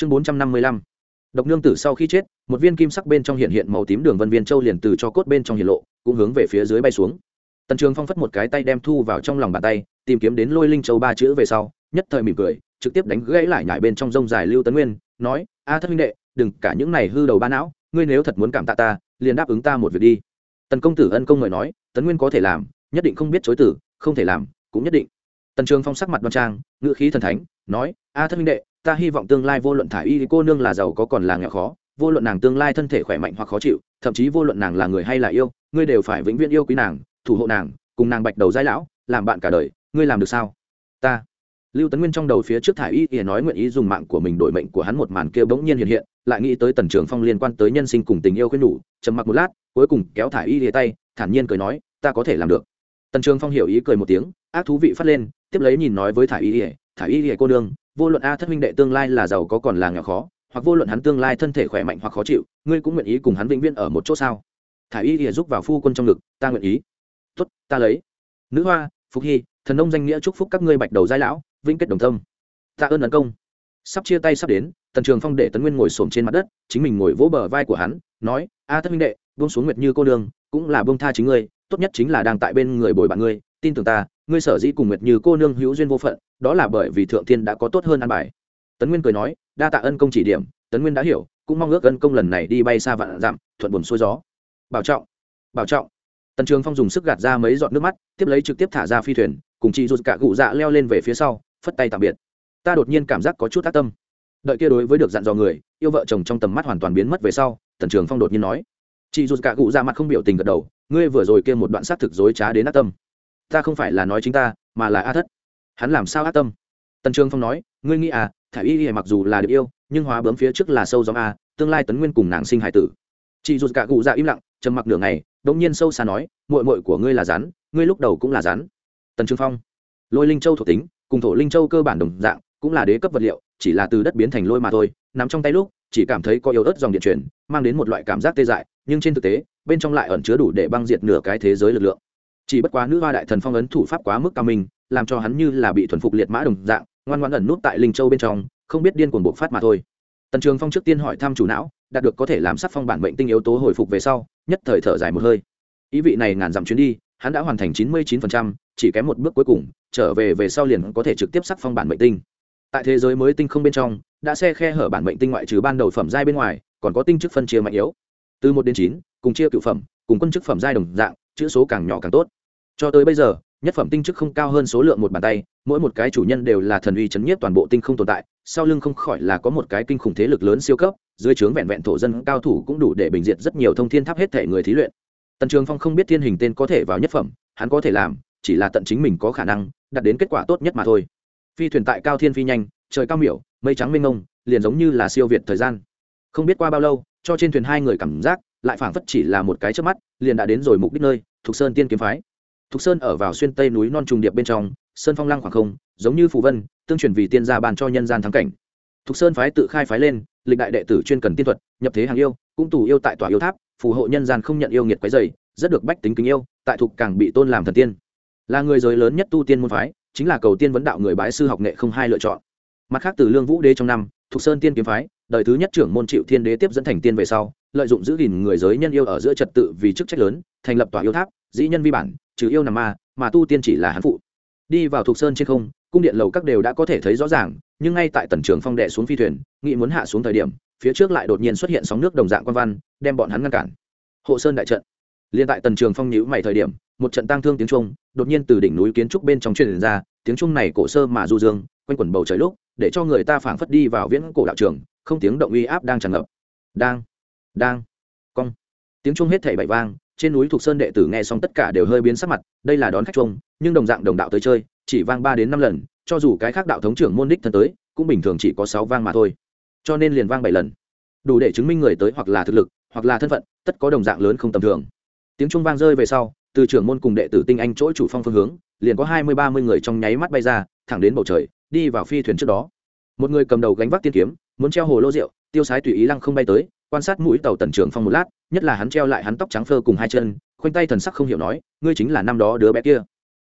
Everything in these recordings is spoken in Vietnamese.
chương bốn trăm năm mươi lăm. Độc nương tử sau khi chết, một viên kim sắc bên trong hiện hiện màu tím đường vân viên châu liền từ cho cốt bên trong hiện lộ, cũng hướng về phía dưới bay xuống. Tần trường phong phất một cái tay đem thu vào trong lòng bàn tay, tìm kiếm đến lôi linh châu ba chữ về sau, nhất thời mỉm cười, trực tiếp đánh gãy lại nhải bên trong rông dài lưu tấn nguyên, nói, a thất minh đệ, đừng cả những này hư đầu ba não, ngươi nếu thật muốn cảm tạ ta, liền đáp ứng ta một việc đi. Tần công tử ân công mời nói, tấn nguyên có thể làm, nhất định không biết chối tử không thể làm, cũng nhất định. Tần trường phong sắc mặt đoan trang, ngữ khí thần thánh, nói, a thất minh đệ ta hy vọng tương lai vô luận thả y cô nương là giàu có còn là nghèo khó, vô luận nàng tương lai thân thể khỏe mạnh hoặc khó chịu, thậm chí vô luận nàng là người hay là yêu, ngươi đều phải vĩnh viễn yêu quý nàng, thủ hộ nàng, cùng nàng bạch đầu giai lão, làm bạn cả đời, ngươi làm được sao? Ta. Lưu tấn nguyên trong đầu phía trước thả y ỉa nói nguyện ý dùng mạng của mình đổi mệnh của hắn một màn kia bỗng nhiên hiện hiện, lại nghĩ tới tần trường phong liên quan tới nhân sinh cùng tình yêu khuyên nhủ, trầm mặc một lát, cuối cùng kéo thả y ỉa tay, thản nhiên cười nói, ta có thể làm được. Tần trường phong hiểu ý cười một tiếng, ác thú vị phát lên, tiếp lấy nhìn nói với thả y ỉa thả y ỉa cô đương vô luận a thất minh đệ tương lai là giàu có còn là nghèo khó, hoặc vô luận hắn tương lai thân thể khỏe mạnh hoặc khó chịu, ngươi cũng nguyện ý cùng hắn vĩnh viễn ở một chỗ sao? Thả y ỉa giúp vào phu quân trong ngực, ta nguyện ý. Tuất ta lấy. Nữ hoa, phục hy, thần nông danh nghĩa chúc phúc các ngươi bạch đầu giai lão, vĩnh kết đồng tâm. Tạ ơn tấn công. Sắp chia tay sắp đến, tần trường phong để tấn nguyên ngồi xổm trên mặt đất, chính mình ngồi vỗ bờ vai của hắn, nói, a thất minh đệ, buông xuống nguyệt như cô đường, cũng là buông tha chính ngươi, tốt nhất chính là đang tại bên người bồi bạn ngươi tin tưởng ta, ngươi sở dĩ cùng nguyệt như cô nương hữu duyên vô phận, đó là bởi vì thượng thiên đã có tốt hơn an bài. Tấn nguyên cười nói, đa tạ ân công chỉ điểm, tấn nguyên đã hiểu, cũng mong ước ân công lần này đi bay xa vạn dặm, thuận buồn xuôi gió. Bảo trọng bảo trọng. Tần trường phong dùng sức gạt ra mấy giọt nước mắt, tiếp lấy trực tiếp thả ra phi thuyền, cùng chị rụt cả cụ dạ leo lên về phía sau, phất tay tạm biệt. Ta đột nhiên cảm giác có chút tác tâm. Đợi kia đối với được dặn dò người, yêu vợ chồng trong tầm mắt hoàn toàn biến mất về sau, tần trường phong đột nhiên nói, chị rụt cả cụ ra mặt không biểu tình gật đầu, ngươi vừa rồi kia một đoạn xác thực dối trá đến ác tâm ta không phải là nói chính ta, mà là a thất. Hắn làm sao ác tâm? Tần trường phong nói, ngươi nghĩ à thả y y mặc dù là được yêu, nhưng hóa bướm phía trước là sâu gió a, tương lai tấn nguyên cùng nàng sinh hải tử. Chị rụt cả cụ dạ im lặng, trầm mặc nửa ngày, đống nhiên sâu xa nói, muội muội của ngươi là rắn, ngươi lúc đầu cũng là rắn. Tần trường phong, lôi linh châu thuộc tính, cùng thổ linh châu cơ bản đồng dạng, cũng là đế cấp vật liệu, chỉ là từ đất biến thành lôi mà thôi nằm trong tay lúc, chỉ cảm thấy có yếu ớt dòng điện truyền mang đến một loại cảm giác tê dại, nhưng trên thực tế, bên trong lại ẩn chứa đủ để băng diệt nửa cái thế giới lực lượng chỉ bất quá nữ hoa đại thần phong ấn thủ pháp quá mức cao minh làm cho hắn như là bị thuần phục liệt mã đồng dạng ngoan ngoãn ẩn nút tại linh châu bên trong không biết điên cuồng bộc phát mà thôi. Tần trường phong trước tiên hỏi thăm chủ não đạt được có thể làm sắc phong bản mệnh tinh yếu tố hồi phục về sau nhất thời thở dài một hơi. Ý vị này ngàn dặm chuyến đi hắn đã hoàn thành chín mươi 99%, chỉ kém một bước cuối cùng trở về về sau liền có thể trực tiếp sắc phong bản mệnh tinh. Tại thế giới mới tinh không bên trong đã xe khe hở bản mệnh tinh ngoại trừ ban đầu phẩm giai bên ngoài còn có tinh chức phân chia mạnh yếu. Từ một đến chín cùng chia cựu phẩm cùng quân chức phẩm giai đồng dạng chữ số càng nhỏ càng tốt cho tới bây giờ, nhất phẩm tinh chức không cao hơn số lượng một bàn tay, mỗi một cái chủ nhân đều là thần uy chấn nhiếp toàn bộ tinh không tồn tại, sau lưng không khỏi là có một cái kinh khủng thế lực lớn siêu cấp, dưới trướng vẹn vẹn thổ dân cao thủ cũng đủ để bình diệt rất nhiều thông thiên tháp hết thể người thí luyện. Tần trường phong không biết thiên hình tên có thể vào nhất phẩm, hắn có thể làm, chỉ là tận chính mình có khả năng, đạt đến kết quả tốt nhất mà thôi. Phi thuyền tại cao thiên phi nhanh, trời cao miểu, mây trắng mênh ngông liền giống như là siêu việt thời gian. Không biết qua bao lâu, cho trên thuyền hai người cảm giác, lại phảng phất chỉ là một cái trước mắt, liền đã đến rồi mục đích nơi Thuộc sơn tiên kiếm phái thục sơn ở vào xuyên tây núi non trùng điệp bên trong, sơn phong lăng khoảng không, giống như phù vân, tương truyền vì tiên gia bàn cho nhân gian thắng cảnh. Thục sơn phái tự khai phái lên, lịch đại đệ tử chuyên cần tiên thuật, nhập thế hàng yêu, cũng tù yêu tại tòa yêu tháp, phù hộ nhân gian không nhận yêu nghiệt quấy dày rất được bách tính kính yêu, tại thục càng bị tôn làm thần tiên. Là người giới lớn nhất tu tiên môn phái, chính là cầu tiên vấn đạo người bái sư học nghệ không hai lựa chọn. Mặt khác từ lương vũ đế trong năm, thục sơn tiên kiếm phái, đời thứ nhất trưởng môn triệu thiên đế tiếp dẫn thành tiên về sau, lợi dụng giữ gìn người giới nhân yêu ở giữa trật tự vì chức trách lớn, thành lập tòa yêu tháp dĩ nhân vi bản, trừ yêu nằm ma, mà tu tiên chỉ là hắn phụ. Đi vào thuộc sơn trên không, cung điện lầu các đều đã có thể thấy rõ ràng, nhưng ngay tại tần trường phong đệ xuống phi thuyền, nghị muốn hạ xuống thời điểm, phía trước lại đột nhiên xuất hiện sóng nước đồng dạng quan văn, đem bọn hắn ngăn cản. Hộ sơn đại trận. Liên tại tần trường phong nhữ mày thời điểm, một trận tang thương tiếng trung đột nhiên từ đỉnh núi kiến trúc bên trong truyền ra, tiếng trung này cổ sơ mà du dương, quanh quẩn bầu trời lúc, để cho người ta phảng phất đi vào viễn cổ đạo trường, không tiếng động uy áp đang tràn ngập. Đang đang, cong. Tiếng trung hết thảy bảy vang trên núi thuộc sơn đệ tử nghe xong tất cả đều hơi biến sắc mặt, đây là đón khách trung nhưng đồng dạng đồng đạo tới chơi, chỉ vang ba đến năm lần, cho dù cái khác đạo thống trưởng môn đích thân tới, cũng bình thường chỉ có sáu vang mà thôi. Cho nên liền vang bảy lần. Đủ để chứng minh người tới hoặc là thực lực, hoặc là thân phận, tất có đồng dạng lớn không tầm thường. Tiếng trung vang rơi về sau, từ trưởng môn cùng đệ tử tinh anh chỗ chủ phong phương hướng, liền có hai mươi, ba mươi người trong nháy mắt bay ra, thẳng đến bầu trời, đi vào phi thuyền trước đó. Một người cầm đầu gánh vác tiên kiếm, muốn treo hồ lô rượu, tiêu sái tùy ý lăng không bay tới quan sát mũi tàu tần trưởng phong một lát, nhất là hắn treo lại hắn tóc trắng phơ cùng hai chân, khoanh tay thần sắc không hiểu nói, ngươi chính là năm đó đứa bé kia.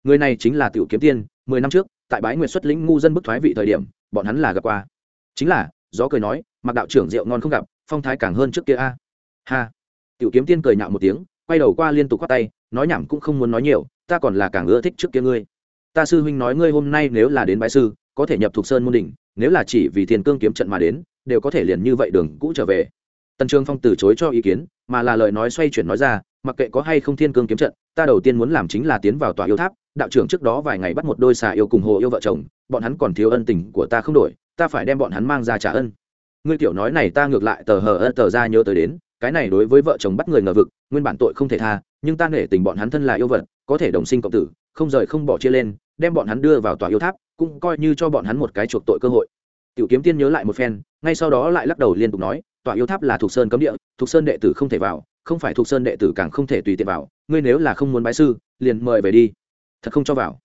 Người này chính là tiểu kiếm tiên, mười năm trước, tại bái nguyệt xuất lĩnh ngu dân bức thoái vị thời điểm, bọn hắn là gặp qua. Chính là, gió cười nói, mặc đạo trưởng rượu ngon không gặp, phong thái càng hơn trước kia a. Ha. Tiểu kiếm tiên cười nhạo một tiếng, quay đầu qua liên tục khoát tay, nói nhảm cũng không muốn nói nhiều, ta còn là càng ưa thích trước kia ngươi. Ta sư huynh nói ngươi hôm nay nếu là đến bãi sư, có thể nhập thuộc sơn môn đỉnh, nếu là chỉ vì thiền cương kiếm trận mà đến, đều có thể liền như vậy đường cũ trở về tần trường phong từ chối cho ý kiến, mà là lời nói xoay chuyển nói ra, mặc kệ có hay không thiên cương kiếm trận, ta đầu tiên muốn làm chính là tiến vào tòa yêu tháp, đạo trưởng trước đó vài ngày bắt một đôi xà yêu cùng hồ yêu vợ chồng, bọn hắn còn thiếu ân tình của ta không đổi, ta phải đem bọn hắn mang ra trả ân. Ngươi tiểu nói này ta ngược lại tờ hờ ân tờ ra nhớ tới đến, cái này đối với vợ chồng bắt người ngờ vực, nguyên bản tội không thể tha, nhưng ta nể tình bọn hắn thân là yêu vật, có thể đồng sinh cộng tử, không rời không bỏ chia lên, đem bọn hắn đưa vào tòa yêu tháp, cũng coi như cho bọn hắn một cái chuộc tội cơ hội. Tiểu kiếm tiên nhớ lại một phen, ngay sau đó lại lắc đầu liên tục nói tòa yêu tháp là thuộc sơn cấm địa, thuộc sơn đệ tử không thể vào, không phải thuộc sơn đệ tử càng không thể tùy tiện vào, ngươi nếu là không muốn bái sư, liền mời về đi. Thật không cho vào.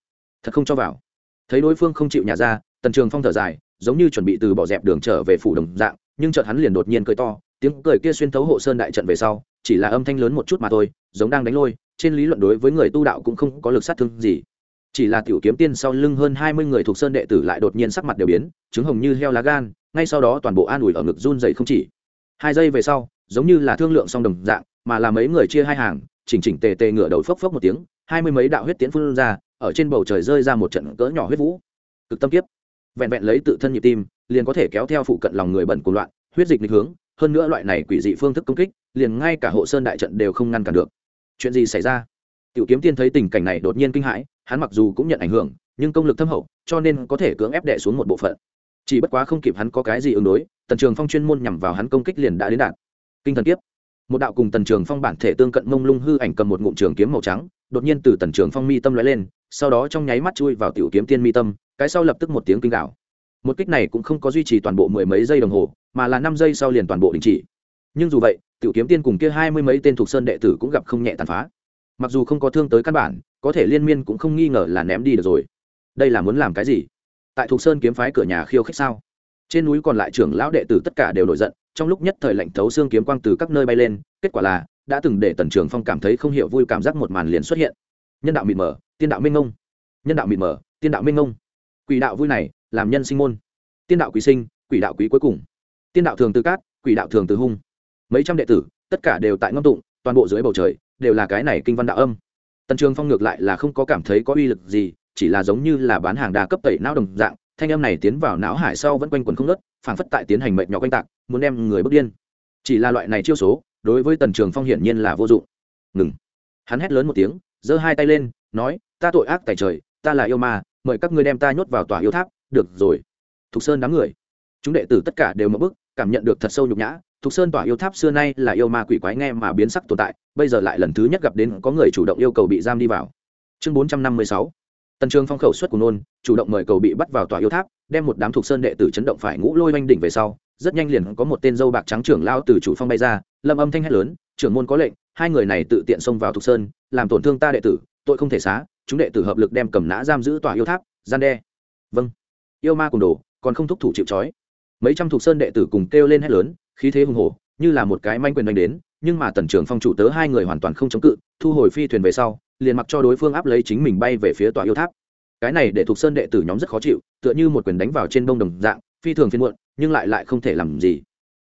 Thật không cho vào. Thấy đối phương không chịu nhà ra, tần trường phong thở dài, giống như chuẩn bị từ bỏ dẹp đường trở về phủ đồng dạng, nhưng chợt hắn liền đột nhiên cười to, tiếng cười kia xuyên thấu hộ sơn đại trận về sau, chỉ là âm thanh lớn một chút mà thôi, giống đang đánh lôi, trên lý luận đối với người tu đạo cũng không có lực sát thương gì. Chỉ là tiểu kiếm tiên sau lưng hơn hai mươi người thuộc sơn đệ tử lại đột nhiên sắc mặt đều biến chứng hồng như heo lá gan, ngay sau đó toàn bộ an ủi ở ngực run dậy không chỉ hai giây về sau, giống như là thương lượng song đồng dạng, mà là mấy người chia hai hàng, chỉnh chỉnh tề tề ngửa đầu phốc phốc một tiếng, hai mươi mấy đạo huyết tiễn phun ra, ở trên bầu trời rơi ra một trận cỡ nhỏ huyết vũ. Cực tâm kiếp. Vẹn vẹn lấy tự thân nhịp tim, liền có thể kéo theo phụ cận lòng người bẩn của loạn, huyết dịch định hướng, hơn nữa loại này quỷ dị phương thức công kích, liền ngay cả hộ sơn đại trận đều không ngăn cản được. Chuyện gì xảy ra? Tiểu kiếm tiên thấy tình cảnh này đột nhiên kinh hãi, hắn mặc dù cũng nhận ảnh hưởng, nhưng công lực thâm hậu, cho nên có thể cưỡng ép đè xuống một bộ phận chỉ bất quá không kịp hắn có cái gì ứng đối, tần trường phong chuyên môn nhằm vào hắn công kích liền đã đến đạt. Kinh thần kiếp. Một đạo cùng tần trường phong bản thể tương cận mông lung hư ảnh cầm một ngụm trường kiếm màu trắng, đột nhiên từ tần trường phong mi tâm lóe lên, sau đó trong nháy mắt chui vào tiểu kiếm tiên mi tâm, cái sau lập tức một tiếng kinh gạo một kích này cũng không có duy trì toàn bộ mười mấy giây đồng hồ, mà là năm giây sau liền toàn bộ đình chỉ. Nhưng dù vậy, tiểu kiếm tiên cùng kia hai mươi mấy tên thuộc sơn đệ tử cũng gặp không nhẹ tàn phá. Mặc dù không có thương tới căn bản, có thể liên miên cũng không nghi ngờ là ném đi được rồi. Đây là muốn làm cái gì? Tại thục sơn kiếm phái cửa nhà khiêu khích sao? Trên núi còn lại trưởng lão đệ tử tất cả đều nổi giận, trong lúc nhất thời lạnh thấu xương kiếm quang từ các nơi bay lên, kết quả là, đã từng để tần trường phong cảm thấy không hiểu vui cảm giác một màn liền xuất hiện. Nhân đạo mịt mờ, tiên đạo minh ngông. Nhân đạo mịt mờ, tiên đạo minh ngông. Quỷ đạo vui này, làm nhân sinh môn. Tiên đạo quý sinh, quỷ đạo quý cuối cùng. Tiên đạo thường từ cát, quỷ đạo thường từ hung. Mấy trăm đệ tử, tất cả đều tại ngâm tụng, toàn bộ dưới bầu trời, đều là cái này kinh văn đạo âm. Tần trường phong ngược lại là không có cảm thấy có uy lực gì chỉ là giống như là bán hàng đa cấp tẩy não đồng dạng, thanh âm này tiến vào não hải sau vẫn quanh quẩn không nớt phảng phất tại tiến hành mệnh nhỏ quanh tạc, muốn đem người bước điên. Chỉ là loại này chiêu số, đối với tần trường phong hiển nhiên là vô dụng. Ngừng. Hắn hét lớn một tiếng, giơ hai tay lên, nói, ta tội ác tại trời, ta là yêu ma, mời các ngươi đem ta nhốt vào tòa yêu tháp, được rồi. Thục sơn đám người. Chúng đệ tử tất cả đều mở bức cảm nhận được thật sâu nhục nhã. Thục sơn tòa yêu tháp xưa nay là yêu ma quỷ quái nghe mà biến sắc tồn tại, bây giờ lại lần thứ nhất gặp đến có người chủ động yêu cầu bị giam đi vào. Chương bốn trăm năm mươi sáu tần trường phong khẩu xuất của nôn, chủ động mời cầu bị bắt vào tòa yêu tháp, đem một đám thuộc sơn đệ tử chấn động phải ngũ lôi oanh đỉnh về sau, rất nhanh liền có một tên dâu bạc trắng trưởng lao từ chủ phong bay ra, lâm âm thanh hét lớn, trưởng môn có lệnh, hai người này tự tiện xông vào thuộc sơn, làm tổn thương ta đệ tử, tội không thể xá, chúng đệ tử hợp lực đem cầm nã giam giữ tòa yêu tháp, gian đe. Vâng. Yêu ma cùng đồ, còn không thúc thủ chịu trói. Mấy trăm thuộc sơn đệ tử cùng kêu lên hét lớn, khí thế hùng hổ, như là một cái manh quyền đánh đến, nhưng mà tần trưởng phong chủ tớ hai người hoàn toàn không chống cự, thu hồi phi thuyền về sau liền mặc cho đối phương áp lấy chính mình bay về phía tòa yêu tháp. Cái này để thuộc sơn đệ tử nhóm rất khó chịu, tựa như một quyền đánh vào trên bông đồng dạng, phi thường phiên muộn, nhưng lại lại không thể làm gì.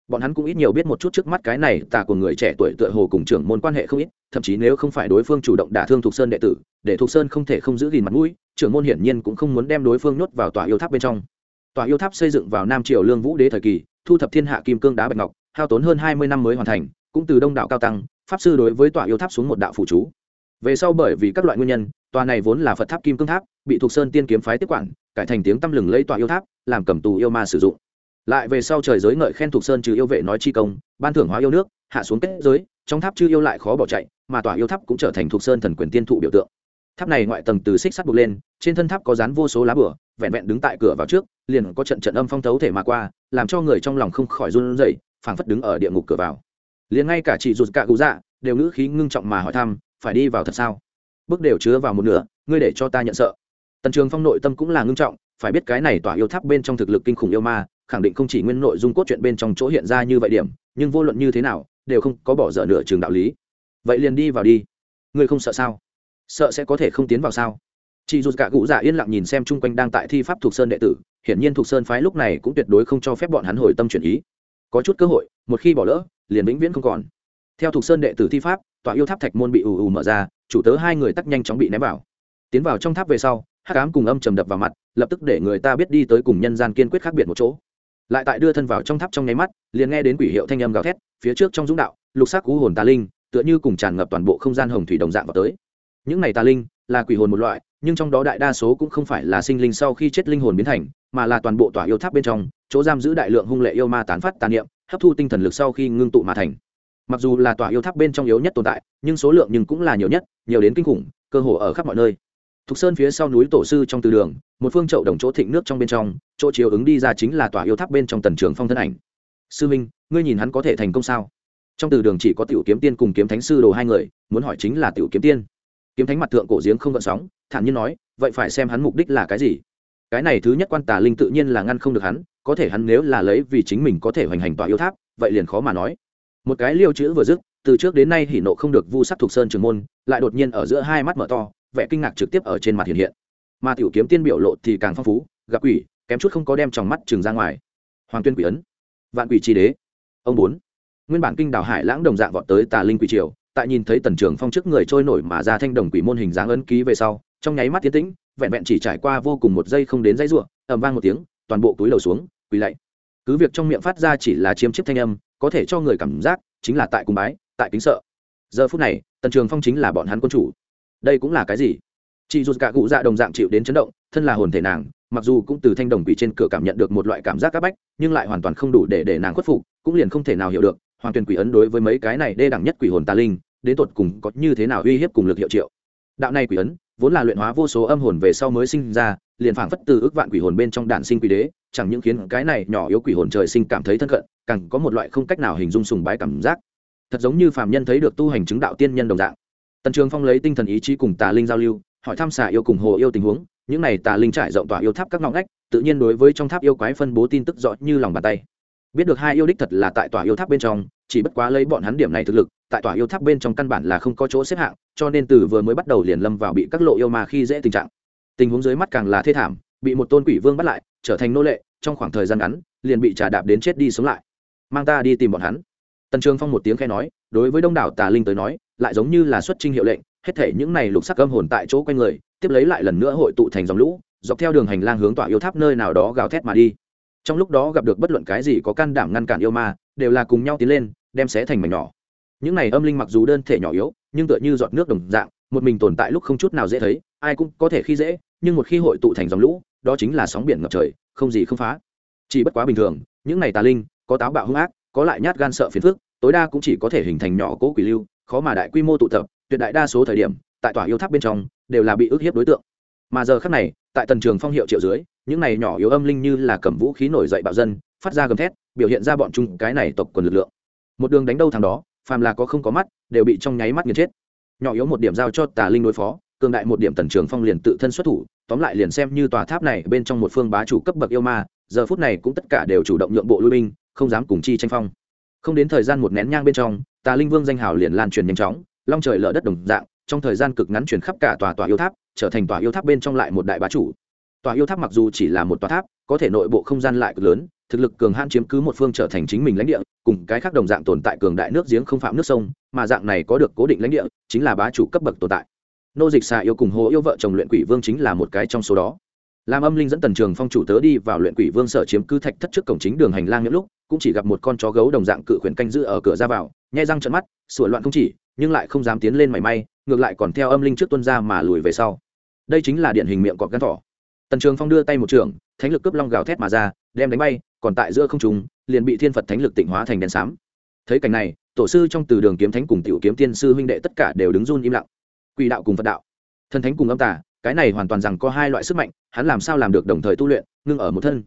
Bọn hắn cũng ít nhiều biết một chút trước mắt cái này tà của người trẻ tuổi tựa hồ cùng trưởng môn quan hệ không ít, thậm chí nếu không phải đối phương chủ động đả thương thuộc sơn đệ tử, để thuộc sơn không thể không giữ gìn mặt mũi, trưởng môn hiển nhiên cũng không muốn đem đối phương nhốt vào tòa yêu tháp bên trong. Tòa yêu tháp xây dựng vào nam triều lương vũ đế thời kỳ, thu thập thiên hạ kim cương đá bạch ngọc, hao tốn hơn hai mươi năm mới hoàn thành, cũng từ đông đạo cao tăng, pháp sư đối với tòa yêu tháp xuống một đạo phụ chú về sau bởi vì các loại nguyên nhân, tòa này vốn là phật tháp kim cương tháp, bị thuộc sơn tiên kiếm phái tiếp quản, cải thành tiếng tăm lừng lấy tòa yêu tháp, làm cầm tù yêu ma sử dụng. Lại về sau trời giới ngợi khen thuộc sơn trừ yêu vệ nói chi công, ban thưởng hóa yêu nước, hạ xuống kết giới, trong tháp chư yêu lại khó bỏ chạy, mà tòa yêu tháp cũng trở thành thuộc sơn thần quyền tiên thụ biểu tượng. Tháp này ngoại tầng từ xích sắt buộc lên, trên thân tháp có dán vô số lá bửa, vẹn vẹn đứng tại cửa vào trước, liền có trận trận âm phong thấu thể mà qua, làm cho người trong lòng không khỏi run rẩy, phảng phất đứng ở địa ngục cửa vào. Liền ngay cả chị ruột cả cụ dạ đều ngữ khí ngưng trọng mà hỏi thăm phải đi vào thật sao? Bước đều chứa vào một nửa, ngươi để cho ta nhận sợ. Tần trường phong nội tâm cũng là ngưng trọng, phải biết cái này tỏa yêu tháp bên trong thực lực kinh khủng yêu ma, khẳng định không chỉ nguyên nội dung cốt truyện bên trong chỗ hiện ra như vậy điểm, nhưng vô luận như thế nào, đều không có bỏ dở nửa trường đạo lý. Vậy liền đi vào đi. Ngươi không sợ sao? Sợ sẽ có thể không tiến vào sao? Chị dù cả cụ dạ yên lặng nhìn xem chung quanh đang tại thi pháp thuộc sơn đệ tử, hiển nhiên thuộc sơn phái lúc này cũng tuyệt đối không cho phép bọn hắn hồi tâm chuyển ý. Có chút cơ hội, một khi bỏ lỡ, liền vĩnh viễn không còn. Theo thuộc sơn đệ tử thi pháp tòa yêu tháp thạch môn bị ù ù mở ra, chủ tớ hai người tắc nhanh chóng bị ném vào. Tiến vào trong tháp về sau hát cám cùng âm trầm đập vào mặt, lập tức để người ta biết đi tới cùng nhân gian kiên quyết khác biệt một chỗ. Lại tại đưa thân vào trong tháp trong nháy mắt, liền nghe đến quỷ hiệu thanh âm gào thét, phía trước trong dũng đạo, lục sắc cú hồn tà linh, tựa như cùng tràn ngập toàn bộ không gian hồng thủy đồng dạng vào tới. Những này tà linh, là quỷ hồn một loại, nhưng trong đó đại đa số cũng không phải là sinh linh sau khi chết linh hồn biến thành, mà là toàn bộ tòa yêu tháp bên trong, chỗ giam giữ đại lượng hung lệ yêu ma tán phát tàn niệm, hấp thu tinh thần lực sau khi ngưng tụ mà thành mặc dù là tòa yêu tháp bên trong yếu nhất tồn tại, nhưng số lượng nhưng cũng là nhiều nhất, nhiều đến kinh khủng, cơ hồ ở khắp mọi nơi. Thục sơn phía sau núi tổ sư trong từ đường, một phương chậu đồng chỗ thịnh nước trong bên trong, chỗ chiếu ứng đi ra chính là tòa yêu tháp bên trong tần trường phong thân ảnh. Sư minh, ngươi nhìn hắn có thể thành công sao? Trong từ đường chỉ có tiểu kiếm tiên cùng kiếm thánh sư đồ hai người, muốn hỏi chính là tiểu kiếm tiên. Kiếm thánh mặt thượng cổ giếng không gợn sóng, thản nhiên nói, vậy phải xem hắn mục đích là cái gì. Cái này thứ nhất quan tà linh tự nhiên là ngăn không được hắn, có thể hắn nếu là lấy vì chính mình có thể hoành hành tòa yêu tháp, vậy liền khó mà nói một cái liêu chữ vừa dứt, từ trước đến nay hỉ nộ không được vu sắc thuộc sơn trường môn, lại đột nhiên ở giữa hai mắt mở to, vẻ kinh ngạc trực tiếp ở trên mặt hiện hiện. Mà tiểu kiếm tiên biểu lộ thì càng phong phú, gặp quỷ, kém chút không có đem trong mắt trường ra ngoài. Hoàng tuyên quỷ ấn, vạn quỷ tri đế. Ông bốn. Nguyên bản kinh đảo hải lãng đồng dạng vọt tới tà linh quỷ triều, tại nhìn thấy tần trường phong trước người trôi nổi mà ra thanh đồng quỷ môn hình dáng ấn ký về sau, trong nháy mắt tiến tĩnh, vẹn vẹn chỉ trải qua vô cùng một giây không đến dãy ruộng ầm vang một tiếng, toàn bộ túi đầu xuống, quỳ lạy. Cứ việc trong miệng phát ra chỉ là chiêm chiếc thanh âm có thể cho người cảm giác chính là tại cung bái, tại kính sợ. Giờ phút này, tần trường phong chính là bọn hắn quân chủ. Đây cũng là cái gì? Chị dù cả cụ dạ đồng dạng chịu đến chấn động, thân là hồn thể nàng, mặc dù cũng từ thanh đồng quỷ trên cửa cảm nhận được một loại cảm giác áp bách, nhưng lại hoàn toàn không đủ để để nàng khuất phục, cũng liền không thể nào hiểu được, hoàng tuyền quỷ ấn đối với mấy cái này đê đẳng nhất quỷ hồn tà linh, đến tột cùng có như thế nào uy hiếp cùng lực hiệu triệu. Đạo này quỷ ấn, vốn là luyện hóa vô số âm hồn về sau mới sinh ra, liền phảng phất từ ước vạn quỷ hồn bên trong đạn sinh quỷ đế chẳng những khiến cái này nhỏ yếu quỷ hồn trời sinh cảm thấy thân cận, càng có một loại không cách nào hình dung sùng bái cảm giác. Thật giống như phàm nhân thấy được tu hành chứng đạo tiên nhân đồng dạng. Tần trường phong lấy tinh thần ý chí cùng tà linh giao lưu, hỏi thăm xà yêu cùng hồ yêu tình huống, những này tà linh trải rộng tỏa yêu tháp các ngõ ngách, tự nhiên đối với trong tháp yêu quái phân bố tin tức rõ như lòng bàn tay. Biết được hai yêu đích thật là tại tòa yêu tháp bên trong, chỉ bất quá lấy bọn hắn điểm này thực lực, tại tòa yêu tháp bên trong căn bản là không có chỗ xếp hạng, cho nên từ vừa mới bắt đầu liền lâm vào bị các lộ yêu mà khi dễ tình trạng. Tình huống dưới mắt càng là thê thảm bị một tôn quỷ vương bắt lại, trở thành nô lệ, trong khoảng thời gian ngắn, liền bị trả đạp đến chết đi sống lại. Mang ta đi tìm bọn hắn. Tần trường phong một tiếng khe nói, đối với đông đảo tà linh tới nói, lại giống như là xuất trinh hiệu lệnh, hết thể những này lục sắc âm hồn tại chỗ quanh người, tiếp lấy lại lần nữa hội tụ thành dòng lũ, dọc theo đường hành lang hướng tỏa yêu tháp nơi nào đó gào thét mà đi. Trong lúc đó gặp được bất luận cái gì có can đảm ngăn cản yêu ma, đều là cùng nhau tiến lên, đem xé thành mảnh nhỏ. Những này âm linh mặc dù đơn thể nhỏ yếu, nhưng tựa như giọt nước đồng dạng một mình tồn tại lúc không chút nào dễ thấy, ai cũng có thể khi dễ, nhưng một khi hội tụ thành dòng lũ, đó chính là sóng biển ngập trời, không gì không phá. Chỉ bất quá bình thường, những này tà linh, có táo bạo hung ác, có lại nhát gan sợ phiền phức, tối đa cũng chỉ có thể hình thành nhỏ cố quỷ lưu, khó mà đại quy mô tụ tập, tuyệt đại đa số thời điểm, tại tòa yêu tháp bên trong, đều là bị ức hiếp đối tượng. Mà giờ khác này, tại tần trường phong hiệu triệu dưới, những này nhỏ yếu âm linh như là cầm vũ khí nổi dậy bạo dân, phát ra gầm thét, biểu hiện ra bọn chúng cái này tộc quần lực lượng. Một đường đánh đâu thằng đó, phàm là có không có mắt, đều bị trong nháy mắt nghiền chết nhỏ yếu một điểm giao cho tà linh đối phó, cường đại một điểm tần trường phong liền tự thân xuất thủ, tóm lại liền xem như tòa tháp này bên trong một phương bá chủ cấp bậc yêu ma, giờ phút này cũng tất cả đều chủ động nhượng bộ lui binh, không dám cùng chi tranh phong. Không đến thời gian một nén nhang bên trong, tà linh vương danh hào liền lan truyền nhanh chóng, long trời lở đất đồng dạng, trong thời gian cực ngắn truyền khắp cả tòa tòa yêu tháp, trở thành tòa yêu tháp bên trong lại một đại bá chủ. Tòa yêu tháp mặc dù chỉ là một tòa tháp, có thể nội bộ không gian lại cực lớn thực lực cường hãn chiếm cứ một phương trở thành chính mình lãnh địa, cùng cái khác đồng dạng tồn tại cường đại nước giếng không phạm nước sông, mà dạng này có được cố định lãnh địa, chính là bá chủ cấp bậc tồn tại. Nô dịch xà yêu cùng hồ yêu vợ chồng luyện quỷ vương chính là một cái trong số đó. Làm âm linh dẫn tần trường phong chủ tớ đi vào luyện quỷ vương sở chiếm cứ thạch thất trước cổng chính đường hành lang những lúc, cũng chỉ gặp một con chó gấu đồng dạng cự khuyển canh giữ ở cửa ra vào, nhai răng trận mắt, sủa loạn không chỉ, nhưng lại không dám tiến lên mảy may, ngược lại còn theo âm linh trước tuân ra mà lùi về sau. Đây chính là điển hình miệng cọp gắn thỏ. Tần trường phong đưa tay một trường, thánh lực cướp long gào thét mà ra đem đánh bay, còn tại giữa không trùng liền bị thiên phật thánh lực tịnh hóa thành đèn xám. Thấy cảnh này, tổ sư trong từ đường kiếm thánh cùng tiểu kiếm tiên sư huynh đệ tất cả đều đứng run im lặng. Quỷ đạo cùng phật đạo. Thần thánh cùng âm tả cái này hoàn toàn rằng có hai loại sức mạnh, hắn làm sao làm được đồng thời tu luyện, ngưng ở một thân.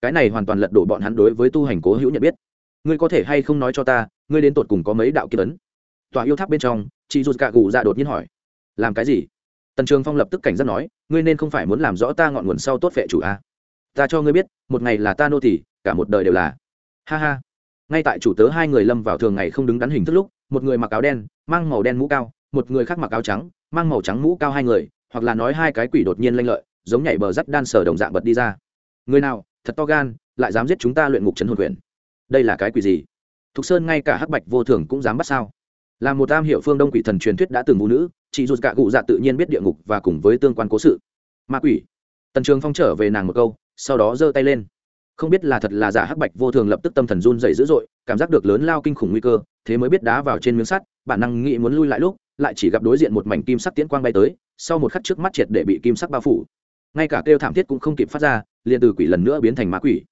Cái này hoàn toàn lật đổ bọn hắn đối với tu hành cố hữu nhận biết. Ngươi có thể hay không nói cho ta, ngươi đến tột cùng có mấy đạo kiệt ấn? Tòa yêu tháp bên trong, chị rụt cạ gù ra đột nhiên hỏi. Làm cái gì? Tần trường phong lập tức cảnh giác nói, ngươi nên không phải muốn làm rõ ta ngọn nguồn sau tốt vệ chủ a à? Ta cho ngươi biết, một ngày là ta nô tỷ cả một đời đều là. Ha ha. Ngay tại chủ tớ hai người lâm vào thường ngày không đứng đắn hình thức lúc, một người mặc áo đen, mang màu đen mũ cao, một người khác mặc áo trắng, mang màu trắng mũ cao hai người, hoặc là nói hai cái quỷ đột nhiên lanh lợi, giống nhảy bờ rắt đan sở đồng dạng bật đi ra. Người nào, thật to gan, lại dám giết chúng ta luyện ngục trấn hồn quyền. Đây là cái quỷ gì? Thục sơn ngay cả hắc bạch vô thường cũng dám bắt sao? Là một tam hiệu phương đông quỷ thần truyền thuyết đã từng vũ nữ, chị ruột cả cụ dạ tự nhiên biết địa ngục và cùng với tương quan cố sự. Ma quỷ. Tần trường phong trở về nàng một câu sau đó giơ tay lên. Không biết là thật là giả hắc bạch vô thường lập tức tâm thần run dày dữ dội, cảm giác được lớn lao kinh khủng nguy cơ, thế mới biết đá vào trên miếng sắt, bản năng nghĩ muốn lui lại lúc, lại chỉ gặp đối diện một mảnh kim sắc tiễn quang bay tới, sau một khắc trước mắt triệt để bị kim sắc bao phủ. Ngay cả kêu thảm thiết cũng không kịp phát ra, liền từ quỷ lần nữa biến thành ma quỷ.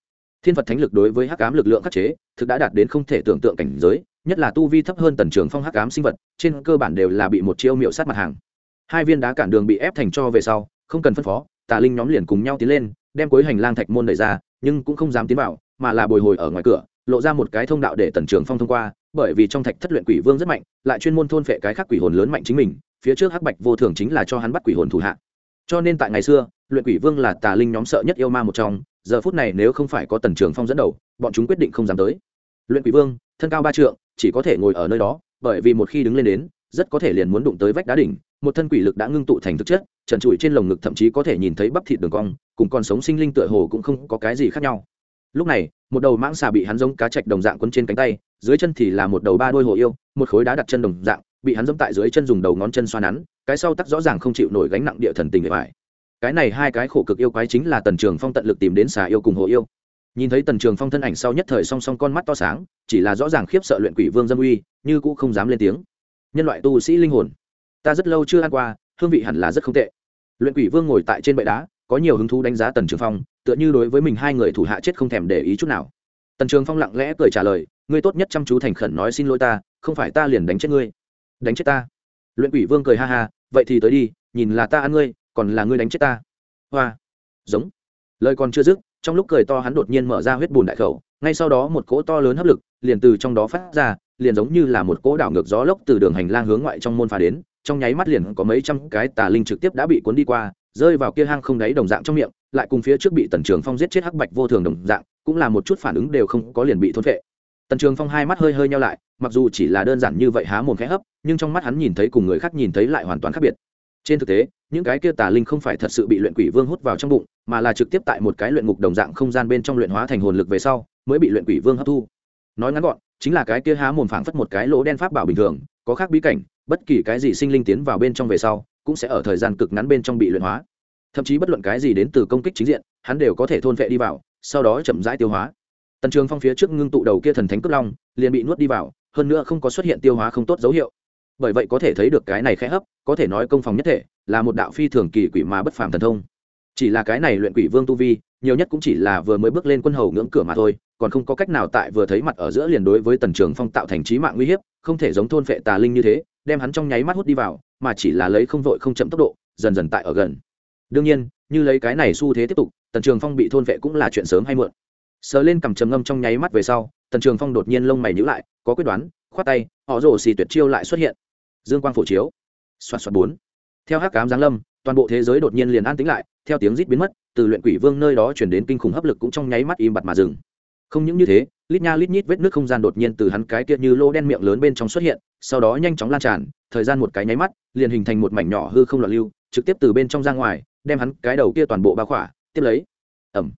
Thiên phật thánh lực đối với hắc ám lực lượng khắc chế, thực đã đạt đến không thể tưởng tượng cảnh giới, nhất là tu vi thấp hơn tần trường phong hắc ám sinh vật, trên cơ bản đều là bị một chiêu miệu sát mặt hàng. Hai viên đá cản đường bị ép thành cho về sau, không cần phân phó, tà linh nhóm liền cùng nhau tiến lên đem cuối hành lang thạch môn đẩy ra, nhưng cũng không dám tiến vào, mà là bồi hồi ở ngoài cửa, lộ ra một cái thông đạo để tần trường phong thông qua, bởi vì trong thạch thất luyện quỷ vương rất mạnh, lại chuyên môn thôn phệ cái khác quỷ hồn lớn mạnh chính mình, phía trước hắc bạch vô thường chính là cho hắn bắt quỷ hồn thủ hạ. Cho nên tại ngày xưa, luyện quỷ vương là tà linh nhóm sợ nhất yêu ma một trong, giờ phút này nếu không phải có tần trường phong dẫn đầu, bọn chúng quyết định không dám tới. Luyện quỷ vương, thân cao ba trượng, chỉ có thể ngồi ở nơi đó, bởi vì một khi đứng lên đến, rất có thể liền muốn đụng tới vách đá đỉnh một thân quỷ lực đã ngưng tụ thành thực chất, trần trụi trên lồng ngực thậm chí có thể nhìn thấy bắp thịt đường cong, cùng con sống sinh linh tựa hồ cũng không có cái gì khác nhau. Lúc này, một đầu mãng xà bị hắn giống cá chạch đồng dạng quấn trên cánh tay, dưới chân thì là một đầu ba đôi hồ yêu, một khối đá đặt chân đồng dạng, bị hắn dẫm tại dưới chân dùng đầu ngón chân xoa nắn, cái sau tắc rõ ràng không chịu nổi gánh nặng địa thần tình người phải cái này hai cái khổ cực yêu quái chính là tần trường phong tận lực tìm đến xà yêu cùng hồ yêu. Nhìn thấy tần trường phong thân ảnh sau nhất thời song song con mắt to sáng, chỉ là rõ ràng khiếp sợ luyện quỷ vương dâm uy, như cũng không dám lên tiếng. Nhân loại tu sĩ linh hồn ta rất lâu chưa ăn qua, hương vị hẳn là rất không tệ. Luyện quỷ vương ngồi tại trên bệ đá, có nhiều hứng thú đánh giá tần trường phong, tựa như đối với mình hai người thủ hạ chết không thèm để ý chút nào. Tần trường phong lặng lẽ cười trả lời, ngươi tốt nhất chăm chú thành khẩn nói xin lỗi ta, không phải ta liền đánh chết ngươi. Đánh chết ta? Luyện quỷ vương cười ha ha, vậy thì tới đi, nhìn là ta ăn ngươi, còn là ngươi đánh chết ta. Hoa. Giống. Lời còn chưa dứt, trong lúc cười to hắn đột nhiên mở ra huyết bùn đại khẩu, ngay sau đó một cỗ to lớn hấp lực liền từ trong đó phát ra, liền giống như là một cỗ đảo ngược gió lốc từ đường hành lang hướng ngoại trong môn phá đến trong nháy mắt liền có mấy trăm cái tà linh trực tiếp đã bị cuốn đi qua, rơi vào kia hang không đáy đồng dạng trong miệng, lại cùng phía trước bị tần trường phong giết chết hắc bạch vô thường đồng dạng, cũng là một chút phản ứng đều không có liền bị thôn phệ. Tần trường phong hai mắt hơi hơi nhau lại, mặc dù chỉ là đơn giản như vậy há mồm khẽ hấp, nhưng trong mắt hắn nhìn thấy cùng người khác nhìn thấy lại hoàn toàn khác biệt. Trên thực tế, những cái kia tà linh không phải thật sự bị luyện quỷ vương hút vào trong bụng, mà là trực tiếp tại một cái luyện ngục đồng dạng không gian bên trong luyện hóa thành hồn lực về sau, mới bị luyện quỷ vương hấp thu. Nói ngắn gọn, chính là cái kia há mồm phảng phất một cái lỗ đen pháp bảo bình thường, có khác bí cảnh bất kỳ cái gì sinh linh tiến vào bên trong về sau, cũng sẽ ở thời gian cực ngắn bên trong bị luyện hóa. Thậm chí bất luận cái gì đến từ công kích chính diện, hắn đều có thể thôn vệ đi vào, sau đó chậm rãi tiêu hóa. Tần trường phong phía trước ngưng tụ đầu kia thần thánh cướp long, liền bị nuốt đi vào, hơn nữa không có xuất hiện tiêu hóa không tốt dấu hiệu. Bởi vậy có thể thấy được cái này khẽ hấp, có thể nói công phòng nhất thể, là một đạo phi thường kỳ quỷ mà bất phàm thần thông. Chỉ là cái này luyện quỷ vương tu vi, nhiều nhất cũng chỉ là vừa mới bước lên quân hầu ngưỡng cửa mà thôi, còn không có cách nào tại vừa thấy mặt ở giữa liền đối với tần trường phong tạo thành trí mạng nguy hiếp, không thể giống thôn phệ tà linh như thế đem hắn trong nháy mắt hút đi vào, mà chỉ là lấy không vội không chậm tốc độ, dần dần tại ở gần. Đương nhiên, như lấy cái này xu thế tiếp tục, tần trường phong bị thôn vệ cũng là chuyện sớm hay muộn. Sờ lên cầm trầm ngâm trong nháy mắt về sau, tần trường phong đột nhiên lông mày nhữ lại, có quyết đoán, khoát tay, họ rổ xì tuyệt chiêu lại xuất hiện. Dương quang phổ chiếu. Xoạt xoạt bốn. Theo hắc cám giáng lâm, toàn bộ thế giới đột nhiên liền an tĩnh lại, theo tiếng rít biến mất, từ luyện quỷ vương nơi đó chuyển đến kinh khủng hấp lực cũng trong nháy mắt im bặt mà dừng không những như thế, lít nha lít nhít vết nước không gian đột nhiên từ hắn cái kia như lô đen miệng lớn bên trong xuất hiện, sau đó nhanh chóng lan tràn, thời gian một cái nháy mắt, liền hình thành một mảnh nhỏ hư không loạn lưu, trực tiếp từ bên trong ra ngoài, đem hắn cái đầu kia toàn bộ bao khỏa, tiếp lấy. Ẩm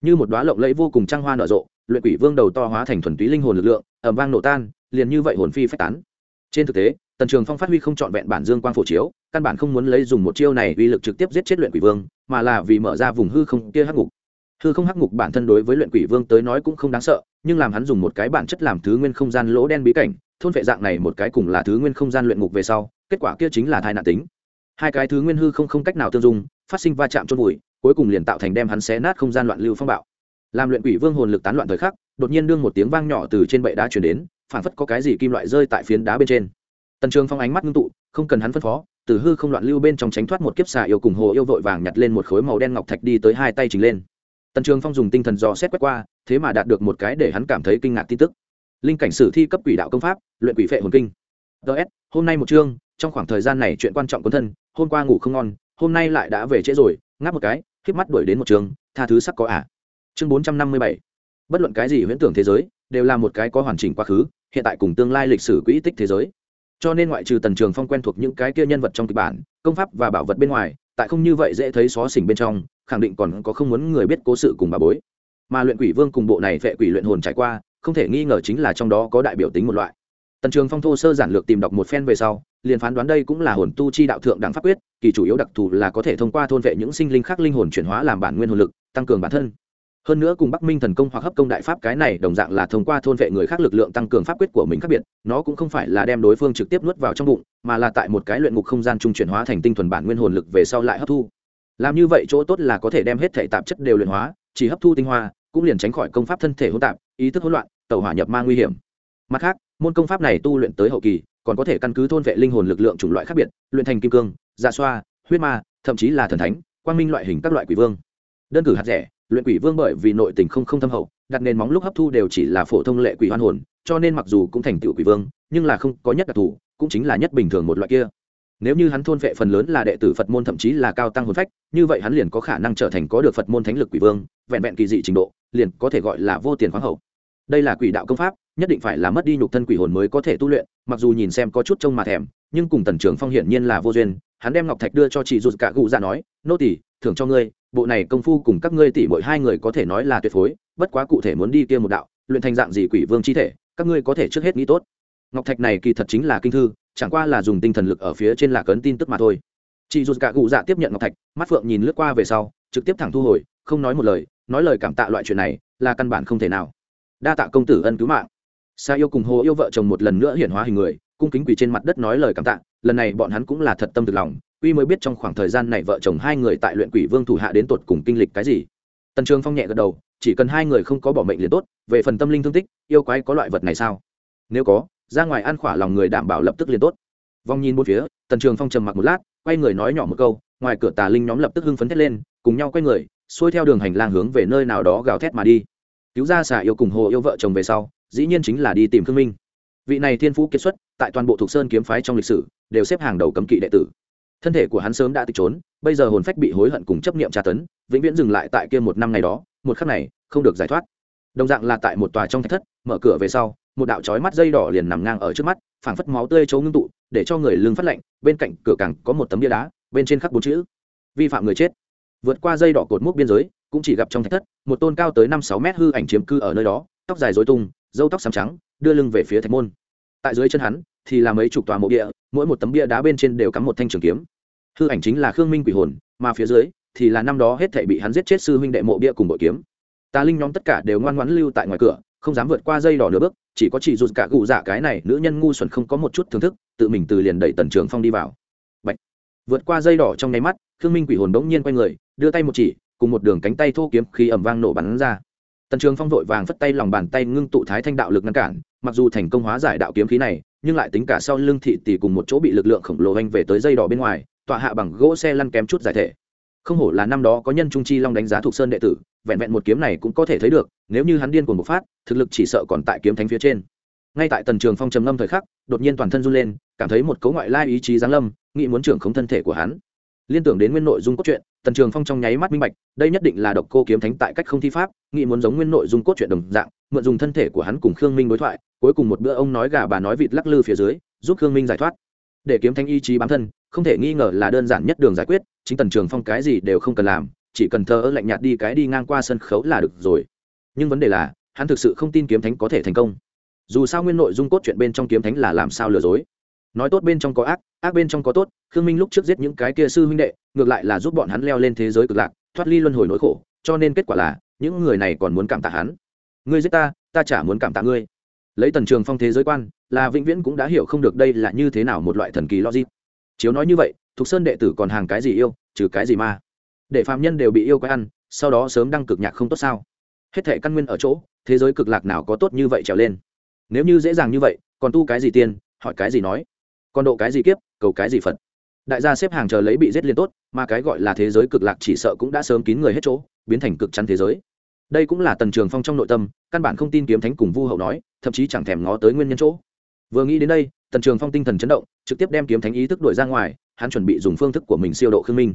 như một đoá lộng lẫy vô cùng trăng hoa nở rộ, luyện quỷ vương đầu to hóa thành thuần túy linh hồn lực lượng ẩm vang nổ tan, liền như vậy hồn phi phách tán. Trên thực tế, tần trường phong phát huy không trọn vẹn bản dương quang phổ chiếu, căn bản không muốn lấy dùng một chiêu này uy lực trực tiếp giết chết luyện quỷ vương, mà là vì mở ra vùng hư không kia hắc ngục hư không hắc ngục bản thân đối với luyện quỷ vương tới nói cũng không đáng sợ, nhưng làm hắn dùng một cái bản chất làm thứ nguyên không gian lỗ đen bí cảnh, thôn vệ dạng này một cái cùng là thứ nguyên không gian luyện ngục về sau, kết quả kia chính là thai nạn tính. Hai cái thứ nguyên hư không không cách nào tương dung, phát sinh va chạm chôn vùi, cuối cùng liền tạo thành đem hắn xé nát không gian loạn lưu phong bạo. Làm luyện quỷ vương hồn lực tán loạn thời khắc, đột nhiên đương một tiếng vang nhỏ từ trên bệ đá chuyển đến, phản phất có cái gì kim loại rơi tại phiến đá bên trên. Tần trường phong ánh mắt ngưng tụ, không cần hắn phân phó, từ hư không loạn lưu bên trong tránh thoát một kiếp xà yêu cùng hồ yêu vội vàng nhặt lên một khối màu đen ngọc thạch đi tới hai tay trình lên tần trường phong dùng tinh thần dò xét quét qua, thế mà đạt được một cái để hắn cảm thấy kinh ngạc tin tức. Linh cảnh sử thi cấp quỷ đạo công pháp, luyện quỷ phệ hồn kinh. Ts hôm nay một chương, trong khoảng thời gian này chuyện quan trọng quân thân, hôm qua ngủ không ngon, hôm nay lại đã về trễ rồi, ngáp một cái k mắt đuổi đến một trường, tha thứ sắc có ả à. chương bốn trăm năm mươi bảy. Bất luận cái gì huyễn tưởng thế giới, đều là một cái có hoàn chỉnh quá khứ, hiện tại cùng tương lai lịch sử quỹ tích thế giới. Cho nên ngoại trừ tần trường phong quen thuộc những cái kia nhân vật trong kịch bản, công pháp và bảo vật bên ngoài, tại không như vậy dễ thấy xó xỉnh bên trong khẳng định còn có không muốn người biết cố sự cùng bà bối. Mà luyện quỷ vương cùng bộ này vệ quỷ luyện hồn trải qua, không thể nghi ngờ chính là trong đó có đại biểu tính một loại. Tần trường phong thô sơ giản lược tìm đọc một phen về sau, liền phán đoán đây cũng là hồn tu chi đạo thượng đẳng pháp quyết, kỳ chủ yếu đặc thù là có thể thông qua thôn vệ những sinh linh khác linh hồn chuyển hóa làm bản nguyên hồn lực, tăng cường bản thân. Hơn nữa cùng bắc minh thần công hoặc hấp công đại pháp cái này đồng dạng là thông qua thôn vệ người khác lực lượng tăng cường pháp quyết của mình khác biệt, nó cũng không phải là đem đối phương trực tiếp nuốt vào trong bụng, mà là tại một cái luyện ngục không gian trung chuyển hóa thành tinh thuần bản nguyên hồn lực về sau lại hấp thu làm như vậy chỗ tốt là có thể đem hết thể tạp chất đều luyện hóa, chỉ hấp thu tinh hoa, cũng liền tránh khỏi công pháp thân thể hỗn tạp, ý thức hỗn loạn tàu hỏa nhập ma nguy hiểm. Mặt khác, môn công pháp này tu luyện tới hậu kỳ, còn có thể căn cứ thôn vệ linh hồn lực lượng chủng loại khác biệt, luyện thành kim cương dạ xoa, huyết ma, thậm chí là thần thánh, quang minh loại hình các loại quỷ vương. Đơn cử hạt rẻ, luyện quỷ vương bởi vì nội tình không không thâm hậu, đặt nền móng lúc hấp thu đều chỉ là phổ thông lệ quỷ hoan hồn, cho nên mặc dù cũng thành tựu quỷ vương, nhưng là không có nhất đặc thù, cũng chính là nhất bình thường một loại kia nếu như hắn thôn vệ phần lớn là đệ tử phật môn thậm chí là cao tăng hồn phách, như vậy hắn liền có khả năng trở thành có được phật môn thánh lực quỷ vương, vẹn vẹn kỳ dị trình độ, liền có thể gọi là vô tiền khoáng hậu. Đây là quỷ đạo công pháp, nhất định phải là mất đi nhục thân quỷ hồn mới có thể tu luyện, mặc dù nhìn xem có chút trông mà thèm, nhưng cùng tần trưởng phong hiển nhiên là vô duyên, hắn đem ngọc thạch đưa cho chị rụt cả gù ra nói, nô tỷ thưởng cho ngươi, bộ này công phu cùng các ngươi tỷ mỗi hai người có thể nói là tuyệt phối, bất quá cụ thể muốn đi kia một đạo, luyện thành dạng gì quỷ vương chi thể, các ngươi có thể trước hết nghĩ tốt. Ngọc thạch này kỳ thật chính là kinh thư chẳng qua là dùng tinh thần lực ở phía trên là cấn tin tức mà thôi. Chị dù cả cụ dạ tiếp nhận ngọc thạch, mắt phượng nhìn lướt qua về sau, trực tiếp thẳng thu hồi, không nói một lời, nói lời cảm tạ loại chuyện này là căn bản không thể nào. Đa tạ công tử ân cứu mạng. Sa yêu cùng hồ yêu vợ chồng một lần nữa hiển hóa hình người, cung kính quỳ trên mặt đất nói lời cảm tạ, lần này bọn hắn cũng là thật tâm thực lòng, uy mới biết trong khoảng thời gian này vợ chồng hai người tại luyện quỷ vương thủ hạ đến tột cùng kinh lịch cái gì. Tần trường phong nhẹ gật đầu, chỉ cần hai người không có bỏ mệnh liền tốt, về phần tâm linh thương tích, yêu quái có loại vật này sao? Nếu có ra ngoài ăn khỏa lòng người đảm bảo lập tức liền tốt. Vong nhìn bốn phía, tần trường phong trầm mặc một lát, quay người nói nhỏ một câu, ngoài cửa tà linh nhóm lập tức hưng phấn thét lên, cùng nhau quay người, xuôi theo đường hành lang hướng về nơi nào đó gào thét mà đi. Cứu ra xả yêu cùng hồ yêu vợ chồng về sau, dĩ nhiên chính là đi tìm khương minh. Vị này thiên phú kiệt xuất, tại toàn bộ thuộc sơn kiếm phái trong lịch sử, đều xếp hàng đầu cấm kỵ đệ tử. Thân thể của hắn sớm đã tịch trốn, bây giờ hồn phách bị hối hận cùng chấp niệm tra tấn, vĩnh viễn dừng lại tại kia một năm ngày đó, một khắc này, không được giải thoát. Đồng dạng là tại một tòa trong thách thất, mở cửa về sau một đạo chói mắt dây đỏ liền nằm ngang ở trước mắt, phảng phất máu tươi chấu ngưng tụ, để cho người lưng phát lạnh, bên cạnh cửa càng có một tấm bia đá, bên trên khắc bốn chữ, vi phạm người chết. Vượt qua dây đỏ cột mốc biên giới, cũng chỉ gặp trong thạch thất, một tôn cao tới năm sáu mét hư ảnh chiếm cư ở nơi đó, tóc dài dối tung dâu tóc xám trắng, đưa lưng về phía thạch môn. Tại dưới chân hắn, thì là mấy chục tòa mộ địa mỗi một tấm bia đá bên trên đều cắm một thanh trường kiếm. Hư ảnh chính là khương minh quỷ hồn, mà phía dưới, thì là năm đó hết thể bị hắn giết chết sư huynh đệ mộ bia cùng bội kiếm. Tà linh nhóm tất cả đều ngoan ngoãn lưu tại ngoài cửa không dám vượt qua dây đỏ nửa bước, chỉ có chỉ rụt cả cụ dạ cái này, nữ nhân ngu xuẩn không có một chút thưởng thức, tự mình từ liền đẩy tần trường phong đi vào. Bạch. vượt qua dây đỏ trong nháy mắt, khương minh quỷ hồn bỗng nhiên quay người, đưa tay một chỉ, cùng một đường cánh tay thô kiếm khi ẩm vang nổ bắn ra. Tần trường phong vội vàng phất tay lòng bàn tay ngưng tụ thái thanh đạo lực ngăn cản, mặc dù thành công hóa giải đạo kiếm khí này, nhưng lại tính cả sau lưng thị tỷ cùng một chỗ bị lực lượng khổng lồ anh về tới dây đỏ bên ngoài, tọa hạ bằng gỗ xe lăn kém chút giải thể. Không hổ là năm đó có nhân trung chi long đánh giá thuộc sơn đệ tử vẹn vẹn một kiếm này cũng có thể thấy được, nếu như hắn điên cuồng bộc phát, thực lực chỉ sợ còn tại kiếm thánh phía trên. Ngay tại tần trường phong trầm ngâm thời khắc, đột nhiên toàn thân run lên, cảm thấy một cấu ngoại lai ý chí giáng lâm, nghĩ muốn trưởng khống thân thể của hắn. Liên tưởng đến nguyên nội dung cốt truyện, tần trường phong trong nháy mắt minh bạch, đây nhất định là độc cô kiếm thánh tại cách không thi pháp, nghĩ muốn giống nguyên nội dung cốt truyện đồng dạng, mượn dùng thân thể của hắn cùng khương minh đối thoại, cuối cùng một bữa ông nói gà bà nói vịt lắc lư phía dưới, giúp khương minh giải thoát. Để kiếm thánh ý chí bám thân, không thể nghi ngờ là đơn giản nhất đường giải quyết, chính tần trường phong cái gì đều không cần làm chỉ cần thờ ơ lạnh nhạt đi cái đi ngang qua sân khấu là được rồi. Nhưng vấn đề là, hắn thực sự không tin kiếm thánh có thể thành công. Dù sao nguyên nội dung cốt chuyện bên trong kiếm thánh là làm sao lừa dối. Nói tốt bên trong có ác ác bên trong có tốt, khương minh lúc trước giết những cái kia sư huynh đệ, ngược lại là giúp bọn hắn leo lên thế giới cực lạc, thoát ly luân hồi nỗi khổ, cho nên kết quả là, những người này còn muốn cảm tạ hắn. Ngươi giết ta ta chả muốn cảm tạ ngươi. Lấy tần trường phong thế giới quan, là vĩnh viễn cũng đã hiểu không được đây là như thế nào một loại thần kỳ logic. Chiếu nói như vậy, thục sơn đệ tử còn hàng cái gì yêu, trừ cái gì ma? Để phạm nhân đều bị yêu quái ăn, sau đó sớm đăng cực nhạc không tốt sao? Hết thể căn nguyên ở chỗ, thế giới cực lạc nào có tốt như vậy trèo lên? Nếu như dễ dàng như vậy, còn tu cái gì tiên, hỏi cái gì nói? Còn độ cái gì kiếp, cầu cái gì phật? Đại gia xếp hàng chờ lấy bị giết liền tốt, mà cái gọi là thế giới cực lạc chỉ sợ cũng đã sớm kín người hết chỗ, biến thành cực chắn thế giới. Đây cũng là tần trường phong trong nội tâm, căn bản không tin kiếm thánh cùng vu hậu nói, thậm chí chẳng thèm ngó tới nguyên nhân chỗ. Vừa nghĩ đến đây, tần trường phong tinh thần chấn động, trực tiếp đem kiếm thánh ý thức đổi ra ngoài, hắn chuẩn bị dùng phương thức của mình siêu độ khương minh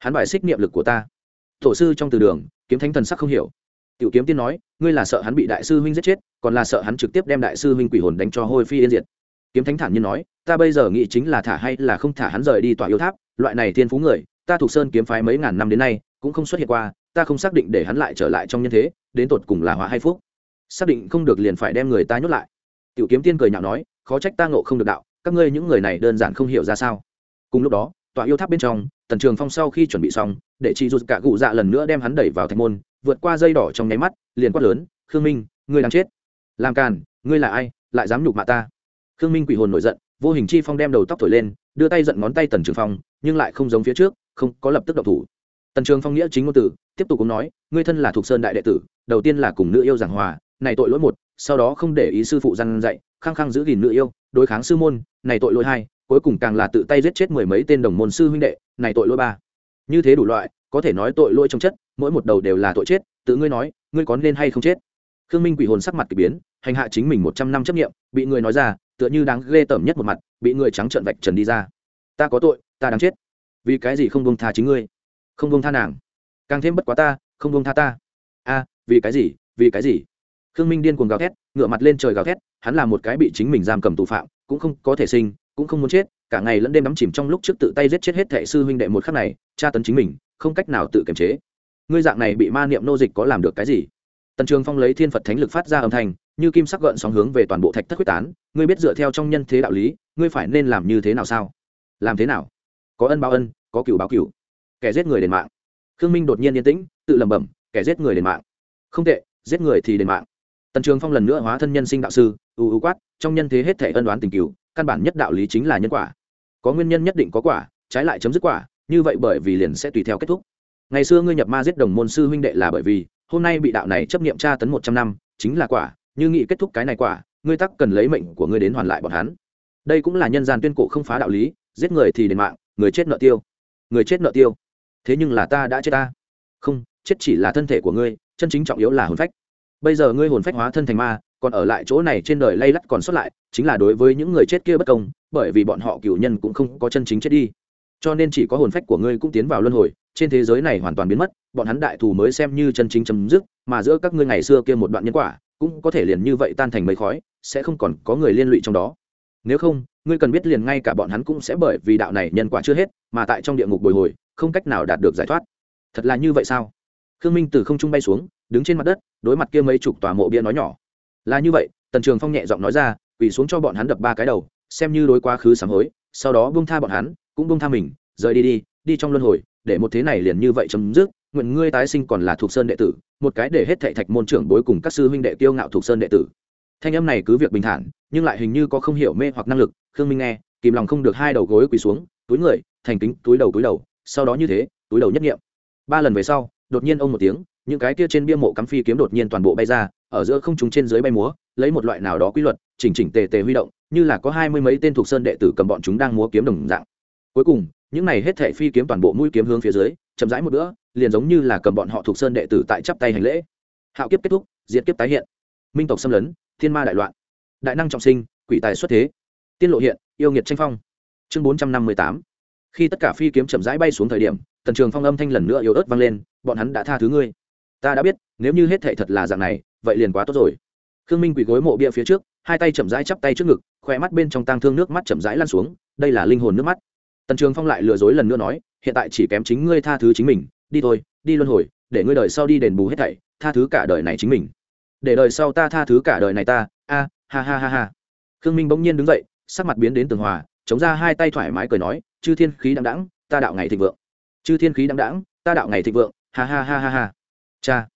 hắn bài xích niệm lực của ta. Tổ sư trong từ đường, kiếm thánh thần sắc không hiểu. Tiểu kiếm tiên nói, ngươi là sợ hắn bị đại sư huynh giết chết, còn là sợ hắn trực tiếp đem đại sư huynh quỷ hồn đánh cho hôi phi yên diệt. Kiếm thánh thản nhiên nói, ta bây giờ nghĩ chính là thả hay là không thả hắn rời đi tòa yêu tháp, loại này thiên phú người, ta thuộc sơn kiếm phái mấy ngàn năm đến nay, cũng không xuất hiện qua, ta không xác định để hắn lại trở lại trong nhân thế, đến tột cùng là họa hay phúc. Xác định không được liền phải đem người ta nhốt lại. Tiểu kiếm tiên cười nhạo nói, khó trách ta ngộ không được đạo, các ngươi những người này đơn giản không hiểu ra sao. Cùng lúc đó tòa yêu tháp bên trong, tần trường phong sau khi chuẩn bị xong, để chị rụt cả cụ dạ lần nữa đem hắn đẩy vào thành môn, vượt qua dây đỏ trong nháy mắt, liền quát lớn, khương minh, ngươi đang chết. Làm càn, ngươi là ai, lại dám nhục mạ ta? Khương minh quỷ hồn nổi giận, vô hình chi phong đem đầu tóc thổi lên, đưa tay giận ngón tay tần trường phong, nhưng lại không giống phía trước, không có lập tức độc thủ. Tần trường phong nghĩa chính ngôn tử tiếp tục cũng nói, ngươi thân là thuộc sơn đại đệ tử, đầu tiên là cùng nữ yêu giảng hòa, này tội lỗi một, sau đó không để ý sư phụ răn dạy, khăng khăng giữ gìn nữ yêu, đối kháng sư môn, này tội lỗi hai cuối cùng càng là tự tay giết chết mười mấy tên đồng môn sư huynh đệ, này tội lỗi ba. Như thế đủ loại, có thể nói tội lỗi trong chất, mỗi một đầu đều là tội chết, tự ngươi nói, ngươi có nên hay không chết? Khương minh quỷ hồn sắc mặt k ỳ biến, hành hạ chính mình một trăm năm chấp nghiệm bị người nói ra, tựa như đáng ghê tởm nhất một mặt, bị người trắng trợn vạch trần đi ra. Ta có tội, ta đáng chết. Vì cái gì không bông tha chính ngươi? Không bông tha nàng. Càng thêm bất quá ta, không bông tha ta. A, vì cái gì, vì cái gì? Khương minh điên cuồng gào thét ngựa mặt lên trời gào thét, hắn là một cái bị chính mình giam cầm tù phạm, cũng không có thể sinh cũng không muốn chết, cả ngày lẫn đêm đắm chìm trong lúc trước tự tay giết chết hết thệ sư huynh đệ một khắc này, tra tấn chính mình, không cách nào tự kiềm chế. Ngươi dạng này bị ma niệm nô dịch có làm được cái gì? Tần trường phong lấy thiên phật thánh lực phát ra âm thanh, như kim sắc gợn sóng hướng về toàn bộ thạch thất quyết tán, ngươi biết dựa theo trong nhân thế đạo lý, ngươi phải nên làm như thế nào sao? Làm thế nào? Có ân báo ân, có cựu báo cựu kẻ giết người đền mạng. Khương minh đột nhiên yên tĩnh, tự lẩm bẩm, kẻ giết người đền mạng. Không tệ, giết người thì đền mạng. Tần trường phong lần nữa hóa thân nhân sinh đạo sư ưu ưu quát, trong nhân thế hết thể ân đoán tình cựu căn bản nhất đạo lý chính là nhân quả. Có nguyên nhân nhất định có quả, trái lại chấm dứt quả, như vậy bởi vì liền sẽ tùy theo kết thúc. Ngày xưa ngươi nhập ma giết đồng môn sư huynh đệ là bởi vì, hôm nay bị đạo này chấp nghiệm tra tấn một trăm năm, chính là quả, như nghị kết thúc cái này quả, ngươi tắc cần lấy mệnh của ngươi đến hoàn lại bọn hắn. Đây cũng là nhân gian tuyên cổ không phá đạo lý, giết người thì đền mạng, người chết nợ tiêu. Người chết nợ tiêu. Thế nhưng là ta đã chết ta. Không, chết chỉ là thân thể của ngươi, chân chính trọng yếu là hồn phách. Bây giờ ngươi hồn phách hóa thân thành ma còn ở lại chỗ này trên đời lay lắt còn sót lại, chính là đối với những người chết kia bất công, bởi vì bọn họ cựu nhân cũng không có chân chính chết đi. Cho nên chỉ có hồn phách của ngươi cũng tiến vào luân hồi, trên thế giới này hoàn toàn biến mất, bọn hắn đại thù mới xem như chân chính chấm dứt, mà giữa các ngươi ngày xưa kia một đoạn nhân quả, cũng có thể liền như vậy tan thành mấy khói, sẽ không còn có người liên lụy trong đó. Nếu không, ngươi cần biết liền ngay cả bọn hắn cũng sẽ bởi vì đạo này nhân quả chưa hết, mà tại trong địa ngục bồi hồi, không cách nào đạt được giải thoát. Thật là như vậy sao? Khương minh từ không trung bay xuống, đứng trên mặt đất, đối mặt kia mấy chục tòa mộ bia nói nhỏ là như vậy, tần trường phong nhẹ giọng nói ra, quỳ xuống cho bọn hắn đập ba cái đầu, xem như đối quá khứ sám hối, sau đó bông tha bọn hắn, cũng bông tha mình, rời đi đi đi trong luân hồi, để một thế này liền như vậy chấm dứt, nguyện ngươi tái sinh còn là thuộc sơn đệ tử, một cái để hết thệ thạch môn trưởng bối cùng các sư huynh đệ tiêu ngạo thuộc sơn đệ tử. Thanh âm này cứ việc bình thản, nhưng lại hình như có không hiểu mê hoặc năng lực, khương minh nghe, kìm lòng không được hai đầu gối quỳ xuống, túi người, thành kính, túi đầu túi đầu, sau đó như thế, túi đầu nhất nghiệm ba lần về sau, đột nhiên ông một tiếng, những cái kia trên bia mộ cắm phi kiếm đột nhiên toàn bộ bay ra ở giữa không chúng trên dưới bay múa, lấy một loại nào đó quy luật, chỉnh chỉnh tề tề huy động, như là có hai mươi mấy tên thuộc sơn đệ tử cầm bọn chúng đang múa kiếm đồng dạng. Cuối cùng, những này hết thể phi kiếm toàn bộ mũi kiếm hướng phía dưới, chậm rãi một bữa, liền giống như là cầm bọn họ thuộc sơn đệ tử tại chắp tay hành lễ. Hạo kiếp kết thúc, diệt kiếp tái hiện. Minh tộc xâm lấn, thiên ma đại loạn. Đại năng trọng sinh, quỷ tài xuất thế. Tiên lộ hiện, yêu nghiệt tranh phong. Chương bốn trăm năm mươi tám. Khi tất cả phi kiếm chậm rãi bay xuống thời điểm, tần trường phong âm thanh lần nữa yếu ớt vang lên, bọn hắn đã tha thứ ngươi. Ta đã biết, nếu như hết thệ thật là dạng này vậy liền quá tốt rồi. Khương minh quỳ gối mộ bia phía trước, hai tay chậm rãi chắp tay trước ngực khoe mắt bên trong tang thương nước mắt chậm rãi lan xuống, đây là linh hồn nước mắt. Tần trường phong lại lừa dối lần nữa nói, hiện tại chỉ kém chính ngươi tha thứ chính mình, đi thôi, đi luân hồi, để ngươi đời sau đi đền bù hết thảy, tha thứ cả đời này chính mình. Để đời sau ta tha thứ cả đời này ta, a, ha ha ha ha. Khương minh bỗng nhiên đứng dậy, sắc mặt biến đến tường hòa, chống ra hai tay thoải mái cười nói, chư thiên khí đăng đẳng ta đạo ngày thịnh vượng. Chư thiên khí đăng đẳng ta đạo ngày thịnh vượng, ha ha ha ha ha. Cha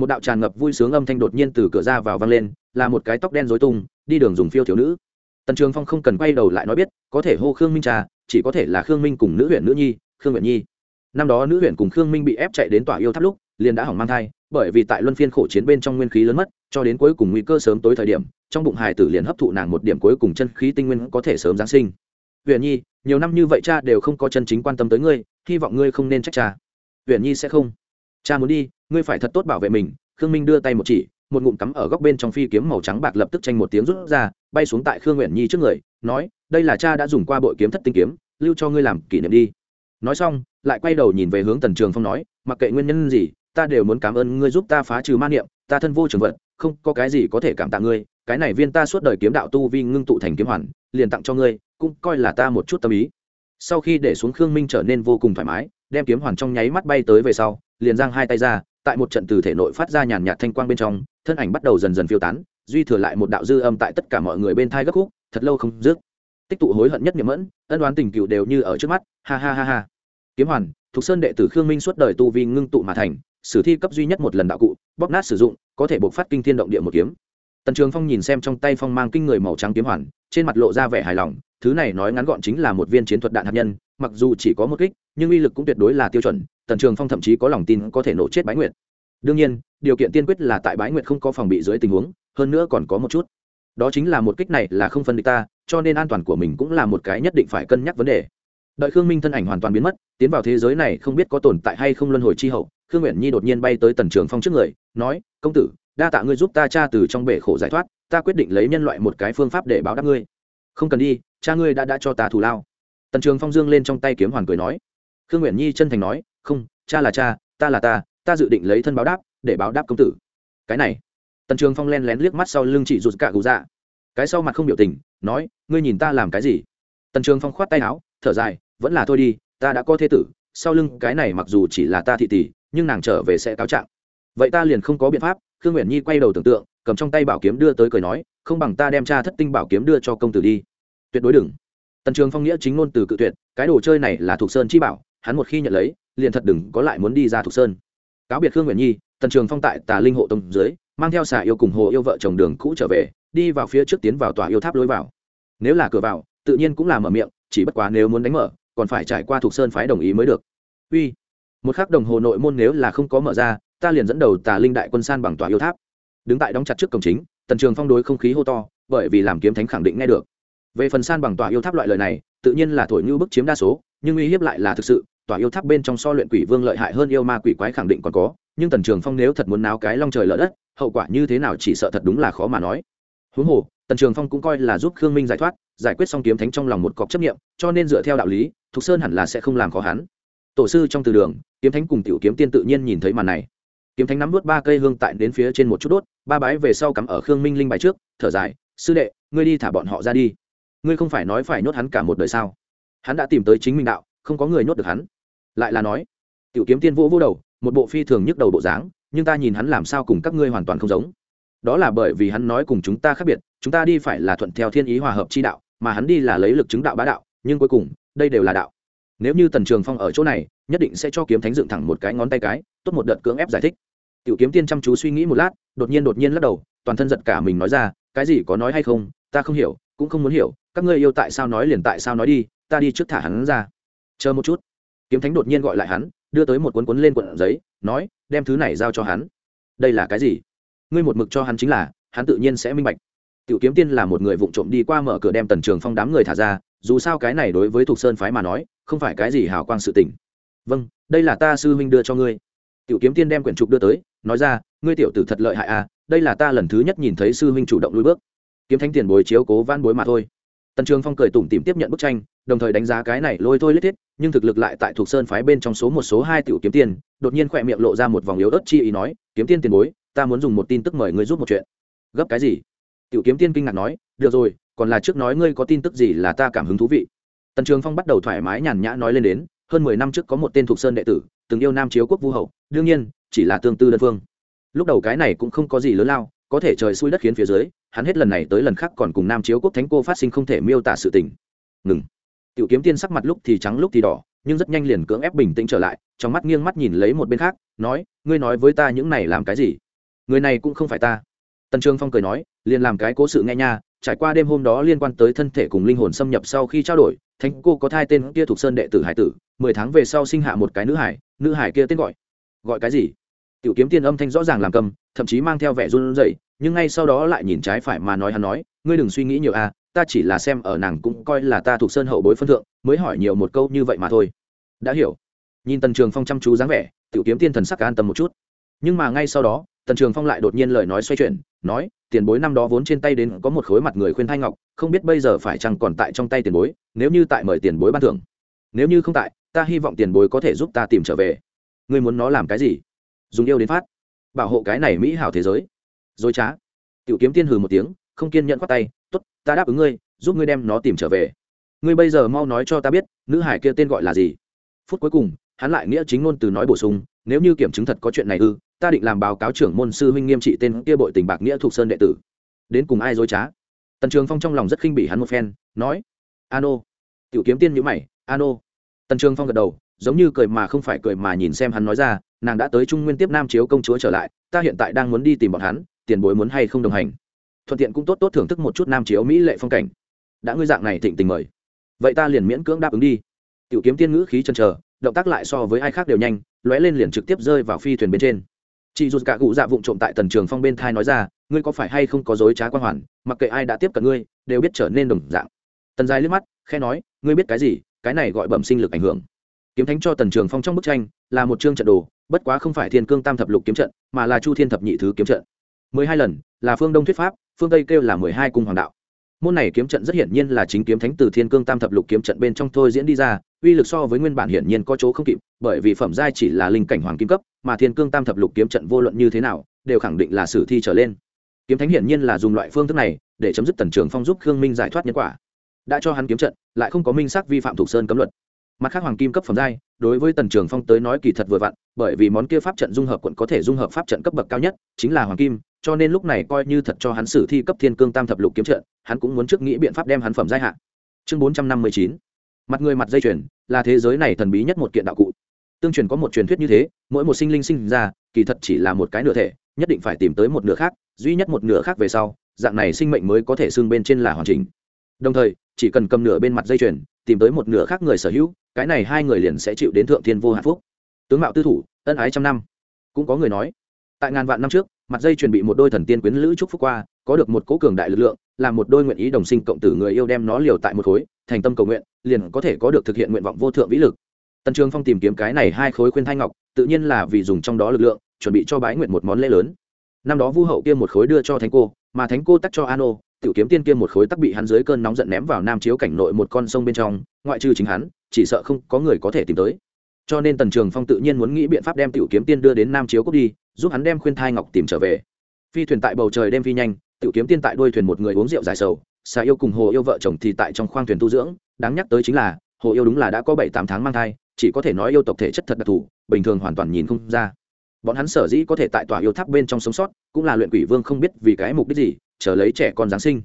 một đạo tràn ngập vui sướng âm thanh đột nhiên từ cửa ra vào vang lên, là một cái tóc đen rối tung, đi đường dùng phiêu thiếu nữ. Tần trường phong không cần quay đầu lại nói biết, có thể hô khương minh trà, chỉ có thể là khương minh cùng nữ huyện nữ nhi, khương nguyện nhi. Năm đó nữ huyện cùng khương minh bị ép chạy đến tòa yêu tháp lúc, liền đã hỏng mang thai, bởi vì tại luân phiên khổ chiến bên trong nguyên khí lớn mất, cho đến cuối cùng nguy cơ sớm tối thời điểm, trong bụng hài tử liền hấp thụ nàng một điểm cuối cùng chân khí tinh nguyên có thể sớm giáng sinh. Huyện nhi, nhiều năm như vậy cha đều không có chân chính quan tâm tới ngươi, hy vọng ngươi không nên trách cha. Huyện nhi sẽ không cha muốn đi, ngươi phải thật tốt bảo vệ mình. Khương minh đưa tay một chỉ, một ngụm cắm ở góc bên trong phi kiếm màu trắng bạc lập tức tranh một tiếng rút ra, bay xuống tại khương nguyện nhi trước người, nói, đây là cha đã dùng qua bội kiếm thất tinh kiếm, lưu cho ngươi làm kỷ niệm đi. Nói xong, lại quay đầu nhìn về hướng tần trường phong nói, mặc kệ nguyên nhân gì, ta đều muốn cảm ơn ngươi giúp ta phá trừ ma niệm, ta thân vô trường vận không có cái gì có thể cảm tạ ngươi. Cái này viên ta suốt đời kiếm đạo tu vi ngưng tụ thành kiếm hoàn, liền tặng cho ngươi, cũng coi là ta một chút tâm ý. Sau khi để xuống khương minh trở nên vô cùng thoải mái đem kiếm hoàn trong nháy mắt bay tới về sau, liền giang hai tay ra, tại một trận từ thể nội phát ra nhàn nhạt thanh quang bên trong, thân ảnh bắt đầu dần dần phiêu tán, duy thừa lại một đạo dư âm tại tất cả mọi người bên thai gấp khúc, thật lâu không dứt. Tích tụ hối hận nhất niệm mẫn, ân đoán tình cựu đều như ở trước mắt, ha ha ha ha. Kiếm hoàn, thuộc sơn đệ tử khương minh suốt đời tu vi ngưng tụ mà thành, sử thi cấp duy nhất một lần đạo cụ, bóp nát sử dụng, có thể bộc phát kinh thiên động địa một kiếm. Tần trường phong nhìn xem trong tay phong mang kinh người màu trắng kiếm hoàn, trên mặt lộ ra vẻ hài lòng, thứ này nói ngắn gọn chính là một viên chiến thuật đạn hạt nhân mặc dù chỉ có một kích, nhưng uy lực cũng tuyệt đối là tiêu chuẩn, tần trường phong thậm chí có lòng tin có thể nổ chết bái nguyệt. Đương nhiên, điều kiện tiên quyết là tại bái nguyệt không có phòng bị dưới tình huống, hơn nữa còn có một chút. Đó chính là một kích này là không phân địch ta, cho nên an toàn của mình cũng là một cái nhất định phải cân nhắc vấn đề. Đợi khương minh thân ảnh hoàn toàn biến mất, tiến vào thế giới này không biết có tồn tại hay không luân hồi chi hậu, khương nguyện nhi đột nhiên bay tới tần trường phong trước người, nói, công tử, đa tạ ngươi giúp ta cha từ trong bể khổ giải thoát, ta quyết định lấy nhân loại một cái phương pháp để báo đáp ngươi. Không cần đi, cha ngươi đã đã cho ta thù lao tần trường phong dương lên trong tay kiếm hoàn cười nói, khương nguyện nhi chân thành nói, không, cha là cha, ta là ta ta dự định lấy thân báo đáp, để báo đáp công tử. Cái này, tần trường phong len lén liếc mắt sau lưng chị rụt cả gù dạ. Cái sau mặt không biểu tình, nói, ngươi nhìn ta làm cái gì? Tần trường phong khoát tay áo, thở dài, vẫn là thôi đi, ta đã có thế tử, sau lưng cái này mặc dù chỉ là ta thị tỷ, nhưng nàng trở về sẽ cáo trạng. Vậy ta liền không có biện pháp, khương nguyện nhi quay đầu tưởng tượng, cầm trong tay bảo kiếm đưa tới cười nói, không bằng ta đem cha thất tinh bảo kiếm đưa cho công tử đi. Tuyệt đối đừng tần trường phong nghĩa chính ngôn từ cự tuyệt, cái đồ chơi này là thuộc sơn chi bảo, hắn một khi nhận lấy, liền thật đừng có lại muốn đi ra thuộc sơn. Cáo biệt khương nguyện nhi, tần trường phong tại tà linh hộ tông dưới, mang theo xà yêu cùng hồ yêu vợ chồng đường cũ trở về, đi vào phía trước tiến vào tòa yêu tháp lối vào. Nếu là cửa vào, tự nhiên cũng là mở miệng, chỉ bất quá nếu muốn đánh mở, còn phải trải qua thuộc sơn phái đồng ý mới được. Uy, một khắc đồng hồ nội môn nếu là không có mở ra, ta liền dẫn đầu tà linh đại quân san bằng tòa yêu tháp. Đứng tại đóng chặt trước cổng chính, tần trường phong đối không khí hô to, bởi vì làm kiếm thánh khẳng định nghe được về phần san bằng tòa yêu tháp loại lời này, tự nhiên là thổi như bức chiếm đa số, nhưng uy hiếp lại là thực sự, tòa yêu tháp bên trong so luyện quỷ vương lợi hại hơn yêu ma quỷ quái khẳng định còn có, nhưng tần trường phong nếu thật muốn náo cái long trời lỡ đất, hậu quả như thế nào chỉ sợ thật đúng là khó mà nói. Huống hồ, tần trường phong cũng coi là giúp khương minh giải thoát, giải quyết xong kiếm thánh trong lòng một cọc chấp nghiệm cho nên dựa theo đạo lý, thục sơn hẳn là sẽ không làm khó hắn. Tổ sư trong từ đường, kiếm thánh cùng tiểu kiếm tiên tự nhiên nhìn thấy màn này. Kiếm thánh nắm vút ba cây hương tại đến phía trên một chút đốt, ba bái về sau cắm ở khương minh linh bài trước, thở dài, sư đệ, ngươi đi thả bọn họ ra đi ngươi không phải nói phải nhốt hắn cả một đời sao? Hắn đã tìm tới chính minh đạo, không có người nhốt được hắn. Lại là nói, tiểu kiếm tiên vô vô đầu, một bộ phi thường nhức đầu bộ dáng, nhưng ta nhìn hắn làm sao cùng các ngươi hoàn toàn không giống. Đó là bởi vì hắn nói cùng chúng ta khác biệt, chúng ta đi phải là thuận theo thiên ý hòa hợp chi đạo, mà hắn đi là lấy lực chứng đạo bá đạo, nhưng cuối cùng, đây đều là đạo. Nếu như tần trường phong ở chỗ này, nhất định sẽ cho kiếm thánh dựng thẳng một cái ngón tay cái, tốt một đợt cưỡng ép giải thích. Tiểu kiếm tiên chăm chú suy nghĩ một lát, đột nhiên đột nhiên lắc đầu, toàn thân giật cả mình nói ra, cái gì có nói hay không, ta không hiểu cũng không muốn hiểu, các ngươi yêu tại sao nói liền tại sao nói đi, ta đi trước thả hắn ra. Chờ một chút. Kiếm thánh đột nhiên gọi lại hắn, đưa tới một cuốn cuốn lên cuộn giấy, nói, đem thứ này giao cho hắn. Đây là cái gì? Ngươi một mực cho hắn chính là, hắn tự nhiên sẽ minh bạch. Tiểu kiếm tiên là một người vụng trộm đi qua mở cửa đem tần trường phong đám người thả ra, dù sao cái này đối với thuộc sơn phái mà nói, không phải cái gì hào quang sự tình. Vâng đây là ta sư huynh đưa cho ngươi. Tiểu kiếm tiên đem quyển trục đưa tới, nói ra, ngươi tiểu tử thật lợi hại à đây là ta lần thứ nhất nhìn thấy sư huynh chủ động lùi bước kiếm thánh tiền bồi chiếu cố van bối mà thôi. Tần trường phong cười tủm tìm tiếp nhận bức tranh, đồng thời đánh giá cái này lôi thôi lết thiết, nhưng thực lực lại tại thuộc sơn phái bên trong số một số hai tiểu kiếm tiền, đột nhiên khỏe miệng lộ ra một vòng yếu ớt chi ý nói, kiếm tiên tiền bối, ta muốn dùng một tin tức mời ngươi giúp một chuyện. Gấp cái gì? Tiểu kiếm tiên kinh ngạc nói, được rồi, còn là trước nói ngươi có tin tức gì là ta cảm hứng thú vị. Tần trường phong bắt đầu thoải mái nhàn nhã nói lên đến, hơn mười năm trước có một tên thuộc sơn đệ tử, từng yêu nam chiếu quốc vu hậu, đương nhiên, chỉ là tương tư đơn phương. Lúc đầu cái này cũng không có gì lớn lao, có thể trời xui đất khiến phía dưới hắn hết lần này tới lần khác còn cùng nam chiếu quốc thánh cô phát sinh không thể miêu tả sự tình. Ngừng. Tiểu kiếm tiên sắc mặt lúc thì trắng lúc thì đỏ, nhưng rất nhanh liền cưỡng ép bình tĩnh trở lại, trong mắt nghiêng mắt nhìn lấy một bên khác, nói, ngươi nói với ta những này làm cái gì? Người này cũng không phải ta. Tần trường phong cười nói, liền làm cái cố sự nghe nha, trải qua đêm hôm đó liên quan tới thân thể cùng linh hồn xâm nhập sau khi trao đổi, thánh cô có thai tên kia thuộc sơn đệ tử hải tử, mười tháng về sau sinh hạ một cái nữ hải nữ hải kia tên gọi. Gọi cái gì? Tiểu kiếm tiên âm thanh rõ ràng làm cầm, thậm chí mang theo vẻ run rẩy nhưng ngay sau đó lại nhìn trái phải mà nói hắn nói, ngươi đừng suy nghĩ nhiều à ta chỉ là xem ở nàng cũng coi là ta thuộc sơn hậu bối phân thượng, mới hỏi nhiều một câu như vậy mà thôi. Đã hiểu. Nhìn tần trường phong chăm chú dáng vẻ, tiểu kiếm tiên thần sắc an tâm một chút. Nhưng mà ngay sau đó, tần trường phong lại đột nhiên lời nói xoay chuyển, nói, tiền bối năm đó vốn trên tay đến có một khối mặt người khuyên thai ngọc, không biết bây giờ phải chăng còn tại trong tay tiền bối, nếu như tại mời tiền bối ban thưởng. Nếu như không tại, ta hy vọng tiền bối có thể giúp ta tìm trở về. Ngươi muốn nó làm cái gì? Dùng yêu đến phát. Bảo hộ cái này mỹ hảo thế giới dối trá. Tiểu kiếm tiên hừ một tiếng, không kiên nhẫn khoát tay t ố t ta đáp ứng ngươi, giúp ngươi đem nó tìm trở về. Ngươi bây giờ mau nói cho ta biết, nữ hải kia tên gọi là gì. Phút cuối cùng, hắn lại nghĩa chính ngôn từ nói bổ sung, nếu như kiểm chứng thật có chuyện này ư, ta định làm báo cáo trưởng môn sư huynh nghiêm trị tên kia bội tình bạc nghĩa thuộc sơn đệ tử. Đến cùng ai dối trá? Tần trường phong trong lòng rất khinh bỉ hắn một phen, nói, ano. Tiểu kiếm tiên nhữ mày, ano. Tần trường phong gật đầu, giống như cười mà không phải cười mà nhìn xem hắn nói ra, nàng đã tới trung nguyên tiếp nam chiếu công chúa trở lại, ta hiện tại đang muốn đi tìm bọn hắn tiền bối muốn hay không đồng hành. Thuận tiện cũng tốt tốt thưởng thức một chút nam chiếu mỹ lệ phong cảnh. Đã ngươi dạng này thịnh tình mời. Vậy ta liền miễn cưỡng đáp ứng đi. Tiểu kiếm tiên ngữ khí chân chờ, động tác lại so với ai khác đều nhanh, lóe lên liền trực tiếp rơi vào phi thuyền bên trên. Chị dù cả cụ dạ vụng trộm tại tần trường phong bên thai nói ra, ngươi có phải hay không có dối trá quan hoàn, mặc kệ ai đã tiếp cận ngươi, đều biết trở nên đồng dạng. Tần dài liếc mắt khe nói, ngươi biết cái gì, cái này gọi bẩm sinh lực ảnh hưởng. Kiếm thánh cho tần trường phong trong bức tranh là một chương trận đồ, bất quá không phải thiên cương tam thập lục kiếm trận, mà là chu thiên thập nhị thứ kiếm trận mười hai lần, là phương đông thuyết pháp, phương tây kêu là mười hai cung hoàng đạo. Môn này kiếm trận rất hiển nhiên là chính kiếm thánh từ thiên cương tam thập lục kiếm trận bên trong thôi diễn đi ra, uy lực so với nguyên bản hiển nhiên có chỗ không kịp, bởi vì phẩm giai chỉ là linh cảnh hoàng kim cấp, mà thiên cương tam thập lục kiếm trận vô luận như thế nào, đều khẳng định là sử thi trở lên. Kiếm thánh hiển nhiên là dùng loại phương thức này, để chấm dứt tần trường phong giúp khương minh giải thoát nhân quả. Đã cho hắn kiếm trận, lại không có minh xác vi phạm thủ sơn cấm luật. Mặt khác hoàng kim cấp phẩm giai, đối với tần trường phong tới nói kỳ thật vừa vặn, bởi vì món kia pháp trận dung hợp quận có thể dung hợp pháp trận cấp bậc cao nhất, chính là hoàng kim cho nên lúc này coi như thật cho hắn sử thi cấp thiên cương tam thập lục kiếm trận, hắn cũng muốn trước nghĩ biện pháp đem hắn phẩm giai hạn chương bốn trăm năm mươi chín. Mặt người mặt dây chuyền, là thế giới này thần bí nhất một kiện đạo cụ. Tương truyền có một truyền thuyết như thế, mỗi một sinh linh sinh ra, kỳ thật chỉ là một cái nửa thể, nhất định phải tìm tới một nửa khác, duy nhất một nửa khác về sau, dạng này sinh mệnh mới có thể xưng bên trên là hoàn chỉnh. Đồng thời, chỉ cần cầm nửa bên mặt dây chuyền, tìm tới một nửa khác người sở hữu, cái này hai người liền sẽ chịu đến thượng thiên vô hạ phúc. Tướng mạo tư thủ, ân ái trăm năm. Cũng có người nói, tại ngàn vạn năm trước mặt dây chuẩn bị một đôi thần tiên quyến lữ trúc phúc qua, có được một cố cường đại lực lượng, là một đôi nguyện ý đồng sinh cộng tử người yêu đem nó liều tại một khối, thành tâm cầu nguyện, liền có thể có được thực hiện nguyện vọng vô thượng vĩ lực. Tần trường phong tìm kiếm cái này hai khối khuyên thanh ngọc, tự nhiên là vì dùng trong đó lực lượng, chuẩn bị cho bái nguyện một món lễ lớn. Năm đó vu hậu kia một khối đưa cho thánh cô, mà thánh cô tắc cho an ô, tiểu kiếm tiên kia một khối tắc bị hắn dưới cơn nóng giận ném vào nam chiếu cảnh nội một con sông bên trong, ngoại trừ chính hắn, chỉ sợ không có người có thể tìm tới. Cho nên tần trường phong tự nhiên muốn nghĩ biện pháp đem tiểu kiếm tiên đưa đến nam chiếu cốc đi giúp hắn đem khuyên thai ngọc tìm trở về. Phi thuyền tại bầu trời đêm phi nhanh, tiểu kiếm tiên tại đuôi thuyền một người uống rượu dài sầu xà yêu cùng hồ yêu vợ chồng thì tại trong khoang thuyền tu dưỡng, đáng nhắc tới chính là, hồ yêu đúng là đã có bảy tám tháng mang thai, chỉ có thể nói yêu tộc thể chất thật đặc thù, bình thường hoàn toàn nhìn không ra. Bọn hắn sở dĩ có thể tại tòa yêu tháp bên trong sống sót, cũng là luyện quỷ vương không biết vì cái mục đích gì, chờ lấy trẻ con giáng sinh.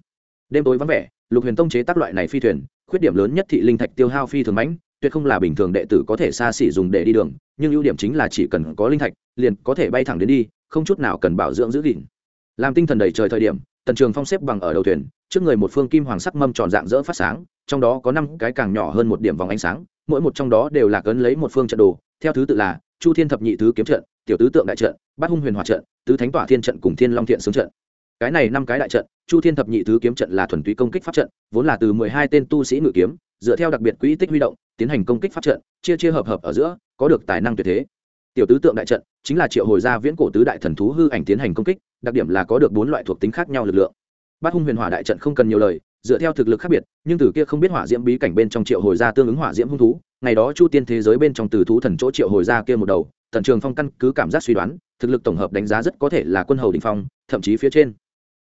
Đêm tối vắng vẻ, lục huyền tông chế tác loại này phi thuyền, khuyết điểm lớn nhất thị linh thạch tiêu hao phi thường mãnh tuyệt không là bình thường đệ tử có thể xa xỉ dùng để đi đường, nhưng ưu điểm chính là chỉ cần có linh thạch, liền có thể bay thẳng đến đi, không chút nào cần bảo dưỡng giữ gìn. Làm tinh thần đầy trời thời điểm, tần trường phong xếp bằng ở đầu thuyền, trước người một phương kim hoàng sắc mâm tròn dạng dỡ phát sáng, trong đó có năm cái càng nhỏ hơn một điểm vòng ánh sáng, mỗi một trong đó đều là cấn lấy một phương trận đồ, theo thứ tự là chu thiên thập nhị thứ kiếm trận, tiểu tứ tượng đại trận, bát hung huyền hòa trận, tứ thánh tỏa thiên trận cùng thiên long thiện xướng trận cái này năm cái đại trận, chu thiên thập nhị thứ kiếm trận là thuần túy công kích pháp trận, vốn là từ mười hai tên tu sĩ ngự kiếm, dựa theo đặc biệt quỹ tích huy động, tiến hành công kích pháp trận, chia chia hợp hợp ở giữa, có được tài năng tuyệt thế. Tiểu tứ tượng đại trận, chính là triệu hồi gia viễn cổ tứ đại thần thú hư ảnh tiến hành công kích, đặc điểm là có được bốn loại thuộc tính khác nhau lực lượng. Bát hung huyền hỏa đại trận không cần nhiều lời, dựa theo thực lực khác biệt, nhưng từ kia không biết hỏa diễm bí cảnh bên trong triệu hồi ra tương ứng hỏa diễm hung thú, ngày đó chu tiên thế giới bên trong từ thú thần chỗ triệu hồi ra kia một đầu, tần trường phong căn cứ cảm giác suy đoán, thực lực tổng hợp đánh giá rất có thể là quân hầu đình phong, thậm chí phía trên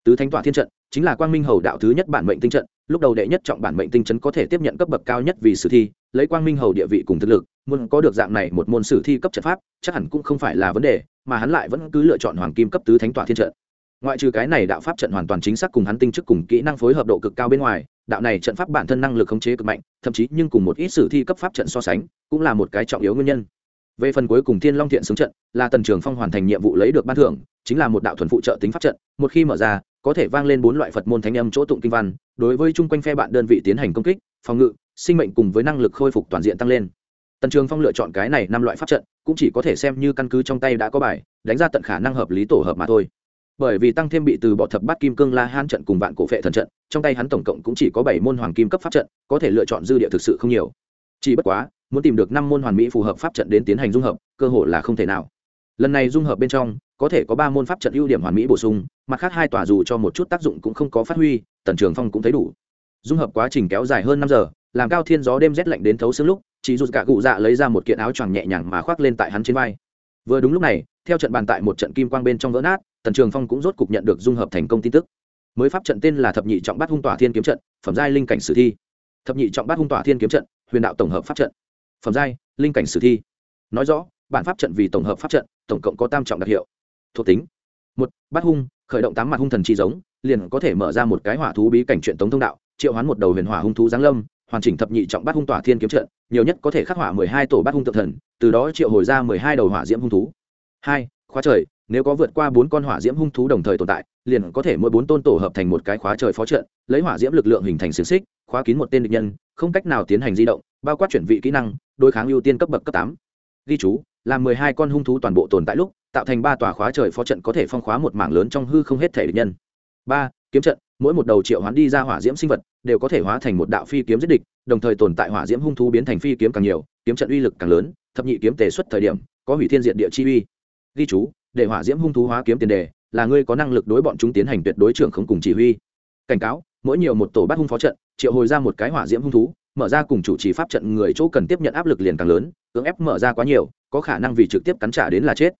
tứ thánh tỏa thiên trận chính là quang minh hầu đạo thứ nhất bản mệnh tinh trận, lúc đầu đệ nhất trọng bản mệnh tinh trận có thể tiếp nhận cấp bậc cao nhất vì sử thi, lấy quang minh hầu địa vị cùng thực lực, muốn có được dạng này một môn sử thi cấp trận pháp, chắc hẳn cũng không phải là vấn đề, mà hắn lại vẫn cứ lựa chọn hoàng kim cấp tứ thánh tỏa thiên trận. Ngoại trừ cái này đạo pháp trận hoàn toàn chính xác cùng hắn tinh chức cùng kỹ năng phối hợp độ cực cao bên ngoài, đạo này trận pháp bản thân năng lực khống chế cực mạnh, thậm chí nhưng cùng một ít sử thi cấp pháp trận so sánh, cũng là một cái trọng yếu nguyên nhân. Về phần cuối cùng thiên long thiện xứng trận, là tần trường phong hoàn thành nhiệm vụ lấy được ban thưởng, chính là một đạo thuần phụ trợ tính pháp trận, một khi mở ra có thể vang lên bốn loại phật môn thánh âm chỗ tụng kinh văn, đối với chung quanh phe bạn đơn vị tiến hành công kích, phòng ngự, sinh mệnh cùng với năng lực khôi phục toàn diện tăng lên. Tần trường phong lựa chọn cái này năm loại pháp trận, cũng chỉ có thể xem như căn cứ trong tay đã có bài, đánh ra tận khả năng hợp lý tổ hợp mà thôi. Bởi vì tăng thêm bị từ bỏ thập bát kim cương la han trận cùng vạn cổ phệ thần trận, trong tay hắn tổng cộng cũng chỉ có bảy môn hoàng kim cấp pháp trận, có thể lựa chọn dư địa thực sự không nhiều. Chỉ bất quá, muốn tìm được năm môn hoàn mỹ phù hợp pháp trận đến tiến hành dung hợp, cơ hội là không thể nào. Lần này dung hợp bên trong có thể có ba môn pháp trận ưu điểm hoàn mỹ bổ sung, mặt khác hai tòa dù cho một chút tác dụng cũng không có phát huy, tần trường phong cũng thấy đủ. Dung hợp quá trình kéo dài hơn năm giờ, làm cao thiên gió đêm rét lạnh đến thấu xương lúc, chỉ rụt cả cụ dạ lấy ra một kiện áo choàng nhẹ nhàng mà khoác lên tại hắn trên vai. Vừa đúng lúc này, theo trận bàn tại một trận kim quang bên trong vỡ nát, tần trường phong cũng rốt cục nhận được dung hợp thành công tin tức. Mới pháp trận tên là thập nhị trọng bát hung tỏa thiên kiếm trận, phẩm giai linh cảnh sử thi. Thập nhị trọng bát hung tỏa thiên kiếm trận, huyền đạo tổng hợp pháp trận. Phẩm giai, linh cảnh sử thi. Nói rõ, bản pháp trận vì tổng hợp pháp trận, tổng cộng có tam trọng đặc hiệu thuộc tính. Một, bát hung, khởi động tám mặt hung thần chi giống, liền có thể mở ra một cái hỏa thú bí cảnh truyện tống thông đạo, triệu hoán một đầu huyền hỏa hung thú giáng lâm, hoàn chỉnh thập nhị trọng bát hung tỏa thiên kiếm trận, nhiều nhất có thể khắc hỏa mười hai tổ bát hung tự thần, từ đó triệu hồi ra mười hai đầu hỏa diễm hung thú. Hai, khóa trời, nếu có vượt qua bốn con hỏa diễm hung thú đồng thời tồn tại, liền có thể mỗi bốn tôn tổ hợp thành một cái khóa trời phó trận, lấy hỏa diễm lực lượng hình thành xiềng xích, khóa kín một tên địch nhân, không cách nào tiến hành di động, bao quát chuyển vị kỹ năng, đối kháng ưu tiên cấp bậc cấp tám. Ghi chú là mười hai con hung thú toàn bộ tồn tại lúc tạo thành ba tòa khóa trời phó trận có thể phong khóa một mảng lớn trong hư không hết thể địch nhân. Ba, kiếm trận, mỗi một đầu triệu hoán đi ra hỏa diễm sinh vật đều có thể hóa thành một đạo phi kiếm giết địch, đồng thời tồn tại hỏa diễm hung thú biến thành phi kiếm càng nhiều, kiếm trận uy lực càng lớn, thập nhị kiếm tề xuất thời điểm, có hủy thiên diện địa chi uy. Ghi chú, để hỏa diễm hung thú hóa kiếm tiền đề, là ngươi có năng lực đối bọn chúng tiến hành tuyệt đối trưởng không cùng chỉ huy. Cảnh cáo, mỗi nhiều một tổ bắt hung phó trận, triệu hồi ra một cái hỏa diễm hung thú, mở ra cùng chủ trì pháp trận người chỗ cần tiếp nhận áp lực liền càng lớn, cưỡng ép mở ra quá nhiều, có khả năng vì trực tiếp cắn trả đến là chết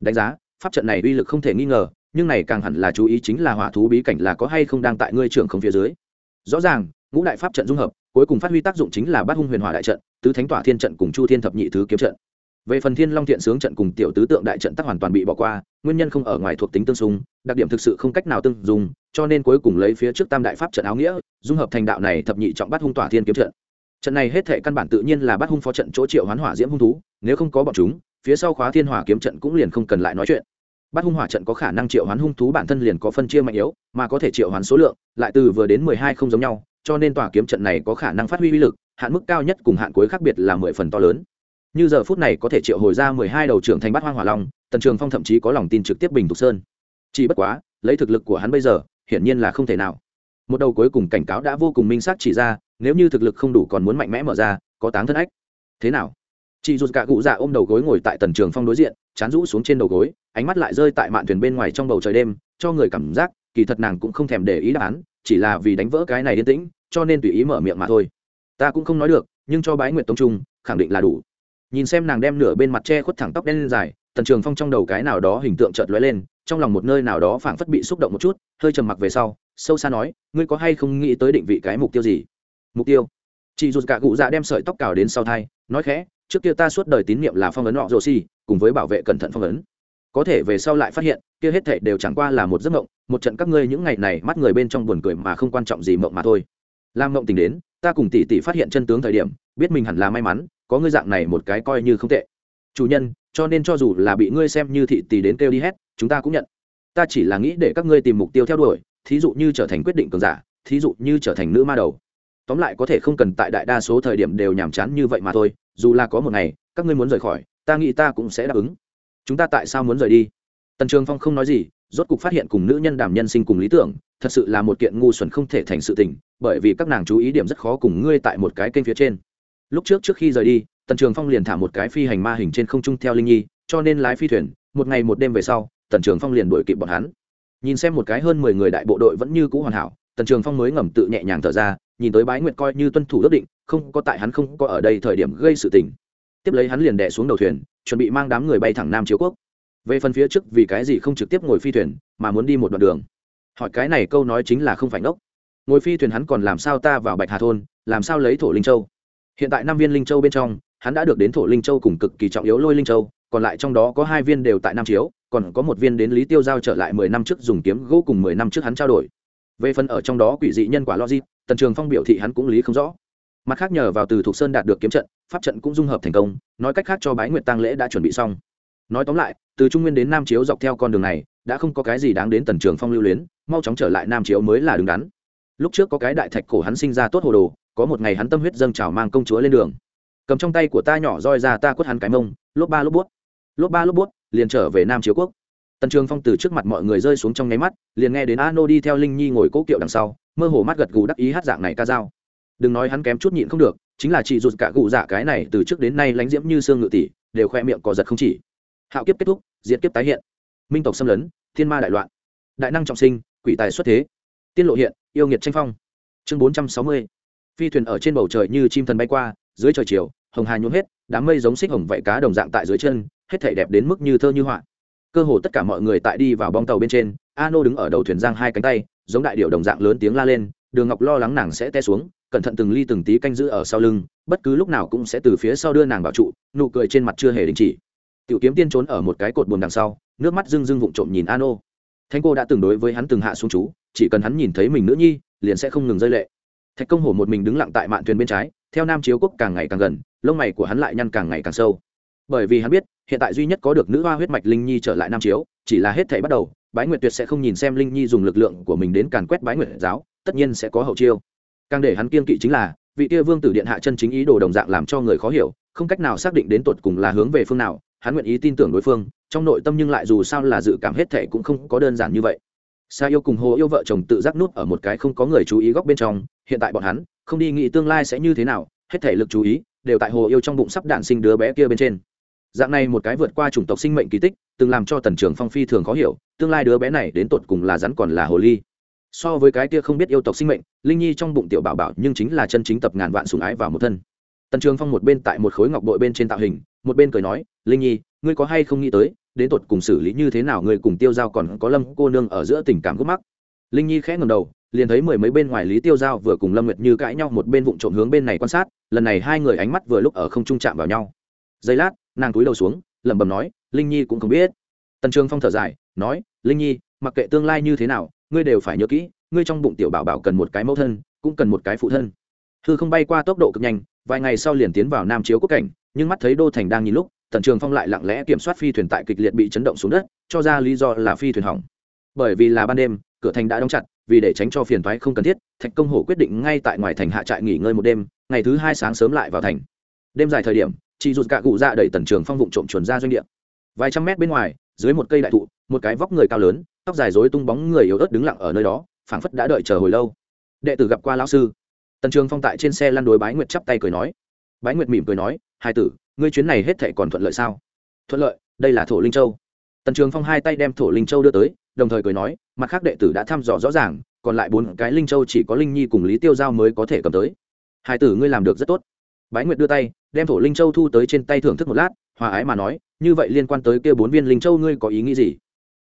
đánh giá, pháp trận này uy lực không thể nghi ngờ, nhưng này càng hẳn là chú ý chính là hỏa thú bí cảnh là có hay không đang tại ngươi trưởng không phía dưới. Rõ ràng, ngũ đại pháp trận dung hợp, cuối cùng phát huy tác dụng chính là bát hung huyền hỏa đại trận, tứ thánh tỏa thiên trận cùng chu thiên thập nhị thứ kiếm trận. Về phần thiên long thiện sướng trận cùng tiểu tứ tượng đại trận tắc hoàn toàn bị bỏ qua, nguyên nhân không ở ngoài thuộc tính tương xung, đặc điểm thực sự không cách nào tương dùng cho nên cuối cùng lấy phía trước tam đại pháp trận áo nghĩa, dung hợp thành đạo này thập nhị trọng bát hung tỏa thiên kiếm trận. Trận này hết thể căn bản tự nhiên là bát hung phó trận chỗ triệu hoán hỏa diễm hung thú, nếu không có bọn chúng phía sau khóa thiên hỏa kiếm trận cũng liền không cần lại nói chuyện. Bắt hung hỏa trận có khả năng triệu hoán hung thú bản thân liền có phân chia mạnh yếu, mà có thể triệu hoán số lượng lại từ vừa đến mười hai không giống nhau, cho nên tòa kiếm trận này có khả năng phát huy uy lực, hạn mức cao nhất cùng hạn cuối khác biệt là mười phần to lớn. Như giờ phút này có thể triệu hồi ra mười hai đầu trưởng thành bát hoang hỏa long, tần trường phong thậm chí có lòng tin trực tiếp bình thục sơn. Chỉ bất quá, lấy thực lực của hắn bây giờ, hiển nhiên là không thể nào. Một đầu cuối cùng cảnh cáo đã vô cùng minh xác chỉ ra, nếu như thực lực không đủ còn muốn mạnh mẽ mở ra, có táng thân ách. Thế nào? Chị dù cả cụ dạ ôm đầu gối ngồi tại tần trường phong đối diện, chán rũ xuống trên đầu gối, ánh mắt lại rơi tại mạn thuyền bên ngoài trong bầu trời đêm, cho người cảm giác, kỳ thật nàng cũng không thèm để ý đáp án, chỉ là vì đánh vỡ cái này yên tĩnh, cho nên tùy ý mở miệng mà thôi. Ta cũng không nói được, nhưng cho bái nguyệt tông trung, khẳng định là đủ. Nhìn xem nàng đem nửa bên mặt che khuất thẳng tóc đen lên dài, tần trường phong trong đầu cái nào đó hình tượng chợt lóe lên, trong lòng một nơi nào đó phảng phất bị xúc động một chút, hơi trầm mặc về sau, sâu xa nói, ngươi có hay không nghĩ tới định vị cái mục tiêu gì? Mục tiêu? Chị dù cả cụ dạ đem sợi tóc cào đến sau thai, nói khẽ trước kia ta suốt đời tín nhiệm là phong ấn họ rồ xi cùng với bảo vệ cẩn thận phong ấn. Có thể về sau lại phát hiện, kia hết thể đều chẳng qua là một giấc mộng, một trận các ngươi những ngày này mắt người bên trong buồn cười mà không quan trọng gì mộng mà thôi. Làm mộng tình đến, ta cùng tỷ tỷ phát hiện chân tướng thời điểm, biết mình hẳn là may mắn, có ngươi dạng này một cái coi như không tệ. Chủ nhân, cho nên cho dù là bị ngươi xem như thị tỷ đến kêu đi hết, chúng ta cũng nhận. Ta chỉ là nghĩ để các ngươi tìm mục tiêu theo đuổi, thí dụ như trở thành quyết định cường giả, thí dụ như trở thành nữ ma đầu tóm lại có thể không cần tại đại đa số thời điểm đều nhàm chán như vậy mà thôi, dù là có một ngày, các ngươi muốn rời khỏi, ta nghĩ ta cũng sẽ đáp ứng. Chúng ta tại sao muốn rời đi? Tần trường phong không nói gì, rốt cục phát hiện cùng nữ nhân đàm nhân sinh cùng lý tưởng, thật sự là một kiện ngu xuẩn không thể thành sự tình, bởi vì các nàng chú ý điểm rất khó cùng ngươi tại một cái kênh phía trên. Lúc trước trước khi rời đi, tần trường phong liền thả một cái phi hành ma hình trên không trung theo linh nhi, cho nên lái phi thuyền, một ngày một đêm về sau, tần trường phong liền đuổi kịp bọn hắn. Nhìn xem một cái hơn mười người đại bộ đội vẫn như cũ hoàn hảo, tần trường phong mới ngầm tự nhẹ nhàng thở ra nhìn tới bái nguyệt coi như tuân thủ ước định, không có tại hắn không có ở đây thời điểm gây sự tình. Tiếp lấy hắn liền đẻ xuống đầu thuyền, chuẩn bị mang đám người bay thẳng nam chiếu quốc. Về phần phía trước, vì cái gì không trực tiếp ngồi phi thuyền, mà muốn đi một đoạn đường? Hỏi cái này câu nói chính là không phải ngốc. Ngồi phi thuyền hắn còn làm sao ta vào bạch hà thôn, làm sao lấy thổ linh châu? Hiện tại năm viên linh châu bên trong, hắn đã được đến thổ linh châu cùng cực kỳ trọng yếu lôi linh châu, còn lại trong đó có hai viên đều tại nam chiếu, còn có một viên đến lý tiêu giao trở lại mười năm trước dùng kiếm gỗ cùng mười năm trước hắn trao đổi về phần ở trong đó quỷ dị nhân quả logic, tần trường phong biểu thị hắn cũng lý không rõ. Mặt khác nhờ vào từ thục sơn đạt được kiếm trận, pháp trận cũng dung hợp thành công, nói cách khác cho bái nguyệt tăng lễ đã chuẩn bị xong. Nói tóm lại, từ trung nguyên đến nam chiếu dọc theo con đường này, đã không có cái gì đáng đến tần trường phong lưu luyến, mau chóng trở lại nam chiếu mới là đứng đắn. Lúc trước có cái đại thạch cổ hắn sinh ra tốt hồ đồ, có một ngày hắn tâm huyết dâng trào mang công chúa lên đường. Cầm trong tay của ta nhỏ roi ra ta quất hắn cái mông, lốp ba lốp bút lốp ba lốp bút liền trở về nam chiếu quốc tần trường phong từ trước mặt mọi người rơi xuống trong nháy mắt, liền nghe đến a nô đi theo linh nhi ngồi cố kiệu đằng sau, mơ hồ mắt gật gù đắc ý hát dạng này ca dao. Đừng nói hắn kém chút nhịn không được, chính là chị rụt cả cụ dạ cái này từ trước đến nay lánh diễm như xương ngự tỷ, đều khoe miệng cò giật không chỉ. Hạo kiếp kết thúc diễn kiếp tái hiện. Minh tộc xâm lấn, thiên ma đại loạn. Đại năng trọng sinh, quỷ tài xuất thế. Tiên lộ hiện, yêu nghiệt tranh phong. Chương bốn trăm sáu mươi. Phi thuyền ở trên bầu trời như chim thần bay qua, dưới trời chiều, hồng hà nhuốm hết, đám mây giống xích hồng vạy cá đồng dạng tại dưới chân, hết thể đẹp đến mức như thơ như họa cơ hồ tất cả mọi người tại đi vào bong tàu bên trên a nô đứng ở đầu thuyền giang hai cánh tay, giống đại điệu đồng dạng lớn tiếng la lên, đường ngọc lo lắng nàng sẽ té xuống, cẩn thận từng ly từng tí canh giữ ở sau lưng, bất cứ lúc nào cũng sẽ từ phía sau đưa nàng vào trụ, nụ cười trên mặt chưa hề đình chỉ. Tiểu kiếm tiên trốn ở một cái cột buồn đằng sau, nước mắt rưng rưng vụng trộm nhìn Ano. ô thanh cô đã từng đối với hắn từng hạ xuống chú, chỉ cần hắn nhìn thấy mình nữ nhi, liền sẽ không ngừng rơi lệ. Thạch công hổ một mình đứng lặng tại mạn thuyền bên trái, theo nam chiếu quốc càng ngày càng gần, lông mày của hắn lại nhăn càng ngày càng sâu bởi vì hắn biết, hiện tại duy nhất có được nữ hoa huyết mạch linh nhi trở lại nam chiếu, chỉ là hết thảy bắt đầu, bái nguyệt tuyệt sẽ không nhìn xem linh nhi dùng lực lượng của mình đến càn quét bái nguyệt giáo, tất nhiên sẽ có hậu chiêu. Càng để hắn kiên kỵ chính là, vị kia vương tử điện hạ chân chính ý đồ đồng dạng làm cho người khó hiểu, không cách nào xác định đến tột cùng là hướng về phương nào, hắn nguyện ý tin tưởng đối phương, trong nội tâm nhưng lại dù sao là dự cảm hết thể cũng không có đơn giản như vậy. Sa yêu cùng hồ yêu vợ chồng tự giác nút ở một cái không có người chú ý góc bên trong, hiện tại bọn hắn, không đi nghĩ tương lai sẽ như thế nào, hết thể lực chú ý, đều tại hồ yêu trong bụng sắp đạn sinh đứa bé kia bên trên dạng này một cái vượt qua chủng tộc sinh mệnh kỳ tích, từng làm cho tần trường phong phi thường khó hiểu, tương lai đứa bé này đến tột cùng là rắn còn là hồ ly. So với cái kia không biết yêu tộc sinh mệnh, linh nhi trong bụng tiểu bảo bảo nhưng chính là chân chính tập ngàn vạn sùng ái vào một thân. Tần trường phong một bên tại một khối ngọc bội bên trên tạo hình, một bên cười nói, linh nhi, ngươi có hay không nghĩ tới, đến tột cùng xử lý như thế nào ngươi cùng tiêu giao còn có lâm cô nương ở giữa tình cảm gốc mắc? Linh nhi khẽ ngầm đầu, liền thấy mười mấy bên ngoài lý tiêu giao vừa cùng lâm nguyệt như cãi nhau một bên vụng trộm hướng bên này quan sát, lần này hai người ánh mắt vừa lúc ở không trung chạm vào nhau. Giây lát nàng túi đầu xuống, lẩm bẩm nói, linh nhi cũng không biết. Tần trường phong thở dài, nói, linh nhi, mặc kệ tương lai như thế nào, ngươi đều phải nhớ kỹ, ngươi trong bụng tiểu bảo bảo cần một cái mẫu thân, cũng cần một cái phụ thân. Hư không bay qua tốc độ cực nhanh, vài ngày sau liền tiến vào nam chiếu quốc cảnh, nhưng mắt thấy đô thành đang nhìn lúc, tần trường phong lại lặng lẽ kiểm soát phi thuyền tại kịch liệt bị chấn động xuống đất, cho ra lý do là phi thuyền hỏng. Bởi vì là ban đêm, cửa thành đã đóng chặt, vì để tránh cho phiền thoái không cần thiết, thạch công hổ quyết định ngay tại ngoài thành hạ trại nghỉ ngơi một đêm, ngày thứ hai sáng sớm lại vào thành. Đêm dài thời điểm chị rụt cạ cụ ra đẩy tần trường phong vụng trộm chuồn ra doanh địa. Vài trăm mét bên ngoài, dưới một cây đại thụ, một cái vóc người cao lớn, tóc dài dối tung bóng người yếu ớt đứng lặng ở nơi đó, phảng phất đã đợi chờ hồi lâu. Đệ tử gặp qua lão sư. Tần trường phong tại trên xe lăn đối bái nguyệt chắp tay cười nói. Bái nguyệt mỉm cười nói, hai tử, ngươi chuyến này hết thể còn thuận lợi sao? Thuận lợi, đây là thổ linh châu. Tần trường phong hai tay đem thổ linh châu đưa tới, đồng thời cười nói, mặt khác đệ tử đã thăm dò rõ ràng, còn lại bốn cái linh châu chỉ có linh nhi cùng lý tiêu giao mới có thể cầm tới. Hai tử, ngươi làm được rất tốt bái nguyệt đưa tay, đem thổ linh châu thu tới trên tay thưởng thức một lát, hòa ái mà nói, như vậy liên quan tới kia bốn viên linh châu ngươi có ý nghĩ gì?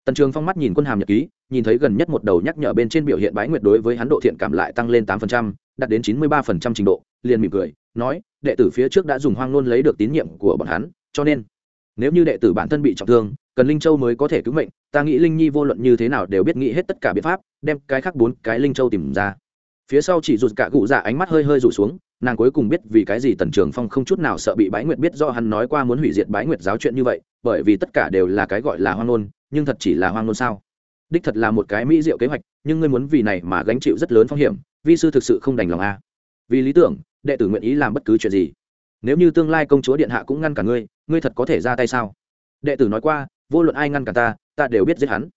Tần trường phong mắt nhìn quân hàm nhật ký, nhìn thấy gần nhất một đầu nhắc nhở bên trên biểu hiện bái nguyệt đối với hắn độ thiện cảm lại tăng lên tám phần trăm, đạt đến chín mươi ba phần trăm trình độ, liền mỉm cười, nói, đệ tử phía trước đã dùng hoang nôn lấy được tín nhiệm của bọn hắn, cho nên, nếu như đệ tử bản thân bị trọng thương, cần linh châu mới có thể cứu mệnh, ta nghĩ linh nhi vô luận như thế nào đều biết nghĩ hết tất cả biện pháp, đem cái khác bốn cái linh châu tìm ra. Phía sau chỉ rụt cả cụ dạ ánh mắt hơi hơi rủ xuống nàng cuối cùng biết vì cái gì tần trường phong không chút nào sợ bị bái nguyệt biết do hắn nói qua muốn hủy diệt bái nguyệt giáo chuyện như vậy, bởi vì tất cả đều là cái gọi là hoang nôn nhưng thật chỉ là hoang nôn sao? Đích thật là một cái mỹ diệu kế hoạch, nhưng ngươi muốn vì này mà gánh chịu rất lớn phong hiểm, vi sư thực sự không đành lòng a. À. vì lý tưởng, đệ tử nguyện ý làm bất cứ chuyện gì. Nếu như tương lai công chúa điện hạ cũng ngăn cả ngươi ngươi thật có thể ra tay sao? Đệ tử nói qua, vô luận ai ngăn cả ta ta đều biết giết hắn.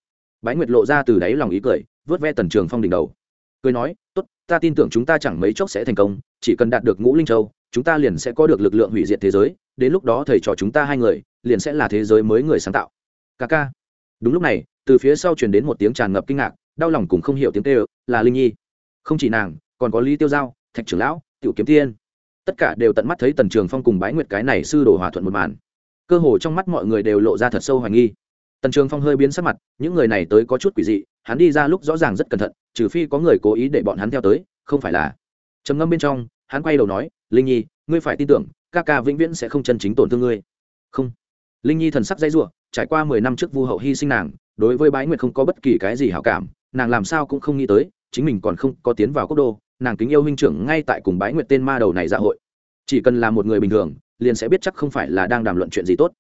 Bái nguyệt lộ ra từ đáy lòng ý cười, vớt ve tần trường phong đỉnh đầu cười nói, tốt, ta tin tưởng chúng ta chẳng mấy chốc sẽ thành công, chỉ cần đạt được ngũ linh châu, chúng ta liền sẽ có được lực lượng hủy diệt thế giới, đến lúc đó thầy trò chúng ta hai người liền sẽ là thế giới mới người sáng tạo. Ca ca. Đúng lúc này, từ phía sau truyền đến một tiếng tràn ngập kinh ngạc, đau lòng cùng không hiểu tiếng kêu, là linh nhi. Không chỉ nàng, còn có lý tiêu giao, thạch trưởng lão, tiểu kiếm tiên. Tất cả đều tận mắt thấy tần trường phong cùng bái nguyệt cái này sư đồ hòa thuận một màn. Cơ hồ trong mắt mọi người đều lộ ra thật sâu hoài nghi. Tần trường phong hơi biến sắc mặt, những người này tới có chút quỷ dị, hắn đi ra lúc rõ ràng rất cẩn thận trừ phi có người cố ý để bọn hắn theo tới, không phải là. Trầm ngâm bên trong, hắn quay đầu nói, linh nhi, ngươi phải tin tưởng, ca ca vĩnh viễn sẽ không chân chính tổn thương ngươi. Không. Linh nhi thần sắc dãy ruộng trải qua mười năm trước vu hậu hy sinh nàng, đối với bái nguyệt không có bất kỳ cái gì hảo cảm, nàng làm sao cũng không nghĩ tới, chính mình còn không có tiến vào quốc đô, nàng kính yêu huynh trưởng ngay tại cùng bái nguyệt tên ma đầu này dạ hội. Chỉ cần là một người bình thường, liền sẽ biết chắc không phải là đang đàm luận chuyện gì tốt.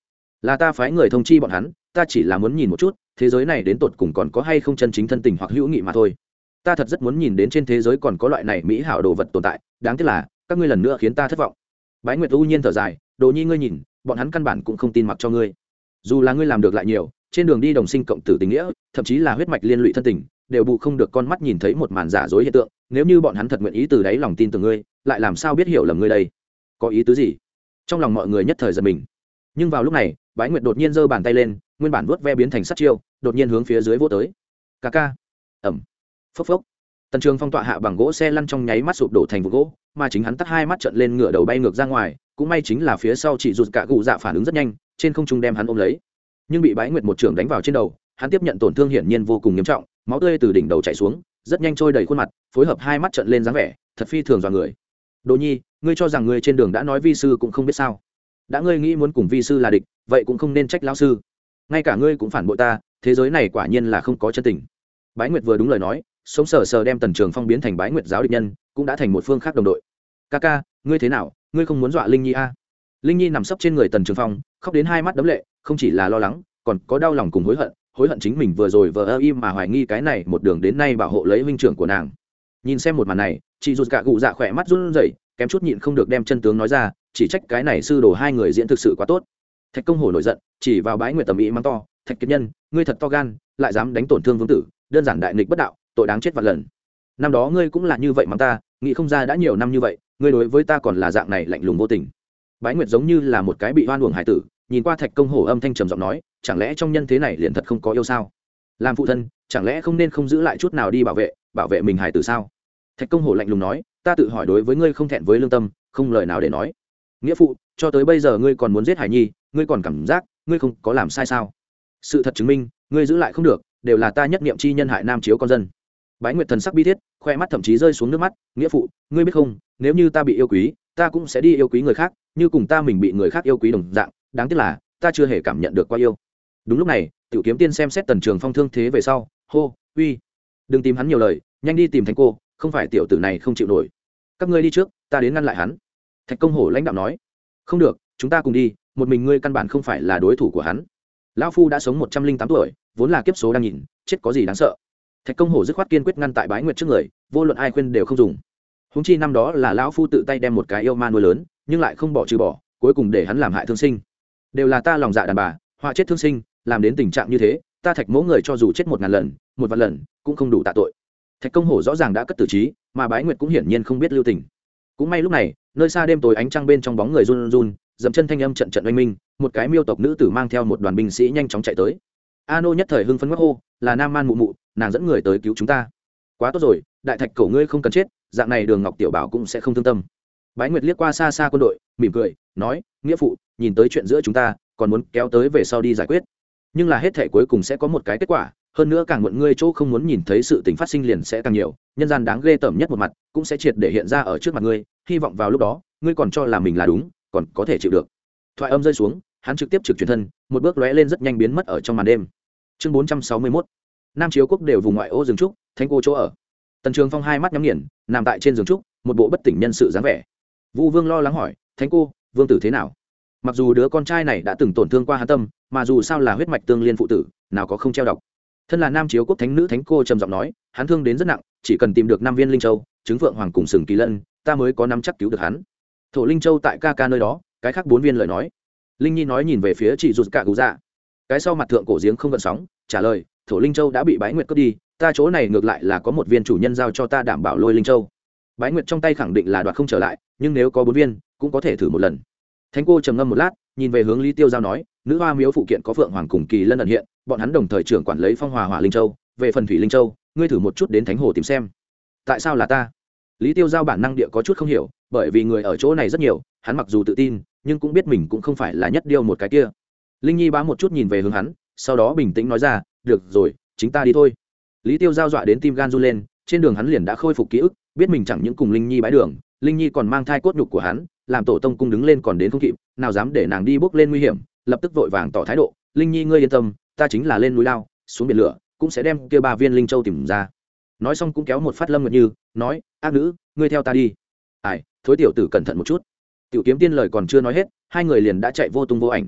Là ta phái người thông chi bọn hắn, ta chỉ là muốn nhìn một chút, thế giới này đến tột cùng còn có hay không chân chính thân tình hoặc hữu nghị mà thôi ta thật rất muốn nhìn đến trên thế giới còn có loại này mỹ hảo đồ vật tồn tại, đáng tiếc là, các ngươi lần nữa khiến ta thất vọng. Bái nguyệt u nhiên thở dài, đồ nhi ngươi nhìn, bọn hắn căn bản cũng không tin mặc cho ngươi. Dù là ngươi làm được lại nhiều, trên đường đi đồng sinh cộng tử tình nghĩa, thậm chí là huyết mạch liên lụy thân tình, đều bù không được con mắt nhìn thấy một màn giả dối hiện tượng, nếu như bọn hắn thật nguyện ý từ đáy lòng tin từ ngươi, lại làm sao biết hiểu lầm ngươi đây? Có ý tứ gì? Trong lòng mọi người nhất thời giật mình. Nhưng vào lúc này, bái nguyệt đột nhiên giơ bàn tay lên, nguyên bản vuốt ve biến thành sắt chiêu, đột nhiên hướng phía dưới vô tới. Ca ca. Ẩm phốc phốc. Tần trường phong tọa hạ bằng gỗ xe lăn trong nháy mắt sụp đổ thành vụ gỗ, mà chính hắn tắt hai mắt trận lên ngựa đầu bay ngược ra ngoài, cũng may chính là phía sau chỉ rụt cả cụ dạ phản ứng rất nhanh, trên không trung đem hắn ôm lấy. Nhưng bị bái nguyệt một trưởng đánh vào trên đầu, hắn tiếp nhận tổn thương hiển nhiên vô cùng nghiêm trọng, máu tươi từ đỉnh đầu chảy xuống, rất nhanh trôi đầy khuôn mặt, phối hợp hai mắt trận lên dáng vẻ, thật phi thường dọa người. Đồ nhi, ngươi cho rằng ngươi trên đường đã nói vi sư cũng không biết sao? Đã ngươi nghĩ muốn cùng vi sư là địch, vậy cũng không nên trách lão sư. Ngay cả ngươi cũng phản bội ta, thế giới này quả nhiên là không có chân tình. Bái nguyệt vừa đúng lời nói sống sờ sờ đem tần trường phong biến thành bái nguyệt giáo địch nhân, cũng đã thành một phương khác đồng đội. Ca ca, ngươi thế nào? Ngươi không muốn dọa linh nhi a à? linh nhi nằm sấp trên người tần trường phong, khóc đến hai mắt đấm lệ, không chỉ là lo lắng, còn có đau lòng cùng hối hận hối hận chính mình vừa rồi vờ ơ im mà hoài nghi cái này một đường đến nay bảo hộ lấy huynh trưởng của nàng. Nhìn xem một màn này, chị rụt cả cụ dạ khỏe mắt run rẩy, kém chút nhịn không được đem chân tướng nói ra, chỉ trách cái này sư đồ hai người diễn thực sự quá tốt. Thạch công hồ nổi giận, chỉ vào bái nguyệt tầm ý mắng to, thạch kiệt nhân, ngươi thật to gan, lại dám đánh tổn thương vương tử, đơn giản đại nghịch bất đạo tội đáng chết vạn lần. Năm đó ngươi cũng là như vậy mắng ta, nghĩ không ra đã nhiều năm như vậy, ngươi đối với ta còn là dạng này lạnh lùng vô tình. Bái nguyệt giống như là một cái bị hoan uổng hải tử, nhìn qua thạch công hổ âm thanh trầm giọng nói, chẳng lẽ trong nhân thế này liền thật không có yêu sao? Làm phụ thân, chẳng lẽ không nên không giữ lại chút nào đi bảo vệ bảo vệ mình hải tử sao? Thạch công hổ lạnh lùng nói, ta tự hỏi đối với ngươi không thẹn với lương tâm, không lời nào để nói. Nghĩa phụ, cho tới bây giờ ngươi còn muốn giết hải nhi, ngươi còn cảm giác, ngươi không có làm sai sao? Sự thật chứng minh, ngươi giữ lại không được, đều là ta nhất niệm chi nhân hại nam chiếu con dân bái nguyệt thần sắc bi thiết, khoe mắt thậm chí rơi xuống nước mắt, nghĩa phụ, ngươi biết không, nếu như ta bị yêu quý, ta cũng sẽ đi yêu quý người khác, như cùng ta mình bị người khác yêu quý đồng dạng, đáng tiếc là, ta chưa hề cảm nhận được qua yêu. Đúng lúc này, tiểu kiếm tiên xem xét tần trường phong thương thế về sau, hô, uy, đừng tìm hắn nhiều lời, nhanh đi tìm thành cô, không phải tiểu tử này không chịu nổi. Các ngươi đi trước, ta đến ngăn lại hắn. Thạch công hổ lãnh đạo nói, không được, chúng ta cùng đi, một mình ngươi căn bản không phải là đối thủ của hắn. Lão phu đã sống một trăm linh tám tuổi, vốn là kiếp số đang nhìn, chết có gì đáng sợ thạch công hổ dứt khoát kiên quyết ngăn tại bái nguyệt trước người, vô luận ai khuyên đều không dùng. Húng chi năm đó là lão phu tự tay đem một cái yêu ma nuôi lớn, nhưng lại không bỏ trừ bỏ, cuối cùng để hắn làm hại thương sinh. Đều là ta lòng dạ đàn bà, họa chết thương sinh, làm đến tình trạng như thế, ta thạch mỗ người cho dù chết một ngàn lần, một vạn lần, cũng không đủ tạ tội. Thạch công hổ rõ ràng đã cất tử trí, mà bái nguyệt cũng hiển nhiên không biết lưu tình. Cũng may lúc này, nơi xa đêm tối ánh trăng bên trong bóng người run run, dậm chân thanh âm trận trận oanh minh, một cái miêu tộc nữ tử mang theo một đoàn binh sĩ nhanh chóng chạy tới a nô nhất thời hưng phấn ngắc hô, là nam man mụ mụ, nàng dẫn người tới cứu chúng ta. Quá tốt rồi, đại thạch cổ ngươi không cần chết, dạng này đường ngọc tiểu bảo cũng sẽ không thương tâm. Bái nguyệt liếc qua xa xa quân đội, mỉm cười, nói, nghĩa phụ, nhìn tới chuyện giữa chúng ta, còn muốn kéo tới về sau đi giải quyết. Nhưng là hết thể cuối cùng sẽ có một cái kết quả, hơn nữa càng muộn ngươi chỗ không muốn nhìn thấy sự tình phát sinh liền sẽ càng nhiều, nhân gian đáng ghê tởm nhất một mặt, cũng sẽ triệt để hiện ra ở trước mặt ngươi, hy vọng vào lúc đó, ngươi còn cho là mình là đúng, còn có thể chịu được. Thoại âm rơi xuống hắn trực tiếp trực truyền thân, một bước lóe lên rất nhanh biến mất ở trong màn đêm. Chương bốn trăm sáu mươi mốt, nam chiếu quốc đều vùng ngoại ô rừng trúc thanh cô chỗ ở. Tần trường phong hai mắt nhắm nghiền, nằm tại trên giường trúc, một bộ bất tỉnh nhân sự dáng vẻ. Vũ vương lo lắng hỏi, thánh cô, vương tử thế nào? Mặc dù đứa con trai này đã từng tổn thương qua hà tâm, mà dù sao là huyết mạch tương liên phụ tử, nào có không treo độc thân là nam chiếu quốc thánh nữ thánh cô trầm giọng nói, hắn thương đến rất nặng, chỉ cần tìm được năm viên linh châu, chứng phượng hoàng cùng sừng kỳ lân, ta mới có năm chắc cứu được hắn. Thổ linh châu tại ca ca nơi đó, cái khác bốn viên lời nói linh nhi nói nhìn về phía chị rụt cả cụ dạ. Cái sau mặt thượng cổ giếng không gợn sóng, trả lời, thổ linh châu đã bị bái nguyệt cướp đi, ta chỗ này ngược lại là có một viên chủ nhân giao cho ta đảm bảo lôi linh châu. Bái nguyệt trong tay khẳng định là đoạt không trở lại, nhưng nếu có bốn viên, cũng có thể thử một lần. Thánh cô trầm ngâm một lát, nhìn về hướng lý tiêu giao nói, nữ hoa miếu phụ kiện có phượng hoàng cùng kỳ lân ẩn hiện, bọn hắn đồng thời trưởng quản lấy phong hòa hỏa linh châu, về phần thủy linh châu, ngươi thử một chút đến thánh hồ tìm xem. Tại sao là ta? Lý tiêu giao bản năng địa có chút không hiểu, bởi vì người ở chỗ này rất nhiều, hắn mặc dù tự tin nhưng cũng biết mình cũng không phải là nhất điêu một cái kia. Linh nhi bá một chút nhìn về hướng hắn, sau đó bình tĩnh nói ra, được rồi, chính ta đi thôi. Lý tiêu giao dọa đến tim gan run lên, trên đường hắn liền đã khôi phục ký ức, biết mình chẳng những cùng linh nhi bãi đường, linh nhi còn mang thai cốt nhục của hắn, làm tổ tông cung đứng lên còn đến không kịp, nào dám để nàng đi bước lên nguy hiểm, lập tức vội vàng tỏ thái độ, linh nhi ngươi yên tâm, ta chính là lên núi lao, xuống biển lửa, cũng sẽ đem kia ba viên linh châu tìm ra. Nói xong cũng kéo một phát lâm nguyệt như, nói, ác nữ, ngươi theo ta đi. Ai, thối tiểu tử cẩn thận một chút tiểu kiếm tiên lời còn chưa nói hết, hai người liền đã chạy vô tung vô ảnh.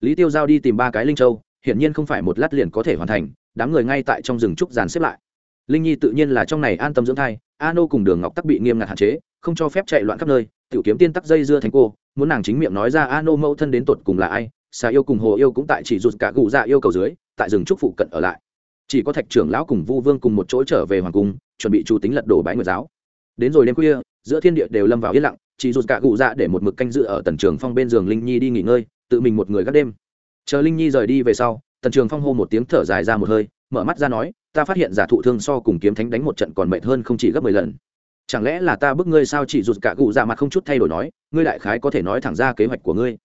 Lý tiêu giao đi tìm ba cái linh châu, hiển nhiên không phải một lát liền có thể hoàn thành, đám người ngay tại trong rừng trúc dàn xếp lại. Linh nhi tự nhiên là trong này an tâm dưỡng thai, a nô cùng đường ngọc tắc bị nghiêm ngặt hạn chế, không cho phép chạy loạn khắp nơi, tiểu kiếm tiên tắc dây dưa thành cô, muốn nàng chính miệng nói ra a nô mẫu thân đến tột cùng là ai, xà yêu cùng hồ yêu cũng tại chỉ rụt cả gù dạ yêu cầu dưới, tại rừng trúc phụ cận ở lại. Chỉ có thạch trưởng lão cùng vu vương cùng một chỗ trở về hoàng cung, chuẩn bị chủ tính lật đổ bãi nguyệt giáo. Đến rồi đêm khuya, giữa thiên địa đều lâm vào yên lặng chỉ rụt cả gù dạ để một mực canh dự ở tần trường phong bên giường linh nhi đi nghỉ ngơi, tự mình một người gác đêm. Chờ linh nhi rời đi về sau, tần trường phong hô một tiếng thở dài ra một hơi, mở mắt ra nói, ta phát hiện giả thụ thương so cùng kiếm thánh đánh một trận còn mệt hơn không chỉ gấp mười lần. Chẳng lẽ là ta bức ngươi sao chỉ rụt cả cụ dạ mặt không chút thay đổi nói, ngươi đại khái có thể nói thẳng ra kế hoạch của ngươi.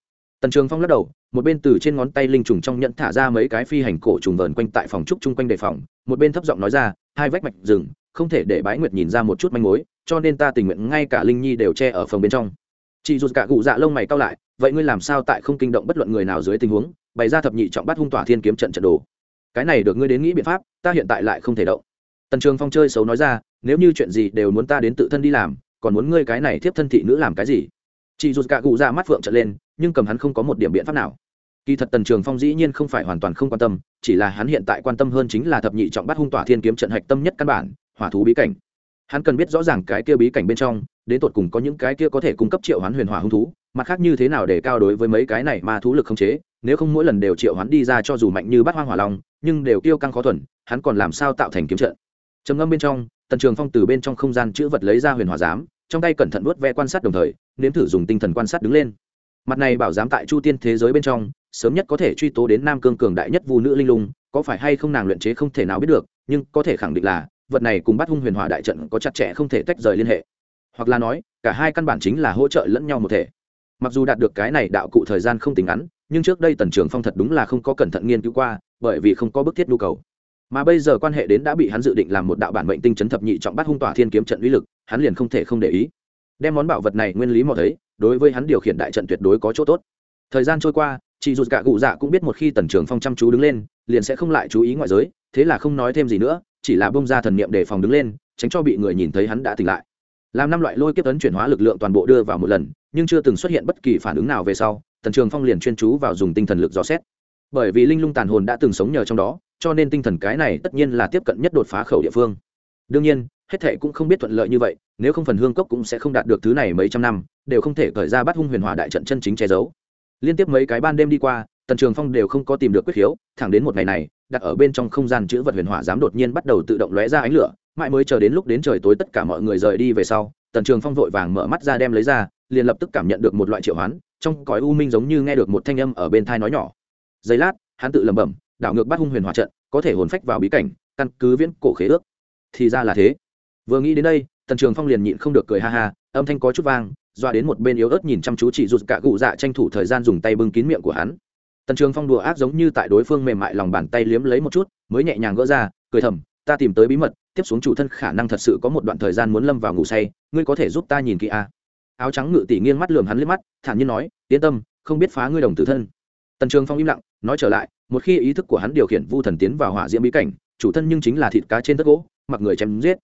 Tần trường phong lắc đầu, một bên từ trên ngón tay linh trùng trong nhận thả ra mấy cái phi hành cổ trùng vờn quanh tại phòng trúc chung quanh đề phòng, một bên thấp giọng nói ra, hai vách mạch rừng, không thể để bái nguyệt nhìn ra một chút manh mối cho nên ta tình nguyện ngay cả linh nhi đều che ở phòng bên trong. Chị dù cả cụ dạ lông mày cao lại, vậy ngươi làm sao tại không kinh động bất luận người nào dưới tình huống, bày ra thập nhị trọng bắt hung tỏa thiên kiếm trận trận đồ? Cái này được ngươi đến nghĩ biện pháp, ta hiện tại lại không thể động. Tần trường phong chơi xấu nói ra, nếu như chuyện gì đều muốn ta đến tự thân đi làm, còn muốn ngươi cái này thiếp thân thị nữ làm cái gì? Chị dù cả cụ dạ mắt phượng trận lên, nhưng cầm hắn không có một điểm biện pháp nào. Kỳ thật tần trường phong dĩ nhiên không phải hoàn toàn không quan tâm, chỉ là hắn hiện tại quan tâm hơn chính là thập nhị trọng bắt hung tỏa thiên kiếm trận hạch tâm nhất căn bản, hỏa thú bí cảnh hắn cần biết rõ ràng cái kia bí cảnh bên trong, đến tột cùng có những cái kia có thể cung cấp triệu hoán huyền hỏa hung thú, mặt khác như thế nào để cao đối với mấy cái này mà thú lực không chế, nếu không mỗi lần đều triệu hoán đi ra cho dù mạnh như bát hoang hỏa long, nhưng đều tiêu căng khó thuần, hắn còn làm sao tạo thành kiếm trận? Trầm ngâm bên trong, tần trường phong từ bên trong không gian chữ vật lấy ra huyền hỏa giám, trong tay cẩn thận vuốt ve quan sát đồng thời, nếm thử dùng tinh thần quan sát đứng lên. Mặt này bảo giám tại chu tiên thế giới bên trong, sớm nhất có thể truy tố đến nam cương cường đại nhất vu nữ linh lung, có phải hay không nàng luyện chế không thể nào biết được, nhưng có thể khẳng định là vật này cùng bắt hung huyền hỏa đại trận có chặt chẽ không thể tách rời liên hệ. Hoặc là nói, cả hai căn bản chính là hỗ trợ lẫn nhau một thể. Mặc dù đạt được cái này đạo cụ thời gian không tính ngắn, nhưng trước đây tần trường phong thật đúng là không có cẩn thận nghiên cứu qua, bởi vì không có bức thiết nhu cầu. Mà bây giờ quan hệ đến đã bị hắn dự định làm một đạo bản mệnh tinh chấn thập nhị trọng bắt hung tỏa thiên kiếm trận uy lực, hắn liền không thể không để ý. Đem món bảo vật này nguyên lý mò thấy, đối với hắn điều khiển đại trận tuyệt đối có chỗ tốt. Thời gian trôi qua, chị dù cả cụ dạ cũng biết một khi tần trường phong chăm chú đứng lên, liền sẽ không lại chú ý ngoại giới, thế là không nói thêm gì nữa chỉ là bông ra thần niệm để phòng đứng lên, tránh cho bị người nhìn thấy hắn đã tỉnh lại. Làm năm loại lôi kiếp ấn chuyển hóa lực lượng toàn bộ đưa vào một lần, nhưng chưa từng xuất hiện bất kỳ phản ứng nào về sau, tần trường phong liền chuyên chú vào dùng tinh thần lực dò xét. Bởi vì linh lung tàn hồn đã từng sống nhờ trong đó, cho nên tinh thần cái này tất nhiên là tiếp cận nhất đột phá khẩu địa phương. Đương nhiên, hết thệ cũng không biết thuận lợi như vậy, nếu không phần hương cốc cũng sẽ không đạt được thứ này mấy trăm năm, đều không thể khởi ra bắt hung huyền hòa đại trận chân chính che giấu. Liên tiếp mấy cái ban đêm đi qua tần trường phong đều không có tìm được quyết khiếu, thẳng đến một ngày này, đặt ở bên trong không gian chữ vật huyền hỏa dám đột nhiên bắt đầu tự động lóe ra ánh lửa, mãi mới chờ đến lúc đến trời tối tất cả mọi người rời đi về sau, tần trường phong vội vàng mở mắt ra đem lấy ra, liền lập tức cảm nhận được một loại triệu hoán, trong cõi u minh giống như nghe được một thanh âm ở bên thai nói nhỏ. Giây lát, hắn tự lẩm bẩm, đảo ngược bắt hung huyền hỏa trận, có thể hồn phách vào bí cảnh, căn cứ viễn cổ khế ước. Thì ra là thế. Vừa nghĩ đến đây, tần trường phong liền nhịn không được cười ha ha, âm thanh có chút vang, doa đến một bên yếu ớt nhìn chăm chú chỉ rụt cả cụ dạ tranh thủ thời gian dùng tay bưng kín miệng của hắn tần trường phong đùa ác giống như tại đối phương mềm mại lòng bàn tay liếm lấy một chút, mới nhẹ nhàng gỡ ra, cười thầm, ta tìm tới bí mật, tiếp xuống chủ thân khả năng thật sự có một đoạn thời gian muốn lâm vào ngủ say, ngươi có thể giúp ta nhìn kỹ a. À. áo trắng ngự tỷ nghiêng mắt lườm hắn liếc mắt, thản nhiên nói, yên tâm, không biết phá ngươi đồng tử thân. Tần trường phong im lặng, nói trở lại, một khi ý thức của hắn điều khiển vu thần tiến vào hỏa diễm bí cảnh, chủ thân nhưng chính là thịt cá trên tất gỗ, mặc người chém giết.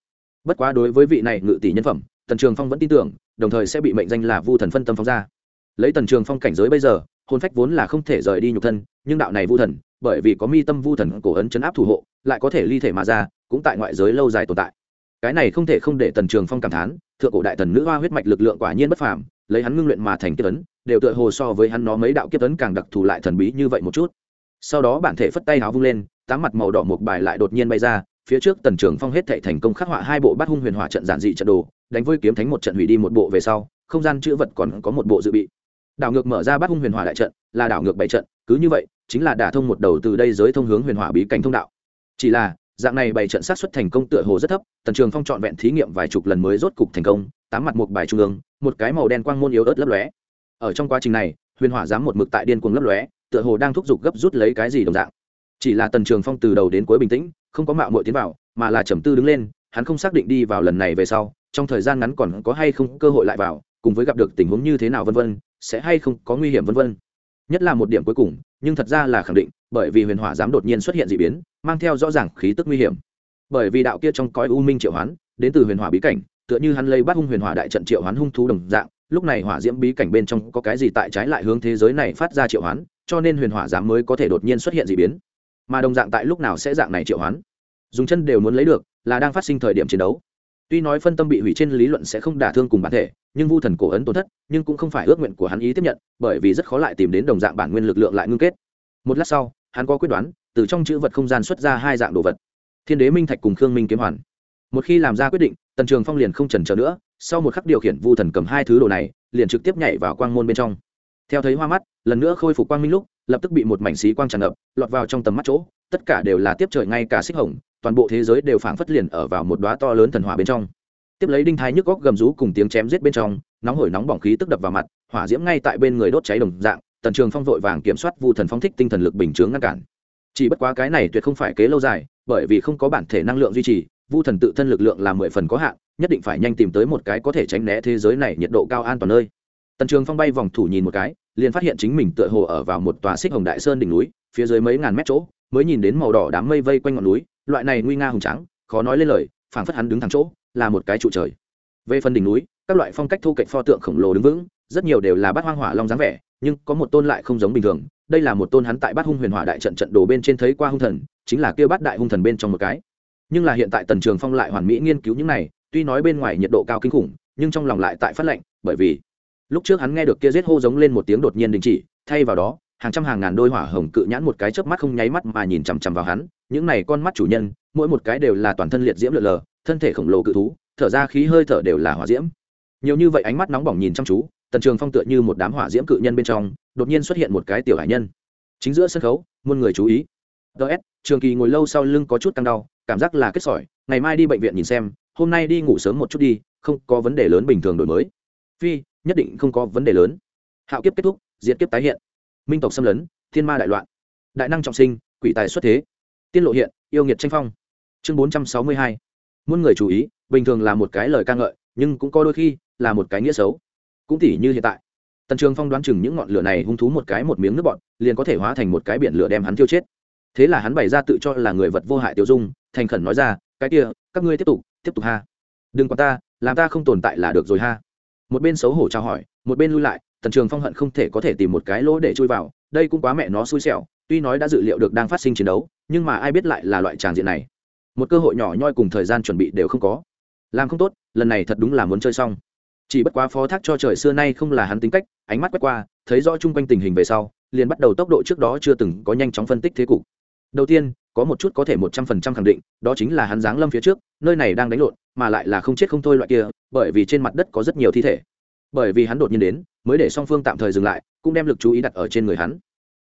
Bất quá đối với vị này ngự tỷ nhân phẩm, tần trường phong vẫn tin tưởng, đồng thời sẽ bị mệnh danh là vu thần phân tâm phóng ra. Lấy tần trường phong cảnh giới bây giờ hồn phách vốn là không thể rời đi nhục thân, nhưng đạo này vu thần, bởi vì có mi tâm vu thần cổ ấn chấn áp thủ hộ, lại có thể ly thể mà ra, cũng tại ngoại giới lâu dài tồn tại. Cái này không thể không để tần trường phong cảm thán, thượng cổ đại thần nữ hoa huyết mạch lực lượng quả nhiên bất phàm, lấy hắn ngưng luyện mà thành kiếp ấn, đều tựa hồ so với hắn nó mấy đạo kiếp ấn càng đặc thù lại thần bí như vậy một chút. Sau đó bản thể phất tay háo vung lên, tám mặt màu đỏ một bài lại đột nhiên bay ra, phía trước tần trường phong hết thệ thành công khắc họa hai bộ bát hung huyền hỏa trận giản dị trận đồ, đánh với kiếm thánh một trận hủy đi một bộ về sau, không gian chữ vật còn có một bộ dự bị đảo ngược mở ra bắt hung huyền hỏa đại trận, là đảo ngược bảy trận, cứ như vậy, chính là đả thông một đầu từ đây giới thông hướng huyền hỏa bí cảnh thông đạo. Chỉ là, dạng này bảy trận sát xuất thành công tựa hồ rất thấp, tần trường phong trọn vẹn thí nghiệm vài chục lần mới rốt cục thành công, tám mặt một bài trung ương, một cái màu đen quang môn yếu ớt lấp lóe. Ở trong quá trình này, huyền hỏa dám một mực tại điên cuồng lấp lóe, tựa hồ đang thúc giục gấp rút lấy cái gì đồng dạng. Chỉ là tần trường phong từ đầu đến cuối bình tĩnh, không có mạo muội tiến vào, mà là trầm tư đứng lên, hắn không xác định đi vào lần này về sau, trong thời gian ngắn còn có hay không cơ hội lại vào, cùng với gặp được tình huống như thế nào vân vân sẽ hay không có nguy hiểm vân vân. Nhất là một điểm cuối cùng, nhưng thật ra là khẳng định, bởi vì huyền hỏa dám đột nhiên xuất hiện d ị biến, mang theo rõ ràng khí tức nguy hiểm. Bởi vì đạo kia trong cõi u minh triệu hoán, đến từ huyền hỏa bí cảnh, tựa như hắn lấy bắt hung huyền hỏa đại trận triệu hoán hung thú đồng dạng, lúc này hỏa diễm bí cảnh bên trong có cái gì tại trái lại hướng thế giới này phát ra triệu hoán, cho nên huyền hỏa dám mới có thể đột nhiên xuất hiện d ị biến. Mà đồng dạng tại lúc nào sẽ dạng này triệu hoán? Dùng chân đều muốn lấy được, là đang phát sinh thời điểm chiến đấu tuy nói phân tâm bị hủy trên lý luận sẽ không đả thương cùng bản thể, nhưng vu thần cổ ấn tổn thất, nhưng cũng không phải ước nguyện của hắn ý tiếp nhận, bởi vì rất khó lại tìm đến đồng dạng bản nguyên lực lượng lại ngưng kết. Một lát sau, hắn có quyết đoán, từ trong chữ vật không gian xuất ra hai dạng đồ vật. Thiên đế minh thạch cùng khương minh kiếm hoàn. Một khi làm ra quyết định, tần trường phong liền không trần trở nữa, sau một khắc điều khiển vu thần cầm hai thứ đồ này, liền trực tiếp nhảy vào quang môn bên trong. Theo thấy hoa mắt, lần nữa khôi phục quang minh lúc, lập tức bị một mảnh xí quang tràn ngập, lọt vào trong tầm mắt chỗ, tất cả đều là tiếp trời ngay cả xích hồng toàn bộ thế giới đều phảng phất liền ở vào một đóa to lớn thần hỏa bên trong. Tiếp lấy đinh thái nhức góc gầm rú cùng tiếng chém giết bên trong, nóng hổi nóng bỏng khí tức đập vào mặt, hỏa diễm ngay tại bên người đốt cháy đồng dạng, tần trường phong vội vàng kiểm soát vu thần phong thích tinh thần lực bình chướng ngăn cản. Chỉ bất quá cái này tuyệt không phải kế lâu dài, bởi vì không có bản thể năng lượng duy trì, vu thần tự thân lực lượng là mười phần có hạn, nhất định phải nhanh tìm tới một cái có thể tránh né thế giới này nhiệt độ cao an toàn nơi. Tần trường phong bay vòng thủ nhìn một cái, liền phát hiện chính mình tựa hồ ở vào một tòa xích hồng đại sơn đỉnh núi, phía dưới mấy ngàn mét chỗ, mới nhìn đến màu đỏ đám mây vây quanh ngọn núi loại này nguy nga hùng trắng khó nói lên lời, phảng phất hắn đứng thẳng chỗ, là một cái trụ trời. Về phần đỉnh núi, các loại phong cách thu cạnh pho tượng khổng lồ đứng vững, rất nhiều đều là bát hoang hỏa long dáng vẻ, nhưng có một tôn lại không giống bình thường. Đây là một tôn hắn tại bát hung huyền hỏa đại trận trận đồ bên trên thấy qua hung thần, chính là kêu bát đại hung thần bên trong một cái. Nhưng là hiện tại tần trường phong lại hoàn mỹ nghiên cứu những này, tuy nói bên ngoài nhiệt độ cao kinh khủng, nhưng trong lòng lại tại phát lệnh, bởi vì lúc trước hắn nghe được kia giết hô giống lên một tiếng đột nhiên đình chỉ, thay vào đó hàng trăm hàng ngàn đôi hỏa hồng cự nhãn một cái chớp mắt không nháy mắt mà nhìn chằm chằm vào hắn, những này con mắt chủ nhân, mỗi một cái đều là toàn thân liệt diễm lượn lờ, thân thể khổng lồ cự thú, thở ra khí hơi thở đều là hỏa diễm. Nhiều như vậy ánh mắt nóng bỏng nhìn chăm chú, tần trường phong tựa như một đám hỏa diễm cự nhân bên trong, đột nhiên xuất hiện một cái tiểu hải nhân. Chính giữa sân khấu, muôn người chú ý. Ts trường kỳ ngồi lâu sau lưng có chút căng đau, cảm giác là kết sỏi, ngày mai đi bệnh viện nhìn xem, hôm nay đi ngủ sớm một chút đi, không có vấn đề lớn bình thường đổi mới. Phi, nhất định không có vấn đề lớn. Hạo kiếp kết thúc, diệt kiếp tái hiện minh tộc xâm lấn, thiên ma đại loạn, đại năng trọng sinh, quỷ tài xuất thế, tiên lộ hiện, yêu nghiệt tranh phong. Chương bốn trăm sáu mươi hai. Muôn người chú ý, bình thường là một cái lời ca ngợi, nhưng cũng có đôi khi là một cái nghĩa xấu. Cũng tỉ như hiện tại, tần trường phong đoán chừng những ngọn lửa này hung thú một cái một miếng nước bọn liền có thể hóa thành một cái biển lửa đem hắn tiêu chết. Thế là hắn bày ra tự cho là người vật vô hại tiêu dung, thành khẩn nói ra, cái kia, các ngươi tiếp tục tiếp tục ha. Đừng có ta, làm ta không tồn tại là được rồi ha. Một bên xấu hổ trao hỏi, một bên lui lại tần trường phong hận không thể có thể tìm một cái lỗ để chui vào, đây cũng quá mẹ nó xui xẻo, tuy nói đã dự liệu được đang phát sinh chiến đấu, nhưng mà ai biết lại là loại tràng diện này. Một cơ hội nhỏ nhoi cùng thời gian chuẩn bị đều không có. Làm không tốt, lần này thật đúng là muốn chơi xong. Chỉ bất quá phó thác cho trời xưa nay không là hắn tính cách, ánh mắt quét qua, thấy rõ chung quanh tình hình về sau, liền bắt đầu tốc độ trước đó chưa từng có nhanh chóng phân tích thế cục. Đầu tiên, có một chút có thể một trăm phần trăm khẳng định, đó chính là hắn giáng lâm phía trước, nơi này đang đánh lộn, mà lại là không chết không thôi loại kia, bởi vì trên mặt đất có rất nhiều thi thể. Bởi vì hắn đột nhiên đến mới để song phương tạm thời dừng lại, cũng đem lực chú ý đặt ở trên người hắn.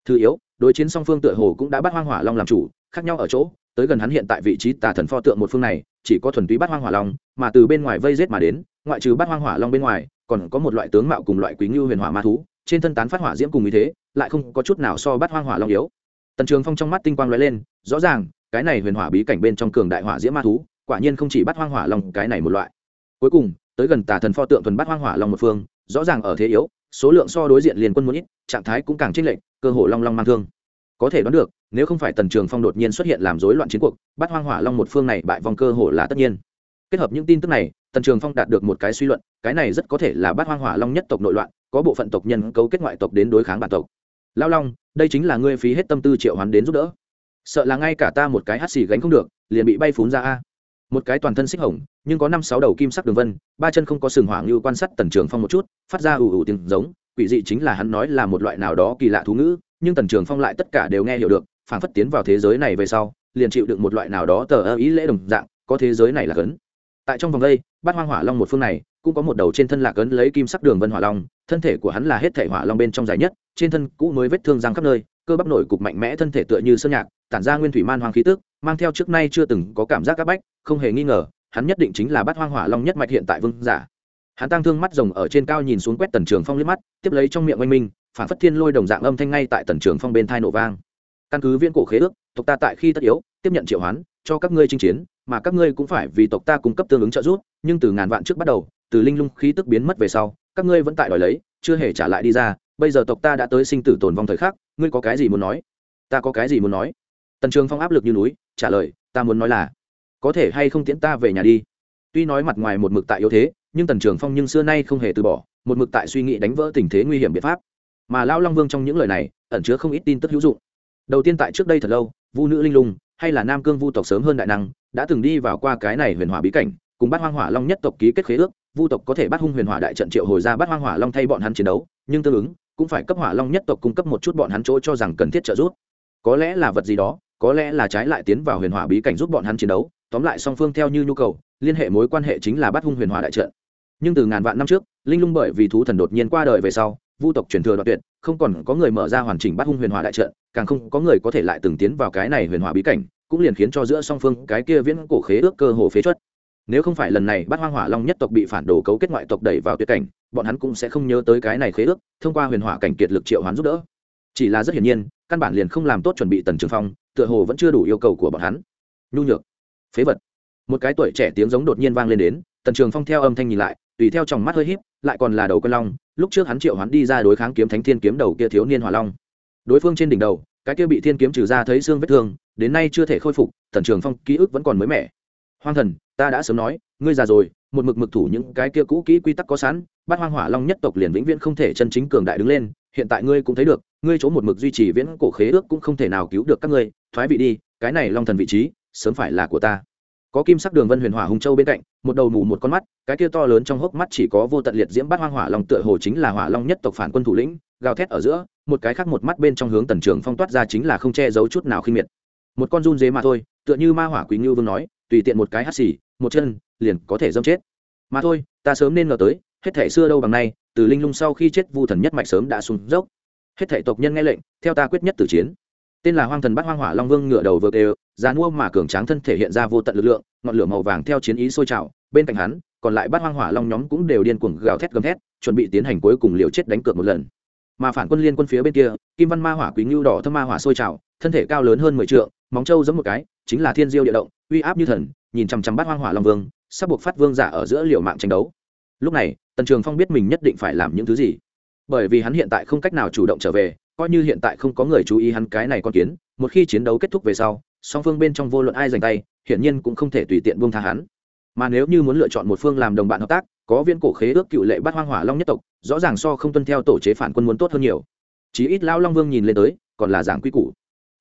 Thứ yếu, đối chiến song phương tựa hồ cũng đã bắt hoang hỏa long làm chủ, khác nhau ở chỗ, tới gần hắn hiện tại vị trí tà thần pho tượng một phương này, chỉ có thuần túy bắt hoang hỏa long, mà từ bên ngoài vây rết mà đến, ngoại trừ bắt hoang hỏa long bên ngoài, còn có một loại tướng mạo cùng loại quý ngưu huyền hỏa ma thú, trên thân tán phát hỏa diễm cùng ý thế, lại không có chút nào so bắt hoang hỏa long yếu. Tần trường phong trong mắt tinh quang lóe lên, rõ ràng, cái này huyền hỏa bí cảnh bên trong cường đại hỏa diễm ma thú, quả nhiên không chỉ bắt hoang hỏa long cái này một loại. Cuối cùng, tới gần tà thần pho tượng thuần bắt hoang hỏa long một phương rõ ràng ở thế yếu, số lượng so đối diện liền quân muốn ít, trạng thái cũng càng chênh lệch, cơ hồ long long mang thương. Có thể đoán được, nếu không phải tần trường phong đột nhiên xuất hiện làm rối loạn chiến cuộc, bắt hoang hỏa long một phương này bại vòng cơ hồ là tất nhiên. Kết hợp những tin tức này, tần trường phong đạt được một cái suy luận, cái này rất có thể là bắt hoang hỏa long nhất tộc nội loạn, có bộ phận tộc nhân cấu kết ngoại tộc đến đối kháng bản tộc. Lao long, đây chính là ngươi phí hết tâm tư triệu hoán đến giúp đỡ. Sợ là ngay cả ta một cái hắt xì gánh không được, liền bị bay phún ra a một cái toàn thân xích hồng, nhưng có năm sáu đầu kim sắc đường vân, ba chân không có sừng hoảng như quan sát tần trường phong một chút, phát ra ủ ủ tiếng giống, quỷ dị chính là hắn nói là một loại nào đó kỳ lạ thú ngữ, nhưng tần trường phong lại tất cả đều nghe hiểu được phản phất tiến vào thế giới này về sau, liền chịu được một loại nào đó tờ ơ ý lễ đồng dạng, có thế giới này là cấn. Tại trong vòng đây, bát hoang hỏa long một phương này, cũng có một đầu trên thân lạc cấn lấy kim sắc đường vân hỏa long, thân thể của hắn là hết thể hỏa long bên trong dài nhất, trên thân cũ mới vết thương răng khắp nơi, cơ bắp nổi cục mạnh mẽ thân thể tựa như sơn nhạc, tản ra nguyên thủy man hoang khí tức, mang theo trước nay chưa từng có cảm giác áp bách không hề nghi ngờ, hắn nhất định chính là bát hoang hỏa long nhất mạch hiện tại vương giả. Hắn tăng thương mắt rồng ở trên cao nhìn xuống quét tần trường phong liếc mắt, tiếp lấy trong miệng oanh minh, phản phất thiên lôi đồng dạng âm thanh ngay tại tần trường phong bên thai nổ vang. Căn cứ viên cổ khế ước, tộc ta tại khi tất yếu, tiếp nhận triệu hoán, cho các ngươi chinh chiến, mà các ngươi cũng phải vì tộc ta cung cấp tương ứng trợ giúp, nhưng từ ngàn vạn trước bắt đầu, từ linh lung khí tức biến mất về sau, các ngươi vẫn tại đòi lấy, chưa hề trả lại đi ra, bây giờ tộc ta đã tới sinh tử tồn vong thời khắc, ngươi có cái gì muốn nói? Ta có cái gì muốn nói? Tần trường phong áp lực như núi, trả lời, ta muốn nói là có thể hay không tiễn ta về nhà đi? Tuy nói mặt ngoài một mực tại yếu thế, nhưng tần trường phong nhưng xưa nay không hề từ bỏ, một mực tại suy nghĩ đánh vỡ tình thế nguy hiểm biện pháp. Mà lao long vương trong những lời này, ẩn chứa không ít tin tức hữu dụng. Đầu tiên tại trước đây thật lâu, vu nữ linh lung, hay là nam cương vu tộc sớm hơn đại năng, đã từng đi vào qua cái này huyền hỏa bí cảnh, cùng bắt hoang hỏa long nhất tộc ký kết khế ước, vu tộc có thể bắt hung huyền hỏa đại trận triệu hồi ra bắt hoang hỏa long thay bọn hắn chiến đấu, nhưng tương ứng, cũng phải cấp hỏa long nhất tộc cung cấp một chút bọn hắn chỗ cho rằng cần thiết trợ giúp. Có lẽ là vật gì đó, có lẽ là trái lại tiến vào huyền hỏa bí cảnh giúp bọn hắn chiến đấu tóm lại song phương theo như nhu cầu, liên hệ mối quan hệ chính là bắt hung huyền hỏa đại trận. Nhưng từ ngàn vạn năm trước, linh lung bởi vì thú thần đột nhiên qua đời về sau, vu tộc truyền thừa đoạn tuyệt, không còn có người mở ra hoàn chỉnh bắt hung huyền hỏa đại trận, càng không có người có thể lại từng tiến vào cái này huyền hỏa bí cảnh, cũng liền khiến cho giữa song phương cái kia viễn cổ khế ước cơ hồ phế chuất. Nếu không phải lần này bắt hoang hỏa long nhất tộc bị phản đồ cấu kết ngoại tộc đẩy vào tuyệt cảnh, bọn hắn cũng sẽ không nhớ tới cái này khế ước, thông qua huyền hỏa cảnh kiệt lực triệu hoán giúp đỡ. Chỉ là rất hiển nhiên, căn bản liền không làm tốt chuẩn bị tần trường phong, tựa hồ vẫn chưa đủ yêu cầu của bọn hắn. Nhu nhược phế vật. Một cái tuổi trẻ tiếng giống đột nhiên vang lên đến, tần trường phong theo âm thanh nhìn lại, tùy theo trong mắt hơi híp, lại còn là đầu quân long, lúc trước hắn triệu hắn đi ra đối kháng kiếm thánh thiên kiếm đầu kia thiếu niên hỏa long. Đối phương trên đỉnh đầu, cái kia bị thiên kiếm trừ ra thấy xương vết thương, đến nay chưa thể khôi phục, tần trường phong ký ức vẫn còn mới mẻ. Hoang thần, ta đã sớm nói, ngươi già rồi, một mực mực thủ những cái kia cũ kỹ quy tắc có sẵn, bắt hoang hỏa long nhất tộc liền vĩnh viễn không thể chân chính cường đại đứng lên, hiện tại ngươi cũng thấy được, ngươi chỗ một mực duy trì viễn cổ khế ước cũng không thể nào cứu được các ngươi, thoái vị đi, cái này long thần vị trí sớm phải là của ta. Có kim sắc đường vân huyền hỏa hùng châu bên cạnh, một đầu mù một con mắt, cái kia to lớn trong hốc mắt chỉ có vô tận liệt diễm bát hoang hỏa long, tựa hồ chính là hỏa long nhất tộc phản quân thủ lĩnh, gào thét ở giữa, một cái khác một mắt bên trong hướng tần trường phong toát ra chính là không che giấu chút nào khinh miệt. Một con run dế mà thôi, tựa như ma hỏa quý ngưu vương nói, tùy tiện một cái hắt xì, một chân, liền có thể dâm chết. Mà thôi, ta sớm nên ngờ tới, hết thể xưa đâu bằng nay, từ linh lung sau khi chết vu thần nhất mạch sớm đã sụn dốc. Hết thể tộc nhân nghe lệnh, theo ta quyết nhất tử chiến. Tên là hoang thần bắt hoang hỏa long vương ngựa đầu vượt đều giá mua mà cường tráng thân thể hiện ra vô tận lực lượng, ngọn lửa màu vàng theo chiến ý sôi trào, bên cạnh hắn, còn lại bát hoang hỏa long nhóm cũng đều điên cuồng gào thét gầm thét, chuẩn bị tiến hành cuối cùng liều chết đánh cược một lần. Mà phản quân liên quân phía bên kia, kim văn ma hỏa quý ngưu đỏ thâm ma hỏa sôi trào, thân thể cao lớn hơn mười trượng, móng trâu giống một cái, chính là thiên diêu địa động, uy áp như thần, nhìn chằm chằm bát hoang hỏa long vương, sắp buộc phát vương giả ở giữa liều mạng tranh đấu. Lúc này, tần trường phong biết mình nhất định phải làm những thứ gì. Bởi vì hắn hiện tại không cách nào chủ động trở về, coi như hiện tại không có người chú ý hắn cái này con kiến, một khi chiến đấu kết thúc về sau song phương bên trong vô luận ai giành tay, hiển nhiên cũng không thể tùy tiện buông tha hắn. Mà nếu như muốn lựa chọn một phương làm đồng bạn hợp tác, có viên cổ khế ước cựu lệ bắt hoang hỏa long nhất tộc, rõ ràng so không tuân theo tổ chế phản quân muốn tốt hơn nhiều. Chí ít lao long vương nhìn lên tới, còn là giảng quy củ.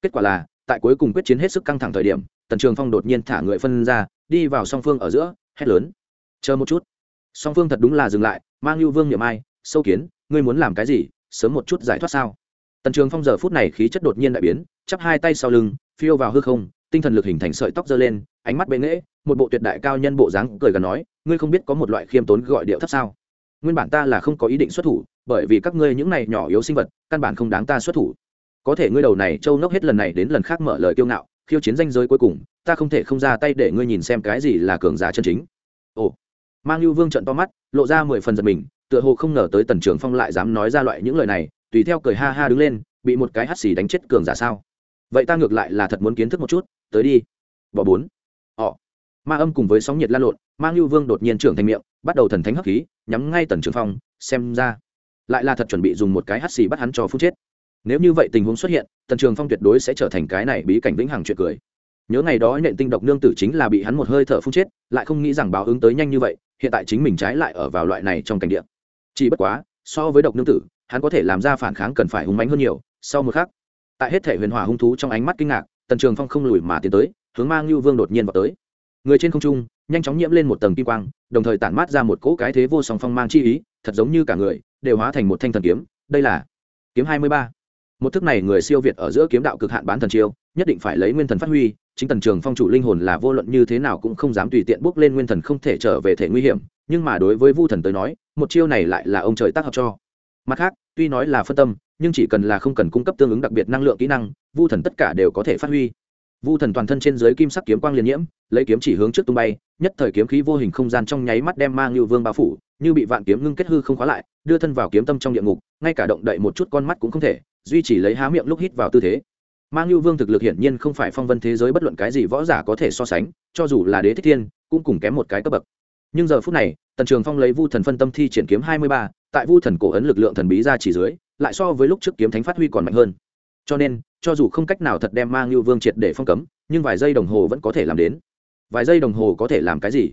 Kết quả là, tại cuối cùng quyết chiến hết sức căng thẳng thời điểm, tần trường phong đột nhiên thả người phân ra, đi vào song phương ở giữa, hét lớn. Chờ một chút. Song phương thật đúng là dừng lại, mang lưu vương niệm ai, sâu kiến, ngươi muốn làm cái gì, sớm một chút giải thoát sao? Tần trường phong giờ phút này khí chất đột nhiên đại biến chắp hai tay sau lưng, phiêu vào hư không, tinh thần lực hình thành sợi tóc dơ lên, ánh mắt bệ nghễ, một bộ tuyệt đại cao nhân bộ dáng cười gần nói, ngươi không biết có một loại khiêm tốn gọi điệu thấp sao? Nguyên bản ta là không có ý định xuất thủ, bởi vì các ngươi những này nhỏ yếu sinh vật, căn bản không đáng ta xuất thủ. Có thể ngươi đầu này trâu nốc hết lần này đến lần khác mở lời kiêu ngạo, khiêu chiến danh giới cuối cùng, ta không thể không ra tay để ngươi nhìn xem cái gì là cường giả chân chính. Ồ. Mang lưu vương trận to mắt, lộ ra mười phần giật mình, tựa hồ không ngờ tới tần trường phong lại dám nói ra loại những lời này, tùy theo cười ha ha đứng lên, bị một cái hắt xì đánh chết cường giả sao? Vậy ta ngược lại là thật muốn kiến thức một chút, tới đi. Bỏ bốn. Họ. Ma âm cùng với sóng nhiệt lan lộn mang lưu vương đột nhiên trưởng thành miệng, bắt đầu thần thánh hấp khí, nhắm ngay tần trường phong, xem ra lại là thật chuẩn bị dùng một cái hắt xì bắt hắn cho phút chết. Nếu như vậy tình huống xuất hiện, tần trường phong tuyệt đối sẽ trở thành cái này bí cảnh vĩnh hằng chuyện cười. Nhớ ngày đó nện tinh độc nương tử chính là bị hắn một hơi thở phun chết, lại không nghĩ rằng báo ứng tới nhanh như vậy, hiện tại chính mình trái lại ở vào loại này trong cảnh địa. Chỉ bất quá, so với độc nương tử, hắn có thể làm ra phản kháng cần phải hùng mánh hơn nhiều, sau một khắc tại hết thể huyền hỏa hung thú trong ánh mắt kinh ngạc, tần trường phong không lùi mà tiến tới, hướng mang lưu vương đột nhiên vào tới. Người trên không trung, nhanh chóng nhiễm lên một tầng kim quang, đồng thời tản mát ra một cỗ cái thế vô song phong mang chi ý, thật giống như cả người đều hóa thành một thanh thần kiếm. Đây là kiếm hai mươi ba. Một thức này người siêu việt ở giữa kiếm đạo cực hạn bán thần chiêu, nhất định phải lấy nguyên thần phát huy, chính tần trường phong chủ linh hồn là vô luận như thế nào cũng không dám tùy tiện bước lên nguyên thần không thể trở về thể nguy hiểm, nhưng mà đối với vu thần tới nói, một chiêu này lại là ông trời tác hợp cho. Mặt khác, tuy nói là phân tâm nhưng chỉ cần là không cần cung cấp tương ứng đặc biệt năng lượng kỹ năng, vu thần tất cả đều có thể phát huy. Vu thần toàn thân trên dưới kim sắc kiếm quang liên nhiễm, lấy kiếm chỉ hướng trước tung bay, nhất thời kiếm khí vô hình không gian trong nháy mắt đem mang như vương bao phủ, như bị vạn kiếm ngưng kết hư không khóa lại, đưa thân vào kiếm tâm trong địa ngục, ngay cả động đậy một chút con mắt cũng không thể, duy chỉ lấy há miệng lúc hít vào tư thế. Mang như vương thực lực hiển nhiên không phải phong vân thế giới bất luận cái gì võ giả có thể so sánh, cho dù là đế thích thiên, cũng cùng kém một cái cấp bậc. Nhưng giờ phút này, tần trường phong lấy vu thần phân tâm thi triển kiếm hai mươi ba, tại vu thần cổ ấn lực lượng thần bí ra chỉ dưới lại so với lúc trước kiếm thánh phát huy còn mạnh hơn. Cho nên, cho dù không cách nào thật đem mang lưu vương triệt để phong cấm, nhưng vài giây đồng hồ vẫn có thể làm đến. Vài giây đồng hồ có thể làm cái gì?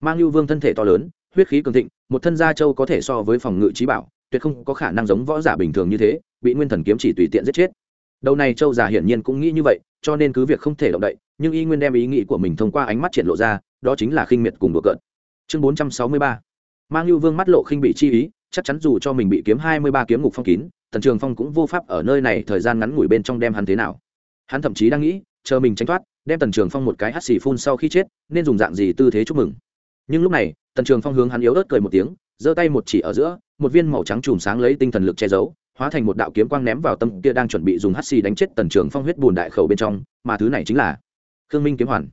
Mang lưu vương thân thể to lớn, huyết khí cường thịnh, một thân gia châu có thể so với phòng ngự trí bảo, tuyệt không có khả năng giống võ giả bình thường như thế, bị nguyên thần kiếm chỉ tùy tiện giết chết. Đầu này châu già hiển nhiên cũng nghĩ như vậy, cho nên cứ việc không thể động đậy, nhưng y nguyên đem ý nghĩ của mình thông qua ánh mắt triển lộ ra, đó chính là khinh miệt cùng đùa cợt. Chương bốn trăm sáu mươi ba. Mang lưu vương mắt lộ khinh bị chi ý chắc chắn dù cho mình bị kiếm hai mươi ba kiếm ngục phong kín, tần trường phong cũng vô pháp ở nơi này thời gian ngắn ngủi bên trong đem hắn thế nào. Hắn thậm chí đang nghĩ, chờ mình tránh thoát, đem tần trường phong một cái hắt xì phun sau khi chết, nên dùng dạng gì tư thế chúc mừng. Nhưng lúc này, tần trường phong hướng hắn yếu ớt cười một tiếng, giơ tay một chỉ ở giữa, một viên màu trắng chùm sáng lấy tinh thần lực che giấu, hóa thành một đạo kiếm quang ném vào tâm kia đang chuẩn bị dùng hắt xì đánh chết tần trường phong huyết bùn đại khẩu bên trong, mà thứ này chính là khương minh kiếm hoàn.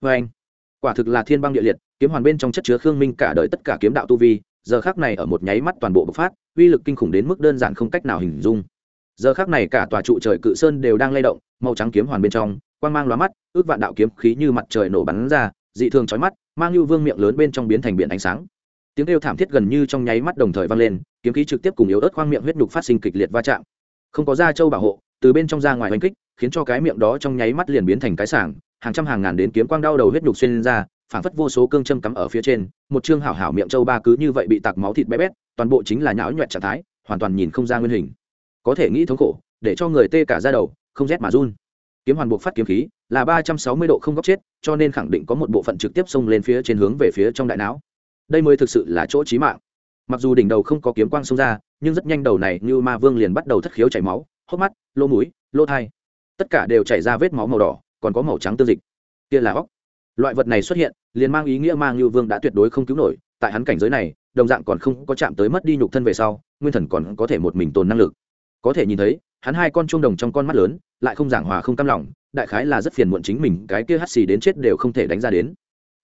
Vê anh quả thực là thiên băng địa liệt, kiếm hoàn bên trong chất chứa khương minh cả đời tất cả kiếm đạo tu vi giờ khác này ở một nháy mắt toàn bộ bộc phát, uy lực kinh khủng đến mức đơn giản không cách nào hình dung. Giờ khác này cả tòa trụ trời cự sơn đều đang lay động, màu trắng kiếm hoàn bên trong, quang mang lóa mắt, ước vạn đạo kiếm khí như mặt trời nổ bắn ra, dị thường chói mắt, mang lưu vương miệng lớn bên trong biến thành biển ánh sáng. Tiếng kêu thảm thiết gần như trong nháy mắt đồng thời vang lên, kiếm khí trực tiếp cùng yếu ớt khoang miệng huyết nhục phát sinh kịch liệt va chạm. Không có da trâu bảo hộ, từ bên trong ra ngoài oanh kích, khiến cho cái miệng đó trong nháy mắt liền biến thành cái sảng, hàng trăm hàng ngàn đến kiếm quang đau đầu huyết nhục xuyên lên ra phảng phất vô số cương châm cắm ở phía trên, một chương hảo hảo miệng châu ba cứ như vậy bị tạc máu thịt bé bét, toàn bộ chính là nhão nhuẹn trạng thái, hoàn toàn nhìn không ra nguyên hình. Có thể nghĩ thống khổ, để cho người tê cả ra đầu, không rét mà run. Kiếm hoàn buộc phát kiếm khí, là ba trăm sáu mươi độ không góc chết, cho nên khẳng định có một bộ phận trực tiếp xông lên phía trên hướng về phía trong đại não. Đây mới thực sự là chỗ trí mạng. Mặc dù đỉnh đầu không có kiếm quang xông ra, nhưng rất nhanh đầu này như ma vương liền bắt đầu thất khiếu chảy máu, hốc mắt, lỗ mũi, lỗ thai. Tất cả đều chảy ra vết máu màu đỏ, còn có màu trắng tương dịch. Kia là óc loại vật này xuất hiện, liền mang ý nghĩa mang như vương đã tuyệt đối không cứu nổi, tại hắn cảnh giới này, đồng dạng còn không có chạm tới mất đi nhục thân về sau, nguyên thần còn có thể một mình tồn năng lực. Có thể nhìn thấy, hắn hai con chuông đồng trong con mắt lớn, lại không giảng hòa không cam lòng, đại khái là rất phiền muộn chính mình, cái kia hắt xì đến chết đều không thể đánh ra đến.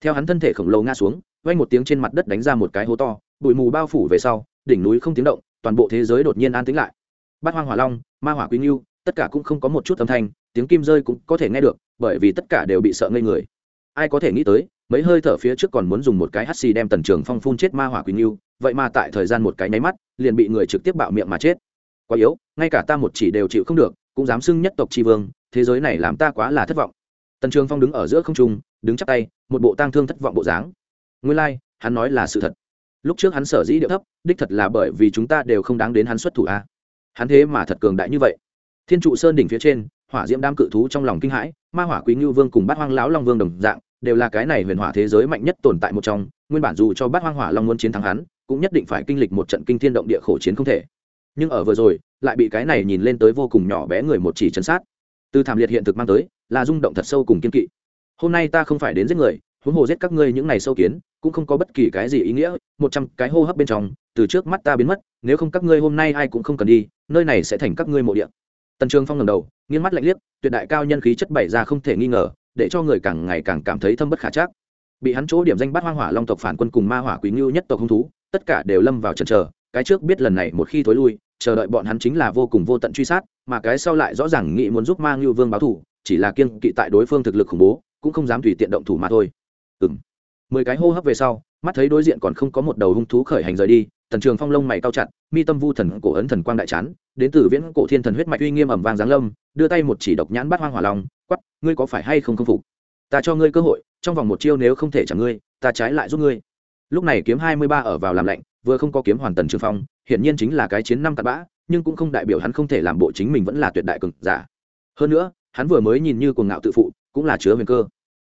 Theo hắn thân thể khổng lồ ngã xuống vay một tiếng trên mặt đất đánh ra một cái hố to, bụi mù bao phủ về sau, đỉnh núi không tiếng động, toàn bộ thế giới đột nhiên an tĩnh lại. Bát hoang hỏa long, ma hỏa quý ngưu tất cả cũng không có một chút âm thanh, tiếng kim rơi cũng có thể nghe được, bởi vì tất cả đều bị sợ ngây người ai có thể nghĩ tới mấy hơi thở phía trước còn muốn dùng một cái hắt xì đem tần trường phong phun chết ma hỏa quỳnh yêu, vậy mà tại thời gian một cái nháy mắt liền bị người trực tiếp bạo miệng mà chết. Quá yếu ngay cả ta một chỉ đều chịu không được cũng dám xưng nhất tộc tri vương thế giới này làm ta quá là thất vọng. Tần trường phong đứng ở giữa không trung đứng chắp tay một bộ tang thương thất vọng bộ dáng. Nguyên lai、like, hắn nói là sự thật. Lúc trước hắn sở dĩ điệu thấp đích thật là bởi vì chúng ta đều không đáng đến hắn xuất thủ a. Hắn thế mà thật cường đại như vậy. Thiên trụ sơn đỉnh phía trên hỏa diễm đam cự thú trong lòng kinh hãi, ma hỏa quý ngưu vương cùng bát hoang lão long vương đồng dạng, đều là cái này huyền hỏa thế giới mạnh nhất tồn tại một trong, nguyên bản dù cho bát hoang hỏa long muốn chiến thắng hắn, cũng nhất định phải kinh lịch một trận kinh thiên động địa khổ chiến không thể. Nhưng ở vừa rồi, lại bị cái này nhìn lên tới vô cùng nhỏ bé người một chỉ chấn sát. Từ thảm liệt hiện thực mang tới, là rung động thật sâu cùng kiên kỵ. Hôm nay ta không phải đến giết người, huống hồ giết các ngươi những này sâu kiến, cũng không có bất kỳ cái gì ý nghĩa, một trăm cái hô hấp bên trong, từ trước mắt ta biến mất, nếu không các ngươi hôm nay ai cũng không cần đi, nơi này sẽ thành các ngươi mộ địa tần trường phong ngầm đầu nghiêng mắt lạnh liếc, tuyệt đại cao nhân khí chất bày ra không thể nghi ngờ, để cho người càng ngày càng cảm thấy thâm bất khả chắc. Bị hắn chỗ điểm danh bắt hoang hỏa long tộc phản quân cùng ma hỏa quý ngưu nhất tộc hung thú, tất cả đều lâm vào trần trờ cái trước biết lần này một khi thối lui, chờ đợi bọn hắn chính là vô cùng vô tận truy sát, mà cái sau lại rõ ràng nghị muốn giúp ma ngưu vương báo thù, chỉ là kiên kỵ tại đối phương thực lực khủng bố, cũng không dám tùy tiện động thủ mà thôi. Ừng mười cái hô hấp về sau, mắt thấy đối diện còn không có một đầu hung thú khởi hành rời đi tần trường phong lông mày cao chặt, mi tâm vu thần cổ ấn thần quang đại chán, đến từ viễn cổ thiên thần huyết mạch uy nghiêm ẩm vàng giáng lâm, đưa tay một chỉ độc nhãn bát hoang hỏa lòng quắp ngươi có phải hay không khâm phục? Ta cho ngươi cơ hội, trong vòng một chiêu nếu không thể chẳng ngươi, ta trái lại giúp ngươi. Lúc này kiếm hai mươi ba ở vào làm lạnh, vừa không có kiếm hoàn tần trường phong, hiển nhiên chính là cái chiến năm tạt bã, nhưng cũng không đại biểu hắn không thể làm bộ chính mình vẫn là tuyệt đại cực giả. Hơn nữa, hắn vừa mới nhìn như cuồng ngạo tự phụ, cũng là chứa huyền cơ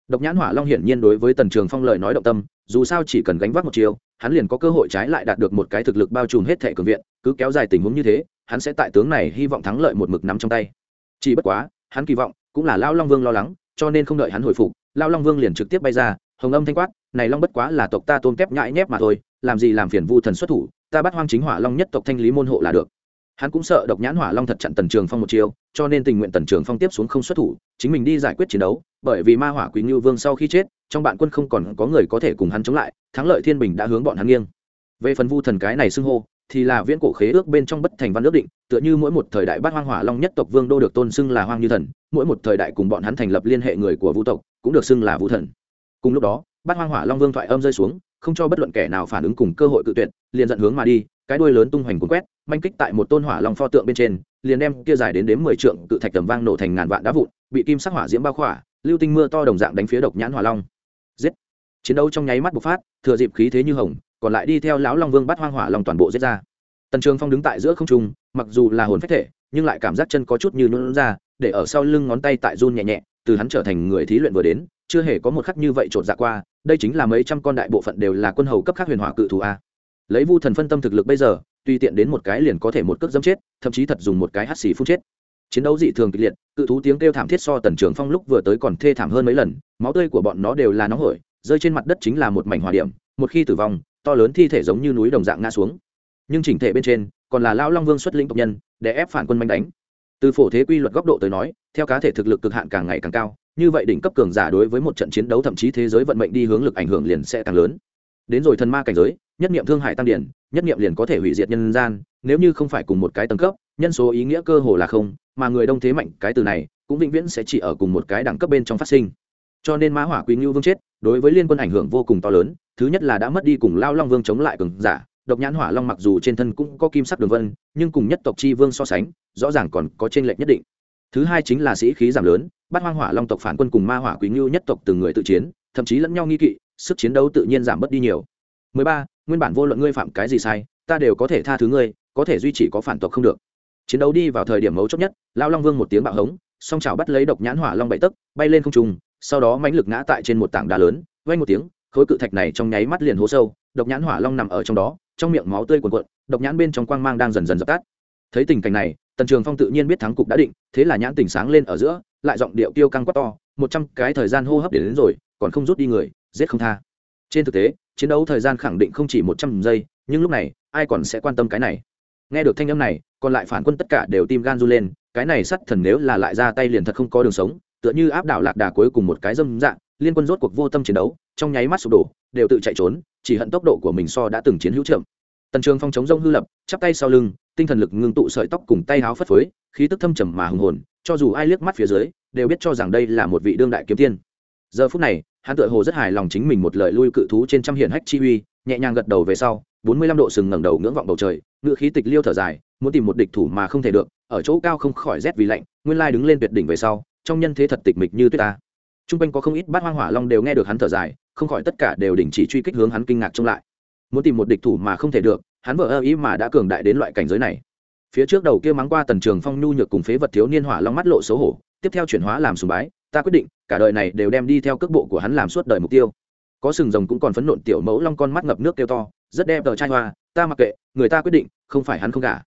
độc nhãn hỏa long hiển nhiên đối với tần trường phong lời nói động tâm, dù sao chỉ cần gánh vác một chiều hắn liền có cơ hội trái lại đạt được một cái thực lực bao trùm hết thẻ cường viện, cứ kéo dài tình huống như thế, hắn sẽ tại tướng này hy vọng thắng lợi một mực nắm trong tay. Chỉ bất quá, hắn kỳ vọng cũng là lao long vương lo lắng, cho nên không đợi hắn hồi phục, lao long vương liền trực tiếp bay ra, hồng âm thanh quát, này long bất quá là tộc ta tôn kép nhãi nhép mà thôi, làm gì làm phiền vu thần xuất thủ, ta bắt hoang chính hỏa long nhất tộc thanh lý môn hộ là được. Hắn cũng sợ độc nhãn hỏa long thật chặn tần trường phong một chiều cho nên tình nguyện tần trường phong tiếp xuống không xuất thủ, chính mình đi giải quyết chiến đấu, bởi vì ma hỏa quý ngưu vương sau khi chết, trong bạn quân không còn có người có thể cùng hắn chống lại, thắng lợi thiên bình đã hướng bọn hắn nghiêng. Về phần vu thần cái này xưng hô, thì là viễn cổ khế ước bên trong bất thành văn ước định, tựa như mỗi một thời đại bát hoang hỏa long nhất tộc vương đô được tôn xưng là hoang như thần, mỗi một thời đại cùng bọn hắn thành lập liên hệ người của vũ tộc cũng được xưng là vũ thần. Cùng lúc đó, bát hoang hỏa long vương thoại âm rơi xuống, không cho bất luận kẻ nào phản ứng cùng cơ hội cự tuyệt, liền dẫn hướng mà đi, cái đuôi lớn tung hoành cuốn quét manh kích tại một tôn hỏa long pho tượng bên trên, liền đem kia dài đến đến mười trượng cự thạch tầm vang nổ thành ngàn vạn đá vụn, bị kim sắc hỏa diễm bao khỏa, lưu tinh mưa to đồng dạng đánh phía độc nhãn hỏa long. Giết! Chiến đấu trong nháy mắt bộc phát, thừa dịp khí thế như hồng, còn lại đi theo lão long vương bắt hoang hỏa long toàn bộ giết ra. Tần trường phong đứng tại giữa không trung, mặc dù là hồn phách thể, nhưng lại cảm giác chân có chút như nôn ra, để ở sau lưng ngón tay tại run nhẹ nhẹ, từ hắn trở thành người thí luyện vừa đến, chưa hề có một khắc như vậy trộn dạ qua, đây chính là mấy trăm con đại bộ phận đều là quân hầu cấp khác huyền hỏa cự thù a. Lấy vu thần phân tâm thực lực bây giờ tùy tiện đến một cái liền có thể một cước dẫm chết, thậm chí thật dùng một cái hắt xì phun chết. Chiến đấu dị thường kịch liệt, cự thú tiếng kêu thảm thiết so tần trường phong lúc vừa tới còn thê thảm hơn mấy lần, máu tươi của bọn nó đều là nóng hổi, rơi trên mặt đất chính là một mảnh hỏa điểm, một khi tử vong, to lớn thi thể giống như núi đồng dạng ngã xuống. Nhưng chỉnh thể bên trên, còn là lão long vương xuất lĩnh tộc nhân, để ép phản quân manh đánh. Từ phổ thế quy luật góc độ tới nói, theo cá thể thực lực cực hạn càng ngày càng cao, như vậy đỉnh cấp cường giả đối với một trận chiến đấu thậm chí thế giới vận mệnh đi hướng lực ảnh hưởng liền sẽ càng lớn. Đến rồi thần ma cảnh giới nhất niệm thương hại tăng điển, nhất niệm liền có thể hủy diệt nhân gian, nếu như không phải cùng một cái tầng cấp, nhân số ý nghĩa cơ hồ là không, mà người đông thế mạnh, cái từ này cũng vĩnh viễn sẽ chỉ ở cùng một cái đẳng cấp bên trong phát sinh cho nên mã hỏa quý ngưu vương chết, đối với liên quân ảnh hưởng vô cùng to lớn, thứ nhất là đã mất đi cùng lao long vương chống lại cường giả, độc nhãn hỏa long mặc dù trên thân cũng có kim sắc đường vân, nhưng cùng nhất tộc chi vương so sánh, rõ ràng còn có t r ê n lệch nhất định thứ hai chính là sĩ khí giảm lớn bắt hoang hỏa long tộc phản quân cùng ma hỏa quý ngưu nhất tộc từng người tự chiến, thậm chí lẫn nhau nghi kỵ, sức chiến đấu tự nhiên giảm bớt đi nhiều 13 nguyên bản vô luận ngươi phạm cái gì sai, ta đều có thể tha thứ ngươi, có thể duy trì có phản tộc không được. Chiến đấu đi vào thời điểm mấu chốt nhất, lao long vương một tiếng bạo hống, song chảo bắt lấy độc nhãn hỏa long bảy tấc, bay lên không trùng sau đó mãnh lực ngã tại trên một tảng đá lớn vay một tiếng, khối cự thạch này trong nháy mắt liền hố sâu, độc nhãn hỏa long nằm ở trong đó, trong miệng máu tươi cuồn cuộn, độc nhãn bên trong quang mang đang dần dần dập tắt. Thấy tình cảnh này, tần trường phong tự nhiên biết thắng cục đã định, thế là nhãn tỉnh sáng lên ở giữa, lại giọng điệu tiêu căng quát to, một trăm cái thời gian hô hấp để đến rồi, còn không rút đi người, giết không tha. Trên thực tế chiến đấu thời gian khẳng định không chỉ một trăm giây, nhưng lúc này, ai còn sẽ quan tâm cái này? Nghe được thanh âm này, còn lại phản quân tất cả đều tim gan run lên, cái này sắt thần nếu là lại ra tay liền thật không có đường sống, tựa như áp đảo lạc đà cuối cùng một cái dâm dạng, liên quân rốt cuộc vô tâm chiến đấu, trong nháy mắt sụp đổ, đều tự chạy trốn, chỉ hận tốc độ của mình so đã từng chiến hữu chậm. Tần trường phong chống rông hư lập, chắp tay sau lưng, tinh thần lực ngưng tụ sợi tóc cùng tay háo phất phới, khí tức thâm trầm mà hùng hồn, cho dù ai liếc mắt phía dưới, đều biết cho rằng đây là một vị đương đại kiếm tiên giờ phút này, hắn tựa hồ rất hài lòng chính mình một lời lui cự thú trên trăm hiển hách chi uy, nhẹ nhàng gật đầu về sau, bốn mươi lăm độ sừng ngẩng đầu ngưỡng vọng bầu trời ngự khí tịch liêu thở dài, muốn tìm một địch thủ mà không thể được, ở chỗ cao không khỏi rét vì lạnh, nguyên lai đứng lên tuyệt đỉnh về sau, trong nhân thế thật tịch mịch như tuyết ta. T r u n g quanh có không ít bát hoang hỏa long đều nghe được hắn thở dài, không khỏi tất cả đều đình chỉ truy kích hướng hắn kinh ngạc trông lại. Muốn tìm một địch thủ mà không thể được, hắn vợ ơ ý mà đã cường đại đến loại cảnh giới này. Phía trước đầu kia mắng qua tần trường phong nhu nhược cùng phế vật thiếu niên hỏa long mắt lộ xấu hổ, tiếp theo chuyển hóa làm sùng bái ta quyết định cả đời này đều đem đi theo cước bộ của hắn làm suốt đời mục tiêu. Có sừng rồng cũng còn phấn nộn tiểu mẫu long con mắt ngập nước kêu to rất đẹp tờ trai hoa ta mặc kệ người ta quyết định không phải hắn không cả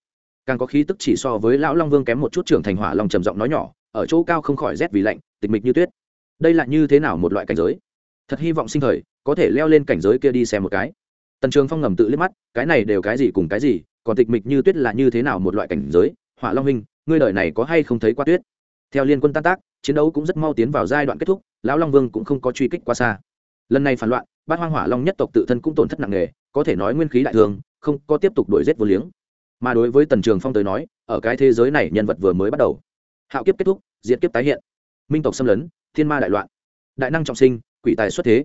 càng có khí tức chỉ so với lão long vương kém một chút trưởng thành hỏa long trầm giọng nói nhỏ ở chỗ cao không khỏi rét vì lạnh tịch mịch như tuyết. Đây là như thế nào một loại cảnh giới? Thật hy vọng sinh thời có thể leo lên cảnh giới kia đi xem một cái. Tần trường phong ngầm tự liếc mắt cái này đều cái gì cùng cái gì còn tịch mịch như tuyết là như thế nào một loại cảnh giới? Hỏa long huynh, ngươi đời này có hay không thấy qua tuyết? Theo liên quân tan tác chiến đấu cũng rất mau tiến vào giai đoạn kết thúc lão long vương cũng không có truy kích quá xa. Lần này phản loạn bát hoang hỏa long nhất tộc tự thân cũng tổn thất nặng nề có thể nói nguyên khí đại thường, không có tiếp tục đuổi giết vô liếng. Mà đối với tần trường phong tới nói ở cái thế giới này nhân vật vừa mới bắt đầu. Hạo kiếp kết thúc diễn kiếp tái hiện. Minh tộc xâm lấn thiên ma đại loạn. Đại năng trọng sinh quỷ tài xuất thế.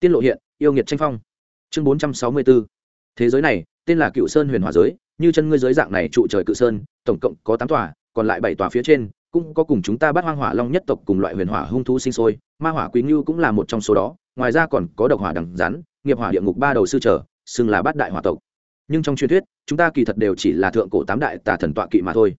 Tiên lộ hiện yêu nghiệt tranh phong. Chương bốn trăm sáu mươi bốn thế giới này tên là cựu sơn huyền hòa giới như chân ngươi giới dạng này trụ trời cự sơn tổng cộng có tám tòa còn lại bảy tòa phía trên cũng có cùng chúng ta bắt hoang hỏa long nhất tộc cùng loại huyền hỏa hung thú sinh sôi, ma hỏa quý ngưu cũng là một trong số đó, ngoài ra còn có độc hỏa đằng rắn, nghiệp hỏa địa ngục ba đầu sư trở, xưng là bát đại hỏa tộc. Nhưng trong truyền thuyết, chúng ta kỳ thật đều chỉ là thượng cổ tám đại tà thần tọa kỵ mà thôi.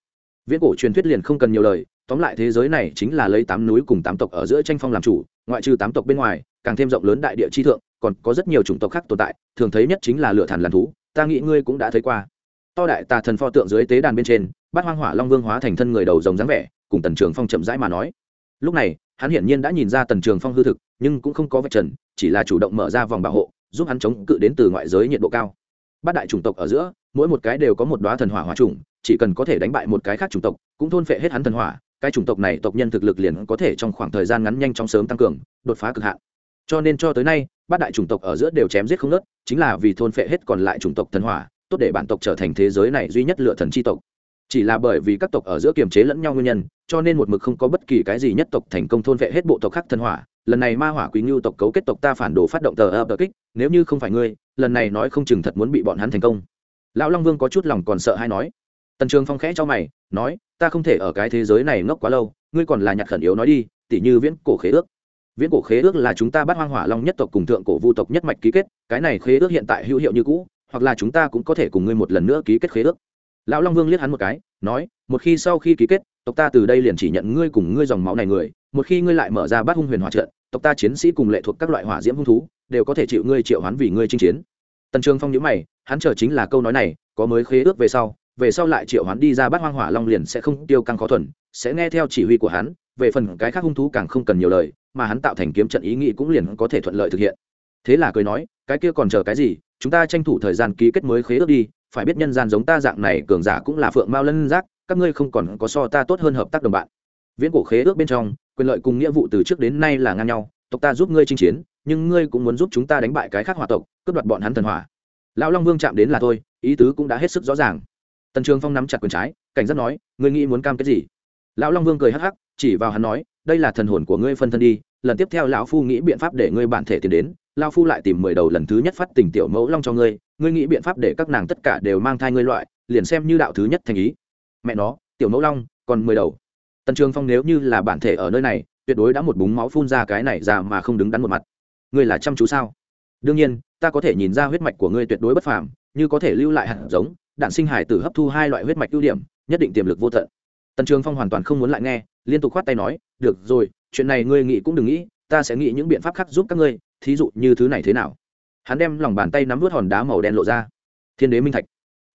Viễn cổ truyền thuyết liền không cần nhiều lời, tóm lại thế giới này chính là lấy tám núi cùng tám tộc ở giữa tranh phong làm chủ, ngoại trừ tám tộc bên ngoài, càng thêm rộng lớn đại địa chi thượng, còn có rất nhiều chủng tộc khác tồn tại, thường thấy nhất chính là lựa thần làn thú, ta nghĩ ngươi cũng đã thấy qua. To đại tà thần pho tượng dưới tế đàn bên trên, bát hoang hỏa long vương hóa thành thân người đầu rồng dáng vẻ cùng tần trường phong chậm rãi mà nói. Lúc này, hắn hiển nhiên đã nhìn ra tần trường phong hư thực, nhưng cũng không có vạch trần, chỉ là chủ động mở ra vòng bảo hộ, giúp hắn chống cự đến từ ngoại giới nhiệt độ cao. Bát đại chủng tộc ở giữa, mỗi một cái đều có một đoá thần hỏa hỏa trùng chỉ cần có thể đánh bại một cái khác chủng tộc, cũng thôn phệ hết hắn thần hỏa. Cái chủng tộc này tộc nhân thực lực liền có thể trong khoảng thời gian ngắn nhanh chóng sớm tăng cường, đột phá cực hạn. Cho nên cho tới nay, bát đại chủng tộc ở giữa đều chém giết không nớt chính là vì thôn phệ hết còn lại chủng tộc thần hỏa, tốt để bản tộc trở thành thế giới này duy nhất lựa thần c h i tộc chỉ là bởi vì các tộc ở giữa kiềm chế lẫn nhau nguyên nhân, cho nên một mực không có bất kỳ cái gì nhất tộc thành công thôn vệ hết bộ tộc khác thần hỏa. Lần này ma hỏa quý ngưu tộc cấu kết tộc ta phản đồ phát động tờ ập kích, nếu như không phải ngươi, lần này nói không chừng thật muốn bị bọn hắn thành công. Lão long vương có chút lòng còn sợ hay nói. Tần trường phong khẽ cho mày, nói, ta không thể ở cái thế giới này ngốc quá lâu, ngươi còn là nhạc khẩn yếu nói đi, tỉ như viễn cổ khế ước. Viễn cổ khế ước là chúng ta bắt hoang hỏa long nhất tộc cùng thượng cổ vu tộc nhất mạch ký kết, cái này khế ước hiện tại hữu hiệu như cũ, hoặc là chúng ta cũng có thể cùng ngươi một lần nữa ký kết khế ước lão long vương liếc hắn một cái, nói, một khi sau khi ký kết, tộc ta từ đây liền chỉ nhận ngươi cùng ngươi dòng máu này người. Một khi ngươi lại mở ra bát hung huyền hỏa trận, tộc ta chiến sĩ cùng lệ thuộc các loại hỏa diễm hung thú đều có thể chịu ngươi triệu hoán vì ngươi chinh chiến. Tần trường phong nhữ mày, hắn chờ chính là câu nói này, có mới khế ước về sau về sau lại triệu hoán đi ra bát hoang hỏa long liền sẽ không tiêu căng khó thuần, sẽ nghe theo chỉ huy của hắn, về phần cái khác hung thú càng không cần nhiều lời, mà hắn tạo thành kiếm trận ý nghĩ cũng liền có thể thuận lợi thực hiện. Thế là cười nói, cái kia còn chờ cái gì? Chúng ta tranh thủ thời gian ký kết mới khế ước đi phải biết nhân gian giống ta dạng này cường giả cũng là phượng mao lân giác, các ngươi không còn có so ta tốt hơn hợp tác đồng bạn. Viễn cổ khế ước bên trong, quyền lợi cùng nghĩa vụ từ trước đến nay là ngang nhau, tộc ta giúp ngươi chinh chiến, nhưng ngươi cũng muốn giúp chúng ta đánh bại cái khác hòa tộc, cướp đoạt bọn hắn thần hỏa lão long vương chạm đến là thôi, ý tứ cũng đã hết sức rõ ràng. Tần trường phong nắm chặt quyền trái, cảnh giác nói, ngươi nghĩ muốn cam cái gì? Lão long vương cười hắc hắc, chỉ vào hắn nói, đây là thần hồn của ngươi phân thân đi, lần tiếp theo lão phu nghĩ biện pháp để ngươi bản thể tiến đến lão phu lại tìm mười đầu lần thứ nhất phát tình tiểu mẫu long cho ngươi ngươi nghĩ biện pháp để các nàng tất cả đều mang thai ngươi loại, liền xem như đạo thứ nhất thành ý. Mẹ nó, tiểu mẫu long, còn mười đầu. Tần trường phong nếu như là bản thể ở nơi này, tuyệt đối đã một búng máu phun ra cái này ra mà không đứng đắn một mặt. Ngươi là chăm chú sao? Đương nhiên, ta có thể nhìn ra huyết mạch của ngươi tuyệt đối bất phàm, như có thể lưu lại hạt giống, đạn sinh hải tử hấp thu hai loại huyết mạch ưu điểm, nhất định tiềm lực vô tận. Tần trường phong hoàn toàn không muốn lại nghe, liên tục khoát tay nói, được rồi, chuyện này ngươi nghĩ cũng đừng nghĩ, ta sẽ nghĩ những biện pháp khác giúp các ngươi thí dụ như thứ này thế nào? Hắn đem lòng bàn tay nắm vút hòn đá màu đen lộ ra. Thiên đế minh thạch.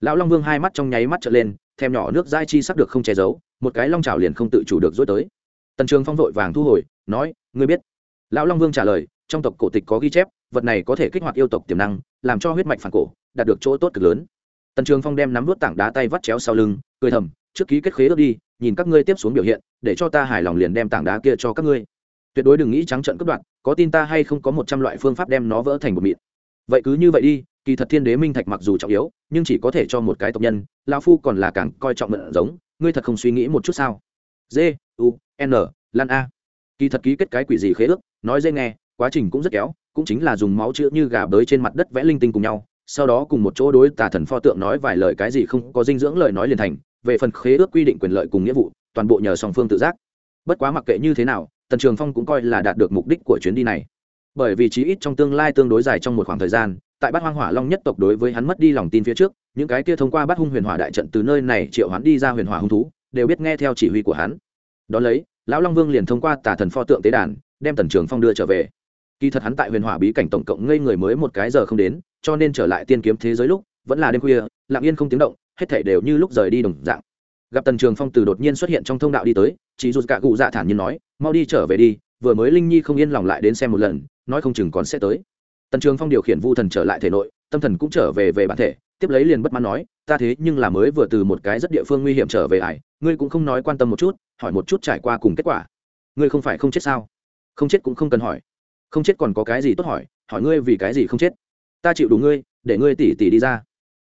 Lão long vương hai mắt trong nháy mắt trở lên, thèm nhỏ nước dai chi sắc được không che giấu, một cái long trào liền không tự chủ được dối tới. Tần trường phong vội vàng thu hồi, nói, ngươi biết. Lão long vương trả lời, trong tộc cổ tịch có ghi chép, vật này có thể kích hoạt yêu tộc tiềm năng, làm cho huyết mạch phản cổ, đạt được chỗ tốt cực lớn. Tần trường phong đem nắm vút tảng đá tay vắt chéo sau lưng, cười thầm, trước ký kết khế ước đi, nhìn các ngươi tiếp xuống biểu hiện, để cho ta hài lòng liền đem tảng đá kia cho các ngươi. Tuyệt đối đừng nghĩ trắng trận cướp đoạn có tin ta hay không có một trăm loại phương pháp đem nó vỡ thành một mịn? Vậy cứ như vậy đi, kỳ thật thiên đế minh thạch mặc dù trọng yếu, nhưng chỉ có thể cho một cái tộc nhân lao phu còn là càng coi trọng mượn giống, ngươi thật không suy nghĩ một chút sao? D u, n, lan a. Kỳ thật ký kết cái quỷ gì khế ước, nói dễ nghe, quá trình cũng rất kéo, cũng chính là dùng máu chữa như gà bới trên mặt đất vẽ linh tinh cùng nhau, sau đó cùng một chỗ đối tà thần pho tượng nói vài lời cái gì không có dinh dưỡng lời nói liền thành, về phần khế ước quy định quyền lợi cùng nghĩa vụ, toàn bộ nhờ song phương tự giác. Bất quá mặc kệ như thế nào tần trường phong cũng coi là đạt được mục đích của chuyến đi này. Bởi vì chí ít trong tương lai tương đối dài trong một khoảng thời gian, tại bát hoang hỏa long nhất tộc đối với hắn mất đi lòng tin phía trước, những cái kia thông qua bát hung huyền hỏa đại trận từ nơi này triệu hắn đi ra huyền hỏa hung thú, đều biết nghe theo chỉ huy của hắn. Đón lấy, lão long vương liền thông qua tà thần pho tượng tế đàn, đem tần trường phong đưa trở về. Kỳ thật hắn tại huyền hỏa bí cảnh tổng cộng ngây người mới một cái giờ không đến, cho nên trở lại tiên kiếm thế giới lúc, vẫn là đêm khuya, lặng yên không tiếng động, hết thể đều như lúc rời đi đồng dạng gặp tần trường phong từ đột nhiên xuất hiện trong thông đạo đi tới chị dù cả cụ dạ thản nhiên nói, mau đi trở về đi, vừa mới linh nhi không yên lòng lại đến xem một lần, nói không chừng còn sẽ tới. Tần trường phong điều khiển vu thần trở lại thể nội, tâm thần cũng trở về về bản thể, tiếp lấy liền bất mãn nói, ta thế nhưng là mới vừa từ một cái rất địa phương nguy hiểm trở về ải ngươi cũng không nói quan tâm một chút, hỏi một chút trải qua cùng kết quả. Ngươi không phải không chết sao? Không chết cũng không cần hỏi. Không chết còn có cái gì tốt hỏi hỏi ngươi vì cái gì không chết? Ta chịu đủ ngươi, để ngươi tỉ tỉ đi ra.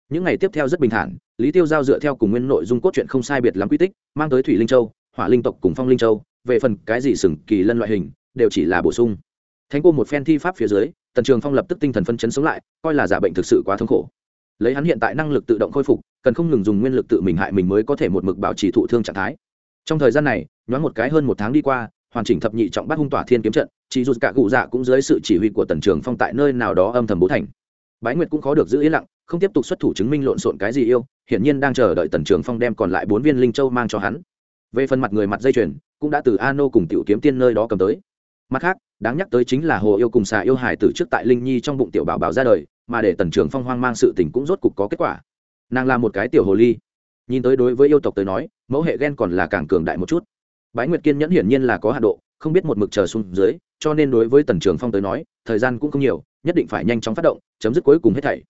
Những ngày tiếp theo rất bình thản lý tiêu giao dựa theo cùng nguyên nội dung cốt truyện không sai biệt lắm quy tích, mang tới thủy linh châu, hỏa linh tộc cùng phong linh châu, về phần cái gì sừng kỳ lân loại hình, đều chỉ là bổ sung. Thánh cô một phen thi pháp phía dưới, tần trường phong lập tức tinh thần phân chấn sống lại, coi là giả bệnh thực sự quá thống khổ. Lấy hắn hiện tại năng lực tự động khôi phục, cần không ngừng dùng nguyên lực tự mình hại mình mới có thể một mực bảo trì thụ thương trạng thái. Trong thời gian này, nhoáng một cái hơn một tháng đi qua, hoàn chỉnh thập nhị trọng bắt hung tỏa thiên kiếm trận, chỉ dù cả cụ dạ cũng dưới sự chỉ huy của tần trường phong tại nơi nào đó âm thầm bố thành. Bái nguyệt cũng khó được giữ yên lặng không tiếp tục xuất thủ chứng minh lộn xộn cái gì yêu, hiển nhiên đang chờ đợi tần trường phong đem còn lại bốn viên linh châu mang cho hắn. Về phần mặt người mặt dây chuyền, cũng đã từ a nô cùng tiểu kiếm tiên nơi đó cầm tới. Mặt khác, đáng nhắc tới chính là hồ yêu cùng xà yêu hải từ trước tại linh nhi trong bụng tiểu bảo bảo ra đời, mà để tần trường phong hoang mang sự tình cũng rốt cục có kết quả. Nàng là một cái tiểu hồ ly. Nhìn tới đối với yêu tộc tới nói, mẫu hệ ghen còn là càng cường đại một chút. Bái nguyệt kiên nhẫn hiển nhiên là có hạ độ, không biết một mực chờ xuống dưới, cho nên đối với tần trường phong tới nói, thời gian cũng không nhiều, nhất định phải nhanh chóng phát động, chấm dứt cuối cùng hết thảy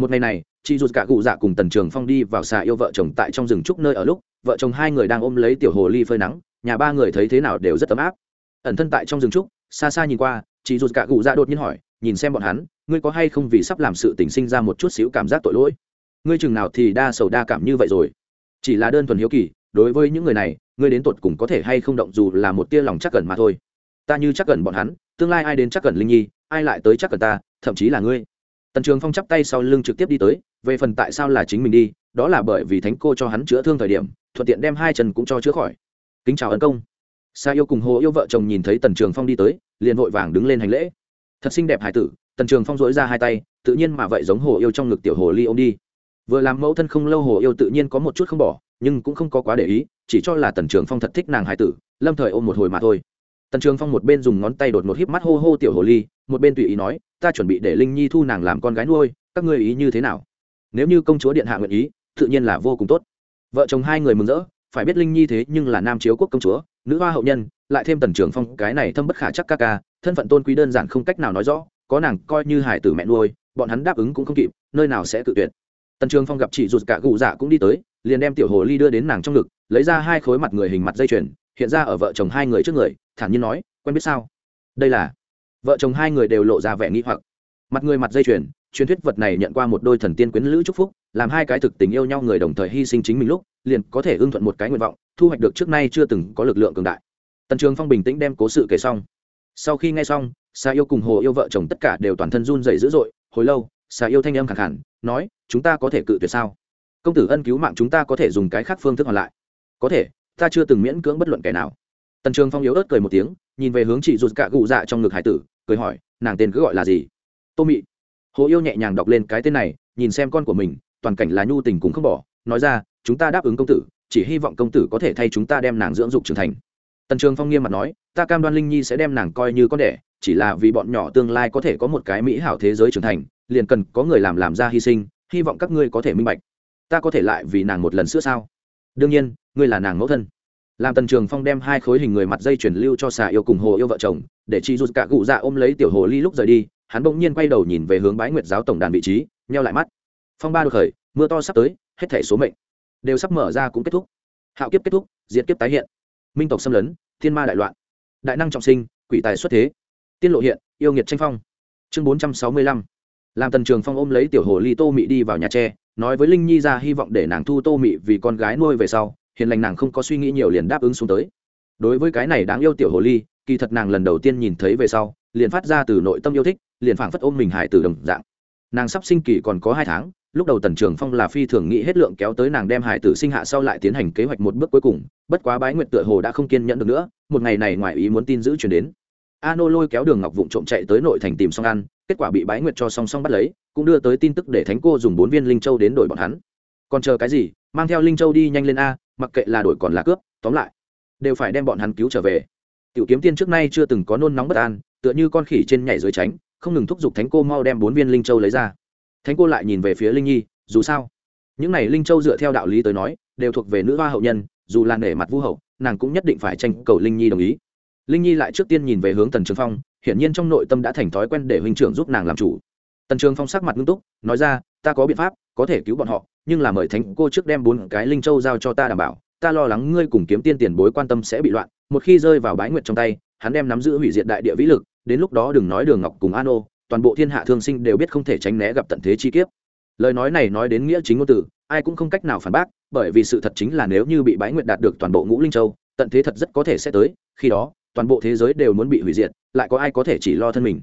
một ngày này, chị ruột cả cụ dạ cùng tần trường phong đi vào xà yêu vợ chồng tại trong rừng trúc nơi ở lúc, vợ chồng hai người đang ôm lấy tiểu hồ ly phơi nắng, nhà ba người thấy thế nào đều rất ấm áp. Ẩn thân tại trong rừng trúc, xa xa nhìn qua, chị ruột cả cụ dạ đột nhiên hỏi, nhìn xem bọn hắn, ngươi có hay không vì sắp làm sự tình sinh ra một chút xíu cảm giác tội lỗi? Ngươi chừng nào thì đa sầu đa cảm như vậy rồi? Chỉ là đơn thuần hiếu kỳ, đối với những người này, ngươi đến tột cùng có thể hay không động dù là một tia lòng chắc cần mà thôi. Ta như chắc cần bọn hắn, tương lai ai đến chắc cần linh nhi, ai lại tới chắc cần ta, thậm chí là ngươi tần trường phong chắp tay sau lưng trực tiếp đi tới, về phần tại sao là chính mình đi, đó là bởi vì thánh cô cho hắn chữa thương thời điểm, thuận tiện đem hai chân cũng cho chữa khỏi. Kính chào ấn công. Sa yêu cùng hồ yêu vợ chồng nhìn thấy tần trường phong đi tới, liền vội vàng đứng lên hành lễ. Thật xinh đẹp hải tử, tần trường phong dỗi ra hai tay, tự nhiên mà vậy giống hồ yêu trong ngực tiểu hồ ly ô m đi. Vừa làm mẫu thân không lâu hồ yêu tự nhiên có một chút không bỏ, nhưng cũng không có quá để ý, chỉ cho là tần trường phong thật thích nàng hải tử, lâm thời ôm một hồi mà thôi. Tần trường phong một bên dùng ngón tay đột một híp mắt hô hô tiểu hồ ly, một bên tùy ý nói ta chuẩn bị để linh nhi thu nàng làm con gái nuôi, các ngươi ý như thế nào? Nếu như công chúa điện hạ nguyện ý, tự nhiên là vô cùng tốt. Vợ chồng hai người mừng rỡ, phải biết linh nhi thế nhưng là nam chiếu quốc công chúa, nữ hoa hậu nhân, lại thêm tần trường phong, cái này thâm bất khả chắc ca ca, thân phận tôn quý đơn giản không cách nào nói rõ, có nàng coi như hải tử mẹ nuôi, bọn hắn đáp ứng cũng không kịp, nơi nào sẽ tự tuyệt. Tần trường phong gặp chị ruột cả gù dạ cũng đi tới, liền đem tiểu hồ ly đưa đến nàng trong ngực, lấy ra hai khối mặt người hình mặt dây chuyền, hiện ra ở vợ chồng hai người trước người, thản nhiên nói, quen biết sao? Đây là vợ chồng hai người đều lộ ra vẻ nghi hoặc. Mặt người mặt dây chuyền, truyền thuyết vật này nhận qua một đôi thần tiên quyến lữ chúc phúc, làm hai cái thực tình yêu nhau người đồng thời hy sinh chính mình lúc, liền có thể ưng thuận một cái nguyện vọng, thu hoạch được trước nay chưa từng có lực lượng cường đại. Tần trường phong bình tĩnh đem cố sự kể xong. Sau khi nghe xong xà yêu cùng hồ yêu vợ chồng tất cả đều toàn thân run dày dữ dội, hồi lâu xà yêu thanh âm khẳng hẳn nói, chúng ta có thể cự tuyệt sao? Công tử ân cứu mạng chúng ta có thể dùng cái khác phương thức hoàn lại. Có thể, ta chưa từng miễn cưỡng bất luận kẻ nào tần trường phong yếu ớt cười một tiếng, nhìn về hướng chị rụt cạ gụ dạ trong ngực hải tử, cười hỏi, nàng tên cứ gọi là gì? Tô mị. Hồ yêu nhẹ nhàng đọc lên cái tên này, nhìn xem con của mình, toàn cảnh là nhu tình cũng không bỏ, nói ra, chúng ta đáp ứng công tử, chỉ hy vọng công tử có thể thay chúng ta đem nàng dưỡng dục trưởng thành. Tần trường phong nghiêm mặt nói, ta cam đoan linh nhi sẽ đem nàng coi như con đẻ, chỉ là vì bọn nhỏ tương lai có thể có một cái mỹ hảo thế giới trưởng thành, liền cần có người làm làm ra hy sinh, hy vọng các ngươi có thể minh bạch. Ta có thể lại vì nàng một lần sữa sao? Đương nhiên, ngươi là nàng mẫu thân làm tần trường phong đem hai khối hình người mặt dây chuyển lưu cho xà yêu cùng hồ yêu vợ chồng, để chị rút cả cụ dạ ôm lấy tiểu hồ ly lúc rời đi, hắn bỗng nhiên quay đầu nhìn về hướng bái nguyệt giáo tổng đàn vị trí, nheo lại mắt. Phong ba được khởi, mưa to sắp tới, hết thể số mệnh đều sắp mở ra cũng kết thúc. Hạo kiếp kết thúc, diệt kiếp tái hiện. Minh tộc xâm lấn, thiên ma đại loạn. Đại năng trọng sinh, quỷ tài xuất thế. Tiên lộ hiện, yêu nghiệt tranh phong. Chương bốn trăm sáu mươi lăm. Làm tần trường phong ôm lấy tiểu hồ ly tô mị đi vào nhà tre, nói với linh nhi ra hy vọng để nàng thu tô mị vì con gái nuôi về sau hiền lành nàng không có suy nghĩ nhiều liền đáp ứng xuống tới. Đối với cái này đáng yêu tiểu hồ ly, kỳ thật nàng lần đầu tiên nhìn thấy về sau, liền phát ra từ nội tâm yêu thích, liền phảng phất ôm mình hải từ đồng dạng. Nàng sắp sinh kỳ còn có hai tháng, lúc đầu tần trường phong là phi thường nghĩ hết lượng kéo tới nàng đem hải tử sinh hạ sau lại tiến hành kế hoạch một bước cuối cùng, bất quá bái nguyệt tựa hồ đã không kiên nhẫn được nữa, một ngày này ngoài ý muốn tin giữ chuyển đến. A nô lôi kéo đường ngọc vụng trộm chạy tới nội thành tìm xong ăn, kết quả bị bái nguyệt cho song song bắt lấy, cũng đưa tới tin tức để thánh cô dùng bốn viên linh châu đến đổi bọn hắn. Còn chờ cái gì mang theo linh châu đi nhanh lên a, mặc kệ là đổi còn là cướp, tóm lại, đều phải đem bọn hắn cứu trở về. Tiểu kiếm tiên trước nay chưa từng có nôn nóng bất an, tựa như con khỉ trên nhảy dưới tránh, không ngừng thúc giục thánh cô mau đem bốn viên linh châu lấy ra. Thánh cô lại nhìn về phía linh nhi, dù sao, những này linh châu dựa theo đạo lý tới nói, đều thuộc về nữ hoa hậu nhân, dù là nể mặt vu hậu, nàng cũng nhất định phải tranh cầu linh nhi đồng ý. Linh nhi lại trước tiên nhìn về hướng tần trường phong, hiển nhiên trong nội tâm đã thành thói quen để huynh trưởng giúp nàng làm chủ. Tần trường phong sắc mặt nghiêm túc, nói ra, ta có biện pháp, có thể cứu bọn họ nhưng là mời thánh cô trước đem bốn cái linh châu giao cho ta đảm bảo, ta lo lắng ngươi cùng kiếm tiên tiền bối quan tâm sẽ bị loạn, một khi rơi vào bái nguyệt trong tay, hắn đem nắm giữ hủy diệt đại địa vĩ lực, đến lúc đó đừng nói đường ngọc cùng an ô, toàn bộ thiên hạ thương sinh đều biết không thể tránh né gặp tận thế chi kiếp. Lời nói này nói đến nghĩa chính ngôn từ, ai cũng không cách nào phản bác, bởi vì sự thật chính là nếu như bị bái nguyệt đạt được toàn bộ ngũ linh châu, tận thế thật rất có thể sẽ tới, khi đó, toàn bộ thế giới đều muốn bị hủy diệt, lại có ai có thể chỉ lo thân mình.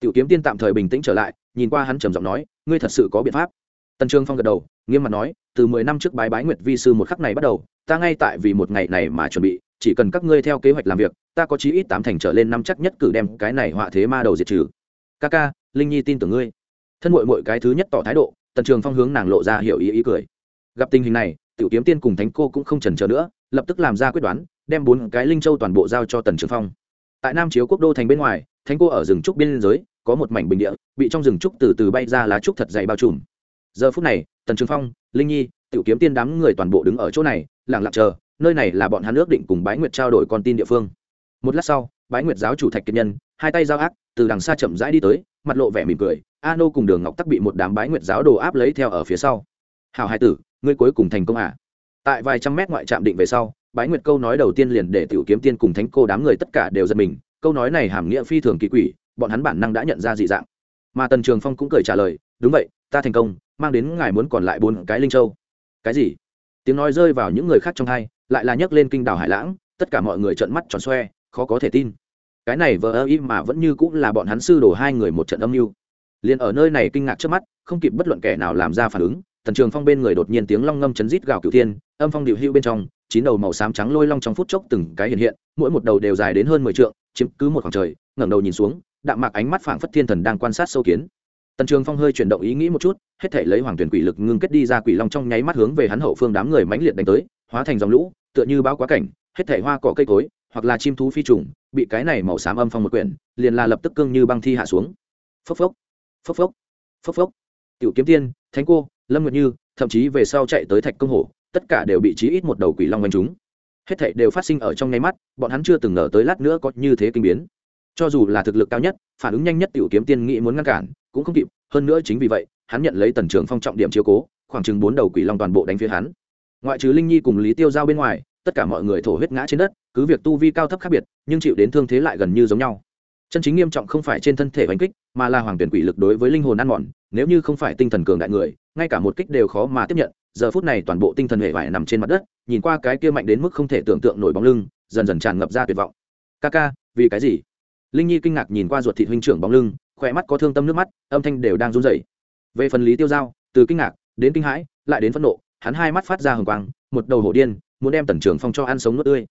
Tiểu kiếm tiên tạm thời bình tĩnh trở lại, nhìn qua hắn trầm giọng nói, ngươi thật sự có biện pháp tần trương phong gật đầu, nghiêm mặt nói, từ mười năm trước bái bái nguyệt vi sư một khắc này bắt đầu, ta ngay tại vì một ngày này mà chuẩn bị, chỉ cần các ngươi theo kế hoạch làm việc, ta có chí ít tám thành trở lên năm chắc nhất cử đem cái này họa thế ma đầu diệt trừ. Ca ca, linh nhi tin tưởng ngươi. Thân mội mội cái thứ nhất tỏ thái độ, tần trường phong hướng nàng lộ ra hiểu ý ý cười. Gặp tình hình này, tiểu kiếm tiên cùng thánh cô cũng không trần chờ nữa, lập tức làm ra quyết đoán, đem bốn cái linh châu toàn bộ giao cho tần trường phong. Tại nam chiếu quốc đô thành bên ngoài, thánh cô ở rừng trúc biên giới, có một mảnh bình địa, bị trong rừng trúc từ từ bay ra lá trúc thật dày bao trùm giờ phút này, tần trường phong, linh nhi, tiểu kiếm tiên đám người toàn bộ đứng ở chỗ này, lặng lặng chờ, nơi này là bọn hắn ước định cùng bái nguyệt trao đổi con tin địa phương. Một lát sau, bái nguyệt giáo chủ thạch kiệt nhân, hai tay giao ác, từ đằng xa chậm rãi đi tới, mặt lộ vẻ mỉm cười, a nô cùng đường ngọc tắc bị một đám bái nguyệt giáo đồ áp lấy theo ở phía sau. Hào hai tử, ngươi cuối cùng thành công à? Tại vài trăm mét ngoại trạm định về sau, bái nguyệt câu nói đầu tiên liền để tiểu kiếm tiên cùng thánh cô đám người tất cả đều giật mình, câu nói này hàm nghĩa phi thường kỳ quỷ, bọn hắn bản năng đã nhận ra dị dạng. Mà tần trường phong cũng cười trả lời đúng vậy, ta thành công, mang đến ngài muốn còn lại bốn cái linh châu. Cái gì? Tiếng nói rơi vào những người khác trong hai, lại là nhấc lên kinh đảo hải lãng, tất cả mọi người trợn mắt tròn xoe, khó có thể tin. Cái này vờ ơ y mà vẫn như cũng là bọn hắn sư đổ hai người một trận âm mưu. Liền ở nơi này kinh ngạc trước mắt, không kịp bất luận kẻ nào làm ra phản ứng, tần trường phong bên người đột nhiên tiếng long ngâm chấn rít gào cửu thiên, âm phong điệu hưu bên trong, chín đầu màu xám trắng lôi long trong phút chốc từng cái hiện hiện, mỗi một đầu đều dài đến hơn mười t chiếm cứ một khoảng trời, ngẩng đầu nhìn xuống, đạm mạc ánh mắt phảng phất thiên thần đang quan sát sâu kiến tần trường phong hơi chuyển động ý nghĩ một chút, hết thể lấy hoàng tuyển quỷ lực ngưng kết đi ra quỷ long trong nháy mắt hướng về hắn hậu phương đám người mãnh liệt đánh tới, hóa thành dòng lũ, tựa như bao quá cảnh, hết thể hoa cỏ cây cối, hoặc là chim thú phi trùng, bị cái này màu xám âm phong một quyển, liền là lập tức cương như băng thi hạ xuống. Phốc phốc phốc phốc phốc phốc. Tiểu kiếm tiên, thánh cô, lâm nguyệt như, thậm chí về sau chạy tới thạch công hổ, tất cả đều bị chí ít một đầu quỷ long đánh trúng. Hết thảy đều phát sinh ở trong nháy mắt, bọn hắn chưa từng ngờ tới lát nữa có như thế kinh biến. Cho dù là thực lực cao nhất, phản ứng nhanh nhất tiểu kiếm tiên nghĩ muốn ngăn cản cũng không kịp, hơn nữa chính vì vậy, hắn nhận lấy tần trưởng phong trọng điểm chiếu cố, khoảng chừng bốn đầu quỷ long toàn bộ đánh phía hắn. Ngoại trừ linh nhi cùng lý tiêu giao bên ngoài, tất cả mọi người thổ huyết ngã trên đất, cứ việc tu vi cao thấp khác biệt, nhưng chịu đến thương thế lại gần như giống nhau. Chân chính nghiêm trọng không phải trên thân thể oanh kích, mà là hoàng tuyển quỷ lực đối với linh hồn ăn mòn, nếu như không phải tinh thần cường đại người, ngay cả một kích đều khó mà tiếp nhận. Giờ phút này toàn bộ tinh thần hệ vải nằm trên mặt đất, nhìn qua cái kia mạnh đến mức không thể tưởng tượng nổi bóng lưng, dần dần tràn ngập ra tuyệt vọng. Ca ca, vì cái gì? Linh nhi kinh ngạc nhìn qua ruột thị huynh trưởng bóng lưng khỏe mắt có thương tâm nước mắt, âm thanh đều đang run rẩy. Về phần lý tiêu giao, từ kinh ngạc đến kinh hãi, lại đến phẫn nộ, hắn hai mắt phát ra hừng quang, một đầu hổ điên, muốn đem tần trường phong cho ăn sống nuốt tươi.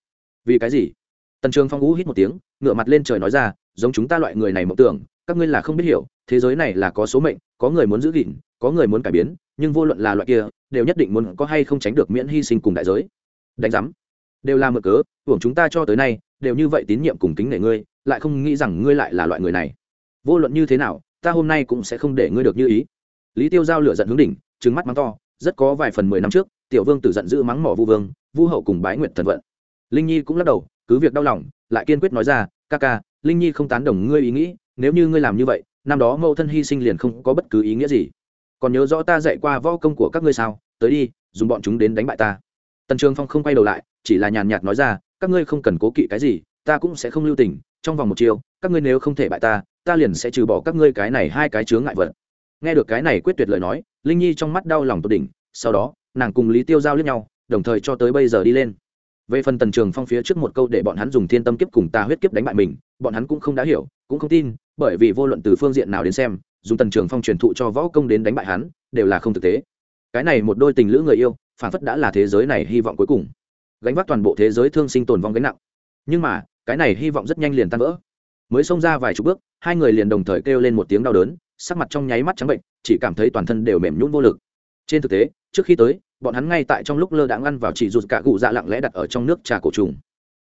Vì cái gì? Tần trường phong ú hít một tiếng ngựa mặt lên trời nói ra, giống chúng ta loại người này mộng tưởng, các ngươi là không biết hiểu, thế giới này là có số mệnh, có người muốn giữ gìn, có người muốn cải biến, nhưng vô luận là loại kia, đều nhất định muốn có hay không tránh được miễn hy sinh cùng đại giới. Đánh giám, đều là mở cớ, hưởng chúng ta cho tới nay, đều như vậy tín nhiệm cùng kính nể ngươi, lại không nghĩ rằng ngươi lại là loại người này vô luận như thế nào, ta hôm nay cũng sẽ không để ngươi được như ý. Lý tiêu giao lửa giận hướng đỉnh trứng mắt mắng to, rất có vài phần mười năm trước, tiểu vương tử giận dữ mắng mỏ vu vương, vu hậu cùng bái nguyện thần vận. Linh nhi cũng lắc đầu, cứ việc đau lòng, lại kiên quyết nói ra, ca ca, linh nhi không tán đồng ngươi ý nghĩ, nếu như ngươi làm như vậy, năm đó mẫu thân hy sinh liền không có bất cứ ý nghĩa gì. Còn nhớ rõ ta dạy qua võ công của các ngươi sao? Tới đi, dùng bọn chúng đến đánh bại ta. Tần trường phong không quay đầu lại, chỉ là nhàn nhạt nói ra, các ngươi không cần cố kỵ cái gì, ta cũng sẽ không lưu tình, trong vòng một chiều, các ngươi nếu không thể bại ta ta liền sẽ trừ bỏ các ngươi cái này hai cái chướng ngại vật. Nghe được cái này quyết tuyệt lời nói, linh nhi trong mắt đau lòng tột đỉnh, sau đó, nàng cùng lý tiêu giao lướt nhau, đồng thời cho tới bây giờ đi lên. Về phần tần trường phong phía trước một câu để bọn hắn dùng thiên tâm kiếp cùng ta huyết kiếp đánh bại mình, bọn hắn cũng không đã hiểu, cũng không tin, bởi vì vô luận từ phương diện nào đến xem, dùng tần trường phong truyền thụ cho võ công đến đánh bại hắn, đều là không thực tế. Cái này một đôi tình lữ người yêu, phản phất đã là thế giới này hy vọng cuối cùng. Gánh vác toàn bộ thế giới thương sinh tồn vong gánh nặng. Nhưng mà, cái này hy vọng rất nhanh liền tan vỡ mới xông ra vài chục bước, hai người liền đồng thời kêu lên một tiếng đau đớn, sắc mặt trong nháy mắt trắng bệnh, chỉ cảm thấy toàn thân đều mềm nhún vô lực. Trên thực tế, trước khi tới, bọn hắn ngay tại trong lúc lơ đãng ăn vào chỉ rụt cả cụ dạ lặng lẽ đặt ở trong nước trà cổ trùng.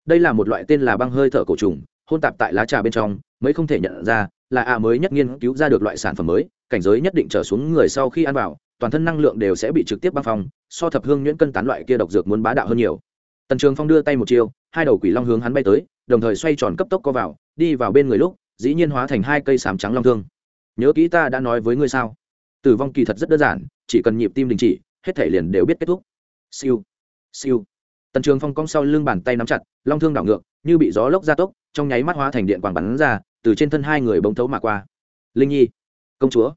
Đây là một loại tên là băng hơi thở cổ trùng, hôn tạp tại lá trà bên trong, mới không thể nhận ra là a mới nhất nghiên cứu ra được loại sản phẩm mới, cảnh giới nhất định trở xuống người sau khi ăn vào, toàn thân năng lượng đều sẽ bị trực tiếp băng phong, so thập hương nhuyễn cân tán loại kia độc dược muốn bá đạo hơn nhiều tần trường phong đưa tay một chiêu, hai đầu quỷ long hướng hắn bay tới, đồng thời xoay tròn cấp tốc co vào, đi vào bên người lúc, dĩ nhiên hóa thành hai cây sám trắng long thương. Nhớ kỹ ta đã nói với ngươi sao? Tử vong kỳ thật rất đơn giản, chỉ cần nhịp tim đình chỉ, hết thể liền đều biết kết thúc. Siêu siêu. Tần trường phong cong sau lưng bàn tay nắm chặt, long thương đảo ngược, như bị gió lốc gia tốc, trong nháy mắt hóa thành điện quảng bắn ra, từ trên thân hai người bông thấu mà qua. Linh nhi, công chúa,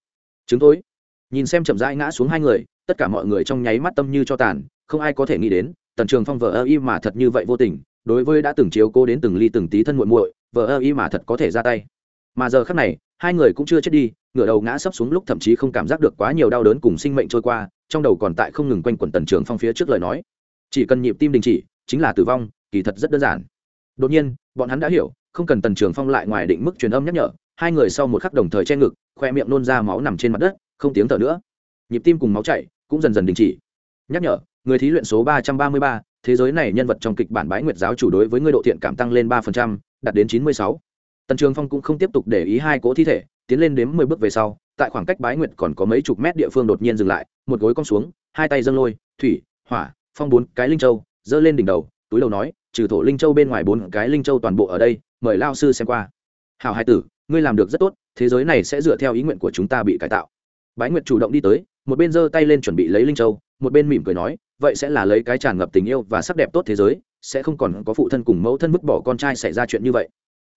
chứng tối nhìn xem chậm rãi ngã xuống hai người, tất cả mọi người trong nháy mắt tâm như cho tàn, không ai có thể nghĩ đến tần trường phong vợ ơ y mà thật như vậy vô tình, đối với đã từng chiếu cô đến từng ly từng tí thân muội muội vợ ơ y mà thật có thể ra tay. Mà giờ khắc này, hai người cũng chưa chết đi, ngửa đầu ngã sấp xuống lúc thậm chí không cảm giác được quá nhiều đau đớn cùng sinh mệnh trôi qua, trong đầu còn tại không ngừng quanh quẩn tần trường phong phía trước lời nói. Chỉ cần nhịp tim đình chỉ, chính là tử vong, kỳ thật rất đơn giản. Đột nhiên, bọn hắn đã hiểu, không cần tần trường phong lại ngoài định mức truyền âm nhắc nhở, hai người sau một khắc đồng thời che ngực, khoe miệng nôn ra máu nằm trên mặt đất, không tiếng thở nữa. Nhịp tim cùng máu chảy, cũng dần dần đình chỉ. Nhắc nhở người thí luyện số ba trăm ba mươi ba, thế giới này nhân vật trong kịch bản bái nguyệt giáo chủ đối với người độ thiện cảm tăng lên ba phần trăm, đạt đến chín mươi sáu. Tần trường phong cũng không tiếp tục để ý hai cỗ thi thể, tiến lên đếm mười bước về sau, tại khoảng cách bái nguyệt còn có mấy chục mét địa phương đột nhiên dừng lại, một gối cong xuống, hai tay dâng lôi, thủy, hỏa, phong bốn cái linh châu, giơ lên đỉnh đầu, túi đầu nói, trừ thổ linh châu bên ngoài bốn cái linh châu toàn bộ ở đây, mời lao sư xem qua. Hảo hai tử, ngươi làm được rất tốt, thế giới này sẽ dựa theo ý nguyện của chúng ta bị cải tạo. Bái nguyệt chủ động đi tới, một bên giơ tay lên chuẩn bị lấy linh châu, một bên mỉm cười nói vậy sẽ là lấy cái tràn ngập tình yêu và sắc đẹp tốt thế giới, sẽ không còn có phụ thân cùng mẫu thân vứt bỏ con trai xảy ra chuyện như vậy.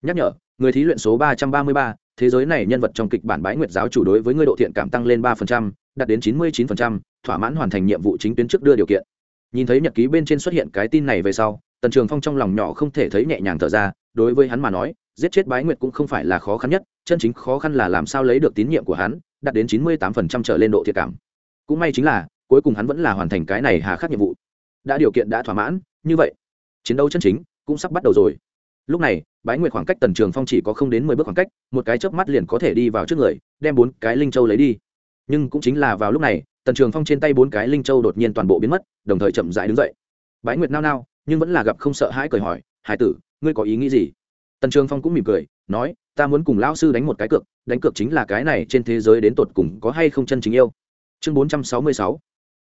Nhắc nhở, người thí luyện số ba trăm ba mươi ba, thế giới này nhân vật trong kịch bản bái nguyệt giáo chủ đối với người độ thiện cảm tăng lên ba phần trăm, đạt đến chín mươi chín phần trăm, thỏa mãn hoàn thành nhiệm vụ chính tuyến trước đưa điều kiện. Nhìn thấy nhật ký bên trên xuất hiện cái tin này về sau, tần trường phong trong lòng nhỏ không thể thấy nhẹ nhàng thở ra, đối với hắn mà nói, giết chết bái nguyệt cũng không phải là khó khăn nhất, chân chính khó khăn là làm sao lấy được tín nhiệm của hắn, đạt đến chín mươi tám phần trăm trở lên độ thiệt cảm. Cũng may chính là cuối cùng hắn vẫn là hoàn thành cái này hà khắc nhiệm vụ. Đã điều kiện đã thỏa mãn, như vậy, chiến đấu chân chính cũng sắp bắt đầu rồi. Lúc này, bái nguyệt khoảng cách tần trường phong chỉ có không đến mười bước khoảng cách, một cái chớp mắt liền có thể đi vào trước người, đem bốn cái linh châu lấy đi. Nhưng cũng chính là vào lúc này, tần trường phong trên tay bốn cái linh châu đột nhiên toàn bộ biến mất, đồng thời chậm dại đứng dậy. Bái nguyệt nao nao, nhưng vẫn là gặp không sợ hãi cười hỏi, hải tử, ngươi có ý nghĩ gì? Tần trường phong cũng mỉm cười, nói, ta muốn cùng lão sư đánh một cái cược, đánh cược chính là cái này trên thế giới đến tột cùng có hay không chân chính yêu. Chương bốn trăm sáu mươi sáu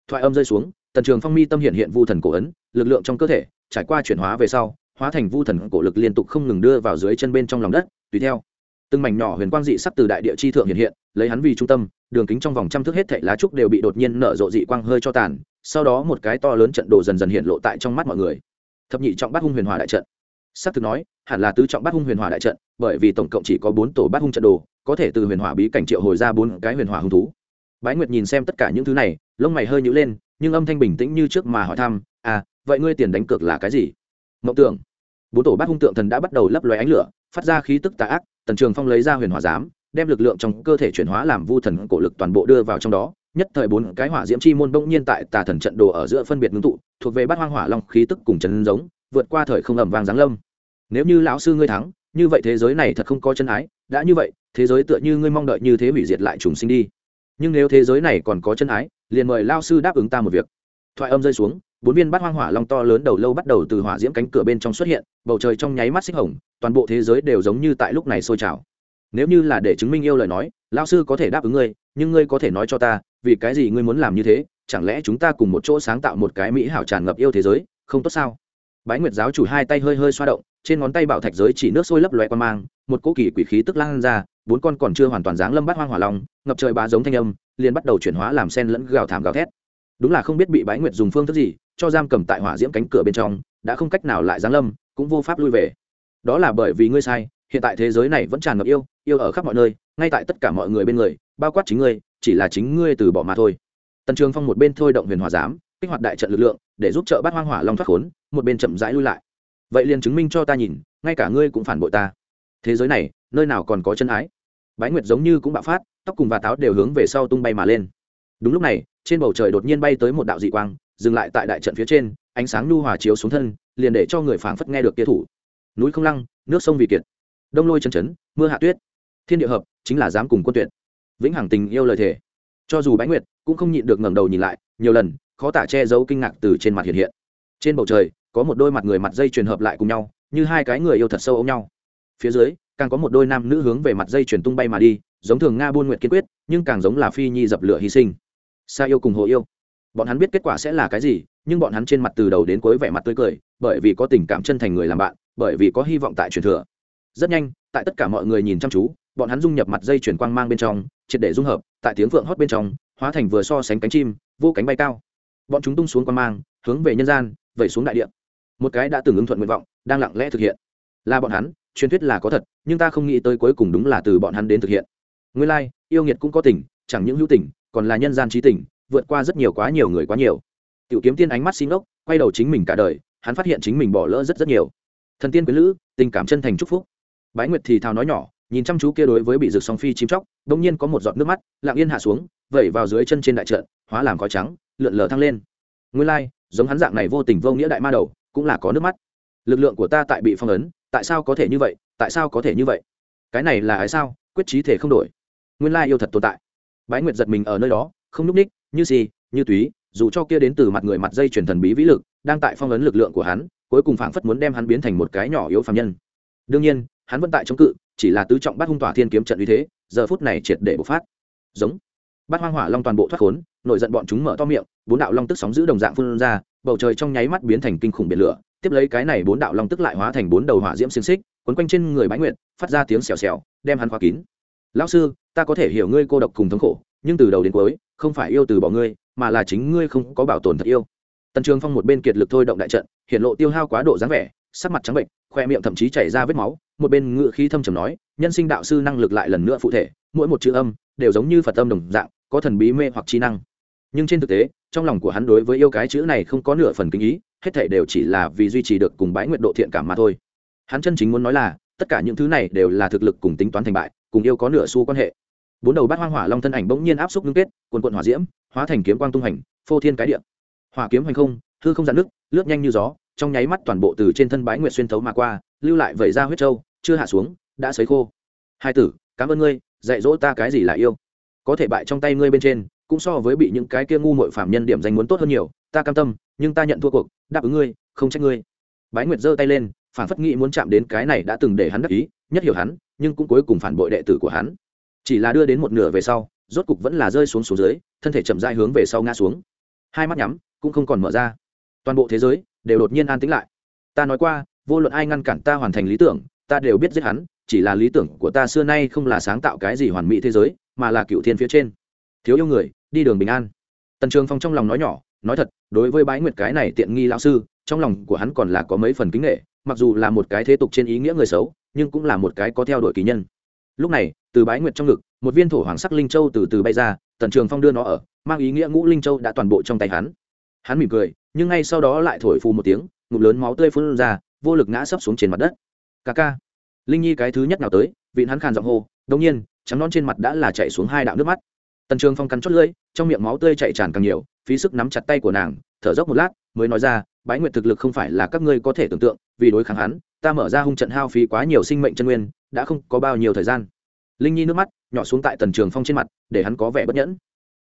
thoại âm rơi xuống, tần trường phong mi tâm hiện hiện vu thần cổ ấn, lực lượng trong cơ thể, trải qua chuyển hóa về sau, hóa thành vu thần cổ lực liên tục không ngừng đưa vào dưới chân bên trong lòng đất, tùy theo. Từng mảnh nhỏ huyền quang dị sắc từ đại địa chi thượng hiện hiện, lấy hắn vì trung tâm, đường kính trong vòng trăm thước hết thảy lá trúc đều bị đột nhiên nở rộ dị quang hơi cho tàn, sau đó một cái to lớn trận đồ dần dần hiện lộ tại trong mắt mọi người. Thập nhị trọng bát hung huyền hòa đại trận. Sắc thực nói, hẳn là tứ trọng bát hung huyền hòa đại trận, bởi vì tổng cộng chỉ có bốn tổ bát hung trận đồ, có thể từ huyền hòa bí cảnh triệu hồi ra bốn cái huyền hòa hung thú bái nguyệt nhìn xem tất cả những thứ này, lông mày hơi nhữ lên, nhưng âm thanh bình tĩnh như trước mà hỏi thăm à vậy ngươi tiền đánh cược là cái gì? Mộng tưởng. Bốn tổ bát hung tượng thần đã bắt đầu lấp loé ánh lửa, phát ra khí tức tà ác, tần trường phong lấy ra huyền hỏa giám, đem lực lượng trong cơ thể chuyển hóa làm vu thần cổ lực toàn bộ đưa vào trong đó. Nhất thời bốn cái hỏa diễm chi môn bỗng nhiên tại tà thần trận đồ ở giữa phân biệt ngưng tụ, thuộc về bát hoang hỏa long khí tức cùng trấn giống, vượt qua thời không ẩm vàng giáng lâm. Nếu như lão sư ngươi thắng, như vậy thế giới này thật không có chân ái, đã như vậy, thế giới tựa như ngươi mong đợi như thế hủy diệt lại trùng sinh đi nhưng nếu thế giới này còn có chân ái, liền mời lao sư đáp ứng ta một việc. Thoại âm rơi xuống, bốn viên bát hoang hỏa long to lớn đầu lâu bắt đầu từ hỏa diễm cánh cửa bên trong xuất hiện, bầu trời trong nháy mắt xích hồng, toàn bộ thế giới đều giống như tại lúc này sôi trào. Nếu như là để chứng minh yêu lời nói, lao sư có thể đáp ứng ngươi, nhưng ngươi có thể nói cho ta, vì cái gì ngươi muốn làm như thế? Chẳng lẽ chúng ta cùng một chỗ sáng tạo một cái mỹ hảo tràn ngập yêu thế giới, không tốt sao? Bái nguyệt giáo chủ hai tay hơi hơi xoa động, trên ngón tay bảo thạch giới chỉ nước sôi lấp loe qua mang, một cỗ kỳ quỷ khí tức lan ra bốn con còn chưa hoàn toàn dáng lâm bát hoang hỏa long, ngập trời bá giống thanh âm, liền bắt đầu chuyển hóa làm sen lẫn gào thảm gào thét. Đúng là không biết bị bái nguyệt dùng phương thức gì, cho giam cầm tại hỏa diễm cánh cửa bên trong, đã không cách nào lại giáng lâm, cũng vô pháp lui về. Đó là bởi vì ngươi sai, hiện tại thế giới này vẫn tràn ngập yêu yêu ở khắp mọi nơi, ngay tại tất cả mọi người bên người, bao quát chính ngươi, chỉ là chính ngươi từ bỏ mà thôi. Tần trường phong một bên thôi động huyền hòa giám, kích hoạt đại trận lực lượng, để giúp trợ bát hoang hỏa long thoát khốn, một bên chậm rãi lui lại. Vậy liền chứng minh cho ta nhìn, ngay cả ngươi cũng phản bội ta. Thế giới này, nơi nào còn có chân ái? Bái nguyệt giống như cũng bạo phát, tóc cùng và táo đều hướng về sau tung bay mà lên. Đúng lúc này, trên bầu trời đột nhiên bay tới một đạo dị quang, dừng lại tại đại trận phía trên, ánh sáng nhu hòa chiếu xuống thân, liền để cho người phảng phất nghe được kia thủ. Núi không lăng, nước sông vì kiệt. Đông lôi chân chấn, mưa hạ tuyết. Thiên địa hợp, chính là dám cùng quân tuyệt. Vĩnh hằng tình yêu lời thề. Cho dù bái nguyệt, cũng không nhịn được ngẩng đầu nhìn lại, nhiều lần, khó tả che giấu kinh ngạc từ trên mặt hiện hiện. Trên bầu trời, có một đôi mặt người mặt dây truyền hợp lại cùng nhau, như hai cái người yêu thật sâu ôm nhau. Phía dưới càng có một đôi nam nữ hướng về mặt dây chuyển tung bay mà đi, giống thường nga buôn nguyện kiên quyết, nhưng càng giống là phi nhi dập lửa hy sinh. Sa yêu cùng hồ yêu. Bọn hắn biết kết quả sẽ là cái gì, nhưng bọn hắn trên mặt từ đầu đến cuối vẻ mặt tươi cười, bởi vì có tình cảm chân thành người làm bạn, bởi vì có hy vọng tại truyền thừa. Rất nhanh, tại tất cả mọi người nhìn chăm chú, bọn hắn dung nhập mặt dây chuyển quang mang bên trong, triệt để dung hợp, tại tiếng phượng hót bên trong, hóa thành vừa so sánh cánh chim, vô cánh bay cao. Bọn chúng tung xuống quang mang, hướng về nhân gian, vẩy xuống đại địa. Một cái đã từng ứng thuận nguyện vọng, đang lặng lẽ thực hiện. Là bọn hắn truyền thuyết là có thật nhưng ta không nghĩ tới cuối cùng đúng là từ bọn hắn đến thực hiện. Nguyên lai、like, yêu nghiệt cũng có tình chẳng những hữu tình còn là nhân gian trí tình vượt qua rất nhiều quá nhiều người quá nhiều. Tiểu kiếm tiên ánh mắt xin ốc quay đầu chính mình cả đời hắn phát hiện chính mình bỏ lỡ rất rất nhiều. Thần tiên quyến lữ tình cảm chân thành chúc phúc. Bái nguyệt thì thào nói nhỏ nhìn chăm chú kia đối với bị rực song phi chim chóc đông nhiên có một giọt nước mắt lặng yên hạ xuống vẩy vào dưới chân trên đại trận hóa làm khói trắng lượn lờ thăng lên. Nguyên lai giống hắn dạng này vô tình vô nghĩa đại ma đầu cũng là có nước mắt. Lực lượng của ta tại bị phong ấn tại sao có thể như vậy, tại sao có thể như vậy? Cái này là ai sao? Quyết trí thể không đổi. Nguyên lai yêu thật tồn tại. Bái nguyệt giật mình ở nơi đó, không nhúc ních như xì, như túy, dù cho kia đến từ mặt người mặt dây truyền thần bí vĩ lực, đang tại phong ấn lực lượng của hắn, cuối cùng phảng phất muốn đem hắn biến thành một cái nhỏ yếu phàm nhân. Đương nhiên, hắn vẫn tại chống cự, chỉ là tứ trọng bắt hung tỏa thiên kiếm trận uy thế, giờ phút này triệt để bộc phát. Giống. Bát hoang hỏa long toàn bộ thoát khốn, nổi giận bọn chúng mở to miệng, bốn đạo long tức sóng giữ đồng dạng phun ra, bầu trời trong nháy mắt biến thành kinh khủng biển lửa tiếp lấy cái này bốn đạo long tức lại hóa thành bốn đầu hỏa diễm xiềng xích, quấn quanh trên người bái nguyện phát ra tiếng xèo xèo, đem hắn khóa kín. Lão sư, ta có thể hiểu ngươi cô độc cùng thống khổ, nhưng từ đầu đến cuối, không phải yêu từ bỏ ngươi, mà là chính ngươi không có bảo tồn thật yêu. Tần trường phong một bên kiệt lực thôi động đại trận, hiện lộ tiêu hao quá độ dáng vẻ, sắc mặt trắng bệnh, khoe miệng thậm chí chảy ra vết máu, một bên ngự khí thâm trầm nói, nhân sinh đạo sư năng lực lại lần nữa phụ thể, mỗi một chữ âm đều giống như phật âm đồng dạng, có thần bí mê hoặc trí năng nhưng trên thực tế, trong lòng của hắn đối với yêu cái chữ này không có nửa phần kinh ý, hết thể đều chỉ là vì duy trì được cùng bãi nguyện độ thiện cảm mà thôi. Hắn chân chính muốn nói là, tất cả những thứ này đều là thực lực cùng tính toán thành bại, cùng yêu có nửa xu quan hệ. Bốn đầu bát hoang hỏa long thân ảnh bỗng nhiên áp xúc ngưng kết quần quận hỏa diễm, hóa thành kiếm quang tung hành, phô thiên cái địa. Hỏa kiếm hành không, hư không dạn nước, lướt nhanh như gió, trong nháy mắt toàn bộ từ trên thân bái nguyệt xuyên thấu mà qua, lưu lại vẩy ra huyết trâu chưa hạ xuống, đã sấy khô. Hai tử, cảm ơn ngươi, dạy dỗ ta cái gì là yêu? Có thể bại trong tay ngươi bên trên cũng so với bị những cái kia ngu mội phạm nhân điểm danh muốn tốt hơn nhiều, ta cam tâm, nhưng ta nhận thua cuộc, đáp ứng ngươi, không trách ngươi. Bái nguyệt giơ tay lên, phản phất nghĩ muốn chạm đến cái này đã từng để hắn đắc ý, nhất hiểu hắn, nhưng cũng cuối cùng phản bội đệ tử của hắn. Chỉ là đưa đến một nửa về sau, rốt cục vẫn là rơi xuống xuống dưới, thân thể chậm dai hướng về sau ngã xuống. Hai mắt nhắm, cũng không còn mở ra. Toàn bộ thế giới đều đột nhiên an tĩnh lại. Ta nói qua, vô luận ai ngăn cản ta hoàn thành lý tưởng, ta đều biết giết hắn, chỉ là lý tưởng của ta xưa nay không là sáng tạo cái gì hoàn mỹ thế giới, mà là cựu thiên phía trên. Thiếu yêu người đi đường bình an. Tần trường phong trong lòng nói nhỏ, nói thật, đối với bái nguyệt cái này tiện nghi lão sư, trong lòng của hắn còn là có mấy phần kính nghệ mặc dù là một cái thế tục trên ý nghĩa người xấu, nhưng cũng là một cái có theo đuổi kỳ nhân. Lúc này, từ bái nguyệt trong ngực, một viên thổ hoàng sắc linh châu từ từ bay ra, tần trường phong đưa nó ở, mang ý nghĩa ngũ linh châu đã toàn bộ trong tay hắn. Hắn mỉm cười, nhưng ngay sau đó lại thổi phù một tiếng, ngụm lớn máu tươi phun ra, vô lực ngã sấp xuống trên mặt đất. Ca ca. Linh nhi cái thứ nhất nào tới, vịn hắn khàn giọng hô đông nhiên, trắng non trên mặt đã là chạy xuống hai đạo nước mắt tần trường phong cắn chót lưỡi, trong miệng máu tươi chạy tràn càng nhiều, phí sức nắm chặt tay của nàng, thở dốc một lát, mới nói ra, bái nguyện thực lực không phải là các ngươi có thể tưởng tượng, vì đối kháng hắn, ta mở ra hung trận hao phí quá nhiều sinh mệnh chân nguyên, đã không có bao nhiêu thời gian. Linh nhi nước mắt nhỏ xuống tại tần trường phong trên mặt, để hắn có vẻ bất nhẫn.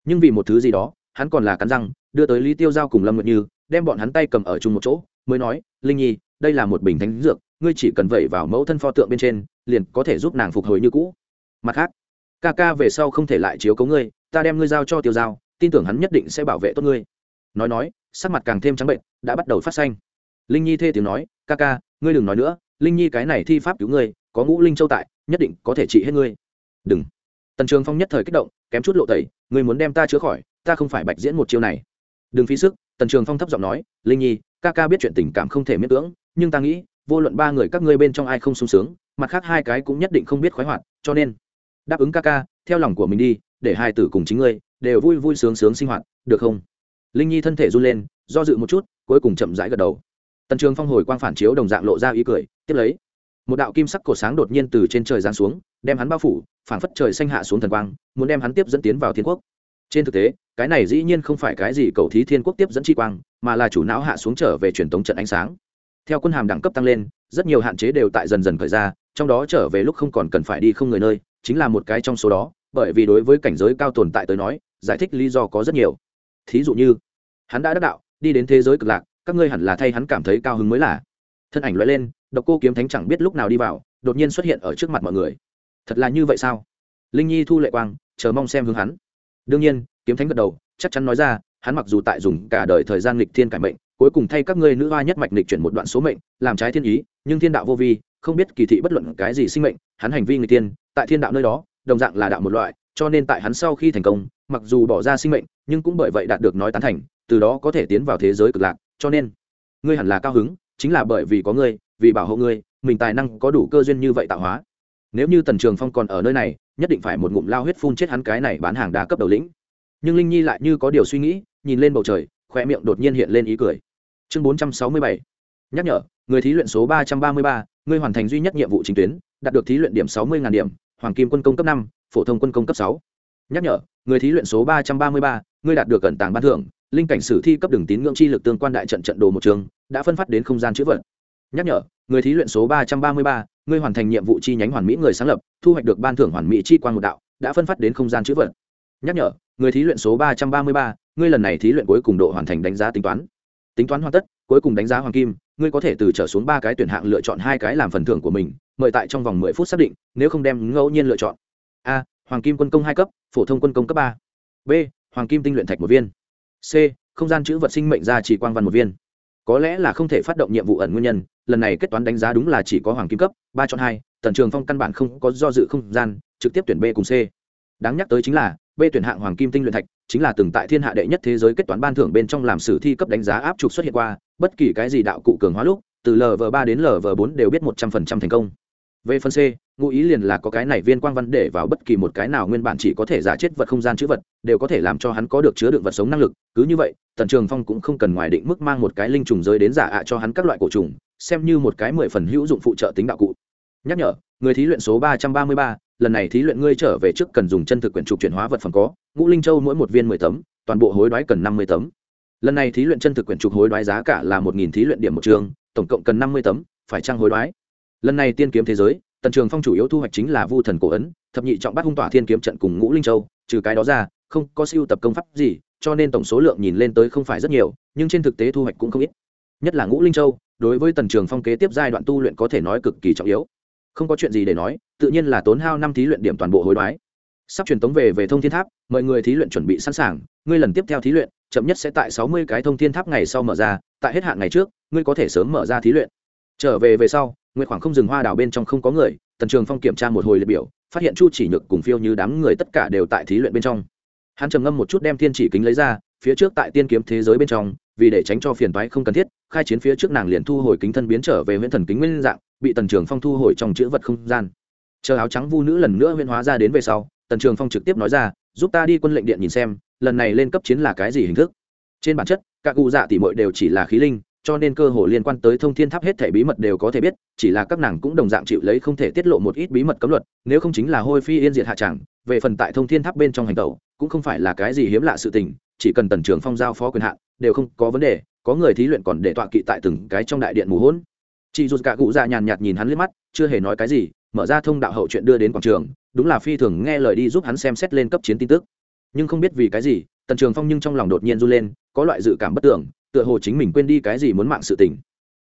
Nhưng vì một thứ gì đó, hắn còn là cắn răng, đưa tới lý tiêu giao cùng lâm nguyệt như, đem bọn hắn tay cầm ở chung một chỗ, mới nói, linh nhi, đây là một bình thánh dược, ngươi chỉ cần vẩy vào mẫu thân pho tượng bên trên, liền có thể giúp nàng phục hồi như cũ. Mặt khác ca ca về sau không thể lại chiếu cấu ngươi, ta đem ngươi giao cho tiêu giao, tin tưởng hắn nhất định sẽ bảo vệ tốt ngươi. Nói nói, sắc mặt càng thêm trắng bệnh, đã bắt đầu phát xanh. Linh nhi thê tiếng nói, ca ca, ngươi đừng nói nữa, linh nhi cái này thi pháp cứu ngươi, có ngũ linh châu tại, nhất định có thể trị hết ngươi. Đừng. Tần trường phong nhất thời kích động, kém chút lộ tẩy, ngươi muốn đem ta chữa khỏi, ta không phải bạch diễn một chiêu này. Đừng phí sức. Tần trường phong thấp giọng nói, linh nhi, ca ca biết chuyện tình cảm không thể miễn cưỡng, nhưng ta nghĩ, vô luận ba người các ngươi bên trong ai không sung sướng, mặt khác hai cái cũng nhất định không biết khoái hoạt, cho nên đáp ứng ca ca, theo lòng của mình đi, để hai tử cùng chính ngươi, đều vui vui sướng sướng sinh hoạt, được không? Linh nhi thân thể run lên, do dự một chút, cuối cùng chậm rãi gật đầu. Tần trường phong hồi quang phản chiếu đồng dạng lộ ra ý cười, tiếp lấy, một đạo kim sắc cổ sáng đột nhiên từ trên trời giáng xuống, đem hắn bao phủ phản phất trời xanh hạ xuống thần quang, muốn đem hắn tiếp dẫn tiến vào thiên quốc. Trên thực tế, cái này dĩ nhiên không phải cái gì cầu thí thiên quốc tiếp dẫn chi quang, mà là chủ não hạ xuống trở về truyền thống trận ánh sáng. Theo quân hàm đẳng cấp tăng lên, rất nhiều hạn chế đều tại dần dần khởi ra, trong đó trở về lúc không còn cần phải đi không người nơi chính là một cái trong số đó, bởi vì đối với cảnh giới cao tồn tại tới nói, giải thích lý do có rất nhiều. Thí dụ như, hắn đã đắc đạo, đi đến thế giới cực lạc, các ngươi hẳn là thay hắn cảm thấy cao hứng mới là. Thân ảnh loại lên, độc cô kiếm thánh chẳng biết lúc nào đi vào, đột nhiên xuất hiện ở trước mặt mọi người. Thật là như vậy sao? Linh nhi thu lệ quang, chờ mong xem hướng hắn. Đương nhiên, kiếm thánh gật đầu, chắc chắn nói ra, hắn mặc dù tại dùng cả đời thời gian lịch thiên cải mệnh, cuối cùng thay các ngươi nữ hoa nhất mạch lịch chuyển một đoạn số mệnh, làm trái thiên ý, nhưng thiên đạo vô vi, không biết kỳ thị bất luận cái gì sinh mệnh, hắn hành vi người tiên tại thiên đạo nơi đó, đồng dạng là đạo một loại, cho nên tại hắn sau khi thành công, mặc dù bỏ ra sinh mệnh, nhưng cũng bởi vậy đạt được nói tán thành, từ đó có thể tiến vào thế giới cực lạc. Cho nên, ngươi hẳn là cao hứng, chính là bởi vì có ngươi, vì bảo hộ ngươi, mình tài năng có đủ cơ duyên như vậy tạo hóa. Nếu như tần trường phong còn ở nơi này, nhất định phải một ngụm lao huyết phun chết hắn cái này bán hàng đa cấp đầu lĩnh. Nhưng linh nhi lại như có điều suy nghĩ, nhìn lên bầu trời khoe miệng đột nhiên hiện lên ý cười. Chương bốn trăm sáu mươi bảy. Nhắc nhở, người thí luyện số ba trăm ba mươi ba ngươi hoàn thành duy nhất nhiệm vụ chính tuyến, đạt được thí luyện điểm sáu mươi điểm hoàng kim quân công cấp năm, phổ thông quân công cấp sáu. Nhắc nhở, người thí luyện số ba trăm ba mươi ba, ngươi đạt được cẩn tàng ban thưởng, linh cảnh sử thi cấp đường tín ngưỡng chi lực tương quan đại trận trận đồ một trường, đã phân phát đến không gian chữ vật. Nhắc nhở, người thí luyện số ba trăm ba mươi ba, ngươi hoàn thành nhiệm vụ chi nhánh hoàn mỹ người sáng lập, thu hoạch được ban thưởng hoàn mỹ chi quan một đạo, đã phân phát đến không gian chữ vật. Nhắc nhở, người thí luyện số ba trăm ba mươi ba, ngươi lần này thí luyện cuối cùng độ hoàn thành đánh giá tính toán. Tính toán hoàn tất, cuối cùng đánh giá hoàng kim, ngươi có thể từ trở xuống ba cái tuyển hạng lựa chọn hai cái làm phần thưởng của mình mời tại trong vòng mười phút xác định, nếu không đem ngẫu nhiên lựa chọn. A, hoàng kim quân công hai cấp, phổ thông quân công cấp ba. B, hoàng kim tinh luyện thạch một viên. C, không gian chữ vật sinh mệnh ra chỉ quang văn một viên. Có lẽ là không thể phát động nhiệm vụ ẩn nguyên nhân, lần này kết toán đánh giá đúng là chỉ có hoàng kim cấp, ba chọn hai, tần trường phong căn bản không có do dự không gian, trực tiếp tuyển b cùng c. Đáng nhắc tới chính là, b tuyển hạng hoàng kim tinh luyện thạch, chính là từng tại thiên hạ đệ nhất thế giới kết toán ban thưởng bên trong làm sử thi cấp đánh giá áp trục xuất hiện qua, bất kỳ cái gì đạo cụ cường hóa lúc, từ lv ba đến lv bốn đều biết một trăm phần trăm thành công về phần c, ngụ ý liền là có cái này viên quang văn để vào bất kỳ một cái nào nguyên bản chỉ có thể giả chết vật không gian chữ vật, đều có thể làm cho hắn có được chứa đựng vật sống năng lực. Cứ như vậy, tần trường phong cũng không cần ngoài định mức mang một cái linh trùng giới đến giả ạ cho hắn các loại cổ trùng, xem như một cái mười phần hữu dụng phụ trợ tính đạo cụ. Nhắc nhở, người thí luyện số ba trăm ba mươi ba, lần này thí luyện ngươi trở về trước cần dùng chân thực quyển trục chuyển hóa vật phẩm có, ngũ linh châu mỗi một viên mười tấm, toàn bộ hối đoái cần năm mươi tấm. Lần này thí luyện chân thực quyển trục hối đoái giá cả là một nghìn thí luyện điểm một trường, tổng cộng cần năm mươi tấm, phải trăng hối đoái? Lần này tiên kiếm thế giới, tần trường phong chủ yếu thu hoạch chính là vu thần cổ ấn, thập nhị trọng bắt hung tỏa thiên kiếm trận cùng ngũ linh châu, trừ cái đó ra, không có siêu tập công pháp gì, cho nên tổng số lượng nhìn lên tới không phải rất nhiều, nhưng trên thực tế thu hoạch cũng không ít. Nhất là ngũ linh châu, đối với tần trường phong kế tiếp giai đoạn tu luyện có thể nói cực kỳ trọng yếu. Không có chuyện gì để nói, tự nhiên là tốn hao năm thí luyện điểm toàn bộ hối đoái. Sắp truyền tống về về thông thiên tháp, mọi người thí luyện chuẩn bị sẵn sàng, ngươi lần tiếp theo thí luyện, chậm nhất sẽ tại sáu mươi cái thông thiên tháp ngày sau mở ra, tại hết hạn ngày trước, ngươi có thể sớm mở ra thí luyện. Trở về về sau nguyệt khoảng không dừng hoa đào bên trong không có người, tần trường phong kiểm tra một hồi liệt biểu, phát hiện chu chỉ nhược cùng phiêu như đám người tất cả đều tại thí luyện bên trong. Hắn trầm ngâm một chút đem thiên chỉ kính lấy ra, phía trước tại tiên kiếm thế giới bên trong, vì để tránh cho phiền toái không cần thiết, khai chiến phía trước nàng liền thu hồi kính thân biến trở về huyện thần kính nguyên dạng, bị tần trường phong thu hồi trong chữ vật không gian. Chờ áo trắng vu nữ lần nữa huyên hóa ra đến về sau, tần trường phong trực tiếp nói ra, giúp ta đi quân lệnh điện nhìn xem, lần này lên cấp chiến là cái gì hình thức? Trên bản chất, các cụ dạ tỷ mội đều chỉ là khí linh cho nên cơ hội liên quan tới thông thiên tháp hết thể bí mật đều có thể biết, chỉ là các nàng cũng đồng dạng chịu lấy không thể tiết lộ một ít bí mật cấm luật, nếu không chính là hôi phi yên diệt hạ tràng về phần tại thông thiên tháp bên trong hành tẩu, cũng không phải là cái gì hiếm lạ sự tình, chỉ cần tần trưởng phong giao phó quyền hạn, đều không có vấn đề, có người thí luyện còn để tọa kỵ tại từng cái trong đại điện mù hỗn. Chị rụt cả cụ ra nhàn nhạt nhìn hắn liếc mắt, chưa hề nói cái gì, mở ra thông đạo hậu chuyện đưa đến quảng trường, đúng là phi thường nghe lời đi giúp hắn xem xét lên cấp chiến tin tức. Nhưng không biết vì cái gì, tần trường phong nhưng trong lòng đột nhiên run lên, có loại dự cảm bất tưởng tựa hồ chính mình quên đi cái gì muốn mạng sự tình.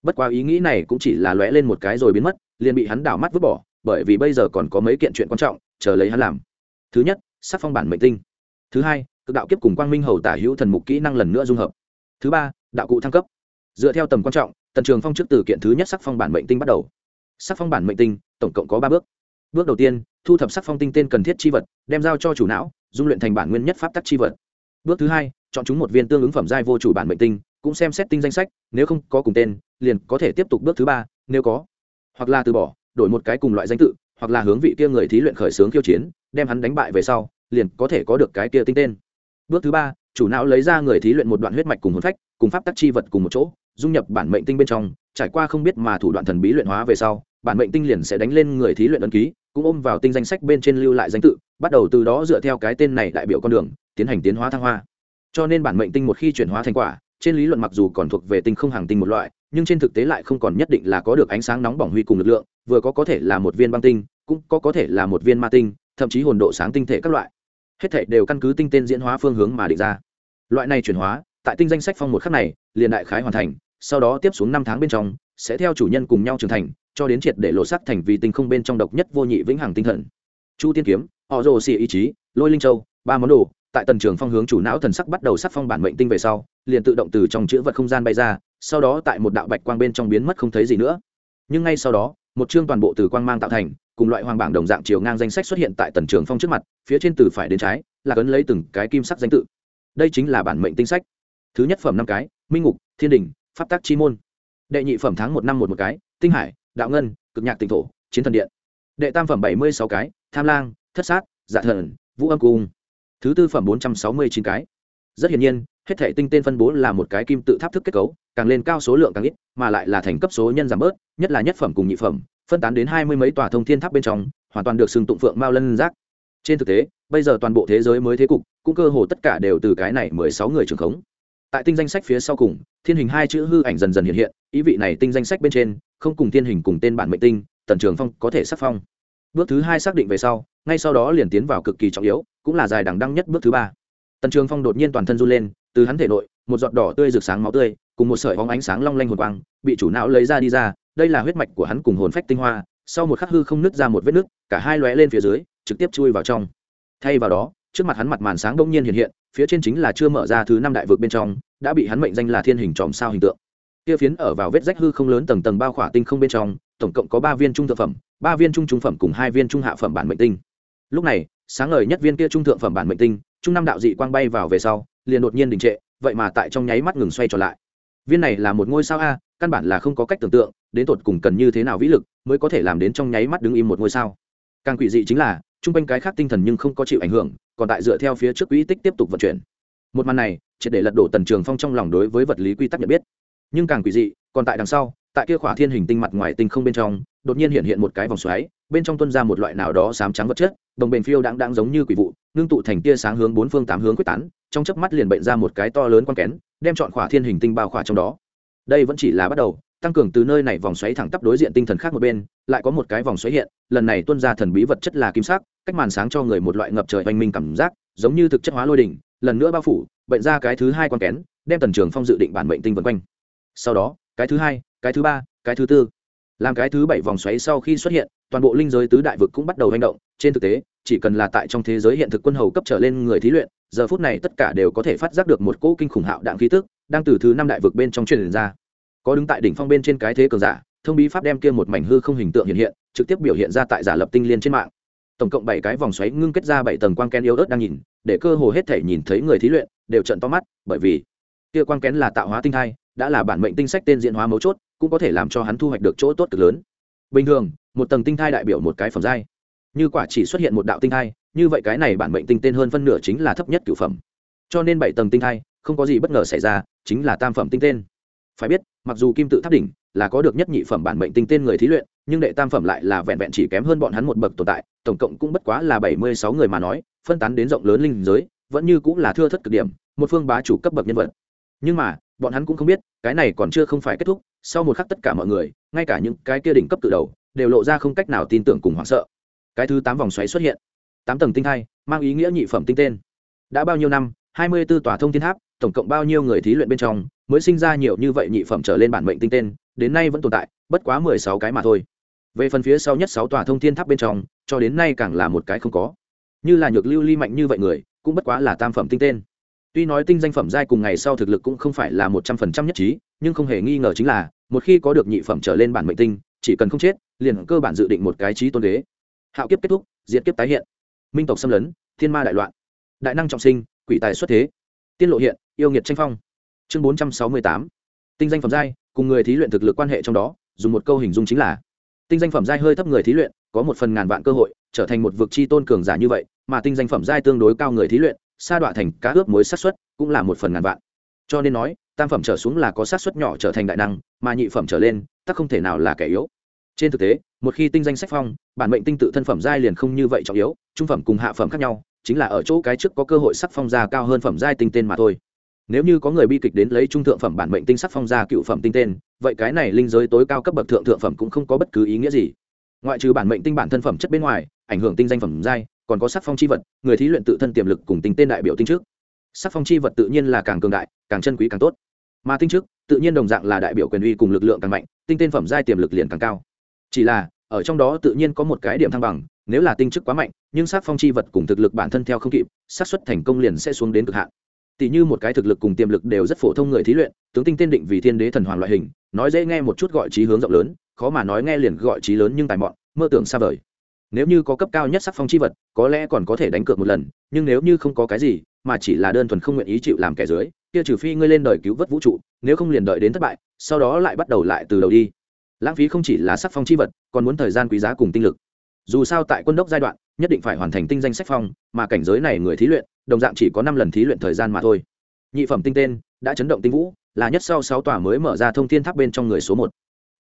Bất quá ý nghĩ này cũng chỉ là lóe lên một cái rồi biến mất, liền bị hắn đảo mắt vứt bỏ, bởi vì bây giờ còn có mấy kiện chuyện quan trọng, chờ lấy hắn làm. Thứ nhất, sắc phong bản mệnh tinh. Thứ hai, cực đạo kiếp cùng quang minh hầu tả hữu thần mục kỹ năng lần nữa dung hợp. Thứ ba, đạo cụ thăng cấp. Dựa theo tầm quan trọng, tần trường phong trước từ kiện thứ nhất sắc phong bản mệnh tinh bắt đầu. Sắc phong bản mệnh tinh, tổng cộng có ba bước. Bước đầu tiên, thu thập sắc phong tinh tên cần thiết chi vật, đem giao cho chủ não, dung luyện thành bản nguyên nhất pháp tắc chi vật. Bước thứ hai, chọn chúng một viên tương ứng phẩm giai vô chủ bản mệnh tinh cũng xem xét tinh danh sách, nếu không có cùng tên, liền có thể tiếp tục bước thứ ba, nếu có. Hoặc là từ bỏ, đổi một cái cùng loại danh tự, hoặc là hướng vị kia người thí luyện khởi xướng khiêu chiến, đem hắn đánh bại về sau, liền có thể có được cái kia tinh tên. Bước thứ ba, chủ não lấy ra người thí luyện một đoạn huyết mạch cùng hồn phách, cùng pháp tắc chi vật cùng một chỗ, dung nhập bản mệnh tinh bên trong, trải qua không biết mà thủ đoạn thần bí luyện hóa về sau, bản mệnh tinh liền sẽ đánh lên người thí luyện ấn ký, cũng ôm vào tinh danh sách bên trên lưu lại danh tự, bắt đầu từ đó dựa theo cái tên này đại biểu con đường, tiến hành tiến hóa thăng hoa. Cho nên bản mệnh tinh một khi chuyển hóa thành quả trên lý luận mặc dù còn thuộc về tinh không hàng tinh một loại, nhưng trên thực tế lại không còn nhất định là có được ánh sáng nóng bỏng huy cùng lực lượng, vừa có có thể là một viên băng tinh, cũng có có thể là một viên ma tinh, thậm chí hồn độ sáng tinh thể các loại. Hết thể đều căn cứ tinh tên diễn hóa phương hướng mà định ra. Loại này chuyển hóa, tại tinh danh sách phong một khắc này, liền đại khái hoàn thành, sau đó tiếp xuống năm tháng bên trong, sẽ theo chủ nhân cùng nhau trưởng thành, cho đến triệt để lộ sắc thành vì tinh không bên trong độc nhất vô nhị vĩnh hằng tinh thần. Chu tiên kiếm, họ rồ xì ý chí, lôi linh châu, ba món đồ tại tần trường phong hướng chủ não thần sắc bắt đầu sắc phong bản mệnh tinh về sau, liền tự động từ trong chữ vật không gian bay ra, sau đó tại một đạo bạch quang bên trong biến mất không thấy gì nữa. Nhưng ngay sau đó, một chương toàn bộ từ quang mang tạo thành, cùng loại hoàng bảng đồng dạng chiều ngang danh sách xuất hiện tại tần trường phong trước mặt, phía trên từ phải đến trái, là cấn lấy từng cái kim sắc danh tự. Đây chính là bản mệnh tinh sách. Thứ nhất phẩm năm cái, minh ngục, thiên đình pháp tác chi môn. Đệ nhị phẩm tháng một năm một một cái, tinh hải, đạo ngân, cực nhạc tỉnh thổ, chiến thần điện. Đệ tam phẩm bảy mươi sáu cái, tham lang, thất sát dạ thần, vũ âm cung thứ tư phẩm bốn trăm sáu mươi chín cái. Rất hiển nhiên, hết thể tinh tên phân bố là một cái kim tự tháp thức kết cấu, càng lên cao số lượng càng ít, mà lại là thành cấp số nhân giảm bớt, nhất là nhất phẩm cùng nhị phẩm, phân tán đến hai mươi mấy tòa thông thiên tháp bên trong, hoàn toàn được xưng tụng phượng mao lân giác. Trên thực tế, bây giờ toàn bộ thế giới mới thế cục, cũng cơ hồ tất cả đều từ cái này mười sáu người trưởng khống. Tại tinh danh sách phía sau cùng, thiên hình hai chữ hư ảnh dần dần hiện hiện, ý vị này tinh danh sách bên trên, không cùng thiên hình cùng tên bản mệnh tinh, tần trường phong có thể sắc phong. Bước thứ hai xác định về sau, ngay sau đó liền tiến vào cực kỳ trọng yếu cũng là dài đằng đăng nhất bước thứ ba. Tần trường phong đột nhiên toàn thân run lên, từ hắn thể nội, một giọt đỏ tươi rực sáng máu tươi, cùng một sợi bóng ánh sáng long lanh hồn quang, bị chủ não lấy ra đi ra, đây là huyết mạch của hắn cùng hồn phách tinh hoa, sau một khắc hư không nứt ra một vết nứt, cả hai lóe lên phía dưới, trực tiếp chui vào trong. Thay vào đó, trước mặt hắn mặt màn sáng đông nhiên hiện hiện, phía trên chính là chưa mở ra thứ năm đại vực bên trong, đã bị hắn mệnh danh là thiên hình tròm sao hình tượng. Kia phiến ở vào vết rách hư không lớn tầng tầng bao khỏa tinh không bên trong, tổng cộng có ba viên trung thượng phẩm, ba viên trung trung phẩm cùng hai viên trung hạ phẩm bản mệnh tinh. Lúc này sáng ngời nhất viên kia trung thượng phẩm bản mệnh tinh, trung năm đạo dị quang bay vào về sau, liền đột nhiên đình trệ, vậy mà tại trong nháy mắt ngừng xoay trở lại. Viên này là một ngôi sao a, căn bản là không có cách tưởng tượng, đến tột cùng cần như thế nào vĩ lực mới có thể làm đến trong nháy mắt đứng im một ngôi sao. Càng quỷ dị chính là chung quanh cái khác tinh thần nhưng không có chịu ảnh hưởng, còn tại dựa theo phía trước quỹ tích tiếp tục vận chuyển. Một màn này, triệt để lật đổ tần trường phong trong lòng đối với vật lý quy tắc nhận biết. Nhưng càng quỷ dị, còn tại đằng sau, tại kia khỏa thiên hình tinh mặt ngoài tinh không bên trong đột nhiên hiện hiện một cái vòng xoáy, bên trong tuân ra một loại nào đó sám trắng vật chất, đồng bền phiêu đang đang giống như quỷ vụ, ngưng tụ thành tia sáng hướng bốn phương tám hướng quyết tán, trong chớp mắt liền bệnh ra một cái to lớn quan kén, đem chọn khỏa thiên hình tinh bao khỏa trong đó. Đây vẫn chỉ là bắt đầu, tăng cường từ nơi này vòng xoáy thẳng tắp đối diện tinh thần khác một bên, lại có một cái vòng xoáy hiện, lần này tuân ra thần bí vật chất là kim sắc, cách màn sáng cho người một loại ngập trời oanh minh cảm giác, giống như thực chất hóa lôi đỉnh, lần nữa bao phủ, bệnh ra cái thứ hai con kén, đem tần trường phong dự định bản mệnh tinh vân quanh. Sau đó, cái thứ hai, cái thứ ba, cái thứ tư làm cái thứ bảy vòng xoáy sau khi xuất hiện, toàn bộ linh giới tứ đại vực cũng bắt đầu hành động. Trên thực tế, chỉ cần là tại trong thế giới hiện thực quân hầu cấp trở lên người thí luyện, giờ phút này tất cả đều có thể phát giác được một cỗ kinh khủng hạo đạn khí tức đang từ thứ năm đại vực bên trong truyền ra. Có đứng tại đỉnh phong bên trên cái thế cường giả, thông bí pháp đem kia một mảnh hư không hình tượng hiện hiện, trực tiếp biểu hiện ra tại giả lập tinh liên trên mạng. Tổng cộng bảy cái vòng xoáy ngưng kết ra bảy tầng quang kén yếu ớt đang nhìn, để cơ hồ hết thể nhìn thấy người thí luyện đều trận to mắt, bởi vì kia quang kén là tạo hóa tinh thai, đã là bản mệnh tinh sách tên diện hóa mấu chốt cũng có thể làm cho hắn thu hoạch được chỗ tốt cực lớn. Bình thường, một tầng tinh thai đại biểu một cái phẩm giai. Như quả chỉ xuất hiện một đạo tinh thai, như vậy cái này bản mệnh tinh tên hơn phân nửa chính là thấp nhất cửu phẩm. Cho nên bảy tầng tinh thai, không có gì bất ngờ xảy ra, chính là tam phẩm tinh tên. Phải biết, mặc dù kim tự tháp đỉnh là có được nhất nhị phẩm bản mệnh tinh tên người thí luyện, nhưng đệ tam phẩm lại là vẹn vẹn chỉ kém hơn bọn hắn một bậc tồn tại, tổng cộng cũng bất quá là bảy mươi sáu người mà nói, phân tán đến rộng lớn linh giới, vẫn như cũng là thưa thất cực điểm, một phương bá chủ cấp bậc nhân vật. Nhưng mà, bọn hắn cũng không biết, cái này còn chưa không phải kết thúc sau một khắc tất cả mọi người, ngay cả những cái kia đỉnh cấp từ đầu, đều lộ ra không cách nào tin tưởng cùng hoảng sợ. Cái thứ tám vòng xoáy xuất hiện. Tám tầng tinh thai, mang ý nghĩa nhị phẩm tinh tên. Đã bao nhiêu năm, hai mươi b ố tòa thông thiên tháp, tổng cộng bao nhiêu người thí luyện bên trong, mới sinh ra nhiều như vậy nhị phẩm trở lên bản mệnh tinh tên, đến nay vẫn tồn tại, bất quá mười sáu cái mà thôi. Về phần phía sau nhất sáu tòa thông thiên tháp bên trong, cho đến nay càng là một cái không có. Như là nhược lưu ly mạnh như vậy người, cũng bất quá là tam phẩm tinh tên. Tuy nói tinh danh phẩm giai cùng ngày sau thực lực cũng không phải là một trăm phần trăm nhất trí, nhưng không hề nghi ngờ chính là một khi có được nhị phẩm trở lên bản mệnh tinh, chỉ cần không chết, liền cơ bản dự định một cái trí tôn đế. Hạo kiếp kết thúc, diệt kiếp tái hiện. Minh tộc xâm lấn, thiên ma đại loạn. Đại năng trọng sinh, quỷ tài xuất thế. Tiên lộ hiện, yêu nghiệt tranh phong. Chương bốn trăm sáu mươi tám. Tinh danh phẩm giai, cùng người thí luyện thực lực quan hệ trong đó, dùng một câu hình dung chính là, tinh danh phẩm giai hơi thấp người thí luyện, có một phần ngàn vạn cơ hội, trở thành một vực chi tôn cường giả như vậy, mà tinh danh phẩm giai tương đối cao người thí luyện, sa đọa thành cá ướp mối sát xuất cũng là một phần ngàn vạn. Cho nên nói, tam phẩm trở xuống là có sát xuất nhỏ trở thành đại năng mà nhị phẩm trở lên, tắc không thể nào là kẻ yếu. Trên thực tế, một khi tinh danh sách phong, bản mệnh tinh tự thân phẩm giai liền không như vậy trọng yếu, trung phẩm cùng hạ phẩm khác nhau, chính là ở chỗ cái trước có cơ hội sắc phong ra cao hơn phẩm giai tinh tên mà thôi. Nếu như có người bi kịch đến lấy trung thượng phẩm bản mệnh tinh sắc phong ra cựu phẩm tinh tên, vậy cái này linh giới tối cao cấp bậc thượng thượng phẩm cũng không có bất cứ ý nghĩa gì. Ngoại trừ bản mệnh tinh bản thân phẩm chất bên ngoài, ảnh hưởng tinh danh phẩm giai, còn có sắc phong c h i vật, người thí luyện tự thân tiềm lực cùng tinh tên đại biểu tinh trước. Sắc phong c h i vật tự nhiên là càng cường đại, càng chân quý càng tốt mà tinh chức, tự nhiên đồng dạng là đại biểu quyền uy cùng lực lượng càng mạnh tinh tên phẩm giai tiềm lực liền càng cao. Chỉ là ở trong đó tự nhiên có một cái điểm thăng bằng nếu là tinh chức quá mạnh nhưng sát phong chi vật cùng thực lực bản thân theo không kịp xác suất thành công liền sẽ xuống đến cực hạn. Tỷ như một cái thực lực cùng tiềm lực đều rất phổ thông người thí luyện tướng tinh tên định vì thiên đế thần hoàng loại hình nói dễ nghe một chút gọi trí hướng rộng lớn khó mà nói nghe liền gọi trí lớn nhưng tài mọn mơ tưởng xa vời. Nếu như có cấp cao nhất sắc phong chi vật có lẽ còn có thể đánh cược một lần nhưng nếu như không có cái gì mà chỉ là đơn thuần không nguyện ý chịu làm kẻ dưới kia trừ phi ngươi lên đời cứu vớt vũ trụ, nếu không liền đợi đến thất bại, sau đó lại bắt đầu lại từ đầu đi. Lãng phí không chỉ là sắc phong chi vật, còn muốn thời gian quý giá cùng tinh lực. Dù sao tại quân đốc giai đoạn, nhất định phải hoàn thành tinh danh sách phong, mà cảnh giới này người thí luyện, đồng dạng chỉ có năm lần thí luyện thời gian mà thôi. Nhị phẩm tinh tên, đã chấn động tinh vũ, là nhất sau sáu tòa mới mở ra thông thiên tháp bên trong người số một.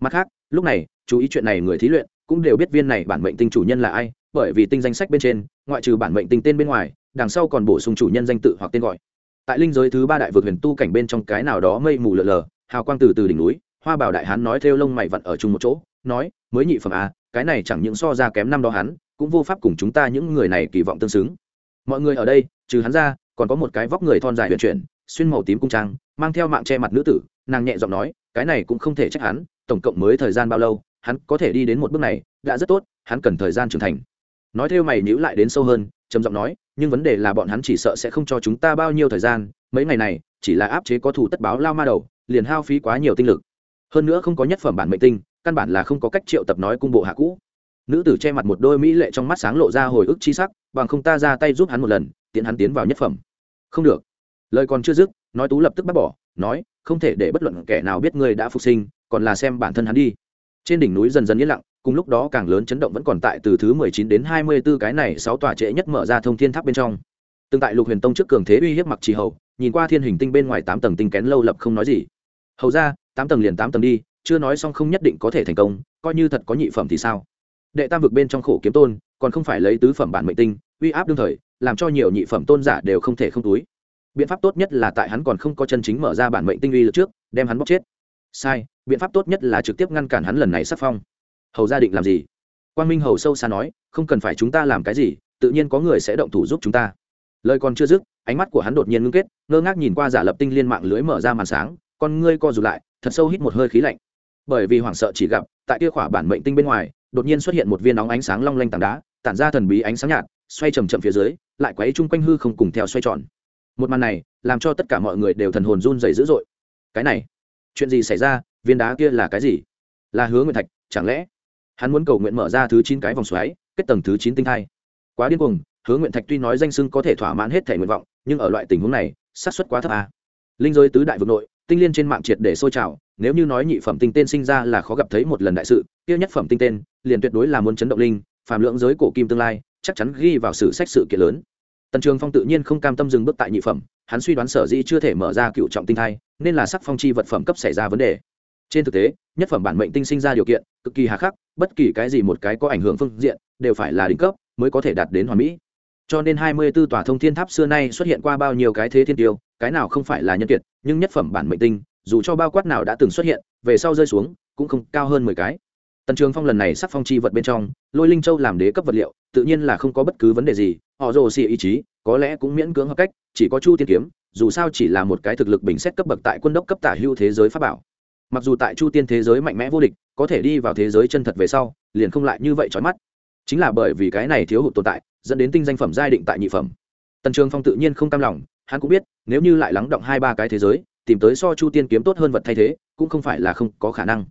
Mặt khác, lúc này, chú ý chuyện này người thí luyện cũng đều biết viên này bản mệnh tinh chủ nhân là ai, bởi vì tinh danh sách bên trên, ngoại trừ bản mệnh tinh tên bên ngoài, đằng sau còn bổ sung chủ nhân danh tự hoặc tên gọi tại linh giới thứ ba đại vực huyền tu cảnh bên trong cái nào đó mây mù lờ lờ, hào quang từ từ đỉnh núi, hoa bảo đại hán nói theo lông mày vặn ở chung một chỗ, nói, mới nhị phẩm a cái này chẳng những so ra kém năm đó hắn, cũng vô pháp cùng chúng ta những người này kỳ vọng tương xứng. Mọi người ở đây, trừ hắn ra, còn có một cái vóc người thon dài huyền chuyển, xuyên màu tím cung trang, mang theo mạng che mặt nữ tử, nàng nhẹ giọng nói, cái này cũng không thể trách hắn, tổng cộng mới thời gian bao lâu, hắn có thể đi đến một bước này, đã rất tốt, hắn cần thời gian trưởng thành. Nói theo mày nhữ lại đến sâu hơn trầm giọng nói, nhưng vấn đề là bọn hắn chỉ sợ sẽ không cho chúng ta bao nhiêu thời gian, mấy ngày này, chỉ là áp chế có thủ tất báo lao ma đầu, liền hao phí quá nhiều tinh lực. Hơn nữa không có nhất phẩm bản mệnh tinh, căn bản là không có cách triệu tập nói cung bộ hạ cũ. Nữ tử che mặt một đôi mỹ lệ trong mắt sáng lộ ra hồi ức chi sắc, bằng không ta ra tay giúp hắn một lần, tiện hắn tiến vào nhất phẩm. Không được. Lời còn chưa dứt, nói tú lập tức bác bỏ, nói, không thể để bất luận kẻ nào biết ngươi đã phục sinh, còn là xem bản thân hắn đi. Trên đỉnh núi dần dần yên lặng cùng lúc đó càng lớn chấn động vẫn còn tại từ thứ mười chín đến hai mươi 24 cái này sáu tòa trễ nhất mở ra thông thiên tháp bên trong. Tương tại lục huyền tông trước cường thế uy hiếp mặc trì hầu, nhìn qua thiên hình tinh bên ngoài tám tầng tinh kén lâu lập không nói gì. Hầu ra, tám tầng liền tám tầng đi, chưa nói xong không nhất định có thể thành công, coi như thật có nhị phẩm thì sao? Đệ tam vực bên trong khổ kiếm tôn, còn không phải lấy tứ phẩm bản mệnh tinh, uy áp đương thời, làm cho nhiều nhị phẩm tôn giả đều không thể không túi. Biện pháp tốt nhất là tại hắn còn không có chân chính mở ra bản mệnh tinh uy lực trước, đem hắn bóc chết. Sai, biện pháp tốt nhất là trực tiếp ngăn cản hắn lần này sắp phong hầu gia định làm gì? Quang minh hầu sâu xa nói, không cần phải chúng ta làm cái gì, tự nhiên có người sẽ động thủ giúp chúng ta. Lời còn chưa dứt, ánh mắt của hắn đột nhiên ngưng kết, ngơ ngác nhìn qua giả lập tinh liên mạng lưới mở ra màn sáng, con ngươi co rụt lại, thật sâu hít một hơi khí lạnh. Bởi vì hoảng sợ chỉ gặp, tại kia khỏa bản mệnh tinh bên ngoài, đột nhiên xuất hiện một viên nóng ánh sáng long lanh tảng đá, tản ra thần bí ánh sáng nhạt, xoay chầm chậm phía dưới, lại quấy chung quanh hư không cùng theo xoay tròn. Một màn này, làm cho tất cả mọi người đều thần hồn run dày dữ dội. Cái này, chuyện gì xảy ra? Viên đá kia là cái gì? Là hứa nguyện thạch, chẳng lẽ hắn muốn cầu nguyện mở ra thứ chín cái vòng xoáy, kết tầng thứ chín tinh thai. Quá điên cuồng, hứa nguyện thạch tuy nói danh sưng có thể thỏa mãn hết thể nguyện vọng, nhưng ở loại tình huống này, xác suất quá thấp à. linh giới tứ đại vực nội, tinh liên trên mạng triệt để sôi trào, nếu như nói nhị phẩm tinh tên sinh ra là khó gặp thấy một lần đại sự, kia nhất phẩm tinh tên, liền tuyệt đối là muốn chấn động linh, phàm lượng giới cổ kim tương lai, chắc chắn ghi vào sử sách sự kiện lớn. Tần trường phong tự nhiên không cam tâm dừng bước tại nhị phẩm, hắn suy đoán sở dĩ chưa thể mở ra cựu trọng tinh thai, nên là sắc phong chi vật phẩm cấp xảy ra vấn đề. Trên thực tế, nhất phẩm bản mệnh tinh sinh ra điều kiện, cực kỳ hà khắc bất kỳ cái gì một cái có ảnh hưởng phương diện, đều phải là đỉnh cấp, mới có thể đạt đến hoàn mỹ. Cho nên hai mươi 24 tòa thông thiên tháp xưa nay xuất hiện qua bao nhiêu cái thế thiên tiêu, cái nào không phải là nhân kiệt, nhưng nhất phẩm bản mệnh tinh, dù cho bao quát nào đã từng xuất hiện, về sau rơi xuống, cũng không cao hơn mười cái. Tần trường phong lần này sắc phong chi vật bên trong, lôi linh châu làm đế cấp vật liệu, tự nhiên là không có bất cứ vấn đề gì, họ rồ xì ý chí, có lẽ cũng miễn cưỡng hợp cách, chỉ có chu tiên kiếm, dù sao chỉ là một cái thực lực bình xét cấp bậc tại quân đốc cấp tả hưu thế giới pháp bảo mặc dù tại chu tiên thế giới mạnh mẽ vô địch, có thể đi vào thế giới chân thật về sau, liền không lại như vậy trói mắt. Chính là bởi vì cái này thiếu hụt tồn tại, dẫn đến tinh danh phẩm giai định tại nhị phẩm. Tần trường phong tự nhiên không cam lòng, hắn cũng biết, nếu như lại lắng động hai ba cái thế giới, tìm tới so chu tiên kiếm tốt hơn vật thay thế, cũng không phải là không có khả năng.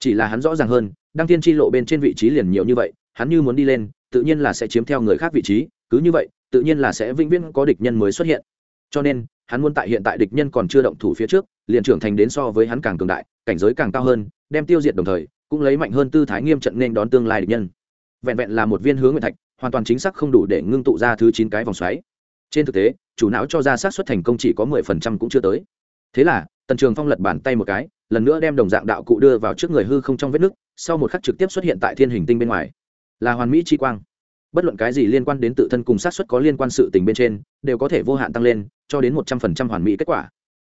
Chỉ là hắn rõ ràng hơn, đăng tiên tri lộ bên trên vị trí liền nhiều như vậy, hắn như muốn đi lên, tự nhiên là sẽ chiếm theo người khác vị trí, cứ như vậy, tự nhiên là sẽ vĩnh viễn có địch nhân mới xuất hiện cho nên, hắn muốn tại hiện tại địch nhân còn chưa động thủ phía trước, liền trưởng thành đến so với hắn càng cường đại, cảnh giới càng cao hơn, đem tiêu diệt đồng thời, cũng lấy mạnh hơn tư thái nghiêm trận nên đón tương lai địch nhân. Vẹn vẹn là một viên hướng nguyện thạch, hoàn toàn chính xác không đủ để ngưng tụ ra thứ chín cái vòng xoáy. Trên thực tế, chủ não cho ra xác suất thành công chỉ có mười phần trăm cũng chưa tới. Thế là, tần trường phong lật bàn tay một cái, lần nữa đem đồng dạng đạo cụ đưa vào trước người hư không trong vết nứt, sau một khắc trực tiếp xuất hiện tại thiên hình tinh bên ngoài. Là hoàn mỹ chi quang bất luận cái gì liên quan đến tự thân cùng sát xuất có liên quan sự tình bên trên, đều có thể vô hạn tăng lên, cho đến một trăm phần trăm hoàn mỹ kết quả.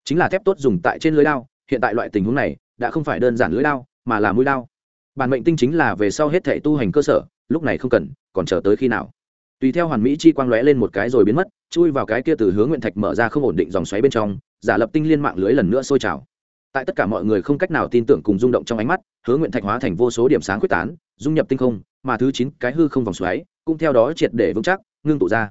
Chính là thép tốt dùng tại trên lưới lao hiện tại loại tình huống này, đã không phải đơn giản lưới lao mà là mũi lao bản mệnh tinh chính là về sau hết thể tu hành cơ sở, lúc này không cần, còn chờ tới khi nào. Tùy theo hoàn mỹ chi quang lóe lên một cái rồi biến mất, chui vào cái kia từ hướng nguyện thạch mở ra không ổn định dòng xoáy bên trong, giả lập tinh liên mạng lưới lần nữa sôi trào. Tại tất cả mọi người không cách nào tin tưởng cùng rung động trong ánh mắt, hướng nguyện thạch hóa thành vô số điểm sáng quyết tán, dung nhập tinh không, mà thứ chín cái hư không vòng xoáy cũng theo đó triệt để vững chắc, ngưng tụ ra.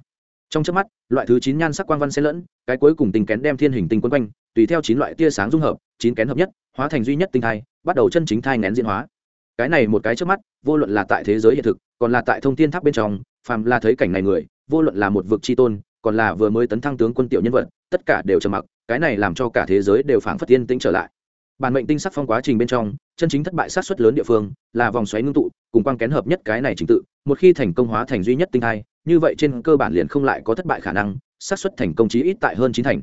Trong trước mắt, loại thứ chín nhan sắc quang văn xen lẫn, cái cuối cùng tinh kén đem thiên hình tinh quân quanh, tùy theo chín loại tia sáng dung hợp, chín kén hợp nhất, hóa thành duy nhất tinh thai, bắt đầu chân chính thai nén diễn hóa. Cái này một cái trước mắt, vô luận là tại thế giới hiện thực, còn là tại thông tin tháp bên trong, phàm là thấy cảnh này người, vô luận là một vực chi tôn, còn là vừa mới tấn thăng tướng quân tiểu nhân vật, tất cả đều trầm mặc, cái này làm cho cả thế giới đều phảng phất tiên tĩnh trở lại. Bản mệnh tinh sắc phong quá trình bên trong chân chính thất bại sát xuất lớn địa phương là vòng xoáy ngưng tụ, cùng quang kén hợp nhất cái này trình tự, một khi thành công hóa thành duy nhất tinh thai, như vậy trên cơ bản liền không lại có thất bại khả năng xác suất thành công chí ít tại hơn chín thành.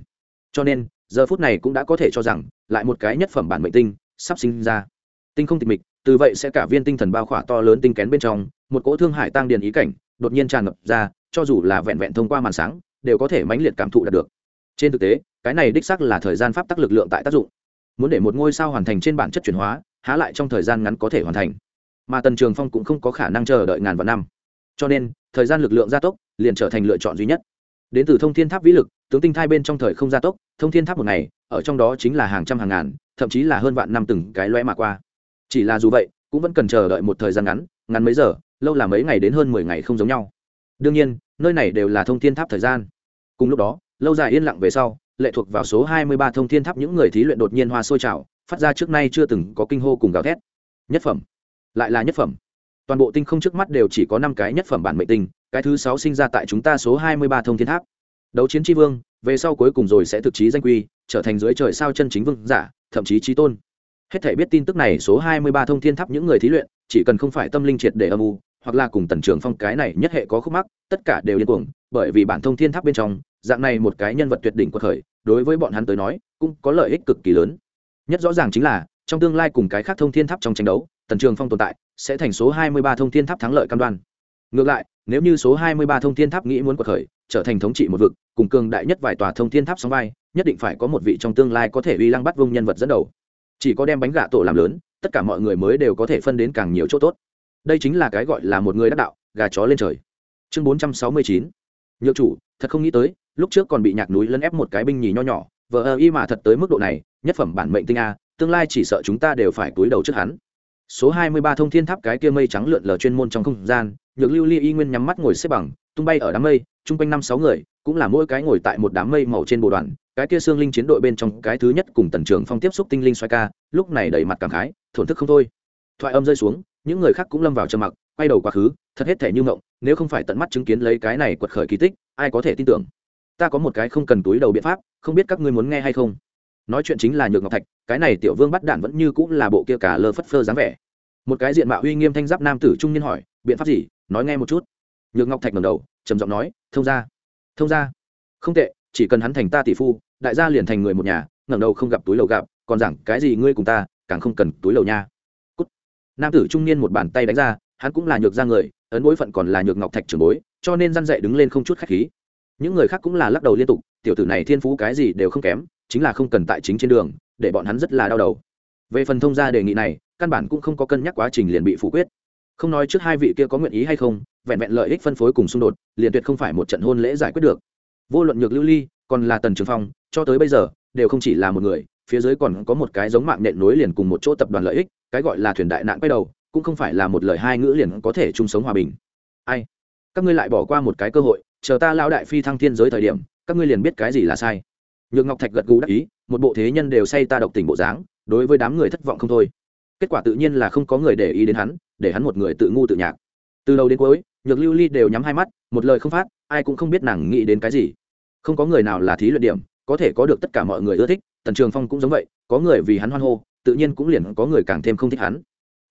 Cho nên, giờ phút này cũng đã có thể cho rằng, lại một cái nhất phẩm bản mệnh tinh sắp sinh ra. Tinh không tịch mịch, từ vậy sẽ cả viên tinh thần bao khỏa to lớn tinh kén bên trong, một cỗ thương hải tăng điền ý cảnh, đột nhiên tràn ngập ra, cho dù là vẹn vẹn thông qua màn sáng, đều có thể mãnh liệt cảm thụ đạt được. Trên thực tế, cái này đích xác là thời gian pháp tắc lực lượng tại tác dụng. Muốn để một ngôi sao hoàn thành trên bản chất chuyển hóa há lại trong thời gian ngắn có thể hoàn thành. Mà tần trường phong cũng không có khả năng chờ đợi ngàn vạn năm. Cho nên, thời gian lực lượng gia tốc liền trở thành lựa chọn duy nhất. Đến từ thông thiên tháp vĩ lực, tướng tinh thai bên trong thời không gia tốc, thông thiên tháp một ngày, ở trong đó chính là hàng trăm hàng ngàn, thậm chí là hơn vạn năm từng cái loe mà qua. Chỉ là dù vậy, cũng vẫn cần chờ đợi một thời gian ngắn ngắn mấy giờ, lâu là mấy ngày đến hơn mười ngày không giống nhau. Đương nhiên, nơi này đều là thông thiên tháp thời gian. Cùng lúc đó, lâu dài yên lặng về sau, lệ thuộc vào số hai mươi ba thông thiên tháp những người thí luyện đột nhiên hoa sôi trào phát ra trước nay chưa từng có kinh hô cùng gào thét. Nhất phẩm. Lại là nhất phẩm. Toàn bộ tinh không trước mắt đều chỉ có năm cái nhất phẩm bản mệnh tinh, cái thứ sáu sinh ra tại chúng ta số hai mươi ba thông thiên tháp. Đấu chiến tri vương, về sau cuối cùng rồi sẽ thực chí danh quy, trở thành dưới trời sao chân chính vương giả, thậm chí trí tôn. Hết thể biết tin tức này, số hai mươi ba thông thiên tháp những người thí luyện, chỉ cần không phải tâm linh triệt để âm u, hoặc là cùng tần trường phong cái này nhất hệ có khúc mắc, tất cả đều điên cuồng, bởi vì bản thông thiên tháp bên trong, dạng này một cái nhân vật tuyệt đỉnh của khởi, đối với bọn hắn tới nói, cũng có lợi ích cực kỳ lớn nhất rõ ràng chính là, trong tương lai cùng cái khác thông thiên tháp trong tranh đấu, tần trường phong tồn tại, sẽ thành số 23 thông thiên tháp thắng lợi cam đoan. Ngược lại, nếu như số 23 thông thiên tháp nghĩ muốn quật khởi, trở thành thống trị một vực, cùng cường đại nhất vài tòa thông thiên tháp sóng vai, nhất định phải có một vị trong tương lai có thể uy lăng bắt vung nhân vật dẫn đầu. Chỉ có đem bánh gạ tổ làm lớn, tất cả mọi người mới đều có thể phân đến càng nhiều chỗ tốt. Đây chính là cái gọi là một người đắc đạo, gà chó lên trời. Chương 469 nhược chủ, thật không nghĩ tới, lúc trước còn bị nhạc núi lấn ép một cái binh nhì nho nhỏ vợ ơ y mà thật tới mức độ này nhất phẩm bản mệnh tinh a, tương lai chỉ sợ chúng ta đều phải túi đầu trước hắn. Số hai mươi ba thông thiên tháp cái kia mây trắng lượn lờ chuyên môn trong không gian, nhược lưu ly y nguyên nhắm mắt ngồi xếp bằng, tung bay ở đám mây, chung quanh năm sáu người, cũng là mỗi cái ngồi tại một đám mây màu trên bộ đoàn, cái kia xương linh chiến đội bên trong cái thứ nhất cùng tần trường phong tiếp xúc tinh linh xoay ca, lúc này đầy mặt cảm khái, thổn thức không thôi. Thoại âm rơi xuống, những người khác cũng lâm vào trầm mặc, quay đầu quá khứ, thật hết thể như mộng, nếu không phải tận mắt chứng kiến lấy cái này quật khởi kỳ tích, ai có thể tin tưởng? Ta có một cái không cần túi đầu biện pháp, không biết các ngươi muốn nghe hay không? Nói chuyện chính là nhược ngọc thạch, cái này tiểu vương bắt đạn vẫn như cũng là bộ kia cả lơ phất phơ dáng vẻ. Một cái diện mạo uy nghiêm thanh giáp nam tử trung niên hỏi, biện pháp gì? Nói nghe một chút. Nhược ngọc thạch ngầm đầu, trầm giọng nói, thông ra thông ra không tệ, chỉ cần hắn thành ta tỷ phu, đại gia liền thành người một nhà, ngẩng đầu không gặp túi lầu gặp, còn rằng cái gì ngươi cùng ta, càng không cần túi lầu nha. Cút. nam tử trung niên một bàn tay đánh ra, hắn cũng là nhược ra người, ấn bối phận còn là nhược ngọc thạch trưởng bối, cho nên răn dậy đứng lên không chút khách khí. Những người khác cũng là lắc đầu liên tục, tiểu tử này thiên phú cái gì đều không kém chính là không cần tại chính trên đường, để bọn hắn rất là đau đầu. Về phần thông gia đề nghị này, căn bản cũng không có cân nhắc quá trình liền bị phủ quyết. Không nói trước hai vị kia có nguyện ý hay không, vẹn vẹn lợi ích phân phối cùng xung đột, liền tuyệt không phải một trận hôn lễ giải quyết được. Vô luận nhược lưu ly, còn là tần trường phong, cho tới bây giờ, đều không chỉ là một người, phía dưới còn có một cái giống mạng nện nối liền cùng một chỗ tập đoàn lợi ích, cái gọi là thuyền đại nạn quay đầu, cũng không phải là một lời hai ngữ liền có thể chung sống hòa bình. Ai? Các ngươi lại bỏ qua một cái cơ hội, chờ ta lao đại phi thăng thiên giới thời điểm, các ngươi liền biết cái gì là sai nhược ngọc thạch gật gù đắc ý, một bộ thế nhân đều say ta độc tình bộ dáng, đối với đám người thất vọng không thôi. Kết quả tự nhiên là không có người để ý đến hắn, để hắn một người tự ngu tự nhạc. Từ đầu đến cuối, nhược lưu ly đều nhắm hai mắt, một lời không phát, ai cũng không biết nàng nghĩ đến cái gì. Không có người nào là thí luyện điểm, có thể có được tất cả mọi người ưa thích, tần trường phong cũng giống vậy, có người vì hắn hoan hô, tự nhiên cũng liền có người càng thêm không thích hắn.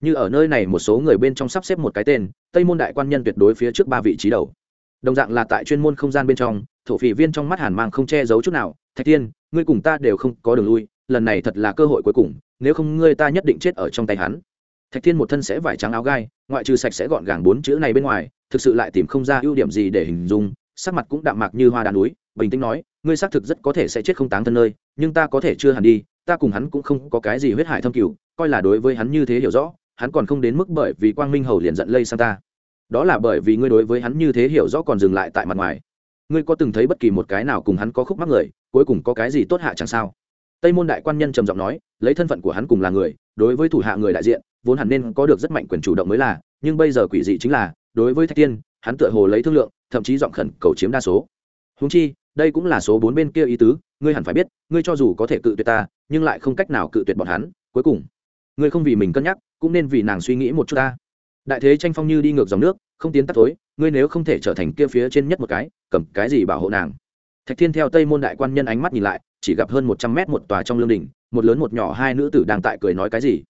Như ở nơi này một số người bên trong sắp xếp một cái tên, tây môn đại quan nhân tuyệt đối phía trước ba vị trí đầu. Đồng dạng là tại chuyên môn không gian bên trong, thổ phỉ viên trong mắt hàn mang không che giấu chút nào thạch Thiên, ngươi cùng ta đều không có đường lui lần này thật là cơ hội cuối cùng nếu không ngươi ta nhất định chết ở trong tay hắn. Thạch thiên một thân sẽ vải trắng áo gai ngoại trừ sạch sẽ gọn gàng bốn chữ này bên ngoài thực sự lại tìm không ra ưu điểm gì để hình dung sắc mặt cũng đạm mạc như hoa đàn núi bình tĩnh nói ngươi xác thực rất có thể sẽ chết không táng thân nơi nhưng ta có thể chưa hẳn đi ta cùng hắn cũng không có cái gì huyết hải thâm cửu coi là đối với hắn như thế hiểu rõ hắn còn không đến mức bởi vì quang minh hầu liền giận lây sang ta. Đó là bởi vì ngươi đối với hắn như thế hiểu rõ còn dừng lại tại mặt ngoài ngươi có từng thấy bất kỳ một cái nào cùng hắn có khúc mắc người, cuối cùng có cái gì tốt hạ chẳng sao? Tây môn đại quan nhân trầm giọng nói, lấy thân phận của hắn cùng là người, đối với thủ hạ người đại diện, vốn hẳn nên có được rất mạnh quyền chủ động mới là, nhưng bây giờ quỷ dị chính là, đối với thạch tiên, hắn tựa hồ lấy thương lượng, thậm chí giọng khẩn cầu chiếm đa số. Húng chi, đây cũng là số bốn bên kia ý tứ, ngươi hẳn phải biết, ngươi cho dù có thể cự tuyệt ta, nhưng lại không cách nào cự tuyệt bọn hắn, cuối cùng. Ngươi không vì mình cân nhắc, cũng nên vì nàng suy nghĩ một chút ta. Đại thế tranh phong như đi ngược dòng nước, không tiến tắt tối ngươi nếu không thể trở thành kia phía trên nhất một cái, cầm cái gì bảo hộ nàng? Thạch thiên theo tây môn đại quan nhân ánh mắt nhìn lại, chỉ gặp hơn một trăm mét một tòa trong lương đình một lớn một nhỏ hai nữ tử đang tại cười nói cái gì.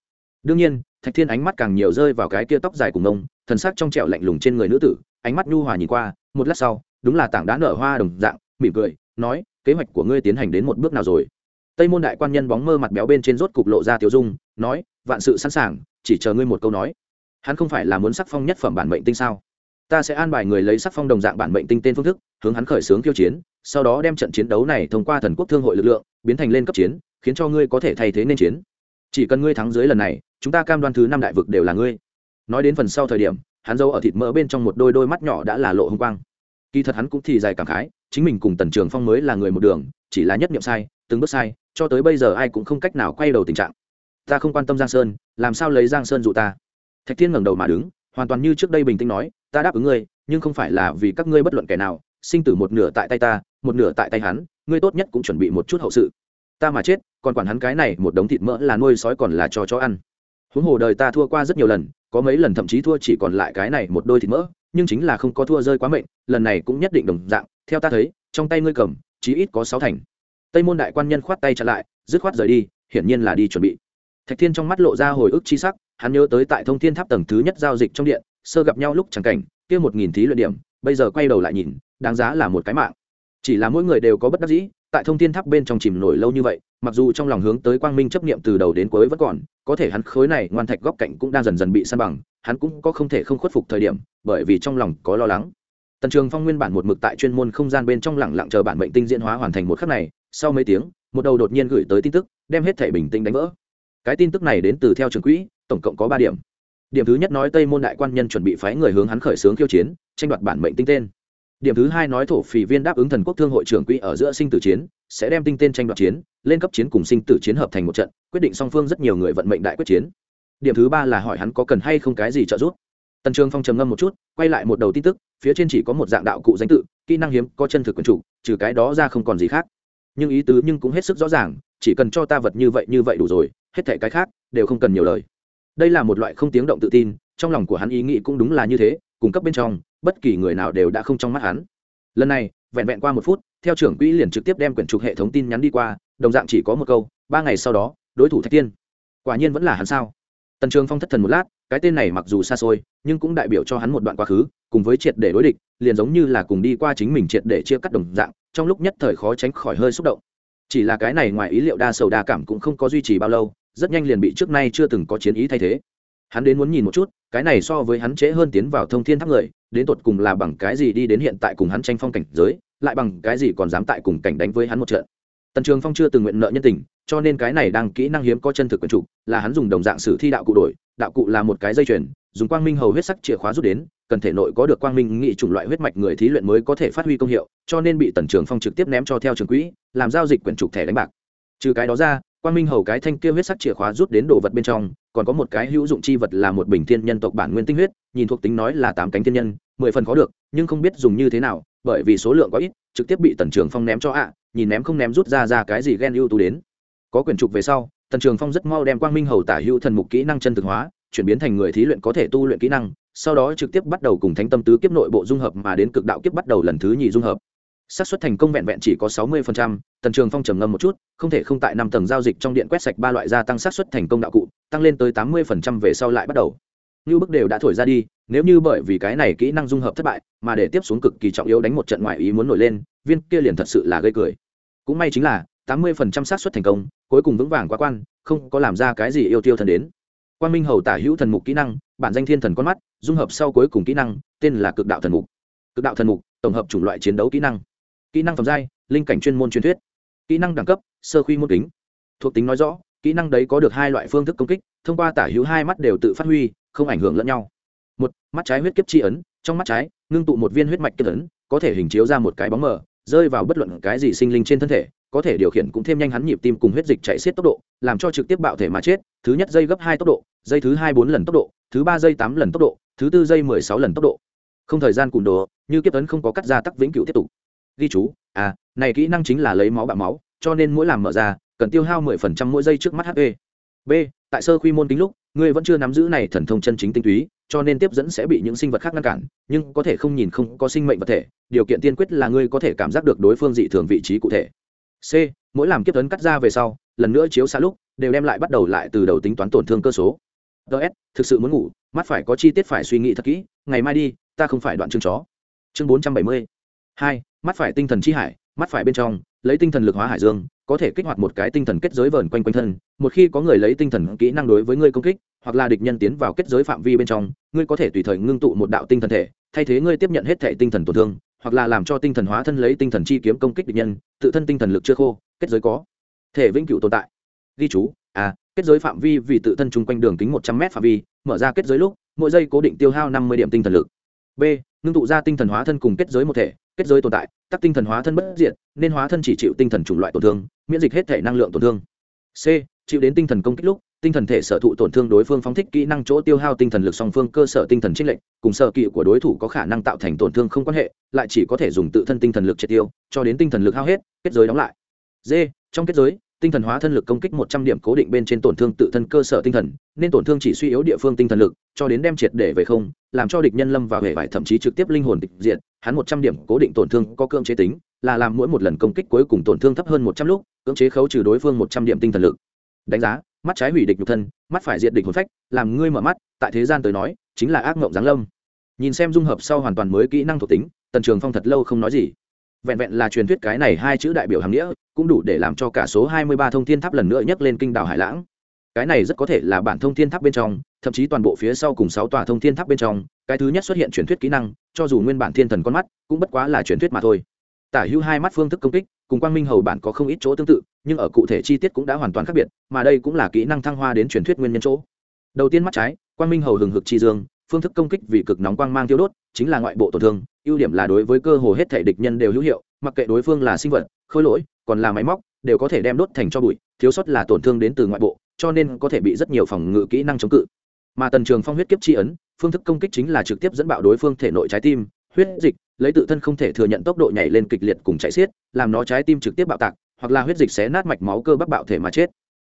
Đương nhiên, thạch thiên ánh mắt càng nhiều rơi vào cái kia tóc dài cùng ông thần sắc trong trẻo lạnh lùng trên người nữ tử, ánh mắt nhu hòa nhìn qua, một lát sau, đúng là tảng đá nở hoa đồng dạng, mỉm cười, nói, kế hoạch của ngươi tiến hành đến một bước nào rồi? Tây môn đại quan nhân bóng mơ mặt béo bên trên rốt cục lộ ra tiểu dung, nói, vạn sự sẵn sàng, chỉ chờ ngươi một câu nói. Hắn không phải là muốn sắc phong nhất phẩm bản mệnh tinh sao? Ta sẽ an bài người lấy sắc phong đồng dạng bản mệnh tinh tên phương thức, hướng hắn khởi xướng kiêu chiến, sau đó đem trận chiến đấu này thông qua thần quốc thương hội lực lượng, biến thành lên cấp chiến, khiến cho ngươi có thể thay thế nên chiến. Chỉ cần ngươi thắng dưới lần này, chúng ta cam đoan thứ năm đại vực đều là ngươi. Nói đến phần sau thời điểm, hắn dâu ở thịt mỡ bên trong một đôi đôi mắt nhỏ đã là lộ h ư n g quang. Kỳ thật hắn cũng thì dài cảm khái, chính mình cùng tần trường phong mới là người một đường, chỉ là nhất niệm sai, từng bước sai, cho tới bây giờ ai cũng không cách nào quay đầu tình trạng. Ta không quan tâm giang sơn, làm sao lấy giang sơn dụ ta? Thạch thiên ngẩng đầu mà đứng hoàn toàn như trước đây bình tĩnh nói, ta đáp ứng ngươi, nhưng không phải là vì các ngươi bất luận kẻ nào, sinh tử một nửa tại tay ta, một nửa tại tay hắn, ngươi tốt nhất cũng chuẩn bị một chút hậu sự. Ta mà chết, còn quản hắn cái này một đống thịt mỡ là nuôi sói còn là cho chó ăn. Huống hồ đời ta thua qua rất nhiều lần, có mấy lần thậm chí thua chỉ còn lại cái này một đôi thịt mỡ, nhưng chính là không có thua rơi quá mệnh, lần này cũng nhất định đồng dạng, theo ta thấy, trong tay ngươi cầm, chí ít có sáu thành. Tây môn đại quan nhân khoát tay chặn lại, dứt khoát rời đi, hiển nhiên là đi chuẩn bị. Thạch thiên trong mắt lộ ra hồi ức chi sắc hắn nhớ tới tại thông thiên tháp tầng thứ nhất giao dịch trong điện, sơ gặp nhau lúc chẳng cảnh, kia một nghìn thí luyện điểm, bây giờ quay đầu lại nhìn, đáng giá là một cái mạng. Chỉ là mỗi người đều có bất đắc dĩ, tại thông thiên tháp bên trong chìm nổi lâu như vậy, mặc dù trong lòng hướng tới quang minh chấp niệm từ đầu đến cuối vẫn còn, có thể hắn khối này ngoan thạch góc cạnh cũng đang dần dần bị san bằng, hắn cũng có không thể không khuất phục thời điểm, bởi vì trong lòng có lo lắng. Tần trường phong nguyên bản một mực tại chuyên môn không gian bên trong lẳng lặng chờ bản mệnh tinh diễn hóa hoàn thành một khắc này, sau mấy tiếng, một đầu đột nhiên gửi tới tin tức, đem hết thể bình tĩnh đánh vỡ cái tin tức này đến từ theo trường quỹ, tổng cộng có ba điểm. Điểm thứ nhất nói tây môn đại quan nhân chuẩn bị phái người hướng hắn khởi xướng khiêu chiến, tranh đoạt bản mệnh tinh tên. Điểm thứ hai nói thổ phỉ viên đáp ứng thần quốc thương hội trưởng quỹ ở giữa sinh tử chiến, sẽ đem tinh tên tranh đoạt chiến, lên cấp chiến cùng sinh tử chiến hợp thành một trận, quyết định song phương rất nhiều người vận mệnh đại quyết chiến. Điểm thứ ba là hỏi hắn có cần hay không cái gì trợ giúp. Tần trường phong trầm ngâm một chút, quay lại một đầu tin tức, phía trên chỉ có một dạng đạo cụ danh tự, kỹ năng hiếm, có chân thực quyền chủ, trừ cái đó ra không còn gì khác. Nhưng ý tứ nhưng cũng hết sức rõ ràng, chỉ cần cho ta vật như vậy như vậy đủ rồi hết thể cái khác đều không cần nhiều lời. Đây là một loại không tiếng động tự tin, trong lòng của hắn ý nghĩ cũng đúng là như thế cung cấp bên trong, bất kỳ người nào đều đã không trong mắt hắn. Lần này, vẹn vẹn qua một phút, theo trưởng quỹ liền trực tiếp đem quyển trục hệ thống tin nhắn đi qua, đồng dạng chỉ có một câu, ba ngày sau đó, đối thủ thạch tiên. Quả nhiên vẫn là hắn sao? Tần trường phong thất thần một lát, cái tên này mặc dù xa xôi, nhưng cũng đại biểu cho hắn một đoạn quá khứ, cùng với triệt để đối địch, liền giống như là cùng đi qua chính mình triệt để chia cắt đồng dạng, trong lúc nhất thời khó tránh khỏi hơi xúc động. Chỉ là cái này ngoài ý liệu đa sầu đa cảm cũng không có duy trì bao lâu rất nhanh liền bị trước nay chưa từng có chiến ý thay thế. Hắn đến muốn nhìn một chút, cái này so với hắn trễ hơn tiến vào thông thiên tháp người, đến tột cùng là bằng cái gì đi đến hiện tại cùng hắn tranh phong cảnh giới, lại bằng cái gì còn dám tại cùng cảnh đánh với hắn một trận. Tần trường phong chưa từng nguyện nợ nhân tình, cho nên cái này đang kỹ năng hiếm có chân thực quyền chủ, là hắn dùng đồng dạng sử thi đạo cụ đổi, đạo cụ là một cái dây chuyền, dùng quang minh hầu huyết sắc chìa khóa rút đến, cần thể nội có được quang minh nghị chủng loại huyết mạch người thí luyện mới có thể phát huy công hiệu, cho nên bị tần trường phong trực tiếp ném cho theo trường quỹ, làm giao dịch quyển trục thẻ đánh bạc. Trừ cái đó ra quang minh hầu cái thanh kia huyết sắc chìa khóa rút đến đồ vật bên trong, còn có một cái hữu dụng chi vật là một bình thiên nhân tộc bản nguyên tinh huyết, nhìn thuộc tính nói là tám cánh thiên nhân, mười phần có được, nhưng không biết dùng như thế nào, bởi vì số lượng có ít, trực tiếp bị tần trường phong ném cho ạ, nhìn ném không ném rút ra ra cái gì ghen ưu tú đến. Có quyển trục về sau, tần trường phong rất mau đem quang minh hầu tả hữu thần mục kỹ năng chân thực hóa, chuyển biến thành người thí luyện có thể tu luyện kỹ năng, sau đó trực tiếp bắt đầu cùng thánh tâm tứ kiếp nội bộ dung hợp mà đến cực đạo kiếp bắt đầu lần thứ nhì dung hợp xác suất thành công vẹn vẹn chỉ có sáu mươi tần trường phong trầm ngâm một chút, không thể không tại năm tầng giao dịch trong điện quét sạch ba loại gia tăng xác suất thành công đạo cụ, tăng lên tới tám mươi về sau lại bắt đầu. Như bức đều đã thổi ra đi, nếu như bởi vì cái này kỹ năng dung hợp thất bại, mà để tiếp xuống cực kỳ trọng yếu đánh một trận ngoại ý muốn nổi lên, viên kia liền thật sự là gây cười. Cũng may chính là, tám mươi xác suất thành công, cuối cùng vững vàng quá quan, không có làm ra cái gì yêu tiêu thần đến. Quan minh hầu tả hữu thần mục kỹ năng, bản danh thiên thần con mắt, dung hợp sau cuối cùng kỹ năng, tên là cực đạo thần mục. Cực đạo thần mục, tổng hợp chủng loại chiến đấu kỹ năng kỹ năng phẩm giai, linh cảnh chuyên môn truyền thuyết. Kỹ năng đẳng cấp, sơ khuy môn kính. Thuộc tính nói rõ, kỹ năng đấy có được hai loại phương thức công kích, thông qua tả hữu hai mắt đều tự phát huy, không ảnh hưởng lẫn nhau. Một, mắt trái huyết kiếp tri ấn, trong mắt trái, ngưng tụ một viên huyết mạch kiếp ấn, có thể hình chiếu ra một cái bóng mờ, rơi vào bất luận cái gì sinh linh trên thân thể, có thể điều khiển cũng thêm nhanh hắn nhịp tim cùng huyết dịch chạy xiết tốc độ, làm cho trực tiếp bạo thể mà chết, thứ nhất dây gấp hai tốc độ, dây thứ hai bốn lần tốc độ, thứ ba dây tám lần tốc độ, thứ tư dây mười sáu lần tốc độ. Không thời gian cùn đồ, như kiếp ấn không có cắt ra tắc vĩnh cửu tiếp tục ghi chú à này kỹ năng chính là lấy máu bạo máu, cho nên mỗi làm mở ra, cần tiêu hao mười phần trăm mỗi giây trước mắt hp b, tại sơ quy môn tính lúc, ngươi vẫn chưa nắm giữ này thần thông chân chính tinh túy, cho nên tiếp dẫn sẽ bị những sinh vật khác ngăn cản, nhưng có thể không nhìn không có sinh mệnh vật thể, điều kiện tiên quyết là ngươi có thể cảm giác được đối phương dị thường vị trí cụ thể. C, mỗi làm kiếp tấn cắt ra về sau, lần nữa chiếu xa lúc, đều đem lại bắt đầu lại từ đầu tính toán tổn thương cơ số. Ts thực sự muốn ngủ, mắt phải có chi tiết phải suy nghĩ thật kỹ, ngày mai đi, ta không phải đoạn chương chó. Chương bốn trăm bảy mươi hai mắt phải tinh thần chi hải mắt phải bên trong lấy tinh thần lực hóa hải dương có thể kích hoạt một cái tinh thần kết giới vờn quanh quanh thân một khi có người lấy tinh thần kỹ năng đối với ngươi công kích hoặc là địch nhân tiến vào kết giới phạm vi bên trong ngươi có thể tùy thời ngưng tụ một đạo tinh thần thể thay thế ngươi tiếp nhận hết thể tinh thần tổn thương hoặc là làm cho tinh thần hóa thân lấy tinh thần chi kiếm công kích địch nhân tự thân tinh thần lực chưa khô kết giới có thể vĩnh cửu tồn tại ghi chú à kết giới phạm vi vì tự thân chung quanh đường kính một trăm m phạm vi mở ra kết giới lúc mỗi giây cố định tiêu hao năm mươi điểm tinh thần lực b ngưng tụ ra tinh thần hóa thân cùng kết giới một thể kết giới tồn tại, tắc tinh thần hóa thân bất diệt, nên hóa thân chỉ chịu tinh thần chủng loại tổn thương, miễn dịch hết thể năng lượng tổn thương. C. Chịu đến tinh thần công kích lúc, tinh thần thể sở thụ tổn thương đối phương phóng thích kỹ năng chỗ tiêu hao tinh thần lực song phương cơ sở tinh thần trích lệnh cùng sở kỵ của đối thủ có khả năng tạo thành tổn thương không quan hệ, lại chỉ có thể dùng tự thân tinh thần lực triệt tiêu, cho đến tinh thần lực hao hết, kết giới đóng lại. D. Trong kết giới tinh thần hóa thân lực công kích một trăm điểm cố định bên trên tổn thương tự thân cơ sở tinh thần nên tổn thương chỉ suy yếu địa phương tinh thần lực cho đến đem triệt để về không làm cho địch nhân lâm vào hệ vải thậm chí trực tiếp linh hồn tịch diệt, hắn một trăm điểm cố định tổn thương có cưỡng chế tính là làm mỗi một lần công kích cuối cùng tổn thương thấp hơn một trăm lúc cưỡng chế khấu trừ đối phương một trăm điểm tinh thần lực. Đánh giá mắt trái hủy địch nhục thân mắt phải diệt địch hồn phách làm ngươi mở mắt tại thế gian tới nói chính là ác ngộng giáng lâm. Nhìn xem dung hợp sau hoàn toàn mới kỹ năng thuộc tính tần trường phong thật lâu không nói gì vẹn vẹn là truyền thuyết cái này hai chữ đại biểu hàm nghĩa, cũng đủ để làm cho cả số hai mươi ba thông thiên tháp lần nữa nhấc lên kinh đảo hải lãng. Cái này rất có thể là bản thông thiên tháp bên trong, thậm chí toàn bộ phía sau cùng sáu tòa thông thiên tháp bên trong, cái thứ nhất xuất hiện truyền thuyết kỹ năng, cho dù nguyên bản thiên thần con mắt, cũng bất quá là truyền thuyết mà thôi. Tả hữu hai mắt phương thức công kích, cùng quang minh hầu bản có không ít chỗ tương tự, nhưng ở cụ thể chi tiết cũng đã hoàn toàn khác biệt, mà đây cũng là kỹ năng thăng hoa đến truyền thuyết nguyên nhân chỗ. Đầu tiên mắt trái, quang minh hầu hừng hực chi dương, phương thức công kích vì cực nóng quang mang tiêu đốt chính là ngoại bộ tổn thương, ưu điểm là đối với cơ hồ hết thể địch nhân đều hữu hiệu, mặc kệ đối phương là sinh vật, khôi lỗi, còn là máy móc, đều có thể đem đốt thành cho bụi, thiếu sót là tổn thương đến từ ngoại bộ, cho nên có thể bị rất nhiều phòng ngự kỹ năng chống cự. Mà tần trường phong huyết kiếp tri ấn, phương thức công kích chính là trực tiếp dẫn bạo đối phương thể nội trái tim, huyết dịch, lấy tự thân không thể thừa nhận tốc độ nhảy lên kịch liệt cùng chạy xiết, làm nó trái tim trực tiếp bạo tạc, hoặc là huyết dịch xé nát mạch máu cơ bắp bạo thể mà chết.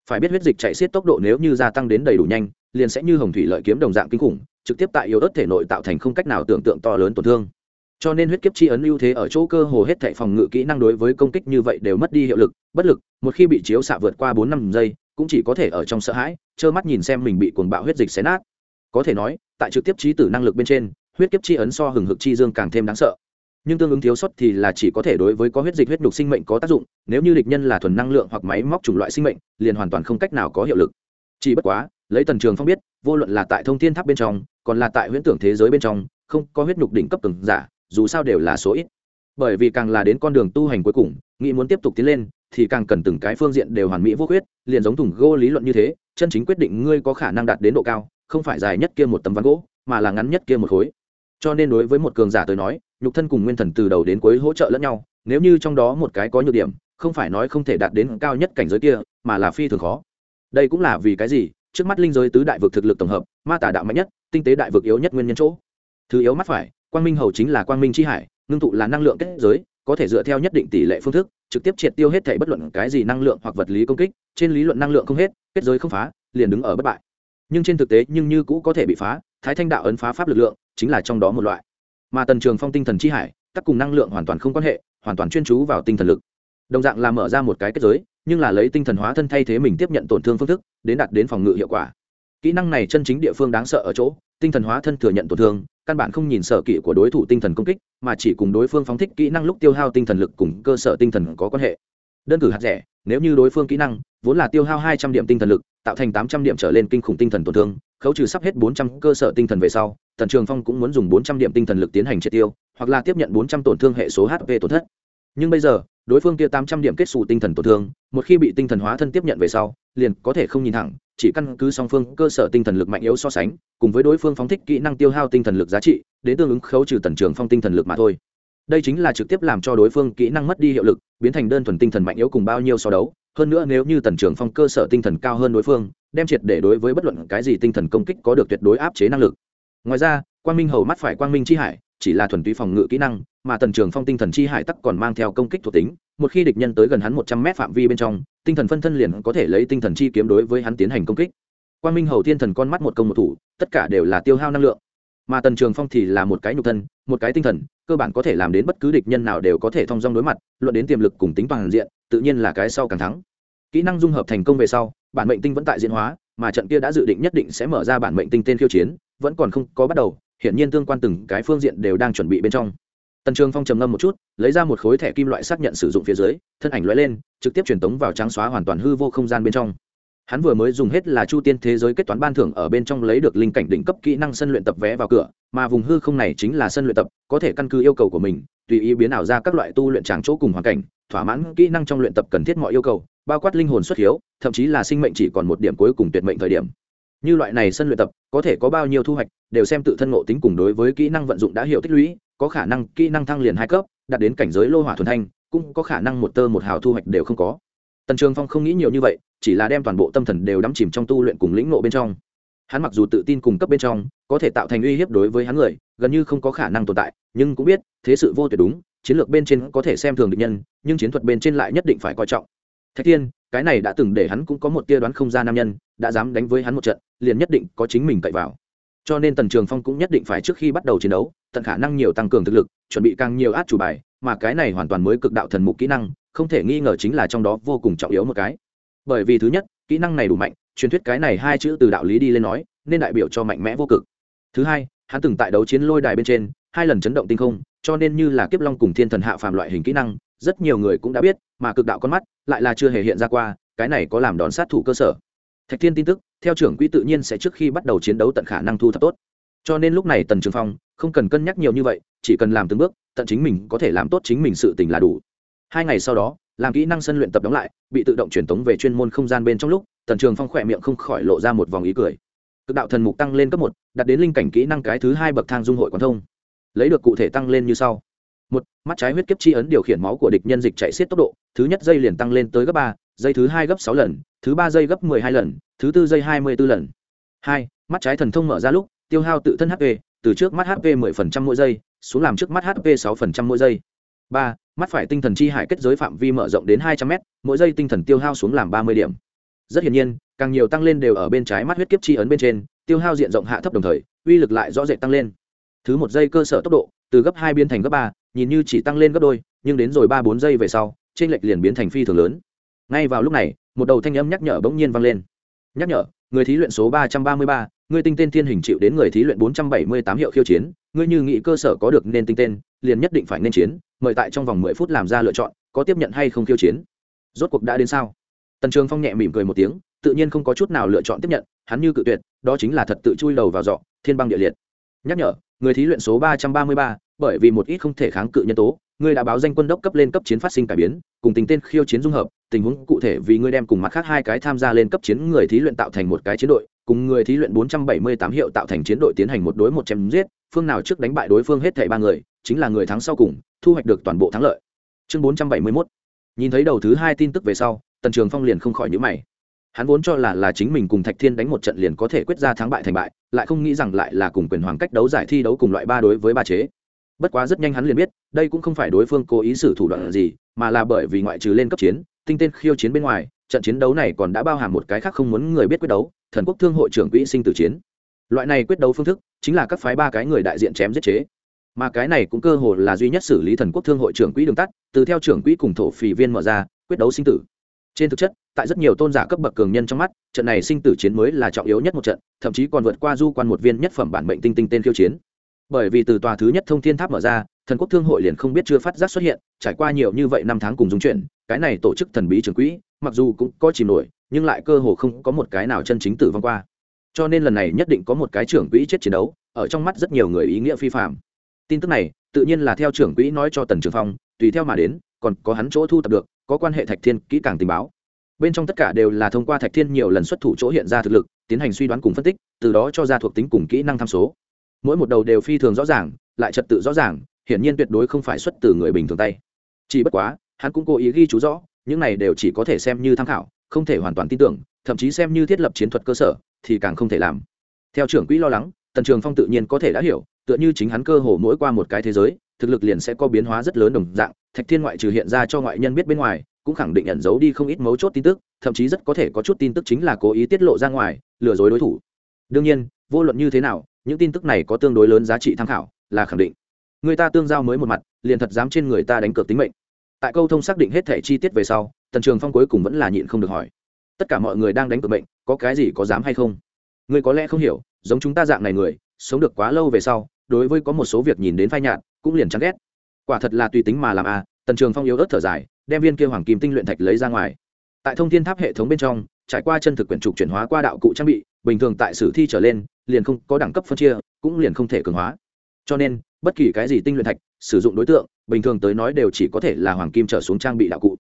Phải biết huyết dịch chạy xiết tốc độ nếu như gia tăng đến đầy đủ nhanh, liền sẽ như hồng thủy lợi kiếm đồng dạng kinh khủng trực tiếp tại yếu ớt thể nội tạo thành không cách nào tưởng tượng to lớn tổn thương. Cho nên huyết kiếp chi ấn ưu thế ở chỗ cơ hồ hết thảy phòng ngự kỹ năng đối với công kích như vậy đều mất đi hiệu lực, bất lực, một khi bị chiếu xạ vượt qua bốn năm giây, cũng chỉ có thể ở trong sợ hãi, trơ mắt nhìn xem mình bị cuồng bạo huyết dịch xé nát. Có thể nói, tại trực tiếp trí tử năng lực bên trên, huyết kiếp chi ấn so hừng hực chi dương càng thêm đáng sợ. Nhưng tương ứng thiếu sót thì là chỉ có thể đối với có huyết dịch huyết nhục sinh mệnh có tác dụng, nếu như địch nhân là thuần năng lượng hoặc máy móc chủng loại sinh mệnh, liền hoàn toàn không cách nào có hiệu lực. Chỉ bất quá lấy tần trường phong biết, vô luận là tại thông thiên tháp bên trong, còn là tại huyễn tưởng thế giới bên trong, không có huyết nhục đỉnh cấp từng giả, dù sao đều là số ít. Bởi vì càng là đến con đường tu hành cuối cùng, nghĩ muốn tiếp tục tiến lên, thì càng cần từng cái phương diện đều hoàn mỹ vô khuyết, liền giống thùng gô lý luận như thế, chân chính quyết định ngươi có khả năng đạt đến độ cao, không phải dài nhất kia một tấm ván gỗ, mà là ngắn nhất kia một khối. Cho nên đối với một cường giả tới nói, nhục thân cùng nguyên thần từ đầu đến cuối hỗ trợ lẫn nhau, nếu như trong đó một cái có nhược điểm, không phải nói không thể đạt đến cao nhất cảnh giới kia, mà là phi thường khó. Đây cũng là vì cái gì? Trước mắt linh giới tứ đại vực thực lực tổng hợp, ma tả đạo mạnh nhất, tinh tế đại vực yếu nhất nguyên nhân chỗ. Thứ yếu mắt phải, quang minh hầu chính là quang minh c h i hải, ngưng tụ là năng lượng kết giới, có thể dựa theo nhất định tỷ lệ phương thức, trực tiếp triệt tiêu hết thể bất luận cái gì năng lượng hoặc vật lý công kích, trên lý luận năng lượng không hết, kết giới không phá, liền đứng ở bất bại. Nhưng trên thực tế, nhưng như cũ có thể bị phá, thái thanh đạo ấn phá pháp lực lượng, chính là trong đó một loại. Mà tần trường phong tinh thần chi hải, tắc cùng năng lượng hoàn toàn không quan hệ, hoàn toàn chuyên chú vào tinh thần lực. Đồng dạng là mở ra một cái kết giới nhưng là lấy tinh thần hóa thân thay thế mình tiếp nhận tổn thương phương thức, đến đạt đến phòng ngự hiệu quả. Kỹ năng này chân chính địa phương đáng sợ ở chỗ, tinh thần hóa thân thừa nhận tổn thương, căn bản không nhìn sở kỹ của đối thủ tinh thần công kích, mà chỉ cùng đối phương phóng thích kỹ năng lúc tiêu hao tinh thần lực cùng cơ sở tinh thần có quan hệ. Đơn cử hạt rẻ, nếu như đối phương kỹ năng vốn là tiêu hao hai trăm điểm tinh thần lực, tạo thành tám trăm điểm trở lên kinh khủng tinh thần tổn thương, khấu trừ sắp hết bốn trăm cơ sở tinh thần về sau, tần trường phong cũng muốn dùng bốn trăm điểm tinh thần lực tiến hành triệt tiêu, hoặc là tiếp nhận bốn trăm tổn thương hệ số hp tổn thất nhưng bây giờ, đối phương kia tám trăm điểm kết xù tinh thần tổn thương, một khi bị tinh thần hóa thân tiếp nhận về sau, liền có thể không nhìn thẳng, chỉ căn cứ song phương cơ sở tinh thần lực mạnh yếu so sánh, cùng với đối phương phóng thích kỹ năng tiêu hao tinh thần lực giá trị, đến tương ứng khấu trừ tần trường phong tinh thần lực mà thôi. Đây chính là trực tiếp làm cho đối phương kỹ năng mất đi hiệu lực, biến thành đơn thuần tinh thần mạnh yếu cùng bao nhiêu so đấu. Hơn nữa nếu như tần trường phong cơ sở tinh thần cao hơn đối phương, đem triệt để đối với bất luận cái gì tinh thần công kích có được tuyệt đối áp chế năng lực. Ngoài ra, quang minh hầu mắt phải quang minh chi hải chỉ là thuần túy phòng ngự kỹ năng, mà tần trường phong tinh thần chi hải tắc còn mang theo công kích thuộc tính, một khi địch nhân tới gần hắn một trăm mét phạm vi bên trong, tinh thần phân thân liền có thể lấy tinh thần chi kiếm đối với hắn tiến hành công kích. Quan minh hầu thiên thần con mắt một công một thủ, tất cả đều là tiêu hao năng lượng. Mà tần trường phong thì là một cái nhục thân, một cái tinh thần, cơ bản có thể làm đến bất cứ địch nhân nào đều có thể thông dong đối mặt, luận đến tiềm lực cùng tính toàn diện, tự nhiên là cái sau càng thắng. Kỹ năng dung hợp thành công về sau, bản mệnh tinh vẫn tại diễn hóa, mà trận kia đã dự định nhất định sẽ mở ra bản mệnh tinh tên khiêu chiến, vẫn còn không có bắt đầu hiện nhiên tương quan từng cái phương diện đều đang chuẩn bị bên trong. Tần trường phong trầm ngâm một chút, lấy ra một khối thẻ kim loại xác nhận sử dụng phía dưới, thân ảnh lóe lên, trực tiếp truyền tống vào trắng xóa hoàn toàn hư vô không gian bên trong. Hắn vừa mới dùng hết là chu tiên thế giới kết toán ban thưởng ở bên trong lấy được linh cảnh đỉnh cấp kỹ năng sân luyện tập vé vào cửa, mà vùng hư không này chính là sân luyện tập, có thể căn cứ yêu cầu của mình, tùy ý biến ảo ra các loại tu luyện tràng chỗ cùng hoàn cảnh, thỏa mãn kỹ năng trong luyện tập cần thiết mọi yêu cầu, bao quát linh hồn xuất hiếu, thậm chí là sinh mệnh chỉ còn một điểm cuối cùng tuyệt mệnh thời điểm như loại này sân luyện tập, có thể có bao nhiêu thu hoạch, đều xem tự thân ngộ tính cùng đối với kỹ năng vận dụng đã hiểu tích lũy, có khả năng kỹ năng thăng liền hai cấp, đạt đến cảnh giới lô hỏa thuần thanh, cũng có khả năng một tơ một hào thu hoạch đều không có tần trường phong không nghĩ nhiều như vậy, chỉ là đem toàn bộ tâm thần đều đắm chìm trong tu luyện cùng lĩnh ngộ bên trong hắn mặc dù tự tin cùng cấp bên trong, có thể tạo thành uy hiếp đối với hắn người, gần như không có khả năng tồn tại, nhưng cũng biết, thế sự vô tuyệt đúng, chiến lược bên trên có thể xem thường địch nhân, nhưng chiến thuật bên trên lại nhất định phải coi trọng thạch Thiên cái này đã từng để hắn cũng có một tia đoán không ra nam nhân, đã dám đánh với hắn một trận, liền nhất định có chính mình cậy vào. Cho nên tần trường phong cũng nhất định phải trước khi bắt đầu chiến đấu, tận khả năng nhiều tăng cường thực lực, chuẩn bị càng nhiều át chủ bài, mà cái này hoàn toàn mới cực đạo thần mục kỹ năng, không thể nghi ngờ chính là trong đó vô cùng trọng yếu một cái. Bởi vì thứ nhất, kỹ năng này đủ mạnh, truyền thuyết cái này hai chữ từ đạo lý đi lên nói, nên đại biểu cho mạnh mẽ vô cực. Thứ hai, hắn từng tại đấu chiến lôi đài bên trên, hai lần chấn động tinh không, cho nên như là kiếp long cùng thiên thần hạ phàm loại hình kỹ năng rất nhiều người cũng đã biết, mà cực đạo con mắt lại là chưa hề hiện ra qua, cái này có làm đòn sát thủ cơ sở. Thạch thiên tin tức, theo trưởng quỹ tự nhiên sẽ trước khi bắt đầu chiến đấu tận khả năng thu thập tốt. Cho nên lúc này tần trường phong không cần cân nhắc nhiều như vậy, chỉ cần làm từng bước, tận chính mình có thể làm tốt chính mình sự tình là đủ. Hai ngày sau đó, làm kỹ năng sân luyện tập đóng lại, bị tự động truyền tống về chuyên môn không gian bên trong lúc, tần trường phong khỏe miệng không khỏi lộ ra một vòng ý cười. Cực đạo thần mục tăng lên cấp một, đạt đến linh cảnh kỹ năng cái thứ hai bậc thang dung hội quán thông. Lấy được cụ thể tăng lên như sau một, mắt trái huyết kiếp chi ấn điều khiển máu của địch nhân dịch chạy xiết tốc độ, thứ nhất dây liền tăng lên tới gấp ba, dây thứ hai gấp sáu lần, thứ ba dây gấp mười hai lần, thứ tư dây hai mươi b ố lần. Hai, mắt trái thần thông mở ra lúc, tiêu hao tự thân hp từ trước mắt hp mười phần trăm mỗi giây, xuống làm trước mắt hp sáu phần trăm mỗi giây. Ba, mắt phải tinh thần chi hải kết giới phạm vi mở rộng đến hai trăm m mỗi giây tinh thần tiêu hao xuống làm ba mươi điểm. Rất hiển nhiên, càng nhiều tăng lên đều ở bên trái mắt huyết kiếp chi ấn bên trên, tiêu hao diện rộng hạ thấp đồng thời, uy lực lại rõ rệt tăng lên. Thứ một giây cơ sở tốc độ, từ gấp hai biến thành gấp ba nhìn như chỉ tăng lên gấp đôi, nhưng đến rồi ba bốn giây về sau trên lệch liền biến thành phi thường lớn. Ngay vào lúc này, một đầu thanh âm nhắc nhở bỗng nhiên vang lên. Nhắc nhở, người thí luyện số ba trăm ba mươi ba, người tinh tên thiên hình chịu đến người thí luyện bốn trăm bảy mươi tám hiệu khiêu chiến, ngươi như nghĩ cơ sở có được nên tinh tên, liền nhất định phải nên chiến, mời tại trong vòng mười phút làm ra lựa chọn, có tiếp nhận hay không khiêu chiến. Rốt cuộc đã đến sao? Tần trường phong nhẹ mỉm cười một tiếng, tự nhiên không có chút nào lựa chọn tiếp nhận, hắn như cự tuyệt, đó chính là thật tự chui đầu vào dọ thiên băng địa liệt. Nhắc nhở người thí luyện số ba trăm ba mươi ba, bởi vì một ít không thể kháng cự nhân tố, ngươi đã báo danh quân đốc cấp lên cấp chiến phát sinh cải biến, cùng tình tên khiêu chiến dung hợp, tình huống cụ thể vì ngươi đem cùng mặt khác hai cái tham gia lên cấp chiến người thí luyện tạo thành một cái chiến đội, cùng người thí luyện bốn trăm bảy mươi tám hiệu tạo thành chiến đội tiến hành một đối một chém giết, phương nào trước đánh bại đối phương hết thảy ba người, chính là người thắng sau cùng, thu hoạch được toàn bộ thắng lợi. Chương bốn trăm bảy mươi 471 nhìn thấy đầu thứ hai tin tức về sau, tần trường phong liền không khỏi nhíu mày. Hắn vốn cho là là chính mình cùng thạch thiên đánh một trận liền có thể quyết ra thắng bại thành bại lại không nghĩ rằng lại là cùng quyền hoàng cách đấu giải thi đấu cùng loại ba đối với ba chế. Bất quá rất nhanh hắn liền biết, đây cũng không phải đối phương cố ý xử thủ đoạn gì, mà là bởi vì ngoại trừ lên cấp chiến, tinh tên khiêu chiến bên ngoài, trận chiến đấu này còn đã bao hàm một cái khác không muốn người biết quyết đấu, thần quốc thương hội trưởng quỹ sinh tử chiến. Loại này quyết đấu phương thức, chính là các phái ba cái người đại diện chém giết chế. Mà cái này cũng cơ hồ là duy nhất xử lý thần quốc thương hội trưởng quỹ đường tắt, từ theo trưởng quỹ cùng thổ phì viên mở ra, quyết đấu sinh tử trên thực chất, tại rất nhiều tôn giả cấp bậc cường nhân trong mắt, trận này sinh tử chiến mới là trọng yếu nhất một trận, thậm chí còn vượt qua du quan một viên nhất phẩm bản mệnh tinh tinh tên khiêu chiến. Bởi vì từ tòa thứ nhất thông thiên tháp mở ra, thần quốc thương hội liền không biết chưa phát giác xuất hiện, trải qua nhiều như vậy năm tháng cùng dung chuyển, cái này tổ chức thần bí trường quỹ, mặc dù cũng có chìm nổi, nhưng lại cơ hồ không có một cái nào chân chính tử vong qua. Cho nên lần này nhất định có một cái trưởng quỹ chết chiến đấu, ở trong mắt rất nhiều người ý nghĩa phi phạm tin tức này, tự nhiên là theo trưởng quỹ nói cho tần trường phong, tùy theo mà đến, còn có hắn chỗ thu thập được có quan hệ thạch thiên kỹ càng tình báo. Bên trong tất cả đều là thông qua thạch thiên nhiều lần xuất thủ chỗ hiện ra thực lực, tiến hành suy đoán cùng phân tích, từ đó cho ra thuộc tính cùng kỹ năng tham số. Mỗi một đầu đều phi thường rõ ràng, lại trật tự rõ ràng, hiển nhiên tuyệt đối không phải xuất từ người bình thường tay. Chỉ bất quá, hắn cũng cố ý ghi chú rõ, những này đều chỉ có thể xem như tham khảo, không thể hoàn toàn tin tưởng, thậm chí xem như thiết lập chiến thuật cơ sở, thì càng không thể làm. Theo trưởng quỹ lo lắng, tần trường phong tự nhiên có thể đã hiểu, tựa như chính hắn cơ hồ mỗi qua một cái thế giới, thực lực liền sẽ có biến hóa rất lớn đồng dạng thạch thiên ngoại trừ hiện ra cho ngoại nhân biết bên ngoài, cũng khẳng định ẩn giấu đi không ít mấu chốt tin tức, thậm chí rất có thể có chút tin tức chính là cố ý tiết lộ ra ngoài, lừa dối đối thủ. Đương nhiên, vô luận như thế nào, những tin tức này có tương đối lớn giá trị tham khảo, là khẳng định. Người ta tương giao mới một mặt, liền thật dám trên người ta đánh cược tính mệnh. Tại câu thông xác định hết thẻ chi tiết về sau, tần trường phong cuối cùng vẫn là nhịn không được hỏi. Tất cả mọi người đang đánh cược mệnh, có cái gì có dám hay không? Ngươi có lẽ không hiểu, giống chúng ta dạng này người, sống được quá lâu về sau, đối với có một số việc nhìn đến phai nhạt, cũng liền chán ghét quả thật là tùy tính mà làm à tần trường phong yếu ớt thở dài, đem viên kia hoàng kim tinh luyện thạch lấy ra ngoài. Tại thông thiên tháp hệ thống bên trong, trải qua chân thực quyển trục chuyển hóa qua đạo cụ trang bị, bình thường tại sử thi trở lên, liền không có đẳng cấp phân chia, cũng liền không thể cường hóa. Cho nên, bất kỳ cái gì tinh luyện thạch, sử dụng đối tượng, bình thường tới nói đều chỉ có thể là hoàng kim trở xuống trang bị đạo cụ.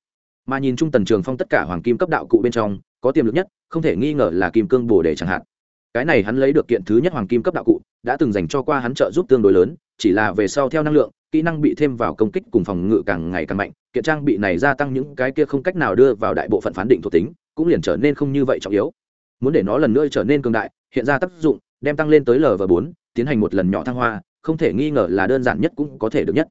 Mà nhìn chung tần trường phong tất cả hoàng kim cấp đạo cụ bên trong, có tiềm lực nhất, không thể nghi ngờ là kim cương bồ đề chẳng hạn cái này hắn lấy được kiện thứ nhất hoàng kim cấp đạo cụ, đã từng dành cho qua hắn trợ giúp tương đối lớn, chỉ là về sau theo năng lượng, kỹ năng bị thêm vào công kích cùng phòng ngự càng ngày càng mạnh, kiện trang bị này gia tăng những cái kia không cách nào đưa vào đại bộ phận phán định thuộc tính, cũng liền trở nên không như vậy trọng yếu. Muốn để nó lần nữa trở nên cường đại, hiện ra tác dụng, đem tăng lên tới lv bốn, tiến hành một lần nhỏ thăng hoa, không thể nghi ngờ là đơn giản nhất cũng có thể được nhất.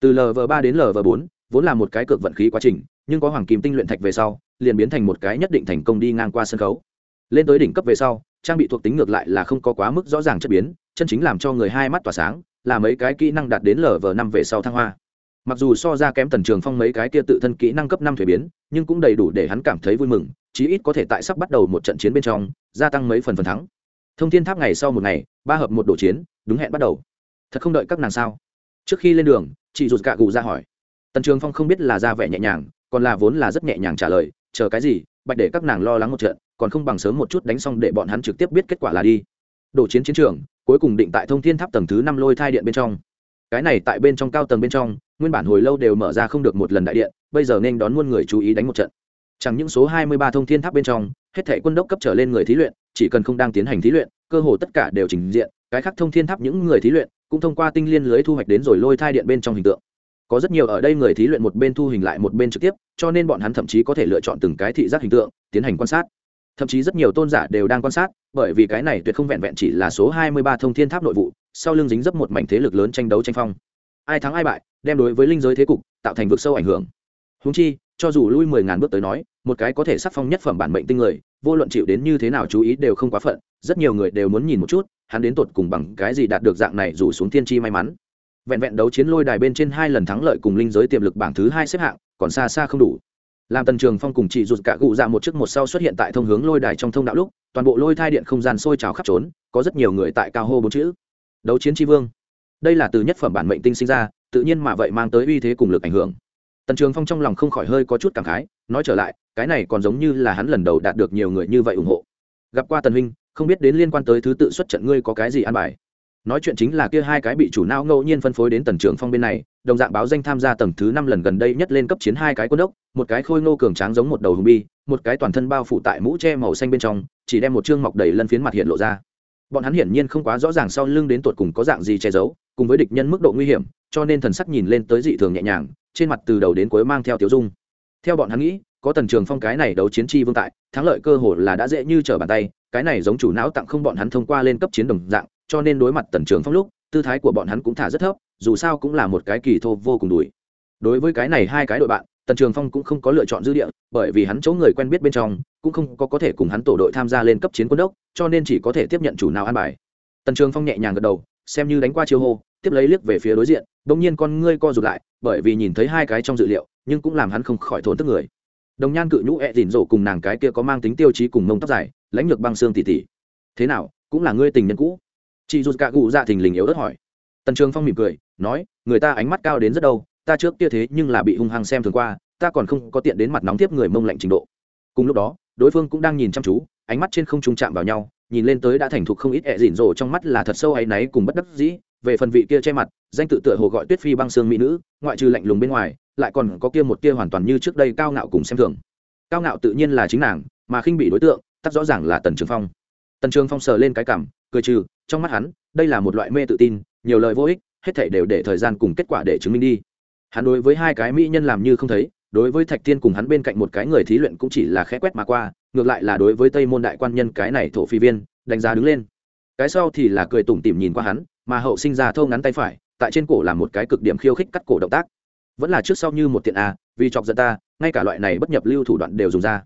Từ lv ba đến lv bốn, vốn là một cái cược vận khí quá trình, nhưng có hoàng kim tinh luyện thạch về sau, liền biến thành một cái nhất định thành công đi ngang qua sân khấu lên tới đỉnh cấp về sau, trang bị thuộc tính ngược lại là không có quá mức rõ ràng chất biến, chân chính làm cho người hai mắt tỏa sáng, là mấy cái kỹ năng đạt đến lv năm về sau thăng hoa. Mặc dù so ra kém tần trường phong mấy cái kia tự thân kỹ năng cấp năm thuế biến, nhưng cũng đầy đủ để hắn cảm thấy vui mừng, chí ít có thể tại sắp bắt đầu một trận chiến bên trong, gia tăng mấy phần phần thắng. Thông thiên tháp ngày sau một ngày, ba hợp một đổ chiến, đúng hẹn bắt đầu. Thật không đợi các nàng sao? Trước khi lên đường, chị rụt cạ gù ra hỏi. Tần trường phong không biết là ra vẻ nhẹ nhàng, còn là vốn là rất nhẹ nhàng trả lời, chờ cái gì? Bạch để các nàng lo lắng một trận, còn không bằng sớm một chút đánh xong để bọn hắn trực tiếp biết kết quả là đi. Đổ chiến chiến trường, cuối cùng định tại thông thiên tháp tầng thứ năm lôi thai điện bên trong. Cái này tại bên trong cao tầng bên trong, nguyên bản hồi lâu đều mở ra không được một lần đại điện, bây giờ nên đón muôn người chú ý đánh một trận. Chẳng những số hai mươi ba thông thiên tháp bên trong, hết thể quân đốc cấp trở lên người thí luyện, chỉ cần không đang tiến hành thí luyện, cơ hồ tất cả đều trình diện, cái khác thông thiên tháp những người thí luyện cũng thông qua tinh liên lưới thu hoạch đến rồi lôi thai điện bên trong hình tượng có rất nhiều ở đây người thí luyện một bên thu hình lại một bên trực tiếp, cho nên bọn hắn thậm chí có thể lựa chọn từng cái thị giác hình tượng, tiến hành quan sát. Thậm chí rất nhiều tôn giả đều đang quan sát, bởi vì cái này tuyệt không vẹn vẹn chỉ là số hai mươi ba thông thiên tháp nội vụ, sau lưng dính dấp một mảnh thế lực lớn tranh đấu tranh phong. Ai thắng ai bại, đem đối với linh giới thế cục tạo thành vực sâu ảnh hưởng. Húng chi, cho dù lui mười ngàn bước tới nói, một cái có thể sắc phong nhất phẩm bản mệnh tinh người, vô luận chịu đến như thế nào chú ý đều không quá phận, rất nhiều người đều muốn nhìn một chút, hắn đến tột cùng bằng cái gì đạt được dạng này rủ xuống thiên chi may mắn vẹn vẹn đấu chiến lôi đài bên trên hai lần thắng lợi cùng linh giới tiềm lực bảng thứ hai xếp hạng, còn xa xa không đủ. Làm tần trường phong cùng chị rụt cả cụ dạ một chiếc một sau xuất hiện tại thông hướng lôi đài trong thông đạo lúc, toàn bộ lôi thai điện không gian sôi trào khắp trốn, có rất nhiều người tại cao hô bốn chữ. Đấu chiến tri vương. Đây là từ nhất phẩm bản mệnh tinh sinh ra, tự nhiên mà vậy mang tới uy thế cùng lực ảnh hưởng. Tần trường phong trong lòng không khỏi hơi có chút cảm khái, nói trở lại, cái này còn giống như là hắn lần đầu đạt được nhiều người như vậy ủng hộ. Gặp qua tần huynh, không biết đến liên quan tới thứ tự xuất trận ngươi có cái gì an bài? Nói chuyện chính là kia hai cái bị chủ não ngẫu nhiên phân phối đến tần trưởng phong bên này, đồng dạng báo danh tham gia tầng thứ năm lần gần đây nhất lên cấp chiến hai cái quân đốc, một cái khôi ngô cường tráng giống một đầu hùng bi, một cái toàn thân bao phủ tại mũ tre màu xanh bên trong, chỉ đem một chương mọc đầy lân phiến mặt hiện lộ ra. Bọn hắn hiển nhiên không quá rõ ràng sau lưng đến tột cùng có dạng gì che giấu, cùng với địch nhân mức độ nguy hiểm, cho nên thần sắc nhìn lên tới dị thường nhẹ nhàng, trên mặt từ đầu đến cuối mang theo tiểu dung. Theo bọn hắn nghĩ, có tần trường phong cái này đấu chiến tri vương tại, thắng lợi cơ hồ là đã dễ như trở bàn tay, cái này giống chủ não tặng không bọn hắn thông qua lên cấp chiến đồng dạng cho nên đối mặt tần trường phong lúc, tư thái của bọn hắn cũng thả rất thấp, dù sao cũng là một cái kỳ thô vô cùng đùi. Đối với cái này hai cái đội bạn, tần trường phong cũng không có lựa chọn dư địa, bởi vì hắn chỗ người quen biết bên trong, cũng không có có thể cùng hắn tổ đội tham gia lên cấp chiến quân đốc, cho nên chỉ có thể tiếp nhận chủ nào an bài. Tần trường phong nhẹ nhàng gật đầu, xem như đánh qua chiêu hô, tiếp lấy liếc về phía đối diện đ ỗ n g nhiên con ngươi co rụt lại, bởi vì nhìn thấy hai cái trong dự liệu, nhưng cũng làm hắn không khỏi thốn tức người. Đồng nhan cự nhũ ẹ、e、dỉn rổ cùng nàng cái kia có mang tính tiêu chí cùng mông tóc dài, lãnh lược băng xương tỉ tỉ. Thế nào, cũng là ngươi tình nhân cũ? Chị dù cả cụ dạ thình lình yếu ớt hỏi. Tần trường phong mỉm cười, nói, người ta ánh mắt cao đến rất đâu, ta trước kia thế nhưng là bị hung hăng xem thường qua, ta còn không có tiện đến mặt nóng tiếp người mông lạnh trình độ. Cùng lúc đó, đối phương cũng đang nhìn chăm chú, ánh mắt trên không trung chạm vào nhau, nhìn lên tới đã thành thục không ít ẹ dỉn rồ trong mắt là thật sâu áy náy cùng bất đắc dĩ, về phần vị kia che mặt, danh tự tựa hồ gọi tuyết phi băng xương mỹ nữ, ngoại trừ lạnh lùng bên ngoài, lại còn có kia một kia hoàn toàn như trước đây cao ngạo cùng xem thường. Cao ngạo tự nhiên là chính nàng, mà khinh bị đối tượng tắt rõ ràng là tần trường phong. Tần trường phong sờ lên cái cảm, cười trừ trong mắt hắn, đây là một loại mê tự tin, nhiều lời vô ích, hết thể đều để thời gian cùng kết quả để chứng minh đi. Hắn đối với hai cái mỹ nhân làm như không thấy, đối với thạch tiên cùng hắn bên cạnh một cái người thí luyện cũng chỉ là khẽ quét mà qua, ngược lại là đối với tây môn đại quan nhân cái này thổ phi viên, đánh giá đứng lên. Cái sau thì là cười tủm tỉm nhìn qua hắn, mà hậu sinh ra thâu ngắn tay phải, tại trên cổ là một cái cực điểm khiêu khích cắt cổ động tác. Vẫn là trước sau như một tiện a, vì chọc giận ta, ngay cả loại này bất nhập lưu thủ đoạn đều dùng ra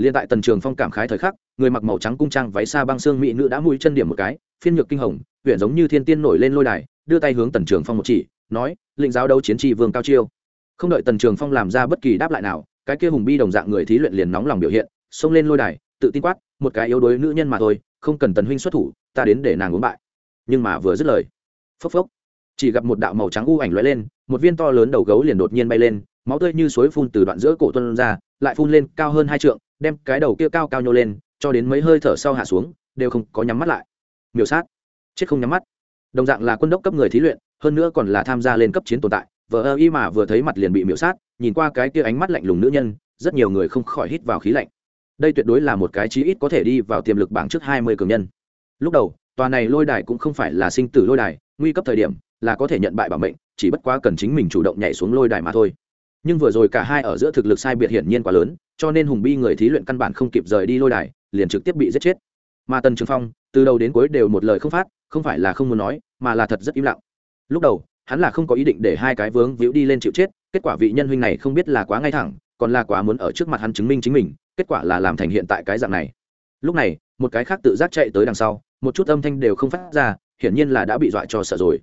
liền tại tần trường phong cảm khái thời khắc, người mặc màu trắng cung trang váy xa băng xương mỹ nữ đã mũi chân điểm một cái, phiên nhược kinh hồng huyện giống như thiên tiên nổi lên lôi đài, đưa tay hướng tần trường phong một chỉ, nói, lĩnh giáo đấu chiến tri vương cao chiêu. Không đợi tần trường phong làm ra bất kỳ đáp lại nào, cái kia hùng bi đồng dạng người thí luyện liền nóng lòng biểu hiện, xông lên lôi đài, tự tin quát, một cái yếu đuối nữ nhân mà thôi, không cần tần huynh xuất thủ, ta đến để nàng uống bại. Nhưng mà vừa dứt lời, phốc phốc, chỉ gặp một đạo màu trắng u ảnh lóe lên, một viên to lớn đầu gấu liền đột nhiên bay lên, máu tươi như suối phun từ đoạn giữa cổ tuân ra, lại phun lên cao hơn hai trượng đem cái đầu kia cao cao nhô lên, cho đến mấy hơi thở sau hạ xuống, đều không có nhắm mắt lại. Miểu sát. Chết không nhắm mắt. Đồng dạng là quân đốc cấp người thí luyện, hơn nữa còn là tham gia lên cấp chiến tồn tại. Vợ ơ y mà vừa thấy mặt liền bị miểu sát, nhìn qua cái kia ánh mắt lạnh lùng nữ nhân, rất nhiều người không khỏi hít vào khí lạnh. Đây tuyệt đối là một cái chí ít có thể đi vào tiềm lực bảng trước hai mươi cường nhân. Lúc đầu, tòa này lôi đài cũng không phải là sinh tử lôi đài, nguy cấp thời điểm là có thể nhận bại bảo mệnh, chỉ bất quá cần chính mình chủ động nhảy xuống lôi đài mà thôi nhưng vừa rồi cả hai ở giữa thực lực sai biệt hiển nhiên quá lớn, cho nên hùng bi người thí luyện căn bản không kịp rời đi lôi đài, liền trực tiếp bị giết chết. Mà tần trường phong, từ đầu đến cuối đều một lời không phát, không phải là không muốn nói, mà là thật rất im lặng. Lúc đầu, hắn là không có ý định để hai cái vướng víu đi lên chịu chết, kết quả vị nhân huynh này không biết là quá ngay thẳng, còn là quá muốn ở trước mặt hắn chứng minh chính mình, kết quả là làm thành hiện tại cái dạng này. Lúc này, một cái khác tự giác chạy tới đằng sau, một chút âm thanh đều không phát ra, hiển nhiên là đã bị dọa cho sợ rồi.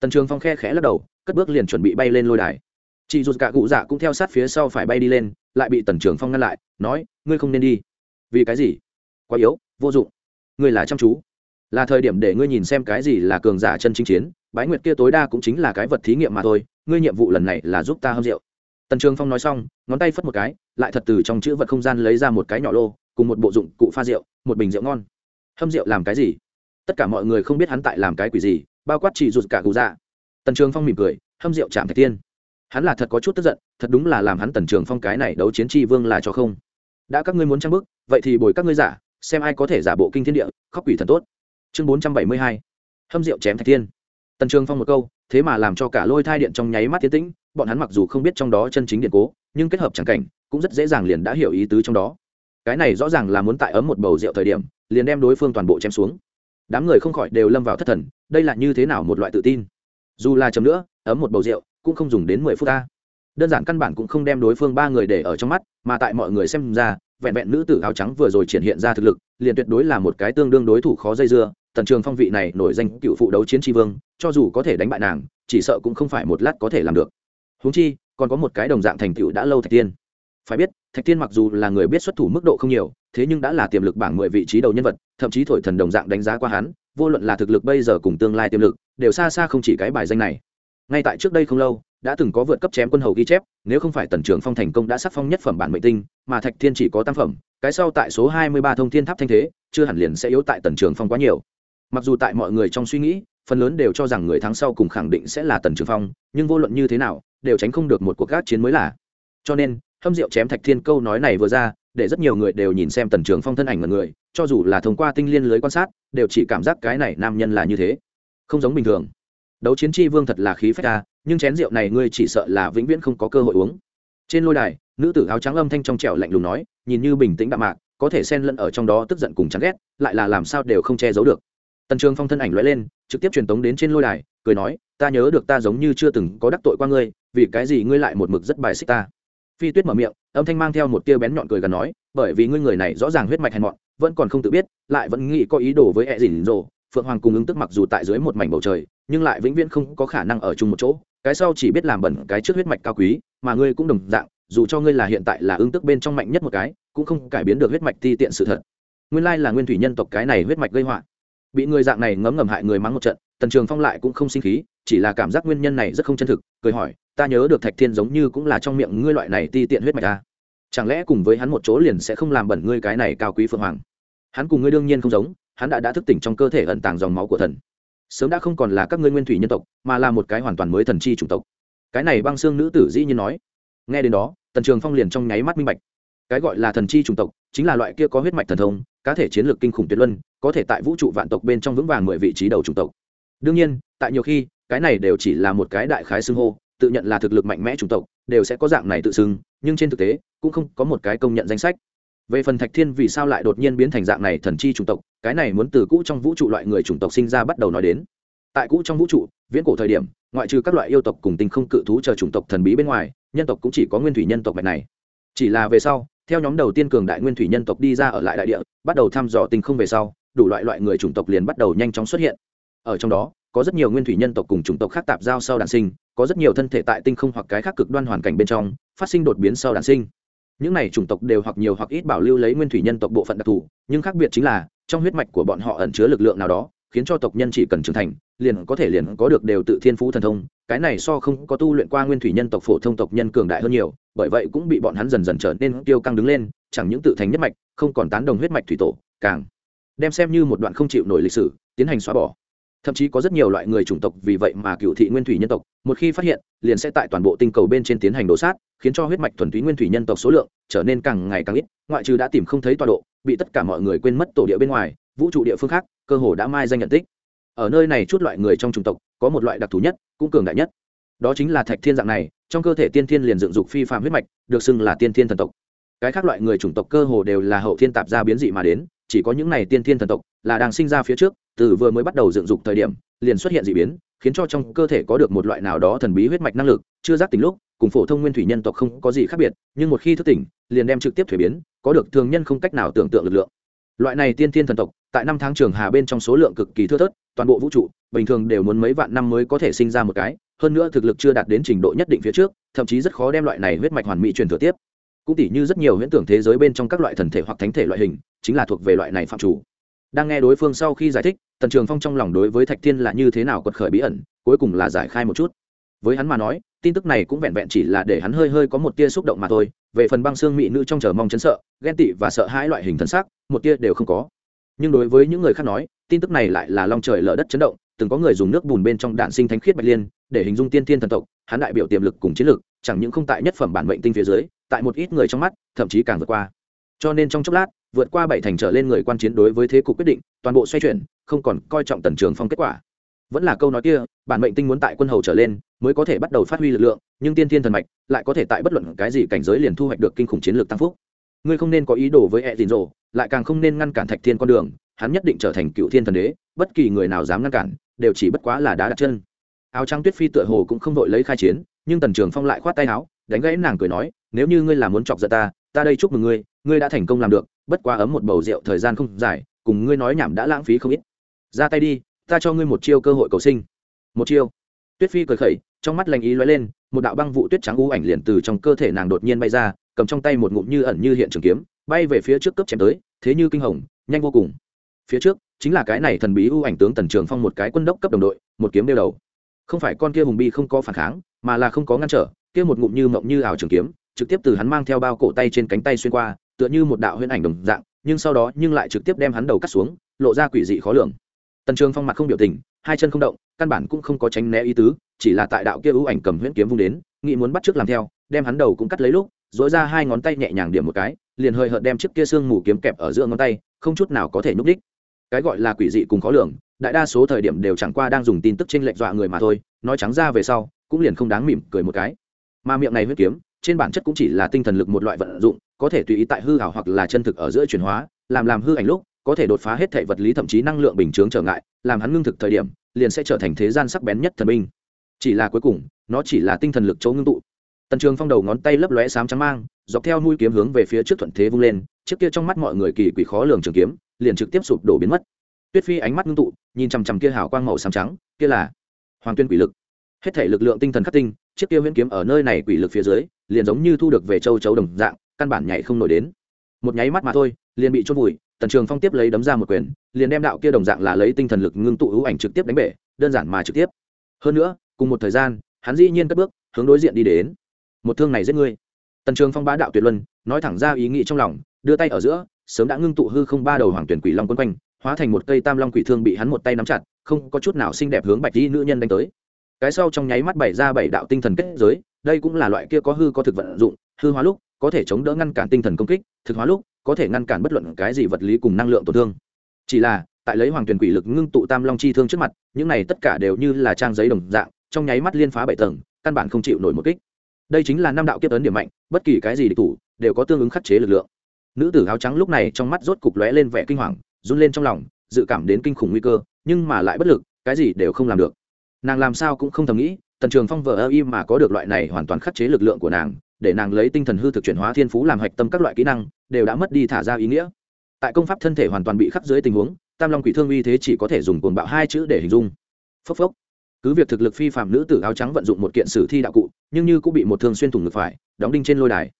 Tần trường phong khe khẽ lắc đầu, cất bước liền chuẩn bị bay lên lôi đài chị dù cả cụ dạ cũng theo sát phía sau phải bay đi lên, lại bị tần trưởng phong ngăn lại, nói, ngươi không nên đi. Vì cái gì? Quá yếu, vô dụng. Ngươi là chăm chú. Là thời điểm để ngươi nhìn xem cái gì là cường giả chân chính chiến, bái nguyệt kia tối đa cũng chính là cái vật thí nghiệm mà thôi, ngươi nhiệm vụ lần này là giúp ta hâm rượu. Tần trường phong nói xong, ngón tay phất một cái, lại thật từ trong chữ vật không gian lấy ra một cái nhỏ lô, cùng một bộ dụng cụ pha rượu, một bình rượu ngon. Hâm rượu làm cái gì? Tất cả mọi người không biết hắn tại làm cái quỷ gì, bao quát chỉ rụt cả cụ dạ. Tần trường phong mỉm cười, hâm rượu chạm thạch tiên hắn là thật có chút tức giận thật đúng là làm hắn tần trường phong cái này đấu chiến tri vương là cho không. Đã các ngươi muốn trang bức vậy thì bồi các ngươi giả xem ai có thể giả bộ kinh thiên địa khóc quỷ thần tốt. Chương bốn trăm bảy mươi hai hâm rượu chém thạch thiên, tần trường phong một câu thế mà làm cho cả lôi thai điện trong nháy mắt tiến tĩnh bọn hắn mặc dù không biết trong đó chân chính điện cố nhưng kết hợp chẳng cảnh cũng rất dễ dàng liền đã hiểu ý tứ trong đó. Cái này rõ ràng là muốn tại ấm một bầu rượu thời điểm liền đem đối phương toàn bộ chém xuống. Đám người không khỏi đều lâm vào thất thần đây là như thế nào một loại tự tin. Dù là chấm nữa ấm một bầu rượu cũng không dùng đến mười phút ta. Đơn giản căn bản cũng không đem đối phương ba người để ở trong mắt, mà tại mọi người xem ra, vẹn vẹn nữ tử áo trắng vừa rồi triển hiện ra thực lực, liền tuyệt đối là một cái tương đương đối thủ khó dây dưa. Tần trường phong vị này nổi danh cựu phụ đấu chiến tri vương, cho dù có thể đánh bại nàng, chỉ sợ cũng không phải một lát có thể làm được. Húng chi, còn có một cái đồng dạng thành tựu đã lâu thạch tiên. Phải biết, thạch tiên mặc dù là người biết xuất thủ mức độ không nhiều, thế nhưng đã là tiềm lực bảng mười vị trí đầu nhân vật, thậm chí thổi thần đồng dạng đánh giá qua hắn, vô luận là thực lực bây giờ cùng tương lai tiềm lực, đều xa xa không chỉ cái bài danh này ngay tại trước đây không lâu, đã từng có vượt cấp chém quân hầu ghi chép, nếu không phải tần trường phong thành công đã sắc phong nhất phẩm bản mệnh tinh, mà thạch thiên chỉ có tam phẩm, cái sau tại số hai mươi ba thông thiên tháp thanh thế, chưa hẳn liền sẽ yếu tại tần trường phong quá nhiều. Mặc dù tại mọi người trong suy nghĩ, phần lớn đều cho rằng người thắng sau cùng khẳng định sẽ là tần trường phong, nhưng vô luận như thế nào, đều tránh không được một cuộc gác chiến mới là. Cho nên, hâm diệu chém thạch thiên câu nói này vừa ra, để rất nhiều người đều nhìn xem tần trường phong thân ảnh ngần người, cho dù là thông qua tinh liên lưới quan sát, đều chỉ cảm giác cái này nam nhân là như thế. Không giống bình thường đấu chiến tri vương thật là khí phách ta nhưng chén rượu này ngươi chỉ sợ là vĩnh viễn không có cơ hội uống. Trên lôi đài, nữ tử áo trắng âm thanh trong trẻo lạnh lùng nói, nhìn như bình tĩnh đạm mạc, có thể xen lẫn ở trong đó tức giận cùng chán ghét, lại là làm sao đều không che giấu được. Tần trường phong thân ảnh lóe lên, trực tiếp truyền tống đến trên lôi đài, cười nói, ta nhớ được ta giống như chưa từng có đắc tội qua ngươi, vì cái gì ngươi lại một mực rất bài xích ta? Phi tuyết mở miệng, âm thanh mang theo một tia bén nhọn cười gần nói, bởi vì ngươi người này rõ ràng huyết mạch hèn mọn, vẫn còn không tự biết, lại vẫn nghĩ có ý đồ với ẹ dỉn rồ phượng hoàng cùng ứng tức mặc dù tại dưới một mảnh bầu trời nhưng lại vĩnh viễn không có khả năng ở chung một chỗ, cái sau chỉ biết làm bẩn cái trước huyết mạch cao quý, mà ngươi cũng đồng dạng, dù cho ngươi là hiện tại là ứng tức bên trong mạnh nhất một cái, cũng không cải biến được huyết mạch ti tiện sự thật. Nguyên lai là nguyên thủy nhân tộc cái này huyết mạch gây họa. Bị người dạng này ngấm ngầm hại người mắng một trận, tần trường phong lại cũng không sinh khí, chỉ là cảm giác nguyên nhân này rất không chân thực, cười hỏi, ta nhớ được thạch thiên giống như cũng là trong miệng ngươi loại này ti tiện huyết mạch ta chẳng lẽ cùng với hắn một chỗ liền sẽ không làm bẩn ngươi cái này cao quý phượng hoàng? Hắn cùng ngươi đương nhiên không giống, hắn đã đã thức tỉnh trong cơ thể ẩn tàng dòng máu của thần sớm đã không còn là các ngươi nguyên thủy nhân tộc, mà là một cái hoàn toàn mới thần chi chủng tộc. Cái này băng xương nữ tử dĩ nhiên nói. Nghe đến đó, tần trường phong liền trong nháy mắt minh bạch. Cái gọi là thần chi chủng tộc, chính là loại kia có huyết mạch thần thông, cá thể chiến lược kinh khủng tuyệt luân, có thể tại vũ trụ vạn tộc bên trong vững vàng mười vị trí đầu chủng tộc. Đương nhiên, tại nhiều khi, cái này đều chỉ là một cái đại khái xưng hô, tự nhận là thực lực mạnh mẽ chủng tộc, đều sẽ có dạng này tự xưng, nhưng trên thực tế, cũng không có một cái công nhận danh sách. Về phần thạch thiên vì sao lại đột nhiên biến thành dạng này thần chi chủng tộc cái này muốn từ cũ trong vũ trụ loại người chủng tộc sinh ra bắt đầu nói đến. Tại cũ trong vũ trụ, viễn cổ thời điểm, ngoại trừ các loại yêu tộc cùng tinh không cự thú chờ chủng tộc thần bí bên ngoài, nhân tộc cũng chỉ có nguyên thủy nhân tộc mạch này. Chỉ là về sau, theo nhóm đầu tiên cường đại nguyên thủy nhân tộc đi ra ở lại đại địa, bắt đầu thăm dò tinh không về sau, đủ loại loại người chủng tộc liền bắt đầu nhanh chóng xuất hiện. Ở trong đó, có rất nhiều nguyên thủy nhân tộc cùng chủng tộc khác tạp giao sau đàn sinh, có rất nhiều thân thể tại tinh không hoặc cái khác cực đoan hoàn cảnh bên trong, phát sinh đột biến sau đàn sinh những này chủng tộc đều hoặc nhiều hoặc ít bảo lưu lấy nguyên thủy nhân tộc bộ phận đặc thù, nhưng khác biệt chính là, trong huyết mạch của bọn họ ẩn chứa lực lượng nào đó, khiến cho tộc nhân chỉ cần trưởng thành, liền có thể liền có được đều tự thiên phú thần thông. Cái này so không có tu luyện qua nguyên thủy nhân tộc phổ thông tộc nhân cường đại hơn nhiều, bởi vậy cũng bị bọn hắn dần dần trở nên tiêu căng đứng lên, chẳng những tự thành nhất mạch, không còn tán đồng huyết mạch thủy tổ, càng đem xem như một đoạn không chịu nổi lịch sử, tiến hành xóa bỏ thậm chí có rất nhiều loại người chủng tộc vì vậy mà cựu thị nguyên thủy nhân tộc, một khi phát hiện, liền sẽ tại toàn bộ tinh cầu bên trên tiến hành đổ sát, khiến cho huyết mạch thuần túy nguyên thủy nhân tộc số lượng trở nên càng ngày càng ít, ngoại trừ đã tìm không thấy tọa độ, bị tất cả mọi người quên mất tổ địa bên ngoài, vũ trụ địa phương khác, cơ hồ đã mai danh nhận tích. Ở nơi này chút loại người trong chủng tộc, có một loại đặc thù nhất, cũng cường đại nhất. Đó chính là thạch thiên dạng này, trong cơ thể tiên thiên liền dựng dục phi phạm huyết mạch, được xưng là tiên thiên thần tộc. Cái khác loại người chủng tộc cơ hồ đều là hậu thiên tạp gia biến dị mà đến chỉ có những này tiên thiên thần tộc là đang sinh ra phía trước, từ vừa mới bắt đầu dựng dục thời điểm, liền xuất hiện dị biến, khiến cho trong cơ thể có được một loại nào đó thần bí huyết mạch năng lực, chưa giác tỉnh lúc, cùng phổ thông nguyên thủy nhân tộc không có gì khác biệt, nhưng một khi thức tỉnh, liền đem trực tiếp thuế biến, có được thường nhân không cách nào tưởng tượng lực lượng. Loại này tiên thiên thần tộc, tại năm tháng trường hà bên trong số lượng cực kỳ thưa thớt, toàn bộ vũ trụ, bình thường đều muốn mấy vạn năm mới có thể sinh ra một cái, hơn nữa thực lực chưa đạt đến trình độ nhất định phía trước, thậm chí rất khó đem loại này huyết mạch hoàn mỹ truyền thừa tiếp cũng tỉ như rất nhiều huyễn tưởng thế giới bên trong các loại thần thể hoặc thánh thể loại hình, chính là thuộc về loại này phạm chủ. Đang nghe đối phương sau khi giải thích, tần trường phong trong lòng đối với thạch thiên là như thế nào quật khởi bí ẩn, cuối cùng là giải khai một chút. Với hắn mà nói, tin tức này cũng vẹn vẹn chỉ là để hắn hơi hơi có một tia xúc động mà thôi, về phần băng xương mỹ nữ trong chờ mong chấn sợ, ghen tị và sợ hãi loại hình thân xác một tia đều không có. Nhưng đối với những người khác nói, tin tức này lại là long trời lở đất chấn động, từng có người dùng nước bùn bên trong đạn sinh thánh khiết bạch liên, để hình dung tiên thiên thần tộc, hắn đại biểu tiềm lực cùng chiến lực, chẳng những không tại nhất phẩm bản mệnh tinh phía dưới tại một ít người trong mắt, thậm chí càng vượt qua. Cho nên trong chốc lát, vượt qua bảy thành trở lên người quan chiến đối với thế cục quyết định, toàn bộ xoay chuyển, không còn coi trọng tần trường phong kết quả. Vẫn là câu nói kia, bản mệnh tinh muốn tại quân hầu trở lên, mới có thể bắt đầu phát huy lực lượng, nhưng tiên thiên thần mạch lại có thể tại bất luận cái gì cảnh giới liền thu hoạch được kinh khủng chiến lược tăng phúc. Ngươi không nên có ý đồ với e tín rồ lại càng không nên ngăn cản thạch thiên con đường, hắn nhất định trở thành cựu thiên thần đế, bất kỳ người nào dám ngăn cản, đều chỉ bất quá là đá đặt chân. Áo trắng tuyết phi tựa hồ cũng không vội lấy khai chiến, nhưng tần trường phong lại khoát tay áo đánh gãy nàng cười nói, nếu như ngươi là muốn chọc giận ta ta đây chúc mừng ngươi ngươi đã thành công làm được, bất quá ấm một bầu rượu thời gian không dài, cùng ngươi nói nhảm đã lãng phí không ít. Ra tay đi, ta cho ngươi một chiêu cơ hội cầu sinh. Một chiêu. Tuyết phi cười khẩy, trong mắt lành ý lóe lên, một đạo băng vụ tuyết trắng u ảnh liền từ trong cơ thể nàng đột nhiên bay ra, cầm trong tay một ngụm như ẩn như hiện trường kiếm, bay về phía trước cấp chém tới, thế như kinh hồng, nhanh vô cùng. Phía trước, chính là cái này thần bí u ảnh tướng tần trường phong một cái quân đốc cấp đồng đội, một kiếm đeo đầu. Không phải con kia hùng bi không có phản kháng, mà là không có ngăn trở kia một ngụm như mộng như ảo trường kiếm, trực tiếp từ hắn mang theo bao cổ tay trên cánh tay xuyên qua, tựa như một đạo huyễn ảnh đồng dạng, nhưng sau đó nhưng lại trực tiếp đem hắn đầu cắt xuống, lộ ra quỷ dị khó lường. Tần trường phong mặt không biểu tình, hai chân không động, căn bản cũng không có tránh né ý tứ, chỉ là tại đạo kia ưu ảnh cầm huyễn kiếm vung đến, nghĩ muốn bắt trước làm theo, đem hắn đầu cũng cắt lấy lúc dỗi ra hai ngón tay nhẹ nhàng điểm một cái, liền hơi hợt đem chiếc kia xương mù kiếm kẹp ở giữa ngón tay, không chút nào có thể nhúc đích. Cái gọi là quỷ dị cùng khó lường, đại đa số thời điểm đều chẳng qua đang dùng tin tức trên lệnh dọa người mà thôi, nói trắng ra về sau, cũng liền không đáng mỉm cười một cái mà miệng này huyết kiếm, trên bản chất cũng chỉ là tinh thần lực một loại vận dụng, có thể tùy ý tại hư hảo hoặc là chân thực ở giữa chuyển hóa, làm làm hư ảnh lúc, có thể đột phá hết thể vật lý thậm chí năng lượng bình chướng trở ngại, làm hắn ngưng thực thời điểm, liền sẽ trở thành thế gian sắc bén nhất thần binh. Chỉ là cuối cùng, nó chỉ là tinh thần lực chỗ ngưng tụ. Tần trường phong đầu ngón tay lấp lóe sám trắng mang, dọc theo mũi kiếm hướng về phía trước thuận thế vung lên trước kia trong mắt mọi người kỳ quỷ khó lường trường kiếm, liền trực tiếp sụp đổ biến mất. Tuyết phi ánh mắt ngưng tụ, nhìn chằm chằm kia hào quang màu xám trắng, kia là hoàng tuyên quỷ lực. Hết thể lực lượng tinh thần khắc tinh chiếc kia huyễn kiếm ở nơi này quỷ lực phía dưới, liền giống như thu được về châu chấu đồng dạng, căn bản nhảy không nổi đến. Một nháy mắt mà thôi, liền bị chôn vùi, tần trường phong tiếp lấy đấm ra một quyền, liền đem đạo kia đồng dạng là lấy tinh thần lực ngưng tụ hữu ảnh trực tiếp đánh bể, đơn giản mà trực tiếp. Hơn nữa, cùng một thời gian, hắn dĩ nhiên cất bước, hướng đối diện đi đến. Một thương này giết ngươi. Tần trường phong bá đạo tuyệt luân, nói thẳng ra ý nghĩ trong lòng, đưa tay ở giữa, sớm đã ngưng tụ hư không ba đầu hoàng tuyển quỷ long quân quanh, hóa thành một cây tam long quỷ thương bị hắn một tay nắm chặt, không có chút nào xinh đẹp hướng bạch dĩ nữ nhân đánh tới cái sau trong nháy mắt bảy ra bảy đạo tinh thần kết giới, đây cũng là loại kia có hư có thực vận dụng, hư hóa lúc, có thể chống đỡ ngăn cản tinh thần công kích, thực hóa lúc, có thể ngăn cản bất luận cái gì vật lý cùng năng lượng tổn thương. Chỉ là, tại lấy hoàng tuyển quỷ lực ngưng tụ tam long chi thương trước mặt, những này tất cả đều như là trang giấy đồng dạng, trong nháy mắt liên phá bảy tầng, căn bản không chịu nổi một kích. Đây chính là năm đạo kiếp ấn điểm mạnh, bất kỳ cái gì địch thủ đều có tương ứng khắc chế lực lượng. Nữ tử áo trắng lúc này trong mắt rốt cục lóe lên vẻ kinh hoàng, run lên trong lòng, dự cảm đến kinh khủng nguy cơ, nhưng mà lại bất lực, cái gì đều không làm được nàng làm sao cũng không thầm nghĩ, tần trường phong vợ ơ y mà có được loại này hoàn toàn khắc chế lực lượng của nàng, để nàng lấy tinh thần hư thực chuyển hóa thiên phú làm hạch tâm các loại kỹ năng, đều đã mất đi thả ra ý nghĩa. Tại công pháp thân thể hoàn toàn bị khắc dưới tình huống, tam long quỷ thương uy thế chỉ có thể dùng cuồng bạo hai chữ để hình dung. Phốc phốc. Cứ việc thực lực phi phạm nữ tử áo trắng vận dụng một kiện sử thi đạo cụ, nhưng như cũng bị một thương xuyên thủng ngực phải, đóng đinh trên lôi đài.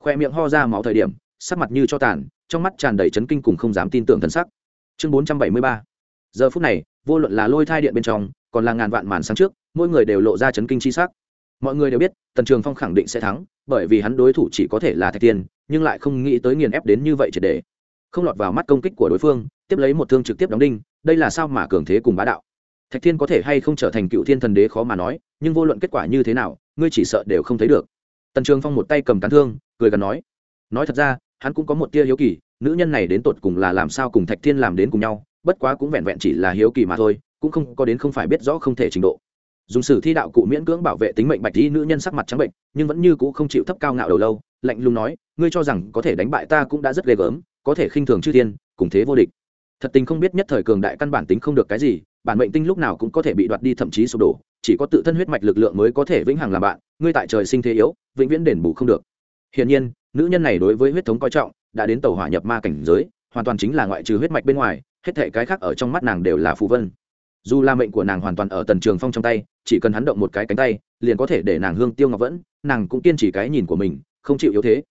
Khoe miệng ho ra máu thời điểm, sắc mặt như cho tàn, trong mắt tràn đầy chấn kinh cùng không dám tin tưởng thân sắc. Chương bốn trăm bảy mươi ba. Giờ phút này, vô luận là lôi thai điện bên trong còn là ngàn vạn màn sáng trước, mỗi người đều lộ ra chấn kinh chi sắc. Mọi người đều biết, tần trường phong khẳng định sẽ thắng, bởi vì hắn đối thủ chỉ có thể là thạch tiên, nhưng lại không nghĩ tới nghiền ép đến như vậy triệt để. Không lọt vào mắt công kích của đối phương, tiếp lấy một thương trực tiếp đóng đinh, đây là sao mà cường thế cùng bá đạo. Thạch thiên có thể hay không trở thành cựu thiên thần đế khó mà nói, nhưng vô luận kết quả như thế nào, ngươi chỉ sợ đều không thấy được. Tần trường phong một tay cầm cán thương, cười gần nói. Nói thật ra, hắn cũng có một tia hiếu kỳ, nữ nhân này đến tột cùng là làm sao cùng thạch thiên làm đến cùng nhau, bất quá cũng vẹn vẹn chỉ là hiếu kỳ mà thôi cũng không có đến không phải biết rõ không thể trình độ. Dùng sử thi đạo cụ miễn cưỡng bảo vệ tính mệnh bạch y nữ nhân sắc mặt trắng bệnh, nhưng vẫn như cũ không chịu thấp cao ngạo đầu lâu, lạnh lùng nói, ngươi cho rằng có thể đánh bại ta cũng đã rất ghê gớm, có thể khinh thường chư thiên, cùng thế vô địch. Thật tình không biết nhất thời cường đại căn bản tính không được cái gì, bản mệnh tinh lúc nào cũng có thể bị đoạt đi thậm chí sụp đổ, chỉ có tự thân huyết mạch lực lượng mới có thể vĩnh hằng làm bạn, ngươi tại trời sinh thế yếu, vĩnh viễn đền bù không được. Hiển nhiên, nữ nhân này đối với huyết thống coi trọng, đã đến tàu hỏa nhập ma cảnh giới, hoàn toàn chính là ngoại trừ huyết mạch bên ngoài, hết thể cái khác ở trong mắt nàng đều là phù vân dù là mệnh của nàng hoàn toàn ở tần trường phong trong tay, chỉ cần hắn động một cái cánh tay, liền có thể để nàng hương tiêu ngọc vẫn, nàng cũng kiên trì cái nhìn của mình, không chịu yếu thế.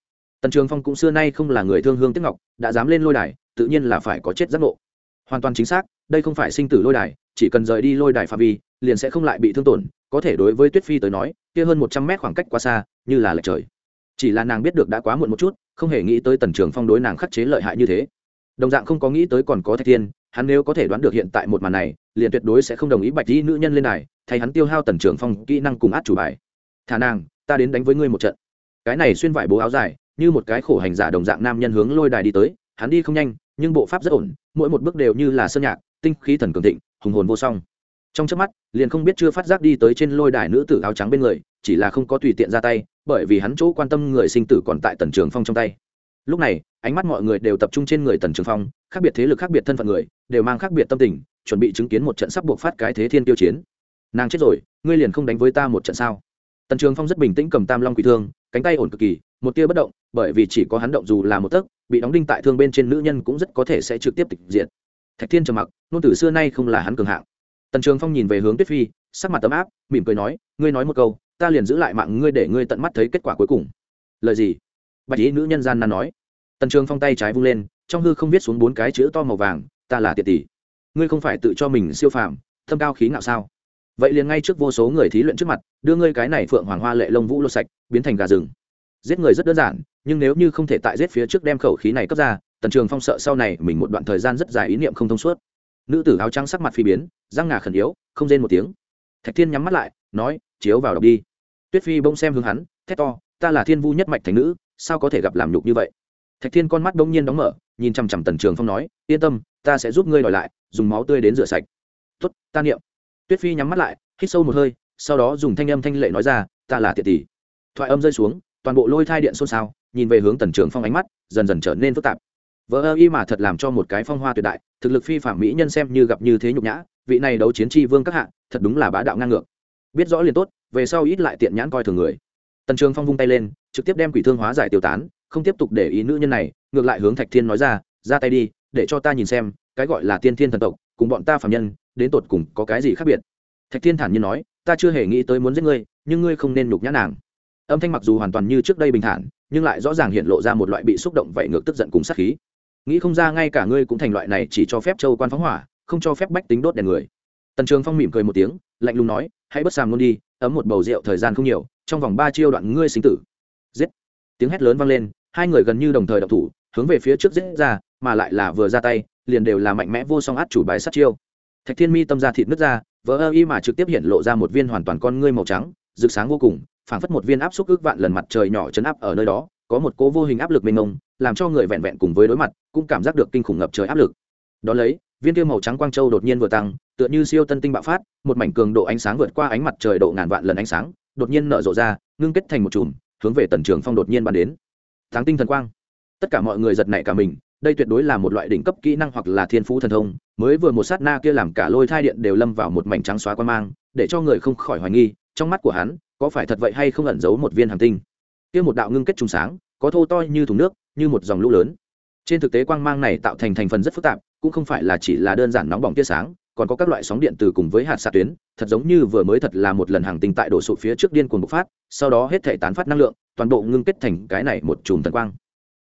Tần trường phong cũng xưa nay không là người thương hương tiếc ngọc, đã dám lên lôi đài, tự nhiên là phải có chết giác ngộ. Hoàn toàn chính xác, đây không phải sinh tử lôi đài, chỉ cần rời đi lôi đài phạm vi, liền sẽ không lại bị thương tổn, có thể đối với tuyết phi tới nói, kia hơn một trăm mét khoảng cách quá xa, như là lệch trời. Chỉ là nàng biết được đã quá muộn một chút, không hề nghĩ tới tần trường phong đối nàng khắc chế lợi hại như thế. Đồng dạng không có nghĩ tới còn có thạch thiên hắn nếu có thể đoán được hiện tại một màn này, liền tuyệt đối sẽ không đồng ý bạch dĩ nữ nhân lên đài, thay hắn tiêu hao tần trường phong kỹ năng cùng át chủ bài. Thả nàng, ta đến đánh với ngươi một trận. Cái này xuyên vải bố áo dài, như một cái khổ hành giả đồng dạng nam nhân hướng lôi đài đi tới, hắn đi không nhanh, nhưng bộ pháp rất ổn, mỗi một bước đều như là sơn nhạc, tinh khí thần cường thịnh, hùng hồn vô song. Trong trước mắt, liền không biết chưa phát giác đi tới trên lôi đài nữ tử áo trắng bên người, chỉ là không có tùy tiện ra tay, bởi vì hắn chỗ quan tâm người sinh tử còn tại tần trường phong trong tay. Lúc này ánh mắt mọi người đều tập trung trên người tần trường phong, khác biệt thế lực, khác biệt thân phận người, đều mang khác biệt tâm tình, chuẩn bị chứng kiến một trận sắp buộc phát cái thế thiên tiêu chiến. Nàng chết rồi, ngươi liền không đánh với ta một trận sao? Tần trường phong rất bình tĩnh cầm tam long quỷ thương, cánh tay ổn cực kỳ, một tia bất động, bởi vì chỉ có hắn động dù là một tấc, bị đóng đinh tại thương bên trên nữ nhân cũng rất có thể sẽ trực tiếp tịch diện thạch thiên trầm mặc, nôn tử xưa nay không là hắn cường hạng. Tần trường phong nhìn về hướng tuyết phi, sắc mặt tấm áp, mỉm cười nói, ngươi nói một câu, ta liền giữ lại mạng ngươi để ngươi tận mắt thấy kết quả cuối cùng. Lời gì? Bạch ý nữ nhân gian nan nói tần trường phong tay trái vung lên, trong hư không viết xuống bốn cái chữ to màu vàng, ta là tiệt tỷ. Ngươi không phải tự cho mình siêu phàm, thâm cao khí ngạo sao? Vậy liền ngay trước vô số người thí luyện trước mặt, đưa ngươi cái này phượng hoàng hoa lệ lông vũ lột sạch, biến thành gà rừng. Giết người rất đơn giản, nhưng nếu như không thể tại giết phía trước đem khẩu khí này cấp ra, tần trường phong sợ sau này mình một đoạn thời gian rất dài ý niệm không thông suốt. Nữ tử áo trắng sắc mặt phi biến, răng ngà khẩn yếu, không rên một tiếng. Thạch thiên nhắm mắt lại, nói, chiếu vào đọc đi. Tuyết phi bỗng xem hướng hắn, thét to, ta là thiên vu nhất mạch thành nữ, sao có thể gặp làm nhục như vậy? Thạch thiên con mắt bỗng nhiên đóng mở, nhìn chằm chằm tần trường phong nói, yên tâm, ta sẽ giúp ngươi đòi lại, dùng máu tươi đến rửa sạch. Tuất ta niệm. Tuyết phi nhắm mắt lại, hít sâu một hơi, sau đó dùng thanh âm thanh lệ nói ra, ta là tiệt tỷ. Thoại âm rơi xuống, toàn bộ lôi thai điện xôn xao, nhìn về hướng tần trường phong ánh mắt, dần dần trở nên phức tạp. Vỡ ơ y mà thật làm cho một cái phong hoa tuyệt đại, thực lực phi phạm mỹ nhân xem như gặp như thế nhục nhã, vị này đấu chiến tri vương các hạ, thật đúng là bá đạo ngang ngược. Biết rõ liền tốt, về sau ít lại tiện nhãn coi thường người. Tần trường phong vung tay lên, trực tiếp đem quỷ thương hóa giải tiêu tán không tiếp tục để ý nữ nhân này, ngược lại hướng thạch thiên nói ra ra tay đi, để cho ta nhìn xem, cái gọi là tiên thiên thần tộc, cùng bọn ta phạm nhân, đến tột cùng có cái gì khác biệt? Thạch thiên thản nhiên nói, ta chưa hề nghĩ tới muốn giết ngươi, nhưng ngươi không nên nhục nhã nàng. Âm thanh mặc dù hoàn toàn như trước đây bình thản, nhưng lại rõ ràng hiện lộ ra một loại bị xúc động vậy ngược tức giận cùng sát khí. Nghĩ không ra ngay cả ngươi cũng thành loại này chỉ cho phép châu quan phóng hỏa, không cho phép bách tính đốt đèn người. Tần trường phong mỉm cười một tiếng, lạnh lùng nói, hãy bất sàm luôn đi, ấm một bầu rượu thời gian không nhiều, trong vòng ba chiêu đoạn ngươi sinh tử. Giết! Tiếng hét lớn vang lên hai người gần như đồng thời độc thủ, hướng về phía trước giết ra, mà lại là vừa ra tay, liền đều là mạnh mẽ vô song át chủ bài sát chiêu. Thạch thiên mi tâm ra thịt nứt ra, vỡ ơ y mà trực tiếp hiện lộ ra một viên hoàn toàn con ngươi màu trắng, rực sáng vô cùng, phảng phất một viên áp xúc ước vạn lần mặt trời nhỏ chấn áp ở nơi đó, có một cố vô hình áp lực mênh mông, làm cho người vẹn vẹn cùng với đối mặt, cũng cảm giác được kinh khủng ngập trời áp lực. Đón lấy, viên tiêu màu trắng quang châu đột nhiên vừa tăng, tựa như siêu tân tinh bạo phát, một mảnh cường độ ánh sáng vượt qua ánh mặt trời độ ngàn vạn lần ánh sáng, đột nhiên nở rộ ra, ngưng kết thành một chùm, hướng về tần trường phong đột nhiên bắn đến tháng tinh thần quang. Tất cả mọi người giật nảy cả mình, đây tuyệt đối là một loại đỉnh cấp kỹ năng hoặc là thiên phú thần thông, mới vừa một sát na kia làm cả lôi thai điện đều lâm vào một mảnh trắng xóa quan mang, để cho người không khỏi hoài nghi, trong mắt của hắn, có phải thật vậy hay không ẩn giấu một viên hàng tinh. Kia một đạo ngưng kết trùng sáng, có thô to như thùng nước, như một dòng lũ lớn. Trên thực tế quang mang này tạo thành thành phần rất phức tạp, cũng không phải là chỉ là đơn giản nóng bỏng tia sáng, còn có các loại sóng điện từ cùng với hạt xạ tuyến, thật giống như vừa mới thật là một lần hàng tinh tại đổ sụt phía trước điên cuồng bộc phát, sau đó hết thể tán phát năng lượng toàn bộ ngưng kết thành cái này một chùm thần quang.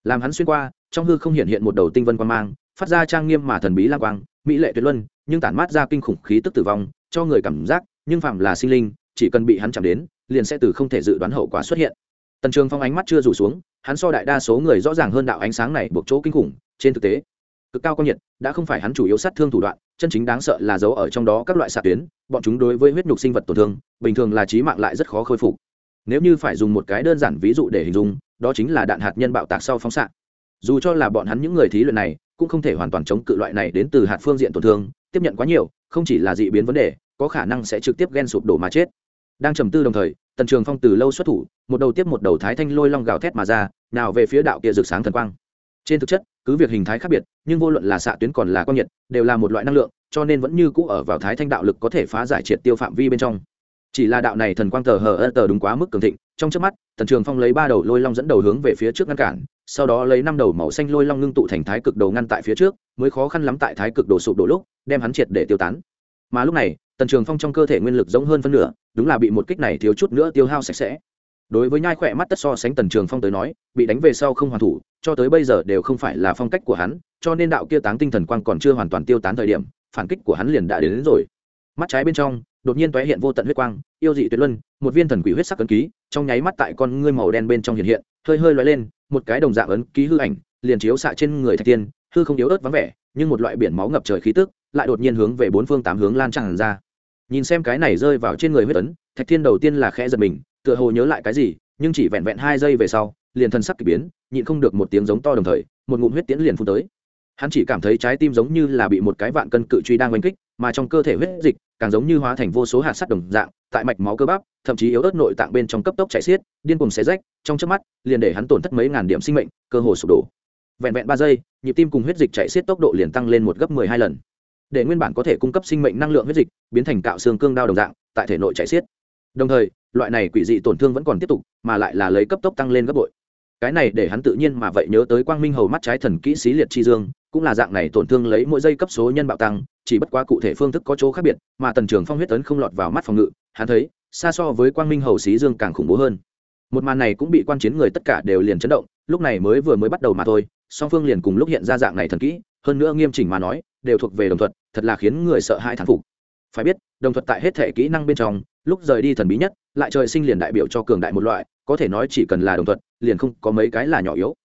Làm hắn xuyên qua, trong hư không hiện hiện một đầu tinh vân quang mang, phát ra trang nghiêm mà thần bí lang quang, mỹ lệ tuyệt luân, nhưng tản mát ra kinh khủng khí tức tử vong, cho người cảm giác, nhưng phạm là sinh linh, chỉ cần bị hắn chạm đến, liền sẽ từ không thể dự đoán hậu quả xuất hiện. Tần trường phong ánh mắt chưa rủ xuống, hắn so đại đa số người rõ ràng hơn đạo ánh sáng này buộc chỗ kinh khủng, trên thực tế, cực cao quang nhiệt, đã không phải hắn chủ yếu sát thương thủ đoạn, chân chính đáng sợ là giấu ở trong đó các loại xạ tuyến, bọn chúng đối với huyết nhục sinh vật tổn thương, bình thường là trí mạng lại rất khó khôi phục nếu như phải dùng một cái đơn giản ví dụ để hình dung, đó chính là đạn hạt nhân bạo tạc sau phóng xạ. Dù cho là bọn hắn những người thí luyện này, cũng không thể hoàn toàn chống cự loại này đến từ hạt phương diện tổn thương, tiếp nhận quá nhiều, không chỉ là dị biến vấn đề, có khả năng sẽ trực tiếp ghen sụp đổ mà chết. Đang trầm tư đồng thời, tần trường phong từ lâu xuất thủ, một đầu tiếp một đầu thái thanh lôi long gào thét mà ra, nào về phía đạo kia rực sáng thần quang. Trên thực chất, cứ việc hình thái khác biệt, nhưng vô luận là xạ tuyến còn là quang nhiệt, đều là một loại năng lượng, cho nên vẫn như cũ ở vào thái thanh đạo lực có thể phá giải triệt tiêu phạm vi bên trong chỉ là đạo này thần quang tờ hờ ơ tờ đúng quá mức cường thịnh trong trước mắt tần trường phong lấy ba đầu lôi long dẫn đầu hướng về phía trước ngăn cản sau đó lấy năm đầu màu xanh lôi long ngưng tụ thành thái cực đồ ngăn tại phía trước mới khó khăn lắm tại thái cực đồ sụp đổ lúc đem hắn triệt để tiêu tán. Mà lúc này tần trường phong trong cơ thể nguyên lực giống hơn phân nửa đúng là bị một kích này thiếu chút nữa tiêu hao sạch sẽ. Đối với nhai khỏe mắt tất so sánh tần trường phong tới nói bị đánh về sau không hoàn thủ cho tới bây giờ đều không phải là phong cách của hắn cho nên đạo kia táng tinh thần quang còn chưa hoàn toàn tiêu tán thời điểm phản kích của hắn liền đã đến, đến rồi. Mắt trái bên trong đột nhiên tóe hiện vô tận huyết quang, yêu dị tuyệt luân, một viên thần quỷ huyết sắc ấn ký, trong nháy mắt tại con ngươi màu đen bên trong hiện hiện, hơi hơi lóe lên, một cái đồng dạng ấn ký hư ảnh, liền chiếu xạ trên người thạch tiên, hư không yếu ớt vắng vẻ, nhưng một loại biển máu ngập trời khí tức lại đột nhiên hướng về bốn phương tám hướng lan tràn ra. Nhìn xem cái này rơi vào trên người huyết ấn, thạch thiên đầu tiên là khẽ giật mình, tựa hồ nhớ lại cái gì, nhưng chỉ vẹn vẹn hai giây về sau, liền thần sắc kỳ biến, nhịn không được một tiếng giống to đồng thời, một ngụm huyết tiễn liền phun tới. Hắn chỉ cảm thấy trái tim giống như là bị một cái vạn cân cự truy đang oanh kích, mà trong cơ thể huyết dịch càng giống như hóa thành vô số hạt sắt đồng dạng, tại mạch máu cơ bắp, thậm chí yếu ớt nội tạng bên trong cấp tốc chạy xiết, điên cùng xé rách, trong trước mắt, liền để hắn tổn thất mấy ngàn điểm sinh mệnh, cơ hồ sụp đổ. Vẹn vẹn ba giây, nhịp tim cùng huyết dịch chạy xiết tốc độ liền tăng lên một gấp mười hai lần. Để nguyên bản có thể cung cấp sinh mệnh năng lượng huyết dịch, biến thành cạo xương cương đao đồng dạng, tại thể nội chạy xiết. Đồng thời, loại này quỷ dị tổn thương vẫn còn tiếp tục, mà lại là lấy cấp tốc tăng lên gấp bội. Cái này để hắn tự nhiên mà vậy nhớ tới quang minh hầu mắt trái thần kỹ sĩ liệt chi dương cũng là dạng này tổn thương lấy mỗi giây cấp số nhân bạo tăng, chỉ bất quá cụ thể phương thức có chỗ khác biệt, mà tần trường phong huyết tấn không lọt vào mắt phòng ngự, hắn thấy, xa so với quang minh hầu xí dương càng khủng bố hơn. Một màn này cũng bị quan chiến người tất cả đều liền chấn động, lúc này mới vừa mới bắt đầu mà thôi, song phương liền cùng lúc hiện ra dạng này thần kỹ, hơn nữa nghiêm chỉnh mà nói, đều thuộc về đồng thuận thật là khiến người sợ hãi thán phục. Phải biết, đồng thuật tại hết thể kỹ năng bên trong, lúc rời đi thần bí nhất, lại trời sinh liền đại biểu cho cường đại một loại, có thể nói chỉ cần là đồng thuật, liền không có mấy cái là nhỏ yếu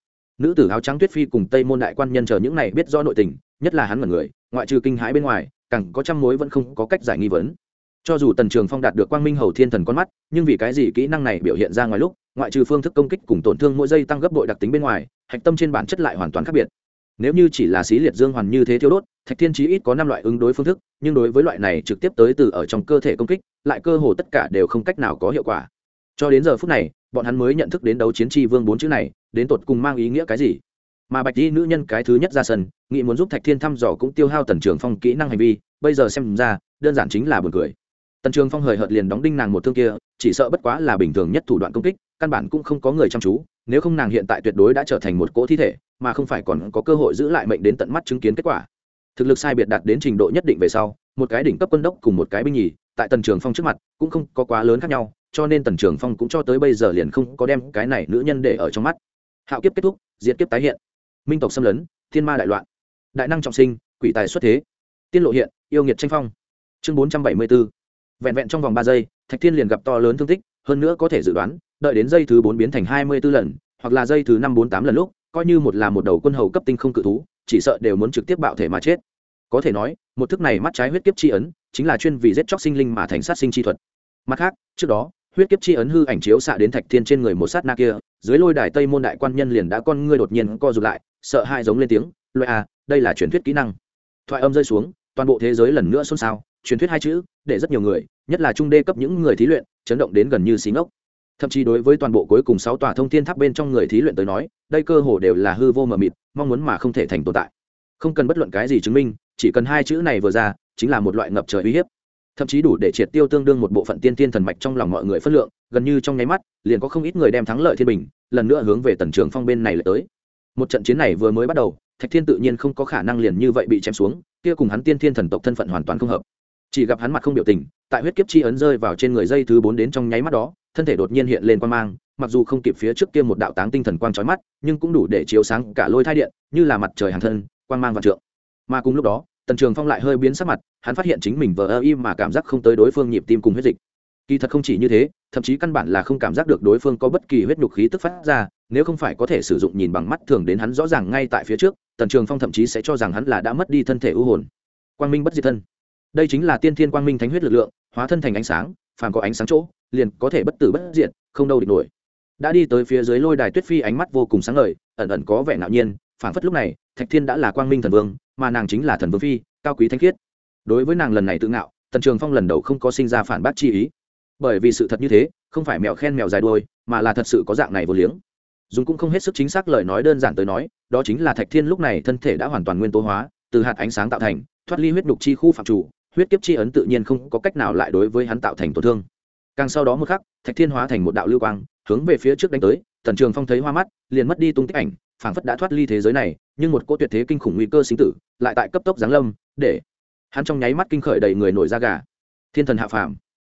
nữ tử áo trắng tuyết phi cùng tây môn đại quan nhân chờ những này biết do nội tình, nhất là hắn mật người, ngoại trừ kinh hãi bên ngoài, càng có trăm mối vẫn không có cách giải nghi vấn. Cho dù tần trường phong đạt được quang minh hầu thiên thần con mắt, nhưng vì cái gì kỹ năng này biểu hiện ra ngoài lúc, ngoại trừ phương thức công kích cùng tổn thương mỗi giây tăng gấp bội đặc tính bên ngoài, hạch tâm trên bản chất lại hoàn toàn khác biệt. Nếu như chỉ là xí liệt dương hoàn như thế thiêu đốt, thạch thiên chí ít có năm loại ứng đối phương thức, nhưng đối với loại này trực tiếp tới từ ở trong cơ thể công kích, lại cơ hồ tất cả đều không cách nào có hiệu quả. Cho đến giờ phút này, bọn hắn mới nhận thức đến đấu chiến tri vương bốn chữ này đến tột cùng mang ý nghĩa cái gì? Mà bạch di nữ nhân cái thứ nhất ra sân nghị muốn giúp thạch thiên thăm dò cũng tiêu hao tần trường phong kỹ năng hành vi, bây giờ xem ra, đơn giản chính là buồn cười. Tần trường phong hời hợt liền đóng đinh nàng một thương kia, chỉ sợ bất quá là bình thường nhất thủ đoạn công kích, căn bản cũng không có người chăm chú, nếu không nàng hiện tại tuyệt đối đã trở thành một cỗ thi thể, mà không phải còn có cơ hội giữ lại mệnh đến tận mắt chứng kiến kết quả. Thực lực sai biệt đạt đến trình độ nhất định về sau, một cái đỉnh cấp quân đốc cùng một cái binh nhì, tại tần trường phong trước mặt, cũng không có quá lớn khác nhau, cho nên tần trường phong cũng cho tới bây giờ liền không có đem cái này nữ nhân để ở trong mắt hạo kiếp kết thúc, diệt kiếp tái hiện. Minh tộc xâm lấn, thiên ma đại loạn. Đại năng trọng sinh, quỷ tài xuất thế. Tiên lộ hiện, yêu nghiệt tranh phong. Chương bốn trăm bảy mươi b ố vẹn vẹn trong vòng ba giây, thạch thiên liền gặp to lớn thương tích, hơn nữa có thể dự đoán, đợi đến giây thứ bốn biến thành hai mươi b ố lần, hoặc là giây thứ năm bốn tám lần lúc, coi như một là một đầu quân hầu cấp tinh không cự thú, chỉ sợ đều muốn trực tiếp bạo thể mà chết. Có thể nói, một thức này mắt trái huyết kiếp chi ấn, chính là chuyên vì giết chóc sinh linh mà thành sát sinh chi thuật. Mặt khác, trước đó huyết kiếp chi ấn hư ảnh chiếu xạ đến thạch thiên trên người một sát na kia dưới lôi đài tây môn đại quan nhân liền đã con ngươi đột nhiên co rụt lại sợ hai giống lên tiếng loại a à, đây là truyền thuyết kỹ năng. Thoại âm rơi xuống toàn bộ thế giới lần nữa xôn xao truyền thuyết hai chữ để rất nhiều người nhất là trung đê cấp những người thí luyện chấn động đến gần như xí ngốc. Thậm chí đối với toàn bộ cuối cùng sáu tòa thông thiên tháp bên trong người thí luyện tới nói đây cơ hồ đều là hư vô mờ mịt mong muốn mà không thể thành tồn tại. Không cần bất luận cái gì chứng minh chỉ cần hai chữ này vừa ra chính là một loại ngập trời uy hiếp thậm chí đủ để triệt tiêu tương đương một bộ phận tiên tiên thần mạch trong lòng mọi người phất lượng, gần như trong nháy mắt, liền có không ít người đem thắng lợi thiên bình, lần nữa hướng về tần trường phong bên này lại tới. Một trận chiến này vừa mới bắt đầu, thạch thiên tự nhiên không có khả năng liền như vậy bị chém xuống, kia cùng hắn tiên thiên thần tộc thân phận hoàn toàn không hợp. Chỉ gặp hắn mặt không biểu tình, tại huyết kiếp chi ấn rơi vào trên người dây thứ bốn đến trong nháy mắt đó, thân thể đột nhiên hiện lên quan mang, mặc dù không kịp phía trước kia một đạo táng tinh thần quang trói mắt, nhưng cũng đủ để chiếu sáng cả lôi thai điện, như là mặt trời hàng thân, quang mang và trượng. Mà cùng lúc đó tần trường phong lại hơi biến sắc mặt, hắn phát hiện chính mình vờ ơ im mà cảm giác không tới đối phương nhịp tim cùng huyết dịch. Kỳ thật không chỉ như thế, thậm chí căn bản là không cảm giác được đối phương có bất kỳ huyết nhục khí tức phát ra, nếu không phải có thể sử dụng nhìn bằng mắt thường đến hắn rõ ràng ngay tại phía trước, tần trường phong thậm chí sẽ cho rằng hắn là đã mất đi thân thể ưu hồn. Quang minh bất diệt thân. Đây chính là tiên thiên quang minh thánh huyết lực lượng, hóa thân thành ánh sáng, phàm có ánh sáng chỗ, liền có thể bất tử bất diệt, không đâu địch nổi. Đã đi tới phía dưới lôi đài tuyết phi ánh mắt vô cùng sáng ngời, ẩn ẩn có vẻ ngạo nhiên phảng phất lúc này, thạch thiên đã là quang minh thần vương, mà nàng chính là thần vương phi, cao quý thanh khiết. Đối với nàng lần này tự ngạo, tần trường phong lần đầu không có sinh ra phản bác chi ý. Bởi vì sự thật như thế, không phải mèo khen mèo dài đuôi, mà là thật sự có dạng này vô liếng. Dùng cũng không hết sức chính xác lời nói đơn giản tới nói, đó chính là thạch thiên lúc này thân thể đã hoàn toàn nguyên tố hóa, từ hạt ánh sáng tạo thành, thoát ly huyết đục chi khu phạm chủ, huyết kiếp chi ấn tự nhiên không có cách nào lại đối với hắn tạo thành tổn thương. Càng sau đó một khắc, thạch thiên hóa thành một đạo lưu quang, hướng về phía trước đánh tới, tần trường phong thấy hoa mắt, liền mất đi tung tích ảnh phảng phất đã thoát ly thế giới này, nhưng một cô tuyệt thế kinh khủng nguy cơ sinh tử lại tại cấp tốc giáng lâm, để hắn trong nháy mắt kinh khởi đầy người nổi da gà. Thiên thần hạ phàm.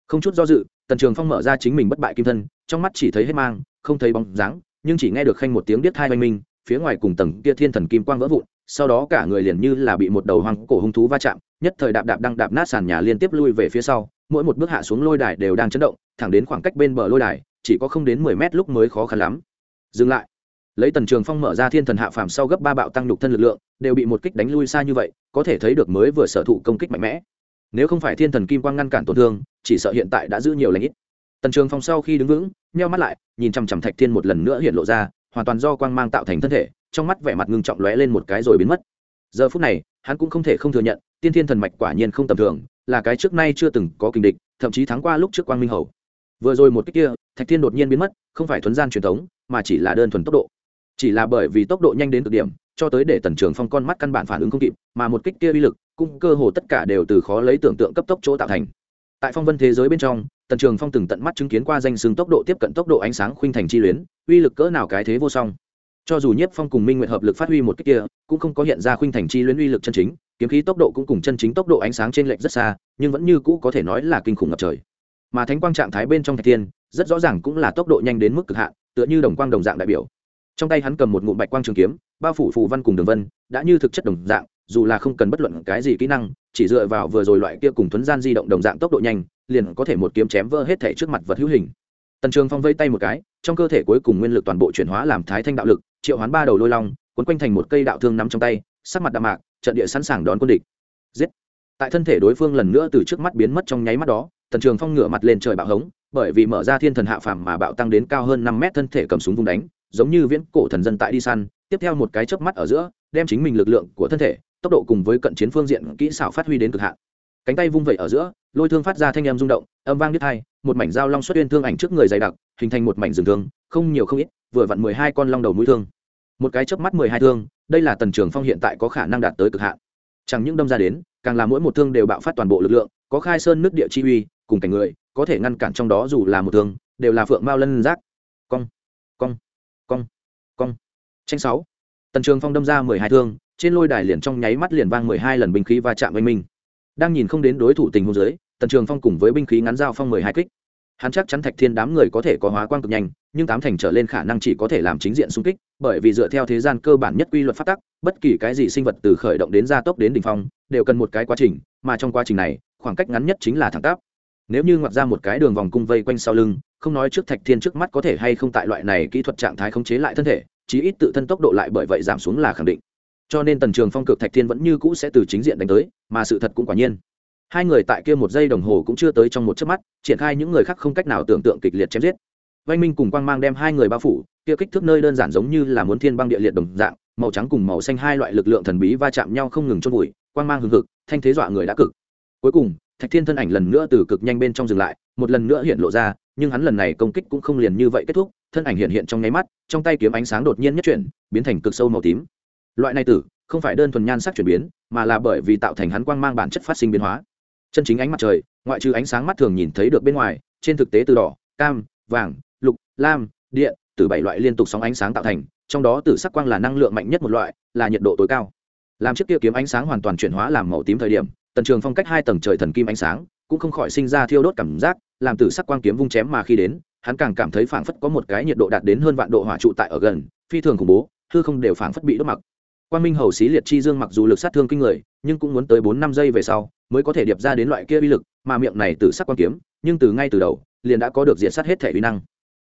Không chút do dự, tần trường phong mở ra chính mình bất bại kim thân, trong mắt chỉ thấy hết mang, không thấy bóng dáng, nhưng chỉ nghe được khanh một tiếng biết hai oanh minh, phía ngoài cùng tầng kia thiên thần kim quang vỡ vụn, sau đó cả người liền như là bị một đầu hoang cổ hung thú va chạm, nhất thời đạp đạp đang đạp nát sàn nhà liên tiếp lui về phía sau, mỗi một bước hạ xuống lôi đài đều đang chấn động, thẳng đến khoảng cách bên bờ lôi đài, chỉ có không đến mười mét lúc mới khó khăn lắm. Dừng lại lấy tần trường phong mở ra thiên thần hạ phàm sau gấp ba bạo tăng lục thân lực lượng, đều bị một kích đánh lui xa như vậy, có thể thấy được mới vừa sở thụ công kích mạnh mẽ. Nếu không phải thiên thần kim quang ngăn cản tổn thương, chỉ sợ hiện tại đã giữ nhiều lãnh ít. Tần trường phong sau khi đứng vững, nheo mắt lại, nhìn chằm chằm thạch thiên một lần nữa hiện lộ ra, hoàn toàn do quang mang tạo thành thân thể, trong mắt vẻ mặt ngưng trọng lóe lên một cái rồi biến mất. Giờ phút này, hắn cũng không thể không thừa nhận, tiên thiên thần mạch quả nhiên không tầm thường, là cái trước nay chưa từng có kinh địch, thậm chí thắng qua lúc trước quang minh hầu. Vừa rồi một cách kia, thạch thiên đột nhiên biến mất, không phải thuấn gian truyền thống, mà chỉ là đơn thuần tốc độ chỉ là bởi vì tốc độ nhanh đến cực điểm, cho tới để tần trường phong con mắt căn bản phản ứng không kịp, mà một kích kia uy lực, cũng cơ hồ tất cả đều từ khó lấy tưởng tượng cấp tốc chỗ tạo thành. Tại phong vân thế giới bên trong, tần trường phong từng tận mắt chứng kiến qua danh xưng tốc độ tiếp cận tốc độ ánh sáng khuynh thành chi luyến, uy lực cỡ nào cái thế vô song. Cho dù nhiếp phong cùng minh nguyện hợp lực phát huy một cách kia, cũng không có hiện ra khuynh thành chi luyến uy lực chân chính, kiếm khí tốc độ cũng cùng chân chính tốc độ ánh sáng trên lệch rất xa, nhưng vẫn như cũ có thể nói là kinh khủng ngập trời. Mà thánh quang trạng thái bên trong thạch tiên rất rõ ràng cũng là tốc độ nhanh đến mức cực hạn, tựa như đồng quang đồng dạng đại biểu trong tay hắn cầm một ngụm bạch quang trường kiếm, bao phủ phù văn cùng đường vân, đã như thực chất đồng dạng, dù là không cần bất luận cái gì kỹ năng, chỉ dựa vào vừa rồi loại kia cùng thuấn gian di động đồng dạng tốc độ nhanh, liền có thể một kiếm chém vỡ hết thể trước mặt vật hữu hình. Tần trường phong vây tay một cái, trong cơ thể cuối cùng nguyên lực toàn bộ chuyển hóa làm thái thanh đạo lực, triệu hoán ba đầu lôi long quấn quanh thành một cây đạo thương nắm trong tay, sắc mặt đạm mạc, trận địa sẵn sàng đón quân địch. Giết! Tại thân thể đối phương lần nữa từ trước mắt biến mất trong nháy mắt đó, tần trường phong ngửa mặt lên trời bạo hống, bởi vì mở ra thiên thần hạ phàm mà bạo tăng đến cao hơn năm mét thân thể cầm súng vung đánh giống như viễn cổ thần dân tại đi săn, tiếp theo một cái chớp mắt ở giữa, đem chính mình lực lượng của thân thể, tốc độ cùng với cận chiến phương diện kỹ xảo phát huy đến cực hạn. Cánh tay vung vẩy ở giữa, lôi thương phát ra thanh âm rung động, âm vang đứt hai, một mảnh dao long xuất huyên thương ảnh trước người dày đặc, hình thành một mảnh rừng thương, không nhiều không ít, vừa vặn mười hai con long đầu mũi thương. Một cái chớp mắt mười hai thương, đây là tần trường phong hiện tại có khả năng đạt tới cực hạn. Chẳng những đâm ra đến, càng là mỗi một thương đều bạo phát toàn bộ lực lượng, có khai sơn nước địa chi uy, cùng cảnh người, có thể ngăn cản trong đó dù là một thương, đều là phượng mao lân giác. Cong cong cong. Tranh sáu. Tần trường phong đâm ra mười hai thương, trên lôi đài liền trong nháy mắt liền vang mười hai lần binh khí va chạm oanh minh. Đang nhìn không đến đối thủ tình huống dưới, tần trường phong cùng với binh khí ngắn dao phong mười hai kích. Hắn chắc chắn thạch thiên đám người có thể có hóa quang cực nhanh, nhưng tám thành trở lên khả năng chỉ có thể làm chính diện xung kích, bởi vì dựa theo thế gian cơ bản nhất quy luật phát tắc, bất kỳ cái gì sinh vật từ khởi động đến gia tốc đến đ ỉ n h phong, đều cần một cái quá trình, mà trong quá trình này, khoảng cách ngắn nhất chính là thẳng tắp. Nếu như ngoặt ra một cái đường vòng cung vây quanh sau lưng không nói trước thạch thiên trước mắt có thể hay không tại loại này kỹ thuật trạng thái khống chế lại thân thể, chí ít tự thân tốc độ lại bởi vậy giảm xuống là khẳng định. Cho nên tần trường phong cực thạch thiên vẫn như cũ sẽ từ chính diện đánh tới, mà sự thật cũng quả nhiên. Hai người tại kia một giây đồng hồ cũng chưa tới trong một chớp mắt, triển khai những người khác không cách nào tưởng tượng kịch liệt chém giết. Vanh minh cùng quang mang đem hai người bao phủ, kia kích thước nơi đơn giản giống như là muốn thiên băng địa liệt đồng dạng, màu trắng cùng màu xanh hai loại lực lượng thần bí va chạm nhau không ngừng chôn vùi, quang mang hừng hực, thanh thế dọa người đã cực. Cuối cùng thạch thiên thân ảnh lần nữa từ cực nhanh bên trong dừng lại, một lần nữa hiện lộ ra, nhưng hắn lần này công kích cũng không liền như vậy kết thúc, thân ảnh hiện hiện trong nháy mắt, trong tay kiếm ánh sáng đột nhiên nhất chuyển, biến thành cực sâu màu tím. Loại này tử, không phải đơn thuần nhan sắc chuyển biến, mà là bởi vì tạo thành hắn quang mang bản chất phát sinh biến hóa. Chân chính ánh mặt trời, ngoại trừ ánh sáng mắt thường nhìn thấy được bên ngoài, trên thực tế từ đỏ, cam, vàng, lục, lam, điện, từ bảy loại liên tục sóng ánh sáng tạo thành, trong đó tử sắc quang là năng lượng mạnh nhất một loại, là nhiệt độ tối cao. Làm chiếc kia kiếm ánh sáng hoàn toàn chuyển hóa làm màu tím thời điểm tần trường phong cách hai tầng trời thần kim ánh sáng, cũng không khỏi sinh ra thiêu đốt cảm giác, làm tử sắc quang kiếm vung chém mà khi đến, hắn càng cảm thấy phảng phất có một cái nhiệt độ đạt đến hơn vạn độ hỏa trụ tại ở gần, phi thường khủng bố, hư không đều phảng phất bị đốt mặc. Quan minh hầu xí liệt chi dương mặc dù lực sát thương kinh người, nhưng cũng muốn tới bốn năm giây về sau, mới có thể điệp ra đến loại kia uy lực, mà miệng này từ sắc quan kiếm, nhưng từ ngay từ đầu, liền đã có được diện sát hết thể uy năng.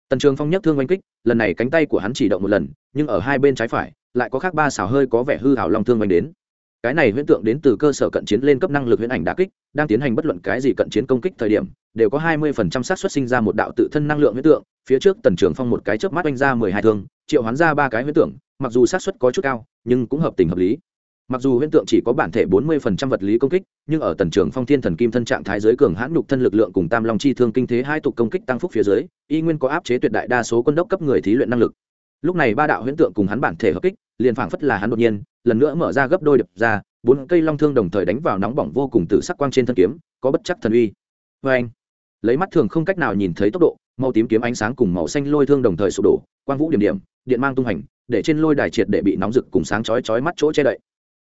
Tần trường phong nhất thương oanh kích, lần này cánh tay của hắn chỉ động một lần, nhưng ở hai bên trái phải, lại có khác ba xào hơi có vẻ hư hảo long thương oanh đến cái này huyễn tượng đến từ cơ sở cận chiến lên cấp năng lực huyễn ảnh đả kích, đang tiến hành bất luận cái gì cận chiến công kích thời điểm, đều có hai mươi phần trăm xác suất sinh ra một đạo tự thân năng lượng huyễn tượng, phía trước tần trường phong một cái chớp mắt oanh ra mười hai thương, triệu hoán ra ba cái huyễn tượng, mặc dù xác suất có chút cao, nhưng cũng hợp tình hợp lý. Mặc dù huyễn tượng chỉ có bản thể bốn mươi phần trăm vật lý công kích, nhưng ở tần trường phong thiên thần kim thân trạng thái giới cường hãn nhục thân lực lượng cùng tam long chi thương kinh thế hai tục công kích tăng phúc phía dưới, y nguyên có áp chế tuyệt đại đa số quân đốc cấp người thí luyện năng lực. Lúc này ba đạo huyễn tượng cùng hắn bản thể hợp kích, liền phảng phất là hắn đột nhiên lần nữa mở ra gấp đôi đập ra, bốn cây long thương đồng thời đánh vào nóng bỏng vô cùng từ sắc quang trên thân kiếm, có bất chắc thần uy. Vê anh, lấy mắt thường không cách nào nhìn thấy tốc độ, màu tím kiếm ánh sáng cùng màu xanh lôi thương đồng thời sụp đổ, quang vũ điểm điểm, điện mang tung hành, để trên lôi đài triệt để bị nóng rực cùng sáng chói chói mắt chỗ che đậy.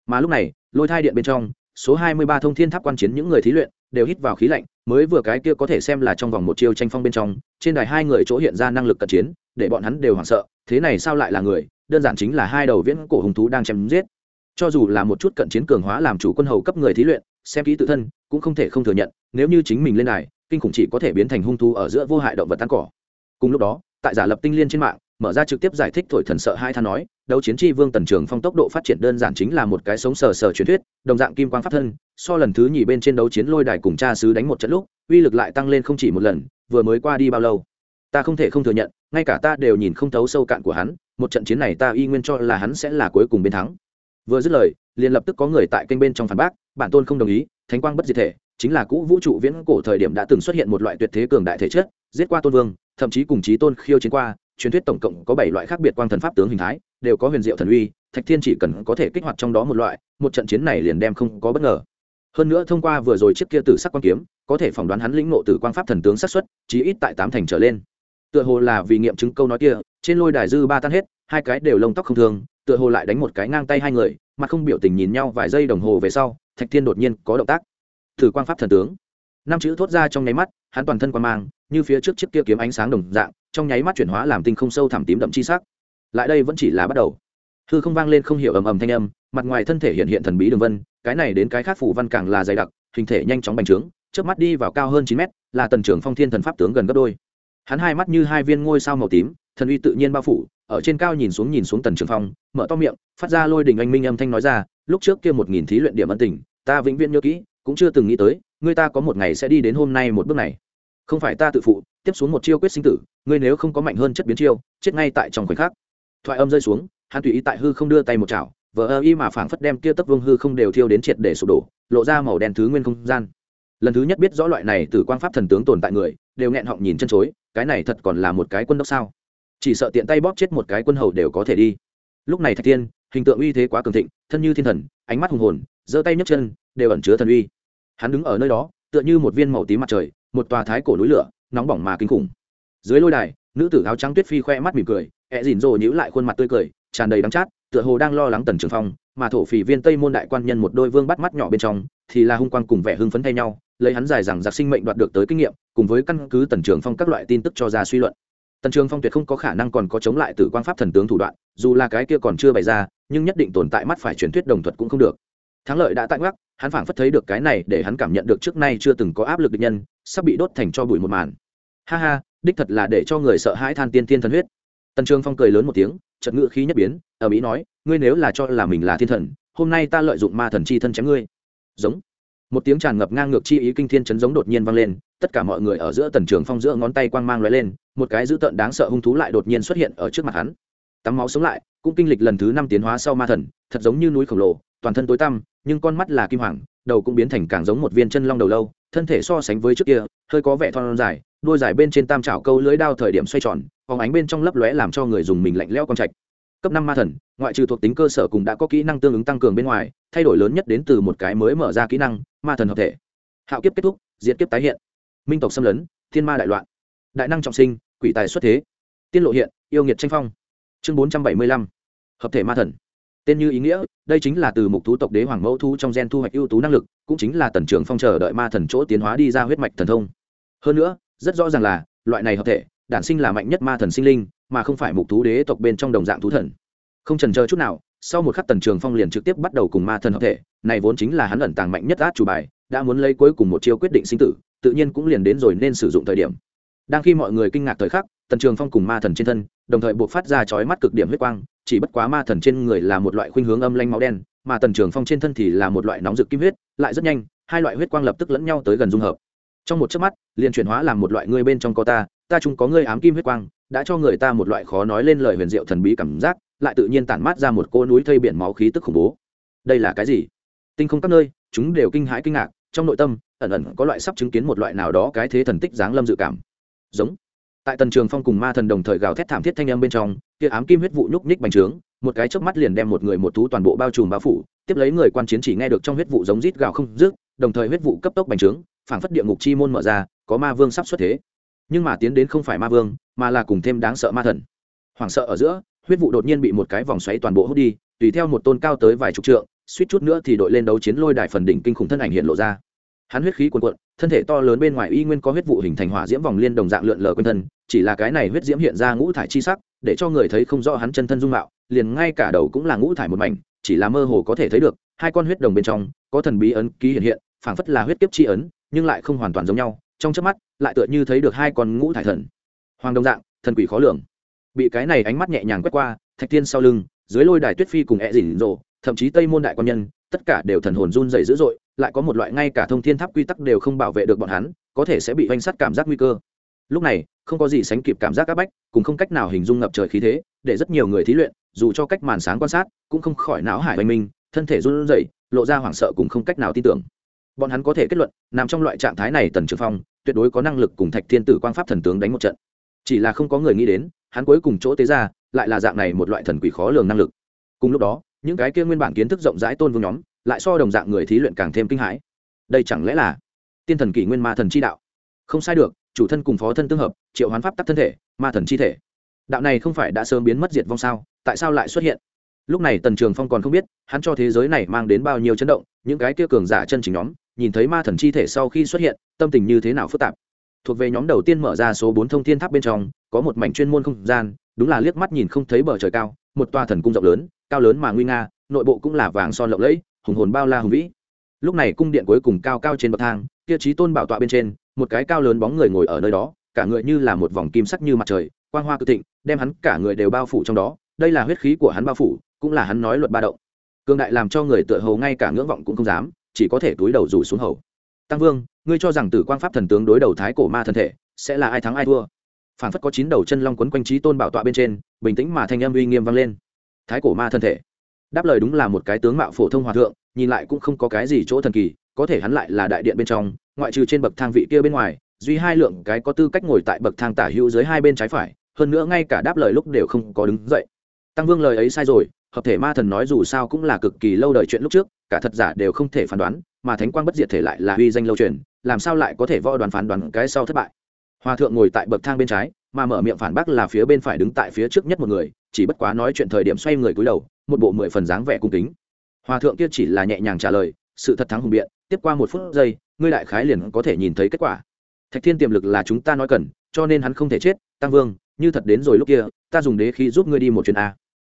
Mà lúc này, lôi thai điện bên trong, số hai mươi ba thông thiên tháp quan chiến những người thí luyện đều hít vào khí lạnh, mới vừa cái kia có thể xem là trong vòng một chiêu tranh phong bên trong, trên đài hai người chỗ hiện ra năng lực cận chiến, để bọn hắn đều hoảng sợ, thế này sao lại là người? Đơn giản chính là hai đầu viễn cổ hùng thú đang chém giết. Cho dù là một chút cận chiến cường hóa làm chủ quân hầu cấp người thí luyện, xem kỹ tự thân, cũng không thể không thừa nhận, nếu như chính mình lên đài, kinh khủng chỉ có thể biến thành hung thú ở giữa vô hại động vật tan cỏ. Cùng lúc đó, tại giả lập tinh liên trên mạng, mở ra trực tiếp giải thích thổi thần sợ hai than nói, đấu chiến tri vương tần trường phong tốc độ phát triển đơn giản chính là một cái sống sờ sờ truyền thuyết, đồng dạng kim quang pháp thân, so lần thứ nhì bên trên đấu chiến lôi đài cùng cha sứ đánh một trận lúc, uy lực lại tăng lên không chỉ một lần, vừa mới qua đi bao lâu? Ta không thể không thừa nhận, ngay cả ta đều nhìn không thấu sâu cạn của hắn một trận chiến này ta y nguyên cho là hắn sẽ là cuối cùng bên thắng. Vừa dứt lời, liền lập tức có người tại kênh bên trong phản bác bản tôn không đồng ý, thánh quang bất diệt thể, chính là cũ vũ trụ viễn cổ thời điểm đã từng xuất hiện một loại tuyệt thế cường đại thể chất, giết qua tôn vương, thậm chí cùng chí tôn khiêu chiến qua, truyền thuyết tổng cộng có bảy loại khác biệt quang thần pháp tướng hình thái, đều có huyền diệu thần uy, thạch thiên chỉ cần có thể kích hoạt trong đó một loại, một trận chiến này liền đem không có bất ngờ. Hơn nữa thông qua vừa rồi chiếc kia tử sắc quang kiếm, có thể phỏng đoán hắn lĩnh ngộ tử quang pháp thần tướng sát xuất chí ít tại tám thành trở lên. Tựa hồ là vì nghiệm chứng câu nói kia trên lôi đài dư ba tan hết, hai cái đều lông tóc không thường tựa hồ lại đánh một cái ngang tay hai người mà không biểu tình nhìn nhau vài giây đồng hồ về sau, thạch thiên đột nhiên có động tác. Thử quang pháp thần tướng. Năm chữ thốt ra trong nháy mắt, hắn toàn thân quan mang, như phía trước chiếc kia kiếm ánh sáng đồng dạng, trong nháy mắt chuyển hóa làm tinh không sâu thẳm tím đậm chi sắc. Lại đây vẫn chỉ là bắt đầu. Hư không vang lên không hiểu ầm ầm thanh âm, mặt ngoài thân thể hiện hiện thần bí đường vân, cái này đến cái khác phủ văn càng là dày đặc, hình thể nhanh chóng bành trướng trước mắt đi vào cao hơn chín mét, là tần trưởng phong thiên thần pháp tướng gần gấp đôi. Hắn hai mắt như hai viên ngôi sao màu tím thần uy tự nhiên bao phủ, ở trên cao nhìn xuống nhìn xuống tần trường phong, mở to miệng, phát ra lôi đình anh minh âm thanh nói ra, lúc trước kia một nghìn thí luyện điểm ân tình, ta vĩnh viễn nhớ kỹ, cũng chưa từng nghĩ tới, ngươi ta có một ngày sẽ đi đến hôm nay một bước này. Không phải ta tự phụ, tiếp xuống một chiêu quyết sinh tử, ngươi nếu không có mạnh hơn chất biến chiêu, chết ngay tại trong khoảnh khắc. Thoại âm rơi xuống, hắn tùy ý tại hư không đưa tay một chảo, vờ ơ y mà phảng phất đem kia tấc vương hư không đều thiêu đến triệt để sụp đổ, lộ ra màu đen thứ nguyên không gian. Lần thứ nhất biết rõ loại này từ quan pháp thần tướng tồn tại người, đều nghẹn họng nhìn chân chối, cái này thật còn là một cái quân đốc sao? Chỉ sợ tiện tay bóp chết một cái quân hầu đều có thể đi. Lúc này thạch tiên hình tượng uy thế quá cường thịnh, thân như thiên thần, ánh mắt hùng hồn, giơ tay nhấc chân, đều ẩn chứa thần uy. Hắn đứng ở nơi đó, tựa như một viên màu tím mặt trời, một tòa thái cổ núi lửa, nóng bỏng mà kinh khủng. Dưới lôi đài, nữ tử áo trắng tuyết phi khoe mắt mỉm cười, ẹ dỉn rồ nhíu lại khuôn mặt tươi cười, tràn đầy đắng chát, tựa hồ đang lo lắng tần trường phong, mà thổ phỉ viên tây môn đại quan nhân một đôi vương bắt mắt nhỏ bên trong, thì là hung quang cùng vẻ hưng phấn thay nhau, lấy hắn dài rằng giặc sinh mệnh đoạt được tới kinh nghiệm, cùng với căn cứ tần trường phong các loại tin tức cho ra suy luận tần trường phong tuyệt không có khả năng còn có chống lại từ quan pháp thần tướng thủ đoạn, dù là cái kia còn chưa bày ra, nhưng nhất định tồn tại mắt phải truyền thuyết đồng thuật cũng không được. Thắng lợi đã tại ngắc hắn phảng phất thấy được cái này để hắn cảm nhận được trước nay chưa từng có áp lực địch nhân, sắp bị đốt thành cho bụi một màn. Ha ha, đích thật là để cho người sợ hãi than tiên tiên thần huyết. Tần trường phong cười lớn một tiếng chật ngự khí nhất biến ở mỹ nói, ngươi nếu là cho là mình là thiên thần, hôm nay ta lợi dụng ma thần chi thân chém ngươi. Giống. Một tiếng tràn ngập ngang ngược chi ý kinh thiên chấn giống đột nhiên vang lên tất cả mọi người ở giữa tần trường phong giữa ngón tay quang mang lóe lên, một cái dữ tợn đáng sợ hung thú lại đột nhiên xuất hiện ở trước mặt hắn. Tắm máu sống lại, cũng kinh lịch lần thứ năm tiến hóa sau ma thần, thật giống như núi khổng lồ, toàn thân tối tăm, nhưng con mắt là kim hoàng, đầu cũng biến thành càng giống một viên chân long đầu lâu, thân thể so sánh với trước kia, hơi có vẻ thon dài, đuôi dài bên trên tam trảo câu lưới đao thời điểm xoay tròn, phóng ánh bên trong lấp lóe làm cho người dùng mình lạnh lẽo con trạch. Cấp năm ma thần, ngoại trừ thuộc tính cơ sở cùng đã có kỹ năng tương ứng tăng cường bên ngoài, thay đổi lớn nhất đến từ một cái mới mở ra kỹ năng, ma thần hợp thể. Hạo kiếp kết thúc diễn kiếp tái hiện minh tộc xâm lấn, thiên ma đại loạn, đại năng trọng sinh, quỷ tài xuất thế. Tiên lộ hiện, yêu nghiệt tranh phong. Chương bốn trăm bảy mươi lăm, hợp thể ma thần. Tên như ý nghĩa, đây chính là từ mục thú tộc đế hoàng mẫu thu trong gen thu hoạch ưu tú năng lực, cũng chính là tần trưởng phong chờ đợi ma thần chỗ tiến hóa đi ra huyết mạch thần thông. Hơn nữa, rất rõ ràng là, loại này hợp thể, đản sinh là mạnh nhất ma thần sinh linh, mà không phải mục thú đế tộc bên trong đồng dạng thú thần. Không trần chờ chút nào, sau một khắc tần trường phong liền trực tiếp bắt đầu cùng ma thần hợp thể này vốn chính là hắn ẩn tàng mạnh nhất át chủ bài, đã muốn lấy cuối cùng một chiêu quyết định sinh tử, tự nhiên cũng liền đến rồi nên sử dụng thời điểm. Đang khi mọi người kinh ngạc thời khắc, tần trường phong cùng ma thần trên thân, đồng thời buộc phát ra chói mắt cực điểm huyết quang, chỉ bất quá ma thần trên người là một loại khuynh hướng âm lanh máu đen, mà tần trường phong trên thân thì là một loại nóng rực kim huyết, lại rất nhanh, hai loại huyết quang lập tức lẫn nhau tới gần dung hợp. Trong một chớp mắt, liền chuyển hóa làm một loại ngươi bên trong có ta ta chung có ngươi ám kim huyết quang, đã cho người ta một loại khó nói lên lời huyền diệu thần bí cảm giác, lại tự nhiên tản mát ra một cô núi thây biển máu khí tức khủng bố. Đây là cái gì? Tinh không các nơi, chúng đều kinh hãi kinh ngạc, trong nội tâm, ẩn ẩn có loại sắp chứng kiến một loại nào đó cái thế thần tích dáng lâm dự cảm. Giống. Tại tần trường phong cùng ma thần đồng thời gào thét thảm thiết thanh âm bên trong, kia ám kim huyết vụ nhúc nhích bành trướng, một cái chớp mắt liền đem một người một thú toàn bộ bao trùm bao phủ, tiếp lấy người quan chiến chỉ nghe được trong huyết vụ giống rít gào không rước đồng thời huyết vụ cấp tốc bành trướng, phảng phất địa ngục chi môn mở ra, có ma vương sắp xuất thế. Nhưng mà tiến đến không phải ma vương, mà là cùng thêm đáng sợ ma thần. Hoảng sợ ở giữa, huyết vụ đột nhiên bị một cái vòng xoáy toàn bộ hút đi, tùy theo một tôn cao tới vài chục trượng suýt chút nữa thì đội lên đấu chiến lôi đài phần đỉnh kinh khủng thân ảnh hiện lộ ra. Hắn huyết khí cuồn cuộn, thân thể to lớn bên ngoài y nguyên có huyết vụ hình thành hỏa diễm vòng liên đồng dạng lượn lờ quanh thân, chỉ là cái này huyết diễm hiện ra ngũ thải chi sắc, để cho người thấy không rõ hắn chân thân dung mạo, liền ngay cả đầu cũng là ngũ thải một mảnh, chỉ là mơ hồ có thể thấy được, hai con huyết đồng bên trong, có thần bí ấn ký hiện hiện, phảng phất là huyết kiếp chi ấn, nhưng lại không hoàn toàn giống nhau, trong chớp mắt, lại tựa như thấy được hai con ngũ thải thần. Hoàng đồng dạng, thần quỷ khó lường. Bị cái này ánh mắt nhẹ nhàng quét qua, thạch tiên sau lưng, dưới lôi đài tuyết phi cùng ẹ dỉn rộ thậm chí tây môn đại quan nhân, tất cả đều thần hồn run dày dữ dội, lại có một loại ngay cả thông thiên tháp quy tắc đều không bảo vệ được bọn hắn, có thể sẽ bị oanh sắt cảm giác nguy cơ. Lúc này, không có gì sánh kịp cảm giác áp bách, cùng không cách nào hình dung ngập trời khí thế, để rất nhiều người thí luyện, dù cho cách màn sáng quan sát, cũng không khỏi não hải oanh minh, thân thể run rẩy, lộ ra hoảng sợ cùng không cách nào tin tưởng. Bọn hắn có thể kết luận, nằm trong loại trạng thái này tần trường phong, tuyệt đối có năng lực cùng thạch thiên tử quang pháp thần tướng đánh một trận. Chỉ là không có người nghĩ đến, hắn cuối cùng chỗ tế ra, lại là dạng này một loại thần quỷ khó lường năng lực. Cùng lúc đó những cái kia nguyên bản kiến thức rộng rãi tôn vương nhóm, lại so đồng dạng người thí luyện càng thêm kinh hãi. Đây chẳng lẽ là tiên thần kỷ nguyên ma thần chi đạo? Không sai được, chủ thân cùng phó thân tương hợp, triệu hoán pháp tắc thân thể, ma thần chi thể. Đạo này không phải đã sớm biến mất diệt vong sao? Tại sao lại xuất hiện? Lúc này tần trường phong còn không biết, hắn cho thế giới này mang đến bao nhiêu chấn động, những cái kia cường giả chân chính nhóm, nhìn thấy ma thần chi thể sau khi xuất hiện, tâm tình như thế nào phức tạp? Thuộc về nhóm đầu tiên mở ra số bốn thông thiên tháp bên trong, có một mảnh chuyên môn không gian, đúng là liếc mắt nhìn không thấy bờ trời cao một tòa thần cung rộng lớn, cao lớn mà nguy nga, nội bộ cũng là vàng son lộng lẫy, hùng hồn bao la hùng vĩ. Lúc này cung điện cuối cùng cao cao trên bậc thang, kia trí tôn bảo tọa bên trên, một cái cao lớn bóng người ngồi ở nơi đó, cả người như là một vòng kim sắc như mặt trời, quang hoa cực thịnh, đem hắn cả người đều bao phủ trong đó. Đây là huyết khí của hắn bao phủ, cũng là hắn nói luật ba động. Cương đại làm cho người tựa hầu ngay cả ngưỡng vọng cũng không dám, chỉ có thể túi đầu rủ xuống hầu. Tăng vương, ngươi cho rằng tử quang pháp thần tướng đối đầu thái cổ ma thần thể, sẽ là ai thắng ai thua? Phản phất có chín đầu chân long quấn quanh trí tôn bảo tọa bên trên, bình tĩnh mà thanh âm uy nghiêm vang lên. Thái cổ ma thân thể. Đáp lời đúng là một cái tướng mạo phổ thông hòa thượng, nhìn lại cũng không có cái gì chỗ thần kỳ, có thể hắn lại là đại điện bên trong, ngoại trừ trên bậc thang vị kia bên ngoài, duy hai lượng cái có tư cách ngồi tại bậc thang tả hữu dưới hai bên trái phải, hơn nữa ngay cả đáp lời lúc đều không có đứng dậy. Tăng vương lời ấy sai rồi, hợp thể ma thần nói dù sao cũng là cực kỳ lâu đời chuyện lúc trước, cả thật giả đều không thể phán đoán, mà thánh quang bất diệt thể lại là uy danh lâu truyền, làm sao lại có thể võ đoàn phán đoán cái sau thất bại hòa thượng ngồi tại bậc thang bên trái, mà mở miệng phản bác là phía bên phải đứng tại phía trước nhất một người, chỉ bất quá nói chuyện thời điểm xoay người cúi đầu, một bộ mười phần dáng vẻ cung kính. Hòa thượng kia chỉ là nhẹ nhàng trả lời, sự thật thắng hùng biện, tiếp qua một phút giây, ngươi đại khái liền có thể nhìn thấy kết quả. Thạch thiên tiềm lực là chúng ta nói cần, cho nên hắn không thể chết, tăng vương, như thật đến rồi lúc kia, ta dùng đế khí giúp ngươi đi một chuyến a.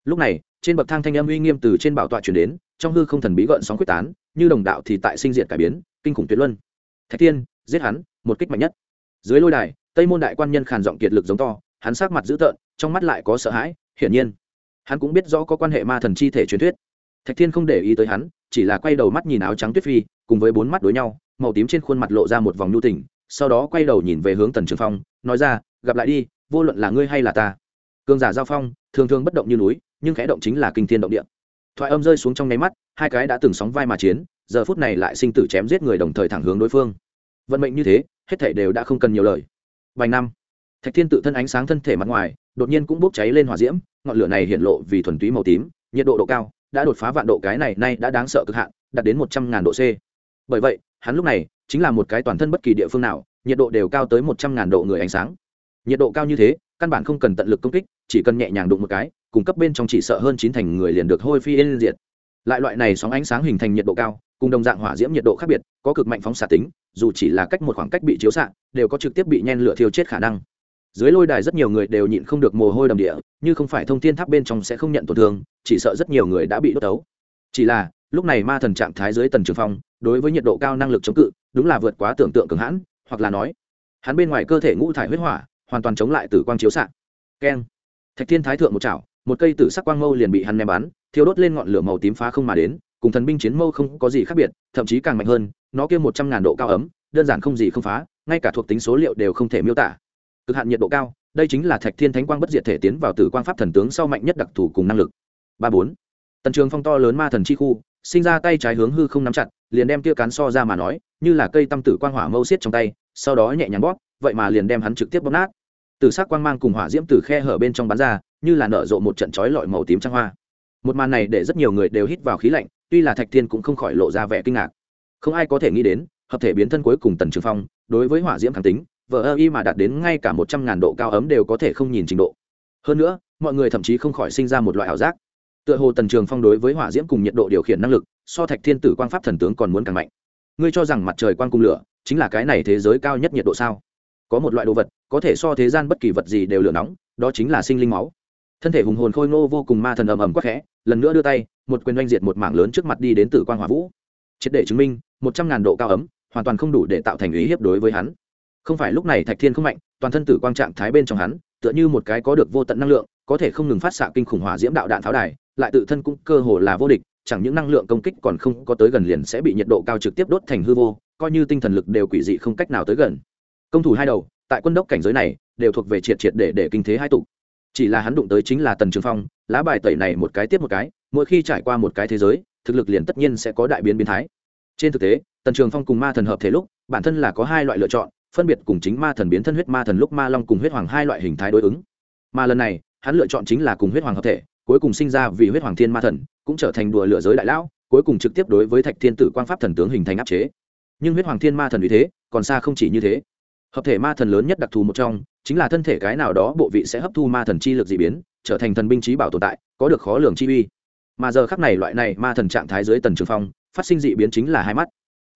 Lúc này, trên bậc thang thanh âm uy nghiêm từ trên bảo tọa chuyển đến, trong hư không thần bí gợn sóng quyết tán, như đồng đạo thì tại sinh diện cải biến, kinh khủng tuyệt luân. Thạch thiên, giết hắn, một kích mạnh nhất dưới lôi đài, tây môn đại quan nhân khàn giọng kiệt lực giống to, hắn sát mặt dữ tợn, trong mắt lại có sợ hãi, hiển nhiên, hắn cũng biết rõ có quan hệ ma thần chi thể truyền thuyết. Thạch thiên không để ý tới hắn, chỉ là quay đầu mắt nhìn áo trắng tuyết phi, cùng với bốn mắt đối nhau, màu tím trên khuôn mặt lộ ra một vòng nhu tình, sau đó quay đầu nhìn về hướng tần trường phong, nói ra, gặp lại đi, vô luận là ngươi hay là ta. Cường giả giao phong, thường thường bất động như núi, nhưng khẽ động chính là kinh thiên động địa. Thoại âm rơi xuống trong nháy mắt, hai cái đã từng sóng vai mà chiến, giờ phút này lại sinh tử chém giết người đồng thời thẳng hướng đối phương. Vận mệnh như thế hết thể đều đã không cần nhiều lời. Vài năm, thạch thiên tự thân ánh sáng thân thể mặt ngoài, đột nhiên cũng bốc cháy lên hỏa diễm, ngọn lửa này hiện lộ vì thuần túy màu tím, nhiệt độ độ cao đã đột phá vạn độ, cái này nay đã đáng sợ cực hạn, đạt đến một trăm ngàn độ c. Bởi vậy, hắn lúc này chính là một cái toàn thân bất kỳ địa phương nào, nhiệt độ đều cao tới một trăm ngàn độ người ánh sáng. Nhiệt độ cao như thế, căn bản không cần tận lực công kích, chỉ cần nhẹ nhàng đụng một cái, cung cấp bên trong chỉ sợ hơn chín thành người liền được hôi phi yên diệt lại loại này sóng ánh sáng hình thành nhiệt độ cao, cùng đồng dạng hỏa diễm nhiệt độ khác biệt, có cực mạnh phóng xạ tính, dù chỉ là cách một khoảng cách bị chiếu xạ, đều có trực tiếp bị nhen lửa thiêu chết khả năng. Dưới lôi đài rất nhiều người đều nhịn không được mồ hôi đầm địa, như không phải thông thiên tháp bên trong sẽ không nhận tổn thương, chỉ sợ rất nhiều người đã bị đốt tấu. Chỉ là, lúc này ma thần trạng thái dưới tần trường phong, đối với nhiệt độ cao năng lực chống cự, đúng là vượt quá tưởng tượng cường hãn, hoặc là nói, hắn bên ngoài cơ thể ngũ thải huyết hỏa, hoàn toàn chống lại tử quang chiếu xạ. Keng. Thạch thiên thái thượng một chảo, một cây tử sắc quang mâu liền bị hắn ném bắn thiêu đốt lên ngọn lửa màu tím phá không mà đến, cùng thần binh chiến mâu không có gì khác biệt, thậm chí càng mạnh hơn, nó kia một trăm ngàn độ cao ấm, đơn giản không gì không phá, ngay cả thuộc tính số liệu đều không thể miêu tả. Cực hạn nhiệt độ cao, đây chính là thạch thiên thánh quang bất diệt thể tiến vào tử quang pháp thần tướng sau mạnh nhất đặc thù cùng năng lực. Ba bốn. Tần trường phong to lớn ma thần chi khu, sinh ra tay trái hướng hư không nắm chặt, liền đem kia cán so ra mà nói, như là cây tâm tử quang hỏa mâu xiết trong tay, sau đó nhẹ nhàng bóp, vậy mà liền đem hắn trực tiếp bóp nát. Từ sắc quang mang cùng hỏa diễm từ khe hở bên trong bắn ra, như là nở rộ một trận chói lọi màu tím trăng hoa một màn này để rất nhiều người đều hít vào khí lạnh, tuy là thạch thiên cũng không khỏi lộ ra vẻ kinh ngạc. Không ai có thể nghĩ đến, hợp thể biến thân cuối cùng tần trường phong, đối với hỏa diễm kháng tính, vờ ơ y mà đạt đến ngay cả một trăm ngàn độ cao ấm đều có thể không nhìn trình độ. Hơn nữa, mọi người thậm chí không khỏi sinh ra một loại ảo giác. Tựa hồ tần trường phong đối với hỏa diễm cùng nhiệt độ điều khiển năng lực, so thạch thiên tử quang pháp thần tướng còn muốn càng mạnh. Ngươi cho rằng mặt trời quang cung lửa chính là cái này thế giới cao nhất nhiệt độ sao? Có một loại đồ vật, có thể so thế gian bất kỳ vật gì đều lửa nóng, đó chính là sinh linh máu thân thể hùng hồn khôi ngô vô cùng ma thần ầm ầm quắc khẽ, lần nữa đưa tay, một quyền oanh diệt một mảng lớn trước mặt đi đến tử quang hỏa vũ. Triệt để chứng minh, một trăm ngàn độ cao ấm, hoàn toàn không đủ để tạo thành ý hiếp đối với hắn. Không phải lúc này thạch thiên không mạnh, toàn thân tử quang trạng thái bên trong hắn, tựa như một cái có được vô tận năng lượng, có thể không ngừng phát xạ kinh khủng hỏa diễm đạo đạn tháo đài, lại tự thân cũng cơ hồ là vô địch, chẳng những năng lượng công kích còn không có tới gần liền sẽ bị nhiệt độ cao trực tiếp đốt thành hư vô, coi như tinh thần lực đều quỷ dị không cách nào tới gần. Công thủ hai đầu, tại quân đốc cảnh giới này, đều thuộc về triệt triệt để để kinh thế hai tụ chỉ là hắn đụng tới chính là tần trường phong, lá bài tẩy này một cái tiếp một cái, mỗi khi trải qua một cái thế giới, thực lực liền tất nhiên sẽ có đại biến biến thái. Trên thực tế, tần trường phong cùng ma thần hợp thể lúc, bản thân là có hai loại lựa chọn, phân biệt cùng chính ma thần biến thân huyết ma thần lúc ma long cùng huyết hoàng hai loại hình thái đối ứng. Mà lần này, hắn lựa chọn chính là cùng huyết hoàng hợp thể, cuối cùng sinh ra vì huyết hoàng thiên ma thần, cũng trở thành đùa lựa giới đại lão, cuối cùng trực tiếp đối với thạch thiên tử quang pháp thần tướng hình thành áp chế. Nhưng huyết hoàng thiên ma thần vì thế, còn xa không chỉ như thế hợp thể ma thần lớn nhất đặc thù một trong, chính là thân thể cái nào đó bộ vị sẽ hấp thu ma thần chi lực d ị biến, trở thành thần binh trí bảo tồn tại, có được khó lường chi uy. Mà giờ khắc này loại này ma thần trạng thái dưới tần trường phong, phát sinh dị biến chính là hai mắt.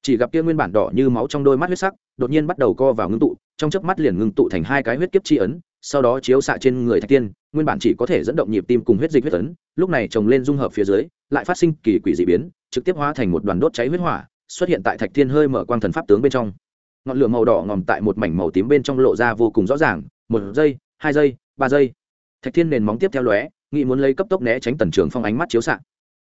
Chỉ gặp kia nguyên bản đỏ như máu trong đôi mắt huyết sắc, đột nhiên bắt đầu co vào ngưng tụ, trong chớp mắt liền ngưng tụ thành hai cái huyết kiếp chi ấn, sau đó chiếu xạ trên người thạch tiên, nguyên bản chỉ có thể dẫn động nhịp tim cùng huyết dịch huyết ấn, lúc này trồng lên dung hợp phía dưới, lại phát sinh kỳ quỷ dị biến, trực tiếp hóa thành một đoàn đốt cháy huyết hỏa, xuất hiện tại thạch tiên hơi mở quang thần pháp tướng bên trong ngọn lửa màu đỏ ngòm tại một mảnh màu tím bên trong lộ ra vô cùng rõ ràng, một giây, hai giây, ba giây. Thạch thiên nền móng tiếp theo lóe, nghĩ muốn lấy cấp tốc né tránh tần trường phong ánh mắt chiếu xạ.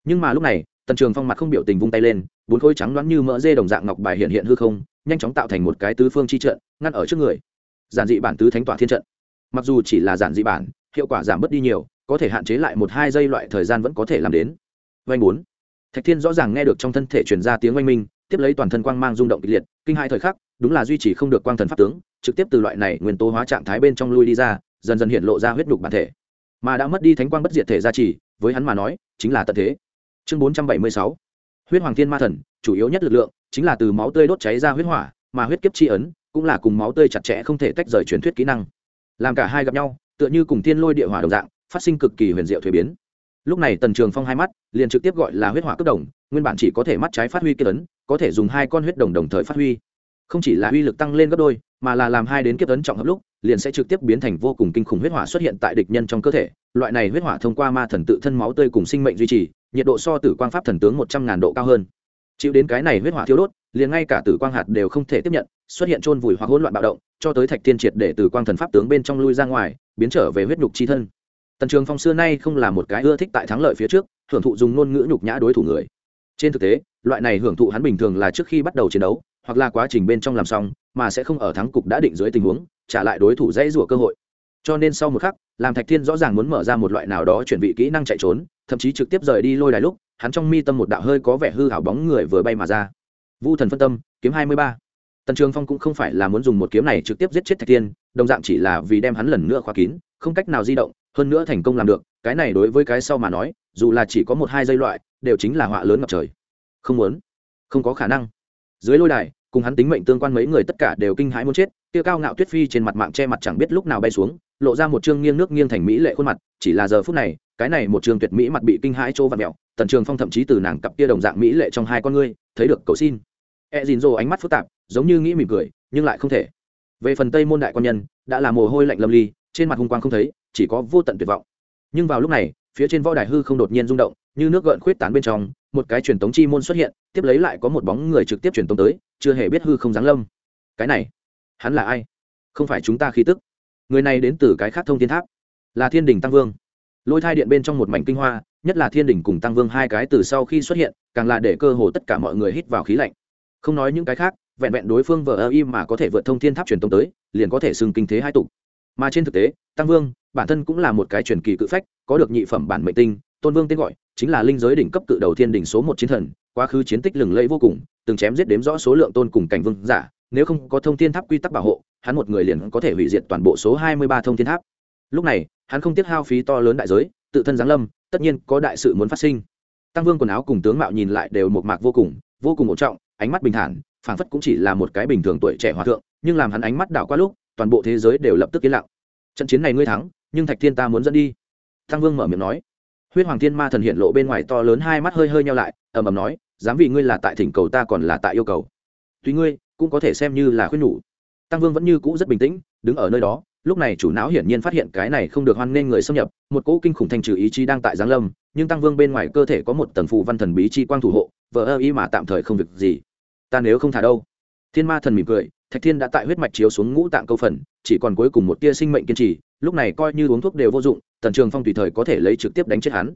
Nhưng mà lúc này, tần trường phong mặt không biểu tình vung tay lên, bốn khối trắng đoán như mỡ dê đồng dạng ngọc bài hiện hiện hư không, nhanh chóng tạo thành một cái tứ phương chi trận, ngăn ở trước người. Giản dị bản tứ thánh tỏa thiên trận. Mặc dù chỉ là giản dị bản, hiệu quả giảm bớt đi nhiều, có thể hạn chế lại một hai giây loại thời gian vẫn có thể làm đến. Vanh bốn. Thạch thiên rõ ràng nghe được trong thân thể truyền ra tiếng oanh minh, tiếp lấy toàn thân quang mang rung động kịch liệt, kinh hai thời khắc đúng là duy trì không được quang thần pháp tướng, trực tiếp từ loại này nguyên tố hóa trạng thái bên trong lui đi ra, dần dần hiện lộ ra huyết nhục bản thể. Mà đã mất đi thánh quang bất diệt thể gia trì, với hắn mà nói, chính là tận thế. Chương bốn trăm bảy mươi sáu. Huyết hoàng thiên ma thần, chủ yếu nhất lực lượng, chính là từ máu tươi đốt cháy ra huyết hỏa, mà huyết kiếp tri ấn, cũng là cùng máu tươi chặt chẽ không thể tách rời truyền thuyết kỹ năng. Làm cả hai gặp nhau, tựa như cùng thiên lôi địa hỏa đồng dạng, phát sinh cực kỳ huyền diệu thuế biến. Lúc này tần trường phong hai mắt, liền trực tiếp gọi là huyết hỏa cấp đồng, nguyên bản chỉ có thể mắt trái phát huy kiếp ấn, có thể dùng hai con huyết đồng đồng thời phát huy không chỉ là uy lực tăng lên gấp đôi, mà là làm hai đến kiếp ấn trọng hợp lúc, liền sẽ trực tiếp biến thành vô cùng kinh khủng huyết hỏa xuất hiện tại địch nhân trong cơ thể. Loại này huyết hỏa thông qua ma thần tự thân máu tươi cùng sinh mệnh duy trì, nhiệt độ so tử quang pháp thần tướng một trăm ngàn độ cao hơn. Chịu đến cái này huyết hỏa thiếu đốt, liền ngay cả tử quang hạt đều không thể tiếp nhận, xuất hiện trôn vùi hoặc hỗn loạn bạo động, cho tới thạch thiên triệt để tử quang thần pháp tướng bên trong lui ra ngoài, biến trở về huyết nhục chi thân. Tần trường phong xưa nay không là một cái ưa thích tại thắng lợi phía trước, hưởng thụ dùng ngôn ngữ nhục nhã đối thủ người. Trên thực tế, loại này hưởng thụ hắn bình thường là trước khi bắt đầu chiến đấu hoặc là quá trình bên trong làm xong, mà sẽ không ở thắng cục đã định dưới tình huống, trả lại đối thủ dễ rủa cơ hội. Cho nên sau một khắc làm thạch thiên rõ ràng muốn mở ra một loại nào đó chuẩn bị kỹ năng chạy trốn, thậm chí trực tiếp rời đi lôi đài lúc, hắn trong mi tâm một đạo hơi có vẻ hư hảo bóng người vừa bay mà ra. Vu thần phân tâm, kiếm hai mươi ba. Tần trường phong cũng không phải là muốn dùng một kiếm này trực tiếp giết chết thạch thiên, đồng dạng chỉ là vì đem hắn lần nữa khóa kín, không cách nào di động, hơn nữa thành công làm được, cái này đối với cái sau mà nói, dù là chỉ có một hai giây loại, đều chính là họa lớn ngập trời. Không muốn. Không có khả năng dưới lôi đài, cùng hắn tính mệnh tương quan mấy người tất cả đều kinh hãi muốn chết, kia cao ngạo tuyết phi trên mặt mạng che mặt chẳng biết lúc nào bay xuống, lộ ra một chương nghiêng nước nghiêng thành mỹ lệ khuôn mặt, chỉ là giờ phút này, cái này một chương tuyệt mỹ mặt bị kinh hãi chỗ và mẹo tần trường phong thậm chí từ nàng cặp kia đồng dạng mỹ lệ trong hai con ngươi, thấy được cầu xin. E dìn dồ ánh mắt phức tạp, giống như nghĩ mỉm cười, nhưng lại không thể. Về phần tây môn đại quan nhân, đã là mồ hôi lạnh lâm ly, trên mặt hung quang không thấy, chỉ có vô tận tuyệt vọng. Nhưng vào lúc này, phía trên võ đài hư không đột nhiên rung động, như nước gợn khuyết tán bên trong một cái truyền tống chi môn xuất hiện, tiếp lấy lại có một bóng người trực tiếp truyền tống tới, chưa hề biết hư không giáng lâm. Cái này, hắn là ai? Không phải chúng ta khí tức. Người này đến từ cái khác thông thiên tháp, là thiên đình tăng vương. Lôi thai điện bên trong một mảnh kinh hoa, nhất là thiên đình cùng tăng vương hai cái từ sau khi xuất hiện, càng là để cơ hồ tất cả mọi người hít vào khí lạnh. Không nói những cái khác, vẹn vẹn đối phương vờ ơ im mà có thể vượt thông thiên tháp truyền tống tới, liền có thể xưng kinh thế hai tục mà trên thực tế, tăng vương, bản thân cũng là một cái truyền kỳ cự phách, có được nhị phẩm bản mệnh tinh, tôn vương tên gọi chính là linh giới đỉnh cấp cự đầu thiên đỉnh số một chiến thần, quá khứ chiến tích lừng lẫy vô cùng, từng chém giết đếm rõ số lượng tôn cùng cảnh vương giả, nếu không có thông thiên tháp quy tắc bảo hộ, hắn một người liền có thể hủy diệt toàn bộ số hai mươi ba thông thiên tháp. Lúc này, hắn không tiếc hao phí to lớn đại giới, tự thân giáng lâm, tất nhiên có đại sự muốn phát sinh. Tăng vương quần áo cùng tướng mạo nhìn lại đều một mạc vô cùng vô cùng ổn trọng, ánh mắt bình thản, phảng phất cũng chỉ là một cái bình thường tuổi trẻ hòa thượng, nhưng làm hắn ánh mắt đảo qua lúc, toàn bộ thế giới đều lập tức yên lặng. Trận chiến này ngươi thắng, nhưng thạch thiên ta muốn dẫn đi. Tăng vương mở miệng nói huyết hoàng thiên ma thần hiện lộ bên ngoài to lớn hai mắt hơi hơi nhau lại, ầm ầm nói dám vì ngươi là tại thỉnh cầu ta còn là tại yêu cầu? Tuy ngươi, cũng có thể xem như là khuyên nhủ. Tăng vương vẫn như cũ rất bình tĩnh, đứng ở nơi đó, lúc này chủ não hiển nhiên phát hiện cái này không được hoan nghênh người xâm nhập, một cỗ kinh khủng thành trừ ý chí đang tại giáng lâm, nhưng tăng vương bên ngoài cơ thể có một tầng phù văn thần bí chi quang thủ hộ vợ ơ ý mà tạm thời không việc gì. Ta nếu không thả đâu? Thiên ma thần mỉm cười, thạch thiên đã tại huyết mạch chiếu xuống ngũ tạng câu phần, chỉ còn cuối cùng một tia sinh mệnh kiên trì, lúc này coi như uống thuốc đều vô dụng tần trường phong tùy thời có thể lấy trực tiếp đánh chết hắn.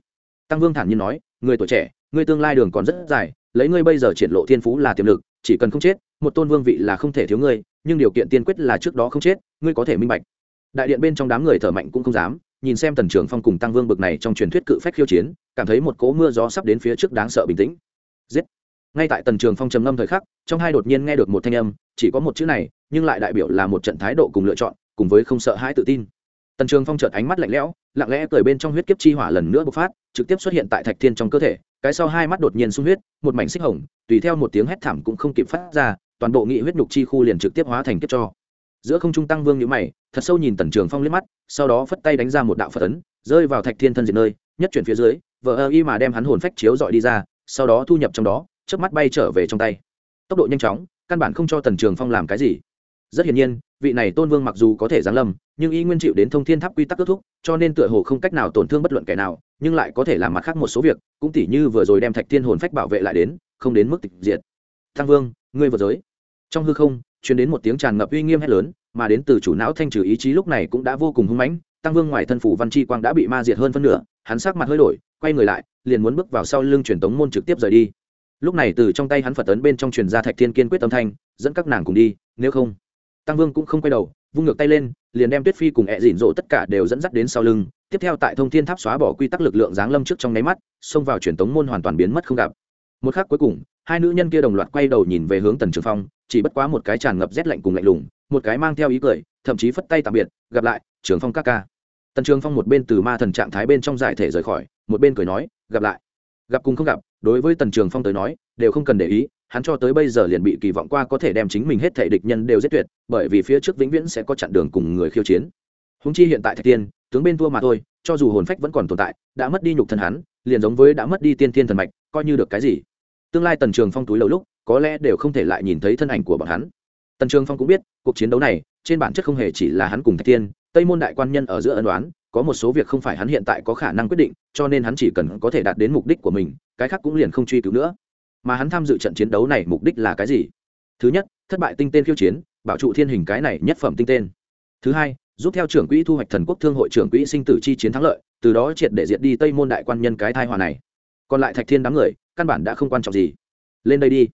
Tăng vương thản nhiên nói, người tuổi trẻ, người tương lai đường còn rất dài, lấy ngươi bây giờ triển lộ thiên phú là tiềm lực, chỉ cần không chết, một tôn vương vị là không thể thiếu ngươi, nhưng điều kiện tiên quyết là trước đó không chết, ngươi có thể minh bạch. Đại điện bên trong đám người thở mạnh cũng không dám, nhìn xem tần trường phong cùng tăng vương bực này trong truyền thuyết cự phách khiêu chiến, cảm thấy một cỗ mưa gió sắp đến phía trước đáng sợ bình tĩnh. Giết! Ngay tại tần trường phong trầm ngâm thời khắc, trong hai đột nhiên nghe được một thanh âm, chỉ có một chữ này, nhưng lại đại biểu là một trận thái độ cùng lựa chọn, cùng với không sợ hãi tự tin tần trường phong chợt ánh mắt lạnh lẽo, lặng lẽ cười bên trong huyết kiếp chi hỏa lần nữa bộc phát, trực tiếp xuất hiện tại thạch thiên trong cơ thể, cái sau hai mắt đột nhiên sung huyết, một mảnh xích hồng, tùy theo một tiếng hét thảm cũng không kịp phát ra, toàn bộ nghị huyết nhục chi khu liền trực tiếp hóa thành kiếp cho. Giữa không trung tăng vương nhữ mày, thật sâu nhìn tần trường phong liếc mắt, sau đó phất tay đánh ra một đạo phật ấn, rơi vào thạch thiên thân diệt nơi, nhất chuyển phía dưới, vờ ơ y mà đem hắn hồn phách chiếu dọi đi ra, sau đó thu nhập trong đó trước mắt bay trở về trong tay. Tốc độ nhanh chóng, căn bản không cho tần trường phong làm cái gì. Rất hiển nhiên vị này tôn vương mặc dù có thể giáng lâm, nhưng y nguyên chịu đến thông thiên tháp quy tắc kết thúc, cho nên tựa hồ không cách nào tổn thương bất luận kẻ nào, nhưng lại có thể làm mặt khác một số việc, cũng tỉ như vừa rồi đem thạch thiên hồn phách bảo vệ lại đến, không đến mức tịch diệt. Thăng vương, ngươi vừa giới. Trong hư không chuyển đến một tiếng tràn ngập uy nghiêm hét lớn, mà đến từ chủ não thanh trừ ý chí lúc này cũng đã vô cùng hung mãnh, tăng vương ngoài thân phủ văn chi quang đã bị ma diệt hơn phân nửa, hắn sắc mặt hơi đổi, quay người lại, liền muốn bước vào sau lưng truyền tống môn trực tiếp rời đi. Lúc này từ trong tay hắn phật tấn bên trong truyền ra thạch thiên kiên quyết âm thanh, dẫn các nàng cùng đi, nếu không tăng vương cũng không quay đầu, vung ngược tay lên, liền đem tuyết phi cùng ẹ dịn rộ tất cả đều dẫn dắt đến sau lưng. Tiếp theo tại thông thiên tháp xóa bỏ quy tắc lực lượng giáng lâm trước trong nháy mắt, xông vào truyền tống môn hoàn toàn biến mất không gặp. Một khắc cuối cùng, hai nữ nhân kia đồng loạt quay đầu nhìn về hướng tần trường phong, chỉ bất quá một cái tràn ngập rét lạnh cùng lạnh lùng, một cái mang theo ý cười, thậm chí phất tay tạm biệt, gặp lại, trường phong ca ca. Tần trường phong một bên từ ma thần trạng thái bên trong giải thể rời khỏi, một bên cười nói, gặp lại. Gặp cùng không gặp, đối với tần trường phong tới nói, đều không cần để ý hắn cho tới bây giờ liền bị kỳ vọng qua có thể đem chính mình hết thể địch nhân đều giết tuyệt, bởi vì phía trước vĩnh viễn sẽ có chặn đường cùng người khiêu chiến. Húng chi hiện tại thạch tiên, tướng bên thua mà thôi, cho dù hồn phách vẫn còn tồn tại, đã mất đi nhục thân hắn, liền giống với đã mất đi tiên thiên thần mạch, coi như được cái gì. Tương lai tần trường phong túi lâu lúc, có lẽ đều không thể lại nhìn thấy thân ảnh của bọn hắn. Tần trường phong cũng biết, cuộc chiến đấu này, trên bản chất không hề chỉ là hắn cùng thạch tiên, tây môn đại quan nhân ở giữa ân đoán có một số việc không phải hắn hiện tại có khả năng quyết định, cho nên hắn chỉ cần có thể đạt đến mục đích của mình, cái khác cũng liền không truy cứu nữa mà hắn tham dự trận chiến đấu này mục đích là cái gì? Thứ nhất, thất bại tinh tên khiêu chiến, bảo trụ thiên hình cái này nhất phẩm tinh tên. Thứ hai, giúp theo trưởng quỹ thu hoạch thần quốc thương hội trưởng quỹ sinh tử chi chiến thắng lợi, từ đó triệt để diệt đi tây môn đại quan nhân cái thai hòa này. Còn lại thạch thiên đám người, căn bản đã không quan trọng gì. Lên đây đi.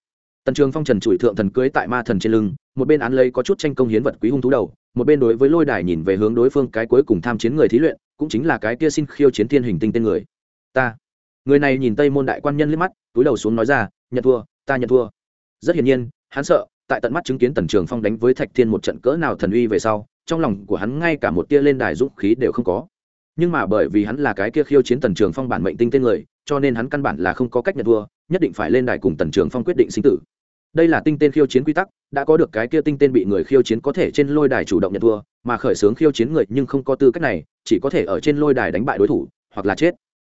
Tần trường phong trần chủi thượng thần cưới tại ma thần trên lưng, một bên án lấy có chút tranh công hiến vật quý hung thú đầu, một bên đối với lôi đài nhìn về hướng đối phương cái cuối cùng tham chiến người thí luyện, cũng chính là cái kia xin khiêu chiến thiên hình tinh tên người. Ta. Người này nhìn tây môn đại quan nhân liếc mắt, túi đầu xuống nói ra nhận thua, ta nhận thua. Rất hiển nhiên, hắn sợ, tại tận mắt chứng kiến tần trường phong đánh với thạch thiên một trận cỡ nào thần uy về sau, trong lòng của hắn ngay cả một tia lên đài dũng khí đều không có. Nhưng mà bởi vì hắn là cái kia khiêu chiến tần trường phong bản mệnh tinh tên người, cho nên hắn căn bản là không có cách nhận thua, nhất định phải lên đài cùng tần trường phong quyết định sinh tử. Đây là tinh tên khiêu chiến quy tắc, đã có được cái kia tinh tên bị người khiêu chiến có thể trên lôi đài chủ động nhận thua, mà khởi xướng khiêu chiến người nhưng không có tư cách này, chỉ có thể ở trên lôi đài đánh bại đối thủ, hoặc là chết.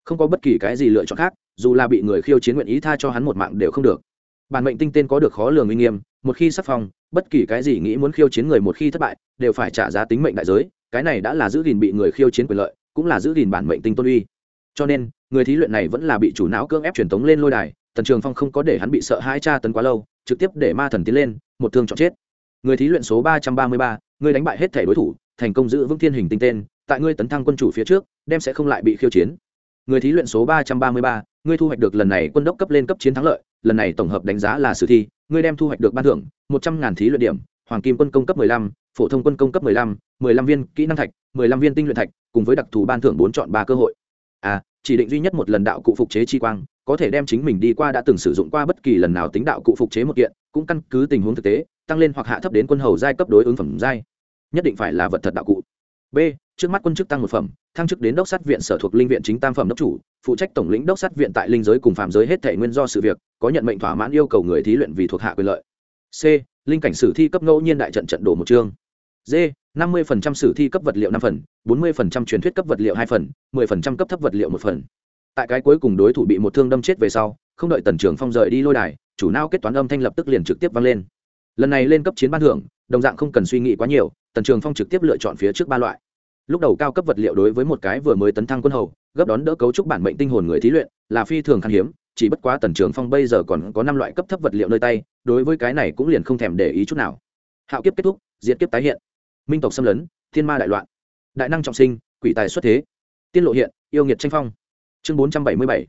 Không có bất kỳ cái gì lựa chọn khác dù là bị người khiêu chiến nguyện ý tha cho hắn một mạng đều không được. Bản mệnh tinh tên có được khó lường uy nghiêm, một khi sắp phong, bất kỳ cái gì nghĩ muốn khiêu chiến người một khi thất bại, đều phải trả giá tính mệnh đại giới, cái này đã là giữ gìn bị người khiêu chiến quyền lợi, cũng là giữ gìn bản mệnh tinh tôn uy. Cho nên, người thí luyện này vẫn là bị chủ não cưỡng ép truyền tống lên lôi đài, tần trường phong không có để hắn bị sợ hai tra tấn quá lâu, trực tiếp để ma thần tiến lên, một thương chọn chết. Người thí luyện số ba trăm ba mươi ba, người đánh bại hết thể đối thủ, thành công giữ vững thiên hình tinh tên, tại ngươi tấn thăng quân chủ phía trước, đem sẽ không lại bị khiêu chiến. Người thí luyện số ba trăm ba mươi ba ngươi thu hoạch được lần này quân đốc cấp lên cấp chiến thắng lợi, lần này tổng hợp đánh giá là sử thi, ngươi đem thu hoạch được ban thưởng, một trăm ngàn thí luyện điểm, hoàng kim quân công cấp mười lăm, phổ thông quân công cấp mười lăm mười lăm viên kỹ năng thạch, mười lăm viên tinh luyện thạch, cùng với đặc thù ban thưởng bốn chọn ba cơ hội. À chỉ định duy nhất một lần đạo cụ phục chế chi quang, có thể đem chính mình đi qua đã từng sử dụng qua bất kỳ lần nào tính đạo cụ phục chế một kiện, cũng căn cứ tình huống thực tế, tăng lên hoặc hạ thấp đến quân hầu giai cấp đối ứng phẩm giai. Nhất định phải là vật thật đạo cụ. B trước mắt quân chức tăng một phẩm, thăng chức đến đốc sát viện sở thuộc linh viện chính tam phẩm đốc chủ, phụ trách tổng lĩnh đốc sát viện tại linh giới cùng phạm giới hết thể nguyên do sự việc, có nhận mệnh thỏa mãn yêu cầu người thí luyện vì thuộc hạ quyền lợi. C. Linh cảnh sử thi cấp ngẫu nhiên đại trận trận đổ một chương. D. năm mươi phần trăm sử thi cấp vật liệu năm phần, bốn mươi phần trăm truyền thuyết cấp vật liệu hai phần, mười phần trăm cấp thấp vật liệu một phần. Tại cái cuối cùng đối thủ bị một thương đâm chết về sau, không đợi tần trường phong rời đi lôi đài, chủ nao kết toán âm thanh lập tức liền trực tiếp vang lên. Lần này lên cấp chiến ban thưởng, đồng dạng không cần suy nghĩ quá nhiều, tần trường phong trực tiếp lựa chọn phía trước ba loại lúc đầu cao cấp vật liệu đối với một cái vừa mới tấn thăng quân hầu, gấp đón đỡ cấu trúc bản mệnh tinh hồn người thí luyện, là phi thường khan hiếm, chỉ bất quá tần trường phong bây giờ còn có năm loại cấp thấp vật liệu nơi tay, đối với cái này cũng liền không thèm để ý chút nào. Hạo kiếp kết thúc diễn kiếp tái hiện. Minh tộc xâm lấn, thiên ma đại loạn. Đại năng trọng sinh, quỷ tài xuất thế. Tiên lộ hiện, yêu nghiệt tranh phong. Chương bốn trăm bảy mươi bảy.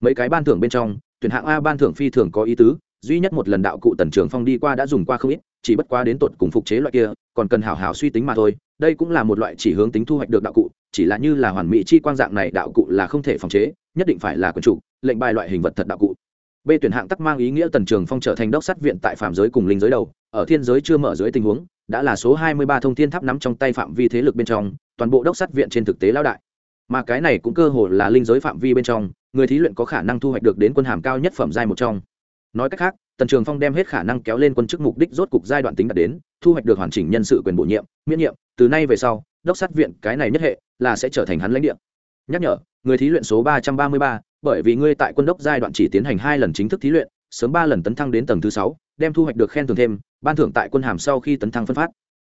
Mấy cái ban thưởng bên trong, tuyển hạng a ban thưởng phi thường có ý tứ, duy nhất một lần đạo cụ tần trường phong đi qua đã dùng qua không ít, chỉ bất quá đến tột cùng phục chế loại kia còn cần hảo hảo suy tính mà thôi, đây cũng là một loại chỉ hướng tính thu hoạch được đạo cụ, chỉ là như là hoàn mỹ chi quang dạng này đạo cụ là không thể phòng chế, nhất định phải là quần chủ, lệnh bài loại hình vật thật đạo cụ. B tuyển hạng tắc mang ý nghĩa tần trường phong trở thành đốc sát viện tại phạm giới cùng linh giới đầu, ở thiên giới chưa mở dưới tình huống, đã là số hai mươi ba thông thiên tháp nắm trong tay phạm vi thế lực bên trong, toàn bộ đốc sát viện trên thực tế lão đại. Mà cái này cũng cơ hồ là linh giới phạm vi bên trong, người thí luyện có khả năng thu hoạch được đến quân hàm cao nhất phẩm giai một trong nói cách khác, tần trường phong đem hết khả năng kéo lên quân chức mục đích rốt cục giai đoạn tính đạt đến, thu hoạch được hoàn chỉnh nhân sự quyền bổ nhiệm, miễn nhiệm, từ nay về sau, đốc sát viện cái này nhất hệ là sẽ trở thành hắn lãnh địa. Nhắc nhở, người thí luyện số ba trăm ba mươi ba, bởi vì ngươi tại quân đốc giai đoạn chỉ tiến hành hai lần chính thức thí luyện, sớm ba lần tấn thăng đến tầng thứ sáu, đem thu hoạch được khen thưởng thêm, ban thưởng tại quân hàm sau khi tấn thăng phân phát.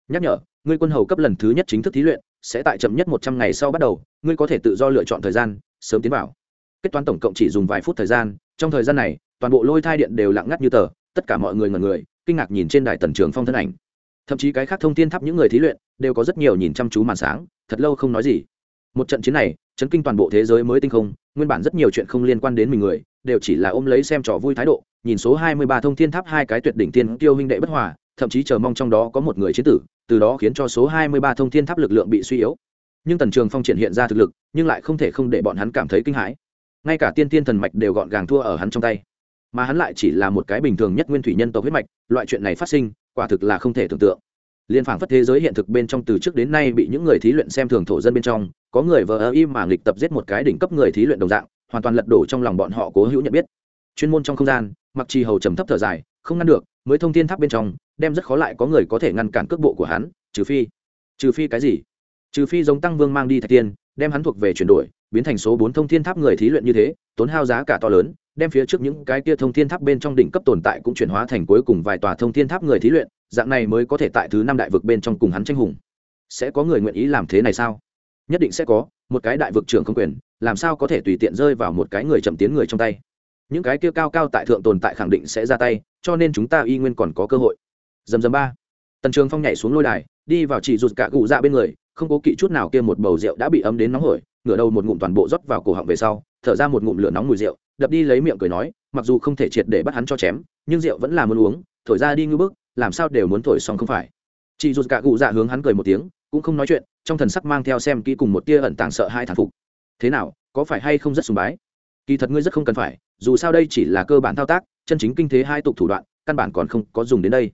Nhắc nhở, ngươi quân hầu cấp lần thứ nhất chính thức thí luyện, sẽ tại chậm nhất một trăm ngày sau bắt đầu, ngươi có thể tự do lựa chọn thời gian, sớm tiến vào. Kết toán tổng cộng chỉ dùng vài phút thời gian, trong thời gian này toàn bộ lôi thai điện đều lặng ngắt như tờ, tất cả mọi người ngần người, kinh ngạc nhìn trên đài tần trường phong thân ảnh. Thậm chí cái khác thông tin tháp những người thí luyện đều có rất nhiều nhìn chăm chú màn sáng, thật lâu không nói gì. Một trận chiến này, chấn kinh toàn bộ thế giới mới tinh không, nguyên bản rất nhiều chuyện không liên quan đến mình người, đều chỉ là ôm lấy xem trò vui thái độ, nhìn số hai mươi ba thông thiên tháp hai cái tuyệt đỉnh tiên tiêu huynh đệ bất hòa, thậm chí chờ mong trong đó có một người chiến tử, từ đó khiến cho số hai mươi ba thông thiên tháp lực lượng bị suy yếu. Nhưng tần trường phong triển hiện ra thực lực, nhưng lại không thể không để bọn hắn cảm thấy kinh hãi. Ngay cả tiên tiên thần mạch đều gọn gàng thua ở hắn trong tay mà hắn lại chỉ là một cái bình thường nhất nguyên thủy nhân tộc huyết mạch, loại chuyện này phát sinh, quả thực là không thể tưởng tượng. Liên phảng phất thế giới hiện thực bên trong từ trước đến nay bị những người thí luyện xem thường thổ dân bên trong, có người vờ ơ im mà nghịch tập giết một cái đỉnh cấp người thí luyện đồng dạng, hoàn toàn lật đổ trong lòng bọn họ cố hữu nhận biết. Chuyên môn trong không gian, mặc trì hầu trầm thấp thở dài, không ngăn được, mới thông thiên tháp bên trong, đem rất khó lại có người có thể ngăn cản cước bộ của hắn, trừ phi trừ phi cái gì? Trừ phi giống tăng vương mang đi thạch tiên, đem hắn thuộc về chuyển đổi biến thành số bốn thông thiên tháp người thí luyện như thế, tốn hao giá cả to lớn, đem phía trước những cái kia thông thiên tháp bên trong đỉnh cấp tồn tại cũng chuyển hóa thành cuối cùng vài tòa thông thiên tháp người thí luyện, dạng này mới có thể tại thứ năm đại vực bên trong cùng hắn tranh hùng. Sẽ có người nguyện ý làm thế này sao? Nhất định sẽ có, một cái đại vực trưởng không quyền, làm sao có thể tùy tiện rơi vào một cái người chậm tiến người trong tay? Những cái kia cao cao tại thượng tồn tại khẳng định sẽ ra tay, cho nên chúng ta y nguyên còn có cơ hội. Dầm dầm ba. Tần trường phong nhảy xuống lôi đài, đi vào chỉ rụt cả cụ dạ bên người không cố kỵ chút nào kia một bầu rượu đã bị ấm đến nóng hổi, ngửa đầu một ngụm toàn bộ rót vào cổ họng về sau, thở ra một ngụm lửa nóng mùi rượu, đập đi lấy miệng cười nói, mặc dù không thể triệt để bắt hắn cho chém, nhưng rượu vẫn là muốn uống, thổi ra đi ngư bức, làm sao đều muốn thổi xong không phải. Chị rụt cả cụ dạ hướng hắn cười một tiếng, cũng không nói chuyện, trong thần sắc mang theo xem kỹ cùng một tia ẩn tàng sợ hai thản phục. Thế nào, có phải hay không rất sùng bái? Kỳ thật ngươi rất không cần phải, dù sao đây chỉ là cơ bản thao tác, chân chính kinh thế hai tục thủ đoạn, căn bản còn không có dùng đến đây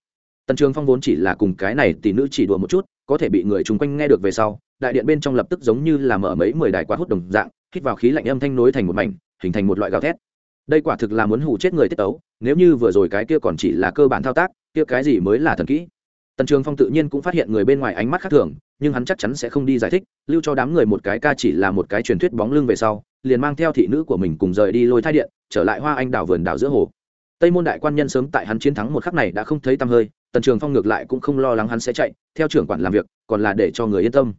tần trường phong vốn chỉ là cùng cái này tỷ nữ chỉ đùa một chút, có thể bị người chung quanh nghe được về sau, đại điện bên trong lập tức giống như là mở mấy mười đài quạt hút đồng dạng, hít vào khí lạnh âm thanh nối thành một mảnh, hình thành một loại gào thét. Đây quả thực là muốn hủ chết người tiết tấu, nếu như vừa rồi cái kia còn chỉ là cơ bản thao tác, kia cái gì mới là thần kỹ. Tần trường phong tự nhiên cũng phát hiện người bên ngoài ánh mắt khác thường, nhưng hắn chắc chắn sẽ không đi giải thích, lưu cho đám người một cái ca chỉ là một cái truyền thuyết bóng lưng về sau, liền mang theo thị nữ của mình cùng rời đi lôi thai điện, trở lại hoa anh đào vườn đảo giữa hồ. Tây môn đại quan nhân sớm tại hắn chiến thắng một khắc này đã không thấy tăm hơi tần trường phong ngược lại cũng không lo lắng hắn sẽ chạy, theo trưởng quản làm việc, còn là để cho người yên tâm.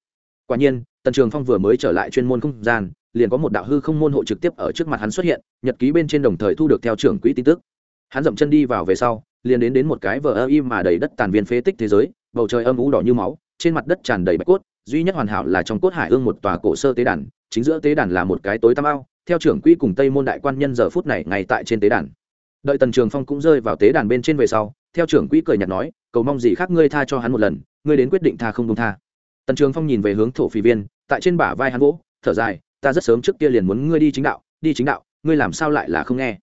Quả nhiên, tần trường phong vừa mới trở lại chuyên môn không gian, liền có một đạo hư không môn hộ trực tiếp ở trước mặt hắn xuất hiện, nhật ký bên trên đồng thời thu được theo trưởng quỹ tin tức. Hắn dậm chân đi vào về sau, liền đến đến một cái vờ ơ im mà đầy đất tàn viên phế tích thế giới, bầu trời âm ú đỏ như máu, trên mặt đất tràn đầy bạch cốt, duy nhất hoàn hảo là trong cốt hải ương một tòa cổ sơ tế đàn, chính giữa tế đàn là một cái tối tăm ao, theo trưởng quỹ cùng tây môn đại quan nhân giờ phút này ngay tại trên tế đàn. Đợi tần trường phong cũng rơi vào tế đàn bên trên về sau theo trưởng quỹ cười nhạt nói, cầu mong gì khác ngươi tha cho hắn một lần, ngươi đến quyết định tha không công tha. Tần trường phong nhìn về hướng thổ phi viên, tại trên bả vai hắn vỗ, thở dài, ta rất sớm trước kia liền muốn ngươi đi chính đạo, đi chính đạo, ngươi làm sao lại là không nghe?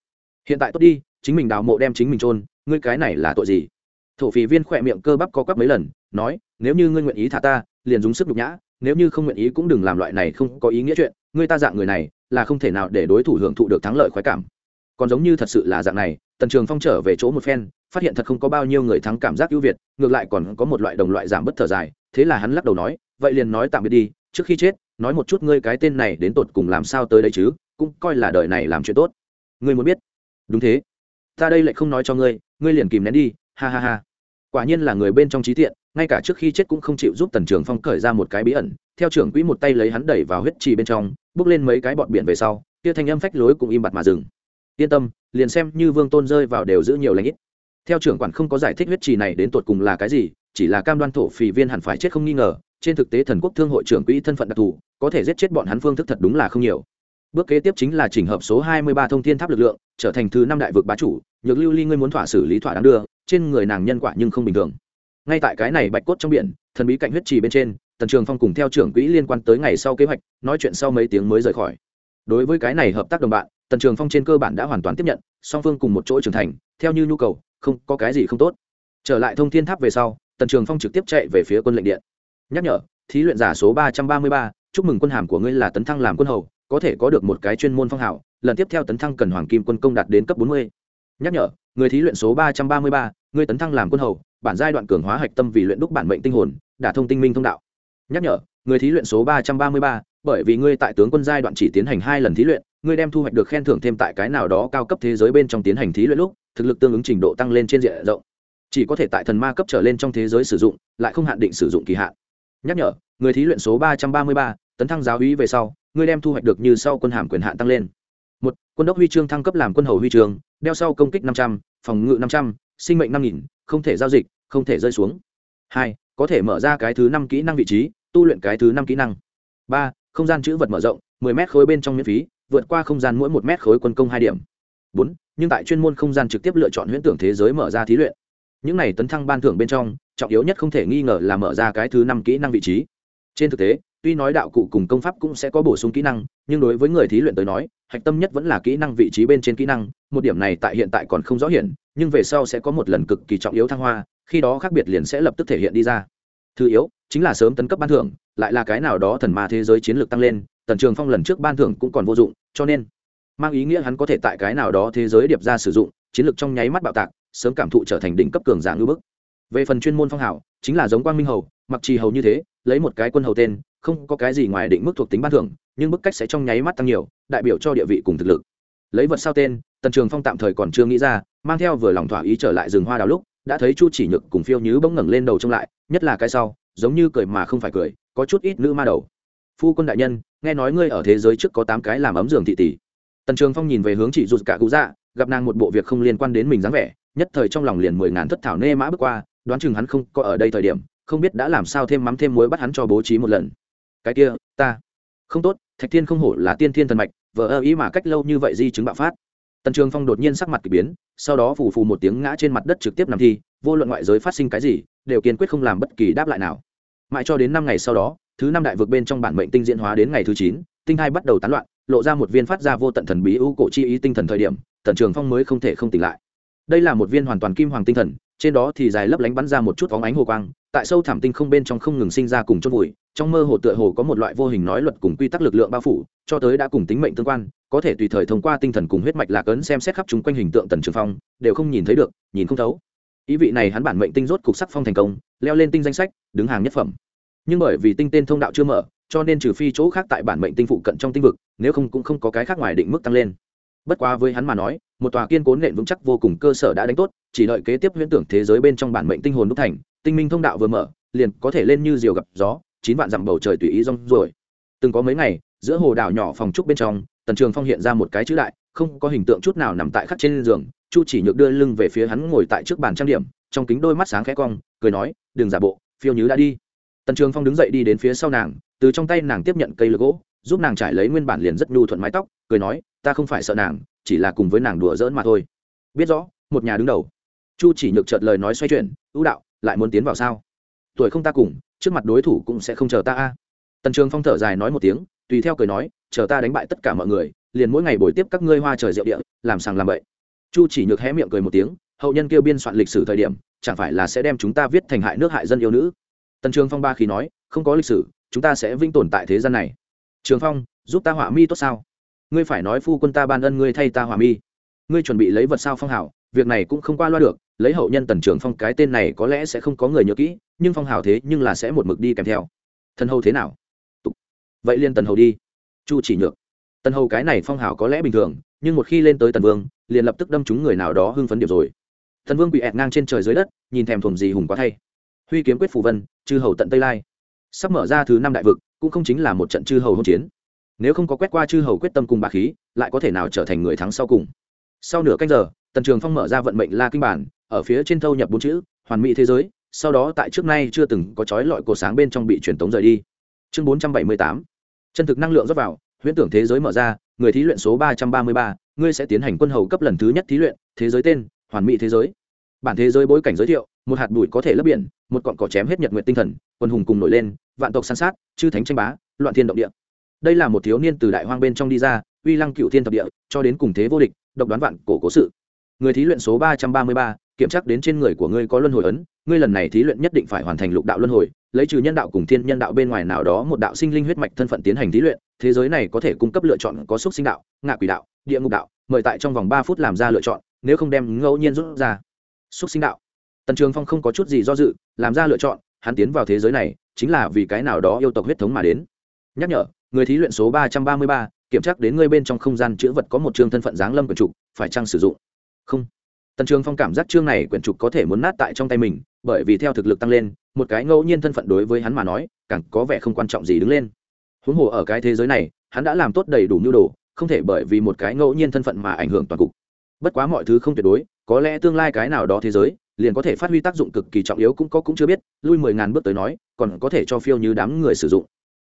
Hiện tại tốt đi, chính mình đào mộ đem chính mình trôn ngươi cái này là tội gì? Thổ phỉ viên khỏe miệng cơ bắp co quắp mấy lần, nói, nếu như ngươi nguyện ý thả ta, liền dùng sức nhục nhã, nếu như không nguyện ý cũng đừng làm loại này không có ý nghĩa chuyện, ngươi ta dạng người này, là không thể nào để đối thủ hưởng thụ được thắng lợi khoái cảm. Còn giống như thật sự là dạng này, tần trường phong trở về chỗ một phen phát hiện thật không có bao nhiêu người thắng cảm giác ưu việt, ngược lại còn có một loại đồng loại giảm bất thở dài, thế là hắn lắc đầu nói, vậy liền nói tạm biệt đi, trước khi chết, nói một chút ngươi cái tên này đến tột cùng làm sao tới đây chứ, cũng coi là đời này làm chuyện tốt. Ngươi muốn biết? Đúng thế. Ta đây lại không nói cho ngươi ngươi liền kìm nén đi, ha ha ha. Quả nhiên là người bên trong trí tiện, ngay cả trước khi chết cũng không chịu giúp tần trường phong cởi ra một cái bí ẩn, theo trưởng quỹ một tay lấy hắn đẩy vào huyết trì bên trong, bước lên mấy cái bọt biển về sau, kia thanh âm phách lối cũng im bặt mà dừng. Yên tâm, liền xem như vương tôn rơi vào đều giữ nhiều lãnh ít theo trưởng quản không có giải thích huyết trì này đến tột cùng là cái gì, chỉ là cam đoan thổ phì viên hẳn phải chết không nghi ngờ, trên thực tế thần quốc thương hội trưởng quỹ thân phận đặc thù, có thể giết chết bọn hắn phương thức thật đúng là không nhiều. Bước kế tiếp chính là chỉnh hợp số 23 thông thiên tháp lực lượng, trở thành thứ năm đại vực bá chủ, nhược lưu ly ngươi muốn thỏa xử lý thỏa đáng đưa, trên người nàng nhân quả nhưng không bình thường. Ngay tại cái này bạch cốt trong biển, thần bí cạnh huyết trì bên trên, tần trường phong cùng theo trưởng quỹ liên quan tới ngày sau kế hoạch, nói chuyện sau mấy tiếng mới rời khỏi. Đối với cái này hợp tác đồng bạn, tần trường phong trên cơ bản đã hoàn toàn tiếp nhận, song phương cùng một chỗ trưởng thành, theo như nhu cầu không có cái gì không tốt. Trở lại thông thiên tháp về sau, tần trường phong trực tiếp chạy về phía quân lệnh điện. Nhắc nhở, thí luyện giả số ba trăm ba mươi ba, chúc mừng quân hàm của ngươi là tấn thăng làm quân hầu, có thể có được một cái chuyên môn phong hào lần tiếp theo tấn thăng cần hoàng kim quân công đạt đến cấp bốn mươi. Nhắc nhở, người thí luyện số ba trăm ba mươi ba người tấn thăng làm quân hầu, bản giai đoạn cường hóa hạch tâm vì luyện đúc bản mệnh tinh hồn, đả thông tinh minh thông đạo. Nhắc nhở, người thí luyện số ba trăm ba mươi ba, bởi vì ngươi tại tướng quân giai đoạn chỉ tiến hành hai lần thí luyện, ngươi đem thu hoạch được khen thưởng thêm tại cái nào đó cao cấp thế giới bên trong tiến hành thí luyện lúc thực lực tương ứng trình độ tăng lên trên diện rộng. Chỉ có thể tại thần ma cấp trở lên trong thế giới sử dụng, lại không hạn định sử dụng kỳ hạn. Nhắc nhở, người thí luyện số ba trăm ba mươi ba, tấn thăng giáo uy về sau, ngươi đem thu hoạch được như sau quân hàm quyền hạn tăng lên. Một, quân đốc huy chương thăng cấp làm quân hầu huy chương, đeo sau công kích năm trăm, phòng ngự năm trăm, sinh mệnh năm nghìn, không thể giao dịch, không thể rơi xuống. Hai, có thể mở ra cái thứ năm kỹ năng vị trí, tu luyện cái thứ năm kỹ năng. Ba, không gian chữ vật mở rộng, mười mét khối bên trong miễn phí, vượt qua không gian mỗi một mét khối quân công hai điểm. Bốn nhưng tại chuyên môn không gian trực tiếp lựa chọn huyễn tưởng thế giới mở ra thí luyện. Những này tấn thăng ban thưởng bên trong, trọng yếu nhất không thể nghi ngờ là mở ra cái thứ năm kỹ năng vị trí. Trên thực tế, tuy nói đạo cụ cùng công pháp cũng sẽ có bổ sung kỹ năng, nhưng đối với người thí luyện tới nói, hạch tâm nhất vẫn là kỹ năng vị trí bên trên kỹ năng, một điểm này tại hiện tại còn không rõ hiển, nhưng về sau sẽ có một lần cực kỳ trọng yếu thăng hoa, khi đó khác biệt liền sẽ lập tức thể hiện đi ra. Thứ yếu, chính là sớm tấn cấp ban thưởng, lại là cái nào đó thần ma thế giới chiến lược tăng lên, tần trường phong lần trước ban thưởng cũng còn vô dụng, cho nên mang ý nghĩa hắn có thể tại cái nào đó thế giới điệp ra sử dụng, chiến lược trong nháy mắt bạo tạc, sớm cảm thụ trở thành đỉnh cấp cường giả ngư bức. Về phần chuyên môn phong hảo chính là giống quang minh hầu, mặc trì hầu như thế, lấy một cái quân hầu tên, không có cái gì ngoài định mức thuộc tính ban thưởng, nhưng bức cách sẽ trong nháy mắt tăng nhiều, đại biểu cho địa vị cùng thực lực. Lấy vật sao tên, tần trường phong tạm thời còn chưa nghĩ ra, mang theo vừa lòng thỏa ý trở lại rừng hoa đào lúc, đã thấy chu chỉ nhược cùng phiêu nhứ bỗng ngẩng lên đầu trông lại, nhất là cái sau, giống như cười mà không phải cười, có chút ít nữ ma đầu. Phu quân đại nhân, nghe nói ngươi ở thế giới trước có tám cái làm ấm giường thị tỷ tần trường phong nhìn về hướng chị rụt cả cụ dạ gặp nàng một bộ việc không liên quan đến mình dáng vẻ, nhất thời trong lòng liền mười ngàn thất thảo nê mã bước qua, đoán chừng hắn không có ở đây thời điểm, không biết đã làm sao thêm mắm thêm muối bắt hắn cho bố trí một lần. Cái kia, ta. Không tốt, thạch thiên không hổ là tiên thiên thần mạch vợ ơ ý mà cách lâu như vậy di chứng bạo phát. Tần trường phong đột nhiên sắc mặt k ỳ biến, sau đó phù phù một tiếng ngã trên mặt đất trực tiếp nằm thi, vô luận ngoại giới phát sinh cái gì, đều kiên quyết không làm bất kỳ đáp lại nào. Mãi cho đến năm ngày sau đó, thứ năm đại vực bên trong bản mệnh tinh diễn hóa đến ngày thứ chín, tinh hai bắt đầu tán loạn lộ ra một viên phát ra vô tận thần bí ưu cổ chi ý tinh thần thời điểm, tần trường phong mới không thể không tỉnh lại. Đây là một viên hoàn toàn kim hoàng tinh thần, trên đó thì dài lấp lánh bắn ra một chút phóng ánh hồ quang, tại sâu thảm tinh không bên trong không ngừng sinh ra cùng chốt vùi, trong mơ hồ tựa hồ có một loại vô hình nói luật cùng quy tắc lực lượng bao phủ, cho tới đã cùng tính mệnh tương quan, có thể tùy thời thông qua tinh thần cùng huyết mạch lạc ấn xem xét khắp chúng quanh hình tượng tần trường phong, đều không nhìn thấy được, nhìn không thấu. Ý vị này hắn bản mệnh tinh rốt cục sắc phong thành công, leo lên tinh danh sách, đứng hàng nhất phẩm. Nhưng bởi vì tinh tên thông đạo chưa mở cho nên trừ phi chỗ khác tại bản mệnh tinh phụ cận trong tinh vực, nếu không cũng không có cái khác ngoài định mức tăng lên. Bất quá với hắn mà nói, một tòa kiên cố nện vững chắc vô cùng cơ sở đã đánh tốt, chỉ đợi kế tiếp huyễn tưởng thế giới bên trong bản mệnh tinh hồn đúc thành, tinh minh thông đạo vừa mở, liền có thể lên như diều gặp gió, chín vạn dặm bầu trời tùy ý rong rồi từng có mấy ngày, giữa hồ đảo nhỏ phòng trúc bên trong, tần trường phong hiện ra một cái chữ đại, không có hình tượng chút nào nằm tại khắc trên giường, chu chỉ nhược đưa lưng về phía hắn ngồi tại trước bàn trang điểm, trong kính đôi mắt sáng khẽ cong, cười nói, đừng giả bộ, phiêu nhứ đã đi. Tần trường phong đứng dậy đi đến phía sau nàng từ trong tay nàng tiếp nhận cây lược gỗ, giúp nàng trải lấy nguyên bản liền rất nhu thuận mái tóc, cười nói, ta không phải sợ nàng, chỉ là cùng với nàng đùa giỡn mà thôi. Biết rõ, một nhà đứng đầu. Chu chỉ nhược chợt lời nói xoay chuyển, ưu đạo, lại muốn tiến vào sao? Tuổi không ta cùng, trước mặt đối thủ cũng sẽ không chờ ta a. Tần trường phong thở dài nói một tiếng, tùy theo cười nói, chờ ta đánh bại tất cả mọi người, liền mỗi ngày buổi tiếp các ngươi hoa trời rượu địa, làm sàng làm bậy. Chu chỉ nhược hé miệng cười một tiếng, hậu nhân kêu biên soạn lịch sử thời điểm, chẳng phải là sẽ đem chúng ta viết thành hại nước hại dân yêu nữ. Tần trường phong ba khi nói, không có lịch sử chúng ta sẽ vinh tồn tại thế gian này. Trường phong, giúp ta hỏa mi tốt sao? Ngươi phải nói phu quân ta ban ân ngươi thay ta hỏa mi. Ngươi chuẩn bị lấy vật sao phong hảo, việc này cũng không qua loa được, lấy hậu nhân tần trường phong cái tên này có lẽ sẽ không có người nhớ kỹ, nhưng phong hào thế nhưng là sẽ một mực đi kèm theo. Thần hầu thế nào? Vậy liên tần hầu đi. Chu chỉ nhược. Tần hầu cái này phong hào có lẽ bình thường, nhưng một khi lên tới tần vương, liền lập tức đâm trúng người nào đó hưng phấn điểm rồi. Tần vương bị ẹt ngang trên trời dưới đất, nhìn thèm thuồng gì hùng quá thay. Huy kiếm quyết phù vân, chư hầu tận tây lai sắp mở ra thứ năm đại vực, cũng không chính là một trận chư hầu hôn chiến. Nếu không có quét qua chư hầu quyết tâm cùng bà khí, lại có thể nào trở thành người thắng sau cùng? Sau nửa canh giờ, tần trường phong mở ra vận mệnh la kinh bản, ở phía trên thâu nhập bốn chữ, hoàn mỹ thế giới, sau đó tại trước nay chưa từng có chói lọi cổ sáng bên trong bị truyền tống rời đi. Chương bốn trăm bảy mươi tám. Chân thực năng lượng rót vào, huyễn tưởng thế giới mở ra, người thí luyện số ba trăm ba mươi ba, ngươi sẽ tiến hành quân hầu cấp lần thứ nhất thí luyện, thế giới tên, hoàn mỹ thế giới. Bản thế giới bối cảnh giới thiệu một hạt bụi có thể lấp biển, một cọn cỏ chém hết nhật nguyện tinh thần quân hùng cùng nổi lên, vạn tộc san sát, chư thánh tranh bá, loạn thiên động địa. Đây là một thiếu niên từ đại hoang bên trong đi ra, uy lăng cựu thiên thập địa, cho đến cùng thế vô địch, độc đoán vạn cổ cố sự. Người thí luyện số ba trăm ba mươi ba, kiểm tra đến trên người của ngươi có luân hồi ấn, ngươi lần này thí luyện nhất định phải hoàn thành lục đạo luân hồi, lấy trừ nhân đạo cùng thiên nhân đạo bên ngoài nào đó một đạo sinh linh huyết mạch thân phận tiến hành thí luyện, thế giới này có thể cung cấp lựa chọn có xúc sinh đạo, ngạ quỷ đạo, địa ngục đạo, mời tại trong vòng ba phút làm ra lựa chọn, nếu không đem ngẫu nhiên rút ra. Xúc sinh đạo tần trường phong không có chút gì do dự làm ra lựa chọn hắn tiến vào thế giới này chính là vì cái nào đó yêu tộc huyết thống mà đến nhắc nhở người thí luyện số ba trăm ba mươi ba kiểm tra đến ngươi bên trong không gian chữ vật có một chương thân phận giáng lâm quyển trục phải chăng sử dụng không tần trường phong cảm giác chương này quyển trục có thể muốn nát tại trong tay mình bởi vì theo thực lực tăng lên một cái ngẫu nhiên thân phận đối với hắn mà nói càng có vẻ không quan trọng gì đứng lên huống hồ ở cái thế giới này hắn đã làm tốt đầy đủ nhu đồ không thể bởi vì một cái ngẫu nhiên thân phận mà ảnh hưởng toàn cục bất quá mọi thứ không tuyệt đối có lẽ tương lai cái nào đó thế giới liền có thể phát huy tác dụng cực kỳ trọng yếu cũng có cũng chưa biết, lui mười ngàn bước tới nói, còn có thể cho phiêu như đám người sử dụng.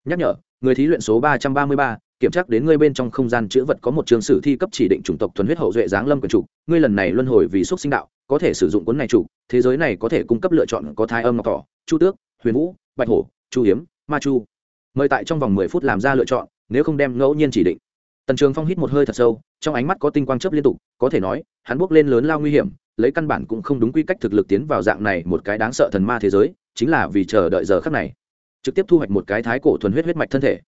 Nhắc nhở, người thí luyện số ba trăm ba mươi ba, kiểm tra đến ngươi bên trong không gian chữ vật có một trường sử thi cấp chỉ định chủng tộc thuần huyết hậu duệ giáng lâm quyền chủ ngươi lần này luân hồi vì xúc sinh đạo, có thể sử dụng cuốn này chủ, thế giới này có thể cung cấp lựa chọn có thai âm ngọc thỏ, chu tước, huyền vũ, bạch hổ, chu hiếm, ma chu. Mời tại trong vòng mười phút làm ra lựa chọn, nếu không đem ngẫu nhiên chỉ định. Tần trường phong hít một hơi thật sâu, trong ánh mắt có tinh quang chớp liên tục, có thể nói, hắn bước lên lớn lao nguy hiểm lấy căn bản cũng không đúng quy cách thực lực tiến vào dạng này một cái đáng sợ thần ma thế giới, chính là vì chờ đợi giờ khắc này. Trực tiếp thu hoạch một cái thái cổ thuần huyết huyết mạch thân thể.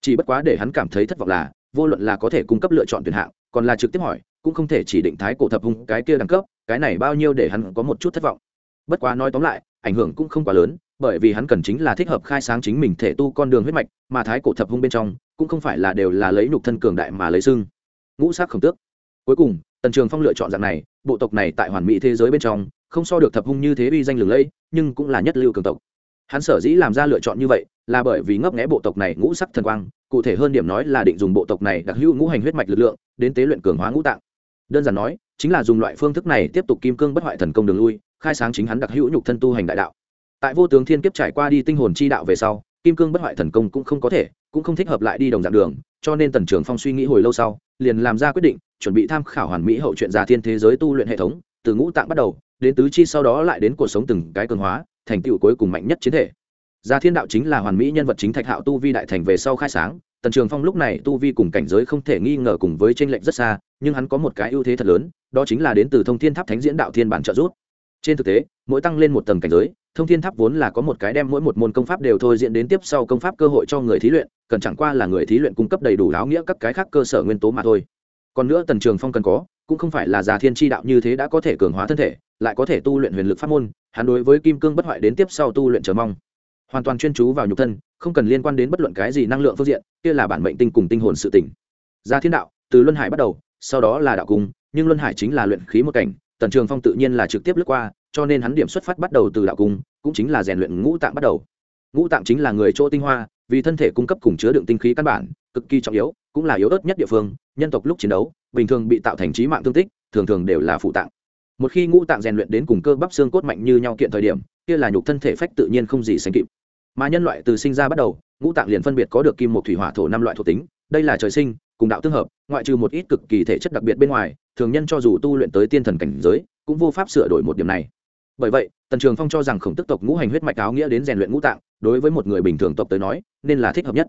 Chỉ bất quá để hắn cảm thấy thất vọng là, vô luận là có thể cung cấp lựa chọn tuyển hạng, còn là trực tiếp hỏi, cũng không thể chỉ định thái cổ thập hung cái kia đẳng cấp, cái này bao nhiêu để hắn có một chút thất vọng. Bất quá nói tóm lại, ảnh hưởng cũng không quá lớn, bởi vì hắn cần chính là thích hợp khai sáng chính mình thể tu con đường huyết mạch, mà thái cổ thập hung bên trong, cũng không phải là đều là lấy nhục thân cường đại mà lấy xưng ngũ sắc khổng tước. Cuối cùng, tần trường phong lựa chọn dạng này bộ tộc này tại hoàn mỹ thế giới bên trong, không so được thập hung như thế uy danh lừng lẫy, nhưng cũng là nhất lưu cường tộc. Hắn sở dĩ làm ra lựa chọn như vậy, là bởi vì ngấp nghẽ bộ tộc này ngũ sắc thần quang, cụ thể hơn điểm nói là định dùng bộ tộc này đặc hữu ngũ hành huyết mạch lực lượng, đến tế luyện cường hóa ngũ tạng. Đơn giản nói, chính là dùng loại phương thức này tiếp tục kim cương bất hoại thần công đường lui, khai sáng chính hắn đặc hữu nhục thân tu hành đại đạo. Tại vô tướng thiên kiếp trải qua đi tinh hồn chi đạo về sau, kim cương bất hoại thần công cũng không có thể, cũng không thích hợp lại đi đồng dạng đường, cho nên tần trường phong suy nghĩ hồi lâu sau liền làm ra quyết định, chuẩn bị tham khảo hoàn mỹ hậu chuyện già thiên thế giới tu luyện hệ thống, từ ngũ tạng bắt đầu, đến tứ chi sau đó lại đến cuộc sống từng cái cường hóa, thành tựu cuối cùng mạnh nhất chiến thể. Gia thiên đạo chính là hoàn mỹ nhân vật chính thạch hạo tu vi đại thành về sau khai sáng, tần trường phong lúc này tu vi cùng cảnh giới không thể nghi ngờ cùng với tranh lệch rất xa, nhưng hắn có một cái ưu thế thật lớn, đó chính là đến từ thông thiên tháp thánh diễn đạo thiên bản trợ rút trên thực tế, mỗi tăng lên một tầng cảnh giới thông thiên tháp vốn là có một cái đem mỗi một môn công pháp đều thôi diễn đến tiếp sau công pháp cơ hội cho người thí luyện, cần chẳng qua là người thí luyện cung cấp đầy đủ áo nghĩa các cái khác cơ sở nguyên tố mà thôi. Còn nữa tần trường phong cần có, cũng không phải là già thiên tri đạo như thế đã có thể cường hóa thân thể, lại có thể tu luyện huyền lực pháp môn, hắn đối với kim cương bất hoại đến tiếp sau tu luyện chờ mong. Hoàn toàn chuyên chú vào nhục thân, không cần liên quan đến bất luận cái gì năng lượng phương diện, kia là bản mệnh tinh cùng tinh hồn sự tỉnh gia thiên đạo, từ luân hải bắt đầu, sau đó là đạo cung, nhưng luân hải chính là luyện khí một cảnh, tần trường phong tự nhiên là trực tiếp lướt qua cho nên hắn điểm xuất phát bắt đầu từ đạo cung, cũng chính là rèn luyện ngũ tạng bắt đầu. Ngũ tạng chính là người chỗ tinh hoa, vì thân thể cung cấp cùng chứa đựng tinh khí căn bản, cực kỳ trọng yếu, cũng là yếu ớt nhất địa phương, nhân tộc lúc chiến đấu, bình thường bị tạo thành trí mạng thương tích, thường thường đều là phụ tạng. Một khi ngũ tạng rèn luyện đến cùng cơ bắp xương cốt mạnh như nhau kiện thời điểm, kia là nhục thân thể phách tự nhiên không gì sánh kịp. Mà nhân loại từ sinh ra bắt đầu, ngũ tạng liền phân biệt có được kim một thủy hỏa thổ năm loại thuộc tính, đây là trời sinh, cùng đạo tương hợp, ngoại trừ một ít cực kỳ thể chất đặc biệt bên ngoài thường nhân cho dù tu luyện tới tiên thần cảnh giới, cũng vô pháp sửa đổi một điểm này. Bởi vậy, tần trường phong cho rằng khổng tức tộc ngũ hành huyết mạch áo nghĩa đến rèn luyện ngũ tạng, đối với một người bình thường tộc tới nói, nên là thích hợp nhất.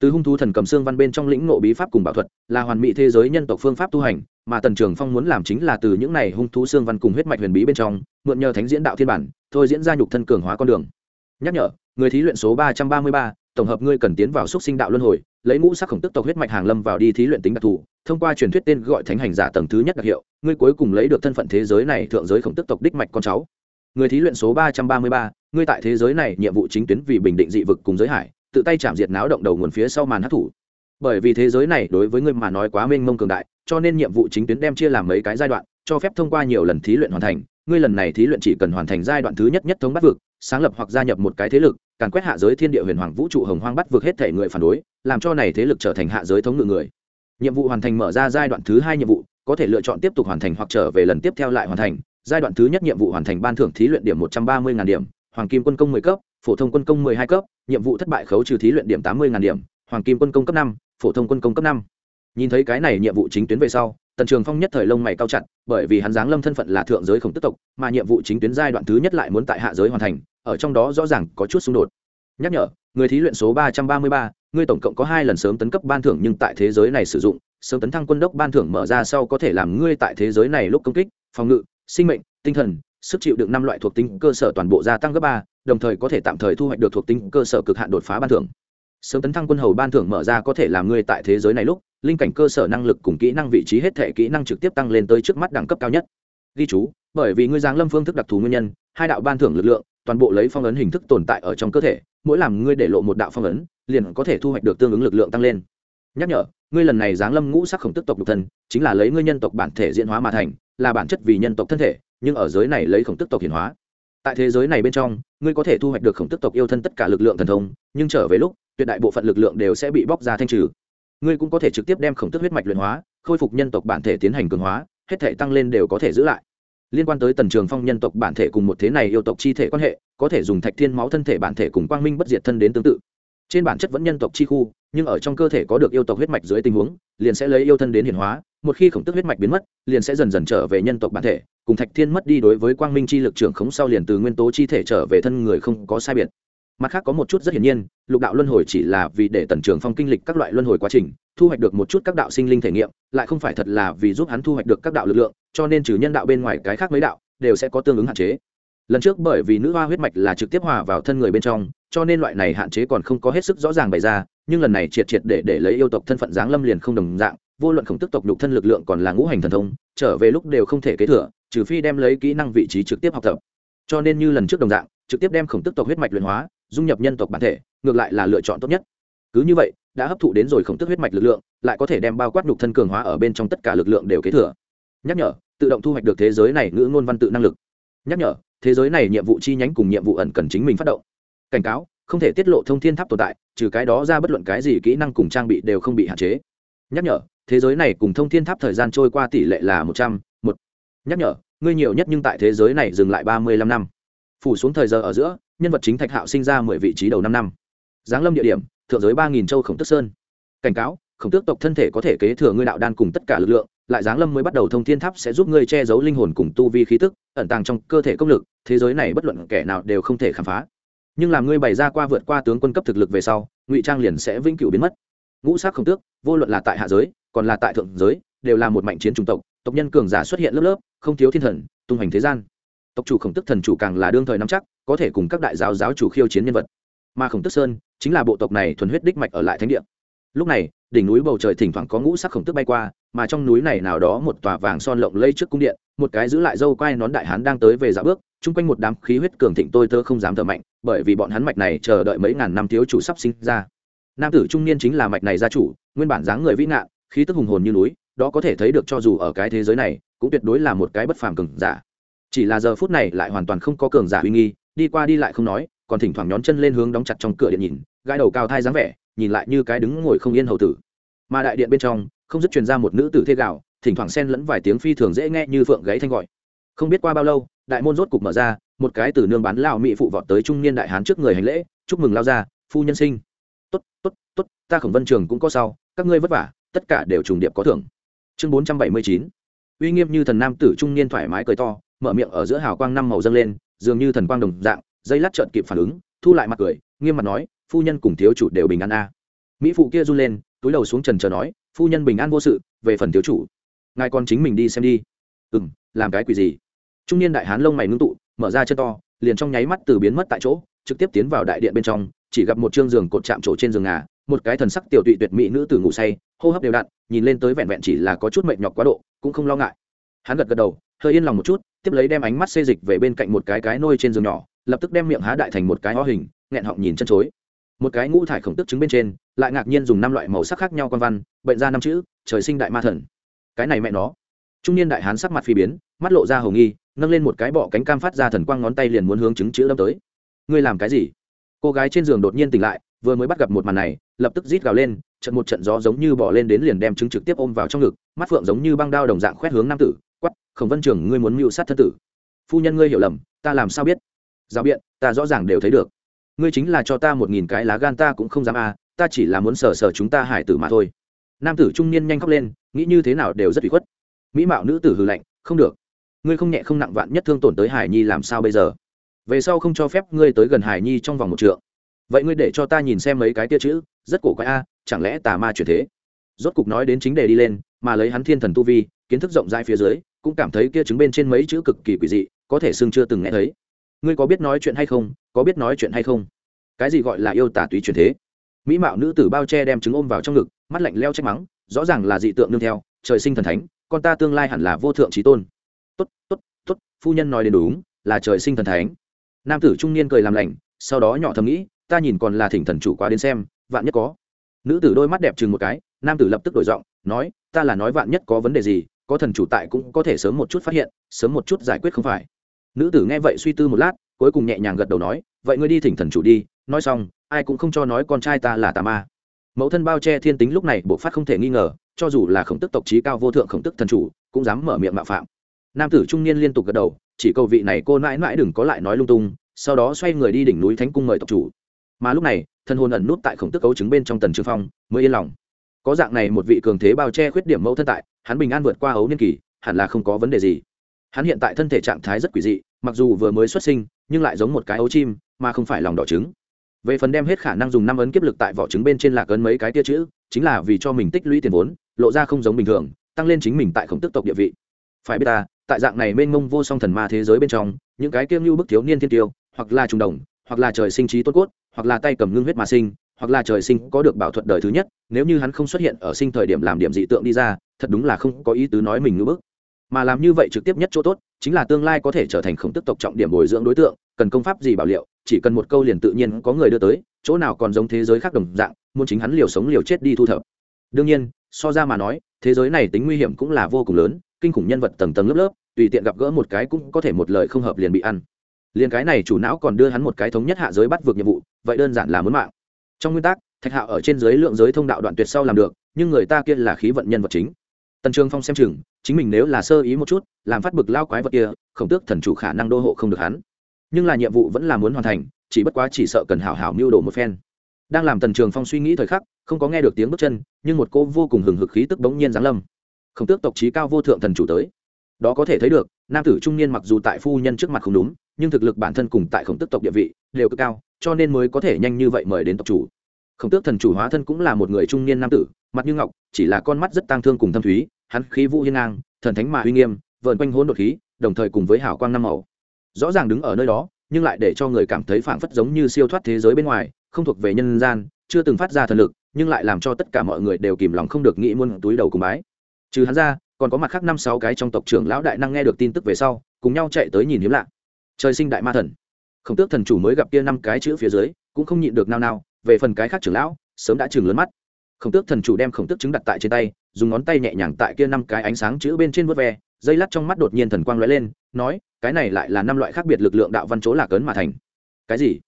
Từ hung thú thần cầm xương văn bên trong lĩnh ngộ bí pháp cùng bảo thuật, là hoàn mỹ thế giới nhân tộc phương pháp tu hành, mà tần trường phong muốn làm chính là từ những này hung thú xương văn cùng huyết mạch huyền bí bên trong, mượn nhờ thánh diễn đạo thiên bản, thôi diễn ra nhục thân cường hóa con đường. Nhắc nhở người thí luyện số ba trăm ba mươi ba, tổng hợp ngươi cần tiến vào xúc sinh đạo luân hồi, lấy ngũ sắc khổng tức tộc huyết mạch hàng lâm vào đi thí luyện tính đặc thù, thông qua truyền thuyết tên gọi thánh hành giả tầng thứ nhất đặc hiệu, ngươi cuối cùng lấy được thân phận thế giới này thượng giới khổng tức tộc đích mạch con cháu. Người thí luyện số ba trăm ba mươi ba, ngươi tại thế giới này nhiệm vụ chính tuyến vì bình định dị vực cùng giới hải, tự tay chạm diệt náo động đầu nguồn phía sau màn hát thủ bởi vì thế giới này đối với ngươi mà nói quá mênh mông cường đại, cho nên nhiệm vụ chính tuyến đem chia làm mấy cái giai đoạn, cho phép thông qua nhiều lần thí luyện hoàn thành, ngươi lần này thí luyện chỉ cần hoàn thành giai đoạn thứ nhất nhất thống bắt vực, sáng lập hoặc gia nhập một cái thế lực càn quét hạ giới thiên địa huyền hoàng vũ trụ hồng hoang bắt vượt hết thể người phản đối, làm cho này thế lực trở thành hạ giới thống ngự người. Nhiệm vụ hoàn thành mở ra giai đoạn thứ hai nhiệm vụ, có thể lựa chọn tiếp tục hoàn thành hoặc trở về lần tiếp theo lại hoàn thành. Giai đoạn thứ nhất nhiệm vụ hoàn thành ban thưởng thí luyện điểm một trăm ba mươi điểm, hoàng kim quân công mười cấp, phổ thông quân công mười hai cấp, nhiệm vụ thất bại khấu trừ thí luyện điểm tám mươi điểm, hoàng kim quân công cấp năm, phổ thông quân công cấp năm. Nhìn thấy cái này nhiệm vụ chính tuyến về sau tần trường phong nhất thời lông mày cao chặt, bởi vì hắn giáng lâm thân phận là thượng giới khổng tức tộc, mà nhiệm vụ chính tuyến giai đoạn thứ nhất lại muốn tại hạ giới hoàn thành, ở trong đó rõ ràng có chút xung đột. Nhắc nhở, người thí luyện số ba trăm ba mươi ba, ngươi tổng cộng có hai lần sớm tấn cấp ban thưởng nhưng tại thế giới này sử dụng, sớm tấn thăng quân đốc ban thưởng mở ra sau có thể làm ngươi tại thế giới này lúc công kích, phòng ngự, sinh mệnh, tinh thần, sức chịu đựng năm loại thuộc tính cơ sở toàn bộ gia tăng gấp ba, đồng thời có thể tạm thời thu hoạch được thuộc tính cơ sở cực hạn đột phá ban thưởng. Sớm tấn thăng quân hầu ban thưởng mở ra có thể làm ngươi tại thế giới này lúc linh cảnh cơ sở năng lực cùng kỹ năng vị trí hết thể kỹ năng trực tiếp tăng lên tới trước mắt đẳng cấp cao nhất. Ghi chú, bởi vì ngươi giáng lâm phương thức đặc thù nguyên nhân, hai đạo ban thưởng lực lượng, toàn bộ lấy phong ấn hình thức tồn tại ở trong cơ thể, mỗi làm ngươi để lộ một đạo phong ấn, liền có thể thu hoạch được tương ứng lực lượng tăng lên. Nhắc nhở, ngươi lần này giáng lâm ngũ sắc khổng tức tộc độc thân, chính là lấy ngươi nhân tộc bản thể diễn hóa mà thành, là bản chất vì nhân tộc thân thể, nhưng ở giới này lấy khổng tức tộc hiển hóa. Tại thế giới này bên trong, ngươi có thể thu hoạch được khổng tức tộc yêu thân tất cả lực lượng thần thông, nhưng trở về lúc, tuyệt đại bộ phận lực lượng đều sẽ bị bóc ra thanh trừ ngươi cũng có thể trực tiếp đem khổng tức huyết mạch luyện hóa, khôi phục nhân tộc bản thể tiến hành cường hóa, hết thể tăng lên đều có thể giữ lại. Liên quan tới tần trường phong nhân tộc bản thể cùng một thế này yêu tộc chi thể quan hệ, có thể dùng thạch thiên máu thân thể bản thể cùng quang minh bất diệt thân đến tương tự. Trên bản chất vẫn nhân tộc chi khu, nhưng ở trong cơ thể có được yêu tộc huyết mạch dưới tình huống, liền sẽ lấy yêu thân đến hiển hóa, một khi khổng tức huyết mạch biến mất, liền sẽ dần dần trở về nhân tộc bản thể, cùng thạch thiên mất đi đối với quang minh chi lực trưởng khống sau liền từ nguyên tố chi thể trở về thân người không có sai biệt mặt khác có một chút rất hiển nhiên, lục đạo luân hồi chỉ là vì để tần trường phong kinh lịch các loại luân hồi quá trình, thu hoạch được một chút các đạo sinh linh thể nghiệm, lại không phải thật là vì giúp hắn thu hoạch được các đạo lực lượng, cho nên trừ nhân đạo bên ngoài cái khác mấy đạo đều sẽ có tương ứng hạn chế. Lần trước bởi vì nữ hoa huyết mạch là trực tiếp hòa vào thân người bên trong, cho nên loại này hạn chế còn không có hết sức rõ ràng bày ra, nhưng lần này triệt triệt để để lấy yêu tộc thân phận giáng lâm liền không đồng dạng, vô luận khổng tức tộc nhục thân lực lượng còn là ngũ hành thần thông, trở về lúc đều không thể kế thừa, trừ phi đem lấy kỹ năng vị trí trực tiếp học tập. Cho nên như lần trước đồng dạng, trực tiếp đem khổng tức tộc huyết mạch luyện hóa dung nhập nhân tộc bản thể, ngược lại là lựa chọn tốt nhất. Cứ như vậy, đã hấp thụ đến rồi khổng tức huyết mạch lực lượng, lại có thể đem bao quát nhục thân cường hóa ở bên trong tất cả lực lượng đều kế thừa. Nhắc nhở, tự động thu hoạch được thế giới này ngữ ngôn văn tự năng lực. Nhắc nhở, thế giới này nhiệm vụ chi nhánh cùng nhiệm vụ ẩn cần chính mình phát động. Cảnh cáo, không thể tiết lộ thông thiên tháp tồn tại, trừ cái đó ra bất luận cái gì kỹ năng cùng trang bị đều không bị hạn chế. Nhắc nhở, thế giới này cùng thông thiên tháp thời gian trôi qua tỷ lệ là một trăm, một. Nhắc nhở, ngươi nhiều nhất nhưng tại thế giới này dừng lại ba mươi lăm năm. Phủ xuống thời giờ ở giữa nhân vật chính thạch hạo sinh ra mười vị trí đầu năm năm. Giáng lâm địa điểm, thượng giới ba nghìn châu khổng tức sơn. Cảnh cáo, khổng tước tộc thân thể có thể kế thừa ngươi đạo đan cùng tất cả lực lượng, lại giáng lâm mới bắt đầu thông thiên tháp sẽ giúp ngươi che giấu linh hồn cùng tu vi khí tức, ẩn tàng trong cơ thể công lực, thế giới này bất luận kẻ nào đều không thể khám phá. Nhưng làm ngươi bày ra qua vượt qua tướng quân cấp thực lực về sau, ngụy trang liền sẽ vĩnh cửu biến mất. Ngũ sắc khổng tước, vô luận là tại hạ giới, còn là tại thượng giới, đều là một mạnh chiến chủng tộc tộc nhân cường giả xuất hiện lớp lớp, không thiếu thiên thần, tung hành thế gian tộc chủ khổng tức thần chủ càng là đương thời nắm chắc, có thể cùng các đại giáo giáo chủ khiêu chiến nhân vật. Mà khổng tức sơn chính là bộ tộc này thuần huyết đích mạch ở lại thánh địa. Lúc này, đỉnh núi bầu trời thỉnh thoảng có ngũ sắc khổng tức bay qua, mà trong núi này nào đó một tòa vàng son lộng lây trước cung điện, một cái giữ lại dâu quai nón đại hán đang tới về dạo bước, chung quanh một đám khí huyết cường thịnh tôi tơ không dám thở mạnh, bởi vì bọn hắn mạch này chờ đợi mấy ngàn năm thiếu chủ sắp sinh ra. Nam tử trung niên chính là mạch này gia chủ, nguyên bản dáng người vĩ ngạn, khí tức hùng hồn như núi, đó có thể thấy được cho dù ở cái thế giới này, cũng tuyệt đối là một cái bất phàm cường giả chỉ là giờ phút này lại hoàn toàn không có cường giả uy nghi, đi qua đi lại không nói, còn thỉnh thoảng nhón chân lên hướng đóng chặt trong cửa điện nhìn, gãi đầu cao thai dáng vẻ, nhìn lại như cái đứng ngồi không yên hầu tử. Mà đại điện bên trong, không dứt truyền ra một nữ tử thê gạo, thỉnh thoảng xen lẫn vài tiếng phi thường dễ nghe như phượng gáy thanh gọi. Không biết qua bao lâu, đại môn rốt cục mở ra, một cái từ nương bán lao mỹ phụ vọt tới trung niên đại hán trước người hành lễ, chúc mừng lao ra phu nhân sinh. Tốt tốt tốt, ta khổng vân trường cũng có sau, các ngươi vất vả, tất cả đều trùng điệp có thưởng. Chương bốn trăm bảy mươi chín. Uy nghiêm như thần nam tử trung niên thoải mái cười to mở miệng ở giữa hào quang năm màu dâng lên, dường như thần quang đồng dạng, dây lát trợn kịp phản ứng, thu lại mặt cười, nghiêm mặt nói, phu nhân cùng thiếu chủ đều bình an a. Mỹ phụ kia run lên, túi đầu xuống trần chờ nói, phu nhân bình an vô sự, về phần thiếu chủ, ngài còn chính mình đi xem đi. Ừ m làm cái quỷ gì? Trung niên đại hán lông mày ngưng tụ, mở ra chân to, liền trong nháy mắt từ biến mất tại chỗ, trực tiếp tiến vào đại điện bên trong, chỉ gặp một chương giường cột chạm trổ trên giường ngà, một cái thần sắc tiểu tụy tuyệt mỹ nữ tử ngủ say, hô hấp đều đặn, nhìn lên tới vẹn vẹn chỉ là có chút mệt nhọc quá độ, cũng không lo ngại. Hắn gật gật đầu, hơi yên lòng một chút tiếp lấy đem ánh mắt xê dịch về bên cạnh một cái cái nôi trên giường nhỏ, lập tức đem miệng há đại thành một cái ho hình, nghẹn họng nhìn chân chối. Một cái ngũ thải khổng tức trứng bên trên, lại ngạc nhiên dùng năm loại màu sắc khác nhau quan văn, bệnh ra năm chữ, trời sinh đại ma thần. Cái này mẹ nó. Trung niên đại hán sắc mặt phi biến, mắt lộ ra hồng nghi, nâng lên một cái bọ cánh cam phát ra thần quang ngón tay liền muốn hướng chứng chữ lâm tới. Ngươi làm cái gì? Cô gái trên giường đột nhiên tỉnh lại, vừa mới bắt gặp một màn này, lập tức rít gào lên, trận một trận gió giống như bỏ lên đến liền đem trứng trực tiếp ôm vào trong ngực, mắt phượng giống như băng đao đồng dạng khoét hướng nam tử khổng vân trường ngươi muốn mưu sát thân tử. Phu nhân ngươi hiểu lầm, ta làm sao biết? Giáo biện, ta rõ ràng đều thấy được. Ngươi chính là cho ta một nghìn cái lá gan, ta cũng không dám à ta chỉ là muốn sờ sờ chúng ta hải tử mà thôi. Nam tử trung niên nhanh khóc lên, nghĩ như thế nào đều rất bị khuất. Mỹ mạo nữ tử hư lạnh, không được. Ngươi không nhẹ không nặng vạn nhất thương tổn tới hải nhi làm sao bây giờ? Về sau không cho phép ngươi tới gần hải nhi trong vòng một trượng. Vậy ngươi để cho ta nhìn xem mấy cái tia chữ, rất cổ quái a, chẳng lẽ tà ma chuyển thế? Rốt cục nói đến chính đề đi lên, mà lấy hắn thiên thần tu vi, kiến thức rộng rãi phía dưới cũng cảm thấy kia chứng bên trên mấy chữ cực kỳ quỷ dị, có thể xưng chưa từng nghe thấy. Ngươi có biết nói chuyện hay không? Có biết nói chuyện hay không? Cái gì gọi là yêu tả tùy truyền thế? Mỹ mạo nữ tử bao che đem trứng ôm vào trong ngực, mắt lạnh leo trách mắng, rõ ràng là dị tượng nương theo, trời sinh thần thánh, con ta tương lai hẳn là vô thượng trí tôn. Tốt tốt tốt, phu nhân nói đến đúng, là trời sinh thần thánh. Nam tử trung niên cười làm lành, sau đó nhỏ thầm nghĩ, ta nhìn còn là thỉnh thần chủ quá đến xem, vạn nhất có. Nữ tử đôi mắt đẹp chừng một cái, nam tử lập tức đổi giọng, nói, ta là nói vạn nhất có vấn đề gì có thần chủ tại cũng có thể sớm một chút phát hiện, sớm một chút giải quyết không phải. Nữ tử nghe vậy suy tư một lát, cuối cùng nhẹ nhàng gật đầu nói, vậy ngươi đi thỉnh thần chủ đi, nói xong, ai cũng không cho nói con trai ta là tà ma. Mẫu thân bao che thiên tính lúc này bộ phát không thể nghi ngờ, cho dù là khổng tức tộc trí cao vô thượng khổng tức thần chủ, cũng dám mở miệng mạo phạm. Nam tử trung niên liên tục gật đầu, chỉ cầu vị này cô mãi mãi đừng có lại nói lung tung, sau đó xoay người đi đỉnh núi thánh cung mời tộc chủ. Mà lúc này thân hồn ẩn nút tại khổng tức cấu chứng bên trong tần trương phong, mới yên lòng có dạng này một vị cường thế bao che khuyết điểm mẫu thân tại, hắn bình an vượt qua ấu niên kỳ, hẳn là không có vấn đề gì. Hắn hiện tại thân thể trạng thái rất quỷ dị, mặc dù vừa mới xuất sinh, nhưng lại giống một cái ấu chim, mà không phải lòng đỏ trứng. Về phần đem hết khả năng dùng năm ấn kiếp lực tại vỏ trứng bên trên lạc ấn mấy cái tia chữ, chính là vì cho mình tích lũy tiền vốn, lộ ra không giống bình thường, tăng lên chính mình tại khổng tức tộc địa vị. Phải biết ta, tại dạng này mênh mông vô song thần ma thế giới bên trong, những cái kiêng như bức thiếu niên thiên tiêu, hoặc là trùng đồng, hoặc là trời sinh trí tốt cốt, hoặc là tay cầm ngưng huyết mà sinh hoặc là trời sinh có được bảo thuật đời thứ nhất, nếu như hắn không xuất hiện ở sinh thời điểm làm điểm dị tượng đi ra, thật đúng là không có ý tứ nói mình ngưỡng bức. Mà làm như vậy trực tiếp nhất chỗ tốt, chính là tương lai có thể trở thành khổng tức tộc trọng điểm bồi dưỡng đối tượng, cần công pháp gì bảo liệu, chỉ cần một câu liền tự nhiên có người đưa tới, chỗ nào còn giống thế giới khác đồng dạng, muốn chính hắn liều sống liều chết đi thu thập. Đương nhiên, so ra mà nói, thế giới này tính nguy hiểm cũng là vô cùng lớn, kinh khủng nhân vật tầng tầng lớp lớp, tùy tiện gặp gỡ một cái cũng có thể một lời không hợp liền bị ăn. Liền cái này chủ não còn đưa hắn một cái thống nhất hạ giới bắt vượt nhiệm vụ, vậy đơn giản là muốn mạng trong nguyên tắc, thạch hạo ở trên giới lượng giới thông đạo đoạn tuyệt sau làm được, nhưng người ta kia là khí vận nhân vật chính. Tần trường phong xem chừng, chính mình nếu là sơ ý một chút, làm phát bực lao quái vật kia, khổng tước thần chủ khả năng đô hộ không được hắn. Nhưng là nhiệm vụ vẫn là muốn hoàn thành, chỉ bất quá chỉ sợ cần hảo hảo mưu đồ một phen. Đang làm tần trường phong suy nghĩ thời khắc, không có nghe được tiếng bước chân, nhưng một cô vô cùng hừng hực khí tức bỗng nhiên giáng lâm. Khổng tước tộc trí cao vô thượng thần chủ tới. Đó có thể thấy được nam tử trung niên mặc dù tại phu nhân trước mặt không đúng, nhưng thực lực bản thân cùng tại khổng tước tộc địa vị đều cực cao, cho nên mới có thể nhanh như vậy mời đến tộc chủ. Khổng tước thần chủ hóa thân cũng là một người trung niên nam tử, mặt như ngọc, chỉ là con mắt rất tang thương cùng thâm thúy, hắn khí vũ hiên ngang, thần thánh mà uy nghiêm vợn quanh hỗn đột khí, đồng thời cùng với hảo quang năm màu. Rõ ràng đứng ở nơi đó, nhưng lại để cho người cảm thấy phảng phất giống như siêu thoát thế giới bên ngoài, không thuộc về nhân gian, chưa từng phát ra thần lực, nhưng lại làm cho tất cả mọi người đều kìm lòng không được nghĩ muôn túi đầu cùng bái. Trừ hắn ra còn có mặt khác năm sáu cái trong tộc trưởng lão đại năng nghe được tin tức về sau, cùng nhau chạy tới nhìn hiếm lạ. Trời sinh đại ma thần. Khổng tước thần chủ mới gặp kia năm cái chữ phía dưới, cũng không nhịn được nao nao, về phần cái khác trưởng lão, sớm đã chừng lớn mắt. Khổng tước thần chủ đem khổng tước trứng đặt tại trên tay, dùng ngón tay nhẹ nhàng tại kia năm cái ánh sáng chữ bên trên vớt ve, dây lắt trong mắt đột nhiên thần quang lóe lên, nói, cái này lại là năm loại khác biệt lực lượng đạo văn chỗ lạc ấn mà thành. Cái gì?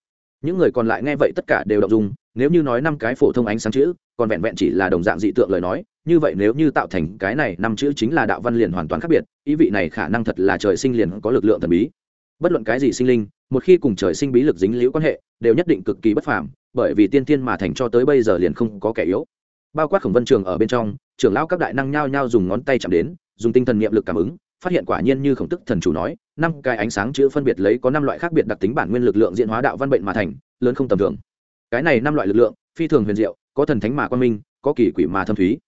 Những người còn lại nghe vậy tất cả đều động dung nếu như nói năm cái phổ thông ánh sáng chữ, còn vẹn vẹn chỉ là đồng dạng dị tượng lời nói, như vậy nếu như tạo thành cái này năm chữ chính là đạo văn liền hoàn toàn khác biệt, ý vị này khả năng thật là trời sinh liền có lực lượng thần bí. Bất luận cái gì sinh linh, một khi cùng trời sinh bí lực dính liễu quan hệ, đều nhất định cực kỳ bất phàm, bởi vì tiên tiên mà thành cho tới bây giờ liền không có kẻ yếu. Bao quát khổng vân trường ở bên trong, trưởng lão các đại năng nhao nhao dùng ngón tay chạm đến, dùng tinh thần niệm lực cảm ứng, phát hiện quả nhiên như khổng tức thần chủ nói, năm cái ánh sáng chữ phân biệt lấy có năm loại khác biệt đặc tính bản nguyên lực lượng diễn hóa đạo văn bệnh mà thành, lớn không tầm thường cái này năm loại lực lượng, phi thường huyền diệu, có thần thánh mà quan minh, có kỳ quỷ mà thâm thúy.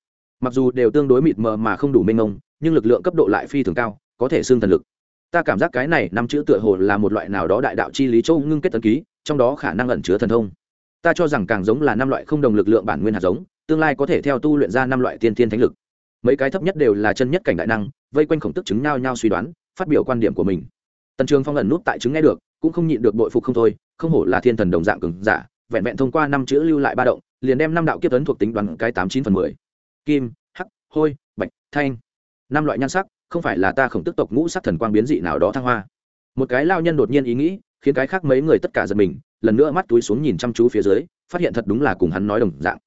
Mặc dù đều tương đối mịt mờ mà không đủ mênh mông, nhưng lực lượng cấp độ lại phi thường cao, có thể xương thần lực. Ta cảm giác cái này năm chữ tựa hồ là một loại nào đó đại đạo chi lý châu ngưng kết tấn ký, trong đó khả năng ẩn chứa thần thông. Ta cho rằng càng giống là năm loại không đồng lực lượng bản nguyên hạt giống, tương lai có thể theo tu luyện ra năm loại tiên thiên thánh lực. Mấy cái thấp nhất đều là chân nhất cảnh đại năng, vây quanh khổng tức chứng nhao nhao suy đoán, phát biểu quan điểm của mình. Tần trường phong ẩn nút tại chứng nghe được, cũng không nhịn được bội phục không thôi, không hổ là thiên thần đồng dạng cường giả vẹn vẹn thông qua năm chữ lưu lại ba động, liền đem năm đạo kiếp tấn thuộc tính đoàn cái tám chín phần mười. Kim hắc hôi, bạch, thanh. Năm loại nhan sắc, không phải là ta khổng tức tộc ngũ sắc thần quang biến dị nào đó thăng hoa. Một cái lao nhân đột nhiên ý nghĩ, khiến cái khác mấy người tất cả giật mình, lần nữa mắt túi xuống nhìn chăm chú phía dưới, phát hiện thật đúng là cùng hắn nói đồng dạng.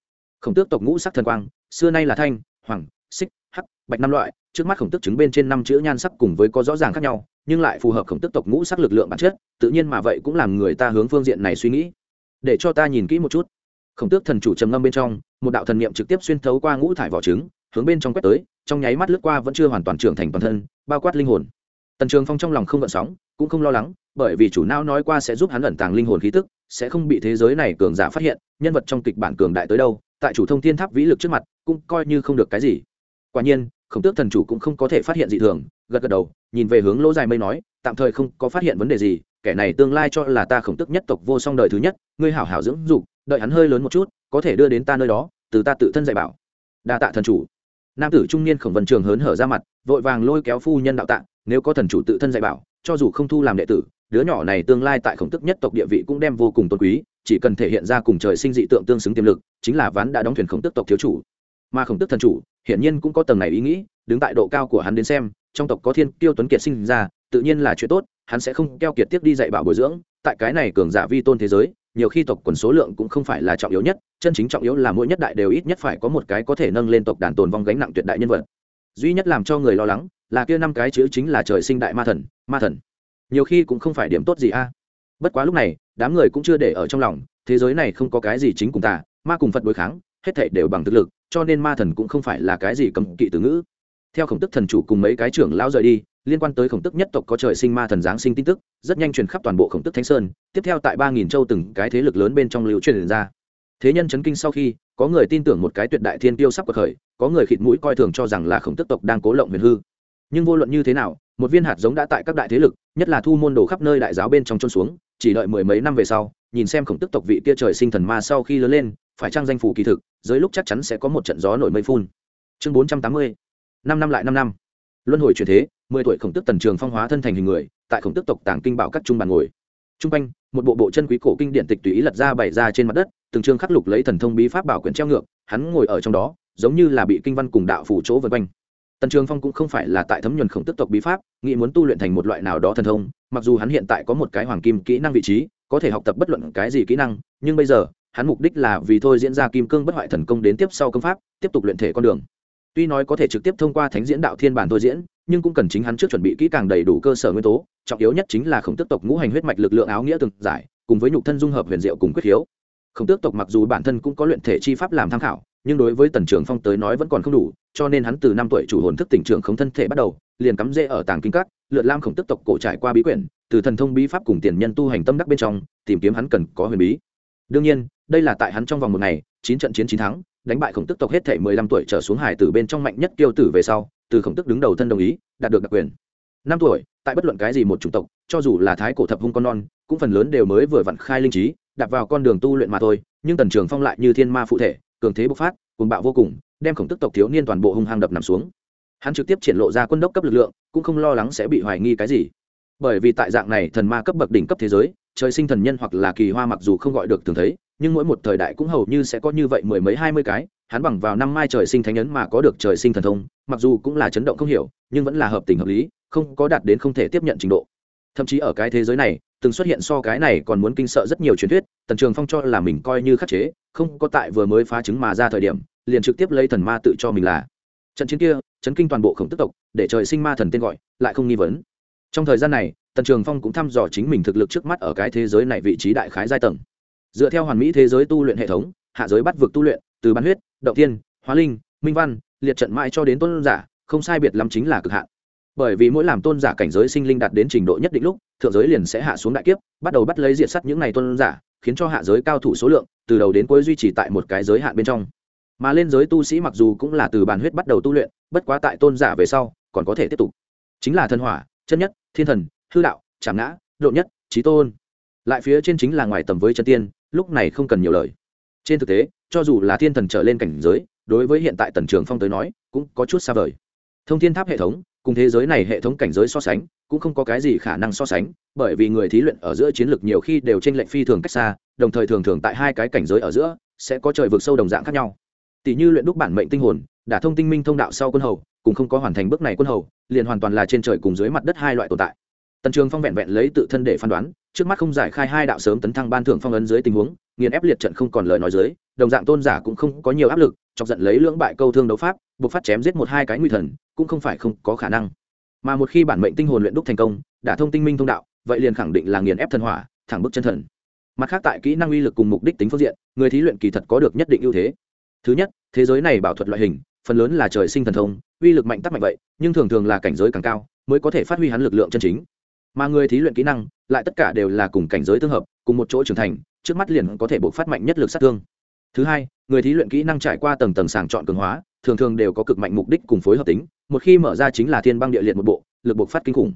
Khổng tước tộc ngũ sắc thần quang, xưa nay là thanh, hoàng, xích, hắc, bạch năm loại, trước mắt khổng tước chứng bên trên năm chữ nhan sắc cùng với có rõ ràng khác nhau, nhưng lại phù hợp khổng tước tộc ngũ sắc lực lượng bản chất, tự nhiên mà vậy cũng làm người ta hướng phương diện này suy nghĩ để cho ta nhìn kỹ một chút. Khổng tước thần chủ trầm ngâm bên trong, một đạo thần niệm trực tiếp xuyên thấu qua ngũ thải vỏ trứng, hướng bên trong quét tới, trong nháy mắt lướt qua vẫn chưa hoàn toàn trưởng thành toàn thân, bao quát linh hồn. Tần trường phong trong lòng không gợn sóng, cũng không lo lắng, bởi vì chủ não nói qua sẽ giúp hắn ẩn tàng linh hồn khí tức, sẽ không bị thế giới này cường giả phát hiện, nhân vật trong kịch bản cường đại tới đâu, tại chủ thông thiên tháp vĩ lực trước mặt, cũng coi như không được cái gì. Quả nhiên, khổng tước thần chủ cũng không có thể phát hiện gì thường, gật gật đầu, nhìn về hướng lỗ dài mây nói, tạm thời không có phát hiện vấn đề gì kẻ này tương lai cho là ta khổng tước nhất tộc vô song đời thứ nhất, ngươi hảo hảo dưỡng dục, đợi hắn hơi lớn một chút, có thể đưa đến ta nơi đó, từ ta tự thân dạy bảo. Đa tạ thần chủ. Nam tử trung niên khổng vân trường hớn hở ra mặt, vội vàng lôi kéo phu nhân đạo tạ, nếu có thần chủ tự thân dạy bảo, cho dù không thu làm đệ tử, đứa nhỏ này tương lai tại khổng tức nhất tộc địa vị cũng đem vô cùng tôn quý, chỉ cần thể hiện ra cùng trời sinh dị tượng tương xứng tiềm lực, chính là ván đã đóng thuyền khổng tức tộc thiếu chủ. Mà khổng tức thần chủ, hiển nhiên cũng có tầng này ý nghĩ, đứng tại độ cao của hắn đến xem, trong tộc có thiên tiêu tuấn kiệt sinh ra tự nhiên là chuyện tốt, hắn sẽ không keo kiệt tiếp đi dạy bảo bồi dưỡng, tại cái này cường giả vi tôn thế giới, nhiều khi tộc quần số lượng cũng không phải là trọng yếu nhất, chân chính trọng yếu là mỗi nhất đại đều ít nhất phải có một cái có thể nâng lên tộc đàn tồn vong gánh nặng tuyệt đại nhân vật. Duy nhất làm cho người lo lắng, là kia năm cái chữ chính là trời sinh đại ma thần ma thần. Nhiều khi cũng không phải điểm tốt gì a. Bất quá lúc này, đám người cũng chưa để ở trong lòng, thế giới này không có cái gì chính cùng tà, ma cùng phật đối kháng, hết thảy đều bằng thực lực, cho nên ma thần cũng không phải là cái gì cấm kỵ từ ngữ. Theo khổng tức thần chủ cùng mấy cái trưởng lão rời đi liên quan tới khổng tức nhất tộc có trời sinh ma thần giáng sinh tin tức, rất nhanh truyền khắp toàn bộ khổng tức thánh sơn, tiếp theo tại ba nghìn châu từng cái thế lực lớn bên trong lưu truyền ra. Thế nhân chấn kinh sau khi, có người tin tưởng một cái tuyệt đại thiên tiêu sắp cuộc khởi, có người khịt mũi coi thường cho rằng là khổng tức tộc đang cố lộng huyền hư. Nhưng vô luận như thế nào, một viên hạt giống đã tại các đại thế lực, nhất là thu môn đồ khắp nơi đại giáo bên trong trôn xuống, chỉ đợi mười mấy năm về sau, nhìn xem khổng tức tộc vị kia trời sinh thần ma sau khi lớn lên, phải trang danh phủ kỳ thực, dưới lúc chắc chắn sẽ có một trận gió nổi mây phun. Chương bốn trăm tám mươi, năm năm lại năm năm. Luân hồi chuyển thế mười tuổi khổng tức tần trường phong hóa thân thành hình người, tại khổng tức tộc tàng kinh bảo các trung bàn ngồi. T r u n g quanh, một bộ bộ chân quý cổ kinh điện tịch tùy ý lật ra bày ra trên mặt đất, từng chương khắc lục lấy thần thông bí pháp bảo quyển treo ngược, hắn ngồi ở trong đó, giống như là bị kinh văn cùng đạo phủ chỗ vân quanh. Tần trường phong cũng không phải là tại thấm nhuần khổng tức tộc bí pháp, nghĩ muốn tu luyện thành một loại nào đó thần thông, mặc dù hắn hiện tại có một cái hoàng kim kỹ năng vị trí, có thể học tập bất luận cái gì kỹ năng, nhưng bây giờ, hắn mục đích là vì thôi diễn ra kim cương bất hoại thần công đến tiếp sau công pháp, tiếp tục luyện thể con đường. Tuy nói có thể trực tiếp thông qua thánh diễn đạo thiên bản thôi diễn nhưng cũng cần chính hắn trước chuẩn bị kỹ càng đầy đủ cơ sở nguyên tố, trọng yếu nhất chính là khổng tước tộc ngũ hành huyết mạch lực lượng áo nghĩa từng giải, cùng với nhục thân dung hợp huyền diệu cùng quyết khiếu. Khổng tước tộc mặc dù bản thân cũng có luyện thể chi pháp làm tham khảo, nhưng đối với tần trường phong tới nói vẫn còn không đủ, cho nên hắn từ năm tuổi chủ hồn thức tỉnh trưởng không thân thể bắt đầu, liền cắm rễ ở tàng kinh các, lượt lam khổng tước tộc cổ trải qua bí quyển, từ thần thông bí pháp cùng tiền nhân tu hành tâm đắc bên trong, tìm kiếm hắn cần có huyền bí. Đương nhiên, đây là tại hắn trong vòng một ngày, chín trận chiến chín thắng, đánh bại khổng tức tộc hết thể mười lăm tuổi trở xuống hải tử bên trong mạnh nhất kiêu tử về sau từ khổng tức đứng đầu thân đồng ý, đạt được đặc quyền. Năm tuổi, tại bất luận cái gì một chủng tộc, cho dù là thái cổ thập hung con non, cũng phần lớn đều mới vừa vặn khai linh trí, đạp vào con đường tu luyện mà thôi, nhưng tần trường phong lại như thiên ma phụ thể, cường thế bộc phát cùng bạo vô cùng, đem khổng tức tộc thiếu niên toàn bộ hung hăng đập nằm xuống. Hắn trực tiếp triển lộ ra quân đốc cấp lực lượng, cũng không lo lắng sẽ bị hoài nghi cái gì. Bởi vì tại dạng này thần ma cấp bậc đỉnh cấp thế giới, trời sinh thần nhân hoặc là kỳ hoa mặc dù không gọi được thường thấy, nhưng mỗi một thời đại cũng hầu như sẽ có như vậy mười mấy hai mươi cái hắn bằng vào năm mai trời sinh thánh ấn mà có được trời sinh thần thông, mặc dù cũng là chấn động không hiểu, nhưng vẫn là hợp tình hợp lý, không có đạt đến không thể tiếp nhận trình độ. Thậm chí ở cái thế giới này, từng xuất hiện so cái này còn muốn kinh sợ rất nhiều truyền thuyết, tần trường phong cho là mình coi như khắc chế, không có tại vừa mới phá chứng mà ra thời điểm, liền trực tiếp lấy thần ma tự cho mình là. Trận chiến kia, chấn kinh toàn bộ khổng tức tộc, để trời sinh ma thần tên gọi, lại không nghi vấn. Trong thời gian này, tần trường phong cũng thăm dò chính mình thực lực trước mắt ở cái thế giới này vị trí đại khái giai tầng. Dựa theo hoàn mỹ thế giới tu luyện hệ thống, hạ giới bắt vực tu luyện, từ bán huyết động tiên hóa linh, minh văn, liệt trận mãi cho đến tôn giả, không sai biệt lắm chính là cực hạn. Bởi vì mỗi làm tôn giả cảnh giới sinh linh đạt đến trình độ nhất định lúc, thượng giới liền sẽ hạ xuống đại kiếp, bắt đầu bắt lấy diệt sắt những n à y tôn giả, khiến cho hạ giới cao thủ số lượng từ đầu đến cuối duy trì tại một cái giới hạn bên trong. Mà lên giới tu sĩ mặc dù cũng là từ bàn huyết bắt đầu tu luyện, bất quá tại tôn giả về sau, còn có thể tiếp tục. Chính là thân hỏa, chân nhất, thiên thần, hư đạo trảm ngã, độ nhất trí tôn. Lại phía trên chính là ngoài tầm với chân tiên, lúc này không cần nhiều lời. Trên thực tế cho dù là thiên thần trở lên cảnh giới, đối với hiện tại tần trường phong tới nói, cũng có chút xa vời. Thông thiên tháp hệ thống, cùng thế giới này hệ thống cảnh giới so sánh, cũng không có cái gì khả năng so sánh, bởi vì người thí luyện ở giữa chiến lược nhiều khi đều t r ê n lệch phi thường cách xa, đồng thời thường thường tại hai cái cảnh giới ở giữa, sẽ có trời vực sâu đồng dạng khác nhau. Tỷ như luyện đúc bản mệnh tinh hồn đã thông tinh minh thông đạo sau quân hầu, cũng không có hoàn thành bước này quân hầu, liền hoàn toàn là trên trời cùng dưới mặt đất hai loại tồn tại. Tần trường phong vẹn vẹn lấy tự thân để phán đoán, trước mắt không giải khai hai đạo sớm tấn thăng ban thưởng phong ấn dưới tình huống, nghiền ép liệt trận không còn lời nói dưới đồng dạng tôn giả cũng không có nhiều áp lực, chọc giận lấy lưỡng bại câu thương đấu pháp, buộc phát chém giết một hai cái nguy thần, cũng không phải không có khả năng. Mà một khi bản mệnh tinh hồn luyện đúc thành công, đã thông tinh minh thông đạo, vậy liền khẳng định là nghiền ép thần hỏa, thẳng bức chân thần. Mặt khác tại kỹ năng uy lực cùng mục đích tính phương diện, người thí luyện kỳ thật có được nhất định ưu thế. Thứ nhất, thế giới này bảo thuật loại hình, phần lớn là trời sinh thần thông, uy lực mạnh tắc mạnh vậy, nhưng thường thường là cảnh giới càng cao, mới có thể phát huy hắn lực lượng chân chính. Mà người thí luyện kỹ năng, lại tất cả đều là cùng cảnh giới tương hợp, cùng một chỗ trưởng thành, trước mắt liền có thể buộc phát mạnh nhất lực sát thương thứ hai, người thí luyện kỹ năng trải qua tầng tầng sàng chọn cường hóa, thường thường đều có cực mạnh mục đích cùng phối hợp tính, một khi mở ra chính là thiên băng địa liệt một bộ, lực bộc phát kinh khủng.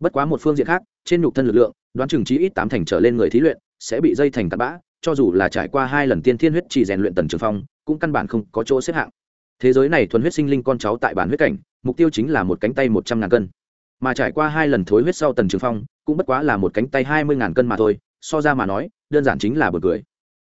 Bất quá một phương diện khác, trên nhục thân lực lượng, đoán chừng trí ít tám thành trở lên người thí luyện sẽ bị dây thành tạt bã, cho dù là trải qua hai lần tiên thiên huyết chỉ rèn luyện tần trường phong, cũng căn bản không có chỗ xếp hạng. Thế giới này thuần huyết sinh linh con cháu tại bản huyết cảnh, mục tiêu chính là một cánh tay một trăm ngàn cân. Mà trải qua hai lần thối huyết sau tần trường phong, cũng bất quá là một cánh tay hai mươi ngàn cân mà thôi, so ra mà nói, đơn giản chính là bật cười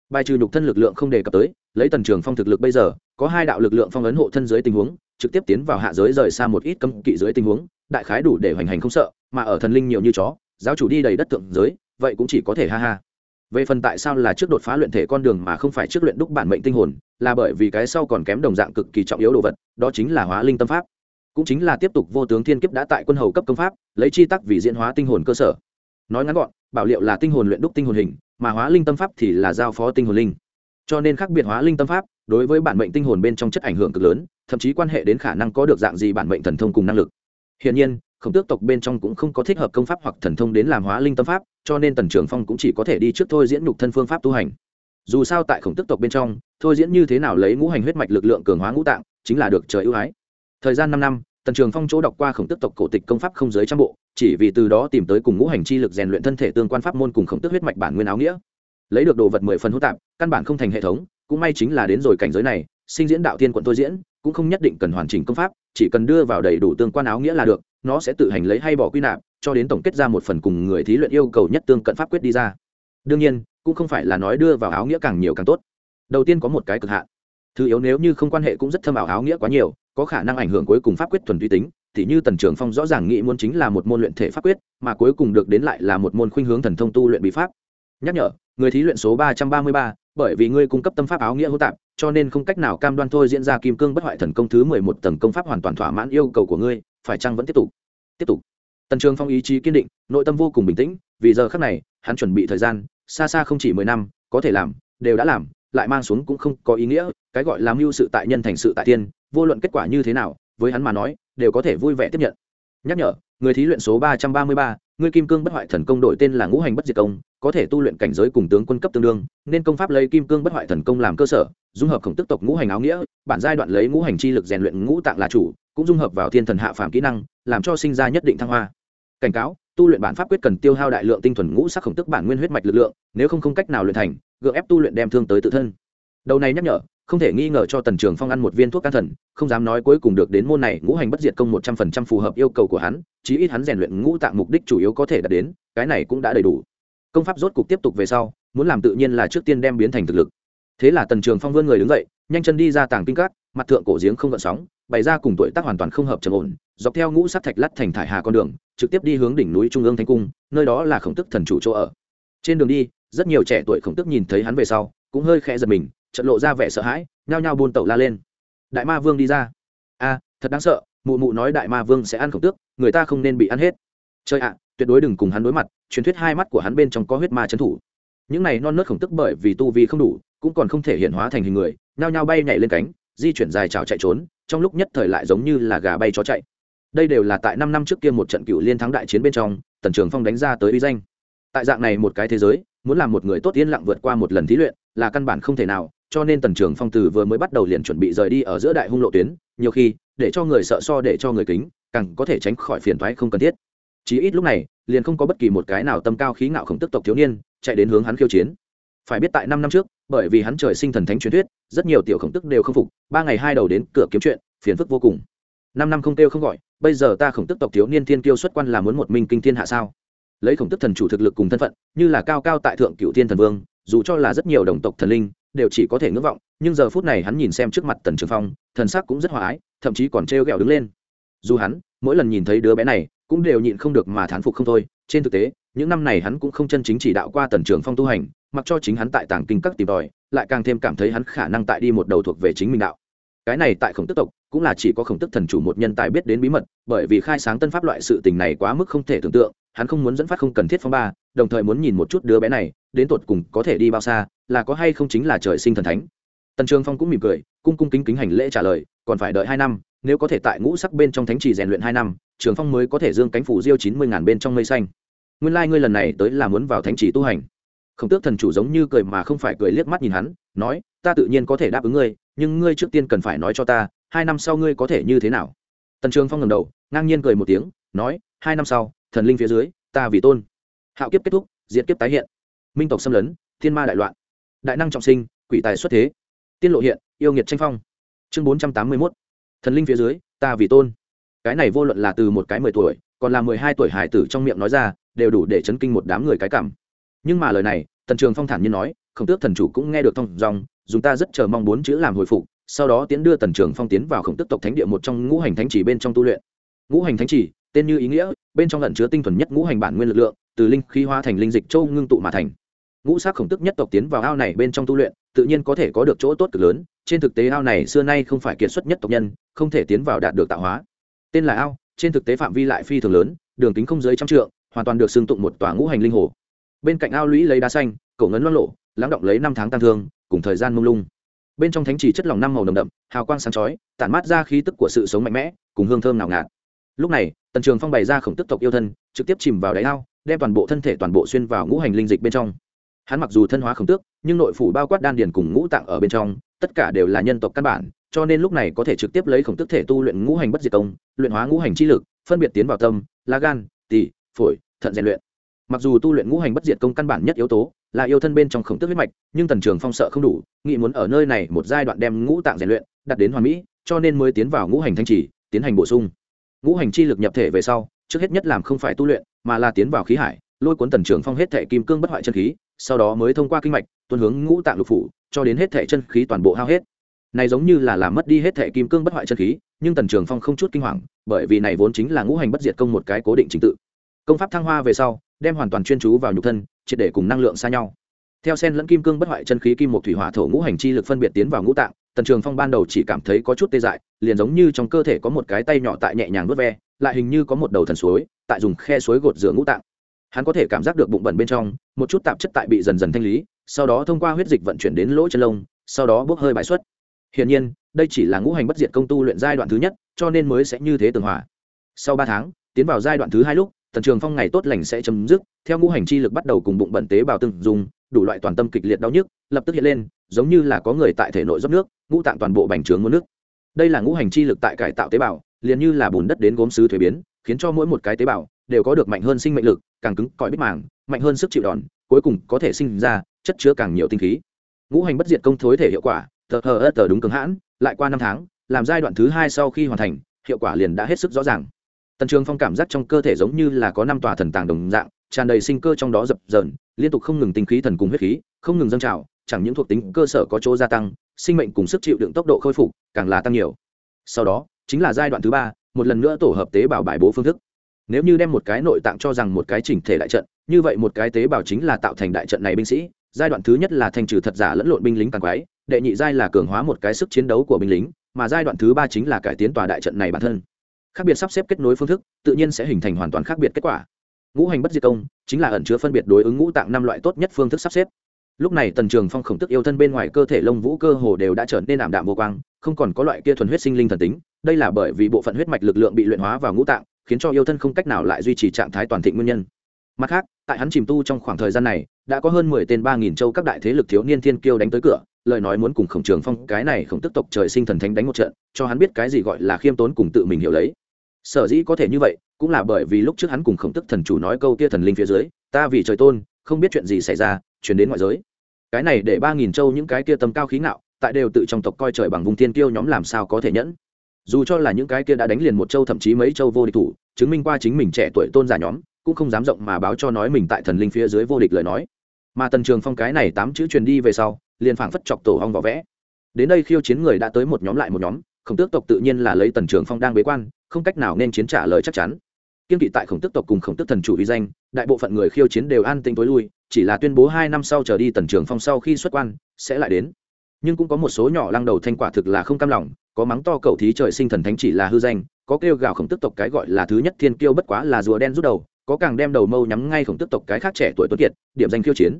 bài trừ nhục thân lực lượng không đề cập tới, lấy tần trường phong thực lực bây giờ, có hai đạo lực lượng phong ấn hộ thân dưới tình huống, trực tiếp tiến vào hạ giới rời xa một ít cấm kỵ dưới tình huống, đại khái đủ để hoành hành không sợ, mà ở thần linh nhiều như chó, giáo chủ đi đầy đất thượng giới, vậy cũng chỉ có thể ha ha. Về phần tại sao là trước đột phá luyện thể con đường mà không phải trước luyện đúc bản mệnh tinh hồn, là bởi vì cái sau còn kém đồng dạng cực kỳ trọng yếu đồ vật, đó chính là hóa linh tâm pháp. Cũng chính là tiếp tục vô tướng thiên kiếp đã tại quân hầu cấp công pháp, lấy chi tắc vì diễn hóa tinh hồn cơ sở. Nói ngắn gọn, bảo liệu là tinh hồn luyện đúc tinh hồn hình mà hóa linh tâm pháp thì là giao phó tinh hồn linh. Cho nên khác biệt hóa linh tâm pháp, đối với bản mệnh tinh hồn bên trong chất ảnh hưởng cực lớn, thậm chí quan hệ đến khả năng có được dạng gì bản mệnh thần thông cùng năng lực. Hiển nhiên, khổng tước tộc bên trong cũng không có thích hợp công pháp hoặc thần thông đến làm hóa linh tâm pháp, cho nên tần trưởng phong cũng chỉ có thể đi trước thôi diễn nhục thân phương pháp tu hành. Dù sao tại khổng tước tộc bên trong, thôi diễn như thế nào lấy ngũ hành huyết mạch lực lượng cường hóa ngũ tạng, chính là được trời ưu ái. Thời gian năm năm tần trường phong chỗ đọc qua khổng tước tộc cổ tịch công pháp không giới trăm bộ, chỉ vì từ đó tìm tới cùng ngũ hành chi lực rèn luyện thân thể tương quan pháp môn cùng khổng tước huyết mạch bản nguyên áo nghĩa. Lấy được đồ vật mười phần hỗn tạp, căn bản không thành hệ thống, cũng may chính là đến rồi cảnh giới này, sinh diễn đạo tiên quận tôi diễn, cũng không nhất định cần hoàn chỉnh công pháp, chỉ cần đưa vào đầy đủ tương quan áo nghĩa là được, nó sẽ tự hành lấy hay bỏ quy nạp, cho đến tổng kết ra một phần cùng người thí luyện yêu cầu nhất tương cận pháp quyết đi ra. Đương nhiên, cũng không phải là nói đưa vào áo nghĩa càng nhiều càng tốt. Đầu tiên có một cái cực hạn. Thứ yếu nếu như không quan hệ cũng rất thâm ảo áo nghĩa quá nhiều có khả năng ảnh hưởng cuối cùng pháp quyết thuần túy tính thì như tần trường phong rõ ràng nghĩ muốn chính là một môn luyện thể pháp quyết, mà cuối cùng được đến lại là một môn khuynh hướng thần thông tu luyện bí pháp. Nhắc nhở, người thí luyện số ba trăm ba mươi ba, bởi vì ngươi cung cấp tâm pháp áo nghĩa hô tạp, cho nên không cách nào cam đoan thôi diễn ra kim cương bất hoại thần công thứ mười một tầng công pháp hoàn toàn thỏa mãn yêu cầu của ngươi, phải chăng vẫn tiếp tục? Tiếp tục. Tần trường phong ý chí kiên định, nội tâm vô cùng bình tĩnh, vì giờ khác này, hắn chuẩn bị thời gian, xa xa không chỉ mười năm, có thể làm, đều đã làm, lại mang xuống cũng không có ý nghĩa, cái gọi là mưu sự tại nhân thành sự tại tiên vô luận kết quả như thế nào, với hắn mà nói, đều có thể vui vẻ tiếp nhận. Nhắc nhở, người thí luyện số ba trăm ba mươi ba, người kim cương bất hoại thần công đổi tên là ngũ hành bất diệt công, có thể tu luyện cảnh giới cùng tướng quân cấp tương đương, nên công pháp lấy kim cương bất hoại thần công làm cơ sở, dung hợp khổng tức tộc ngũ hành áo nghĩa, bản giai đoạn lấy ngũ hành chi lực rèn luyện ngũ tạng là chủ, cũng dung hợp vào thiên thần hạ phàm kỹ năng, làm cho sinh ra nhất định thăng hoa. Cảnh cáo, tu luyện bản pháp quyết cần tiêu hao đại lượng tinh thuần ngũ sắc khổng tức bản nguyên huyết mạch lực lượng, nếu không không cách nào luyện thành, gượng ép tu luyện đem thương tới tự thân. Đầu này nhắc nhở không thể nghi ngờ cho tần trường phong ăn một viên thuốc can thần, không dám nói cuối cùng được đến môn này ngũ hành bất diệt công một trăm phần trăm phù hợp yêu cầu của hắn, chí ít hắn rèn luyện ngũ tạng mục đích chủ yếu có thể đạt đến, cái này cũng đã đầy đủ. Công pháp rốt cục tiếp tục về sau, muốn làm tự nhiên là trước tiên đem biến thành thực lực. Thế là tần trường phong vươn người đứng dậy, nhanh chân đi ra tàng kinh cát mặt thượng cổ giếng không gợn sóng, bày ra cùng tuổi tác hoàn toàn không hợp trầm ổn, dọc theo ngũ sát thạch lắt thành thải hà con đường, trực tiếp đi hướng đỉnh núi trung ương thanh cung, nơi đó là khổng tức thần chủ chỗ ở. Trên đường đi, rất nhiều trẻ tuổi khổng tức nhìn thấy hắn về sau, cũng hơi khẽ giật mình trận lộ ra vẻ sợ hãi, nhao nhao buôn tẩu la lên. Đại ma vương đi ra. A, thật đáng sợ, mụ mụ nói đại ma vương sẽ ăn khổng tước, người ta không nên bị ăn hết. Chơi ạ, tuyệt đối đừng cùng hắn đối mặt, truyền thuyết hai mắt của hắn bên trong có huyết ma trấn thủ. Những này non nớt khổng tức bởi vì tu vi không đủ, cũng còn không thể hiện hóa thành hình người, nhao nhao bay nhảy lên cánh, di chuyển dài trào chạy trốn, trong lúc nhất thời lại giống như là gà bay chó chạy. Đây đều là tại năm năm trước kia một trận cựu liên thắng đại chiến bên trong, tần trường phong đánh ra tới uy danh. Tại dạng này một cái thế giới, muốn làm một người tốt yên lặng vượt qua một lần thí luyện, là căn bản không thể nào cho nên tần trường phong từ vừa mới bắt đầu liền chuẩn bị rời đi ở giữa đại hung lộ tuyến, nhiều khi, để cho người sợ so để cho người kính, càng có thể tránh khỏi phiền thoái không cần thiết. Chí ít lúc này, liền không có bất kỳ một cái nào tâm cao khí ngạo khổng tức tộc thiếu niên, chạy đến hướng hắn khiêu chiến. Phải biết tại năm năm trước, bởi vì hắn trời sinh thần thánh truyền thuyết, rất nhiều tiểu khổng tức đều không phục, ba ngày hai đầu đến cửa kiếm chuyện, phiền phức vô cùng. Năm năm không kêu không gọi, bây giờ ta khổng tức tộc thiếu niên thiên kiêu xuất quan là muốn một minh kinh thiên hạ sao? Lấy khổng tức thần chủ thực lực cùng thân phận, như là cao cao tại thượng cựu thiên thần vương, dù cho là rất nhiều đồng tộc thần linh đều chỉ có thể ngưỡng vọng, nhưng giờ phút này hắn nhìn xem trước mặt tần trường phong, thần sắc cũng rất hòa ái, thậm chí còn trêu ghẹo đứng lên. Dù hắn, mỗi lần nhìn thấy đứa bé này, cũng đều nhịn không được mà thán phục không thôi. Trên thực tế, những năm này hắn cũng không chân chính chỉ đạo qua tần trường phong tu hành, mặc cho chính hắn tại tàng kinh các tìm tòi, lại càng thêm cảm thấy hắn khả năng tại đi một đầu thuộc về chính mình đạo. Cái này tại khổng tức tộc, cũng là chỉ có khổng tức thần chủ một nhân tài biết đến bí mật, bởi vì khai sáng tân pháp loại sự tình này quá mức không thể tưởng tượng, hắn không muốn dẫn phát không cần thiết phong ba, đồng thời muốn nhìn một chút đứa bé này đến tột cùng có thể đi bao xa, là có hay không chính là trời sinh thần thánh. Tần trường phong cũng mỉm cười, cung cung kính kính hành lễ trả lời, còn phải đợi hai năm, nếu có thể tại ngũ sắc bên trong thánh trì rèn luyện hai năm, trường phong mới có thể dương cánh phủ diêu chín mươi ngàn bên trong mây xanh. Nguyên lai、like、ngươi lần này tới là muốn vào thánh trì tu hành. Khổng tước thần chủ giống như cười mà không phải cười liếc mắt nhìn hắn, nói, ta tự nhiên có thể đáp ứng ngươi, nhưng ngươi trước tiên cần phải nói cho ta, hai năm sau ngươi có thể như thế nào? Tần trường phong ngầm đầu, ngang nhiên cười một tiếng, nói, hai năm sau, thần linh phía dưới, ta vì tôn. Hạo kiếp kết thúc diễn kiếp tái hiện minh tộc xâm lấn, thiên ma đại loạn, đại năng trọng sinh, quỷ tài xuất thế. Tiên lộ hiện, yêu nghiệt tranh phong. Chương bốn trăm tám mươi mốt. Thần linh phía dưới, ta vì tôn. Cái này vô luận là từ một cái mười tuổi, còn là mười hai tuổi hải tử trong miệng nói ra, đều đủ để chấn kinh một đám người cái cảm. Nhưng mà lời này, tần trường phong thản nhiên nói, khổng tước thần chủ cũng nghe được thông dòng, dùng ta rất chờ mong bốn chữ làm hồi phục, sau đó tiến đưa tần trường phong tiến vào khổng tức tộc thánh địa một trong ngũ hành thánh chỉ bên trong tu luyện. Ngũ hành thánh chỉ, tên như ý nghĩa, bên trong lẩn chứa tinh thuần nhất ngũ hành bản nguyên lực lượng, từ linh khí hóa thành linh dịch châu ngưng tụ mà thành ngũ sắc khổng tức nhất tộc tiến vào ao này bên trong tu luyện, tự nhiên có thể có được chỗ tốt cực lớn, trên thực tế ao này xưa nay không phải kiệt xuất nhất tộc nhân, không thể tiến vào đạt được tạo hóa. Tên là ao, trên thực tế phạm vi lại phi thường lớn, đường kính không dưới trăm trượng, hoàn toàn được xưng tụng một tòa ngũ hành linh hồ. Bên cạnh ao lũy lấy đá xanh, cổ ngấn loan lộ lắng động lấy năm tháng tăng thương, cùng thời gian mông lung. Bên trong thánh trì chất lỏng năm màu nồng đậm, hào quang sáng chói, tản mát ra khí tức của sự sống mạnh mẽ, cùng hương thơm nào ngạt. Lúc này, tần trường phong bày ra khổng tức tộc yêu thân, trực tiếp chìm vào đáy ao, đem toàn bộ thân thể toàn bộ xuyên vào ngũ hành linh dịch bên trong hắn mặc dù thân hóa khổng tước, nhưng nội phủ bao quát đan điền cùng ngũ tạng ở bên trong, tất cả đều là nhân tộc căn bản, cho nên lúc này có thể trực tiếp lấy khổng tức thể tu luyện ngũ hành bất diệt công luyện hóa ngũ hành chi lực, phân biệt tiến vào tâm lá gan, tỳ, phổi, thận rèn luyện. Mặc dù tu luyện ngũ hành bất diệt công căn bản nhất yếu tố là yêu thân bên trong khổng tức huyết mạch, nhưng tần trường phong sợ không đủ, nghĩ muốn ở nơi này một giai đoạn đem ngũ tạng rèn luyện, đặt đến hoàn mỹ, cho nên mới tiến vào ngũ hành thanh trì, tiến hành bổ sung. Ngũ hành chi lực nhập thể về sau, trước hết nhất làm không phải tu luyện, mà là tiến vào khí hải, lôi cuốn tần trường phong hết thể kim cương bất hoại chân khí sau đó mới thông qua kinh mạch, tuân hướng ngũ tạng lục phủ, cho đến hết thể chân khí toàn bộ hao hết. Này giống như là làm mất đi hết thể kim cương bất hoại chân khí, nhưng tần trường phong không chút kinh hoàng, bởi vì này vốn chính là ngũ hành bất diệt công một cái cố định trình tự. Công pháp thăng hoa về sau, đem hoàn toàn chuyên chú vào nhục thân, triệt để cùng năng lượng xa nhau. Theo sen lẫn kim cương bất hoại chân khí kim một thủy hỏa thổ ngũ hành chi lực phân biệt tiến vào ngũ tạng, tần trường phong ban đầu chỉ cảm thấy có chút tê dại, liền giống như trong cơ thể có một cái tay nhỏ tại nhẹ nhàng vớt ve, lại hình như có một đầu thần suối, tại dùng khe suối gột rửa ngũ tạng hắn có thể cảm giác được bụng bẩn bên trong, một chút tạp chất tại bị dần dần thanh lý, sau đó thông qua huyết dịch vận chuyển đến lỗ chân lông, sau đó bốc hơi bãi xuất. Hiển nhiên, đây chỉ là ngũ hành bất diệt công tu luyện giai đoạn thứ nhất, cho nên mới sẽ như thế tường hòa. Sau ba tháng, tiến vào giai đoạn thứ hai lúc, tần trường phong ngày tốt lành sẽ chấm dứt, theo ngũ hành chi lực bắt đầu cùng bụng bẩn tế bào từng dùng, đủ loại toàn tâm kịch liệt đau nhức, lập tức hiện lên, giống như là có người tại thể nội rót nước, ngũ tạng toàn bộ bành trướng muốn nước. Đây là ngũ hành chi lực tại cải tạo tế bào, liền như là bùn đất đến gốm sứ thuế biến, khiến cho mỗi một cái tế bào đều có được mạnh hơn sinh mệnh lực, càng cứng cỏi bích màng, mạnh hơn sức chịu đòn, cuối cùng có thể sinh ra chất chứa càng nhiều tinh khí. Ngũ hành bất diệt công thối thể hiệu quả, tờ hờ ớt tờ đúng cứng hãn, lại qua năm tháng, làm giai đoạn thứ hai sau khi hoàn thành, hiệu quả liền đã hết sức rõ ràng. Tần trường phong cảm giác trong cơ thể giống như là có năm tòa thần tàng đồng dạng, tràn đầy sinh cơ trong đó dập dờn, liên tục không ngừng tinh khí thần cùng huyết khí, không ngừng dâng trào, chẳng những thuộc tính cơ sở có chỗ gia tăng, sinh mệnh cùng sức chịu đựng tốc độ khôi phục càng là tăng nhiều. Sau đó, chính là giai đoạn thứ ba, một lần nữa tổ hợp tế bào bài bố phương thức nếu như đem một cái nội tạng cho rằng một cái chỉnh thể đại trận, như vậy một cái tế bào chính là tạo thành đại trận này binh sĩ. Giai đoạn thứ nhất là thanh trừ thật giả lẫn lộn binh lính càng quái, đệ nhị giai là cường hóa một cái sức chiến đấu của binh lính, mà giai đoạn thứ ba chính là cải tiến tòa đại trận này bản thân. Khác biệt sắp xếp kết nối phương thức, tự nhiên sẽ hình thành hoàn toàn khác biệt kết quả. Ngũ hành bất diệt công, chính là ẩn chứa phân biệt đối ứng ngũ tạng năm loại tốt nhất phương thức sắp xếp. Lúc này tần trường phong khổng tức yêu thân bên ngoài cơ thể lông vũ cơ hồ đều đã trở nên ảm đạm vô quang, không còn có loại kia thuần huyết sinh linh thần tính. Đây là bởi vì bộ phận huyết mạch lực lượng bị luyện hóa vào ngũ tạng khiến cho yêu thân không cách nào lại duy trì trạng thái toàn thịnh nguyên nhân. Mặt khác, tại hắn chìm tu trong khoảng thời gian này, đã có hơn mười tên ba nghìn châu các đại thế lực thiếu niên thiên kiêu đánh tới cửa, lời nói muốn cùng khổng trường phong, cái này khổng tức tộc trời sinh thần thánh đánh một trận, cho hắn biết cái gì gọi là khiêm tốn cùng tự mình hiểu lấy. Sở dĩ có thể như vậy, cũng là bởi vì lúc trước hắn cùng khổng tức thần chủ nói câu kia thần linh phía dưới, ta vì trời tôn, không biết chuyện gì xảy ra, chuyển đến ngoại giới. Cái này để ba nghìn châu những cái kia tầm cao khí ngạo, tại đều tự trong tộc coi trời bằng vùng thiên kiêu nhóm làm sao có thể nhẫn dù cho là những cái kia đã đánh liền một châu thậm chí mấy châu vô địch thủ, chứng minh qua chính mình trẻ tuổi tôn giả nhóm, cũng không dám rộng mà báo cho nói mình tại thần linh phía dưới vô địch lời nói. Mà tần trường phong cái này tám chữ truyền đi về sau, liền phảng phất chọc tổ hong vỏ vẽ. Đến đây khiêu chiến người đã tới một nhóm lại một nhóm, khổng tước tộc tự nhiên là lấy tần trường phong đang bế quan, không cách nào nên chiến trả lời chắc chắn. Kiên kỵ tại khổng tước tộc cùng khổng tước thần chủ uy danh, đại bộ phận người khiêu chiến đều an tinh tối lui, chỉ là tuyên bố hai năm sau trở đi tần trường phong sau khi xuất quan, sẽ lại đến. Nhưng cũng có một số nhỏ lăng đầu thanh quả thực là không cam lòng có mắng to cầu thí trời sinh thần thánh chỉ là hư danh, có kêu gào khổng tức tộc cái gọi là thứ nhất thiên kiêu bất quá là rùa đen rút đầu, có càng đem đầu mâu nhắm ngay khổng tức tộc cái khác trẻ tuổi tuấn kiệt, điểm danh khiêu chiến.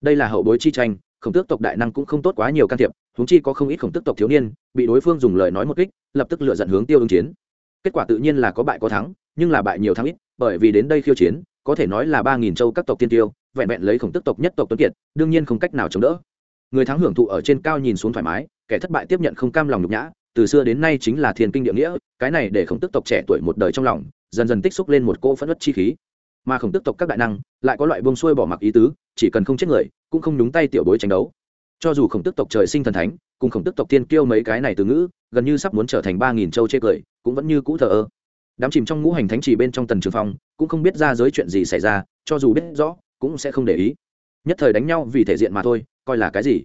Đây là hậu bối chi tranh, khổng tước tộc đại năng cũng không tốt quá nhiều can thiệp húng chi có không ít khổng tước tộc thiếu niên, bị đối phương dùng lời nói một kích, lập tức lựa dẫn hướng tiêu ứng chiến. Kết quả tự nhiên là có bại có thắng, nhưng là bại nhiều thắng ít, bởi vì đến đây khiêu chiến, có thể nói là ba nghìn châu các tộc tiên tiêu, vẹn vẹn lấy khổng tức tộc nhất tộc tuấn kiệt, đương nhiên không cách nào chống đỡ. Người thắng hưởng thụ ở trên cao nhìn xuống thoải mái, kẻ thất bại tiếp nhận không cam lòng nhục nhã từ xưa đến nay chính là thiên kinh địa nghĩa, cái này để khổng tức tộc trẻ tuổi một đời trong lòng, dần dần tích xúc lên một cỗ phẫn uất chi khí. Mà khổng tức tộc các đại năng, lại có loại bông xuôi bỏ mặc ý tứ, chỉ cần không chết người, cũng không nhúng tay tiểu bối tranh đấu. Cho dù khổng tức tộc trời sinh thần thánh, cùng khổng tức tộc tiên kêu mấy cái này từ ngữ, gần như sắp muốn trở thành ba nghìn châu chê cười, cũng vẫn như cũ thờ ơ. Đám chìm trong ngũ hành thánh chỉ bên trong tần trường phong, cũng không biết ra giới chuyện gì xảy ra, cho dù biết rõ, cũng sẽ không để ý. Nhất thời đánh nhau vì thể diện mà thôi, coi là cái gì?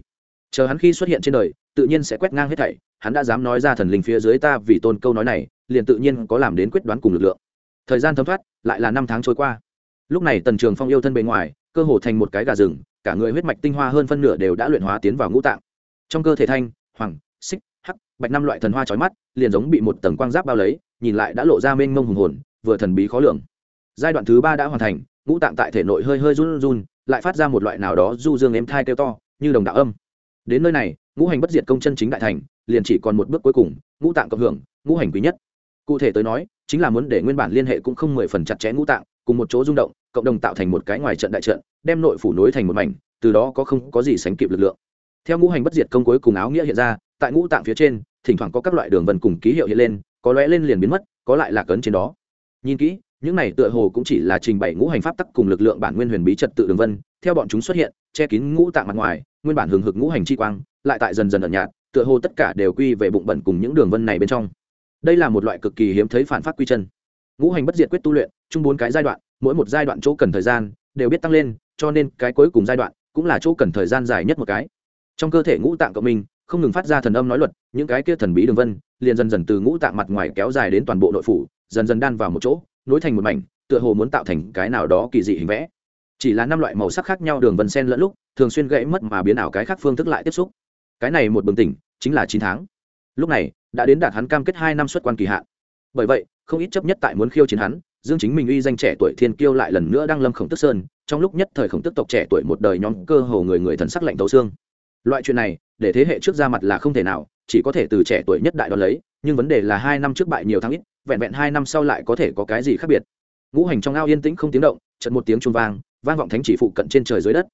Chờ hắn khi xuất hiện trên đời tự nhiên sẽ quét ngang hết thảy, hắn đã dám nói ra thần linh phía dưới ta vì tôn câu nói này, liền tự nhiên có làm đến quyết đoán cùng lực lượng. Thời gian thấm thoát, lại là năm tháng trôi qua. Lúc này tần trường phong yêu thân bề ngoài, cơ hồ thành một cái gà rừng, cả người huyết mạch tinh hoa hơn phân nửa đều đã luyện hóa tiến vào ngũ tạng. Trong cơ thể thanh, hoàng, xích, hắc, bạch năm loại thần hoa trói mắt, liền giống bị một tầng quang giáp bao lấy, nhìn lại đã lộ ra mênh mông hùng hồn, vừa thần bí khó lường. Giai đoạn thứ ba đã hoàn thành, ngũ tạng tại thể nội hơi hơi run run, lại phát ra một loại nào đó du dương êm thai kêu to, như đồng đạo âm. Đến nơi này ngũ hành bất diệt công chân chính đại thành, liền chỉ còn một bước cuối cùng, ngũ tạng cộng hưởng, ngũ hành quý nhất. Cụ thể tới nói, chính là muốn để nguyên bản liên hệ cũng không mười phần chặt chẽ ngũ tạng, cùng một chỗ rung động, cộng đồng tạo thành một cái ngoài trận đại trận, đem nội phủ nối thành một mảnh, từ đó có không có gì sánh kịp lực lượng. Theo ngũ hành bất diệt công cuối cùng áo nghĩa hiện ra, tại ngũ tạng phía trên, thỉnh thoảng có các loại đường vân cùng ký hiệu hiện lên, có lóe lên liền biến mất, có lại là cấn trên đó. Nhìn kỹ, những này tựa hồ cũng chỉ là trình bày ngũ hành pháp tắc cùng lực lượng bản nguyên huyền bí trật tự đường vân, theo bọn chúng xuất hiện, che kín ngũ tạng mặt ngoài, nguyên bản hừng hực ngũ hành chi quang lại tại dần dần ẩn nhạt, tựa hồ tất cả đều quy về bụng bẩn cùng những đường vân này bên trong. Đây là một loại cực kỳ hiếm thấy phản phát quy chân. Ngũ hành bất diệt quyết tu luyện, chung bốn cái giai đoạn, mỗi một giai đoạn chỗ cần thời gian đều biết tăng lên, cho nên cái cuối cùng giai đoạn cũng là chỗ cần thời gian dài nhất một cái. Trong cơ thể ngũ tạng cộng minh, không ngừng phát ra thần âm nói luật, những cái kia thần bí đường vân liền dần dần từ ngũ tạng mặt ngoài kéo dài đến toàn bộ nội phủ, dần dần đan vào một chỗ, nối thành một mảnh, tựa hồ muốn tạo thành cái nào đó kỳ dị hình vẽ. Chỉ là năm loại màu sắc khác nhau đường vân sen lẫn lúc, thường xuyên gãy mất mà biến ảo cái khác phương thức lại tiếp xúc cái này một bừng tỉnh, chính là chín tháng. Lúc này, đã đến đạt hắn cam kết hai năm xuất quan kỳ hạn. Bởi vậy, không ít chấp nhất tại muốn khiêu chiến hắn, dương chính mình uy danh trẻ tuổi thiên kiêu lại lần nữa đang lâm khổng tức sơn, trong lúc nhất thời khổng tức tộc trẻ tuổi một đời nhóm cơ hồ người người thần sắc lạnh tấu xương. Loại chuyện này, để thế hệ trước ra mặt là không thể nào, chỉ có thể từ trẻ tuổi nhất đại đón lấy, nhưng vấn đề là hai năm trước bại nhiều tháng ít, vẹn vẹn hai năm sau lại có thể có cái gì khác biệt. Ngũ hành trong ao yên tĩnh không tiếng động trận một tiếng chuông vang vang vọng thánh chỉ phụ cận trên trời dưới đất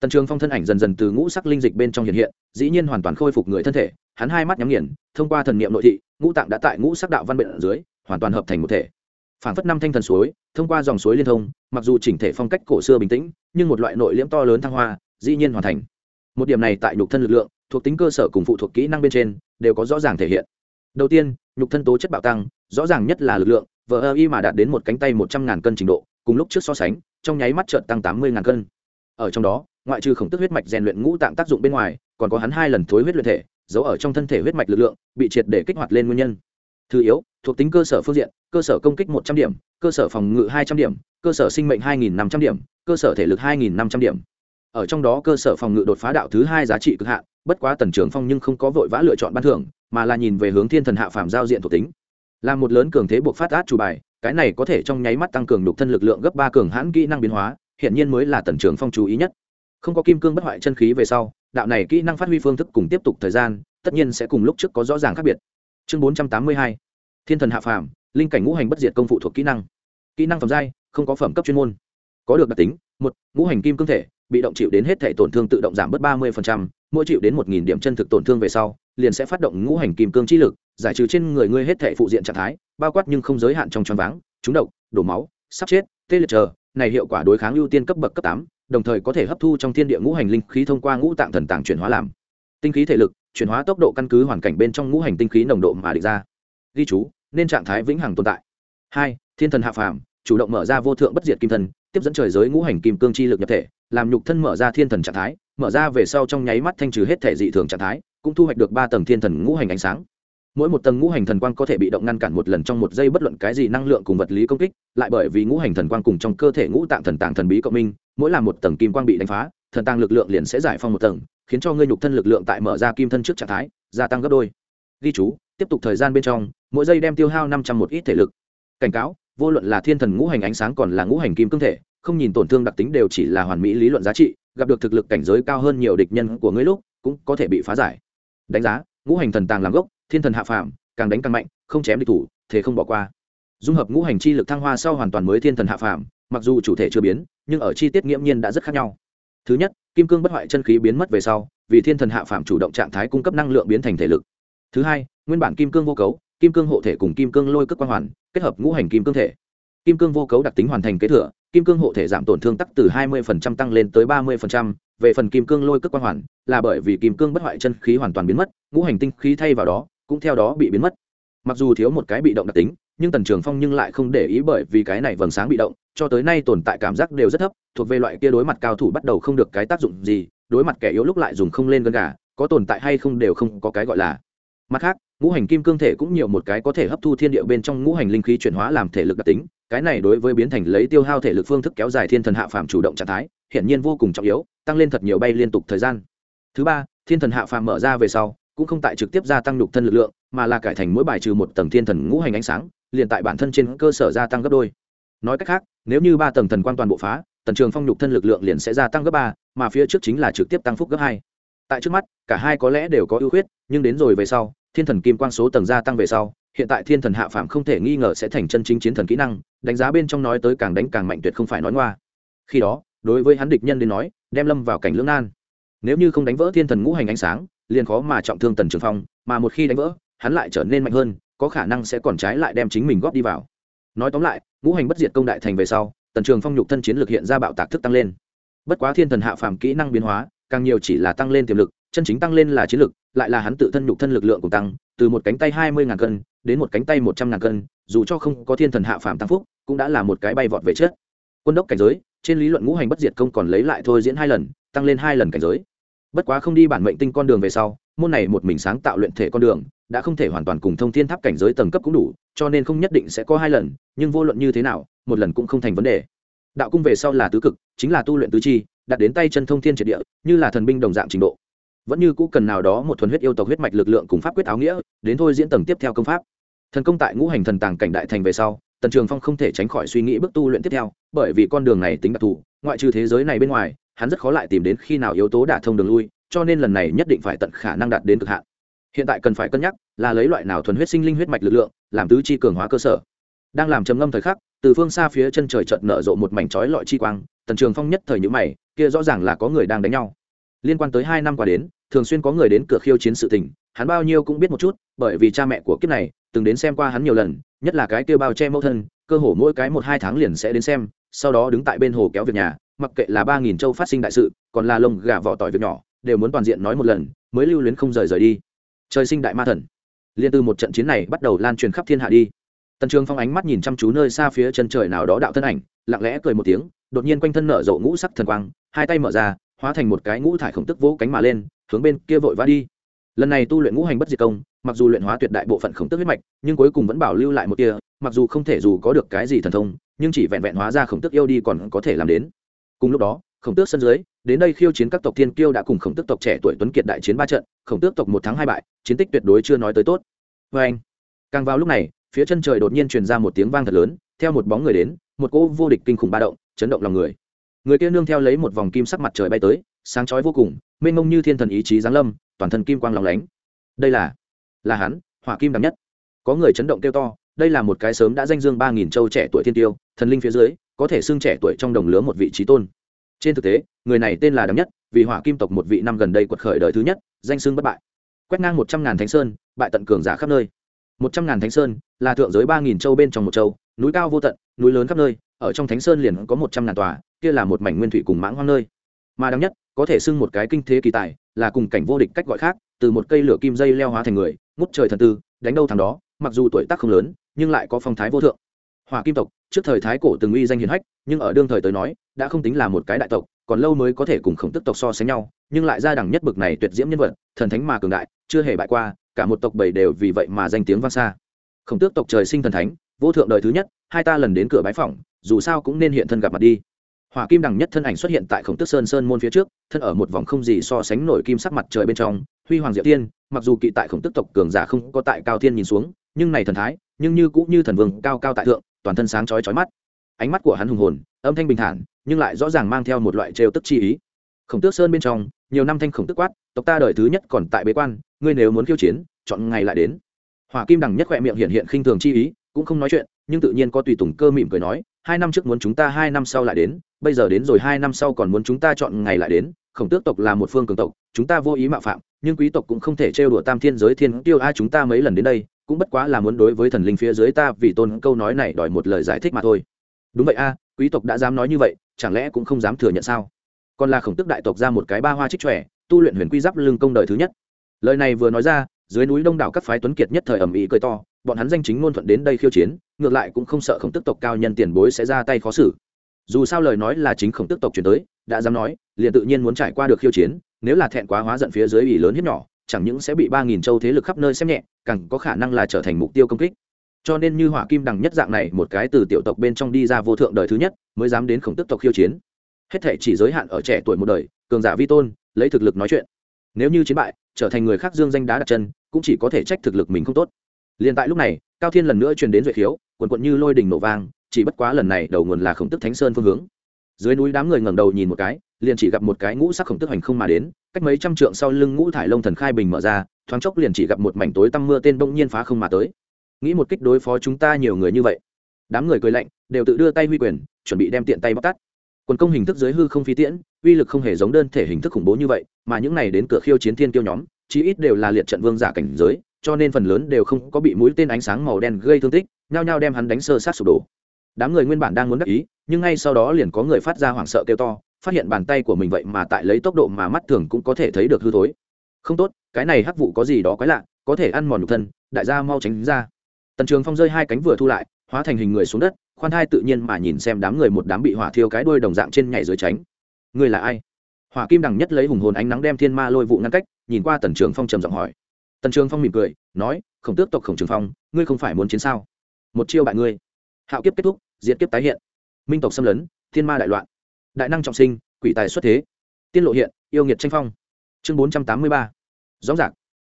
tần trường phong thân ảnh dần dần từ ngũ sắc linh dịch bên trong hiện hiện, dĩ nhiên hoàn toàn khôi phục người thân thể, hắn hai mắt nhắm nghiền, thông qua thần niệm nội thị, ngũ tạng đã tại ngũ sắc đạo văn bệnh ở dưới, hoàn toàn hợp thành một thể. Phản phất năm thanh thần suối, thông qua dòng suối liên thông, mặc dù chỉnh thể phong cách cổ xưa bình tĩnh, nhưng một loại nội liễm to lớn thăng hoa, dĩ nhiên hoàn thành. Một điểm này tại nhục thân lực lượng, thuộc tính cơ sở cùng phụ thuộc kỹ năng bên trên, đều có rõ ràng thể hiện. Đầu tiên, nhục thân tố chất bạo tăng, rõ ràng nhất là lực lượng, vờ ơ y mà đạt đến một cánh tay một trăm ngàn cân trình độ, cùng lúc trước so sánh, trong nháy mắt trợt tăng tám mươi ngàn cân. Ở trong đó ngoại trừ khổng tức huyết mạch rèn luyện ngũ tạng tác dụng bên ngoài, còn có hắn hai lần thối huyết luyện thể, giấu ở trong thân thể huyết mạch lực lượng, bị triệt để kích hoạt lên nguyên nhân. Thứ yếu, thuộc tính cơ sở phương diện, cơ sở công kích một trăm điểm, cơ sở phòng ngự hai trăm điểm, cơ sở sinh mệnh hai nghìn năm trăm điểm, cơ sở thể lực hai nghìn năm trăm điểm. Ở trong đó cơ sở phòng ngự đột phá đạo thứ hai giá trị cực hạn, bất quá tần trưởng phong nhưng không có vội vã lựa chọn ban thưởng, mà là nhìn về hướng thiên thần hạ phàm giao diện thuộc tính. Là một lớn cường thế buộc phát át chủ bài, cái này có thể trong nháy mắt tăng cường đục thân lực lượng gấp ba cường hãn kỹ năng biến hóa hiện nhiên mới là tần trưởng phong chú ý nhất không có kim cương bất hoại chân khí về sau, đạo này kỹ năng phát huy phương thức cùng tiếp tục thời gian, tất nhiên sẽ cùng lúc trước có rõ ràng khác biệt. Chương bốn trăm tám mươi hai, thiên thần hạ phàm, linh cảnh ngũ hành bất diệt công phụ thuộc kỹ năng. Kỹ năng phẩm giai, không có phẩm cấp chuyên môn. Có được đặc tính, một, ngũ hành kim cương thể, bị động chịu đến hết thể tổn thương tự động giảm bớt ba mươi mỗi chịu đến một nghìn điểm chân thực tổn thương về sau, liền sẽ phát động ngũ hành kim cương chi lực, giải trừ trên người ngươi hết thể phụ diện trạng thái, bao quát nhưng không giới hạn trong choáng váng, trúng độc, đổ máu, sắp chết, tê liệt chờ, này hiệu quả đối kháng ưu tiên cấp bậc cấp tám đồng thời có thể hấp thu trong thiên địa ngũ hành linh khí thông qua ngũ tạng thần tàng chuyển hóa làm. Tinh khí thể lực, chuyển hóa tốc độ căn cứ hoàn cảnh bên trong ngũ hành tinh khí nồng độ mà định ra. Ghi chú, nên trạng thái vĩnh hằng tồn tại. Hai, thiên thần hạ phàm, chủ động mở ra vô thượng bất diệt kim thần tiếp dẫn trời giới ngũ hành kim cương chi lực nhập thể, làm nhục thân mở ra thiên thần trạng thái, mở ra về sau trong nháy mắt thanh trừ hết thể dị thường trạng thái, cũng thu hoạch được ba tầng thiên thần ngũ hành ánh sáng mỗi một tầng ngũ hành thần quang có thể bị động ngăn cản một lần trong một giây bất luận cái gì năng lượng cùng vật lý công kích, lại bởi vì ngũ hành thần quang cùng trong cơ thể ngũ tạng thần tàng thần bí cộng minh, mỗi làm một tầng kim quang bị đánh phá, thần tàng lực lượng liền sẽ giải phong một tầng, khiến cho ngươi nhục thân lực lượng tại mở ra kim thân trước trạng thái, gia tăng gấp đôi. Ghi chú, tiếp tục thời gian bên trong, mỗi giây đem tiêu hao năm trăm một ít thể lực. Cảnh cáo, vô luận là thiên thần ngũ hành ánh sáng còn là ngũ hành kim cương thể, không nhìn tổn thương đặc tính đều chỉ là hoàn mỹ lý luận giá trị, gặp được thực lực cảnh giới cao hơn nhiều địch nhân của ngươi lúc, cũng có thể bị phá giải. Đánh giá, ngũ hành thần tàng làm gốc thiên thần hạ phàm càng đánh càng mạnh không chém địch thủ thế không bỏ qua. Dung hợp ngũ hành chi lực thăng hoa sau hoàn toàn mới thiên thần hạ phàm mặc dù chủ thể chưa biến nhưng ở chi tiết nghiễm nhiên đã rất khác nhau. Thứ nhất kim cương bất hoại chân khí biến mất về sau vì thiên thần hạ phàm chủ động trạng thái cung cấp năng lượng biến thành thể lực. Thứ hai nguyên bản kim cương vô cấu kim cương hộ thể cùng kim cương lôi cước quan hoàn kết hợp ngũ hành kim cương thể. Kim cương vô cấu đặc tính hoàn thành kế thừa kim cương hộ thể giảm tổn thương tắc từ 20% tăng lên tới 30%, về phần kim cương lôi cước quan hoàn là bởi vì kim cương bất hoại chân khí hoàn toàn biến mất ngũ hành tinh khí thay vào đó cũng theo đó bị biến mất. Mặc dù thiếu một cái bị động đặc tính, nhưng tần trường phong nhưng lại không để ý bởi vì cái này vầng sáng bị động, cho tới nay tồn tại cảm giác đều rất thấp, thuộc về loại kia đối mặt cao thủ bắt đầu không được cái tác dụng gì, đối mặt kẻ yếu lúc lại dùng không lên gân gà, có tồn tại hay không đều không có cái gọi là. Mặt khác, ngũ hành kim cương thể cũng nhiều một cái có thể hấp thu thiên địa bên trong ngũ hành linh khí chuyển hóa làm thể lực đặc tính, cái này đối với biến thành lấy tiêu hao thể lực phương thức kéo dài thiên thần hạ phàm chủ động trạng thái, hiển nhiên vô cùng trọng yếu, tăng lên thật nhiều bay liên tục thời gian. Thứ ba, thiên thần hạ phàm mở ra về sau cũng không tại trực tiếp gia tăng nhục thân lực lượng, mà là cải thành mỗi bài trừ một tầng thiên thần ngũ hành ánh sáng, liền tại bản thân trên cơ sở gia tăng gấp đôi. Nói cách khác, nếu như ba tầng thần quan toàn bộ phá, tần trường phong nhục thân lực lượng liền sẽ gia tăng gấp ba, mà phía trước chính là trực tiếp tăng phúc gấp hai. Tại trước mắt, cả hai có lẽ đều có ưu khuyết, nhưng đến rồi về sau, thiên thần kim quang số tầng gia tăng về sau, hiện tại thiên thần hạ phạm không thể nghi ngờ sẽ thành chân chính chiến thần kỹ năng, đánh giá bên trong nói tới càng đánh càng mạnh tuyệt không phải nói ngoa. Khi đó, đối với hắn địch nhân đến nói, đem lâm vào cảnh lưỡng nan. Nếu như không đánh vỡ thiên thần ngũ hành ánh sáng liền khó mà trọng thương tần trường phong, mà một khi đánh vỡ, hắn lại trở nên mạnh hơn, có khả năng sẽ còn trái lại đem chính mình góp đi vào. Nói tóm lại, ngũ hành bất diệt công đại thành về sau, tần trường phong nhục thân chiến lược hiện ra bạo tạc thức tăng lên. Bất quá thiên thần hạ phàm kỹ năng biến hóa, càng nhiều chỉ là tăng lên tiềm lực, chân chính tăng lên là chiến lực, lại là hắn tự thân nhục thân lực lượng cùng tăng, từ một cánh tay hai mươi ngàn cân, đến một cánh tay một trăm ngàn cân, dù cho không có thiên thần hạ phàm tăng phúc, cũng đã là một cái bay vọt về chết quân đốc cảnh giới, trên lý luận ngũ hành bất diệt công còn lấy lại thôi diễn hai lần, tăng lên hai lần cảnh giới bất quá không đi bản mệnh tinh con đường về sau, môn này một mình sáng tạo luyện thể con đường, đã không thể hoàn toàn cùng thông thiên tháp cảnh giới tầng cấp cũng đủ, cho nên không nhất định sẽ có hai lần, nhưng vô luận như thế nào, một lần cũng không thành vấn đề. Đạo cung về sau là tứ cực, chính là tu luyện tứ chi, đặt đến tay chân thông thiên triệt địa, như là thần binh đồng dạng trình độ. Vẫn như cũ cần nào đó một thuần huyết yêu tộc huyết mạch lực lượng cùng pháp quyết áo nghĩa, đến thôi diễn tầng tiếp theo công pháp. Thần công tại ngũ hành thần tàng cảnh đại thành về sau, tần trường phong không thể tránh khỏi suy nghĩ bước tu luyện tiếp theo, bởi vì con đường này tính đặc thù, ngoại trừ thế giới này bên ngoài hắn rất khó lại tìm đến khi nào yếu tố đả thông đường lui, cho nên lần này nhất định phải tận khả năng đạt đến cực hạn. Hiện tại cần phải cân nhắc là lấy loại nào thuần huyết sinh linh huyết mạch lực lượng làm tứ chi cường hóa cơ sở. Đang làm trầm ngâm thời khắc, từ phương xa phía chân trời chợt nở rộ một mảnh chói lọi chi quang, tần trường phong nhất thời nhữ mày, kia rõ ràng là có người đang đánh nhau. Liên quan tới hai năm qua đến, thường xuyên có người đến cửa khiêu chiến sự tình, hắn bao nhiêu cũng biết một chút, bởi vì cha mẹ của kiếp này từng đến xem qua hắn nhiều lần, nhất là cái kia bao che mẫu thân, cơ hồ mỗi cái một hai tháng liền sẽ đến xem, sau đó đứng tại bên hồ kéo việc nhà mặc kệ là ba nghìn châu phát sinh đại sự, còn là lông gà vỏ tỏi việc nhỏ, đều muốn toàn diện nói một lần, mới lưu luyến không rời rời đi. Trời sinh đại ma thần. Liên từ một trận chiến này bắt đầu lan truyền khắp thiên hạ đi. Tần trường phong ánh mắt nhìn chăm chú nơi xa phía chân trời nào đó đạo thân ảnh, lặng lẽ cười một tiếng, đột nhiên quanh thân nở rộ ngũ sắc thần quang, hai tay mở ra, hóa thành một cái ngũ thải khổng tức vỗ cánh mà lên, hướng bên kia vội vã đi. Lần này tu luyện ngũ hành bất diệt công, mặc dù luyện hóa tuyệt đại bộ phận khổng tức huyết mạch, nhưng cuối cùng vẫn bảo lưu lại một kia mặc dù không thể dù có được cái gì thần thông, nhưng chỉ vẹn vẹn hóa ra khổng tức yêu đi còn có thể làm đến cùng lúc đó, khổng tước sân dưới, đến đây khiêu chiến các tộc thiên kiêu đã cùng khổng tước tộc trẻ tuổi tuấn kiệt đại chiến ba trận, khổng tước tộc một tháng hai bại, chiến tích tuyệt đối chưa nói tới tốt. Vê anh, càng vào lúc này, phía chân trời đột nhiên truyền ra một tiếng vang thật lớn, theo một bóng người đến, một cỗ vô địch kinh khủng ba động, chấn động lòng người. Người kia nương theo lấy một vòng kim sắc mặt trời bay tới, sáng chói vô cùng, mênh mông như thiên thần ý chí giáng lâm, toàn thân kim quang lòng lánh. Đây là là hắn, hỏa kim đắm nhất. Có người chấn động kêu to, đây là một cái sớm đã danh dương ba nghìn châu trẻ tuổi thiên tiêu, thần linh phía dưới có thể xưng trẻ tuổi trong đồng lứa một vị trí tôn. Trên thực tế, người này tên là đẳng nhất, vì hỏa kim tộc một vị năm gần đây quật khởi đời thứ nhất, danh xưng bất bại. Quét ngang một trăm ngàn thánh sơn, bại tận cường giả khắp nơi. Một trăm ngàn thánh sơn là thượng giới ba nghìn châu bên trong một châu, núi cao vô tận, núi lớn khắp nơi, ở trong thánh sơn liền có một trăm ngàn tòa, kia là một mảnh nguyên thủy cùng mãng hoang nơi. Mà đáng nhất có thể xưng một cái kinh thế kỳ tài, là cùng cảnh vô địch cách gọi khác, từ một cây lửa kim dây leo hóa thành người, ngút trời thần tư, đánh đâu thằng đó, mặc dù tuổi tác không lớn, nhưng lại có phong thái vô thượng. Hòa kim tộc trước thời thái cổ từng uy danh hiền hách, nhưng ở đương thời tới nói, đã không tính là một cái đại tộc, còn lâu mới có thể cùng khổng tức tộc so sánh nhau, nhưng lại ra đẳng nhất bực này tuyệt diễm nhân vật, thần thánh mà cường đại, chưa hề bại qua, cả một tộc bảy đều vì vậy mà danh tiếng vang xa. Khổng tước tộc trời sinh thần thánh, vô thượng đời thứ nhất, hai ta lần đến cửa bái phỏng, dù sao cũng nên hiện thân gặp mặt đi. Hỏa kim đằng nhất thân ảnh xuất hiện tại khổng tước sơn sơn môn phía trước, thân ở một vòng không gì so sánh nổi kim sắc mặt trời bên trong, huy hoàng diệu tiên, mặc dù kỵ tại khổng tước tộc cường giả không có tại cao thiên nhìn xuống, nhưng này thần thái, nhưng như cũng như thần vương cao cao tại thượng toàn thân sáng chói chói mắt. Ánh mắt của hắn hùng hồn, âm thanh bình thản, nhưng lại rõ ràng mang theo một loại trêu tức chi ý. Khổng tước sơn bên trong, nhiều năm thanh khổng tức quát, tộc ta đời thứ nhất còn tại bế quan, ngươi nếu muốn khiêu chiến, chọn ngày lại đến. Hỏa kim đằng nhất khỏe miệng hiện hiện khinh thường chi ý, cũng không nói chuyện, nhưng tự nhiên có tùy tùng cơ mỉm cười nói, hai năm trước muốn chúng ta hai năm sau lại đến, bây giờ đến rồi hai năm sau còn muốn chúng ta chọn ngày lại đến, khổng tước tộc là một phương cường tộc, chúng ta vô ý mạo phạm, nhưng quý tộc cũng không thể trêu đùa tam thiên giới thiên tiêu ai chúng ta mấy lần đến đây cũng bất quá là muốn đối với thần linh phía dưới ta vì tôn câu nói này đòi một lời giải thích mà thôi. Đúng vậy a, quý tộc đã dám nói như vậy, chẳng lẽ cũng không dám thừa nhận sao? Còn là khổng tước đại tộc ra một cái ba hoa trích trẻ, tu luyện huyền quy giáp lưng công đời thứ nhất. Lời này vừa nói ra, dưới núi đông đảo các phái tuấn kiệt nhất thời ẩm ý cười to, bọn hắn danh chính ngôn thuận đến đây khiêu chiến, ngược lại cũng không sợ khổng tức tộc cao nhân tiền bối sẽ ra tay khó xử. Dù sao lời nói là chính khổng tức tộc chuyển tới, đã dám nói, liền tự nhiên muốn trải qua được khiêu chiến, nếu là thẹn quá hóa giận phía dưới ủy lớn hiếp nhỏ chẳng những sẽ bị ba nghìn châu thế lực khắp nơi xem nhẹ, càng có khả năng là trở thành mục tiêu công kích. Cho nên như hỏa kim đằng nhất dạng này, một cái từ tiểu tộc bên trong đi ra vô thượng đời thứ nhất, mới dám đến khổng tức tộc khiêu chiến. Hết thể chỉ giới hạn ở trẻ tuổi một đời, cường giả vi tôn, lấy thực lực nói chuyện. Nếu như chiến bại, trở thành người khác dương danh đá đặt chân, cũng chỉ có thể trách thực lực mình không tốt. Liền tại lúc này, cao thiên lần nữa truyền đến duệ khiếu quần quận như lôi đình nổ vang, chỉ bất quá lần này đầu nguồn là khổng tức thánh sơn phương hướng dưới núi đám người ngẩng đầu nhìn một cái, liền chỉ gặp một cái ngũ sắc khổng tức hành không mà đến, cách mấy trăm trượng sau lưng ngũ thải lông thần khai bình mở ra, thoáng chốc liền chỉ gặp một mảnh tối tăm mưa tên bỗng nhiên phá không mà tới. Nghĩ một kích đối phó chúng ta nhiều người như vậy. Đám người cười lạnh, đều tự đưa tay huy quyền, chuẩn bị đem tiện tay bóc tắt quần công hình thức dưới hư không phi tiễn, uy lực không hề giống đơn thể hình thức khủng bố như vậy, mà những này đến cửa khiêu chiến thiên kiêu nhóm, chí ít đều là liệt trận vương giả cảnh giới, cho nên phần lớn đều không có bị mũi tên ánh sáng màu đen gây thương tích, nhao nhao đem hắn đánh sơ sát sụp đổ đám người nguyên bản đang muốn đắc ý, nhưng ngay sau đó liền có người phát ra hoảng sợ kêu to, phát hiện bàn tay của mình vậy mà tại lấy tốc độ mà mắt thường cũng có thể thấy được hư thối. Không tốt, cái này hắc vụ có gì đó quái lạ, có thể ăn mòn nhục thân, đại gia mau tránh ra. Tần trường phong rơi hai cánh vừa thu lại, hóa thành hình người xuống đất, khoan thai tự nhiên mà nhìn xem đám người một đám bị hỏa thiêu cái đuôi đồng dạng trên nhảy dưới tránh. Người là ai? Hỏa kim đằng nhất lấy hùng hồn ánh nắng đem thiên ma lôi vụ ngăn cách, nhìn qua tần trường phong trầm giọng hỏi. Tần trường phong mỉm cười, nói, khổng tước tộc khổng trường phong, ngươi không phải muốn chiến sao? Một chiêu bại ngươi hạo kiếp kết thúc diễn kiếp tái hiện. Minh tộc xâm lấn, thiên ma đại loạn. Đại năng trọng sinh, quỷ tài xuất thế. Tiên lộ hiện, yêu nghiệt tranh phong. Chương bốn trăm tám mươi ba. Rõ ràng.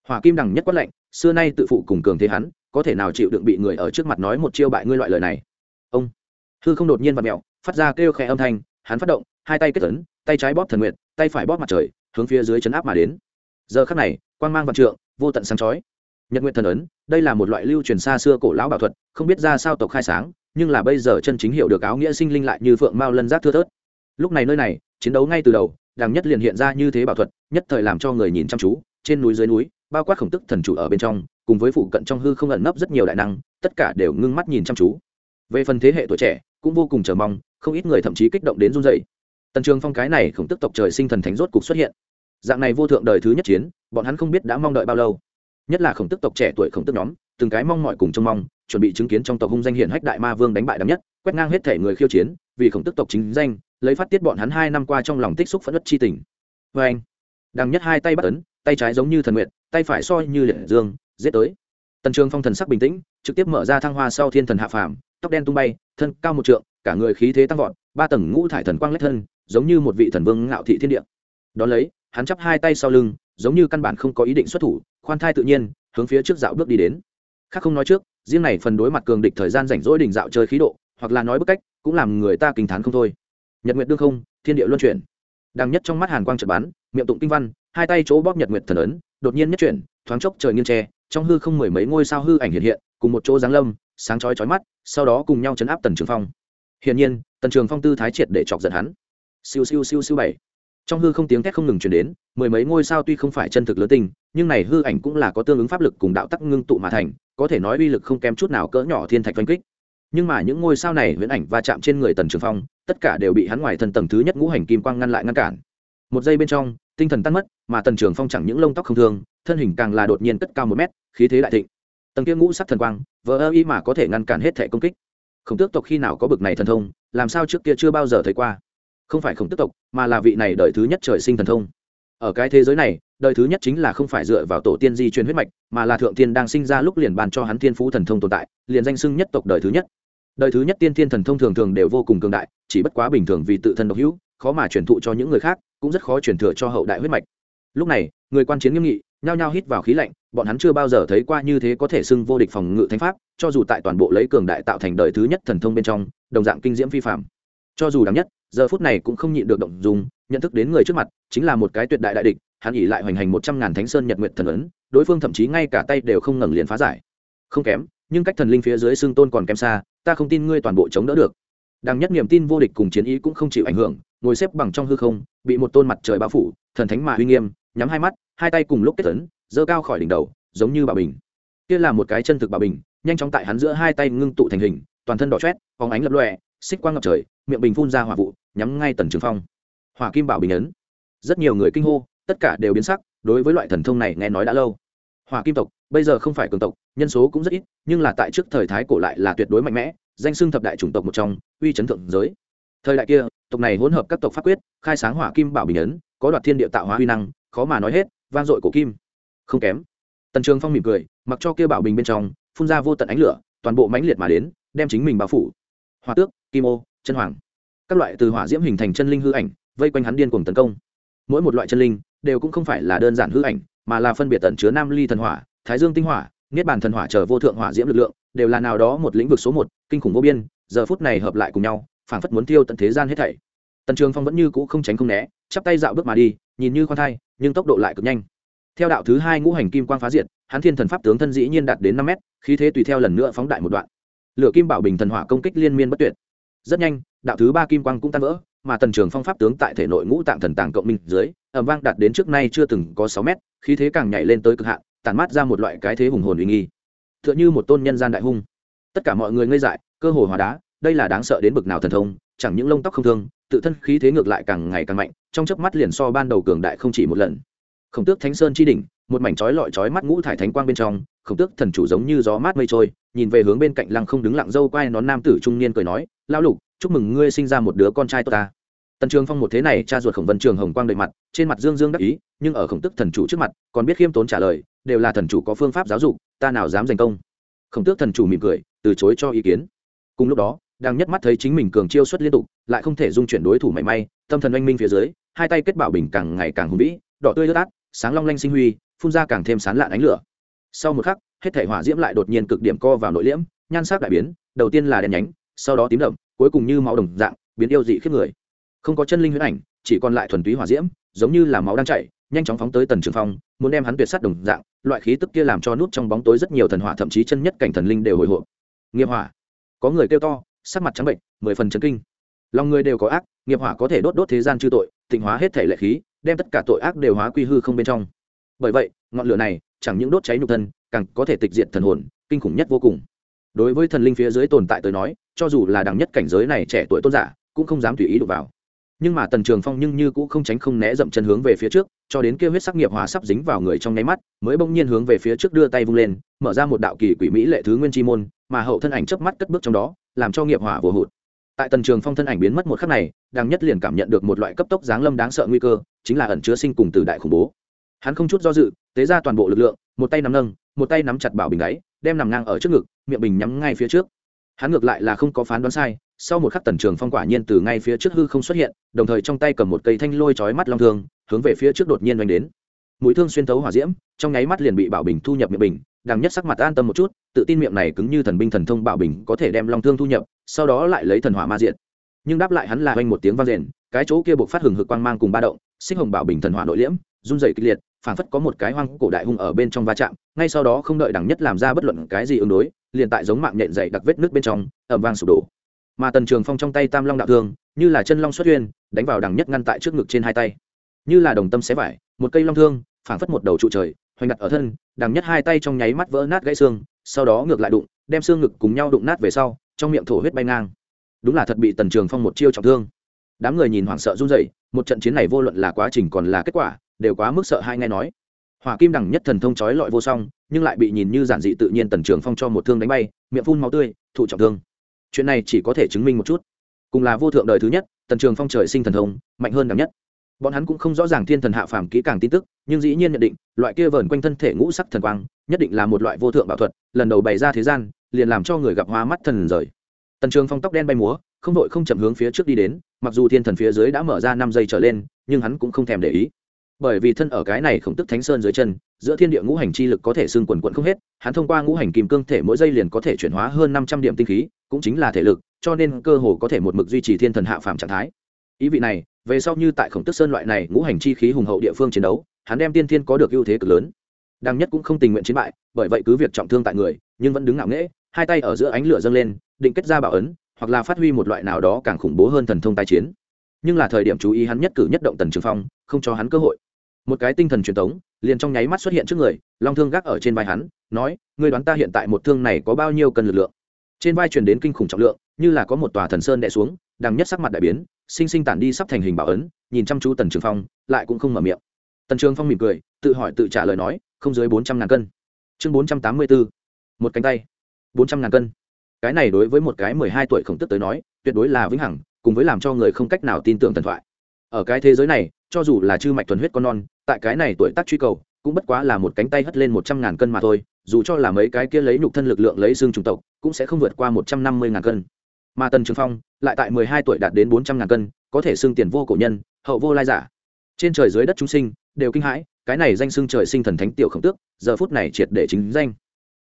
Hỏa kim đằng nhất quát lệnh xưa nay tự phụ cùng cường thế hắn, có thể nào chịu đựng bị người ở trước mặt nói một chiêu bại ngươi loại lời này? Ông. Hư không đột nhiên và mẹo phát ra kêu khẽ âm thanh, hắn phát động, hai tay kết tấn tay trái bóp thần nguyện tay phải bóp mặt trời, hướng phía dưới chấn áp mà đến. Giờ khắc này, quang mang vạn trượng, vô tận sáng chói nhật nguyện thần ấn, đây là một loại lưu truyền xa xưa cổ lão bảo thuật, không biết ra sao tộc khai sáng, nhưng là bây giờ chân chính hiểu được áo nghĩa sinh linh lại như phượng mao lân giác thưa thớt. Lúc này nơi này, chiến đấu ngay từ đầu đàng nhất liền hiện ra như thế bảo thuật, nhất thời làm cho người nhìn chăm chú, trên núi dưới núi, bao quát khổng tức thần chủ ở bên trong, cùng với phụ cận trong hư không ẩn nấp rất nhiều đại năng, tất cả đều ngưng mắt nhìn chăm chú. Về phần thế hệ tuổi trẻ, cũng vô cùng chờ mong, không ít người thậm chí kích động đến run dậy tần trường phong cái này khổng tức tộc trời sinh thần thánh rốt cục xuất hiện. Dạng này vô thượng đời thứ nhất chiến, bọn hắn không biết đã mong đợi bao lâu nhất là khổng tức tộc trẻ tuổi khổng tức nhóm, từng cái mong mọi cùng trông mong, chuẩn bị chứng kiến trong tộc hung danh hiển hách đại ma vương đánh bại đắm nhất, quét ngang hết thể người khiêu chiến, vì khổng tức tộc chính danh, lấy phát tiết bọn hắn hai năm qua trong lòng tích xúc phẫn ất chi tình. Vê anh, đằng nhất hai tay bắt ấn, tay trái giống như thần nguyện tay phải soi như liệt dương, giết tới. Tần trường phong thần sắc bình tĩnh, trực tiếp mở ra thăng hoa sau thiên thần hạ phàm, tóc đen tung bay, thân cao một trượng, cả người khí thế tăng vọt, ba tầng ngũ thải thần quang lách thân, giống như một vị thần vương ngạo thị thiên địa. Đón lấy, hắn chắp hai tay sau lưng, giống như căn bản không có ý định xuất thủ khoan thai tự nhiên, hướng phía trước dạo bước đi đến. Khác không nói trước, riêng này phần đối mặt cường địch thời gian rảnh rỗi đình dạo chơi khí độ, hoặc là nói bức cách, cũng làm người ta kinh t h á n không thôi. Nhật nguyệt đương không, thiên địa luân chuyển. Đằng nhất trong mắt hàn quang trật bắn, miệng tụng kinh văn, hai tay chỗ bóp nhật nguyệt thần ấn, đột nhiên nhất chuyển, thoáng chốc trời nghiêng tre, trong hư không mười mấy ngôi sao hư ảnh hiện hiện, cùng một chỗ giáng lâm, sáng chói chói mắt, sau đó cùng nhau chấn áp tần trường phong. Hiển nhiên, tần trường phong tư thái triệt để chọc giận hắn. Siêu siêu siêu siêu bảy trong hư không tiếng thét không ngừng chuyển đến, mười mấy ngôi sao tuy không phải chân thực lớn tinh, nhưng này hư ảnh cũng là có tương ứng pháp lực cùng đạo tắc ngưng tụ mà thành, có thể nói uy lực không kém chút nào cỡ nhỏ thiên thạch oanh kích. Nhưng mà những ngôi sao này viễn ảnh va chạm trên người tần trường phong, tất cả đều bị hắn ngoài thần tầng thứ nhất ngũ hành kim quang ngăn lại ngăn cản. Một giây bên trong, tinh thần tan mất, mà tần trường phong chẳng những lông tóc không thương, thân hình càng là đột nhiên cất cao một mét, khí thế đại thịnh. Tầng kia ngũ sắc thần quang vỡ ơ y mà có thể ngăn cản hết thể công kích. Khổng tước tộc khi nào có bực này thần thông, làm sao trước kia chưa bao giờ thấy qua không phải khổng tước tộc, mà là vị này đời thứ nhất trời sinh thần thông. Ở cái thế giới này, đời thứ nhất chính là không phải dựa vào tổ tiên di truyền huyết mạch, mà là thượng tiên đang sinh ra lúc liền bàn cho hắn thiên phú thần thông tồn tại, liền danh xưng nhất tộc đời thứ nhất. Đời thứ nhất tiên thiên thần thông thường thường đều vô cùng cường đại, chỉ bất quá bình thường vì tự thân độc hữu, khó mà truyền thụ cho những người khác, cũng rất khó truyền thừa cho hậu đại huyết mạch. Lúc này, người quan chiến nghiêm nghị, nhao nhao hít vào khí lạnh, bọn hắn chưa bao giờ thấy qua như thế có thể xưng vô địch phòng ngự thánh pháp, cho dù tại toàn bộ lấy cường đại tạo thành đời thứ nhất thần thông bên trong, đồng dạng kinh diễm phi phạm cho dù đáng nhất giờ phút này cũng không nhịn được động dùng, nhận thức đến người trước mặt, chính là một cái tuyệt đại đại địch, hắn ỉ lại hoành hành một trăm ngàn thánh sơn nhật nguyện thần ấn, đối phương thậm chí ngay cả tay đều không ngẩng liền phá giải. Không kém, nhưng cách thần linh phía dưới xương tôn còn kém xa, ta không tin ngươi toàn bộ chống đỡ được. Đằng nhất niềm tin vô địch cùng chiến ý cũng không chịu ảnh hưởng, ngồi xếp bằng trong hư không, bị một tôn mặt trời bao phủ, thần thánh mà uy nghiêm, nhắm hai mắt, hai tay cùng lúc kết tấn giơ cao khỏi đỉnh đầu, giống như bà bình. Kia là một cái chân thực bà bình, nhanh chóng tại hắn giữa hai tay ngưng tụ thành hình, toàn thân đỏ chét phóng ánh lập lòe, xích quang ngập trời, miệng bình phun ra hỏa vụ nhắm ngay tần trường phong hỏa kim bảo bình ấn rất nhiều người kinh hô tất cả đều biến sắc đối với loại thần thông này nghe nói đã lâu hỏa kim tộc bây giờ không phải cường tộc nhân số cũng rất ít nhưng là tại trước thời thái cổ lại là tuyệt đối mạnh mẽ danh xưng thập đại chủng tộc một trong uy chấn thượng giới thời đại kia tộc này hỗn hợp các tộc pháp quyết khai sáng hỏa kim bảo bình ấn có đoạt thiên địa tạo hóa huy năng khó mà nói hết vang dội cổ kim không kém tần trường phong mỉm cười mặc cho kia bảo bình bên trong phun ra vô tận ánh lửa toàn bộ mãnh liệt mà đến đem chính mình bao phủ hòa tước kim ô chân hoàng các loại từ hỏa diễm hình thành chân linh hư ảnh, vây quanh hắn điên cuồng tấn công. Mỗi một loại chân linh đều cũng không phải là đơn giản hư ảnh, mà là phân biệt tận chứa nam ly thần hỏa, thái dương tinh hỏa, niết bàn thần hỏa chờ vô thượng hỏa diễm lực lượng, đều là nào đó một lĩnh vực số một, kinh khủng vô biên, giờ phút này hợp lại cùng nhau, phảng phất muốn tiêu tận thế gian hết thảy. Tần trường phong vẫn như cũ không tránh không né, chắp tay dạo bước mà đi, nhìn như khoan thai, nhưng tốc độ lại cực nhanh. Theo đạo thứ hai ngũ hành kim quang phá diệt, hắn thiên thần pháp tướng thân dĩ nhiên đạt đến năm mét, khí thế tùy theo lần nữa phóng đại một đoạn. Lửa kim bảo bình thần hỏa công kích liên miên bất tuyệt rất nhanh, đạo thứ ba kim quang cũng tan vỡ, mà tần trường phong pháp tướng tại thể nội ngũ tạng thần tàng cộng minh dưới ẩm vang đạt đến trước nay chưa từng có sáu mét, khí thế càng nhảy lên tới cực hạn, tản mát ra một loại cái thế hùng hồn uy nghi. T h ư ợ n h ư một tôn nhân gian đại hung. Tất cả mọi người ngây dại, cơ hồ hòa đá, đây là đáng sợ đến bực nào thần thông, chẳng những lông tóc không thương, tự thân khí thế ngược lại càng ngày càng mạnh, trong chớp mắt liền so ban đầu cường đại không chỉ một lần khổng tước thánh sơn chi đỉnh, một mảnh chói lọi chói mắt ngũ thải thánh quang bên trong, khổng tước thần chủ giống như gió mát mây trôi, nhìn về hướng bên cạnh lăng không đứng lặng dâu quai nón nam tử trung niên cười nói lao lục, chúc mừng ngươi sinh ra một đứa con trai tốt ta. Tần trường phong một thế này cha ruột khổng vân trường hồng quang đầy mặt, trên mặt dương dương đắc ý, nhưng ở khổng tức thần chủ trước mặt, còn biết khiêm tốn trả lời, đều là thần chủ có phương pháp giáo dục, ta nào dám giành công. Khổng tước thần chủ mỉm cười, từ chối cho ý kiến. Cùng lúc đó, đang nhất mắt thấy chính mình cường chiêu xuất liên tục, lại không thể dung chuyển đối thủ mảy may, tâm thần oanh minh phía dưới, hai tay kết bảo bình càng ngày càng hùng vĩ, đỏ tươi lướt át sáng long lanh sinh huy, phun ra càng thêm sán lạn ánh lửa. Sau một khắc, hết thể hỏa diễm lại đột nhiên cực điểm co vào nội liễm, nhan sắc đại biến, đầu tiên là đèn nhánh, sau đó tím đậm, cuối cùng như máu đồng dạng, biến yêu dị khiếp người. Không có chân linh huyết ảnh, chỉ còn lại thuần túy hỏa diễm, giống như là máu đang chảy, nhanh chóng phóng tới tần trường phong, muốn đem hắn tuyệt sát đồng dạng, loại khí tức kia làm cho nút trong bóng tối rất nhiều thần hỏa, thậm chí chân nhất cảnh thần linh đều hồi hộp. Nghiệp hỏa. Có người kêu to, sắc mặt trắng bệnh, mười phần chấn kinh. Lòng người đều có ác, nghiệp hỏa có thể đốt đốt thế gian chư tội, tịnh hóa hết thể lệ khí đem tất cả tội ác đều hóa quy hư không bên trong. Bởi vậy, ngọn lửa này chẳng những đốt cháy nhục thân, càng có thể tịch diệt thần hồn, kinh khủng nhất vô cùng. Đối với thần linh phía dưới tồn tại tới nói, cho dù là đẳng nhất cảnh giới này trẻ tuổi tôn giả, cũng không dám tùy ý đụng vào. Nhưng mà tần trường phong nhưng như cũng không tránh không né dậm chân hướng về phía trước, cho đến kia huyết sắc nghiệp hỏa sắp dính vào người trong nháy mắt, mới bỗng nhiên hướng về phía trước đưa tay vung lên, mở ra một đạo kỳ quỷ mỹ lệ thứ nguyên chi môn, mà hậu thân ảnh chớp mắt cất bước trong đó, làm cho nghiệp hỏa vô hụt. Tại tần trường phong thân ảnh biến mất một khắc này đang nhất liền cảm nhận được một loại cấp tốc giáng lâm đáng sợ nguy cơ, chính là ẩn chứa sinh cùng từ đại khủng bố. Hắn không chút do dự, tế ra toàn bộ lực lượng, một tay nắm nâng, một tay nắm chặt bảo bình đáy, đem nằm ngang ở trước ngực, miệng bình nhắm ngay phía trước. Hắn ngược lại là không có phán đoán sai, sau một khắc tần trường phong quả nhiên từ ngay phía trước hư không xuất hiện, đồng thời trong tay cầm một cây thanh lôi chói mắt long thương, hướng về phía trước đột nhiên oanh đến. Mũi thương xuyên thấu hỏa diễm, trong nháy mắt liền bị bảo bình thu nhập miệng bình, đằng nhất sắc mặt an tâm một chút, tự tin miệng này cứng như thần binh thần thông bảo bình có thể đem long thương thu nhập, sau đó lại lấy thần hỏa ma diện nhưng đáp lại hắn là oanh một tiếng vang rền, cái chỗ kia buộc phát hừng hực quang mang cùng ba động sinh hồng bảo bình thần hỏa nội liễm, run dày kịch liệt, phảng phất có một cái hoang cổ đại hung ở bên trong va chạm, ngay sau đó không đợi đằng nhất làm ra bất luận cái gì ứng đối, liền tại giống mạng nhện dày đặc vết nước bên trong ẩm vang sụp đổ. Mà tần trường phong trong tay tam long đạo thương, như là chân long xuất huyên, đánh vào đằng nhất ngăn tại trước ngực trên hai tay. Như là đồng tâm xé vải, một cây long thương, phảng phất một đầu trụ trời, hoành đặt ở thân đằng nhất hai tay trong nháy mắt vỡ nát gãy xương, sau đó ngược lại đụng, đem xương ngực cùng nhau đụng nát về sau, trong miệng thổ huyết bay ngang đúng là thật bị tần trường phong một chiêu trọng thương. Đám người nhìn hoảng sợ run rẩy, một trận chiến này vô luận là quá trình còn là kết quả, đều quá mức sợ hai nghe nói. Hỏa kim đẳng nhất thần thông chói lọi vô song, nhưng lại bị nhìn như giản dị tự nhiên tần trường phong cho một thương đánh bay, miệng phun máu tươi, thụ trọng thương. Chuyện này chỉ có thể chứng minh một chút. Cùng là vô thượng đời thứ nhất, tần trường phong trời sinh thần thông, mạnh hơn đẳng nhất. Bọn hắn cũng không rõ ràng thiên thần hạ phàm kỹ càng tin tức, nhưng dĩ nhiên nhận định, loại kia vờn quanh thân thể ngũ sắc thần quang, nhất định là một loại vô thượng bảo thuật, lần đầu bày ra thế gian, liền làm cho người gặp hoa mắt thần rời tần trường phong tóc đen bay múa, không đội không chậm hướng phía trước đi đến, mặc dù thiên thần phía dưới đã mở ra năm giây trở lên, nhưng hắn cũng không thèm để ý. Bởi vì thân ở cái này khổng tức thánh sơn dưới chân, giữa thiên địa ngũ hành chi lực có thể xương quần quận không hết, hắn thông qua ngũ hành kim cương thể mỗi giây liền có thể chuyển hóa hơn năm trăm điểm tinh khí, cũng chính là thể lực, cho nên cơ hồ có thể một mực duy trì thiên thần hạ phàm trạng thái. Ý vị này, về sau như tại khổng tức sơn loại này ngũ hành chi khí hùng hậu địa phương chiến đấu, hắn đem tiên thiên có được ưu thế cực lớn. Đăng nhất cũng không tình nguyện chiến bại, bởi vậy cứ việc trọng thương tại người, nhưng vẫn đứng ngạo nghễ hai tay ở giữa ánh lửa dâng lên, định kết ra bảo ấn, hoặc là phát huy một loại nào đó càng khủng bố hơn thần thông tai chiến. Nhưng là thời điểm chú ý hắn nhất cử nhất động tần trường phong, không cho hắn cơ hội. Một cái tinh thần truyền thống liền trong nháy mắt xuất hiện trước người, long thương gác ở trên vai hắn, nói, ngươi đoán ta hiện tại một thương này có bao nhiêu cân lực lượng? Trên vai truyền đến kinh khủng trọng lượng, như là có một tòa thần sơn đè xuống, đằng nhất sắc mặt đại biến, sinh sinh tản đi sắp thành hình bảo ấn, nhìn chăm chú tần trường phong, lại cũng không mở miệng. Tần trường phong mỉm cười, tự hỏi tự trả lời nói, không dưới bốn trăm ngàn cân. Chương bốn trăm tám mươi bốn một cánh tay bốn trăm ngàn cân. Cái này đối với một cái mười hai tuổi khổng tức tới nói, tuyệt đối là vĩnh hằng, cùng với làm cho người không cách nào tin tưởng thần thoại. Ở cái thế giới này, cho dù là chư mạch thuần huyết con non, tại cái này tuổi tác truy cầu, cũng bất quá là một cánh tay hất lên một trăm ngàn cân mà thôi, dù cho là mấy cái kia lấy nhục thân lực lượng lấy xương chủng tộc, cũng sẽ không vượt qua một trăm năm mươi ngàn cân. Mà tần trường phong, lại tại mười hai tuổi đạt đến bốn trăm ngàn cân, có thể xương tiền vô cổ nhân, hậu vô lai giả. Trên trời dưới đất chúng sinh, đều kinh hãi, cái này danh xương trời sinh thần thánh tiểu khổng tước, giờ phút này triệt để chính danh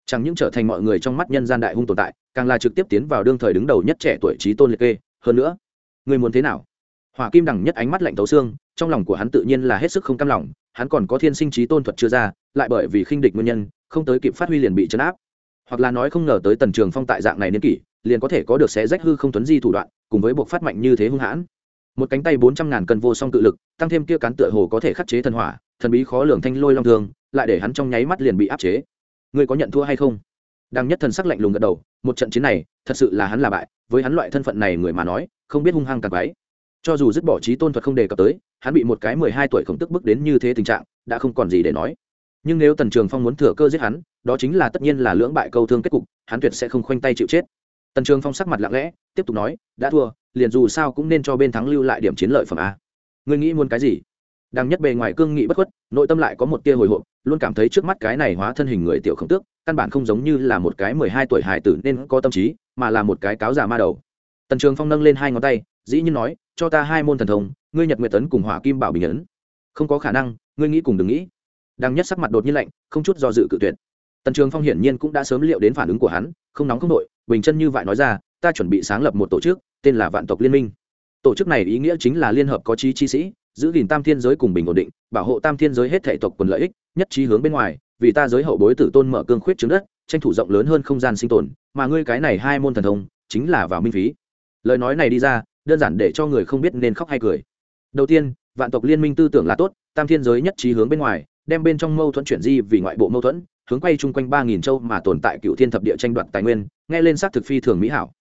chẳng những trở thành mọi người trong mắt nhân gian đại hung tồn tại, càng là trực tiếp tiến vào đương thời đứng đầu nhất trẻ tuổi trí tôn liệt kê. Hơn nữa, người muốn thế nào? Hỏa kim đằng nhất ánh mắt lạnh thấu xương, trong lòng của hắn tự nhiên là hết sức không cam lòng, hắn còn có thiên sinh trí tôn thuật chưa ra, lại bởi vì khinh địch nguyên nhân, không tới kịp phát huy liền bị chấn áp. Hoặc là nói không ngờ tới tần trường phong tại dạng này niên kỷ, liền có thể có được xé rách hư không tuấn di thủ đoạn, cùng với buộc phát mạnh như thế hung hãn. Một cánh tay bốn trăm ngàn cân vô song tự lực, tăng thêm kia cán tựa hồ có thể khắc chế thần hỏa, thần bí khó lường thanh lôi long thương, lại để hắn trong nháy mắt liền bị áp chế ngươi có nhận thua hay không? Đang nhất thần sắc lạnh lùng gật đầu, một trận chiến này, thật sự là hắn là bại, với hắn loại thân phận này người mà nói, không biết hung hăng càng váy cho dù dứt bỏ trí tôn thuật không đề cập tới, hắn bị một cái mười hai tuổi khổng tức bước đến như thế tình trạng, đã không còn gì để nói. Nhưng nếu tần trường phong muốn thừa cơ giết hắn, đó chính là tất nhiên là lưỡng bại câu thương kết cục, hắn tuyệt sẽ không khoanh tay chịu chết. Tần trường phong sắc mặt lặng lẽ, tiếp tục nói, đã thua, liền dù sao cũng nên cho bên thắng lưu lại điểm chiến lợi phẩm a. Ngươi nghĩ muốn cái gì? Đang nhất bề ngoài cương nghị bất khuất, nội tâm lại có một tia hồi hộp, luôn cảm thấy trước mắt cái này hóa thân hình người tiểu khổng tước, căn bản không giống như là một cái mười hai tuổi hải tử nên có tâm trí, mà là một cái cáo già ma đầu. Tần trường phong nâng lên hai ngón tay, dĩ nhiên nói, cho ta hai môn thần thông, ngươi nhật nguyệt tấn cùng hỏa kim bảo bình ấn. Không có khả năng, ngươi nghĩ cùng đừng nghĩ. Đang nhất sắc mặt đột nhiên lạnh, không chút do dự cự tuyệt. Tần trường phong hiển nhiên cũng đã sớm liệu đến phản ứng của hắn, không nóng không nội bình chân như vậy nói ra, ta chuẩn bị sáng lập một tổ chức, tên là vạn tộc liên minh tổ chức này ý nghĩa chính là liên hợp có trí chi sĩ, giữ gìn tam thiên giới cùng bình ổn định, bảo hộ tam thiên giới hết thể tộc quần lợi ích, nhất trí hướng bên ngoài, vì ta giới hậu bối tử tôn mở cương khuyết trứng đất, tranh thủ rộng lớn hơn không gian sinh tồn, mà ngươi cái này hai môn thần thông, chính là vào minh phí. Lời nói này đi ra, đơn giản để cho người không biết nên khóc hay cười. Đầu tiên, vạn tộc liên minh tư tưởng là tốt, tam thiên giới nhất trí hướng bên ngoài, đem bên trong mâu thuẫn chuyển di vì ngoại bộ mâu thuẫn, hướng quay chung quanh ba nghìn châu mà tồn tại cựu thiên thập địa tranh đoạt tài nguyên, nghe lên xác thực phi thường mỹ hảo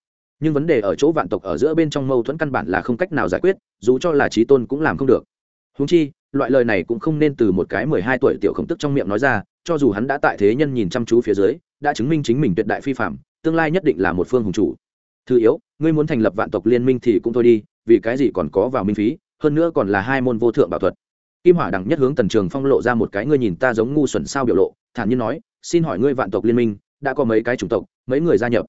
nhưng vấn đề ở chỗ vạn tộc ở giữa bên trong mâu thuẫn căn bản là không cách nào giải quyết, dù cho là trí tôn cũng làm không được. Húng chi, loại lời này cũng không nên từ một cái mười hai tuổi tiểu khổng tức trong miệng nói ra, cho dù hắn đã tại thế nhân nhìn chăm chú phía dưới, đã chứng minh chính mình tuyệt đại phi phạm, tương lai nhất định là một phương hùng chủ. Thứ yếu, ngươi muốn thành lập vạn tộc liên minh thì cũng thôi đi, vì cái gì còn có vào minh phí, hơn nữa còn là hai môn vô thượng bảo thuật. Kim hỏa đẳng nhất hướng tần trường phong lộ ra một cái ngươi nhìn ta giống ngu xuẩn sao biểu lộ, thản nhiên nói, xin hỏi ngươi vạn tộc liên minh, đã có mấy cái chủng tộc, mấy người gia nhập?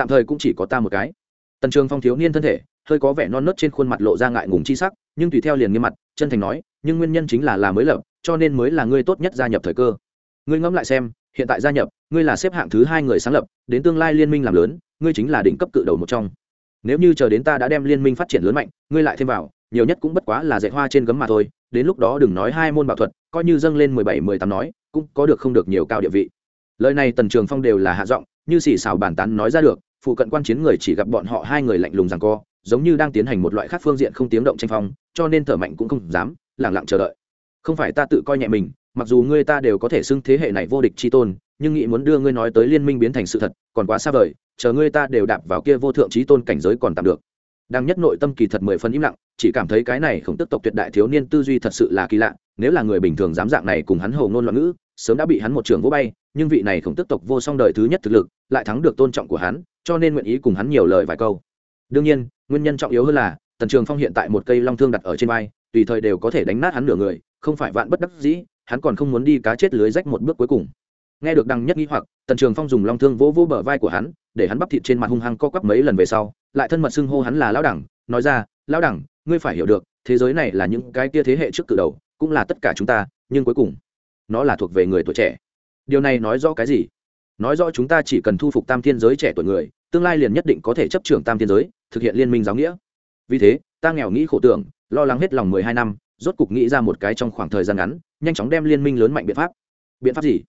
Tạm thời cũng chỉ có ta một cái. Tần trường phong thiếu niên thân thể, hơi có vẻ non nớt trên khuôn mặt lộ ra ngại ngùng chi sắc, nhưng tùy theo liền nghiêm mặt, chân thành nói, nhưng nguyên nhân chính là là mới lập, cho nên mới là ngươi tốt nhất gia nhập thời cơ. Ngươi ngẫm lại xem, hiện tại gia nhập, ngươi là xếp hạng thứ hai người sáng lập, đến tương lai liên minh làm lớn, ngươi chính là đỉnh cấp cự đầu một trong. Nếu như chờ đến ta đã đem liên minh phát triển lớn mạnh, ngươi lại thêm vào, nhiều nhất cũng bất quá là dạy hoa trên gấm mà thôi, đến lúc đó đừng nói hai môn bảo thuật, coi như dâng lên mười bảy, mười tám nói, cũng có được không được nhiều cao địa vị. Lời này tần trường phong đều là hạ giọng, như xì xào bản tán nói ra được phụ cận quan chiến người chỉ gặp bọn họ hai người lạnh lùng rằng co, giống như đang tiến hành một loại khác phương diện không tiếng động tranh phong, cho nên thở mạnh cũng không dám, lẳng lặng chờ đợi. Không phải ta tự coi nhẹ mình, mặc dù ngươi ta đều có thể xưng thế hệ này vô địch chi tôn, nhưng nghĩ muốn đưa ngươi nói tới liên minh biến thành sự thật, còn quá xa vời, chờ ngươi ta đều đạp vào kia vô thượng trí tôn cảnh giới còn tạm được. Đang nhất nội tâm kỳ thật mười phân im lặng, chỉ cảm thấy cái này không tức tộc tuyệt đại thiếu niên tư duy thật sự là kỳ lạ, nếu là người bình thường dám dạng này cùng hắn hầu ngôn loạn ngữ, sớm đã bị hắn một trường vỗ bay nhưng vị này không tức tộc vô song đời thứ nhất thực lực, lại thắng được tôn trọng của hắn, cho nên nguyện ý cùng hắn nhiều lời vài câu. Đương nhiên, nguyên nhân trọng yếu hơn là, tần trường phong hiện tại một cây long thương đặt ở trên vai, tùy thời đều có thể đánh nát hắn nửa người, không phải vạn bất đắc dĩ, hắn còn không muốn đi cá chết lưới rách một bước cuối cùng. Nghe được đằng nhất nghĩ hoặc, tần trường phong dùng long thương vỗ vỗ bờ vai của hắn, để hắn bắp thịt trên mặt hung hăng co quắp mấy lần về sau, lại thân mật xưng hô hắn là lão đẳng, nói ra, lão đẳng, ngươi phải hiểu được, thế giới này là những cái kia thế hệ trước cự đầu, cũng là tất cả chúng ta, nhưng cuối cùng, nó là thuộc về người tuổi trẻ điều này nói rõ cái gì? Nói rõ chúng ta chỉ cần thu phục tam thiên giới trẻ tuổi người, tương lai liền nhất định có thể chấp trưởng tam thiên giới, thực hiện liên minh giáo nghĩa. Vì thế, ta nghèo nghĩ khổ tưởng, lo lắng hết lòng mười hai năm, rốt cục nghĩ ra một cái trong khoảng thời gian ngắn, nhanh chóng đem liên minh lớn mạnh biện pháp. Biện pháp gì?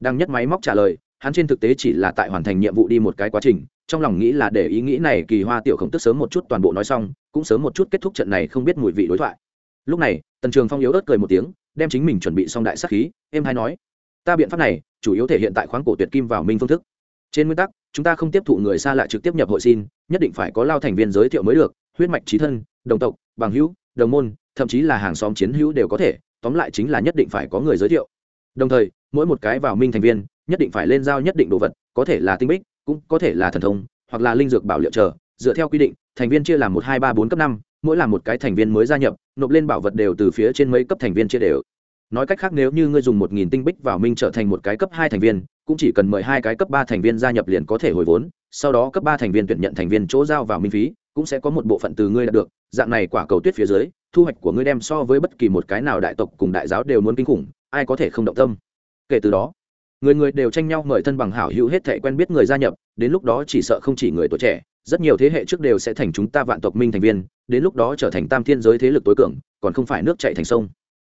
Đang nhất máy móc trả lời, hắn trên thực tế chỉ là tại hoàn thành nhiệm vụ đi một cái quá trình, trong lòng nghĩ là để ý nghĩ này kỳ hoa tiểu khổng tức sớm một chút toàn bộ nói xong, cũng sớm một chút kết thúc trận này không biết mùi vị đối thoại. Lúc này, tần trường phong yếu ớt cười một tiếng, đem chính mình chuẩn bị xong đại sắc khí em hay nói ta biện pháp này chủ yếu thể hiện tại khoáng cổ tuyệt kim vào minh phương thức. Trên nguyên tắc, chúng ta không tiếp thụ người xa lạ trực tiếp nhập hội xin, nhất định phải có lao thành viên giới thiệu mới được, huyết mạch trí thân, đồng tộc, bằng hữu, đồng môn, thậm chí là hàng xóm chiến hữu đều có thể, tóm lại chính là nhất định phải có người giới thiệu. Đồng thời, mỗi một cái vào minh thành viên, nhất định phải lên giao nhất định đồ vật, có thể là tinh bích, cũng có thể là thần thông, hoặc là linh dược bảo liệu chờ, dựa theo quy định, thành viên chia làm một, hai, ba, bốn cấp năm, mỗi là một cái thành viên mới gia nhập, nộp lên bảo vật đều từ phía trên mấy cấp thành viên chia đều nói cách khác nếu như ngươi dùng một nghìn tinh bích vào minh trở thành một cái cấp hai thành viên, cũng chỉ cần mời hai cái cấp ba thành viên gia nhập liền có thể hồi vốn, sau đó cấp ba thành viên tuyển nhận thành viên chỗ giao vào minh phí, cũng sẽ có một bộ phận từ ngươi đạt được. Dạng này quả cầu tuyết phía dưới, thu hoạch của ngươi đem so với bất kỳ một cái nào đại tộc cùng đại giáo đều muốn kinh khủng, ai có thể không động tâm. Kể từ đó, người người đều tranh nhau mời thân bằng hảo hữu hết thể quen biết người gia nhập, đến lúc đó chỉ sợ không chỉ người tuổi trẻ, rất nhiều thế hệ trước đều sẽ thành chúng ta vạn tộc minh thành viên, đến lúc đó trở thành tam thiên giới thế lực tối cường, còn không phải nước chạy thành sông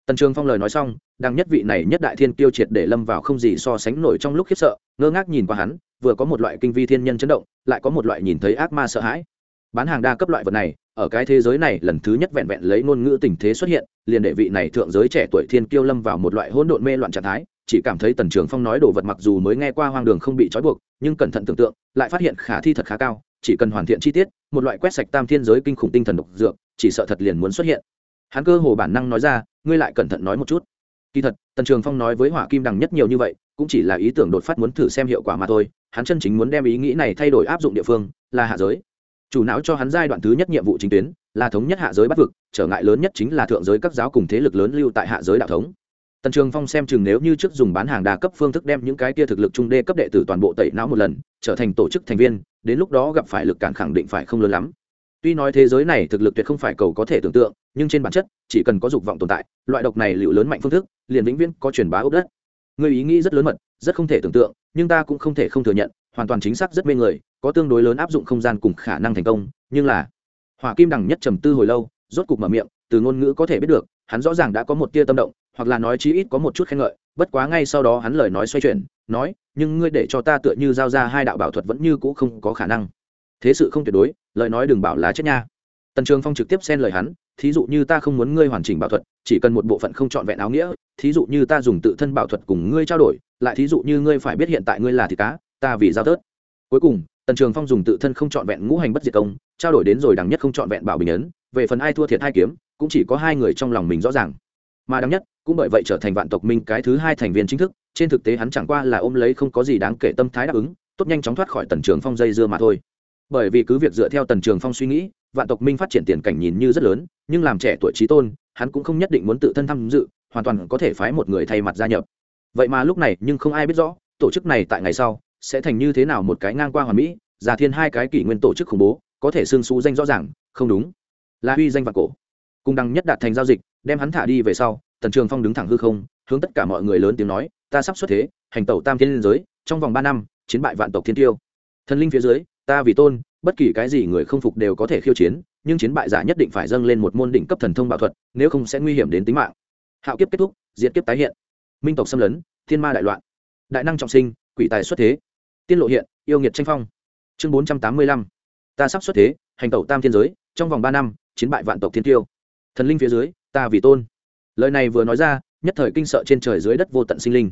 tần trường phong lời nói xong đang nhất vị này nhất đại thiên tiêu triệt để lâm vào không gì so sánh nổi trong lúc khiếp sợ, ngơ ngác nhìn qua hắn, vừa có một loại kinh vi thiên nhân chấn động, lại có một loại nhìn thấy ác ma sợ hãi. Bán hàng đa cấp loại vật này, ở cái thế giới này lần thứ nhất vẹn vẹn lấy ngôn ngữ tình thế xuất hiện, liền đệ vị này thượng giới trẻ tuổi thiên kiêu lâm vào một loại hỗn độn mê loạn trạng thái, chỉ cảm thấy tần trường phong nói đồ vật mặc dù mới nghe qua hoang đường không bị trói buộc, nhưng cẩn thận tưởng tượng, lại phát hiện khả thi thật khá cao, chỉ cần hoàn thiện chi tiết, một loại quét sạch tam thiên giới kinh khủng tinh thần độc dược, chỉ sợ thật liền muốn xuất hiện. Hắn cơ hồ bản năng nói ra ngươi lại cẩn thận nói một chút. Kỳ thật, tần trường phong nói với hỏa kim đằng nhất nhiều như vậy, cũng chỉ là ý tưởng đột phát muốn thử xem hiệu quả mà thôi, hắn chân chính muốn đem ý nghĩ này thay đổi áp dụng địa phương, là hạ giới. Chủ não cho hắn giai đoạn thứ nhất nhiệm vụ chính tuyến, là thống nhất hạ giới bắt vực, trở ngại lớn nhất chính là thượng giới các giáo cùng thế lực lớn lưu tại hạ giới đạo thống. Tần trường phong xem chừng nếu như trước dùng bán hàng đa cấp phương thức đem những cái kia thực lực trung đê cấp đệ tử toàn bộ tẩy não một lần, trở thành tổ chức thành viên, đến lúc đó gặp phải lực cản khẳng định phải không lớn lắm tuy nói thế giới này thực lực tuyệt không phải cầu có thể tưởng tượng, nhưng trên bản chất, chỉ cần có dục vọng tồn tại, loại độc này liệu lớn mạnh phương thức, liền vĩnh viễn có truyền bá ốc đất. Người ý nghĩ rất lớn mật, rất không thể tưởng tượng, nhưng ta cũng không thể không thừa nhận, hoàn toàn chính xác rất mê người, có tương đối lớn áp dụng không gian cùng khả năng thành công, nhưng là, hỏa kim đằng nhất trầm tư hồi lâu, rốt cục mở miệng, từ ngôn ngữ có thể biết được, hắn rõ ràng đã có một tia tâm động, hoặc là nói chí ít có một chút khen ngợi, bất quá ngay sau đó hắn lời nói xoay chuyển, nói, nhưng ngươi để cho ta tựa như giao ra hai đạo bảo thuật vẫn như cũ không có khả năng thế sự không tuyệt đối, lời nói đừng bảo lá chết nha. Tần trường phong trực tiếp xen lời hắn, thí dụ như ta không muốn ngươi hoàn chỉnh bảo thuật, chỉ cần một bộ phận không trọn vẹn áo nghĩa, thí dụ như ta dùng tự thân bảo thuật cùng ngươi trao đổi, lại thí dụ như ngươi phải biết hiện tại ngươi là thịt cá, ta vì giao tớt cuối cùng, tần trường phong dùng tự thân không trọn vẹn ngũ hành bất diệt công, trao đổi đến rồi đằng nhất không trọn vẹn bảo bình ấn, về phần ai thua thiệt hai kiếm, cũng chỉ có hai người trong lòng mình rõ ràng. Mà đằng nhất, cũng bởi vậy trở thành vạn tộc minh cái thứ hai thành viên chính thức, trên thực tế hắn chẳng qua là ôm lấy không có gì đáng kể tâm thái đáp ứng, tốt nhanh chóng thoát khỏi tần trường phong dây dưa mà thôi bởi vì cứ việc dựa theo tần trường phong suy nghĩ, vạn tộc minh phát triển tiền cảnh nhìn như rất lớn, nhưng làm trẻ tuổi trí tôn, hắn cũng không nhất định muốn tự thân tham dự, hoàn toàn có thể phái một người thay mặt gia nhập. Vậy mà lúc này nhưng không ai biết rõ, tổ chức này tại ngày sau sẽ thành như thế nào một cái ngang qua hoàn mỹ, giả thiên hai cái kỷ nguyên tổ chức khủng bố, có thể xương xú danh rõ ràng, không đúng. Là huy danh vạn cổ. Cùng đăng nhất đạt thành giao dịch, đem hắn thả đi về sau, tần trường phong đứng thẳng hư không, hướng tất cả mọi người lớn tiếng nói, ta sắp xuất thế, hành tẩu tam thiên liên giới, trong vòng ba năm, chiến bại vạn tộc thiên tiêu. Thần linh phía dưới ta vì tôn, bất kỳ cái gì người không phục đều có thể khiêu chiến, nhưng chiến bại giả nhất định phải dâng lên một môn đỉnh cấp thần thông bảo thuật, nếu không sẽ nguy hiểm đến tính mạng. Hạo kiếp kết thúc diễn kiếp tái hiện. Minh tộc xâm lấn, thiên ma đại loạn. Đại năng trọng sinh, quỷ tài xuất thế. Tiên lộ hiện, yêu nghiệt tranh phong. Chương bốn trăm tám mươi lăm. Ta sắp xuất thế, hành tẩu tam thiên giới, trong vòng ba năm, chiến bại vạn tộc thiên tiêu. Thần linh phía dưới, ta vì tôn. Lời này vừa nói ra, nhất thời kinh sợ trên trời dưới đất vô tận sinh linh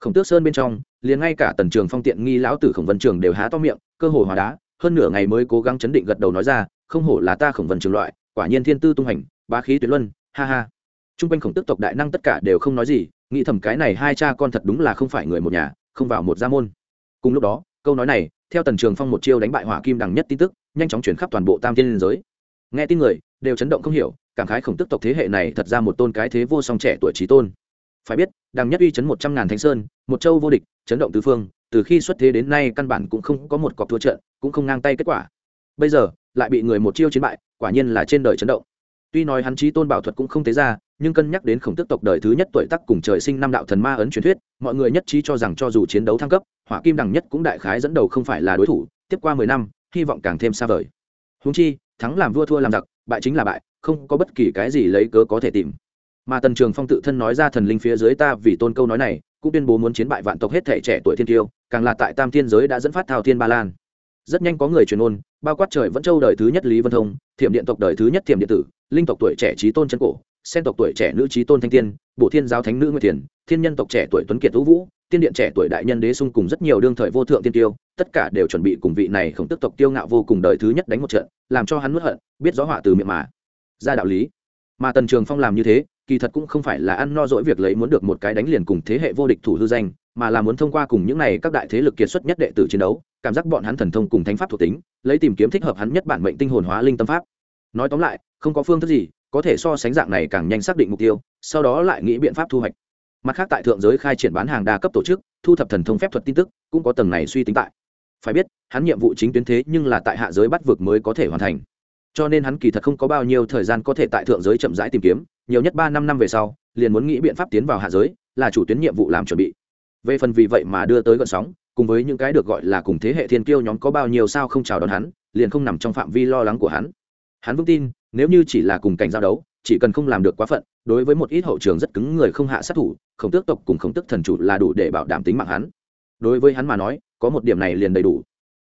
khổng tước sơn bên trong, liền ngay cả tần trường phong tiện nghi lão tử khổng vân trường đều há to miệng, cơ hồ hòa đá, hơn nửa ngày mới cố gắng chấn định gật đầu nói ra, không hổ là ta khổng vân trường loại, quả nhiên thiên tư tung hành, bá khí tuyệt luân, ha ha. T r u n g quanh khổng tước tộc đại năng tất cả đều không nói gì, nghĩ thầm cái này hai cha con thật đúng là không phải người một nhà, không vào một gia môn. Cùng lúc đó, câu nói này, theo tần trường phong một chiêu đánh bại hỏa kim đằng nhất tin tức, nhanh chóng chuyển khắp toàn bộ tam thiên liên giới. Nghe tin người, đều chấn động không hiểu, cảm khái khổng tức tộc thế hệ này thật ra một tôn cái thế vô song trẻ tuổi trí tôn phải biết, đằng nhất uy chấn một trăm ngàn thánh sơn, một châu vô địch, chấn động tứ phương, từ khi xuất thế đến nay căn bản cũng không có một cọc thua trận, cũng không ngang tay kết quả. Bây giờ, lại bị người một chiêu chiến bại, quả nhiên là trên đời chấn động. Tuy nói hắn trí tôn bảo thuật cũng không thế ra, nhưng cân nhắc đến khổng tức tộc đời thứ nhất tuổi tác cùng trời sinh năm đạo thần ma ấn truyền thuyết, mọi người nhất trí cho rằng cho dù chiến đấu thăng cấp, hỏa kim đằng nhất cũng đại khái dẫn đầu không phải là đối thủ, tiếp qua mười năm, hy vọng càng thêm xa vời. Húng chi, thắng làm vua thua làm giặc, bại chính là bại, không có bất kỳ cái gì lấy cớ có thể tìm mà tần trường phong tự thân nói ra thần linh phía dưới ta vì tôn câu nói này, cũng tuyên bố muốn chiến bại vạn tộc hết thể trẻ tuổi thiên tiêu càng là tại tam thiên giới đã dẫn phát thao thiên ba lan. Rất nhanh có người truyền ôn bao quát trời vẫn châu đời thứ nhất lý vân thông, thiểm điện tộc đời thứ nhất thiểm điện tử, linh tộc tuổi trẻ trí tôn chân cổ, sen tộc tuổi trẻ nữ trí tôn thanh tiên, bổ thiên giáo thánh nữ nguyệt thiền, thiên nhân tộc trẻ tuổi tuấn kiệt tú vũ, tiên điện trẻ tuổi đại nhân đế sung cùng rất nhiều đương thời vô thượng tiên tiêu tất cả đều chuẩn bị cùng vị này khổng tức tộc tiêu ngạo vô cùng đời thứ nhất đánh một trận, làm cho hắn nuốt hận, biết rõ họa từ miệng mà. Ra đạo lý. Mà tần trường phong làm như thế kỳ thật cũng không phải là ăn no dỗi việc lấy muốn được một cái đánh liền cùng thế hệ vô địch thủ hư danh, mà là muốn thông qua cùng những này các đại thế lực kiệt xuất nhất đệ tử chiến đấu, cảm giác bọn hắn thần thông cùng thánh pháp thuộc tính, lấy tìm kiếm thích hợp hắn nhất bản mệnh tinh hồn hóa linh tâm pháp. Nói tóm lại, không có phương thức gì có thể so sánh dạng này càng nhanh xác định mục tiêu, sau đó lại nghĩ biện pháp thu hoạch. Mặt khác tại thượng giới khai triển bán hàng đa cấp tổ chức, thu thập thần thông phép thuật tin tức, cũng có tầng này suy tính tại. Phải biết, hắn nhiệm vụ chính tuyến thế nhưng là tại hạ giới bắt vực mới có thể hoàn thành cho nên hắn kỳ thật không có bao nhiêu thời gian có thể tại thượng giới chậm rãi tìm kiếm, nhiều nhất ba năm năm về sau, liền muốn nghĩ biện pháp tiến vào hạ giới, là chủ tuyến nhiệm vụ làm chuẩn bị. Về phần vì vậy mà đưa tới gọn sóng, cùng với những cái được gọi là cùng thế hệ thiên kiêu nhóm có bao nhiêu sao không chào đón hắn, liền không nằm trong phạm vi lo lắng của hắn. Hắn vững tin, nếu như chỉ là cùng cảnh giao đấu, chỉ cần không làm được quá phận, đối với một ít hậu trường rất cứng người không hạ sát thủ, khổng tước tộc cùng khổng tước thần chủ là đủ để bảo đảm tính mạng hắn. Đối với hắn mà nói, có một điểm này liền đầy đủ.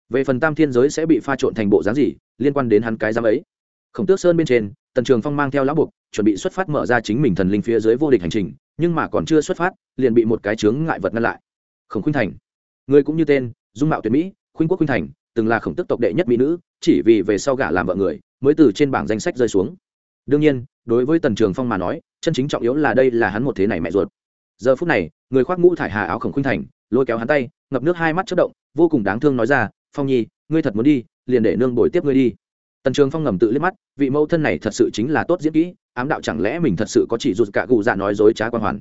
Về phần tam thiên giới sẽ bị pha trộn thành bộ dáng gì liên quan đến hắn cái giám ấy. Khổng tước sơn bên trên, tần trường phong mang theo lão buộc, chuẩn bị xuất phát mở ra chính mình thần linh phía dưới vô địch hành trình, nhưng mà còn chưa xuất phát, liền bị một cái chướng ngại vật ngăn lại. Khổng khuynh thành. Người cũng như tên, dung mạo tuyệt mỹ, khuynh quốc khuynh thành, từng là khổng tức tộc đệ nhất mỹ nữ, chỉ vì về sau gả làm vợ người, mới từ trên bảng danh sách rơi xuống. Đương nhiên, đối với tần trường phong mà nói, chân chính trọng yếu là đây là hắn một thế này mẹ ruột. Giờ phút này, người khoác mũ thải hà áo khổng khuynh thành, lôi kéo hắn tay, ngập nước hai mắt chất động, vô cùng đáng thương nói ra, phong nhi, ngươi thật muốn đi liền để nương bồi tiếp ngươi đi. Tần trường phong ngầm tự liếc mắt, vị mẫu thân này thật sự chính là tốt diễn kỹ, ám đạo chẳng lẽ mình thật sự có chỉ rụt cả cụ dạ nói dối trá quan hoàn.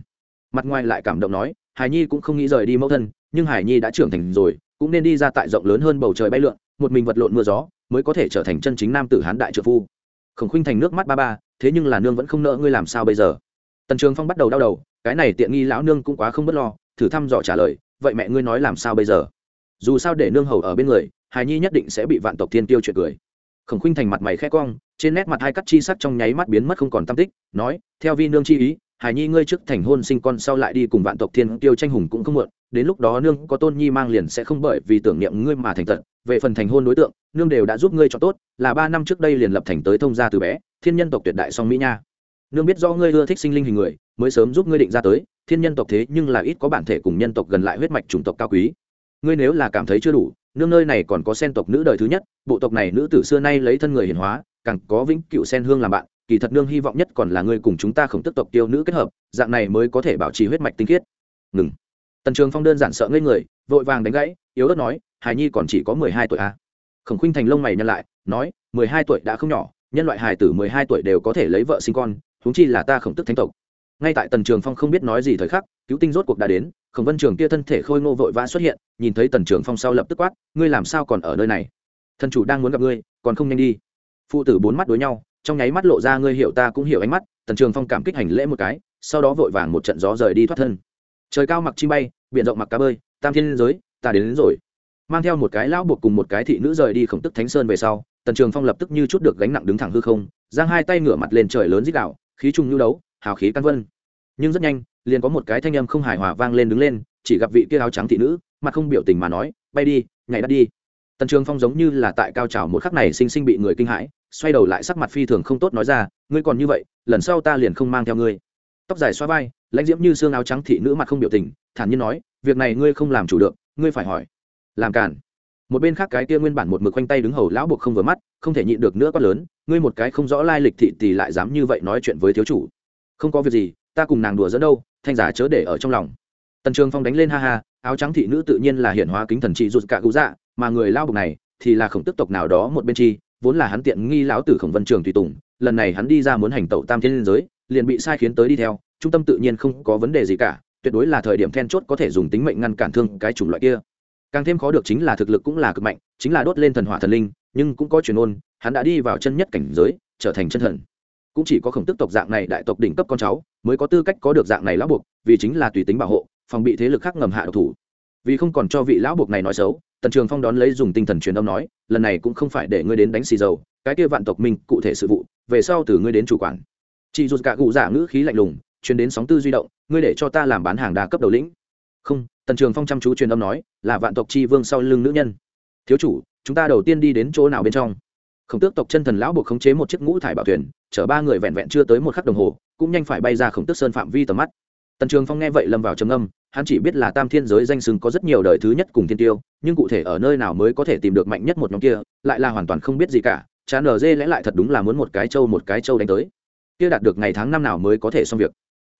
Mặt ngoài lại cảm động nói, hải nhi cũng không nghĩ rời đi mẫu thân, nhưng hải nhi đã trưởng thành rồi, cũng nên đi ra tại rộng lớn hơn bầu trời bay lượn, một mình vật lộn mưa gió, mới có thể trở thành chân chính nam tử hán đại trợ phu. Khổng khuynh thành nước mắt ba ba, thế nhưng là nương vẫn không nỡ ngươi làm sao bây giờ? Tần trường phong bắt đầu đau đầu, cái này tiện nghi lão nương cũng quá không bất lo, thử thăm dò trả lời, vậy mẹ ngươi nói làm sao bây giờ? Dù sao để nương hầu ở bên người hài nhi nhất định sẽ bị vạn tộc thiên tiêu chuyện cười. Khổng khinh thành mặt mày khẽ cong, trên nét mặt hai cắt chi sắc trong nháy mắt biến mất không còn tam tích, nói, theo vi nương chi ý hài nhi ngươi trước thành hôn sinh con sau lại đi cùng vạn tộc thiên tiêu tranh hùng cũng không muộn, đến lúc đó nương có tôn nhi mang liền sẽ không bởi vì tưởng niệm ngươi mà thành tật về phần thành hôn đối tượng, nương đều đã giúp ngươi cho tốt, là ba năm trước đây liền lập thành tới thông gia từ bé, thiên nhân tộc tuyệt đại song mỹ nha. Nương biết do ngươi ưa thích sinh linh hình người, mới sớm giúp ngươi định ra tới, thiên nhân tộc thế nhưng là ít có bản thể cùng nhân tộc gần lại huyết mạch chủng tộc cao quý. Ngươi nếu là cảm thấy chưa đủ nương nơi này còn có sen tộc nữ đời thứ nhất, bộ tộc này nữ tử xưa nay lấy thân người hiền hóa, càng có vĩnh cựu sen hương làm bạn, kỳ thật nương hy vọng nhất còn là ngươi cùng chúng ta khổng tức tộc tiêu nữ kết hợp, dạng này mới có thể bảo trì huyết mạch tinh khiết. Ngừng. Tần trường phong đơn giản sợ ngây người, vội vàng đánh gãy, yếu ớt nói hài nhi còn chỉ có mười hai tuổi a à. khổng khinh thành lông mày nhân lại, nói, mười hai tuổi đã không nhỏ, nhân loại hài tử mười hai tuổi đều có thể lấy vợ sinh con, huống chi là ta khổng tức thánh tộc. Ngay tại tần trường phong không biết nói gì thời khắc, cứu tinh rốt cuộc đã đến khổng vân trường kia thân thể khôi ngô vội vã xuất hiện nhìn thấy tần trường phong sau lập tức quát ngươi làm sao còn ở nơi này? Thần chủ đang muốn gặp ngươi còn không nhanh đi. Phụ tử bốn mắt đối nhau trong nháy mắt lộ ra ngươi hiểu ta cũng hiểu ánh mắt tần trường phong cảm kích hành lễ một cái sau đó vội vàng một trận gió rời đi thoát thân. Trời cao mặc chim bay biển rộng mặc cá bơi tam thiên giới ta đến, đến rồi. Mang theo một cái lão buộc cùng một cái thị nữ rời đi khổng tức thánh sơn về sau tần trường phong lập tức như chút được gánh nặng đứng thẳng hư không giang hai tay ngửa mặt lên trời lớn dít đạo khí trùng nhu đấu hào khí căn vân. Nhưng rất nhanh liền có một cái thanh âm không hài hòa vang lên đứng lên, chỉ gặp vị kia áo trắng thị nữ, mặt không biểu tình mà nói, bay đi, nhảy đắt đi. Tần trường phong giống như là tại cao trào một khắc này sinh sinh bị người kinh hãi, xoay đầu lại sắc mặt phi thường không tốt nói ra, ngươi còn như vậy, lần sau ta liền không mang theo ngươi. Tóc dài xoa vai, lãnh diễm như xương áo trắng thị nữ mặt không biểu tình, thản nhiên nói, việc này ngươi không làm chủ được, ngươi phải hỏi. Làm cản một bên khác cái kia nguyên bản một mực quanh tay đứng hầu lão buộc không vừa mắt, không thể nhịn được nữa quá lớn, ngươi một cái không rõ lai lịch thị thì lại dám như vậy nói chuyện với thiếu chủ. Không có việc gì, ta cùng nàng đùa dẫn đâu thanh giả chớ để ở trong lòng. Tần trường phong đánh lên ha ha, áo trắng thị nữ tự nhiên là hiện hóa kính thần trị rụt cả cụ dạ mà người lao bục này thì là khổng tức tộc nào đó một bên chi, vốn là hắn tiện nghi lão tử khổng vân trường tùy tùng, lần này hắn đi ra muốn hành tẩu tam thiên liên giới, liền bị sai khiến tới đi theo, trung tâm tự nhiên không có vấn đề gì cả, tuyệt đối là thời điểm then chốt có thể dùng tính mệnh ngăn cản thương cái chủng loại kia. Càng thêm khó được chính là thực lực cũng là cực mạnh, chính là đốt lên thần hỏa thần linh, nhưng cũng có truyền ôn, hắn đã đi vào chân nhất cảnh giới, trở thành chân thần cũng chỉ có khổng tức tộc dạng này đại tộc đỉnh cấp con cháu mới có tư cách có được dạng này lão buộc, vì chính là tùy tính bảo hộ, phòng bị thế lực khác ngầm hạ độc thủ. Vì không còn cho vị lão buộc này nói xấu, tần trường phong đón lấy dùng tinh thần truyền âm nói, lần này cũng không phải để ngươi đến đánh xì dầu, cái kia vạn tộc minh cụ thể sự vụ, về sau từ ngươi đến chủ quản. Chị dù cả cụ giả ngữ khí lạnh lùng, truyền đến sóng tư duy động, ngươi để cho ta làm bán hàng đa cấp đầu lĩnh. Không, tần trường phong chăm chú truyền âm nói, là vạn tộc chi vương sau lưng nữ nhân. Thiếu chủ, chúng ta đầu tiên đi đến chỗ nào bên trong? Khổng tước tộc chân thần lão buộc khống chế một chiếc ngũ thải bảo thuyền, chở ba người vẹn vẹn chưa tới một khắc đồng hồ, cũng nhanh phải bay ra khổng tước sơn phạm vi tầm mắt. Tần trường phong nghe vậy lâm vào trầm âm hắn chỉ biết là tam thiên giới danh sừng có rất nhiều đời thứ nhất cùng thiên tiêu, nhưng cụ thể ở nơi nào mới có thể tìm được mạnh nhất một nhóm kia, lại là hoàn toàn không biết gì cả chán ở dê lẽ lại thật đúng là muốn một cái châu một cái châu đánh tới. Kia đạt được ngày tháng năm nào mới có thể xong việc.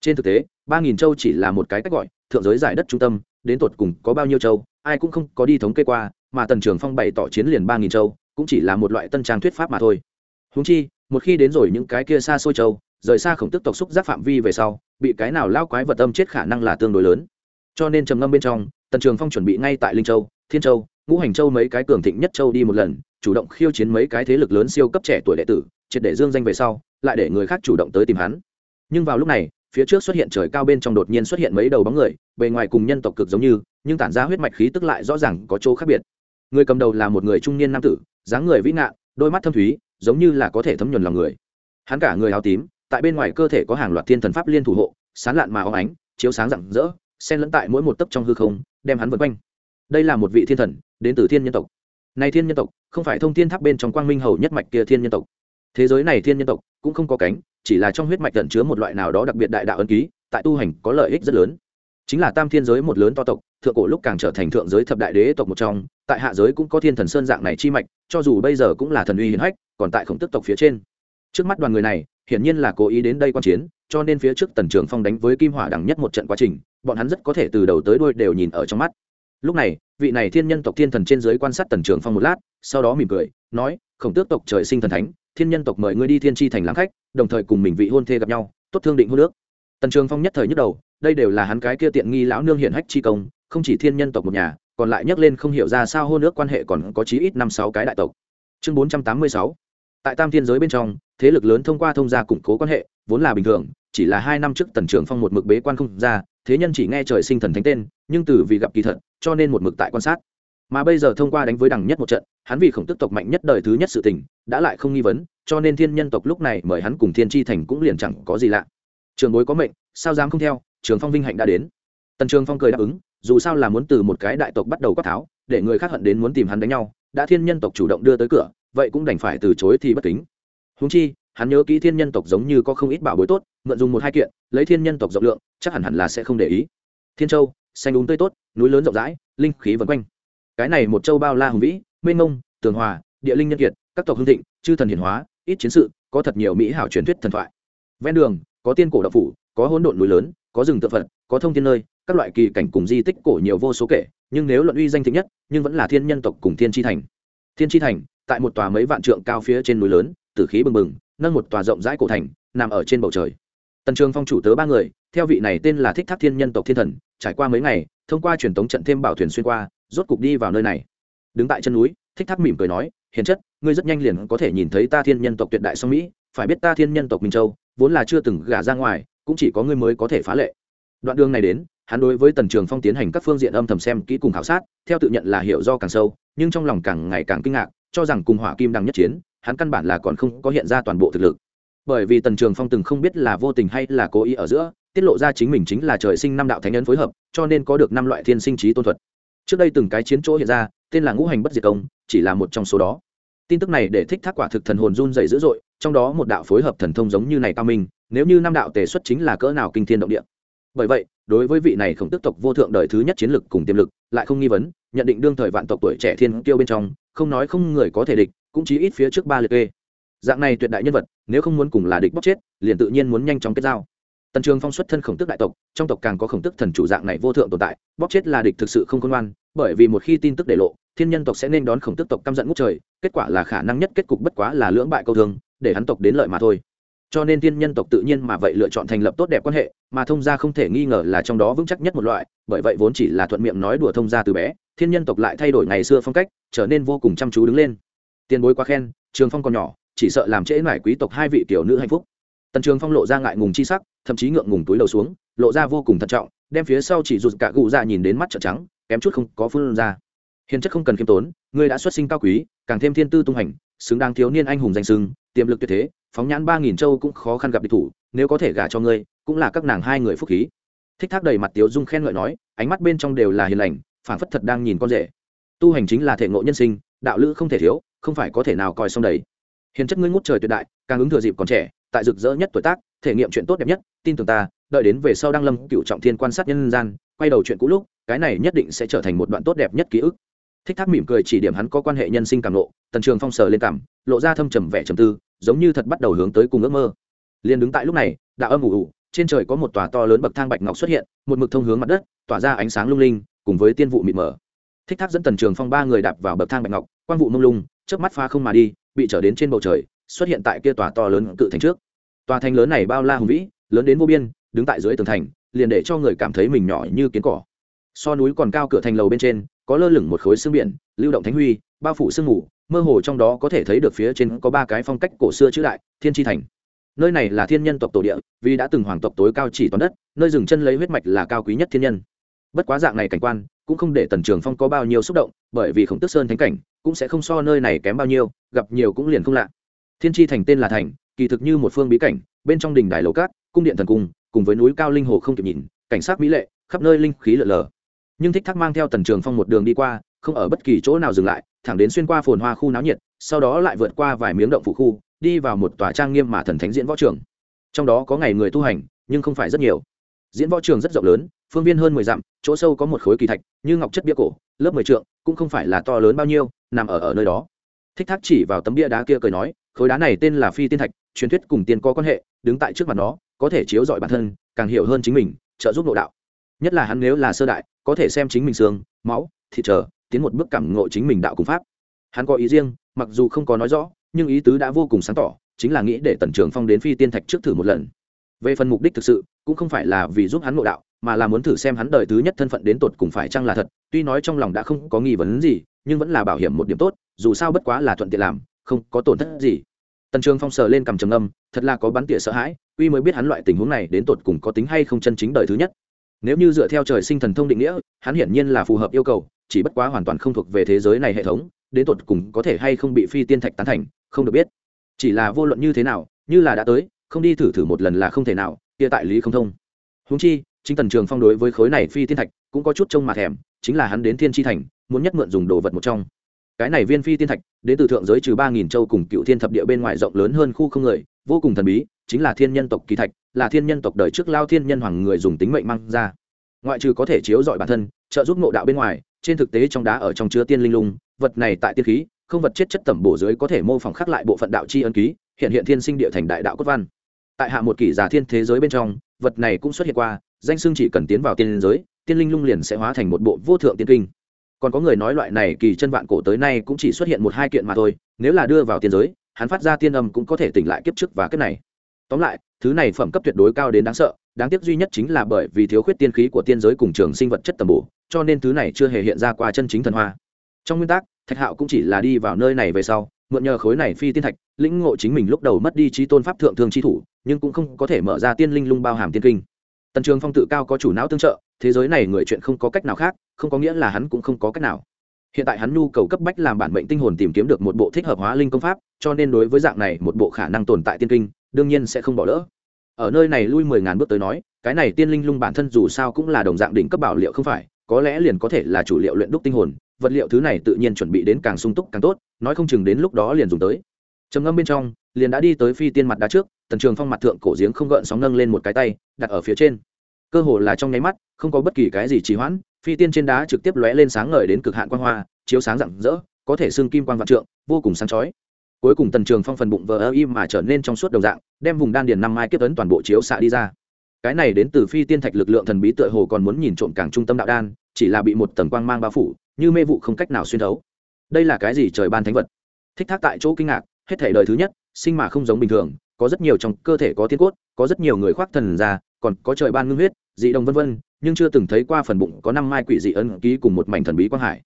Trên thực tế, ba nghìn châu chỉ là một cái cách gọi, thượng giới giải đất trung tâm, đến tột cùng có bao nhiêu châu, ai cũng không có đi thống kê qua, mà tần trường phong bày tỏ chiến liền ba nghìn châu cũng chỉ là một loại tân trang thuyết pháp mà thôi. Húng chi, một khi đến rồi những cái kia xa xôi châu, rời xa khổng tức tộc xúc giác phạm vi về sau, bị cái nào lao quái vật âm chết khả năng là tương đối lớn. Cho nên trầm ngâm bên trong, tần trường phong chuẩn bị ngay tại linh châu, thiên châu, ngũ hành châu mấy cái cường thịnh nhất châu đi một lần, chủ động khiêu chiến mấy cái thế lực lớn siêu cấp trẻ tuổi đệ tử, triệt để dương danh về sau, lại để người khác chủ động tới tìm hắn. Nhưng vào lúc này, phía trước xuất hiện trời cao bên trong đột nhiên xuất hiện mấy đầu bóng người, bề ngoài cùng nhân tộc cực giống như, nhưng tản ra huyết mạch khí tức lại rõ ràng có chỗ khác biệt. Người cầm đầu là một người trung niên nam tử dáng người vĩ ngạn, đôi mắt thâm thúy, giống như là có thể thấm nhuần lòng người. Hắn cả người áo tím, tại bên ngoài cơ thể có hàng loạt thiên thần pháp liên thủ hộ, sán lạn mà óng ánh, chiếu sáng rạng rỡ, xen lẫn tại mỗi một tấc trong hư không, đem hắn vượt quanh. Đây là một vị thiên thần, đến từ thiên nhân tộc. Này thiên nhân tộc, không phải thông thiên tháp bên trong quang minh hầu nhất mạch kia thiên nhân tộc. Thế giới này thiên nhân tộc cũng không có cánh, chỉ là trong huyết mạch tận chứa một loại nào đó đặc biệt đại đạo ân ký, tại tu hành có lợi ích rất lớn chính là tam thiên giới một lớn to tộc, thượng cổ lúc càng trở thành thượng giới thập đại đế tộc một trong, tại hạ giới cũng có thiên thần sơn dạng này chi mạch, cho dù bây giờ cũng là thần uy hiển hách, còn tại khổng tức tộc phía trên. Trước mắt đoàn người này, hiển nhiên là cố ý đến đây quan chiến, cho nên phía trước tần trường phong đánh với kim hỏa đẳng nhất một trận quá trình, bọn hắn rất có thể từ đầu tới đuôi đều nhìn ở trong mắt. Lúc này, vị này thiên nhân tộc thiên thần trên giới quan sát tần trường phong một lát, sau đó mỉm cười, nói, khổng tước tộc trời sinh thần thánh, thiên nhân tộc mời ngươi đi thiên tri thành làm khách, đồng thời cùng mình vị hôn thê gặp nhau, tốt thương định hôn nước tần trường phong nhất thời nhức đầu đây đều là hắn cái kia tiện nghi lão nương hiển hách chi công, không chỉ thiên nhân tộc một nhà, còn lại nhắc lên không hiểu ra sao hôn nước quan hệ còn có chí ít năm sáu cái đại tộc. Chương bốn trăm tám mươi sáu. Tại tam thiên giới bên trong, thế lực lớn thông qua thông gia củng cố quan hệ, vốn là bình thường, chỉ là hai năm trước tần trưởng phong một mực bế quan không ra, thế nhân chỉ nghe trời sinh thần thánh tên, nhưng từ vì gặp kỳ thật, cho nên một mực tại quan sát. Mà bây giờ thông qua đánh với đằng nhất một trận, hắn vì khổng tức tộc mạnh nhất đời thứ nhất sự tình, đã lại không nghi vấn, cho nên thiên nhân tộc lúc này mời hắn cùng thiên tri thành cũng liền chẳng có gì lạ. Trường bối có mệnh, sao dám không theo? Trường phong vinh hạnh đã đến. Tần trường phong cười đáp ứng, dù sao là muốn từ một cái đại tộc bắt đầu quát tháo, để người khác hận đến muốn tìm hắn đánh nhau, đã thiên nhân tộc chủ động đưa tới cửa, vậy cũng đành phải từ chối thì bất kính. Húng chi, hắn nhớ kỹ thiên nhân tộc giống như có không ít bảo bối tốt, mượn dùng một hai kiện, lấy thiên nhân tộc rộng lượng, chắc hẳn hẳn là sẽ không để ý. Thiên châu, xanh đúng tươi tốt, núi lớn rộng rãi, linh khí vần quanh. Cái này một châu bao la hùng vĩ, mênh mông, tường hòa, địa linh nhân kiệt, các tộc hương thịnh, chư thần hiển hóa, ít chiến sự, có thật nhiều mỹ hảo truyền thuyết thần thoại. Ven đường, có tiên cổ đạo phủ, có hỗn độn núi lớn có rừng tự phật, có thông thiên nơi, các loại kỳ cảnh cùng di tích cổ nhiều vô số kể, nhưng nếu luận uy danh thịnh nhất, nhưng vẫn là thiên nhân tộc cùng thiên tri thành. Thiên tri thành, tại một tòa mấy vạn trượng cao phía trên núi lớn, tử khí bừng bừng, nâng một tòa rộng rãi cổ thành, nằm ở trên bầu trời. Tần trường phong chủ tớ ba người, theo vị này tên là thích tháp thiên nhân tộc thiên thần, trải qua mấy ngày, thông qua truyền thống trận thêm bảo thuyền xuyên qua, rốt cục đi vào nơi này. Đứng tại chân núi, thích tháp mỉm cười nói, hiền chất, ngươi rất nhanh liền có thể nhìn thấy ta thiên nhân tộc tuyệt đại song mỹ, phải biết ta thiên nhân tộc minh châu, vốn là chưa từng gả ra ngoài cũng chỉ có ngươi mới có thể phá lệ. Đoạn đường này đến, hắn đối với tần trường phong tiến hành các phương diện âm thầm xem kỹ cùng khảo sát, theo tự nhận là hiểu do càng sâu, nhưng trong lòng càng ngày càng kinh ngạc, cho rằng cùng hỏa kim đang nhất chiến, hắn căn bản là còn không có hiện ra toàn bộ thực lực. Bởi vì tần trường phong từng không biết là vô tình hay là cố ý ở giữa, tiết lộ ra chính mình chính là trời sinh năm đạo thánh nhân phối hợp, cho nên có được năm loại thiên sinh trí tôn thuật. Trước đây từng cái chiến chỗ hiện ra, tên là ngũ hành bất diệt công, chỉ là một trong số đó. Tin tức này để thích thác quả thực thần hồn run dày dữ dội trong đó một đạo phối hợp thần thông giống như này cao minh, nếu như năm đạo tề xuất chính là cỡ nào kinh thiên động địa. Bởi vậy, đối với vị này khổng tức tộc vô thượng đời thứ nhất chiến lực cùng tiềm lực, lại không nghi vấn, nhận định đương thời vạn tộc tuổi trẻ thiên kiêu bên trong, không nói không người có thể địch, cũng chỉ ít phía trước ba liệt kê. Dạng này tuyệt đại nhân vật, nếu không muốn cùng là địch bóc chết, liền tự nhiên muốn nhanh chóng kết giao. Tần trường phong xuất thân khổng tức đại tộc, trong tộc càng có khổng tức thần chủ dạng này vô thượng tồn tại bóc chết là địch thực sự không khôn ngoan, bởi vì một khi tin tức để lộ, thiên nhân tộc sẽ nên đón khổng tức tộc căm giận ngút trời, kết quả là khả năng nhất kết cục bất quá là lưỡng bại câu thương để hắn tộc đến lợi mà thôi. Cho nên thiên nhân tộc tự nhiên mà vậy lựa chọn thành lập tốt đẹp quan hệ, mà thông gia không thể nghi ngờ là trong đó vững chắc nhất một loại, bởi vậy vốn chỉ là thuận miệng nói đùa thông gia từ bé, thiên nhân tộc lại thay đổi ngày xưa phong cách, trở nên vô cùng chăm chú đứng lên. Tiền bối quá khen, trường phong còn nhỏ, chỉ sợ làm trễ mải quý tộc hai vị tiểu nữ hạnh phúc. Tần trường phong lộ ra ngại ngùng chi sắc, thậm chí ngượng ngùng túi đầu xuống, lộ ra vô cùng thận trọng, đem phía sau chỉ rụt cả gù ra nhìn đến mắt trợn trắng, kém chút không có phương ra. Hiền chất không cần khiêm tốn, ngươi đã xuất sinh cao quý, càng thêm thiên tư tung hành xứng đáng thiếu niên anh hùng danh sưng tiềm lực tuyệt thế, phóng nhãn ba nghìn châu cũng khó khăn gặp địch thủ, nếu có thể gả cho ngươi, cũng là các nàng hai người phúc khí. Thích thác đầy mặt tiếu dung khen ngợi nói, ánh mắt bên trong đều là hiền lành phản phất thật đang nhìn con rể. Tu hành chính là thể ngộ nhân sinh, đạo lữ không thể thiếu, không phải có thể nào coi xong đầy hiền chất ngươi ngút trời tuyệt đại, càng ứng thừa dịp còn trẻ, tại rực rỡ nhất tuổi tác, thể nghiệm chuyện tốt đẹp nhất, tin tưởng ta, đợi đến về sau đăng lâm cựu trọng thiên quan sát nhân gian, quay đầu chuyện cũ lúc, cái này nhất định sẽ trở thành một đoạn tốt đẹp nhất ký ức thích thác mỉm cười chỉ điểm hắn có quan hệ nhân sinh càng lộ tần trường phong sờ lên cảm, lộ ra thâm trầm vẻ trầm tư, giống như thật bắt đầu hướng tới cùng ước mơ. Liền đứng tại lúc này, đạo âm ủ ủ, trên trời có một tòa to lớn bậc thang bạch ngọc xuất hiện, một mực thông hướng mặt đất, tỏa ra ánh sáng lung linh, cùng với tiên vụ mịt mờ. Thích thác dẫn tần trường phong ba người đạp vào bậc thang bạch ngọc, quang vụ mông lung trước mắt pha không mà đi, bị trở đến trên bầu trời, xuất hiện tại kia tòa to lớn cự thành trước. Tòa thành lớn này bao la hùng vĩ, lớn đến vô biên, đứng tại dưới tường thành, liền để cho người cảm thấy mình nhỏ như kiến cỏ. So núi còn cao cửa thành lầu bên trên có lơ lửng một khối xương biển, lưu động thánh huy, bao phủ sương mù, mơ hồ trong đó có thể thấy được phía trên có ba cái phong cách cổ xưa chữ đại, thiên tri thành. Nơi này là thiên nhân tộc tổ địa, vì đã từng hoàng tộc tối cao chỉ toàn đất, nơi dừng chân lấy huyết mạch là cao quý nhất thiên nhân. Bất quá dạng này cảnh quan, cũng không để tần trường phong có bao nhiêu xúc động, bởi vì khổng tức sơn thánh cảnh, cũng sẽ không so nơi này kém bao nhiêu, gặp nhiều cũng liền không lạ. Thiên tri thành tên là thành, kỳ thực như một phương bí cảnh, bên trong đình đài lầu cát, cung điện thần cung, cùng với núi cao linh hồ không kịp nhìn, cảnh sát mỹ lệ, khắp nơi linh khí lở lờ nhưng thích thắc mang theo tần trường phong một đường đi qua, không ở bất kỳ chỗ nào dừng lại, thẳng đến xuyên qua phồn hoa khu náo nhiệt, sau đó lại vượt qua vài miếng động phủ khu, đi vào một tòa trang nghiêm mà thần thánh diễn võ trường. Trong đó có ngày người tu hành, nhưng không phải rất nhiều. Diễn võ trường rất rộng lớn, phương viên hơn mười dặm, chỗ sâu có một khối kỳ thạch, như ngọc chất bia cổ, lớp mười trượng, cũng không phải là to lớn bao nhiêu, nằm ở ở nơi đó. Thích thác chỉ vào tấm bia đá kia cười nói, khối đá này tên là phi tiên thạch, truyền thuyết cùng tiên có quan hệ, đứng tại trước mặt nó, có thể chiếu dọi bản thân, càng hiểu hơn chính mình, trợ giúp nội đạo nhất là hắn nếu là sơ đại, có thể xem chính mình xương, máu, thịt trở, tiến một bước cảm ngộ chính mình đạo cùng pháp. Hắn có ý riêng, mặc dù không có nói rõ, nhưng ý tứ đã vô cùng sáng tỏ, chính là nghĩ để tần trường phong đến phi tiên thạch trước thử một lần. Về phần mục đích thực sự, cũng không phải là vì giúp hắn ngộ đạo, mà là muốn thử xem hắn đời thứ nhất thân phận đến tột cùng phải chăng là thật. Tuy nói trong lòng đã không có nghi vấn gì, nhưng vẫn là bảo hiểm một điểm tốt, dù sao bất quá là thuận tiện làm, không có tổn thất gì. Tần trường phong sờ lên cầm trầm âm thật là có bắn tỉa sợ hãi, uy mới biết hắn loại tình huống này đến tột cùng có tính hay không chân chính đời thứ nhất nếu như dựa theo trời sinh thần thông định nghĩa, hắn hiển nhiên là phù hợp yêu cầu, chỉ bất quá hoàn toàn không thuộc về thế giới này hệ thống, đến tột cùng có thể hay không bị phi tiên thạch tán thành, không được biết. Chỉ là vô luận như thế nào, như là đã tới, không đi thử thử một lần là không thể nào, kia tại lý không thông. Húng chi, chính tần trường phong đối với khối này phi tiên thạch cũng có chút trông mà thèm, chính là hắn đến thiên tri thành, muốn nhất mượn dùng đồ vật một trong. Cái này viên phi tiên thạch, đến từ thượng giới trừ ba nghìn châu cùng cựu thiên thập địa bên ngoài rộng lớn hơn khu không người, vô cùng thần bí chính là thiên nhân tộc kỳ thạch, là thiên nhân tộc đời trước lao thiên nhân hoàng người dùng tính mệnh mang ra. Ngoại trừ có thể chiếu dọi bản thân, trợ giúp ngộ đạo bên ngoài, trên thực tế trong đá ở trong chứa tiên linh lung, vật này tại tiên khí, không vật chết chất tẩm bổ dưới có thể mô phỏng khắc lại bộ phận đạo chi ân ký, hiện hiện thiên sinh địa thành đại đạo cốt văn. Tại hạ một kỷ giả thiên thế giới bên trong, vật này cũng xuất hiện qua, danh xưng chỉ cần tiến vào tiên giới, tiên linh lung liền sẽ hóa thành một bộ vô thượng tiên kinh. Còn có người nói loại này kỳ chân vạn cổ tới nay cũng chỉ xuất hiện một hai kiện mà thôi, nếu là đưa vào tiên giới, hắn phát ra tiên âm cũng có thể tỉnh lại kiếp trước và kiếp này tóm lại, thứ này phẩm cấp tuyệt đối cao đến đáng sợ, đáng tiếc duy nhất chính là bởi vì thiếu khuyết tiên khí của tiên giới cùng trường sinh vật chất tầm bổ, cho nên thứ này chưa hề hiện ra qua chân chính thần hoa. Trong nguyên tắc, thạch hạo cũng chỉ là đi vào nơi này về sau, mượn nhờ khối này phi tiên thạch, lĩnh ngộ chính mình lúc đầu mất đi trí tôn pháp thượng thương chi thủ, nhưng cũng không có thể mở ra tiên linh lung bao hàm tiên kinh. Tần trường phong tự cao có chủ não tương trợ, thế giới này người chuyện không có cách nào khác, không có nghĩa là hắn cũng không có cách nào. Hiện tại hắn nhu cầu cấp bách làm bản mệnh tinh hồn tìm kiếm được một bộ thích hợp hóa linh công pháp, cho nên đối với dạng này một bộ khả năng tồn tại tiên kinh đương nhiên sẽ không bỏ lỡ. Ở nơi này lui mười ngàn bước tới nói, cái này tiên linh lung bản thân dù sao cũng là đồng dạng đỉnh cấp bảo liệu không phải, có lẽ liền có thể là chủ liệu luyện đúc tinh hồn, vật liệu thứ này tự nhiên chuẩn bị đến càng sung túc càng tốt, nói không chừng đến lúc đó liền dùng tới. Trầm ngâm bên trong, liền đã đi tới phi tiên mặt đá trước, tần trường phong mặt thượng cổ giếng không gợn sóng nâng lên một cái tay, đặt ở phía trên. Cơ hồ là trong nháy mắt, không có bất kỳ cái gì trì hoãn, phi tiên trên đá trực tiếp lóe lên sáng ngời đến cực hạn quang hoa, chiếu sáng rạng rỡ, có thể xương kim quang vạn trượng, vô cùng sáng chói cuối cùng tần trường phong phần bụng vờ ơ im mà trở nên trong suốt đồng dạng, đem vùng đan điền năm mai kiếp ấn toàn bộ chiếu xạ đi ra. Cái này đến từ phi tiên thạch lực lượng thần bí tựa hồ còn muốn nhìn trộm càng trung tâm đạo đan, chỉ là bị một tầng quang mang bao phủ, như mê vụ không cách nào xuyên thấu. Đây là cái gì trời ban thánh vật? Thích thác tại chỗ kinh ngạc, hết thể đời thứ nhất, sinh mà không giống bình thường, có rất nhiều trong cơ thể có tiên cốt, có rất nhiều người khoác thần ra, còn có trời ban ngưng huyết, dị đồng vân vân, nhưng chưa từng thấy qua phần bụng có năm mai quỷ dị ân ký cùng một mảnh thần bí quang hải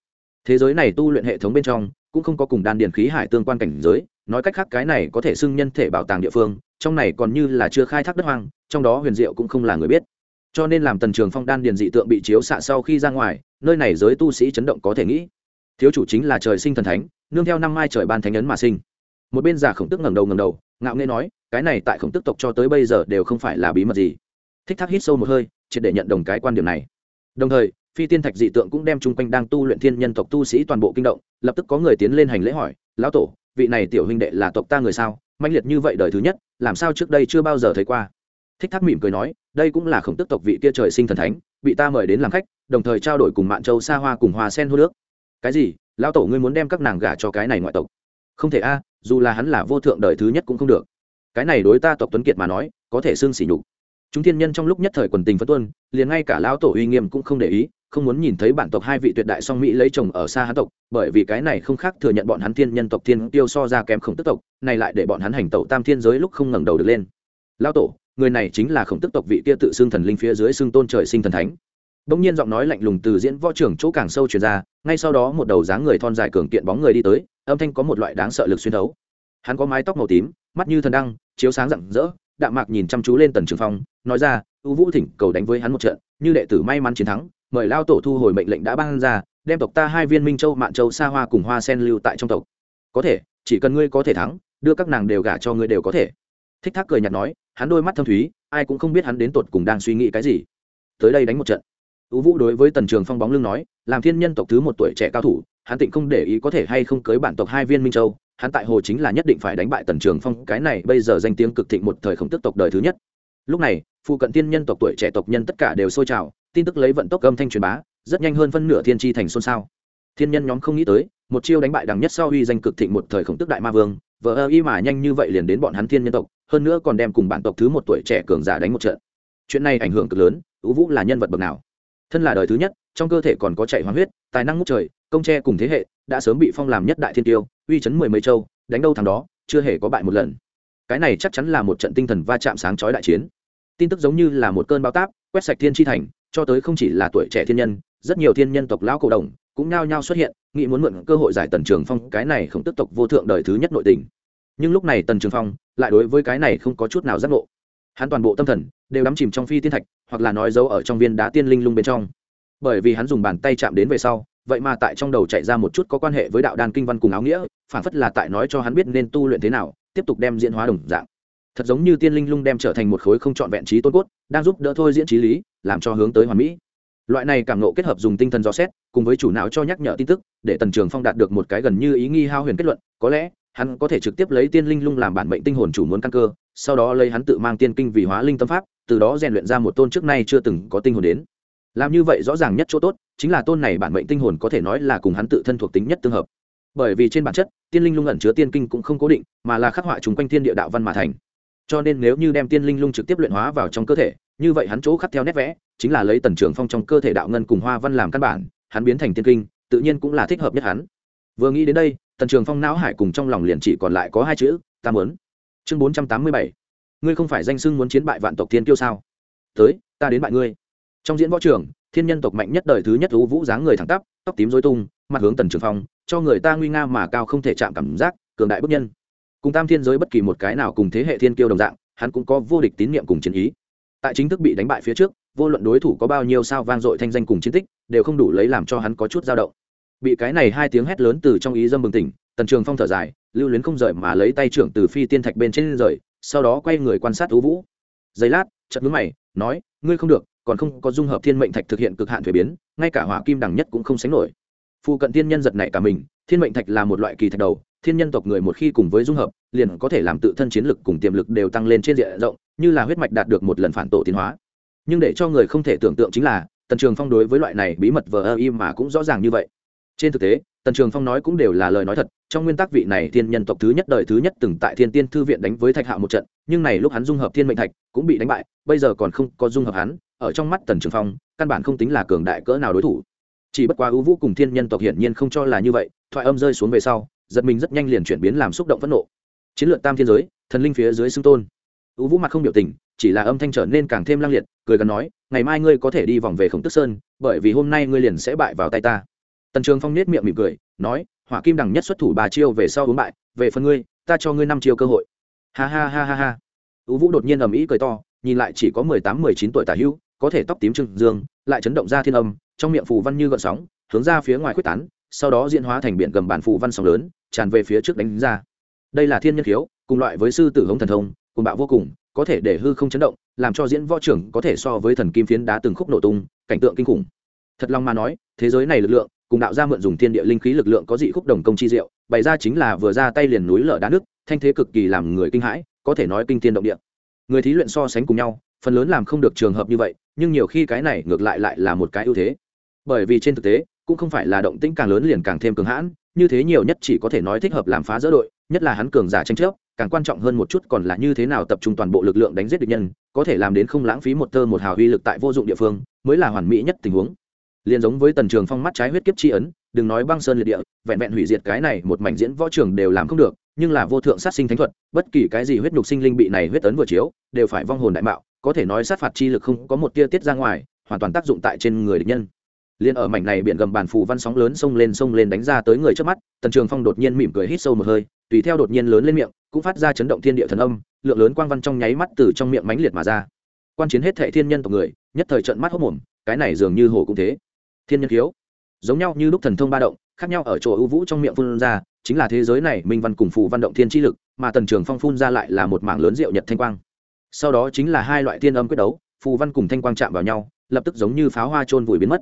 thế giới này tu luyện hệ thống bên trong cũng không có cùng đan điền khí hải tương quan cảnh giới, nói cách khác cái này có thể xưng nhân thể bảo tàng địa phương, trong này còn như là chưa khai thác đất hoang, trong đó huyền diệu cũng không là người biết. Cho nên làm tần trường phong đan điền dị tượng bị chiếu xạ sau khi ra ngoài, nơi này giới tu sĩ chấn động có thể nghĩ. Thiếu chủ chính là trời sinh thần thánh, nương theo năm mai trời ban thánh ấn mà sinh. Một bên giả khổng tức ngẩng đầu ngẩng đầu, ngạo nghễ nói, cái này tại khổng tức tộc cho tới bây giờ đều không phải là bí mật gì. Thích thác hít sâu một hơi, triệt để nhận đồng cái quan điểm này. Đồng thời phi tiên thạch dị tượng cũng đem chung quanh đang tu luyện thiên nhân tộc tu sĩ toàn bộ kinh động, lập tức có người tiến lên hành lễ hỏi, lão tổ, vị này tiểu huynh đệ là tộc ta người sao? Manh liệt như vậy đời thứ nhất, làm sao trước đây chưa bao giờ thấy qua? Thích thác mỉm cười nói, đây cũng là khổng tức tộc vị kia trời sinh thần thánh, bị ta mời đến làm khách, đồng thời trao đổi cùng mạn châu xa hoa cùng hoa sen hô nước. Cái gì? Lão tổ ngươi muốn đem các nàng gả cho cái này ngoại tộc? Không thể a, dù là hắn là vô thượng đời thứ nhất cũng không được. Cái này đối ta tộc tuấn kiệt mà nói, có thể xương xỉ nhục. Chúng thiên nhân trong lúc nhất thời quần tình phân tuân liền ngay cả lão tổ uy nghiêm cũng không để ý không muốn nhìn thấy bản tộc hai vị tuyệt đại song mỹ lấy chồng ở xa hán tộc, bởi vì cái này không khác thừa nhận bọn hắn thiên nhân tộc thiên tiêu so ra kém khổng tức tộc, này lại để bọn hắn hành tẩu tam thiên giới lúc không ngẩng đầu được lên. Lao tổ, người này chính là khổng tức tộc vị kia tự xưng thần linh phía dưới xưng tôn trời sinh thần thánh. Bỗng nhiên giọng nói lạnh lùng từ diễn võ trưởng chỗ càng sâu truyền ra, ngay sau đó một đầu dáng người thon dài cường kiện bóng người đi tới, âm thanh có một loại đáng sợ lực xuyên thấu. Hắn có mái tóc màu tím, mắt như thần đăng, chiếu sáng rạng rỡ, đạm mạc nhìn chăm chú lên tần trường phong, nói ra ưu vũ thỉnh, cầu đánh với hắn một trận, như đệ tử may mắn chiến thắng mời lao tổ thu hồi mệnh lệnh đã ban ra, đem tộc ta hai viên minh châu, mạn châu xa hoa cùng hoa sen lưu tại trong tộc. Có thể, chỉ cần ngươi có thể thắng, đưa các nàng đều gả cho ngươi đều có thể. Thích thác cười nhạt nói, hắn đôi mắt thâm thúy, ai cũng không biết hắn đến tột cùng đang suy nghĩ cái gì. Tới đây đánh một trận. Ưu vũ đối với tần trường phong bóng lưng nói, làm thiên nhân tộc thứ một tuổi trẻ cao thủ, hắn tịnh không để ý có thể hay không cưới bản tộc hai viên minh châu, hắn tại hồ chính là nhất định phải đánh bại tần trường phong, cái này bây giờ danh tiếng cực thịnh một thời khổng tức tộc đời thứ nhất. Lúc này, phụ cận thiên nhân tộc tuổi trẻ tộc nhân tất cả đều sôi trào tin tức lấy vận tốc âm thanh truyền bá, rất nhanh hơn phân nửa thiên tri thành xôn xao. Thiên nhân nhóm không nghĩ tới, một chiêu đánh bại đằng nhất sau uy danh cực thịnh một thời khổng tức đại ma vương, vờ ơ y mà nhanh như vậy liền đến bọn hắn thiên nhân tộc, hơn nữa còn đem cùng bản tộc thứ một tuổi trẻ cường giả đánh một trận. Chuyện này ảnh hưởng cực lớn ưu vũ là nhân vật bậc nào? Thân là đời thứ nhất, trong cơ thể còn có chạy hoang huyết, tài năng ngút trời, công tre cùng thế hệ, đã sớm bị phong làm nhất đại thiên tiêu, uy chấn mười mấy châu, đánh đâu thằng đó, chưa hề có bại một lần. Cái này chắc chắn là một trận tinh thần va chạm sáng chói đại chiến. Tin tức giống như là một cơn bao táp, quét sạch thiên tri thành cho tới không chỉ là tuổi trẻ thiên nhân, rất nhiều thiên nhân tộc lão cổ đồng cũng nao nhao xuất hiện, nghĩ muốn mượn cơ hội giải tần trường phong cái này không tức tộc vô thượng đời thứ nhất nội tình. Nhưng lúc này tần trường phong lại đối với cái này không có chút nào giác ngộ. Hắn toàn bộ tâm thần đều đắm chìm trong phi tiên thạch, hoặc là nói dấu ở trong viên đá tiên linh lung bên trong. Bởi vì hắn dùng bàn tay chạm đến về sau, vậy mà tại trong đầu chạy ra một chút có quan hệ với đạo đan kinh văn cùng áo nghĩa, phản phất là tại nói cho hắn biết nên tu luyện thế nào, tiếp tục đem diễn hóa đồng dạng thật giống như tiên linh lung đem trở thành một khối không trọn vẹn trí tôn cốt, đang giúp đỡ thôi diễn trí lý, làm cho hướng tới hoàn mỹ. Loại này cảm nộ kết hợp dùng tinh thần dò xét, cùng với chủ não cho nhắc nhở tin tức, để tần trường phong đạt được một cái gần như ý nghi hao huyền kết luận, có lẽ, hắn có thể trực tiếp lấy tiên linh lung làm bản mệnh tinh hồn chủ muốn căn cơ, sau đó lấy hắn tự mang tiên kinh vì hóa linh tâm pháp, từ đó rèn luyện ra một tôn trước nay chưa từng có tinh hồn đến. Làm như vậy rõ ràng nhất chỗ tốt, chính là tôn này bản mệnh tinh hồn có thể nói là cùng hắn tự thân thuộc tính nhất tương hợp. Bởi vì trên bản chất, tiên linh lung ẩn chứa tiên kinh cũng không cố định, mà là khắc họa chúng quanh thiên địa đạo văn mà thành cho nên nếu như đem tiên linh lung trực tiếp luyện hóa vào trong cơ thể, như vậy hắn chỗ khắc theo nét vẽ, chính là lấy tần trường phong trong cơ thể đạo ngân cùng hoa văn làm căn bản, hắn biến thành tiên kinh, tự nhiên cũng là thích hợp nhất hắn. Vừa nghĩ đến đây, tần trường phong não hải cùng trong lòng liền chỉ còn lại có hai chữ, ta muốn. Chương bốn trăm tám mươi bảy. Ngươi không phải danh sưng muốn chiến bại vạn tộc thiên tiêu sao? Tới, ta đến bại ngươi. Trong diễn võ trường, thiên nhân tộc mạnh nhất đời thứ nhất thú vũ dáng người thẳng tắp, tóc tím dối tung, mặt hướng tần trường phong, cho người ta nguy nga mà cao không thể chạm cảm giác, cường đại bất nhân cùng tam thiên giới bất kỳ một cái nào cùng thế hệ thiên kiêu đồng dạng, hắn cũng có vô địch tín nhiệm cùng chiến ý. Tại chính thức bị đánh bại phía trước, vô luận đối thủ có bao nhiêu sao vang dội thanh danh cùng chiến tích, đều không đủ lấy làm cho hắn có chút dao động. Bị cái này hai tiếng hét lớn từ trong ý dâm bừng tỉnh, tần trường phong thở dài, lưu luyến không rời mà lấy tay trưởng từ phi tiên thạch bên trên rời, sau đó quay người quan sát ú vũ. Giây lát chật ngứa mày, nói, ngươi không được, còn không có dung hợp thiên mệnh thạch thực hiện cực hạn thuế biến, ngay cả hỏa kim đẳng nhất cũng không sánh nổi. Phụ cận thiên nhân giật này cả mình, thiên mệnh thạch là một loại kỳ thạch đầu thiên nhân tộc người một khi cùng với dung hợp, liền có thể làm tự thân chiến lực cùng tiềm lực đều tăng lên trên diện rộng, như là huyết mạch đạt được một lần phản tổ tiến hóa. Nhưng để cho người không thể tưởng tượng chính là, tần trường phong đối với loại này bí mật vờ ơ im mà cũng rõ ràng như vậy. Trên thực tế, tần trường phong nói cũng đều là lời nói thật, trong nguyên tắc vị này thiên nhân tộc thứ nhất đời thứ nhất từng tại thiên tiên thư viện đánh với thạch hạo một trận, nhưng này lúc hắn dung hợp thiên mệnh thạch cũng bị đánh bại, bây giờ còn không có dung hợp hắn, ở trong mắt tần trường phong, căn bản không tính là cường đại cỡ nào đối thủ. Chỉ bất quá ưu vũ cùng thiên nhân tộc hiển nhiên không cho là như vậy, thoại âm rơi xuống về sau giật mình rất nhanh liền chuyển biến làm xúc động phẫn nộ. Chiến lược tam thiên giới, thần linh phía dưới xưng tôn. Ưu vũ mặt không biểu tình, chỉ là âm thanh trở nên càng thêm lang liệt, cười gần nói, ngày mai ngươi có thể đi vòng về khổng tức sơn, bởi vì hôm nay ngươi liền sẽ bại vào tay ta. Tần trường phong nết miệng mỉm cười, nói, hỏa kim đằng nhất xuất thủ bà chiêu về sau uống bại, về phần ngươi, ta cho ngươi năm chiêu cơ hội. Ha ha ha ha ha. Ưu vũ đột nhiên ầm ĩ cười to, nhìn lại chỉ có mười tám, mười chín tuổi tả hữu, có thể tóc tím trừng dương, lại chấn động ra thiên âm, trong miệng phù văn như gợn sóng, hướng ra phía ngoài quyết tán, sau đó diễn hóa thành biển gầm bản phù văn sóng lớn tràn về phía trước đánh ra. Đây là thiên nhân khiếu, cùng loại với sư tử hống thần thông cùng bạo vô cùng, có thể để hư không chấn động, làm cho diễn võ trưởng có thể so với thần kim phiến đá từng khúc nổ tung, cảnh tượng kinh khủng. Thật lòng mà nói, thế giới này lực lượng, cùng đạo gia mượn dùng thiên địa linh khí lực lượng có dị khúc đồng công chi diệu, bày ra chính là vừa ra tay liền núi lở đá nước, thanh thế cực kỳ làm người kinh hãi, có thể nói kinh thiên động địa. Người thí luyện so sánh cùng nhau, phần lớn làm không được trường hợp như vậy, nhưng nhiều khi cái này ngược lại lại là một cái ưu thế. Bởi vì trên thực tế, cũng không phải là động tĩnh càng lớn liền càng thêm cường hãn như thế nhiều nhất chỉ có thể nói thích hợp làm phá giữa đội, nhất là hắn cường giả tranh chấp, càng quan trọng hơn một chút còn là như thế nào tập trung toàn bộ lực lượng đánh giết địch nhân, có thể làm đến không lãng phí một tơ một hào uy lực tại vô dụng địa phương, mới là hoàn mỹ nhất tình huống. Liền giống với tần trường phong mắt trái huyết kiếp chi ấn, đừng nói băng sơn liệt địa, vẹn vẹn hủy diệt cái này một mảnh diễn võ trường đều làm không được, nhưng là vô thượng sát sinh thánh thuật, bất kỳ cái gì huyết nhục sinh linh bị này huyết ấn vừa chiếu, đều phải vong hồn đại mạo, có thể nói sát phạt chi lực không có một tia tiết ra ngoài, hoàn toàn tác dụng tại trên người địch nhân liền ở mảnh này biển gầm bàn phù văn sóng lớn sông lên sông lên đánh ra tới người trước mắt, tần trường phong đột nhiên mỉm cười hít sâu một hơi, tùy theo đột nhiên lớn lên miệng, cũng phát ra chấn động thiên địa thần âm, lượng lớn quang văn trong nháy mắt từ trong miệng mãnh liệt mà ra. Quan chiến hết thệ thiên nhân tộc người, nhất thời trận mắt hốc mồm cái này dường như hồ cũng thế. Thiên nhân khiếu giống nhau như lúc thần thông ba động, khác nhau ở chỗ ưu vũ trong miệng phun ra, chính là thế giới này minh văn cùng phù văn động thiên chi lực, mà tần trường phong phun ra lại là một mảng lớn rượu nhật thanh quang. Sau đó chính là hai loại thiên âm quyết đấu, phù văn cùng thanh quang chạm vào nhau, lập tức giống như pháo hoa trôn vùi biến mất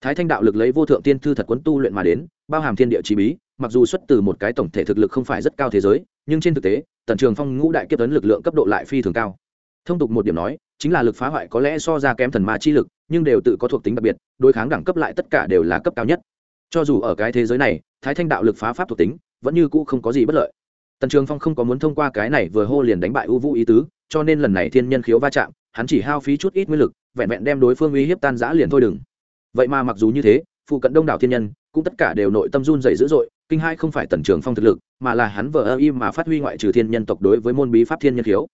thái thanh đạo lực lấy vô thượng tiên thư thật quấn tu luyện mà đến, bao hàm thiên địa chi bí, mặc dù xuất từ một cái tổng thể thực lực không phải rất cao thế giới, nhưng trên thực tế, tần trường phong ngũ đại kiếp tấn lực lượng cấp độ lại phi thường cao. Thông tục một điểm nói, chính là lực phá hoại có lẽ so ra kém thần ma chi lực, nhưng đều tự có thuộc tính đặc biệt, đối kháng đẳng cấp lại tất cả đều là cấp cao nhất. Cho dù ở cái thế giới này, thái thanh đạo lực phá pháp thuộc tính, vẫn như cũ không có gì bất lợi. Tần trường phong không có muốn thông qua cái này vừa hô liền đánh bại ưu vũ ý tứ, cho nên lần này thiên nhân khiếu va chạm, hắn chỉ hao phí chút ít nguyên lực, vẹn vẹn đem đối phương uy hiếp tan giã liền thôi đừng vậy mà mặc dù như thế, phụ cận đông đảo thiên nhân cũng tất cả đều nội tâm run dày dữ dội, kinh hai không phải tần trường phong thực lực, mà là hắn vờ ơ im mà phát huy ngoại trừ thiên nhân tộc đối với môn bí pháp thiên nhân khiếu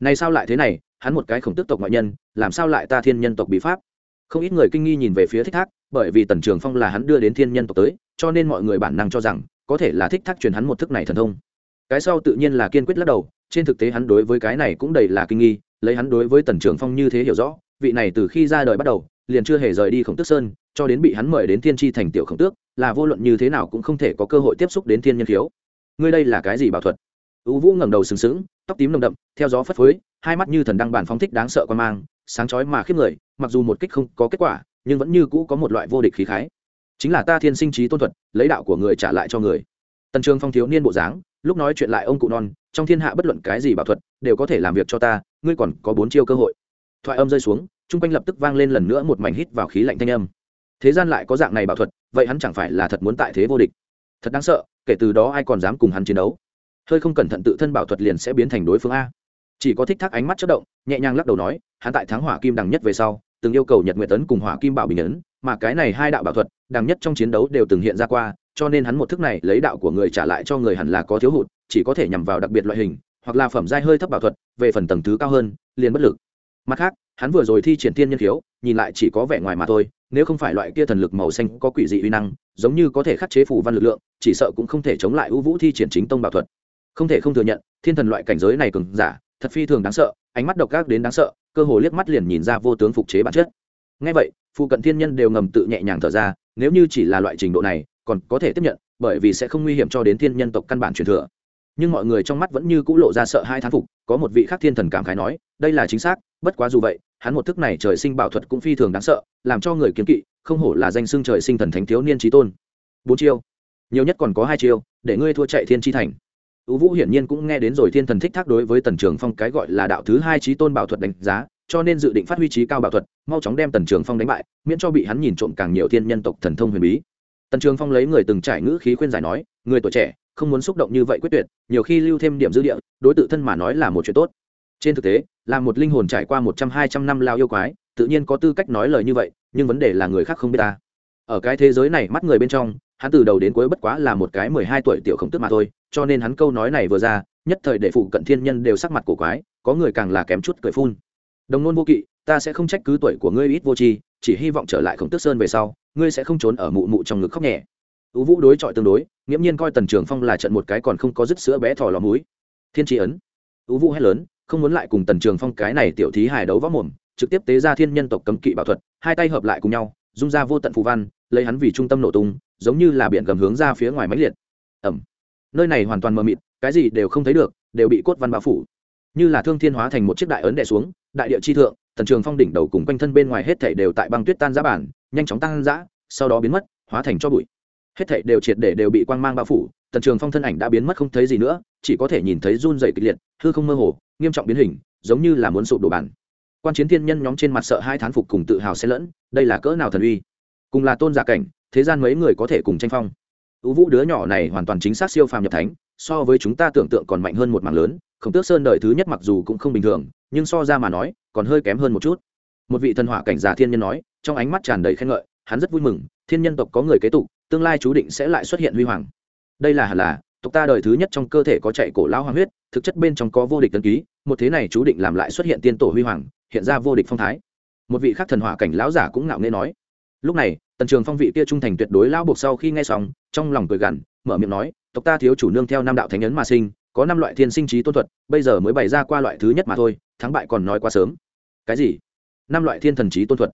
này sao lại thế này, hắn một cái khổng tức tộc ngoại nhân, làm sao lại ta thiên nhân tộc bí pháp? Không ít người kinh nghi nhìn về phía thích thác, bởi vì tần trường phong là hắn đưa đến thiên nhân tộc tới, cho nên mọi người bản năng cho rằng, có thể là thích thác truyền hắn một thức này thần thông. Cái sau tự nhiên là kiên quyết lắc đầu, trên thực tế hắn đối với cái này cũng đầy là kinh nghi, lấy hắn đối với tần trường phong như thế hiểu rõ, vị này từ khi ra đời bắt đầu liền chưa hề rời đi khổng tước sơn, cho đến bị hắn mời đến thiên tri thành tiểu khổng tước, là vô luận như thế nào cũng không thể có cơ hội tiếp xúc đến thiên nhân khiếu. Ngươi đây là cái gì bảo thuật? Ưu vũ ngẩng đầu sừng sững, tóc tím nồng đậm, theo gió phất phới, hai mắt như thần đăng bản phóng thích đáng sợ quan mang, sáng chói mà khiếp người, mặc dù một kích không có kết quả, nhưng vẫn như cũ có một loại vô địch khí khái. Chính là ta thiên sinh trí tôn thuật, lấy đạo của người trả lại cho người. Tần trường phong thiếu niên bộ dáng, lúc nói chuyện lại ông cụ non, trong thiên hạ bất luận cái gì bảo thuật, đều có thể làm việc cho ta, ngươi còn có bốn chiêu cơ hội. Thoại âm rơi xuống chung quanh lập tức vang lên lần nữa một mảnh hít vào khí lạnh thanh âm. Thế gian lại có dạng này bảo thuật, vậy hắn chẳng phải là thật muốn tại thế vô địch? Thật đáng sợ, kể từ đó ai còn dám cùng hắn chiến đấu? Hơi không cẩn thận tự thân bảo thuật liền sẽ biến thành đối phương a. Chỉ có thích thác ánh mắt chất động, nhẹ nhàng lắc đầu nói, hắn tại thắng hỏa kim đằng nhất về sau, từng yêu cầu nhật Nguyệt tấn cùng hỏa kim bảo bình ấn, mà cái này hai đạo bảo thuật đằng nhất trong chiến đấu đều từng hiện ra qua, cho nên hắn một thức này lấy đạo của người trả lại cho người hẳn là có thiếu hụt, chỉ có thể nhằm vào đặc biệt loại hình, hoặc là phẩm giai hơi thấp bảo thuật, về phần tầng thứ cao hơn, liền bất lực. Mặt khác hắn vừa rồi thi triển thiên nhân thiếu nhìn lại chỉ có vẻ ngoài mà thôi, nếu không phải loại kia thần lực màu xanh có quỷ dị uy năng, giống như có thể khắc chế phủ văn lực lượng, chỉ sợ cũng không thể chống lại ưu vũ thi triển chính tông bảo thuật. Không thể không thừa nhận, thiên thần loại cảnh giới này cường giả, thật phi thường đáng sợ, ánh mắt độc ác đến đáng sợ, cơ hồ liếc mắt liền nhìn ra vô tướng phục chế bản chất. Ngay vậy, phụ cận thiên nhân đều ngầm tự nhẹ nhàng thở ra, nếu như chỉ là loại trình độ này, còn có thể tiếp nhận, bởi vì sẽ không nguy hiểm cho đến thiên nhân tộc căn bản truyền thừa. Nhưng mọi người trong mắt vẫn như c ũ lộ ra sợ hai thán phục, có một vị khác thiên thần cảm khái nói đây là chính xác, bất quá dù vậy, hắn một thức này trời sinh bảo thuật cũng phi thường đáng sợ, làm cho người kiếm kỵ, không hổ là danh xưng trời sinh thần thánh thiếu niên trí tôn. Bốn chiêu. Nhiều nhất còn có hai chiêu, để ngươi thua chạy thiên tri thành. Ưu vũ hiển nhiên cũng nghe đến rồi thiên thần thích thác đối với tần trường phong cái gọi là đạo thứ hai trí tôn bảo thuật đánh giá, cho nên dự định phát huy trí cao bảo thuật, mau chóng đem tần trường phong đánh bại, miễn cho bị hắn nhìn trộm càng nhiều thiên nhân tộc thần thông huyền bí. Tần trường phong lấy người từng trải ngữ khí khuyên giải nói, người tuổi trẻ, không muốn xúc động như vậy quyết tuyệt, nhiều khi lưu thêm điểm dư địa, đối tự thân mà nói là một chuyện tốt trên thực tế, là một linh hồn trải qua một trăm, hai trăm năm lao yêu quái, tự nhiên có tư cách nói lời như vậy, nhưng vấn đề là người khác không biết ta. Ở cái thế giới này mắt người bên trong, hắn từ đầu đến cuối bất quá là một cái mười hai tuổi tiểu khổng tức mà thôi, cho nên hắn câu nói này vừa ra, nhất thời để phụ cận thiên nhân đều sắc mặt cổ quái, có người càng là kém chút cười phun. Đồng nôn vô kỵ, ta sẽ không trách cứ tuổi của ngươi ít vô tri, chỉ hy vọng trở lại khổng tước sơn về sau, ngươi sẽ không trốn ở mụ mụ trong ngực khóc nhẹ. Ưu vũ đối chọi tương đối, nghiễm nhiên coi tần trường phong là trận một cái còn không có dứt sữa bé thò lò múi thiên tri ấn. Ưu vũ hét lớn không muốn lại cùng tần trường phong cái này tiểu thí hài đấu võ mồm, trực tiếp tế ra thiên nhân tộc cấm kỵ bảo thuật, hai tay hợp lại cùng nhau, dung ra vô tận phù văn, lấy hắn vì trung tâm nổ tung, giống như là biển gầm hướng ra phía ngoài máy liệt. Ẩm nơi này hoàn toàn mờ mịt, cái gì đều không thấy được, đều bị cốt văn bao phủ. Như là thương thiên hóa thành một chiếc đại ấn đè xuống, đại địa chi thượng, tần trường phong đỉnh đầu cùng quanh thân bên ngoài hết thảy đều tại băng tuyết tan giã bản, nhanh chóng tan giã sau đó biến mất, hóa thành cho bụi. Hết thảy đều triệt để đều bị quang mang bao phủ tần trường phong thân ảnh đã biến mất không thấy gì nữa, chỉ có thể nhìn thấy run dày kịch liệt, hư không mơ hồ, nghiêm trọng biến hình, giống như là muốn sụp đổ bản. Quan chiến thiên nhân nhóm trên mặt sợ hai thán phục cùng tự hào xen lẫn, đây là cỡ nào thần uy. Cùng là tôn giả cảnh, thế gian mấy người có thể cùng tranh phong. Ưu vũ đứa nhỏ này hoàn toàn chính xác siêu phàm nhập thánh, so với chúng ta tưởng tượng còn mạnh hơn một mảng lớn, khổng tước sơn đời thứ nhất mặc dù cũng không bình thường, nhưng so ra mà nói, còn hơi kém hơn một chút. Một vị thần hỏa cảnh giả thiên nhân nói, trong ánh mắt tràn đầy khen ngợi, hắn rất vui mừng, thiên nhân tộc có người kế tục, tương lai chú định sẽ lại xuất hiện huy hoàng đây là hẳn là, tộc ta đời thứ nhất trong cơ thể có chạy cổ lão hoàng huyết, thực chất bên trong có vô địch tân ký, một thế này chú định làm lại xuất hiện tiên tổ huy hoàng, hiện ra vô địch phong thái. Một vị khác thần hỏa cảnh lão giả cũng ngạo nghễ nói. Lúc này, tần trường phong vị kia trung thành tuyệt đối lão buộc sau khi nghe xong, trong lòng cười gằn, mở miệng nói, tộc ta thiếu chủ nương theo năm đạo thánh ấn mà sinh, có năm loại thiên sinh trí tôn thuật, bây giờ mới bày ra qua loại thứ nhất mà thôi, thắng bại còn nói quá sớm. Cái gì? Năm loại thiên thần trí tôn thuật.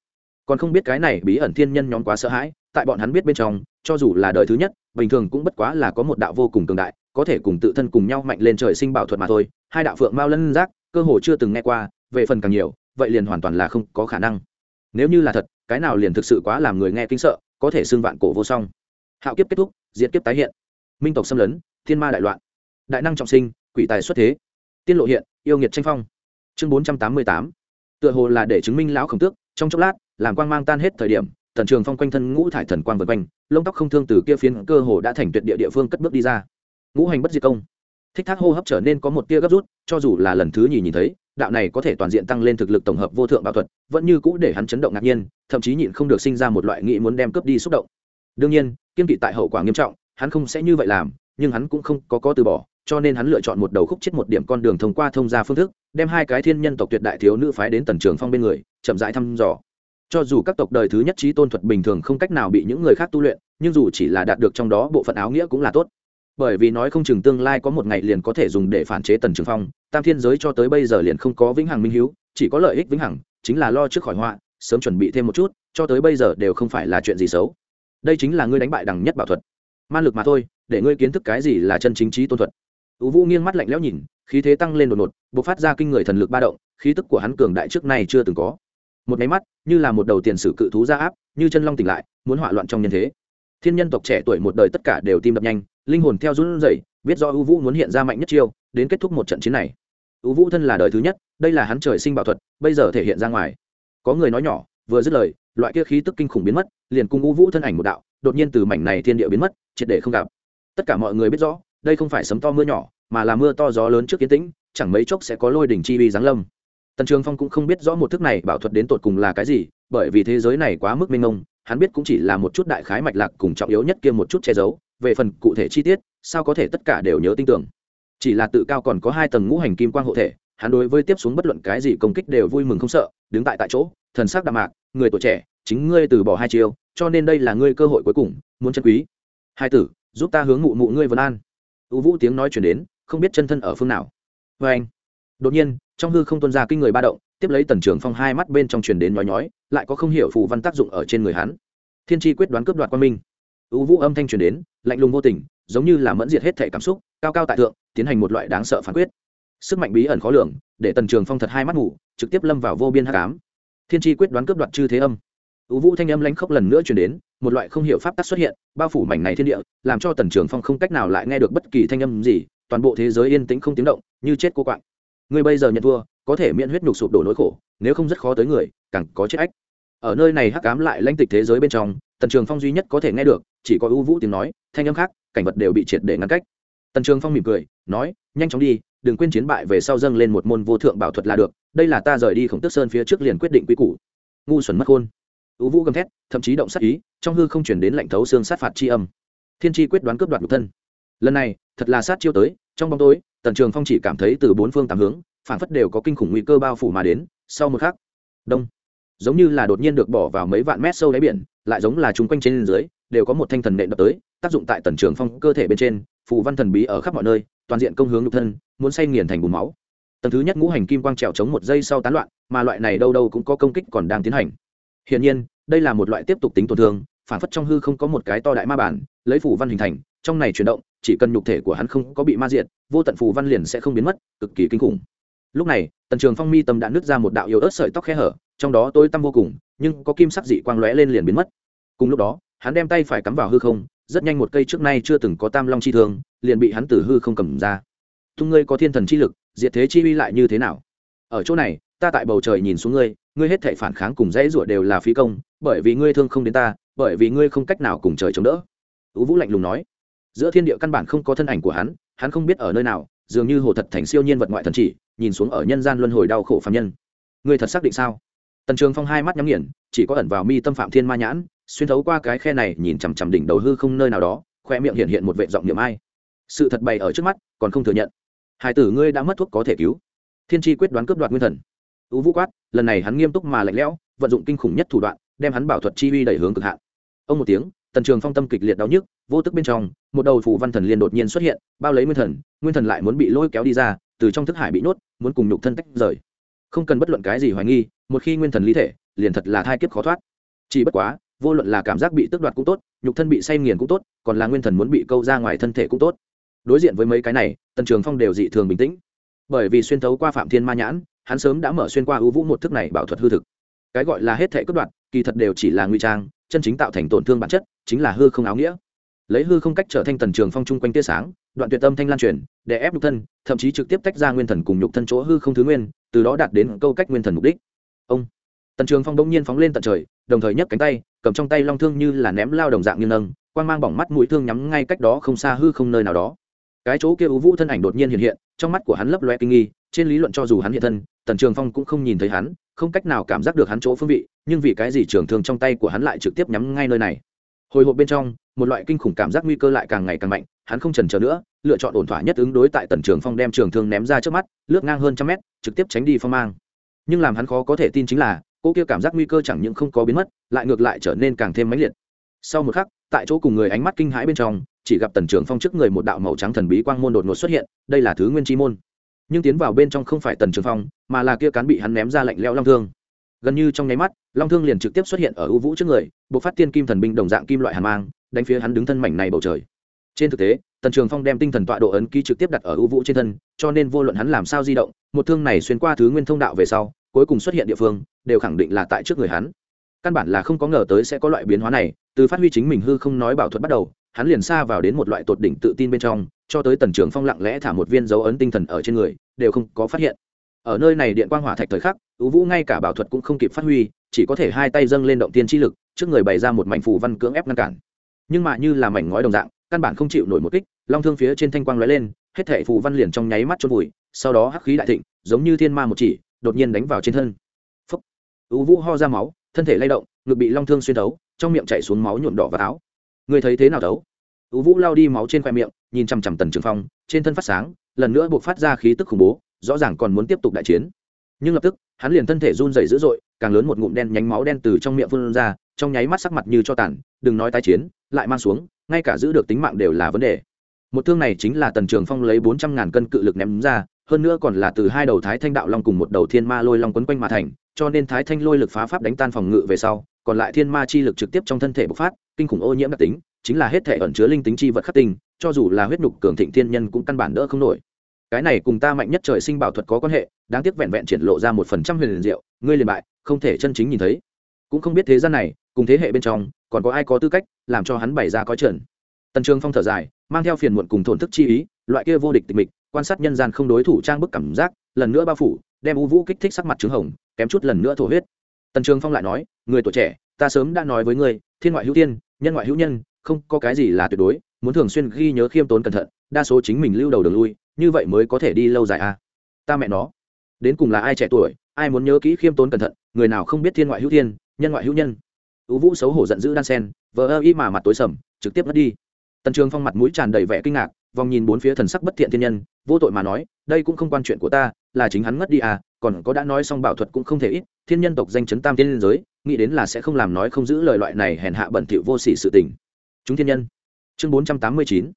Còn không biết cái này bí ẩn thiên nhân nhóm quá sợ hãi, tại bọn hắn biết bên trong, cho dù là đời thứ nhất bình thường cũng bất quá là có một đạo vô cùng cường đại, có thể cùng tự thân cùng nhau mạnh lên trời sinh bảo thuật mà thôi. Hai đạo phượng mao lân giác, cơ hồ chưa từng nghe qua, về phần càng nhiều, vậy liền hoàn toàn là không có khả năng. Nếu như là thật, cái nào liền thực sự quá làm người nghe kinh sợ, có thể xưng vạn cổ vô song. Hạo kiếp kết thúc, diệt kiếp tái hiện. Minh tộc xâm lấn, thiên ma đại loạn. Đại năng trọng sinh, quỷ tài xuất thế. Tiên lộ hiện, yêu nghiệt tranh phong. Chương bốn trăm tám mươi tám. Tựa hồ là để chứng minh lão khổng tước, trong chốc lát, làm quang mang tan hết thời điểm tần trường phong quanh thân ngũ thải thần quang vượt quanh, lông tóc không thương từ kia phiến cơ hồ đã thành tuyệt địa địa phương cất bước đi ra. Ngũ hành bất diệt công. Thích thác hô hấp trở nên có một tia gấp rút, cho dù là lần thứ nhì nhìn thấy, đạo này có thể toàn diện tăng lên thực lực tổng hợp vô thượng bảo thuật, vẫn như cũ để hắn chấn động ngạc nhiên, thậm chí nhịn không được sinh ra một loại nghĩ muốn đem cướp đi xúc động. Đương nhiên, kiên kỵ tại hậu quả nghiêm trọng, hắn không sẽ như vậy làm, nhưng hắn cũng không có có từ bỏ, cho nên hắn lựa chọn một đầu khúc chết một điểm con đường thông qua thông gia phương thức, đem hai cái thiên nhân tộc tuyệt đại thiếu nữ phái đến tần trường phong bên người, chậm rãi thăm dò cho dù các tộc đời thứ nhất trí tôn thuật bình thường không cách nào bị những người khác tu luyện, nhưng dù chỉ là đạt được trong đó bộ phận áo nghĩa cũng là tốt. Bởi vì nói không chừng tương lai có một ngày liền có thể dùng để phản chế tần trường phong, tam thiên giới cho tới bây giờ liền không có vĩnh hằng minh hiếu, chỉ có lợi ích vĩnh hằng, chính là lo trước khỏi họa, sớm chuẩn bị thêm một chút, cho tới bây giờ đều không phải là chuyện gì xấu. Đây chính là ngươi đánh bại đằng nhất bảo thuật. Man lực mà thôi, để ngươi kiến thức cái gì là chân chính trí tôn thuật. Ưu vũ nghiêng mắt lạnh lẽo nhìn, khí thế tăng lên đột ngột b ộ c phát ra kinh người thần lực ba động, khí tức của hắn cường đại trước nay chưa từng có một máy mắt như là một đầu tiền sử cự thú ra áp như chân long tỉnh lại muốn hỏa loạn trong nhân thế. Thiên nhân tộc trẻ tuổi một đời tất cả đều tim đập nhanh linh hồn theo run rẩy, biết do ưu vũ muốn hiện ra mạnh nhất chiêu đến kết thúc một trận chiến này. Ưu vũ thân là đời thứ nhất đây là hắn trời sinh bảo thuật bây giờ thể hiện ra ngoài. Có người nói nhỏ vừa dứt lời loại kia khí tức kinh khủng biến mất liền cùng ưu vũ thân ảnh một đạo đột nhiên từ mảnh này thiên địa biến mất triệt để không gặp. Tất cả mọi người biết rõ đây không phải sấm to mưa nhỏ mà là mưa to gió lớn trước kiến tĩnh chẳng mấy chốc sẽ có lôi đỉnh chi uy giáng lâm tần trường phong cũng không biết rõ một thức này bảo thuật đến tột cùng là cái gì, bởi vì thế giới này quá mức mênh mông, hắn biết cũng chỉ là một chút đại khái mạch lạc cùng trọng yếu nhất kia một chút che giấu, về phần cụ thể chi tiết, sao có thể tất cả đều nhớ tin tưởng. Chỉ là tự cao còn có hai tầng ngũ hành kim quang hộ thể, hắn đối với tiếp xuống bất luận cái gì công kích đều vui mừng không sợ, đứng tại tại chỗ, thần sắc đạm mạc, người tuổi trẻ, chính ngươi từ bỏ hai chiều cho nên đây là ngươi cơ hội cuối cùng, muốn chân quý. Hai tử, giúp ta hướng mụ mụ ngươi vân an. Ưu vũ tiếng nói chuyển đến, không biết chân thân ở phương nào. Vê anh đột nhiên trong hư không tuân ra kinh người ba động, tiếp lấy tần trường phong hai mắt bên trong truyền đến nhói nhói, lại có không hiểu phù văn tác dụng ở trên người hắn. Thiên tri quyết đoán cướp đoạt quan minh. Ưu vũ âm thanh truyền đến, lạnh lùng vô tình, giống như là mẫn diệt hết thể cảm xúc, cao cao tại thượng, tiến hành một loại đáng sợ phán quyết. Sức mạnh bí ẩn khó lường, để tần trường phong thật hai mắt ngủ trực tiếp lâm vào vô biên hát cám thiên tri quyết đoán cướp đoạt chư thế âm. Ưu vũ thanh âm lãnh khốc lần nữa chuyển đến, một loại không hiểu pháp tắc xuất hiện, bao phủ mảnh này thiên địa, làm cho tần trường phong không cách nào lại nghe được bất kỳ thanh âm gì, toàn bộ thế giới yên tĩnh không tiếng động, như chết cô quạng. Ngươi bây giờ nhận thua, có thể miễn huyết nhục sụp đổ nỗi khổ, nếu không rất khó tới người, càng có chết ách. Ở nơi này hắc cám lại lãnh tịch thế giới bên trong, tần trường phong duy nhất có thể nghe được, chỉ có ưu vũ tiếng nói, thanh âm khác, cảnh vật đều bị triệt để ngăn cách. Tần trường phong mỉm cười, nói, nhanh chóng đi, đừng quên chiến bại về sau dâng lên một môn vô thượng bảo thuật là được, đây là ta rời đi khổng tức sơn phía trước liền quyết định quy củ. Ngu xuẩn mất khôn. Ưu vũ gầm thét, thậm chí động sát ý, trong hư không chuyển đến lạnh thấu xương sát phạt c h i âm. Thiên tri quyết đoán cướp đoạt nhục thân. Lần này, thật là sát chiêu tới, trong bóng tối tần trường phong chỉ cảm thấy từ bốn phương tám hướng phản phất đều có kinh khủng nguy cơ bao phủ mà đến, sau một khắc, đông, giống như là đột nhiên được bỏ vào mấy vạn mét sâu đáy biển, lại giống là chung quanh trên dưới, đều có một thanh thần nện đập tới, tác dụng tại tần trường phong cơ thể bên trên, phù văn thần bí ở khắp mọi nơi, toàn diện công hướng nhục thân, muốn say nghiền thành bùn máu. Tầng thứ nhất ngũ hành kim quang trèo chống một giây sau tán loạn, mà loại này đâu đâu cũng có công kích còn đang tiến hành. Hiển nhiên, đây là một loại tiếp tục tính tổn thương phản phất trong hư không có một cái to đại ma bản, lấy phủ văn hình thành trong này chuyển động, chỉ cần nhục thể của hắn không có bị ma diệt, vô tận phù văn liền sẽ không biến mất, cực kỳ kinh khủng. Lúc này, tần trường phong mi tâm đã nứt ra một đạo yếu ớt sợi tóc khe hở, trong đó tôi tăm vô cùng, nhưng có kim sắc dị quang lóe lên liền biến mất. Cùng lúc đó, hắn đem tay phải cắm vào hư không, rất nhanh một cây trước nay chưa từng có tam long chi thương, liền bị hắn từ hư không cầm ra. Thung ngươi có thiên thần chi lực, diệt thế chi uy lại như thế nào? Ở chỗ này, ta tại bầu trời nhìn xuống ngươi ngươi hết thể phản kháng cùng dãy rủa đều là phí công, bởi vì ngươi thương không đến ta, bởi vì ngươi không cách nào cùng trời chống đỡ. Tú vũ lạnh lùng nói giữa thiên địa căn bản không có thân ảnh của hắn hắn không biết ở nơi nào, dường như hồ thật thành siêu nhiên vật ngoại thần chỉ, nhìn xuống ở nhân gian luân hồi đau khổ phạm nhân. Người thật xác định sao? Tần trường phong hai mắt nhắm nghiền, chỉ có ẩn vào mi tâm phạm thiên ma nhãn, xuyên thấu qua cái khe này, nhìn chằm chằm đỉnh đầu hư không nơi nào đó, khoe miệng hiện hiện một vệ giọng niệm ai. Sự thật bày ở trước mắt, còn không thừa nhận. Hải tử ngươi đã mất thuốc có thể cứu. Thiên tri quyết đoán cướp đoạt nguyên thần. Ưu vũ quát, lần này hắn nghiêm túc mà lạnh lẽo, vận dụng kinh khủng nhất thủ đoạn, đem hắn bảo thuật chi uy đẩy hướng cực hạn. Ông một tiếng, tần trường phong tâm kịch liệt đau nhức vô tức bên trong, một đầu phù văn thần liên đột nhiên xuất hiện, bao lấy nguyên thần nguyên thần lại muốn bị lôi kéo đi ra, từ trong thức hải bị nhốt, muốn cùng nhục thân tách rời. Không cần bất luận cái gì hoài nghi, một khi nguyên thần lý thể, liền thật là thai kiếp khó thoát. Chỉ bất quá, vô luận là cảm giác bị tước đoạt cũng tốt, nhục thân bị say nghiền cũng tốt, còn là nguyên thần muốn bị câu ra ngoài thân thể cũng tốt. Đối diện với mấy cái này, tần trường phong đều dị thường bình tĩnh. Bởi vì xuyên thấu qua phạm thiên ma nhãn, hắn sớm đã mở xuyên qua ưu vũ một thức này bảo thuật hư thực. Cái gọi là hết thể cướp đoạt kỳ thật đều chỉ là nguy trang, chân chính tạo thành tổn thương bản chất, chính là hư không áo nghĩa lấy hư không cách trở thành tần trường phong chung quanh tia sáng, đoạn tuyệt tâm thanh lan truyền, để ép nhục thân, thậm chí trực tiếp tách ra nguyên thần cùng nhục thân chỗ hư không thứ nguyên, từ đó đạt đến câu cách nguyên thần mục đích. Ông, tần trường phong đông nhiên phóng lên tận trời, đồng thời nhấc cánh tay, cầm trong tay long thương như là ném lao đồng dạng như nâng, quang mang bỏng mắt mũi thương nhắm ngay cách đó không xa hư không nơi nào đó. Cái chỗ kia ưu vũ thân ảnh đột nhiên hiện hiện, trong mắt của hắn lấp loe kinh nghi, trên lý luận cho dù hắn hiện thân, tần trường phong cũng không nhìn thấy hắn, không cách nào cảm giác được hắn chỗ phương vị, nhưng vì cái gì trường thương trong tay của hắn lại trực tiếp nhắm ngay nơi này? Hồi hộp bên trong, một loại kinh khủng cảm giác nguy cơ lại càng ngày càng mạnh, hắn không trần trờ nữa, lựa chọn ổn thỏa nhất ứng đối tại tần trường phong đem trường thương ném ra trước mắt, lướt ngang hơn trăm mét, trực tiếp tránh đi phong mang. Nhưng làm hắn khó có thể tin chính là cô kia cảm giác nguy cơ chẳng những không có biến mất, lại ngược lại trở nên càng thêm mãnh liệt. Sau một khắc, tại chỗ cùng người ánh mắt kinh hãi bên trong, chỉ gặp tần trường phong trước người một đạo màu trắng thần bí quang môn đột ngột xuất hiện, đây là thứ nguyên chi môn. Nhưng tiến vào bên trong không phải tần trường phong, mà là kia cán bị hắn ném ra lạnh leo long thương gần như trong nháy mắt, long thương liền trực tiếp xuất hiện ở ưu vũ trước người buộc phát tiên kim thần binh đồng dạng kim loại hàn mang, đánh phía hắn đứng thân mảnh này bầu trời. Trên thực tế, tần trường phong đem tinh thần tọa độ ấn ký trực tiếp đặt ở ưu vũ trên thân, cho nên vô luận hắn làm sao di động, một thương này xuyên qua thứ nguyên thông đạo về sau, cuối cùng xuất hiện địa phương, đều khẳng định là tại trước người hắn. Căn bản là không có ngờ tới sẽ có loại biến hóa này, từ phát huy chính mình hư không nói bảo thuật bắt đầu, hắn liền xa vào đến một loại tột đỉnh tự tin bên trong, cho tới tần trường phong lặng lẽ thả một viên dấu ấn tinh thần ở trên người, đều không có phát hiện ở nơi này điện quang hỏa thạch thời khắc ưu vũ ngay cả bảo thuật cũng không kịp phát huy, chỉ có thể hai tay dâng lên động tiên chi lực, trước người bày ra một mảnh phù văn cưỡng ép ngăn cản. Nhưng mà như là mảnh ngói đồng dạng, căn bản không chịu nổi một kích, long thương phía trên thanh quang lóe lên, hết thể phù văn liền trong nháy mắt chôn vùi, sau đó hắc khí đại thịnh, giống như thiên ma một chỉ, đột nhiên đánh vào trên thân. Phúc. Ưu vũ ho ra máu, thân thể lay động, ngực bị long thương xuyên thấu, trong miệng chảy xuống máu nhuộm đỏ và áo. Người thấy thế nào thấu? Ưu vũ lao đi máu trên khoe miệng, nhìn chằm chằm tần trường phong, trên thân phát sáng, lần nữa buộc phát ra khí tức khủng bố rõ ràng còn muốn tiếp tục đại chiến. Nhưng lập tức, hắn liền thân thể run rẩy dữ dội, càng lớn một ngụm đen nhánh máu đen từ trong miệng phun ra, trong nháy mắt sắc mặt như cho tàn, đừng nói tái chiến, lại mang xuống, ngay cả giữ được tính mạng đều là vấn đề. Một thương này chính là tần trường phong lấy bốn trăm ngàn cân cự lực ném ra, hơn nữa còn là từ hai đầu thái thanh đạo long cùng một đầu thiên ma lôi long quấn quanh mà thành, cho nên thái thanh lôi lực phá pháp đánh tan phòng ngự về sau, còn lại thiên ma chi lực trực tiếp trong thân thể bộc phát, kinh khủng ô nhiễm đặc tính, chính là hết thể ẩn chứa linh tính chi vật khắc tinh, cho dù là huyết nhục cường thịnh thiên nhân cũng căn bản đỡ không nổi cái này cùng ta mạnh nhất trời sinh bảo thuật có quan hệ, đáng tiếc vẹn vẹn triển lộ ra một phần trăm huyền diệu, ngươi liền bại, không thể chân chính nhìn thấy. Cũng không biết thế gian này, cùng thế hệ bên trong, còn có ai có tư cách làm cho hắn bày ra có trần. Tần trường phong thở dài, mang theo phiền muộn cùng thổn thức chi ý, loại kia vô địch tịch mịch, quan sát nhân gian không đối thủ trang bức cảm giác, lần nữa bao phủ, đem u vũ kích thích sắc mặt trứng hồng, kém chút lần nữa thổ huyết. Tần trường phong lại nói, người tuổi trẻ, ta sớm đã nói với ngươi, thiên ngoại hữu tiên, nhân ngoại hữu nhân, không có cái gì là tuyệt đối, muốn thường xuyên ghi nhớ khiêm tốn cẩn thận, đa số chính mình lưu đầu đường lui như vậy mới có thể đi lâu dài à. ta mẹ nó. Đến cùng là ai trẻ tuổi, ai muốn nhớ kỹ khiêm tốn cẩn thận, người nào không biết thiên ngoại hữu thiên, nhân ngoại hữu nhân. Ưu vũ xấu hổ giận dữ đan sen, vờ ơ y mà mặt tối sầm, trực tiếp mất đi. Tần trường phong mặt mũi tràn đầy vẻ kinh ngạc, vòng nhìn bốn phía thần sắc bất thiện thiên nhân, vô tội mà nói, đây cũng không quan chuyện của ta, là chính hắn ngất đi à còn có đã nói xong bảo thuật cũng không thể ít, thiên nhân tộc danh chấn tam thiên giới, nghĩ đến là sẽ không làm nói không giữ lời loại này hèn hạ bẩn thỉu vô sỉ sự tình. Chúng thiên nhân. Chương bốn trăm tám mươi chín.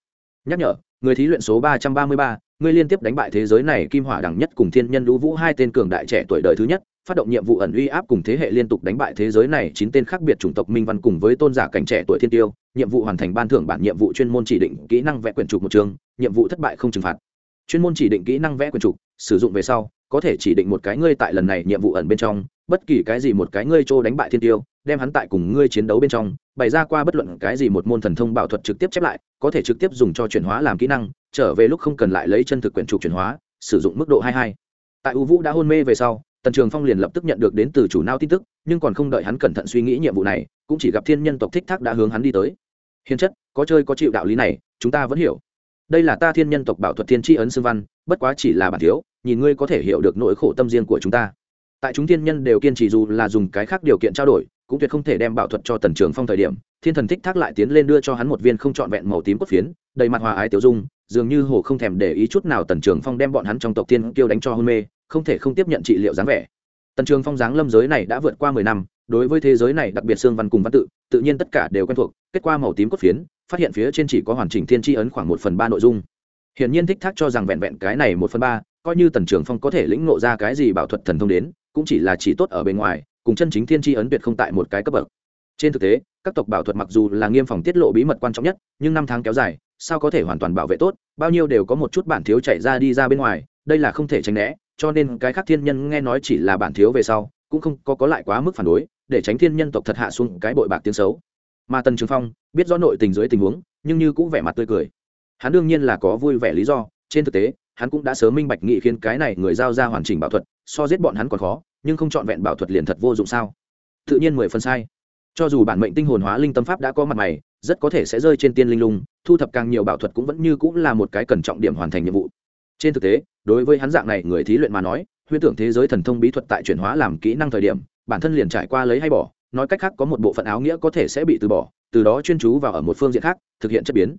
Nhắc nhở, người thí luyện số ba trăm ba mươi ba ngươi liên tiếp đánh bại thế giới này kim hỏa đẳng nhất cùng thiên nhân lũ vũ hai tên cường đại trẻ tuổi đời thứ nhất, phát động nhiệm vụ ẩn uy áp cùng thế hệ liên tục đánh bại thế giới này chín tên khác biệt chủng tộc minh văn cùng với tôn giả cảnh trẻ tuổi thiên tiêu, nhiệm vụ hoàn thành ban thưởng bản nhiệm vụ chuyên môn chỉ định kỹ năng vẽ quyển trục một trường nhiệm vụ thất bại không trừng phạt. Chuyên môn chỉ định kỹ năng vẽ quyển trục, sử dụng về sau, có thể chỉ định một cái ngươi tại lần này nhiệm vụ ẩn bên trong, bất kỳ cái gì một cái ngươi trô đánh bại thiên tiêu, đem hắn tại cùng ngươi chiến đấu bên trong, bày ra qua bất luận cái gì một môn thần thông bảo thuật trực tiếp chép lại, có thể trực tiếp dùng cho chuyển hóa làm kỹ năng trở về lúc không cần lại lấy chân thực quyển trục chuyển hóa, sử dụng mức độ hai hai. Tại u vũ đã hôn mê về sau, tần trường phong liền lập tức nhận được đến từ chủ nao tin tức, nhưng còn không đợi hắn cẩn thận suy nghĩ nhiệm vụ này, cũng chỉ gặp thiên nhân tộc thích thác đã hướng hắn đi tới. Hiền chất, có chơi có chịu đạo lý này, chúng ta vẫn hiểu. Đây là ta thiên nhân tộc bảo thuật thiên tri ấn sư văn, bất quá chỉ là bản thiếu, nhìn ngươi có thể hiểu được nỗi khổ tâm riêng của chúng ta. Tại chúng thiên nhân đều kiên trì dù là dùng cái khác điều kiện trao đổi, cũng tuyệt không thể đem bảo thuật cho tần trường phong thời điểm, thiên thần thích thác lại tiến lên đưa cho hắn một viên không trọn vẹn màu tím cốt phiến, đầy mặt hòa ái tiểu dung dường như hồ không thèm để ý chút nào tần trường phong đem bọn hắn trong tộc tiên kêu đánh cho hôn mê, không thể không tiếp nhận trị liệu dáng vẻ. Tần trường phong dáng lâm giới này đã vượt qua mười năm, đối với thế giới này đặc biệt xương văn cùng văn tự tự nhiên tất cả đều quen thuộc, kết quả màu tím cốt phiến, phát hiện phía trên chỉ có hoàn chỉnh thiên tri ấn khoảng một phần ba nội dung. Hiển nhiên thích thác cho rằng vẹn vẹn cái này một phần ba, coi như tần trường phong có thể lĩnh ngộ ra cái gì bảo thuật thần thông đến, cũng chỉ là chỉ tốt ở bên ngoài, cùng chân chính thiên tri ấn tuyệt không tại một cái cấp bậc. Trên thực tế, các tộc bảo thuật mặc dù là nghiêm phòng tiết lộ bí mật quan trọng nhất, nhưng năm tháng kéo dài sao có thể hoàn toàn bảo vệ tốt, bao nhiêu đều có một chút bản thiếu chạy ra đi ra bên ngoài, đây là không thể tránh né, cho nên cái khác thiên nhân nghe nói chỉ là bản thiếu về sau, cũng không có có lại quá mức phản đối, để tránh thiên nhân tộc thật hạ xuống cái bội bạc tiếng xấu. Mà tần trường phong biết rõ nội tình dưới tình huống, nhưng như cũng vẻ mặt tươi cười. Hắn đương nhiên là có vui vẻ lý do, trên thực tế, hắn cũng đã sớm minh bạch nghị khiến cái này người giao ra hoàn chỉnh bảo thuật, so giết bọn hắn còn khó, nhưng không chọn vẹn bảo thuật liền thật vô dụng sao? Tự nhiên mười phần sai. Cho dù bản mệnh tinh hồn hóa linh tâm pháp đã có mặt mày rất có thể sẽ rơi trên tiên linh lung, thu thập càng nhiều bảo thuật cũng vẫn như cũng là một cái cần trọng điểm hoàn thành nhiệm vụ. Trên thực tế, đối với hắn dạng này người thí luyện mà nói, huyễn tưởng thế giới thần thông bí thuật tại chuyển hóa làm kỹ năng thời điểm, bản thân liền trải qua lấy hay bỏ, nói cách khác có một bộ phận áo nghĩa có thể sẽ bị từ bỏ, từ đó chuyên chú vào ở một phương diện khác, thực hiện chất biến.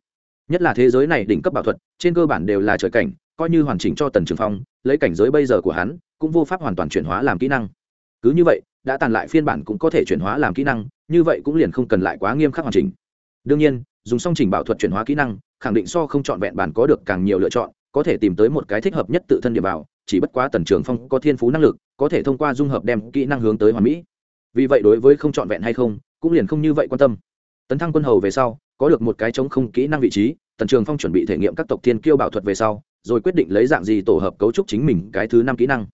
Nhất là thế giới này đỉnh cấp bảo thuật, trên cơ bản đều là trời cảnh, coi như hoàn chỉnh cho tần trường phong, lấy cảnh giới bây giờ của hắn, cũng vô pháp hoàn toàn chuyển hóa làm kỹ năng. Cứ như vậy, đã tàn lại phiên bản cũng có thể chuyển hóa làm kỹ năng, như vậy cũng liền không cần lại quá nghiêm khắc hoàn chỉnh đương nhiên, dùng song trình bảo thuật chuyển hóa kỹ năng, khẳng định so không chọn vẹn bản có được càng nhiều lựa chọn, có thể tìm tới một cái thích hợp nhất tự thân điểm vào, chỉ bất quá tần trường phong có thiên phú năng lực, có thể thông qua dung hợp đem kỹ năng hướng tới hoàn mỹ. Vì vậy đối với không chọn vẹn hay không, cũng liền không như vậy quan tâm. Tấn thăng quân hầu về sau, có được một cái chống không kỹ năng vị trí, tần trường phong chuẩn bị thể nghiệm các tộc thiên kiêu bảo thuật về sau, rồi quyết định lấy dạng gì tổ hợp cấu trúc chính mình cái thứ năm kỹ năng.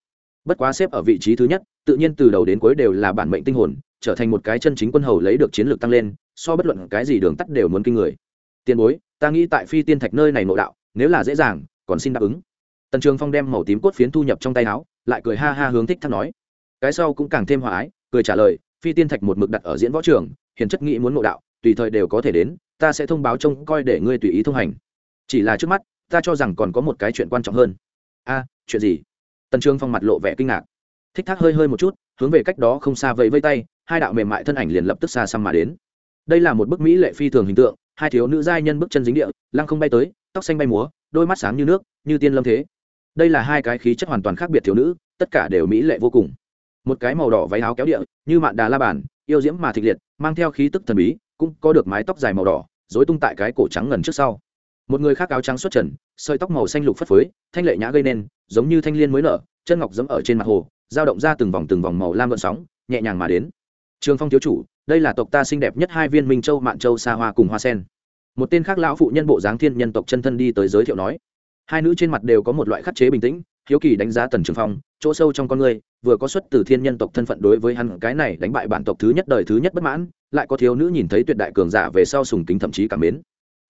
Bất quá xếp ở vị trí thứ nhất, tự nhiên từ đầu đến cuối đều là bản mệnh tinh hồn trở thành một cái chân chính quân hầu lấy được chiến lược tăng lên, so bất luận cái gì đường tắt đều muốn kinh người. Tiền bối, ta nghĩ tại phi tiên thạch nơi này nội đạo, nếu là dễ dàng, còn xin đáp ứng. Tần trường phong đem màu tím cốt phiến thu nhập trong tay áo, lại cười ha ha hướng thích thắc nói. Cái sau cũng càng thêm hòa ái, cười trả lời, phi tiên thạch một mực đặt ở diễn võ trường, hiền chất nghĩ muốn nội đạo, tùy thời đều có thể đến, ta sẽ thông báo trông coi để ngươi tùy ý thông hành. Chỉ là trước mắt, ta cho rằng còn có một cái chuyện quan trọng hơn. A, chuyện gì? Tần trương phong mặt lộ vẻ kinh ngạc. Thích thác hơi hơi một chút, hướng về cách đó không xa vẫy vây tay hai đạo mềm mại thân ảnh liền lập tức xa xăm mà đến. Đây là một bức mỹ lệ phi thường hình tượng, hai thiếu nữ giai nhân bước chân dính địa, lăng không bay tới, tóc xanh bay múa, đôi mắt sáng như nước, như tiên lâm thế. Đây là hai cái khí chất hoàn toàn khác biệt thiếu nữ, tất cả đều mỹ lệ vô cùng. Một cái màu đỏ váy áo kéo địa, như mạn đà la bàn, yêu diễm mà thịt liệt, mang theo khí tức thần bí, cũng có được mái tóc dài màu đỏ dối tung tại cái cổ trắng ngần trước sau. Một người khác áo trắng xuất trần, sợi tóc màu xanh lục phất phới, thanh lệ nhã gây nên, giống như thanh l i ê n mới nở, chân ngọc dẫm ở trên mặt hồ, dao động ra từng vòng từng vòng màu lam gợn sóng, nhẹ nhàng mà đến trường phong thiếu chủ, đây là tộc ta xinh đẹp nhất hai viên minh châu, mạn châu xa hoa cùng hoa sen. Một tên khác lão phụ nhân bộ dáng thiên nhân tộc chân thân đi tới giới thiệu nói, hai nữ trên mặt đều có một loại khắc chế bình tĩnh, hiếu kỳ đánh giá tần trường phong, chỗ sâu trong con người, vừa có xuất từ thiên nhân tộc thân phận đối với hắn, cái này đánh bại bản tộc thứ nhất đời thứ nhất bất mãn, lại có thiếu nữ nhìn thấy tuyệt đại cường giả về sau sùng kính thậm chí cảm mến.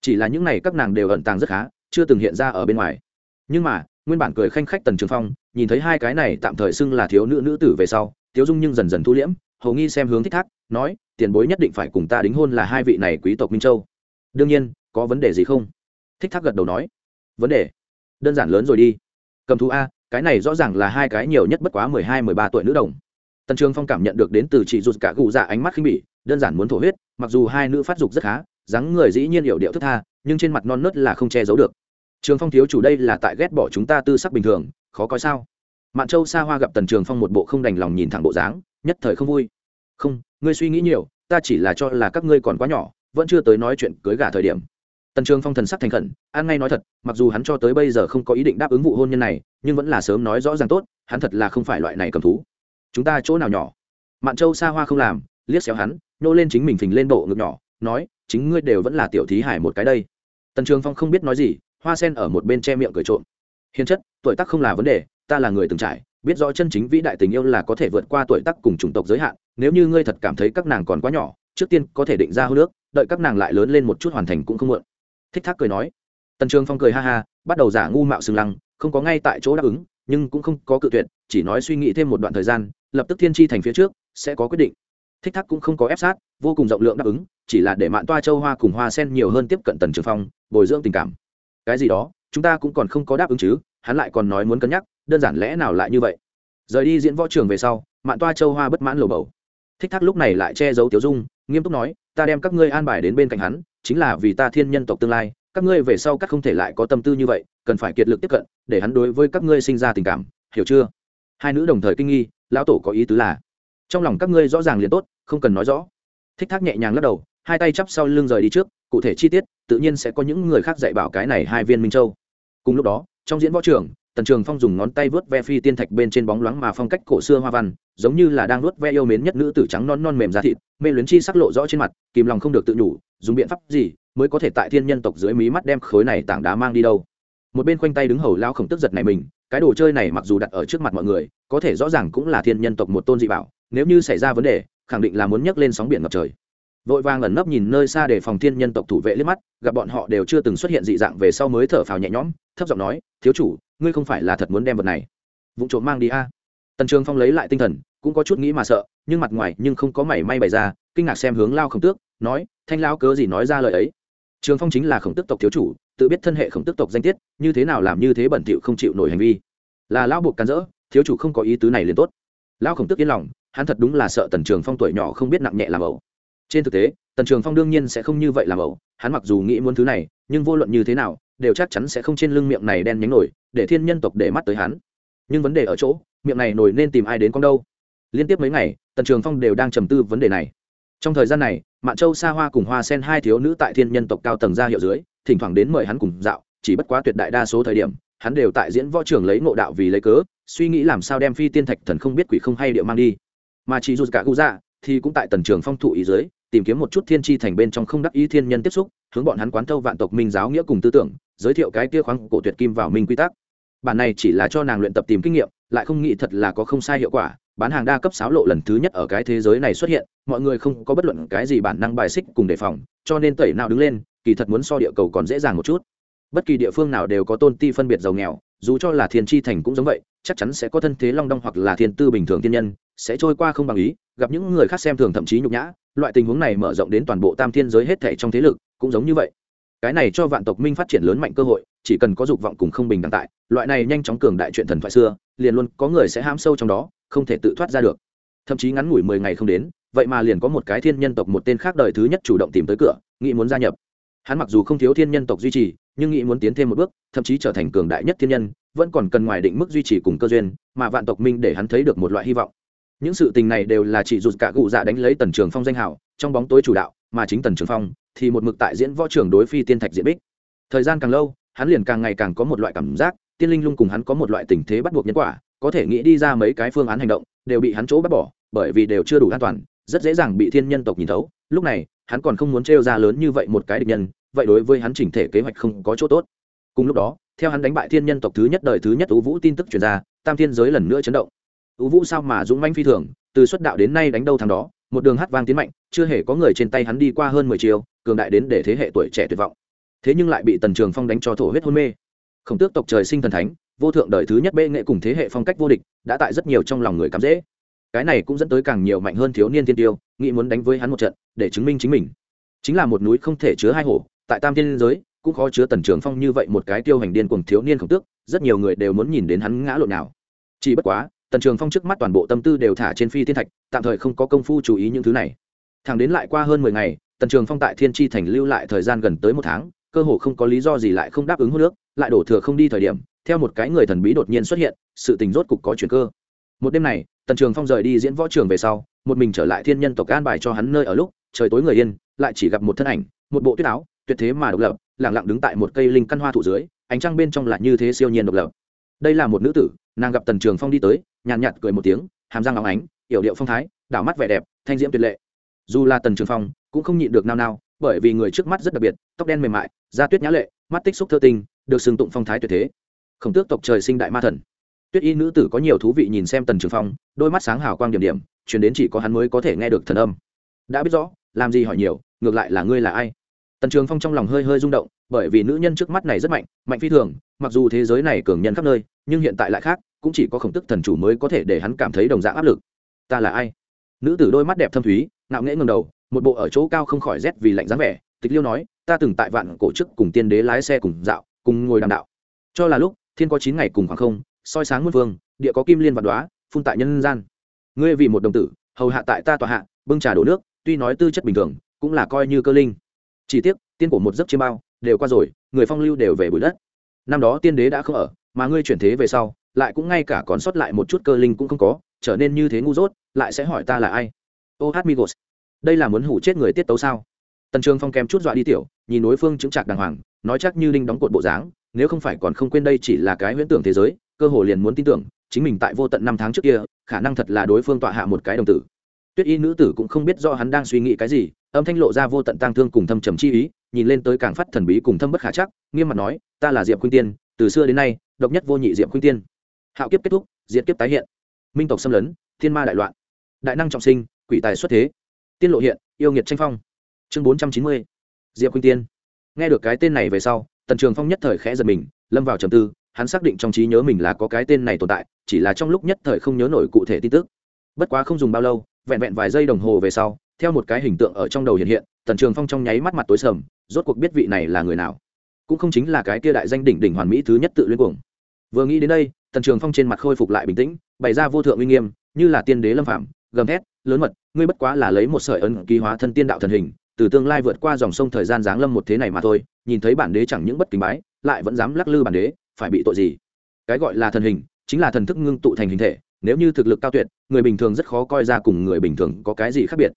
Chỉ là những này các nàng đều ẩn tàng rất khá, chưa từng hiện ra ở bên ngoài. Nhưng mà, nguyên bản cười khanh khách tần trường phong, nhìn thấy hai cái này tạm thời xưng là thiếu nữ nữ tử về sau tiếu dung nhưng dần dần thu liễm hầu nghi xem hướng thích thác, nói, tiền bối nhất định phải cùng ta đính hôn là hai vị này quý tộc minh châu. Đương nhiên, có vấn đề gì không? Thích thác gật đầu nói. Vấn đề? Đơn giản lớn rồi đi. Cầm thú a, cái này rõ ràng là hai cái nhiều nhất bất quá mười hai, mười ba tuổi nữ đồng. Tần trường phong cảm nhận được đến từ chị rụt cả cụ dạ ánh mắt khinh bỉ, đơn giản muốn thổ huyết, mặc dù hai nữ phát dục rất khá, dáng người dĩ nhiên hiểu điệu thức tha, nhưng trên mặt non nớt là không che giấu được. Trường phong thiếu chủ đây là tại ghét bỏ chúng ta tư sắc bình thường, khó coi sao? Mạn châu xa hoa gặp tần trường phong một bộ không đành lòng nhìn thẳng bộ dáng, nhất thời không vui. Không, ngươi suy nghĩ nhiều, ta chỉ là cho là các ngươi còn quá nhỏ, vẫn chưa tới nói chuyện cưới gả thời điểm. Tần trường phong thần sắc thành khẩn, an ngay nói thật, mặc dù hắn cho tới bây giờ không có ý định đáp ứng vụ hôn nhân này, nhưng vẫn là sớm nói rõ ràng tốt, hắn thật là không phải loại này cầm thú. Chúng ta chỗ nào nhỏ? Mạn châu xa hoa không làm, liếc xéo hắn nô lên chính mình phình lên bộ ngực nhỏ, nói, chính ngươi đều vẫn là tiểu thí hải một cái đây. Tần trường phong không biết nói gì, hoa sen ở một bên che miệng cười trộm. Hiền chất, tuổi tác không là vấn đề ta là người từng trải, biết rõ chân chính vĩ đại tình yêu là có thể vượt qua tuổi tác cùng chủng tộc giới hạn, nếu như ngươi thật cảm thấy các nàng còn quá nhỏ, trước tiên có thể định ra hô nước, đợi các nàng lại lớn lên một chút hoàn thành cũng không muộn. Thích thác cười nói. Tần trường phong cười ha ha, bắt đầu giả ngu mạo xương lăng, không có ngay tại chỗ đáp ứng, nhưng cũng không có cự tuyệt, chỉ nói suy nghĩ thêm một đoạn thời gian, lập tức thiên tri thành phía trước, sẽ có quyết định. Thích thác cũng không có ép sát, vô cùng rộng lượng đáp ứng, chỉ là để mạn toa châu hoa cùng hoa sen nhiều hơn tiếp cận tần trường phong, bồi dưỡng tình cảm. Cái gì đó, chúng ta cũng còn không có đáp ứng chứ, hắn lại còn nói muốn cân nhắc đơn giản lẽ nào lại như vậy? Rời đi diễn võ trường về sau, mạn toa châu hoa bất mãn lầu bầu. Thích thác lúc này lại che giấu tiểu dung, nghiêm túc nói, ta đem các ngươi an bài đến bên cạnh hắn, chính là vì ta thiên nhân tộc tương lai, các ngươi về sau các không thể lại có tâm tư như vậy, cần phải kiệt lực tiếp cận, để hắn đối với các ngươi sinh ra tình cảm, hiểu chưa? Hai nữ đồng thời kinh nghi, lão tổ có ý tứ là? Trong lòng các ngươi rõ ràng liền tốt, không cần nói rõ. Thích thác nhẹ nhàng lắc đầu, hai tay chắp sau lưng rời đi trước, cụ thể chi tiết, tự nhiên sẽ có những người khác dạy bảo cái này hai viên minh châu. Cùng lúc đó, trong diễn võ trường tần trường phong dùng ngón tay vớt ve phi tiên thạch bên trên bóng loáng mà phong cách cổ xưa hoa văn, giống như là đang vớt ve yêu mến nhất nữ tử trắng non non mềm da thịt, mê luyến chi sắc lộ rõ trên mặt, kìm lòng không được tự nhủ, dùng biện pháp gì mới có thể tại thiên nhân tộc dưới mí mắt đem khối này tảng đá mang đi đâu. Một bên khoanh tay đứng hầu lao khổng tức giật này mình, cái đồ chơi này mặc dù đặt ở trước mặt mọi người, có thể rõ ràng cũng là thiên nhân tộc một tôn dị bảo, nếu như xảy ra vấn đề, khẳng định là muốn nhấc lên sóng biển ngập trời. Vội vàng ẩn nấp nhìn nơi xa để phòng thiên nhân tộc thủ vệ liếc mắt, gặp bọn họ đều chưa từng xuất hiện dị dạng về sau mới thở phào nhẹ nhõm, thấp giọng nói, thiếu chủ ngươi không phải là thật muốn đem vật này vụ trộm mang đi a tần trường phong lấy lại tinh thần cũng có chút nghĩ mà sợ nhưng mặt ngoài nhưng không có mảy may bày ra kinh ngạc xem hướng lao khổng tước nói thanh lao cớ gì nói ra lời ấy trường phong chính là khổng tước tộc thiếu chủ tự biết thân hệ khổng tước tộc danh tiết như thế nào làm như thế bẩn thỉu không chịu nổi hành vi là lao buộc cắn rỡ thiếu chủ không có ý tứ này liền tốt lao khổng tước yên lòng hắn thật đúng là sợ tần trường phong tuổi nhỏ không biết nặng nhẹ làm ẩu trên thực tế tần trường phong đương nhiên sẽ không như vậy làm ẩu hắn mặc dù nghĩ muốn thứ này nhưng vô luận như thế nào đều chắc chắn sẽ không trên lưng miệng này đen nhánh nổi, để thiên nhân tộc để mắt tới hắn. Nhưng vấn đề ở chỗ, miệng này nổi nên tìm ai đến con đâu? Liên tiếp mấy ngày, tần trường phong đều đang trầm tư vấn đề này. Trong thời gian này, mạn châu, sa hoa cùng hoa sen hai thiếu nữ tại thiên nhân tộc cao tầng ra hiệu dưới, thỉnh thoảng đến mời hắn cùng dạo, chỉ bất quá tuyệt đại đa số thời điểm, hắn đều tại diễn võ trường lấy ngộ đạo vì lấy cớ, suy nghĩ làm sao đem phi tiên thạch thần không biết quỷ không hay điệu mang đi. Mà chỉ dù cả gu dạ thì cũng tại tần trường phong thụ ý dưới, tìm kiếm một chút thiên tri thành bên trong không đắc ý thiên nhân tiếp xúc, hướng bọn hắn quán thâu vạn tộc minh giáo nghĩa cùng tư tưởng giới thiệu cái kia khoáng cổ tuyệt kim vào minh quy tắc. Bản này chỉ là cho nàng luyện tập tìm kinh nghiệm, lại không nghĩ thật là có không sai hiệu quả. Bán hàng đa cấp sáo lộ lần thứ nhất ở cái thế giới này xuất hiện, mọi người không có bất luận cái gì bản năng bài xích cùng đề phòng, cho nên tẩy nào đứng lên, kỳ thật muốn so địa cầu còn dễ dàng một chút. Bất kỳ địa phương nào đều có tôn ti phân biệt giàu nghèo, dù cho là thiên tri thành cũng giống vậy, chắc chắn sẽ có thân thế long đong hoặc là thiên tư bình thường thiên nhân, sẽ trôi qua không bằng ý, gặp những người khác xem thường thậm chí nhục nhã, loại tình huống này mở rộng đến toàn bộ tam thiên giới hết thể trong thế lực, cũng giống như vậy cái này cho vạn tộc minh phát triển lớn mạnh cơ hội, chỉ cần có dục vọng cùng không bình đẳng tại, loại này nhanh chóng cường đại chuyện thần thoại xưa, liền luôn có người sẽ ham sâu trong đó, không thể tự thoát ra được. Thậm chí ngắn ngủi mười ngày không đến, vậy mà liền có một cái thiên nhân tộc một tên khác đời thứ nhất chủ động tìm tới cửa, nghĩ muốn gia nhập. Hắn mặc dù không thiếu thiên nhân tộc duy trì, nhưng nghĩ muốn tiến thêm một bước, thậm chí trở thành cường đại nhất thiên nhân, vẫn còn cần ngoài định mức duy trì cùng cơ duyên, mà vạn tộc minh để hắn thấy được một loại hy vọng. Những sự tình này đều là chỉ rụt cả cụ dạ đánh lấy tần trường phong danh hảo trong bóng tối chủ đạo, mà chính tần trường phong thì một mực tại diễn võ trường đối phi tiên thạch diện bích. Thời gian càng lâu, hắn liền càng ngày càng có một loại cảm giác, tiên linh lung cùng hắn có một loại tình thế bắt buộc nhân quả, có thể nghĩ đi ra mấy cái phương án hành động, đều bị hắn chỗ bắt bỏ, bởi vì đều chưa đủ an toàn, rất dễ dàng bị thiên nhân tộc nhìn thấu. Lúc này, hắn còn không muốn trêu ra lớn như vậy một cái địch nhân, vậy đối với hắn chỉnh thể kế hoạch không có chỗ tốt. Cùng lúc đó, theo hắn đánh bại thiên nhân tộc thứ nhất đời thứ nhất ú vũ tin tức truyền ra, tam thiên giới lần nữa chấn động. Ú vũ sao mà dũng manh phi thường, từ xuất đạo đến nay đánh đâu thằng đó một đường hát vang tiến mạnh, chưa hề có người trên tay hắn đi qua hơn mười chiều cường đại đến để thế hệ tuổi trẻ tuyệt vọng. Thế nhưng lại bị tần trường phong đánh cho thổ huyết hôn mê. Khổng tước tộc trời sinh thần thánh, vô thượng đời thứ nhất bệ nghệ cùng thế hệ phong cách vô địch, đã tại rất nhiều trong lòng người cắm dễ. Cái này cũng dẫn tới càng nhiều mạnh hơn thiếu niên thiên tiêu, nghĩ muốn đánh với hắn một trận, để chứng minh chính mình. Chính là một núi không thể chứa hai hổ, tại tam thiên giới, cũng khó chứa tần trường phong như vậy một cái tiêu hành điên cùng thiếu niên khổng tước, rất nhiều người đều muốn nhìn đến hắn ngã lộn nào. Chỉ bất quá tần trường phong trước mắt toàn bộ tâm tư đều thả trên phi thiên thạch, tạm thời không có công phu chú ý những thứ này. Thẳng đến lại qua hơn mười ngày, tần trường phong tại thiên tri thành lưu lại thời gian gần tới một tháng, cơ hồ không có lý do gì lại không đáp ứng hô nước lại đổ thừa không đi thời điểm, theo một cái người thần bí đột nhiên xuất hiện, sự tình rốt cục có chuyện cơ. Một đêm này, tần trường phong rời đi diễn võ trường về sau, một mình trở lại thiên nhân tộc an bài cho hắn nơi ở lúc, trời tối người yên, lại chỉ gặp một thân ảnh, một bộ tuyết áo, tuyệt thế mà độc lập lẳng lặng đứng tại một cây linh căn hoa thụ dưới, ánh trăng bên trong lại như thế siêu nhiên độc lập. Đây là một nữ tử, nàng gặp tần trường phong đi tới nhàn nhạt, nhạt cười một tiếng hàm răng óng ánh yểu điệu phong thái đảo mắt vẻ đẹp thanh diễm tuyệt lệ. Dù là tần trường phong cũng không nhịn được nao nao bởi vì người trước mắt rất đặc biệt tóc đen mềm mại da tuyết nhã lệ mắt tích xúc thơ tinh được xưng tụng phong thái tuyệt thế. Khổng tước tộc trời sinh đại ma thần. Tuyết y nữ tử có nhiều thú vị nhìn xem tần trường phong đôi mắt sáng hào quang điểm điểm chuyển đến chỉ có hắn mới có thể nghe được thần âm. Đã biết rõ làm gì hỏi nhiều ngược lại là ngươi là ai? Tần trường phong trong lòng hơi hơi rung động bởi vì nữ nhân trước mắt này rất mạnh mạnh phi thường mặc dù thế giới này cường nhân khắp nơi nhưng hiện tại lại khác cũng chỉ có khổng tức thần chủ mới có thể để hắn cảm thấy đồng dạng áp lực. Ta là ai? Nữ tử đôi mắt đẹp thâm thúy, ngạo nghễ ngầm đầu, một bộ ở chỗ cao không khỏi rét vì lạnh dáng vẻ. Tịch liêu nói, ta từng tại vạn cổ chức cùng tiên đế lái xe cùng dạo, cùng ngồi đàm đạo. Cho là lúc, thiên có chín ngày cùng khoảng không, soi sáng muôn phương, địa có kim liên vạn đoá phun tại nhân gian. Ngươi vì một đồng tử, hầu hạ tại ta tòa hạ, bưng trà đổ nước, tuy nói tư chất bình thường, cũng là coi như cơ linh. Chỉ tiếc, tiên cổ một giấc chiêm bao, đều qua rồi, người phong lưu đều về bụi đất. Năm đó tiên đế đã không ở, mà ngươi chuyển thế về sau lại cũng ngay cả còn sót lại một chút cơ linh cũng không có, trở nên như thế ngu dốt, lại sẽ hỏi ta là ai? Ô hát migos đây là muốn hủ chết người tiết tấu sao? Tần trường phong kèm chút dọa đi tiểu, nhìn đối phương chứng trạc đàng hoàng, nói chắc như linh đóng cột bộ dáng, nếu không phải còn không quên đây chỉ là cái huyễn tưởng thế giới, cơ hồ liền muốn tin tưởng, chính mình tại vô tận năm tháng trước kia, khả năng thật là đối phương tọa hạ một cái đồng tử. Tuyết y nữ tử cũng không biết do hắn đang suy nghĩ cái gì, âm thanh lộ ra vô tận tang thương cùng thâm trầm chi ý, nhìn lên tới càng phát thần bí cùng thâm bất khả chắc, nghiêm mặt nói, ta là diệp khuynh tiên, từ xưa đến nay, độc nhất vô nhị diệp khuynh tiên hạo kiếp kết thúc, diệt kiếp tái hiện. Minh tộc xâm lấn, thiên ma đại loạn. Đại năng trọng sinh, quỷ tài xuất thế. Tiên lộ hiện, yêu nghiệt tranh phong. Chương bốn trăm chín mươi, diệp khuynh tiên. Nghe được cái tên này về sau, tần trường phong nhất thời khẽ giật mình, lâm vào trầm tư, hắn xác định trong trí nhớ mình là có cái tên này tồn tại, chỉ là trong lúc nhất thời không nhớ nổi cụ thể tin tức. Bất quá không dùng bao lâu, vẹn vẹn vài giây đồng hồ về sau, theo một cái hình tượng ở trong đầu hiện hiện, tần trường phong trong nháy mắt mặt tối sầm, rốt cuộc biết vị này là người nào. Cũng không chính là cái kia đại danh đỉnh đỉnh hoàn mỹ thứ nhất tự luyến cuồng vừa nghĩ đến đây, tần trường phong trên mặt khôi phục lại bình tĩnh, bày ra vô thượng uy nghiêm, như là tiên đế lâm phạm gầm thét, lớn mật, ngươi bất quá là lấy một sợi ấn ký hóa thân tiên đạo thần hình, từ tương lai vượt qua dòng sông thời gian giáng lâm một thế này mà thôi, nhìn thấy bản đế chẳng những bất kính bái, lại vẫn dám lắc lư bản đế, phải bị tội gì? Cái gọi là thần hình, chính là thần thức ngưng tụ thành hình thể, nếu như thực lực cao tuyệt, người bình thường rất khó coi ra cùng người bình thường có cái gì khác biệt.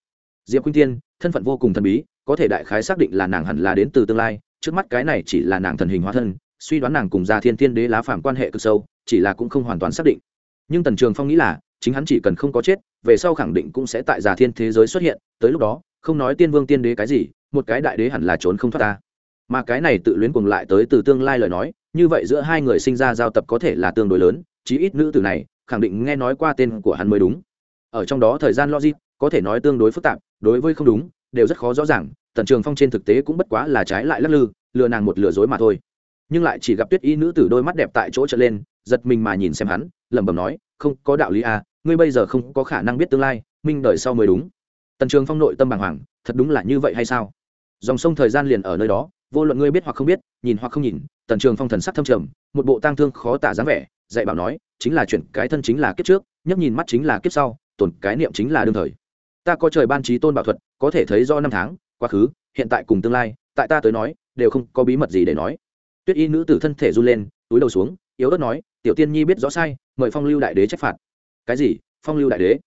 Diệp Quyên tiên thân phận vô cùng thần bí, có thể đại khái xác định là nàng hẳn là đến từ tương lai, trước mắt cái này chỉ là nàng thần hình hóa thân suy đoán nàng cùng gia thiên thiên đế lá phàm quan hệ cực sâu, chỉ là cũng không hoàn toàn xác định. Nhưng tần trường phong nghĩ là, chính hắn chỉ cần không có chết, về sau khẳng định cũng sẽ tại gia thiên thế giới xuất hiện, tới lúc đó, không nói tiên vương tiên đế cái gì, một cái đại đế hẳn là trốn không thoát ta. Mà cái này tự luyến cùng lại tới từ tương lai lời nói, như vậy giữa hai người sinh ra giao tập có thể là tương đối lớn, chí ít nữ tử này, khẳng định nghe nói qua tên của hắn mới đúng. Ở trong đó thời gian logic, có thể nói tương đối phức tạp, đối với không đúng, đều rất khó rõ ràng, tần trường phong trên thực tế cũng bất quá là trái lại lắc lư, lừa nàng một lừa dối mà thôi nhưng lại chỉ gặp tuyết y nữ tử đôi mắt đẹp tại chỗ trở lên, giật mình mà nhìn xem hắn, lẩm bẩm nói, không có đạo lý à ngươi bây giờ không có khả năng biết tương lai, minh đời sau mới đúng. Tần trường phong nội tâm bàng hoàng, thật đúng là như vậy hay sao? Dòng sông thời gian liền ở nơi đó, vô luận ngươi biết hoặc không biết, nhìn hoặc không nhìn, tần trường phong thần sắc thâm trầm, một bộ tang thương khó tả dáng vẻ, dạy bảo nói, chính là chuyện cái thân chính là kiếp trước nhấp nhìn mắt chính là kiếp sau, tổn cái niệm chính là đương thời. Ta có trời ban trí tôn bảo thuật, có thể thấy do năm tháng, quá khứ, hiện tại cùng tương lai, tại ta tới nói, đều không có bí mật gì để nói tuyết y nữ tử thân thể run lên, túi đầu xuống, yếu ớt nói, tiểu tiên nhi biết rõ sai, mời phong lưu đại đế trách phạt. Cái gì? Phong lưu đại đế?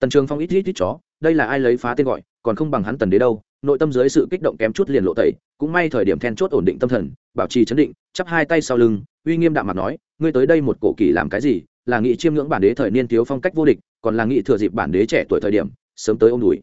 Tần trường phong ít ít ít chó, đây là ai lấy phá tên gọi, còn không bằng hắn tần đế đâu. Nội tâm dưới sự kích động kém chút liền lộ tẩy, cũng may thời điểm then chốt ổn định tâm thần, bảo trì chấn định, chắp hai tay sau lưng, uy nghiêm đạm mặt nói, ngươi tới đây một cổ kỳ làm cái gì? Là nghị chiêm ngưỡng bản đế thời niên thiếu phong cách vô địch, còn là nghị thừa dịp bản đế trẻ tuổi thời điểm, sớm tới ôm đùi.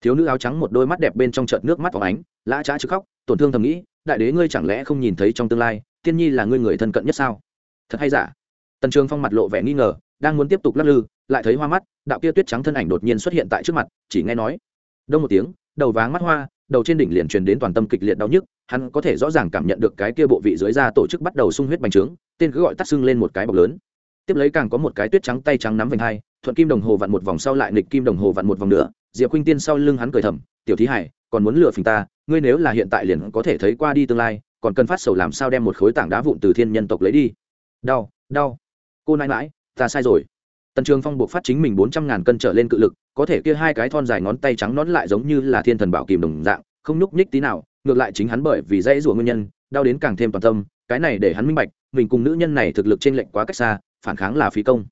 Thiếu nữ áo trắng một đôi mắt đẹp bên trong chợt nước mắt phóng ánh, lã trá chứ khóc, tổn thương thầm nghĩ đại đế ngươi chẳng lẽ không nhìn thấy trong tương lai, tiên nhi là ngươi người thân cận nhất sao? Thật hay giả? Tần trường phong mặt lộ vẻ nghi ngờ, đang muốn tiếp tục lắc lư, lại thấy hoa mắt, đạo kia tuyết trắng thân ảnh đột nhiên xuất hiện tại trước mặt, chỉ nghe nói. Đông một tiếng, đầu váng mắt hoa, đầu trên đỉnh liền truyền đến toàn tâm kịch liệt đau nhức, hắn có thể rõ ràng cảm nhận được cái kia bộ vị dưới da tổ chức bắt đầu sung huyết bành trướng, tên cứ gọi tắt xưng lên một cái bọc lớn. Tiếp lấy càng có một cái tuyết trắng tay trắng nắm vành hai, thuận kim đồng hồ vặn một vòng sau lại nghịch kim đồng hồ vặn một vòng nữa, diệp khuynh tiên sau lưng hắn cười thầm, tiểu thí hải còn muốn lừa phình ta, ngươi nếu là hiện tại liền có thể thấy qua đi tương lai, còn cần phát sầu làm sao đem một khối tảng đá vụn từ thiên nhân tộc lấy đi. Đau đau. Cô nãi mãi ta sai rồi. Tần trường phong buộc phát chính mình bốn trăm ngàn cân trở lên cự lực, có thể kia hai cái thon dài ngón tay trắng nón lại giống như là thiên thần bảo kìm đồng dạng, không nhúc nhích tí nào, ngược lại chính hắn bởi vì dãy rủa nguyên nhân, đau đến càng thêm toàn tâm, cái này để hắn minh bạch, mình cùng nữ nhân này thực lực trên lệnh quá cách xa, phản kháng là phí công.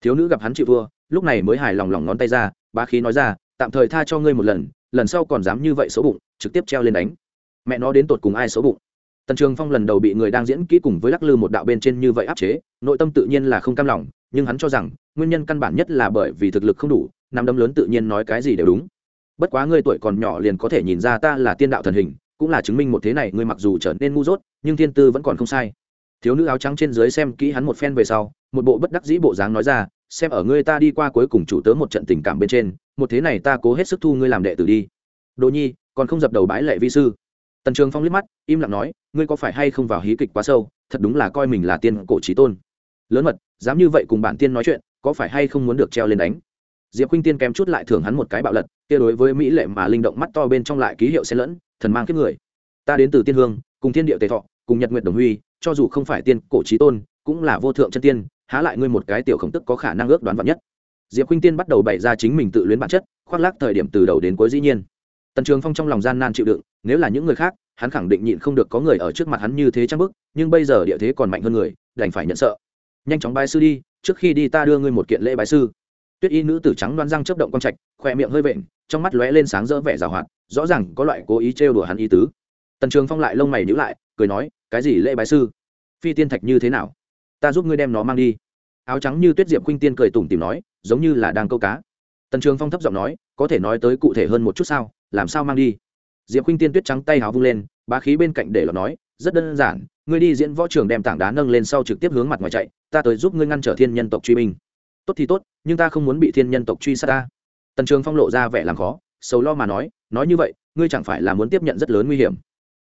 Thiếu nữ gặp hắn chịu thua lúc này mới hài lòng lòng ngón tay ra, bá khí nói ra, tạm thời tha cho ngươi một lần lần sau còn dám như vậy xấu bụng, trực tiếp treo lên đánh. Mẹ nó đến tột cùng ai xấu bụng? Tần trường phong lần đầu bị người đang diễn kỹ cùng với lắc lư một đạo bên trên như vậy áp chế, nội tâm tự nhiên là không cam lòng, nhưng hắn cho rằng, nguyên nhân căn bản nhất là bởi vì thực lực không đủ, nắm đấm lớn tự nhiên nói cái gì đều đúng. Bất quá ngươi tuổi còn nhỏ liền có thể nhìn ra ta là tiên đạo thần hình, cũng là chứng minh một thế này ngươi mặc dù trở nên ngu dốt, nhưng thiên tư vẫn còn không sai. Thiếu nữ áo trắng trên dưới xem kỹ hắn một phen về sau, một bộ bất đắc dĩ bộ dáng nói ra xem ở ngươi ta đi qua cuối cùng chủ tớ một trận tình cảm bên trên, một thế này ta cố hết sức thu ngươi làm đệ tử đi. Đồ nhi, còn không dập đầu bái lệ vi sư. Tần trường phong liếc mắt, im lặng nói, ngươi có phải hay không vào hí kịch quá sâu, thật đúng là coi mình là tiên cổ trí tôn. Lớn mật, dám như vậy cùng bản tiên nói chuyện, có phải hay không muốn được treo lên đánh? Diệp khuynh tiên kém chút lại thưởng hắn một cái bạo lật, kia đối với mỹ lệ mà linh động mắt to bên trong lại ký hiệu xen lẫn, thần mang kiếp người. Ta đến từ tiên hương, cùng thiên địa tề thọ, cùng nhật nguyện đồng huy, cho dù không phải tiên cổ trí tôn, cũng là vô thượng chân tiên há lại ngươi một cái tiểu khổng tức có khả năng ước đoán vạn nhất. Diệp khuynh tiên bắt đầu bày ra chính mình tự luyến bản chất, khoác lác thời điểm từ đầu đến cuối dĩ nhiên. Tần trường phong trong lòng gian nan chịu đựng, nếu là những người khác, hắn khẳng định nhịn không được có người ở trước mặt hắn như thế trang bức, nhưng bây giờ địa thế còn mạnh hơn người, đành phải nhận sợ. Nhanh chóng bái sư đi, trước khi đi ta đưa ngươi một kiện lễ bái sư. Tuyết y nữ tử trắng đoan răng chấp động con trạch khoe miệng hơi vện, trong mắt lóe lên sáng rỡ vẻ rào hoạt, rõ ràng có loại cố ý trêu đùa hắn ý tứ. Tần trường phong lại lông mày nhữ lại, cười nói, cái gì lễ bái sư? Phi tiên thạch như thế nào? Ta giúp ngươi đem nó mang đi. Áo trắng như tuyết diệp khuynh tiên cười tủm tìm nói, giống như là đang câu cá. Tần trường phong thấp giọng nói, có thể nói tới cụ thể hơn một chút sao, làm sao mang đi? Diệp khuynh tiên tuyết trắng tay háo vung lên, bá khí bên cạnh để lọt nói, rất đơn giản, ngươi đi diễn võ trường đem tảng đá nâng lên sau trực tiếp hướng mặt ngoài chạy, ta tới giúp ngươi ngăn trở thiên nhân tộc truy binh. Tốt thì tốt, nhưng ta không muốn bị thiên nhân tộc truy sát ta. Tần trường phong lộ ra vẻ làm khó, sầu lo mà nói nói như vậy, ngươi chẳng phải là muốn tiếp nhận rất lớn nguy hiểm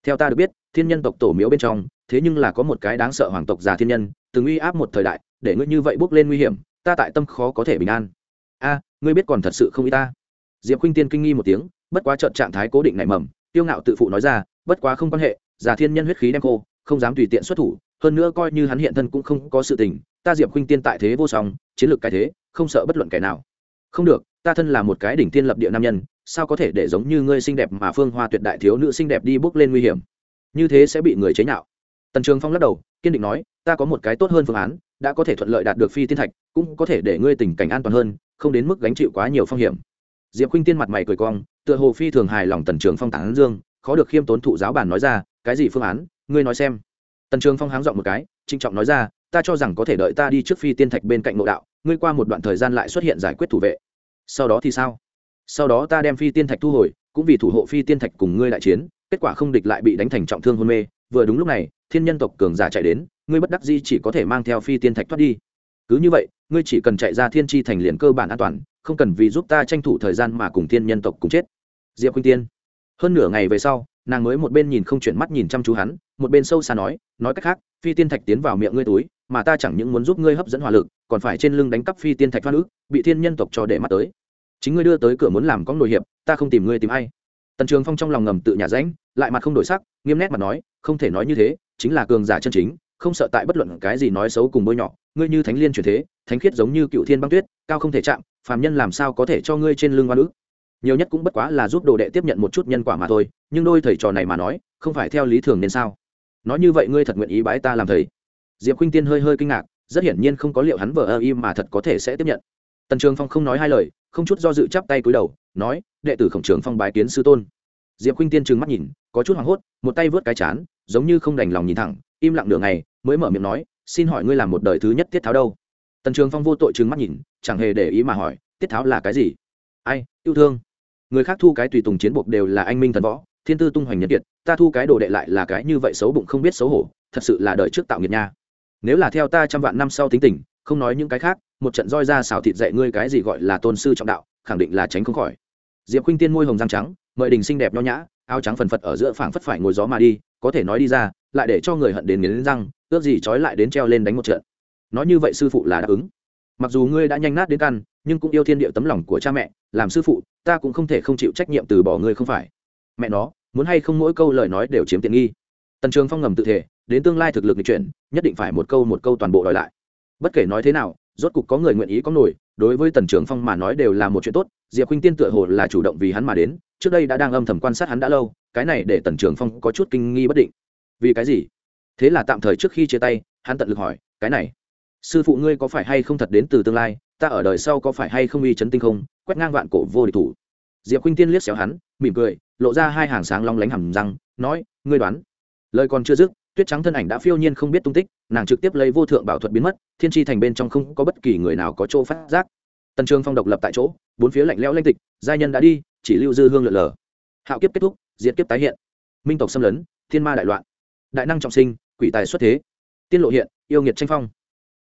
theo ta được biết, thiên nhân tộc tổ miếu bên trong, thế nhưng là có một cái đáng sợ hoàng tộc già thiên nhân, từng uy áp một thời đại, để ngươi như vậy bước lên nguy hiểm, ta tại tâm khó có thể bình an. A, ngươi biết còn thật sự không ý ta? Diệp khuynh tiên kinh nghi một tiếng, bất quá trợn trạng thái cố định nảy mầm tiêu ngạo tự phụ nói ra, bất quá không quan hệ, già thiên nhân huyết khí đem cô không dám tùy tiện xuất thủ, hơn nữa coi như hắn hiện thân cũng không có sự tình, ta diệp khuynh tiên tại thế vô song, chiến lược cái thế, không sợ bất luận kẻ nào. Không được, ta thân là một cái đỉnh tiên lập địa nam nhân sao có thể để giống như ngươi xinh đẹp mà phương hoa tuyệt đại thiếu nữ xinh đẹp đi bước lên nguy hiểm? Như thế sẽ bị người chế nhạo. Tần trường phong lắc đầu, kiên định nói, ta có một cái tốt hơn phương án, đã có thể thuận lợi đạt được phi tiên thạch, cũng có thể để ngươi tình cảnh an toàn hơn, không đến mức gánh chịu quá nhiều phong hiểm. Diệp khuynh tiên mặt mày cười cong, tựa hồ phi thường hài lòng tần trường phong tản dương, khó được khiêm tốn thụ giáo bản nói ra, cái gì phương án? Ngươi nói xem. Tần trường phong háng dọn một cái trinh trọng nói ra, ta cho rằng có thể đợi ta đi trước phi tiên thạch bên cạnh nội đạo, ngươi qua một đoạn thời gian lại xuất hiện giải quyết thủ vệ. Sau đó thì sao? Sau đó ta đem phi tiên thạch thu hồi, cũng vì thủ hộ phi tiên thạch cùng ngươi đại chiến, kết quả không địch lại bị đánh thành trọng thương hôn mê. Vừa đúng lúc này, thiên nhân tộc cường giả chạy đến, ngươi bất đắc di chỉ có thể mang theo phi tiên thạch thoát đi. Cứ như vậy, ngươi chỉ cần chạy ra thiên tri thành liền cơ bản an toàn, không cần vì giúp ta tranh thủ thời gian mà cùng thiên nhân tộc cùng chết. Diệp khuynh tiên. Hơn nửa ngày về sau, nàng mới một bên nhìn không chuyển mắt nhìn chăm chú hắn, một bên sâu xa nói nói cách khác, phi tiên thạch tiến vào miệng ngươi túi, mà ta chẳng những muốn giúp ngươi hấp dẫn hỏa lực, còn phải trên lưng đánh cắp phi tiên thạch thoát ức bị thiên nhân tộc cho để mắt tới chính ngươi đưa tới cửa muốn làm con nội hiệp, ta không tìm ngươi tìm ai. Tần trường phong trong lòng ngầm tự nhà ránh lại mặt không đổi sắc, nghiêm nét mà nói, không thể nói như thế, chính là cường giả chân chính, không sợ tại bất luận cái gì nói xấu cùng bôi nhọ, ngươi như thánh liên truyền thế, thánh khiết giống như cựu thiên băng tuyết, cao không thể chạm, phàm nhân làm sao có thể cho ngươi trên lưng oan ức? Nhiều nhất cũng bất quá là giúp đồ đệ tiếp nhận một chút nhân quả mà thôi, nhưng đôi thầy trò này mà nói, không phải theo lý thường nên sao? Nói như vậy ngươi thật nguyện ý bái ta làm thầy? Diệp khuynh tiên hơi hơi kinh ngạc, rất hiển nhiên không có liệu hắn vờ ơ im mà thật có thể sẽ tiếp nhận tần trường phong không nói hai lời, không chút do dự chắp tay cúi đầu, nói, đệ tử khổng trường phong bái kiến sư tôn. Diệp khuynh tiên trừng mắt nhìn, có chút hoảng hốt, một tay vớt cái chán, giống như không đành lòng nhìn thẳng, im lặng nửa ngày, mới mở miệng nói, xin hỏi ngươi làm một đời thứ nhất tiết tháo đâu? Tần trường phong vô tội trừng mắt nhìn, chẳng hề để ý mà hỏi, tiết tháo là cái gì? Ai, yêu thương. Người khác thu cái tùy tùng chiến buộc đều là anh minh thần võ, thiên tư tung hoành nhân kiệt, ta thu cái đồ đệ lại là cái như vậy xấu bụng không biết xấu hổ, thật sự là đời trước tạo nghiệt nha. Nếu là theo ta trăm vạn năm sau tính tình, không nói những cái khác một trận roi ra xào thịt dạy ngươi cái gì gọi là tôn sư trọng đạo, khẳng định là tránh không khỏi. Diệp khuynh tiên môi hồng răng trắng, mời đình xinh đẹp nho nhã, áo trắng phần phật ở giữa phảng phất phải ngồi gió mà đi, có thể nói đi ra, lại để cho người hận đến nghiến răng, ước gì trói lại đến treo lên đánh một trận. Nói như vậy sư phụ là đáp ứng. Mặc dù ngươi đã nhanh nát đến căn, nhưng cũng yêu thiên địa tấm lòng của cha mẹ, làm sư phụ, ta cũng không thể không chịu trách nhiệm từ bỏ ngươi không phải. Mẹ nó, muốn hay không mỗi câu lời nói đều chiếm tiện nghi. Tần trường phong ngầm tự thể, đến tương lai thực lực lịch chuyển, nhất định phải một câu một câu toàn bộ đòi lại. Bất kể nói thế nào rốt cục có người nguyện ý có nổi, đối với tần trưởng phong mà nói đều là một chuyện tốt, diệp khuynh tiên tựa hồ là chủ động vì hắn mà đến, trước đây đã đang âm thầm quan sát hắn đã lâu, cái này để tần trưởng phong có chút kinh nghi bất định. Vì cái gì? Thế là tạm thời trước khi chia tay, hắn tận lực hỏi, cái này, sư phụ ngươi có phải hay không thật đến từ tương lai? Ta ở đời sau có phải hay không uy chấn tinh không? Quét ngang vạn cổ vô địch thủ. Diệp khuynh tiên liếc xéo hắn, mỉm cười, lộ ra hai hàng sáng long lánh hầm răng, nói, ngươi đoán. Lời còn chưa dứt tuyết trắng thân ảnh đã phiêu nhiên không biết tung tích, nàng trực tiếp lấy vô thượng bảo thuật biến mất, thiên tri thành bên trong không có bất kỳ người nào có chỗ phát giác. Tần trương phong độc lập tại chỗ, bốn phía lạnh lẽo lanh tịch, giai nhân đã đi, chỉ lưu dư hương lượn lờ. Hạo kiếp kết thúc, diệt kiếp tái hiện. Minh tộc xâm lấn, thiên ma đại loạn. Đại năng trọng sinh, quỷ tài xuất thế. Tiên lộ hiện, yêu nghiệt tranh phong.